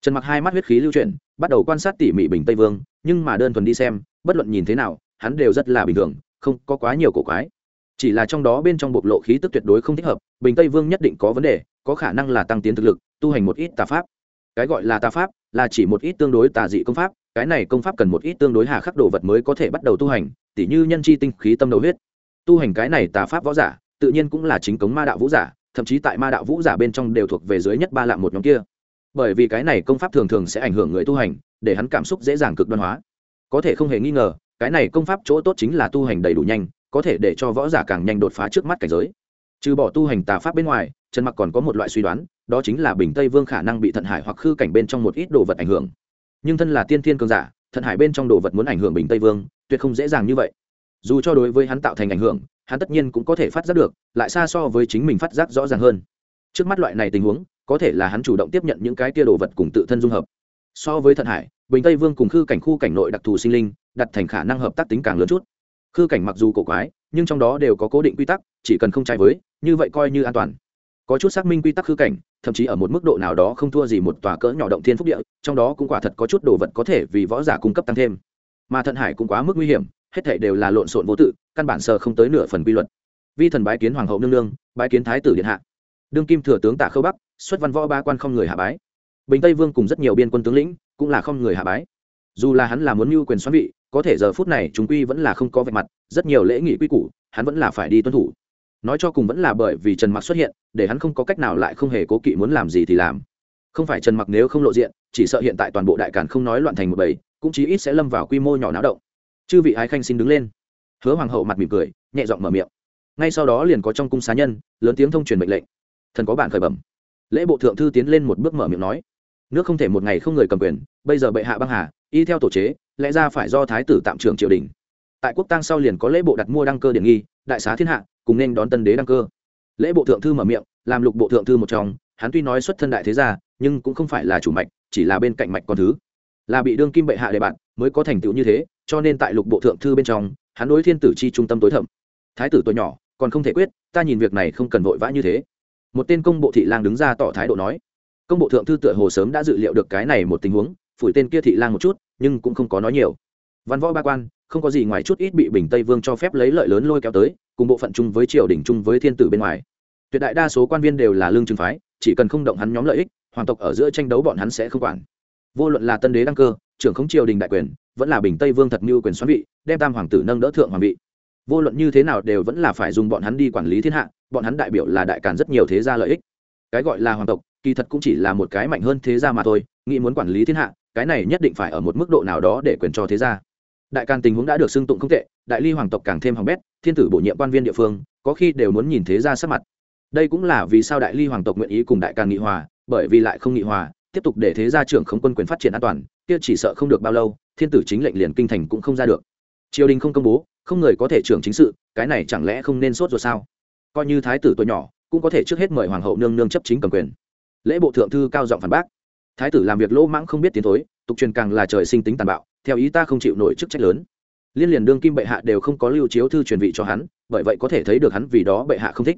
Trần mặc hai mắt huyết khí lưu chuyển, bắt đầu quan sát tỉ mỉ bình tây vương, nhưng mà đơn thuần đi xem, bất luận nhìn thế nào, hắn đều rất là bình thường, không có quá nhiều cổ quái chỉ là trong đó bên trong bộc lộ khí tức tuyệt đối không thích hợp, bình tây vương nhất định có vấn đề, có khả năng là tăng tiến thực lực, tu hành một ít tà pháp. Cái gọi là tà pháp, là chỉ một ít tương đối tà dị công pháp, cái này công pháp cần một ít tương đối hà khắc đồ vật mới có thể bắt đầu tu hành, tỉ như nhân chi tinh khí tâm đầu huyết. Tu hành cái này tà pháp võ giả, tự nhiên cũng là chính cống ma đạo vũ giả, thậm chí tại ma đạo vũ giả bên trong đều thuộc về dưới nhất ba lạng một nhóm kia. Bởi vì cái này công pháp thường thường sẽ ảnh hưởng người tu hành, để hắn cảm xúc dễ dàng cực đoan hóa. Có thể không hề nghi ngờ, cái này công pháp chỗ tốt chính là tu hành đầy đủ nhanh có thể để cho võ giả càng nhanh đột phá trước mắt cảnh giới. Trừ bỏ tu hành tà pháp bên ngoài, trần mặc còn có một loại suy đoán, đó chính là bình tây vương khả năng bị thận hải hoặc khư cảnh bên trong một ít đồ vật ảnh hưởng. Nhưng thân là tiên thiên cường giả, thận hải bên trong đồ vật muốn ảnh hưởng bình tây vương, tuyệt không dễ dàng như vậy. Dù cho đối với hắn tạo thành ảnh hưởng, hắn tất nhiên cũng có thể phát giác được, lại xa so với chính mình phát giác rõ ràng hơn. Trước mắt loại này tình huống, có thể là hắn chủ động tiếp nhận những cái tia đồ vật cùng tự thân dung hợp. So với thận hải, bình tây vương cùng khư cảnh khu cảnh nội đặc thù sinh linh, đặt thành khả năng hợp tác tính càng lớn chút khư cảnh mặc dù cổ quái, nhưng trong đó đều có cố định quy tắc, chỉ cần không trái với, như vậy coi như an toàn. Có chút xác minh quy tắc khư cảnh, thậm chí ở một mức độ nào đó không thua gì một tòa cỡ nhỏ động thiên phúc địa, trong đó cũng quả thật có chút đồ vật có thể vì võ giả cung cấp tăng thêm. Mà thận hải cũng quá mức nguy hiểm, hết thể đều là lộn xộn vô tự, căn bản sờ không tới nửa phần quy luật. Vi thần bái kiến hoàng hậu nương nương, bái kiến thái tử điện hạ. Đương kim thừa tướng tả khâu bắc, xuất văn võ ba quan không người hạ bái. Bình tây vương cùng rất nhiều biên quân tướng lĩnh, cũng là không người hạ bái. Dù là hắn là muốn mưu quyền xoắn vị có thể giờ phút này chúng quy vẫn là không có vẻ mặt, rất nhiều lễ nghị quy củ, hắn vẫn là phải đi tuân thủ. Nói cho cùng vẫn là bởi vì trần mặc xuất hiện, để hắn không có cách nào lại không hề cố kỵ muốn làm gì thì làm. Không phải trần mặc nếu không lộ diện, chỉ sợ hiện tại toàn bộ đại càn không nói loạn thành một bầy, cũng chí ít sẽ lâm vào quy mô nhỏ náo động. Chư vị ái khanh xin đứng lên. Hứa hoàng hậu mặt mỉm cười, nhẹ giọng mở miệng. Ngay sau đó liền có trong cung xá nhân, lớn tiếng thông truyền mệnh lệnh. Thần có bạn khởi bẩm. Lễ bộ thượng thư tiến lên một bước mở miệng nói. Nước không thể một ngày không người cầm quyền, bây giờ bệ hạ băng hà y theo tổ chế, lẽ ra phải do thái tử tạm trưởng triều đình. Tại quốc tăng sau liền có lễ bộ đặt mua đăng cơ điện nghi, đại xá thiên hạ, cùng nên đón tân đế đăng cơ. Lễ bộ thượng thư mở miệng, làm lục bộ thượng thư một trong, hắn tuy nói xuất thân đại thế gia, nhưng cũng không phải là chủ mạch, chỉ là bên cạnh mạch con thứ. Là bị đương kim bệ hạ đề bạn, mới có thành tựu như thế, cho nên tại lục bộ thượng thư bên trong, hắn đối thiên tử chi trung tâm tối thẩm thái tử tuổi nhỏ, còn không thể quyết, ta nhìn việc này không cần vội vã như thế. Một tên công bộ thị lang đứng ra tỏ thái độ nói. Công bộ thượng thư tựa hồ sớm đã dự liệu được cái này một tình huống phủi tên kia thị lang một chút, nhưng cũng không có nói nhiều. Văn võ ba quan, không có gì ngoài chút ít bị bình tây vương cho phép lấy lợi lớn lôi kéo tới, cùng bộ phận chung với triều đình chung với thiên tử bên ngoài. Tuyệt đại đa số quan viên đều là lương trường phái, chỉ cần không động hắn nhóm lợi ích, hoàng tộc ở giữa tranh đấu bọn hắn sẽ không quản. Vô luận là tân đế đăng cơ, trưởng khống triều đình đại quyền, vẫn là bình tây vương thật mưu quyền xoắn vị, đem tam hoàng tử nâng đỡ thượng hoàng vị. Vô luận như thế nào đều vẫn là phải dùng bọn hắn đi quản lý thiên hạ, bọn hắn đại biểu là đại càn rất nhiều thế gia lợi ích. Cái gọi là hoàng tộc, kỳ thật cũng chỉ là một cái mạnh hơn thế gia mà thôi, nghĩ muốn quản lý thiên hạ cái này nhất định phải ở một mức độ nào đó để quyền cho thế gia. Đại càn tình huống đã được xưng tụng không tệ, đại ly hoàng tộc càng thêm hỏng bét, thiên tử bổ nhiệm quan viên địa phương, có khi đều muốn nhìn thế gia sắc mặt. Đây cũng là vì sao đại ly hoàng tộc nguyện ý cùng đại càn nghị hòa, bởi vì lại không nghị hòa, tiếp tục để thế gia trưởng không quân quyền phát triển an toàn, kia chỉ sợ không được bao lâu, thiên tử chính lệnh liền kinh thành cũng không ra được. Triều đình không công bố, không người có thể trưởng chính sự, cái này chẳng lẽ không nên sốt rồi sao? Coi như thái tử tuổi nhỏ, cũng có thể trước hết mời hoàng hậu nương nương chấp chính cầm quyền. Lễ bộ thượng thư cao giọng phản bác thái tử làm việc lỗ mãng không biết tiến thối, tục truyền càng là trời sinh tính tàn bạo, theo ý ta không chịu nổi chức trách lớn. Liên liền đương kim bệ hạ đều không có lưu chiếu thư truyền vị cho hắn, bởi vậy có thể thấy được hắn vì đó bệ hạ không thích.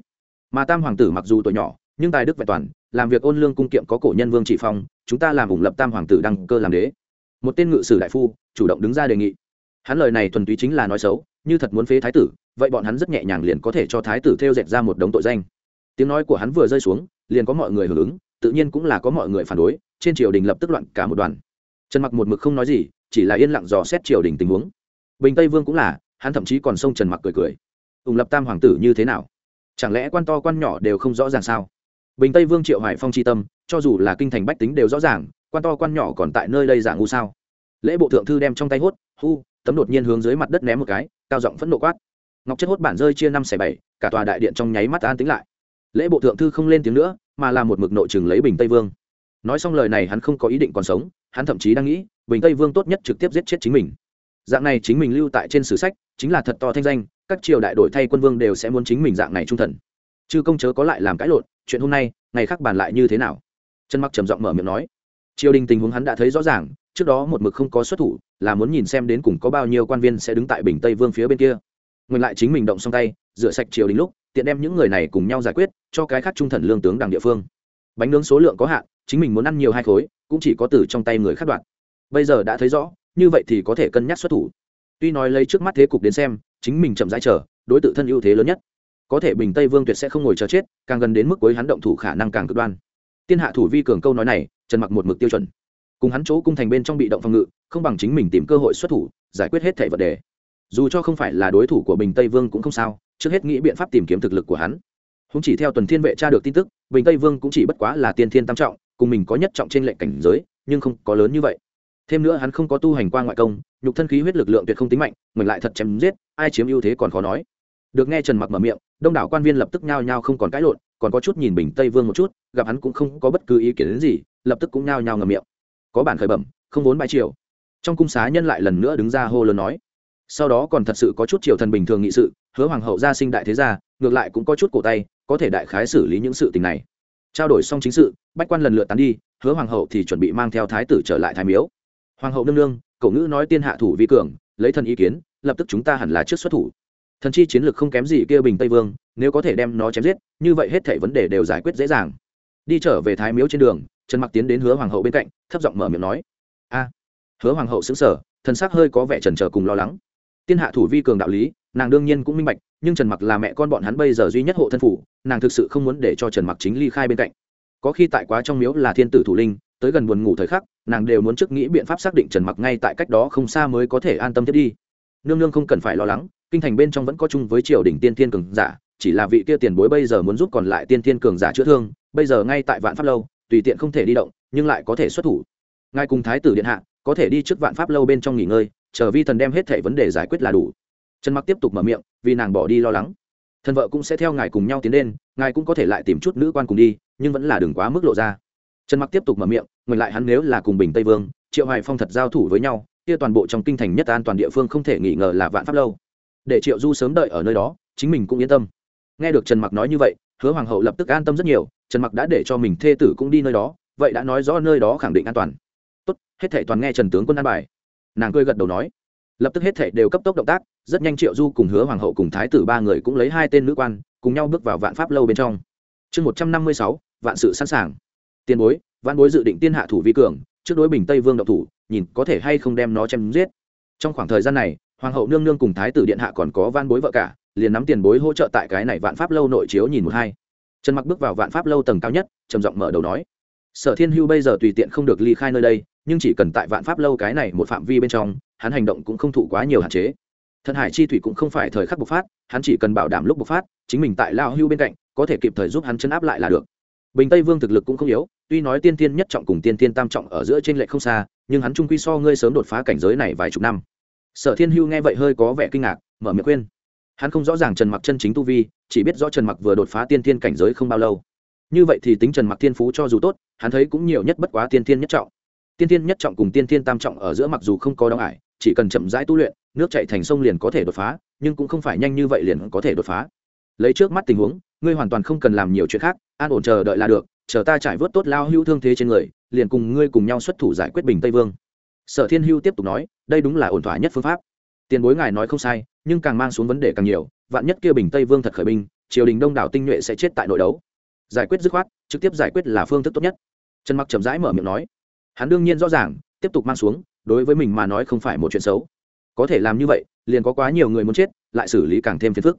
Mà tam hoàng tử mặc dù tuổi nhỏ, nhưng tài đức vẹn toàn, làm việc ôn lương cung kiệm có cổ nhân vương trị phong, chúng ta làm ủng lập tam hoàng tử đăng cơ làm đế. Một tên ngự sử đại phu, chủ động đứng ra đề nghị. Hắn lời này thuần túy chính là nói xấu, như thật muốn phế thái tử, vậy bọn hắn rất nhẹ nhàng liền có thể cho thái tử theo dệt ra một đống tội danh. Tiếng nói của hắn vừa rơi xuống, liền có mọi người hưởng ứng tự nhiên cũng là có mọi người phản đối, trên triều đình lập tức loạn cả một đoàn. Trần mặc một mực không nói gì, chỉ là yên lặng dò xét triều đình tình huống. Bình tây vương cũng là, hắn thậm chí còn xông trần mặc cười cười. Ủng lập tam hoàng tử như thế nào? Chẳng lẽ quan to quan nhỏ đều không rõ ràng sao? Bình tây vương triệu hải phong tri tâm, cho dù là kinh thành bách tính đều rõ ràng, quan to quan nhỏ còn tại nơi đây giả ngu sao? Lễ bộ thượng thư đem trong tay hốt, hu, tấm đột nhiên hướng dưới mặt đất ném một cái, cao giọng phẫn nộ quát. Ngọc chất hốt bản rơi chia năm xẻ bảy, cả tòa đại điện trong nháy mắt an tính lại. Lễ bộ thượng thư không lên tiếng nữa mà là một mực nội chừng lấy bình tây vương. Nói xong lời này hắn không có ý định còn sống, hắn thậm chí đang nghĩ, bình tây vương tốt nhất trực tiếp giết chết chính mình. Dạng này chính mình lưu tại trên sử sách, chính là thật to thanh danh, các triều đại đổi thay quân vương đều sẽ muốn chính mình dạng này trung thần. Chứ công chớ có lại làm cãi lộn, chuyện hôm nay, ngày khác bàn lại như thế nào? Trần mặc trầm giọng mở miệng nói. Triều đình tình huống hắn đã thấy rõ ràng, trước đó một mực không có xuất thủ, là muốn nhìn xem đến cùng có bao nhiêu quan viên sẽ đứng tại bình tây vương phía bên kia. Ngừng lại chính mình động xong tay, rửa sạch triều đình lúc tiện đem những người này cùng nhau giải quyết, cho cái khác trung thần lương tướng đảng địa phương. Bánh nướng số lượng có hạn, chính mình muốn ăn nhiều hai khối, cũng chỉ có từ trong tay người khác đoạn bây giờ đã thấy rõ, như vậy thì có thể cân nhắc xuất thủ. Tuy nói lấy trước mắt thế cục đến xem, chính mình chậm rãi chờ, đối tượng thân ưu thế lớn nhất. Có thể bình tây vương tuyệt sẽ không ngồi chờ chết, càng gần đến mức cuối hắn động thủ khả năng càng cực đoan. Tiên hạ thủ vi cường câu nói này, trần mặc một mực tiêu chuẩn. Cùng hắn chỗ cung thành bên trong bị động phòng ngự, không bằng chính mình tìm cơ hội xuất thủ, giải quyết hết thảy vật đề. Dù cho không phải là đối thủ của bình tây vương cũng không sao trước hết nghĩ biện pháp tìm kiếm thực lực của hắn. Không chỉ theo tuần thiên vệ tra được tin tức, bình tây vương cũng chỉ bất quá là tiên thiên tam trọng, cùng mình có nhất trọng trên lệnh cảnh giới, nhưng không có lớn như vậy. Thêm nữa hắn không có tu hành qua ngoại công, nhục thân khí huyết lực lượng tuyệt không tính mạnh mình lại thật chém giết, ai chiếm ưu thế còn khó nói. Được nghe trần mặc mở miệng, đông đảo quan viên lập tức nhao nhao không còn cãi lộn, còn có chút nhìn bình tây vương một chút, gặp hắn cũng không có bất cứ ý kiến đến gì, lập tức cũng nhao nhao ngầm miệng. Có bản khởi bẩm, không vốn bài triều. Trong cung xá nhân lại lần nữa đứng ra hô lớn nói sau đó còn thật sự có chút triều thần bình thường nghị sự, hứa hoàng hậu gia sinh đại thế gia, ngược lại cũng có chút cổ tay, có thể đại khái xử lý những sự tình này. Trao đổi xong chính sự, bách quan lần lượt tán đi, hứa hoàng hậu thì chuẩn bị mang theo thái tử trở lại thái miếu. Hoàng hậu nương nương, cậu ngữ nói tiên hạ thủ vi cường, lấy thần ý kiến, lập tức chúng ta hẳn là trước xuất thủ. Thần chi chiến lược không kém gì kia bình tây vương, nếu có thể đem nó chém giết, như vậy hết thảy vấn đề đều giải quyết dễ dàng. Đi trở về thái miếu trên đường, trần mặc tiến đến hứa hoàng hậu bên cạnh, thấp giọng mở miệng nói. A. Hứa hoàng hậu xứng sở thần sắc hơi có vẻ trần trờ cùng lo lắng tiên hạ thủ vi cường đạo lý, nàng đương nhiên cũng minh bạch, nhưng trần mặc là mẹ con bọn hắn bây giờ duy nhất hộ thân phủ, nàng thực sự không muốn để cho trần mặc chính ly khai bên cạnh. Có khi tại quá trong miếu là thiên tử thủ linh, tới gần buồn ngủ thời khắc, nàng đều muốn trước nghĩ biện pháp xác định trần mặc ngay tại cách đó không xa mới có thể an tâm tiếp đi. Nương nương không cần phải lo lắng, kinh thành bên trong vẫn có chung với triều đình tiên thiên cường giả, chỉ là vị kia tiền bối bây giờ muốn giúp còn lại tiên thiên cường giả chữa thương, bây giờ ngay tại vạn pháp lâu, tùy tiện không thể đi động, nhưng lại có thể xuất thủ. Ngài cùng thái tử điện hạ, có thể đi trước vạn pháp lâu bên trong nghỉ ngơi chờ vi thần đem hết thảy vấn đề giải quyết là đủ. Trần mặc tiếp tục mở miệng, vì nàng bỏ đi lo lắng. Thần vợ cũng sẽ theo ngài cùng nhau tiến lên, ngài cũng có thể lại tìm chút nữ quan cùng đi, nhưng vẫn là đừng quá mức lộ ra. Trần mặc tiếp tục mở miệng ngừng lại hắn nếu là cùng bình tây vương, triệu hoài phong thật giao thủ với nhau, kia toàn bộ trong kinh thành nhất an toàn địa phương không thể nghi ngờ là vạn pháp lâu. Để triệu du sớm đợi ở nơi đó, chính mình cũng yên tâm. Nghe được trần mặc nói như vậy, hứa hoàng hậu lập tức an tâm rất nhiều, trần mặc đã để cho mình thê tử cũng đi nơi đó, vậy đã nói rõ nơi đó khẳng định an toàn. Tốt, hết thảy toàn nghe trần tướng quân an bài nàng cười gật đầu nói, lập tức hết thảy đều cấp tốc động tác, rất nhanh triệu du cùng hứa hoàng hậu cùng thái tử ba người cũng lấy hai tên nữ quan, cùng nhau bước vào vạn pháp lâu bên trong. Chương một trăm năm mươi sáu, vạn sự sẵn sàng. Tiền bối văn bối dự định tiên hạ thủ vi cường, trước đối bình tây vương độc thủ, nhìn có thể hay không đem nó chém giết. Trong khoảng thời gian này, hoàng hậu nương nương cùng thái tử điện hạ còn có văn bối vợ cả, liền nắm tiền bối hỗ trợ tại cái này vạn pháp lâu nội chiếu nhìn một hai. Trần mặc bước vào vạn pháp lâu tầng cao nhất, trầm giọng mở đầu nói sở thiên hưu bây giờ tùy tiện không được ly khai nơi đây, nhưng chỉ cần tại vạn pháp lâu cái này một phạm vi bên trong, hắn hành động cũng không thụ quá nhiều hạn chế. Thần hải chi thủy cũng không phải thời khắc bộc phát, hắn chỉ cần bảo đảm lúc bộc phát, chính mình tại lao hưu bên cạnh, có thể kịp thời giúp hắn chấn áp lại là được. Bình tây vương thực lực cũng không yếu, tuy nói tiên tiên nhất trọng cùng tiên tiên tam trọng ở giữa trên lệ không xa, nhưng hắn trung quy so ngươi sớm đột phá cảnh giới này vài chục năm. Sở thiên hưu nghe vậy hơi có vẻ kinh ngạc, mở miệng khuyên. Hắn không rõ ràng trần mặc chân chính tu vi, chỉ biết rõ trần mặc vừa đột phá tiên tiên cảnh giới không bao lâu như vậy thì tính trần mặc thiên phú cho dù tốt, hắn thấy cũng nhiều nhất bất quá tiên Thiên nhất trọng. Tiên Thiên nhất trọng cùng tiên Thiên tam trọng ở giữa mặc dù không có đóng ải, chỉ cần chậm rãi tu luyện, nước chạy thành sông liền có thể đột phá, nhưng cũng không phải nhanh như vậy liền có thể đột phá. Lấy trước mắt tình huống, ngươi hoàn toàn không cần làm nhiều chuyện khác, an ổn chờ đợi là được, chờ ta trải vớt tốt lao hữu thương thế trên người, liền cùng ngươi cùng nhau xuất thủ giải quyết bình tây vương. Sở thiên hưu tiếp tục nói, đây đúng là ổn thỏa nhất phương pháp. Tiền bối ngài nói không sai, nhưng càng mang xuống vấn đề càng nhiều, vạn nhất kia bình tây vương thật khởi binh, triều đình đông đảo tinh nhuệ sẽ chết tại nội đấu giải quyết dứt khoát, trực tiếp giải quyết là phương thức tốt nhất. Trần mặc chậm rãi mở miệng nói, hắn đương nhiên rõ ràng, tiếp tục mang xuống, đối với mình mà nói không phải một chuyện xấu. Có thể làm như vậy, liền có quá nhiều người muốn chết, lại xử lý càng thêm phiền phức.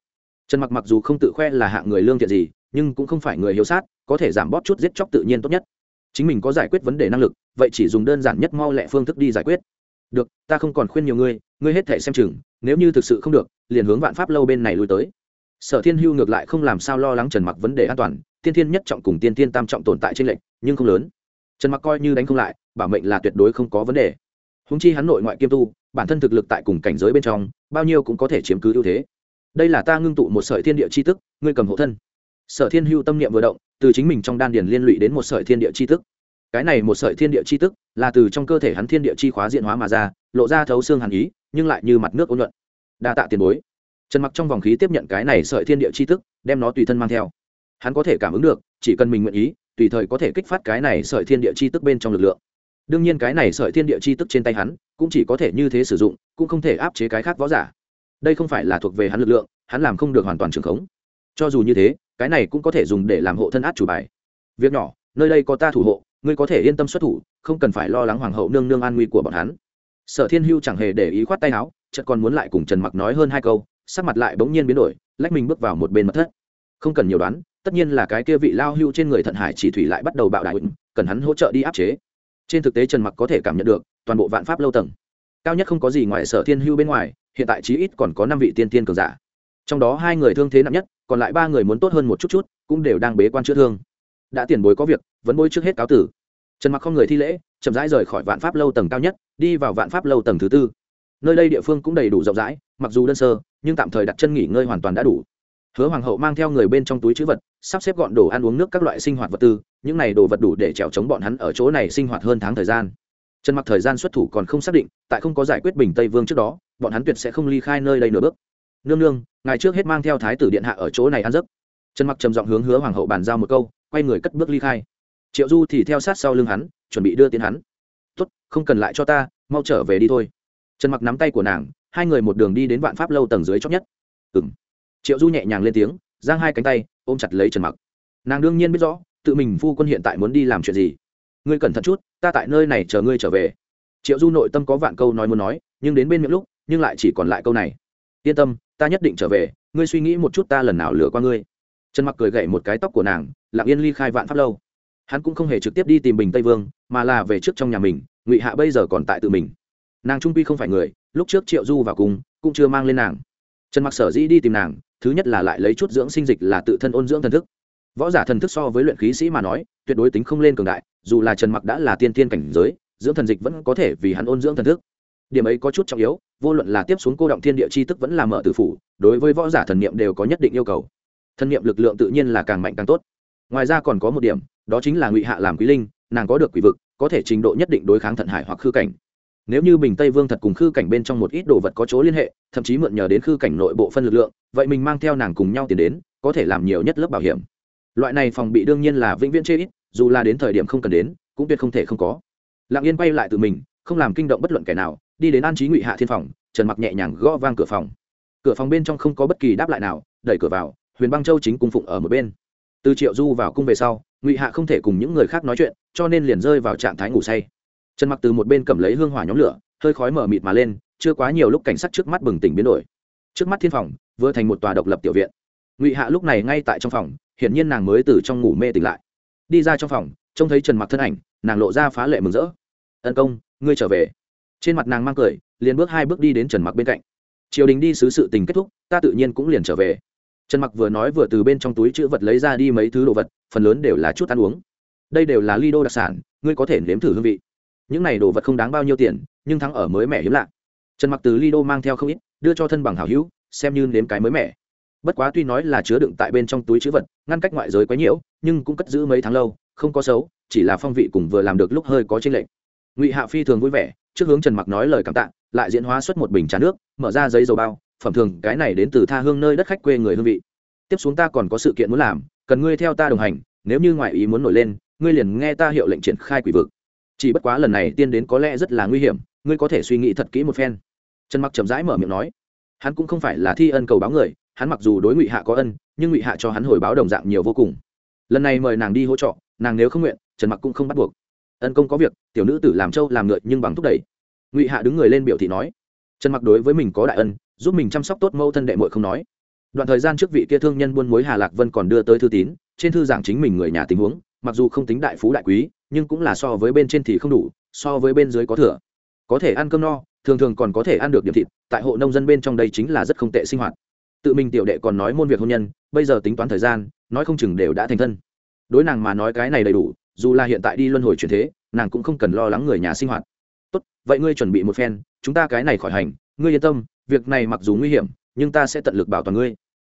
Trần mặc mặc dù không tự khoe là hạng người lương thiện gì, nhưng cũng không phải người hiếu sát, có thể giảm bóp chút giết chóc tự nhiên tốt nhất. Chính mình có giải quyết vấn đề năng lực, vậy chỉ dùng đơn giản nhất mau lẹ phương thức đi giải quyết. Được, ta không còn khuyên nhiều ngươi ngươi hết thể xem chừng, nếu như thực sự không được, liền hướng vạn pháp lâu bên này lui tới. Sở thiên hưu ngược lại không làm sao lo lắng trần mặc vấn đề an toàn tiên thiên nhất trọng cùng tiên thiên tam trọng tồn tại trên lệnh nhưng không lớn. Trần mặc coi như đánh không lại bảo mệnh là tuyệt đối không có vấn đề. Húng chi hắn nội ngoại kiêm tu bản thân thực lực tại cùng cảnh giới bên trong bao nhiêu cũng có thể chiếm cứ ưu thế. Đây là ta ngưng tụ một sợi thiên địa c h i tức ngươi cầm hộ thân. Sở thiên hưu tâm niệm vừa động từ chính mình trong đan điền liên lụy đến một sợi thiên địa c h i tức. Cái này một sợi thiên địa c h i tức là từ trong cơ thể hắn thiên địa chi khóa diện hóa mà ra lộ ra thấu xương hàn ý nhưng lại như mặt nước ôn luận, đa tạ tiền bối. Trần mặc trong vòng khí tiếp nhận cái này sợi thiên địa c h i tức đem nó tùy thân mang theo hắn có thể cảm ứng được, chỉ cần mình nguyện ý, tùy thời có thể kích phát cái này sợi thiên địa chi tức bên trong lực lượng. Đương nhiên cái này sợi thiên địa chi tức trên tay hắn, cũng chỉ có thể như thế sử dụng, cũng không thể áp chế cái khác võ giả. Đây không phải là thuộc về hắn lực lượng, hắn làm không được hoàn toàn trường khống. Cho dù như thế, cái này cũng có thể dùng để làm hộ thân át chủ bài. Việc nhỏ, nơi đây có ta thủ hộ, ngươi có thể yên tâm xuất thủ, không cần phải lo lắng hoàng hậu nương nương an nguy của bọn hắn. Sở thiên hưu chẳng hề để ý khoát tay áo, chợt còn muốn lại cùng trần mặc nói hơn hai câu, sắc mặt lại bỗng nhiên biến đổi, lách mình bước vào một bên mật thất. Không cần nhiều đoán tất nhiên là cái kia vị lao hưu trên người thận hải chỉ thủy lại bắt đầu bạo đại cần hắn hỗ trợ đi áp chế. Trên thực tế trần mặc có thể cảm nhận được, toàn bộ vạn pháp lâu tầng, cao nhất không có gì ngoài sở thiên hưu bên ngoài, hiện tại chí ít còn có năm vị tiên tiên cường giả. Trong đó hai người thương thế nặng nhất, còn lại ba người muốn tốt hơn một chút chút, cũng đều đang bế quan chữa thương. Đã tiền bối có việc, vẫn bối trước hết cáo tử. Trần mặc không người thi lễ, chậm rãi rời khỏi vạn pháp lâu tầng cao nhất, đi vào vạn pháp lâu tầng thứ tư. Nơi đây địa phương cũng đầy đủ rộng rãi, mặc dù đơn sơ, nhưng tạm thời đặt chân nghỉ ngơi hoàn toàn đã đủ hứa hoàng hậu mang theo người bên trong túi chữ vật, sắp xếp gọn đồ ăn uống nước các loại sinh hoạt vật tư, những này đồ vật đủ để trèo chống bọn hắn ở chỗ này sinh hoạt hơn tháng thời gian. Trần mặc thời gian xuất thủ còn không xác định, tại không có giải quyết bình tây vương trước đó, bọn hắn tuyệt sẽ không ly khai nơi đây nửa bước. Nương nương ngày trước hết mang theo thái tử điện hạ ở chỗ này ăn giấc. Trần mặc trầm giọng hướng hứa hoàng hậu bàn giao một câu, quay người cất bước ly khai. Triệu du thì theo sát sau lưng hắn, chuẩn bị đưa tiến hắn. Tốt, không cần lại cho ta, mau trở về đi thôi. Trần mặc nắm tay của nàng, hai người một đường đi đến vạn pháp lâu tầng dưới chót nhất. Ừ m triệu du nhẹ nhàng lên tiếng, giang hai cánh tay, ôm chặt lấy trần mặc. Nàng đương nhiên biết rõ, tự mình phu quân hiện tại muốn đi làm chuyện gì. Ngươi cẩn thận chút, ta tại nơi này chờ ngươi trở về. Triệu du nội tâm có vạn câu nói muốn nói, nhưng đến bên miệng lúc, nhưng lại chỉ còn lại câu này. Yên tâm, ta nhất định trở về, ngươi suy nghĩ một chút ta lần nào lừa qua ngươi. Trần mặc cười gậy một cái tóc của nàng, lặng yên ly khai vạn pháp lâu. Hắn cũng không hề trực tiếp đi tìm bình tây vương, mà là về trước trong nhà mình, ngụy hạ bây giờ còn tại tự mình. Nàng trung quy không phải người, lúc trước triệu du vào cùng, cũng chưa mang lên nàng. Trần mặc sở dĩ đi tìm nàng thứ nhất là lại lấy chút dưỡng sinh dịch là tự thân ôn dưỡng thần thức. Võ giả thần thức so với luyện khí sĩ mà nói, tuyệt đối tính không lên cường đại, dù là trần mặc đã là tiên tiên cảnh giới, dưỡng thần dịch vẫn có thể vì hắn ôn dưỡng thần thức. Điểm ấy có chút trọng yếu, vô luận là tiếp xuống cô động thiên địa chi tức vẫn là mở tử phủ, đối với võ giả thần niệm đều có nhất định yêu cầu. Thần niệm lực lượng tự nhiên là càng mạnh càng tốt. Ngoài ra còn có một điểm, đó chính là ngụy hạ làm quý linh, nàng có được quỷ vực, có thể trình độ nhất định đối kháng thận hải hoặc khư cảnh nếu như bình tây vương thật cùng khư cảnh bên trong một ít đồ vật có chỗ liên hệ, thậm chí mượn nhờ đến khư cảnh nội bộ phân lực lượng, vậy mình mang theo nàng cùng nhau tiền đến, có thể làm nhiều nhất lớp bảo hiểm. Loại này phòng bị đương nhiên là vĩnh viễn chê ít, dù là đến thời điểm không cần đến, cũng tuyệt không thể không có. Lặng yên quay lại từ mình, không làm kinh động bất luận kẻ nào, đi đến an trí ngụy hạ thiên phòng, trần mặc nhẹ nhàng gõ vang cửa phòng. Cửa phòng bên trong không có bất kỳ đáp lại nào, đẩy cửa vào, huyền băng châu chính cung phụng ở một bên. Từ triệu du vào cung về sau, ngụy hạ không thể cùng những người khác nói chuyện, cho nên liền rơi vào trạng thái ngủ say trần mặc từ một bên cầm lấy hương hỏa nhóm lửa, hơi khói mở mịt mà lên, chưa quá nhiều lúc cảnh sát trước mắt bừng tỉnh biến đổi. Trước mắt thiên phòng, vừa thành một tòa độc lập tiểu viện. Ngụy hạ lúc này ngay tại trong phòng, hiển nhiên nàng mới từ trong ngủ mê tỉnh lại. Đi ra trong phòng, trông thấy trần mặc thân ảnh, nàng lộ ra phá lệ mừng rỡ. Ân công, ngươi trở về. Trên mặt nàng mang cười, liền bước hai bước đi đến trần mặc bên cạnh. Triều đình đi xứ sự tình kết thúc, ta tự nhiên cũng liền trở về. Trần mặc vừa nói vừa từ bên trong túi chữ vật lấy ra đi mấy thứ đồ vật, phần lớn đều là chút ăn uống. Đây đều là ly đô đặc sản, ngươi có thể nếm thử hương vị những này đồ vật không đáng bao nhiêu tiền, nhưng thắng ở mới mẻ hiếm lạ. Trần mặc từ Lido mang theo không ít, đưa cho thân bằng hảo hữu, xem như nếm cái mới mẻ. Bất quá tuy nói là chứa đựng tại bên trong túi chữ vật, ngăn cách ngoại giới quá nhiễu nhưng cũng cất giữ mấy tháng lâu, không có xấu, chỉ là phong vị cùng vừa làm được lúc hơi có chênh lệch. Ngụy hạ phi thường vui vẻ, trước hướng trần mặc nói lời cảm tạ, lại diễn hóa xuất một bình trà nước, mở ra giấy dầu bao, phẩm thường, cái này đến từ tha hương nơi đất khách quê người hương vị. Tiếp xuống ta còn có sự kiện muốn làm, cần ngươi theo ta đồng hành, nếu như ngoại ý muốn nổi lên, ngươi liền nghe ta hiệu lệnh triển khai quỷ vực chỉ bất quá lần này tiên đến có lẽ rất là nguy hiểm, ngươi có thể suy nghĩ thật kỹ một phen. Trần mặc chậm rãi mở miệng nói. Hắn cũng không phải là thi ân cầu báo người, hắn mặc dù đối ngụy hạ có ân, nhưng ngụy hạ cho hắn hồi báo đồng dạng nhiều vô cùng. Lần này mời nàng đi hỗ trợ nàng nếu không nguyện, trần mặc cũng không bắt buộc. Ân công có việc, tiểu nữ tử làm trâu làm ngựa nhưng bằng thúc đẩy. Ngụy hạ đứng người lên biểu thị nói. Trần mặc đối với mình có đại ân, giúp mình chăm sóc tốt mẫu thân đệ muội không nói. Đoạn thời gian trước vị kia thương nhân buôn muối hà lạc vân còn đưa tới thư tín, trên thư giảng chính mình người nhà tình huống mặc dù không tính đại phú đại quý, nhưng cũng là so với bên trên thì không đủ, so với bên dưới có thừa. Có thể ăn cơm no, thường thường còn có thể ăn được điểm thịt, tại hộ nông dân bên trong đây chính là rất không tệ sinh hoạt. Tự mình tiểu đệ còn nói môn việc hôn nhân, bây giờ tính toán thời gian, nói không chừng đều đã thành thân. Đối nàng mà nói cái này đầy đủ, dù là hiện tại đi luân hồi chuyển thế, nàng cũng không cần lo lắng người nhà sinh hoạt. Tốt, vậy ngươi chuẩn bị một phen, chúng ta cái này khỏi hành, ngươi yên tâm, việc này mặc dù nguy hiểm, nhưng ta sẽ tận lực bảo toàn ngươi.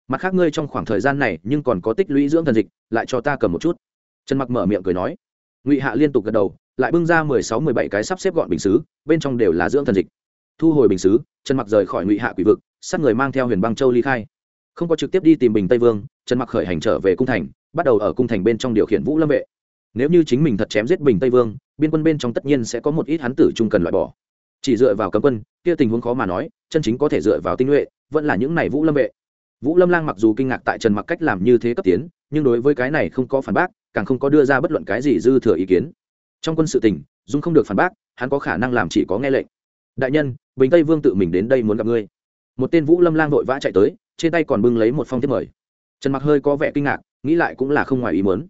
Mặt khác ngươi trong khoảng thời gian này nhưng còn có tích lũy dưỡng thần dịch, lại cho ta cầm một chút trần mặc mở miệng cười nói. Ngụy hạ liên tục gật đầu, lại bưng ra mười sáu, mười bảy cái sắp xếp gọn bình xứ, bên trong đều là dưỡng thần dịch. Thu hồi bình xứ, trần mặc rời khỏi ngụy hạ quỷ vực, sát người mang theo huyền băng châu ly khai. Không có trực tiếp đi tìm bình tây vương, trần mặc khởi hành trở về cung thành, bắt đầu ở cung thành bên trong điều khiển vũ lâm vệ. Nếu như chính mình thật chém giết bình tây vương, biên quân bên trong tất nhiên sẽ có một ít hán tử trung cần loại bỏ. Chỉ dựa vào cấm quân, kia tình huống khó mà nói, chân chính có thể dựa vào tinh nhuệ, vẫn là những này vũ lâm vệ. Vũ lâm lang mặc dù kinh ngạc tại trần mặc cách làm như thế cấp tiến, nhưng đối với cái này không có phản bác càng không có đưa ra bất luận cái gì dư thừa ý kiến. Trong quân sự tình, dung không được phản bác, hắn có khả năng làm chỉ có nghe lệnh. Đại nhân, bình tây vương tự mình đến đây muốn gặp ngươi. Một tên vũ lâm lang vội vã chạy tới, trên tay còn bưng lấy một phong thiếp mời. Trần mặc hơi có vẻ kinh ngạc, nghĩ lại cũng là không ngoài ý muốn.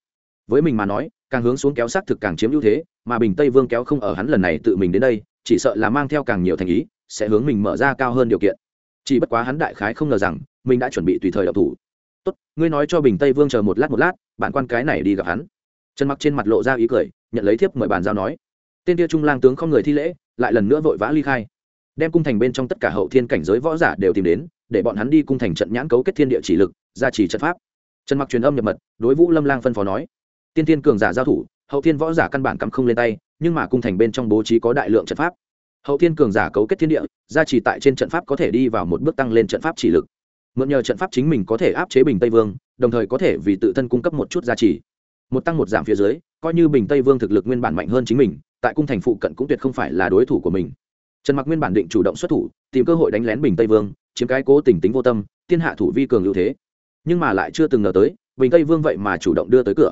Với mình mà nói, càng hướng xuống kéo sát thực càng chiếm ưu thế, mà bình tây vương kéo không ở hắn lần này tự mình đến đây, chỉ sợ là mang theo càng nhiều thành ý, sẽ hướng mình mở ra cao hơn điều kiện. Chỉ bất quá hắn đại khái không ngờ rằng, mình đã chuẩn bị tùy thời đậu thủ tốt, ngươi nói cho bình tây vương chờ một lát một lát bạn quan cái này đi gặp hắn. Trần mặc trên mặt lộ ra ý cười, nhận lấy thiếp mời bàn giao nói. Tên kia trung lang tướng không người thi lễ, lại lần nữa vội vã ly khai. Đem cung thành bên trong tất cả hậu thiên cảnh giới võ giả đều tìm đến, để bọn hắn đi cung thành trận nhãn cấu kết thiên địa chỉ lực, gia trì trận pháp. Trần mặc truyền âm nhập mật, đối vũ lâm lang phân phó nói. Tiên tiên cường giả giao thủ, hậu thiên võ giả căn bản cắm không lên tay, nhưng mà cung thành bên trong bố trí có đại lượng trận pháp. Hậu thiên cường giả cấu kết thiên địa, gia trì tại trên trận pháp có thể đi vào một bước tăng lên trận pháp chỉ lực mượn nhờ trận pháp chính mình có thể áp chế bình tây vương, đồng thời có thể vì tự thân cung cấp một chút giá trị. một tăng một giảm phía dưới, coi như bình tây vương thực lực nguyên bản mạnh hơn chính mình, tại cung thành phụ cận cũng tuyệt không phải là đối thủ của mình. Trần mặc nguyên bản định chủ động xuất thủ, tìm cơ hội đánh lén bình tây vương, chiếm cái cố tình tính vô tâm, thiên hạ thủ vi cường ưu thế. Nhưng mà lại chưa từng ngờ tới, bình tây vương vậy mà chủ động đưa tới cửa.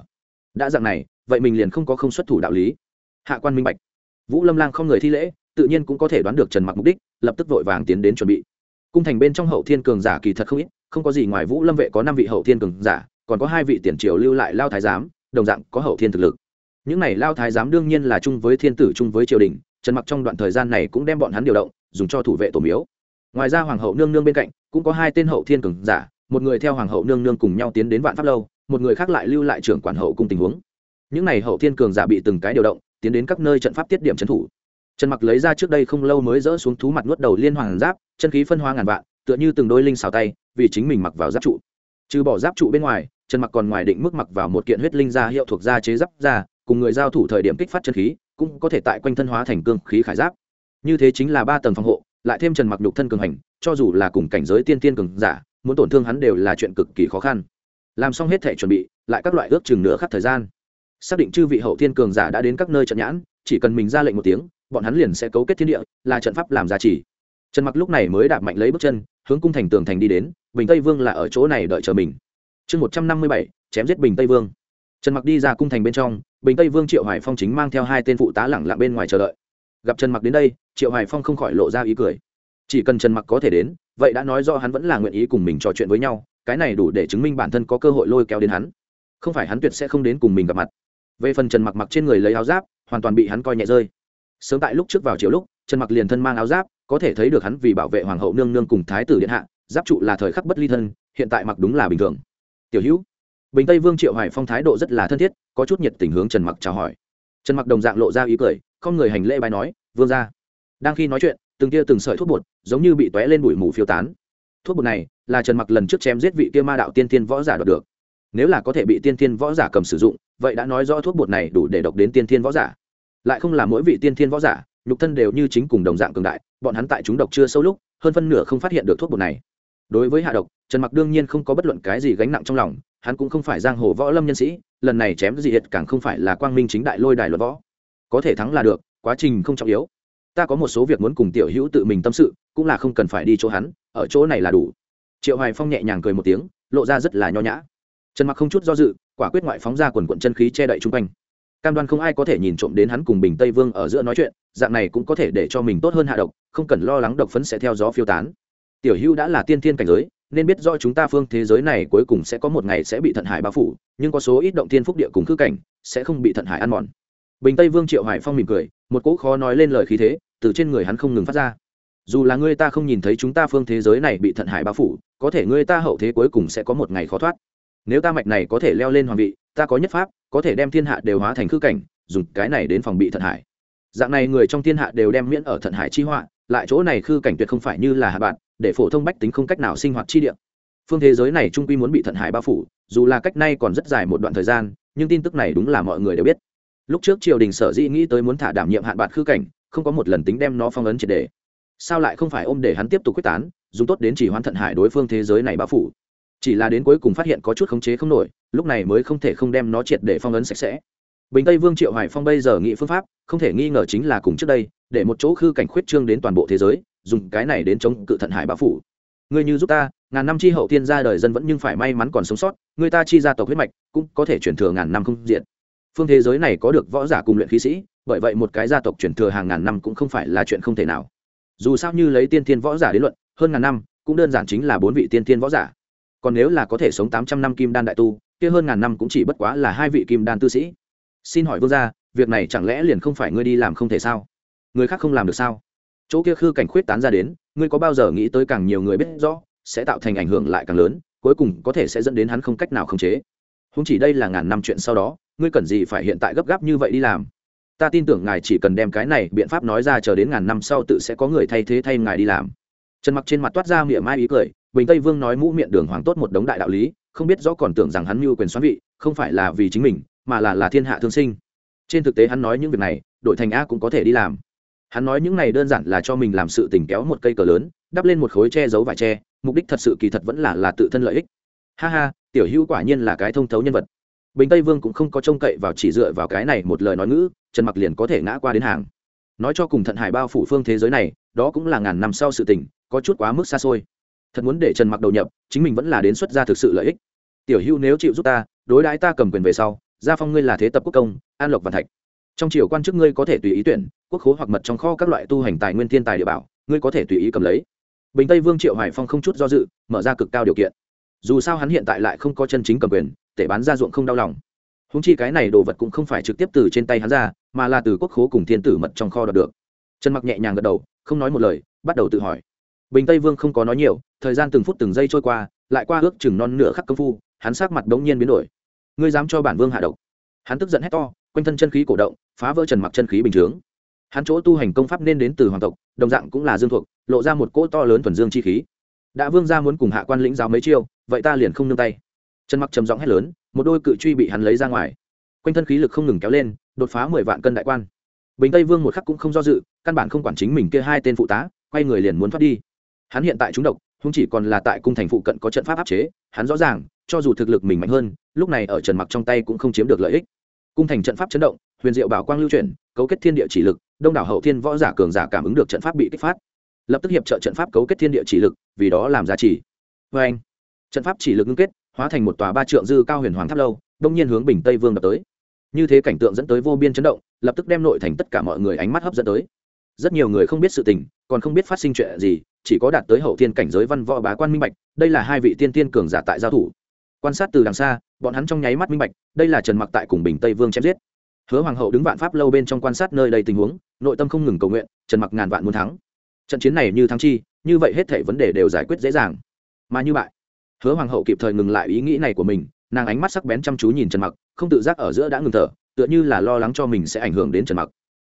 Đã dạng này, vậy mình liền không có không xuất thủ đạo lý. Hạ quan minh bạch. Vũ lâm lang không người thi lễ, tự nhiên cũng có thể đoán được trần mặc mục đích, lập tức vội vàng tiến đến chuẩn bị cung thành bên trong hậu thiên cường giả kỳ thật không ít, không có gì ngoài vũ lâm vệ có năm vị hậu thiên cường giả, còn có hai vị tiền triều lưu lại lao thái giám, đồng dạng có hậu thiên thực lực. Những này lao thái giám đương nhiên là chung với thiên tử chung với triều đình, trần mặc trong đoạn thời gian này cũng đem bọn hắn điều động, dùng cho thủ vệ tổ miếu. Ngoài ra hoàng hậu nương nương bên cạnh, cũng có hai tên hậu thiên cường giả, một người theo hoàng hậu nương nương cùng nhau tiến đến vạn pháp lâu, một người khác lại lưu lại trưởng quản hậu cung tình huống. Những này hậu thiên cường giả bị từng cái điều động, tiến đến các nơi trận pháp tiết điểm trấn thủ trần mặc lấy ra trước đây không lâu mới dỡ xuống thú mặt nuốt đầu liên hoàng giáp, chân khí phân hóa ngàn vạn, tựa như từng đôi linh xào tay, vì chính mình mặc vào giáp trụ. Trừ bỏ giáp trụ bên ngoài, trần mặc còn ngoài định mức mặc vào một kiện huyết linh gia hiệu thuộc gia chế giáp ra cùng người giao thủ thời điểm kích phát chân khí, cũng có thể tại quanh thân hóa thành cương khí khải giáp. Như thế chính là ba tầng phòng hộ, lại thêm trần mặc nhục thân cường hành, cho dù là cùng cảnh giới tiên tiên cường giả, muốn tổn thương hắn đều là chuyện cực kỳ khó khăn. Làm xong hết thể chuẩn bị, lại các loại ước chừng nửa khắc thời gian. Xác định chư vị hậu thiên cường giả đã đến các nơi trận nhãn, chỉ cần mình ra lệnh một tiếng bọn hắn liền sẽ cấu kết thiên địa, là trận pháp làm giá trị trần mặc lúc này mới đạp mạnh lấy bước chân, hướng cung thành tường thành đi đến, bình tây vương là ở chỗ này đợi chờ mình. Chương một trăm năm mươi bảy, chém giết bình tây vương. Trần mặc đi ra cung thành bên trong, bình tây vương triệu Hải phong chính mang theo hai tên phụ tá lẳng lặng bên ngoài chờ đợi. Gặp trần mặc đến đây, triệu Hải phong không khỏi lộ ra ý cười. Chỉ cần trần mặc có thể đến, vậy đã nói do hắn vẫn là nguyện ý cùng mình trò chuyện với nhau, cái này đủ để chứng minh bản thân có cơ hội lôi kéo đến hắn. Không phải hắn tuyệt sẽ không đến cùng mình gặp mặt. Về phần trần mặc mặc trên người lấy áo giáp, hoàn toàn bị hắn coi nhẹ rơi sớm tại lúc trước vào chiều lúc, trần mặc liền thân mang áo giáp, có thể thấy được hắn vì bảo vệ hoàng hậu nương nương cùng thái tử điện hạ, giáp trụ là thời khắc bất ly thân, hiện tại mặc đúng là bình thường. Tiểu hữu. Bình tây vương triệu hải phong thái độ rất là thân thiết, có chút nhiệt tình hướng trần mặc chào hỏi. Trần mặc đồng dạng lộ ra ý cười, không người hành lễ bài nói, vương ra đang khi nói chuyện, từng tia từng sợi thuốc bột giống như bị tóe lên bụi mù phiêu tán. Thuốc bột này là trần mặc lần trước chém giết vị kia ma đạo tiên tiên võ giả đoạt được. Nếu là có thể bị tiên tiên võ giả cầm sử dụng, vậy đã nói rõ thuốc bột này đủ để độc đến tiên tiên võ giả lại không là mỗi vị tiên thiên võ giả, nhục thân đều như chính cùng đồng dạng cường đại, bọn hắn tại chúng độc chưa sâu lúc, hơn phân nửa không phát hiện được thuốc bột này. Đối với hạ độc, trần mặc đương nhiên không có bất luận cái gì gánh nặng trong lòng, hắn cũng không phải giang hồ võ lâm nhân sĩ, lần này chém dị hiệt càng không phải là quang minh chính đại lôi đài luật võ. Có thể thắng là được, quá trình không trọng yếu. Ta có một số việc muốn cùng tiểu hữu tự mình tâm sự, cũng là không cần phải đi chỗ hắn, ở chỗ này là đủ. Triệu hoài phong nhẹ nhàng cười một tiếng, lộ ra rất là nho nhã. Trần mặc không chút do dự, quả quyết ngoại phóng ra quần quận chân khí che đậy chung quanh cam đoan không ai có thể nhìn trộm đến hắn cùng bình tây vương ở giữa nói chuyện, dạng này cũng có thể để cho mình tốt hơn hạ độc, không cần lo lắng độc phấn sẽ theo gió phiêu tán. Tiểu Hưu đã là tiên thiên cảnh giới, nên biết do chúng ta phương thế giới này cuối cùng sẽ có một ngày sẽ bị thận hải bao phủ, nhưng có số ít động thiên phúc địa cùng khư cảnh sẽ không bị thận hải ăn mòn. Bình tây vương triệu hải phong mỉm cười, một cỗ khó nói lên lời khí thế từ trên người hắn không ngừng phát ra. Dù là ngươi ta không nhìn thấy chúng ta phương thế giới này bị thận hải bao phủ, có thể ngươi ta hậu thế cuối cùng sẽ có một ngày khó thoát nếu ta mạch này có thể leo lên hoàng vị, ta có nhất pháp, có thể đem thiên hạ đều hóa thành khư cảnh, dùng cái này đến phòng bị thận hải. Dạng này người trong thiên hạ đều đem miễn ở thận hải chi họa, lại chỗ này khư cảnh tuyệt không phải như là hạ bạn, để phổ thông bách tính không cách nào sinh hoạt chi địa. Phương thế giới này trung quy muốn bị thận hải bao phủ, dù là cách nay còn rất dài một đoạn thời gian, nhưng tin tức này đúng là mọi người đều biết. Lúc trước triều đình sở dĩ nghĩ tới muốn thả đảm nhiệm hạn bạc khư cảnh, không có một lần tính đem nó phong ấn triệt đề. Sao lại không phải ôm để hắn tiếp tục quyết tán, dùng tốt đến chỉ hoán thận hải đối phương thế giới này bao phủ? Chỉ là đến cuối cùng phát hiện có chút khống chế không nổi, lúc này mới không thể không đem nó triệt để phong ấn sạch sẽ. Bình tây vương triệu hải phong bây giờ nghĩ phương pháp, không thể nghi ngờ chính là cùng trước đây, để một chỗ khư cảnh khuyết trương đến toàn bộ thế giới, dùng cái này đến chống cự thận hải bá phủ. Người như giúp ta, ngàn năm chi hậu tiên ra đời dân vẫn nhưng phải may mắn còn sống sót, người ta chi gia tộc huyết mạch cũng có thể chuyển thừa ngàn năm không diện phương thế giới này có được võ giả cùng luyện khí sĩ, bởi vậy một cái gia tộc chuyển thừa hàng ngàn năm cũng không phải là chuyện không thể nào. Dù sao như lấy tiên thiên võ giả đến luận, hơn ngàn năm, cũng đơn giản chính là bốn vị tiên thiên võ giả còn nếu là có thể sống tám trăm năm kim đan đại tu, kia hơn ngàn năm cũng chỉ bất quá là hai vị kim đan tư sĩ. Xin hỏi vương gia, việc này chẳng lẽ liền không phải ngươi đi làm không thể sao? Người khác không làm được sao? Chỗ kia khư cảnh khuyết tán ra đến, ngươi có bao giờ nghĩ tới càng nhiều người biết rõ, sẽ tạo thành ảnh hưởng lại càng lớn, cuối cùng có thể sẽ dẫn đến hắn không cách nào khống chế. Không chỉ đây là ngàn năm chuyện sau đó, ngươi cần gì phải hiện tại gấp gáp như vậy đi làm? Ta tin tưởng ngài chỉ cần đem cái này biện pháp nói ra chờ đến ngàn năm sau tự sẽ có người thay thế thay ngài đi làm trần mặc trên mặt toát ra miệng mai ý cười, bình tây vương nói mũ miệng đường hoàng tốt một đống đại đạo lý, không biết rõ còn tưởng rằng hắn mưu quyền xoắn vị, không phải là vì chính mình, mà là là thiên hạ thương sinh. Trên thực tế hắn nói những việc này, đội thành a cũng có thể đi làm. Hắn nói những này đơn giản là cho mình làm sự tình kéo một cây cờ lớn, đắp lên một khối che giấu vải tre mục đích thật sự kỳ thật vẫn là là tự thân lợi ích. Ha ha, tiểu hữu quả nhiên là cái thông thấu nhân vật. Bình tây vương cũng không có trông cậy vào chỉ dựa vào cái này một lời nói ngữ, trần mặc liền có thể ngã qua đến hàng. Nói cho cùng thận hải bao phủ phương thế giới này, đó cũng là ngàn năm sau sự tình có chút quá mức xa xôi. Thật muốn để trần mặc đầu nhập, chính mình vẫn là đến xuất ra thực sự lợi ích. Tiểu hữu nếu chịu giúp ta, đối đãi ta cầm quyền về sau, gia phong ngươi là thế tập quốc công, an lộc văn thạch. Trong triều quan chức ngươi có thể tùy ý tuyển, quốc khố hoặc mật trong kho các loại tu hành tài nguyên thiên tài địa bảo, ngươi có thể tùy ý cầm lấy. Bình tây vương triệu hải phong không chút do dự, mở ra cực cao điều kiện. Dù sao hắn hiện tại lại không có chân chính cầm quyền, tể bán ra ruộng không đau lòng. Húng chi cái này đồ vật cũng không phải trực tiếp từ trên tay hắn ra, mà là từ quốc khố cùng thiên tử mật trong kho đọc được. Trần mặc nhẹ nhàng gật đầu, không nói một lời, bắt đầu tự hỏi bình tây vương không có nói nhiều, thời gian từng phút từng giây trôi qua, lại qua ước chừng non nửa khắc công phu, hắn sát mặt đống nhiên biến đổi. Ngươi dám cho bản vương hạ độc. Hắn tức giận hét to, quanh thân chân khí cổ động, phá vỡ trần mặc chân khí bình chướng hắn chỗ tu hành công pháp nên đến từ hoàng tộc, đồng dạng cũng là dương thuộc, lộ ra một cỗ to lớn thuần dương chi khí. Đã vương gia muốn cùng hạ quan lĩnh giáo mấy chiêu, vậy ta liền không nương tay. Trần mặc trầm giọng hét lớn, một đôi cự truy bị hắn lấy ra ngoài. Quanh thân khí lực không ngừng kéo lên, đột phá mười vạn cân đại quan. Bình tây vương một khắc cũng không do dự, căn bản không quản chính mình kia hai tên phụ tá, quay người liền muốn thoát đi hắn hiện tại trúng độc, không chỉ còn là tại cung thành phụ cận có trận pháp áp chế, hắn rõ ràng, cho dù thực lực mình mạnh hơn, lúc này ở trần mặc trong tay cũng không chiếm được lợi ích. Cung thành trận pháp chấn động, huyền diệu bảo quang lưu chuyển, cấu kết thiên địa chỉ lực, đông đảo hậu thiên võ giả cường giả cảm ứng được trận pháp bị kích phát. Lập tức hiệp trợ trận pháp cấu kết thiên địa chỉ lực, vì đó làm giá trị. Vê anh, trận pháp chỉ lực ngưng kết, hóa thành một tòa ba trượng dư cao huyền hoàng tháp lâu, đông nhiên hướng bình tây vương đập tới. Như thế cảnh tượng dẫn tới vô biên chấn động, lập tức đem nội thành tất cả mọi người ánh mắt hấp dẫn tới. Rất nhiều người không biết sự tình, còn không biết phát sinh chuyện gì chỉ có đạt tới hậu thiên cảnh giới văn võ bá quan minh bạch, đây là hai vị tiên tiên cường giả tại giao thủ. Quan sát từ đằng xa, bọn hắn trong nháy mắt minh bạch, đây là trần mặc tại cùng bình tây vương chém giết. Hứa hoàng hậu đứng vạn pháp lâu bên trong quan sát nơi đây tình huống, nội tâm không ngừng cầu nguyện, trần mặc ngàn vạn muốn thắng. Trận chiến này như thắng chi, như vậy hết thảy vấn đề đều giải quyết dễ dàng. Mà như bại, hứa hoàng hậu kịp thời ngừng lại ý nghĩ này của mình, nàng ánh mắt sắc bén chăm chú nhìn trần mặc, không tự giác ở giữa đã ngừng thở, tựa như là lo lắng cho mình sẽ ảnh hưởng đến trần mặc.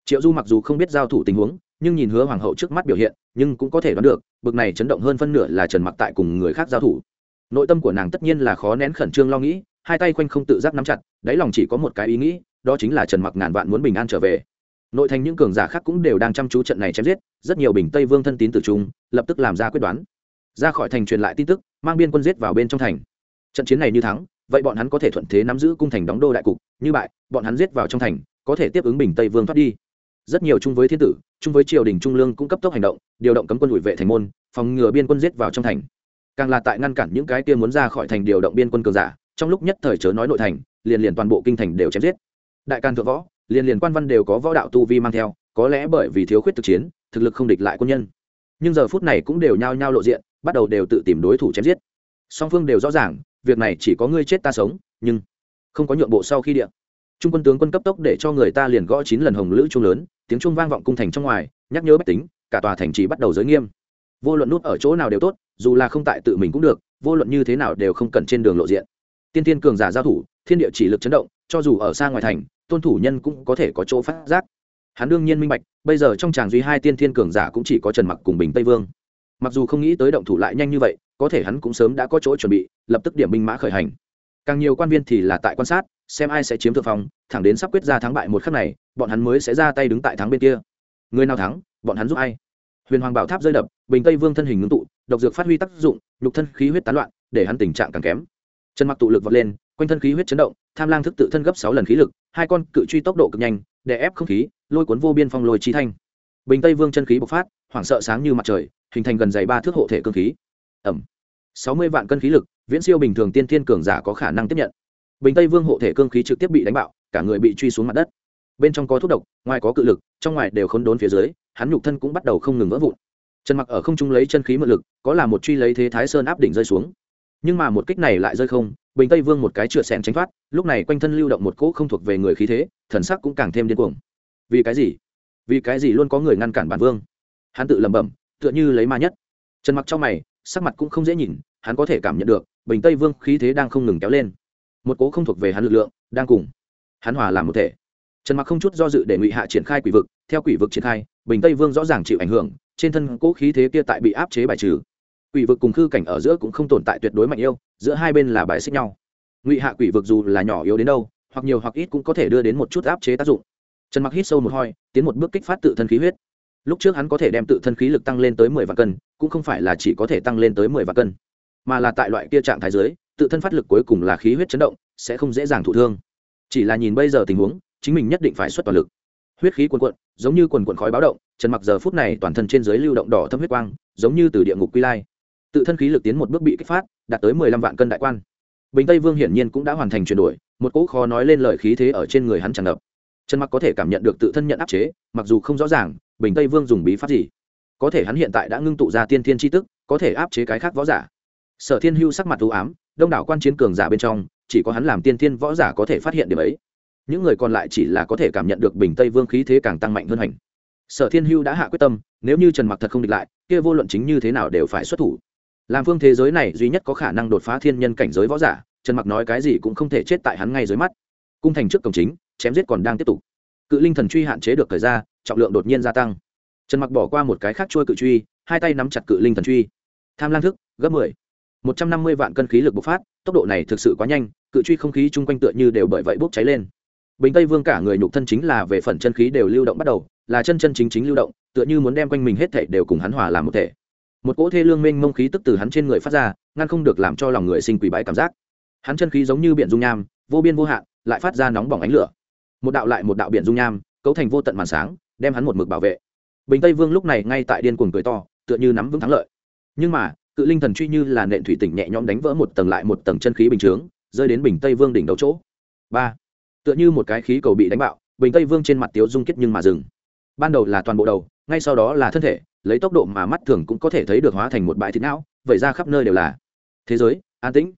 Triệu du mặc dù không biết giao thủ tình huống nhưng nhìn hứa hoàng hậu trước mắt biểu hiện, nhưng cũng có thể đoán được, bực này chấn động hơn phân nửa là trần mặc tại cùng người khác giao thủ. Nội tâm của nàng tất nhiên là khó nén khẩn trương lo nghĩ, hai tay quanh không tự giác nắm chặt, đáy lòng chỉ có một cái ý nghĩ, đó chính là trần mặc ngàn vạn muốn bình an trở về. Nội thành những cường giả khác cũng đều đang chăm chú trận này chém giết, rất nhiều bình tây vương thân tín tử trung, lập tức làm ra quyết đoán. Ra khỏi thành truyền lại tin tức, mang biên quân giết vào bên trong thành. Trận chiến này như thắng, vậy bọn hắn có thể thuận thế nắm giữ cung thành đóng đô đại cục, như bại, bọn hắn giết vào trong thành, có thể tiếp ứng bình tây vương thoát đi rất nhiều chung với thiên tử, chung với triều đình trung lương cũng cấp tốc hành động, điều động cấm quân ủi vệ thành môn, phòng ngừa biên quân giết vào trong thành. Càng là tại ngăn cản những cái kia muốn ra khỏi thành điều động biên quân cường giả, trong lúc nhất thời chớ nói nội thành, liền liền toàn bộ kinh thành đều chém giết. Đại can thượng võ, liền liền quan văn đều có võ đạo tu vi mang theo, có lẽ bởi vì thiếu khuyết thực chiến, thực lực không địch lại quân nhân. Nhưng giờ phút này cũng đều nhao nhao lộ diện, bắt đầu đều tự tìm đối thủ chém giết. Song phương đều rõ ràng, việc này chỉ có ngươi chết ta sống, nhưng không có nhượng bộ sau khi điện trung quân tướng quân cấp tốc để cho người ta liền gõ chín lần hồng lữ trung lớn tiếng chuông vang vọng cung thành trong ngoài, nhắc nhớ bách tính, cả tòa thành trì bắt đầu giới nghiêm. Vô luận nút ở chỗ nào đều tốt, dù là không tại tự mình cũng được, vô luận như thế nào đều không cần trên đường lộ diện. Tiên tiên cường giả giao thủ, thiên địa chỉ lực chấn động, cho dù ở xa ngoài thành, tôn thủ nhân cũng có thể có chỗ phát giác. Hắn đương nhiên minh bạch, bây giờ trong tràng duy hai tiên thiên cường giả cũng chỉ có trần mặc cùng bình tây vương. Mặc dù không nghĩ tới động thủ lại nhanh như vậy, có thể hắn cũng sớm đã có chỗ chuẩn bị, lập tức điểm binh mã khởi hành càng nhiều quan viên thì là tại quan sát, xem ai sẽ chiếm thượng phong, thẳng đến sắp quyết ra thắng bại một khắc này, bọn hắn mới sẽ ra tay đứng tại thắng bên kia. Người nào thắng, bọn hắn giúp ai? Huyền hoàng bảo tháp rơi đập, bình tây vương thân hình ngưng tụ, độc dược phát huy tác dụng, nhục thân khí huyết tán loạn, để hắn tình trạng càng kém. Chân mặc tụ lực vọt lên, quanh thân khí huyết chấn động, tham lang thức tự thân gấp sáu lần khí lực, hai con cự truy tốc độ cực nhanh, để ép không khí, lôi cuốn vô biên phong lôi chi thanh. Bình tây vương chân khí bộc phát, hoảng sợ sáng như mặt trời, hình thành gần dày ba thước hộ thể cơ khí. Ẩm sáu mươi vạn cân khí lực, viễn siêu bình thường tiên thiên cường giả có khả năng tiếp nhận. Bình tây vương hộ thể cương khí trực tiếp bị đánh bạo, cả người bị truy xuống mặt đất. Bên trong có thuốc độc, ngoài có cự lực, trong ngoài đều khốn đốn phía dưới, hắn nhục thân cũng bắt đầu không ngừng vỡ vụn. Trần mặc ở không trung lấy chân khí mượn lực, có là một truy lấy thế thái sơn áp đỉnh rơi xuống. Nhưng mà một kích này lại rơi không, bình tây vương một cái trượt xẻng tránh thoát, lúc này quanh thân lưu động một cỗ không thuộc về người khí thế, thần sắc cũng càng thêm điên cuồng. Vì cái gì? Vì cái gì luôn có người ngăn cản bản vương? Hắn tự lẩm bẩm, tựa như lấy ma nhất. Trần mặc trong mày, sắc mặt cũng không dễ nhìn hắn có thể cảm nhận được, bình tây vương khí thế đang không ngừng kéo lên. Một cố không thuộc về hắn lực lượng, đang cùng hắn hòa làm một thể. Trần mặc không chút do dự để ngụy hạ triển khai quỷ vực, theo quỷ vực triển khai, bình tây vương rõ ràng chịu ảnh hưởng, trên thân cố khí thế kia tại bị áp chế bài trừ. Quỷ vực cùng khư cảnh ở giữa cũng không tồn tại tuyệt đối mạnh yêu, giữa hai bên là bài xích nhau. Ngụy hạ quỷ vực dù là nhỏ yếu đến đâu, hoặc nhiều hoặc ít cũng có thể đưa đến một chút áp chế tác dụng. Trần mặc hít sâu một hoi tiến một bước kích phát tự thân khí huyết. Lúc trước hắn có thể đem tự thân khí lực tăng lên tới mười vạn cân, cũng không phải là chỉ có thể tăng lên tới mười vạn cân mà là tại loại kia trạng thái dưới, tự thân phát lực cuối cùng là khí huyết chấn động, sẽ không dễ dàng thụ thương. Chỉ là nhìn bây giờ tình huống, chính mình nhất định phải xuất toàn lực. Huyết khí quần quận giống như quần quận khói báo động, trần mặc giờ phút này toàn thân trên dưới lưu động đỏ thâm huyết quang, giống như từ địa ngục quy lai. Tự thân khí lực tiến một bước bị kích phát, đạt tới mười lăm vạn cân đại quan. Bình tây vương hiển nhiên cũng đã hoàn thành chuyển đổi, một cỗ khó nói lên lời khí thế ở trên người hắn tràn ngập. Trần mặc có thể cảm nhận được tự thân nhận áp chế, mặc dù không rõ ràng, bình tây vương dùng bí pháp gì. Có thể hắn hiện tại đã ngưng tụ ra tiên thiên tri tức, có thể áp chế cái khác võ giả sở thiên hưu sắc mặt ưu ám, đông đảo quan chiến cường giả bên trong, chỉ có hắn làm tiên thiên võ giả có thể phát hiện điểm ấy. Những người còn lại chỉ là có thể cảm nhận được bình tây vương khí thế càng tăng mạnh hơn hành. Sở thiên hưu đã hạ quyết tâm, nếu như trần mặc thật không địch lại, kia vô luận chính như thế nào đều phải xuất thủ. Làm phương thế giới này duy nhất có khả năng đột phá thiên nhân cảnh giới võ giả, trần mặc nói cái gì cũng không thể chết tại hắn ngay dưới mắt. Cung thành trước cổng chính, chém giết còn đang tiếp tục. Cự linh thần truy hạn chế được thời ra trọng lượng đột nhiên gia tăng. Trần mặc bỏ qua một cái khác trôi cự truy, hai tay nắm chặt cự linh thần truy. Tham lang thức, gấp mười một trăm năm mươi vạn cân khí lực bộc phát, tốc độ này thực sự quá nhanh, cự truy không khí chung quanh tựa như đều bởi vậy bốc cháy lên. Bình tây vương cả người nhục thân chính là về phần chân khí đều lưu động bắt đầu, là chân chân chính chính lưu động, tựa như muốn đem quanh mình hết thể đều cùng hắn hòa làm một thể. Một cỗ thê lương mênh mông khí tức từ hắn trên người phát ra, ngăn không được làm cho lòng người sinh quỷ bái cảm giác. Hắn chân khí giống như biển dung nham, vô biên vô hạn, lại phát ra nóng bỏng ánh lửa. Một đạo lại một đạo biển dung nham, cấu thành vô tận màn sáng, đem hắn một mực bảo vệ. Bình tây vương lúc này ngay tại điên cuồng cười to, tựa như nắm vững thắng lợi. Nhưng mà cự linh thần truy như là nện thủy tỉnh nhẹ nhõm đánh vỡ một tầng lại một tầng chân khí bình chướng, rơi đến bình tây vương đỉnh đầu chỗ. Ba. Tựa như một cái khí cầu bị đánh bạo, bình tây vương trên mặt tiếu dung kết nhưng mà dừng. Ban đầu là toàn bộ đầu, ngay sau đó là thân thể, lấy tốc độ mà mắt thường cũng có thể thấy được hóa thành một bãi thịt não vậy ra khắp nơi đều là. Thế giới, an tĩnh.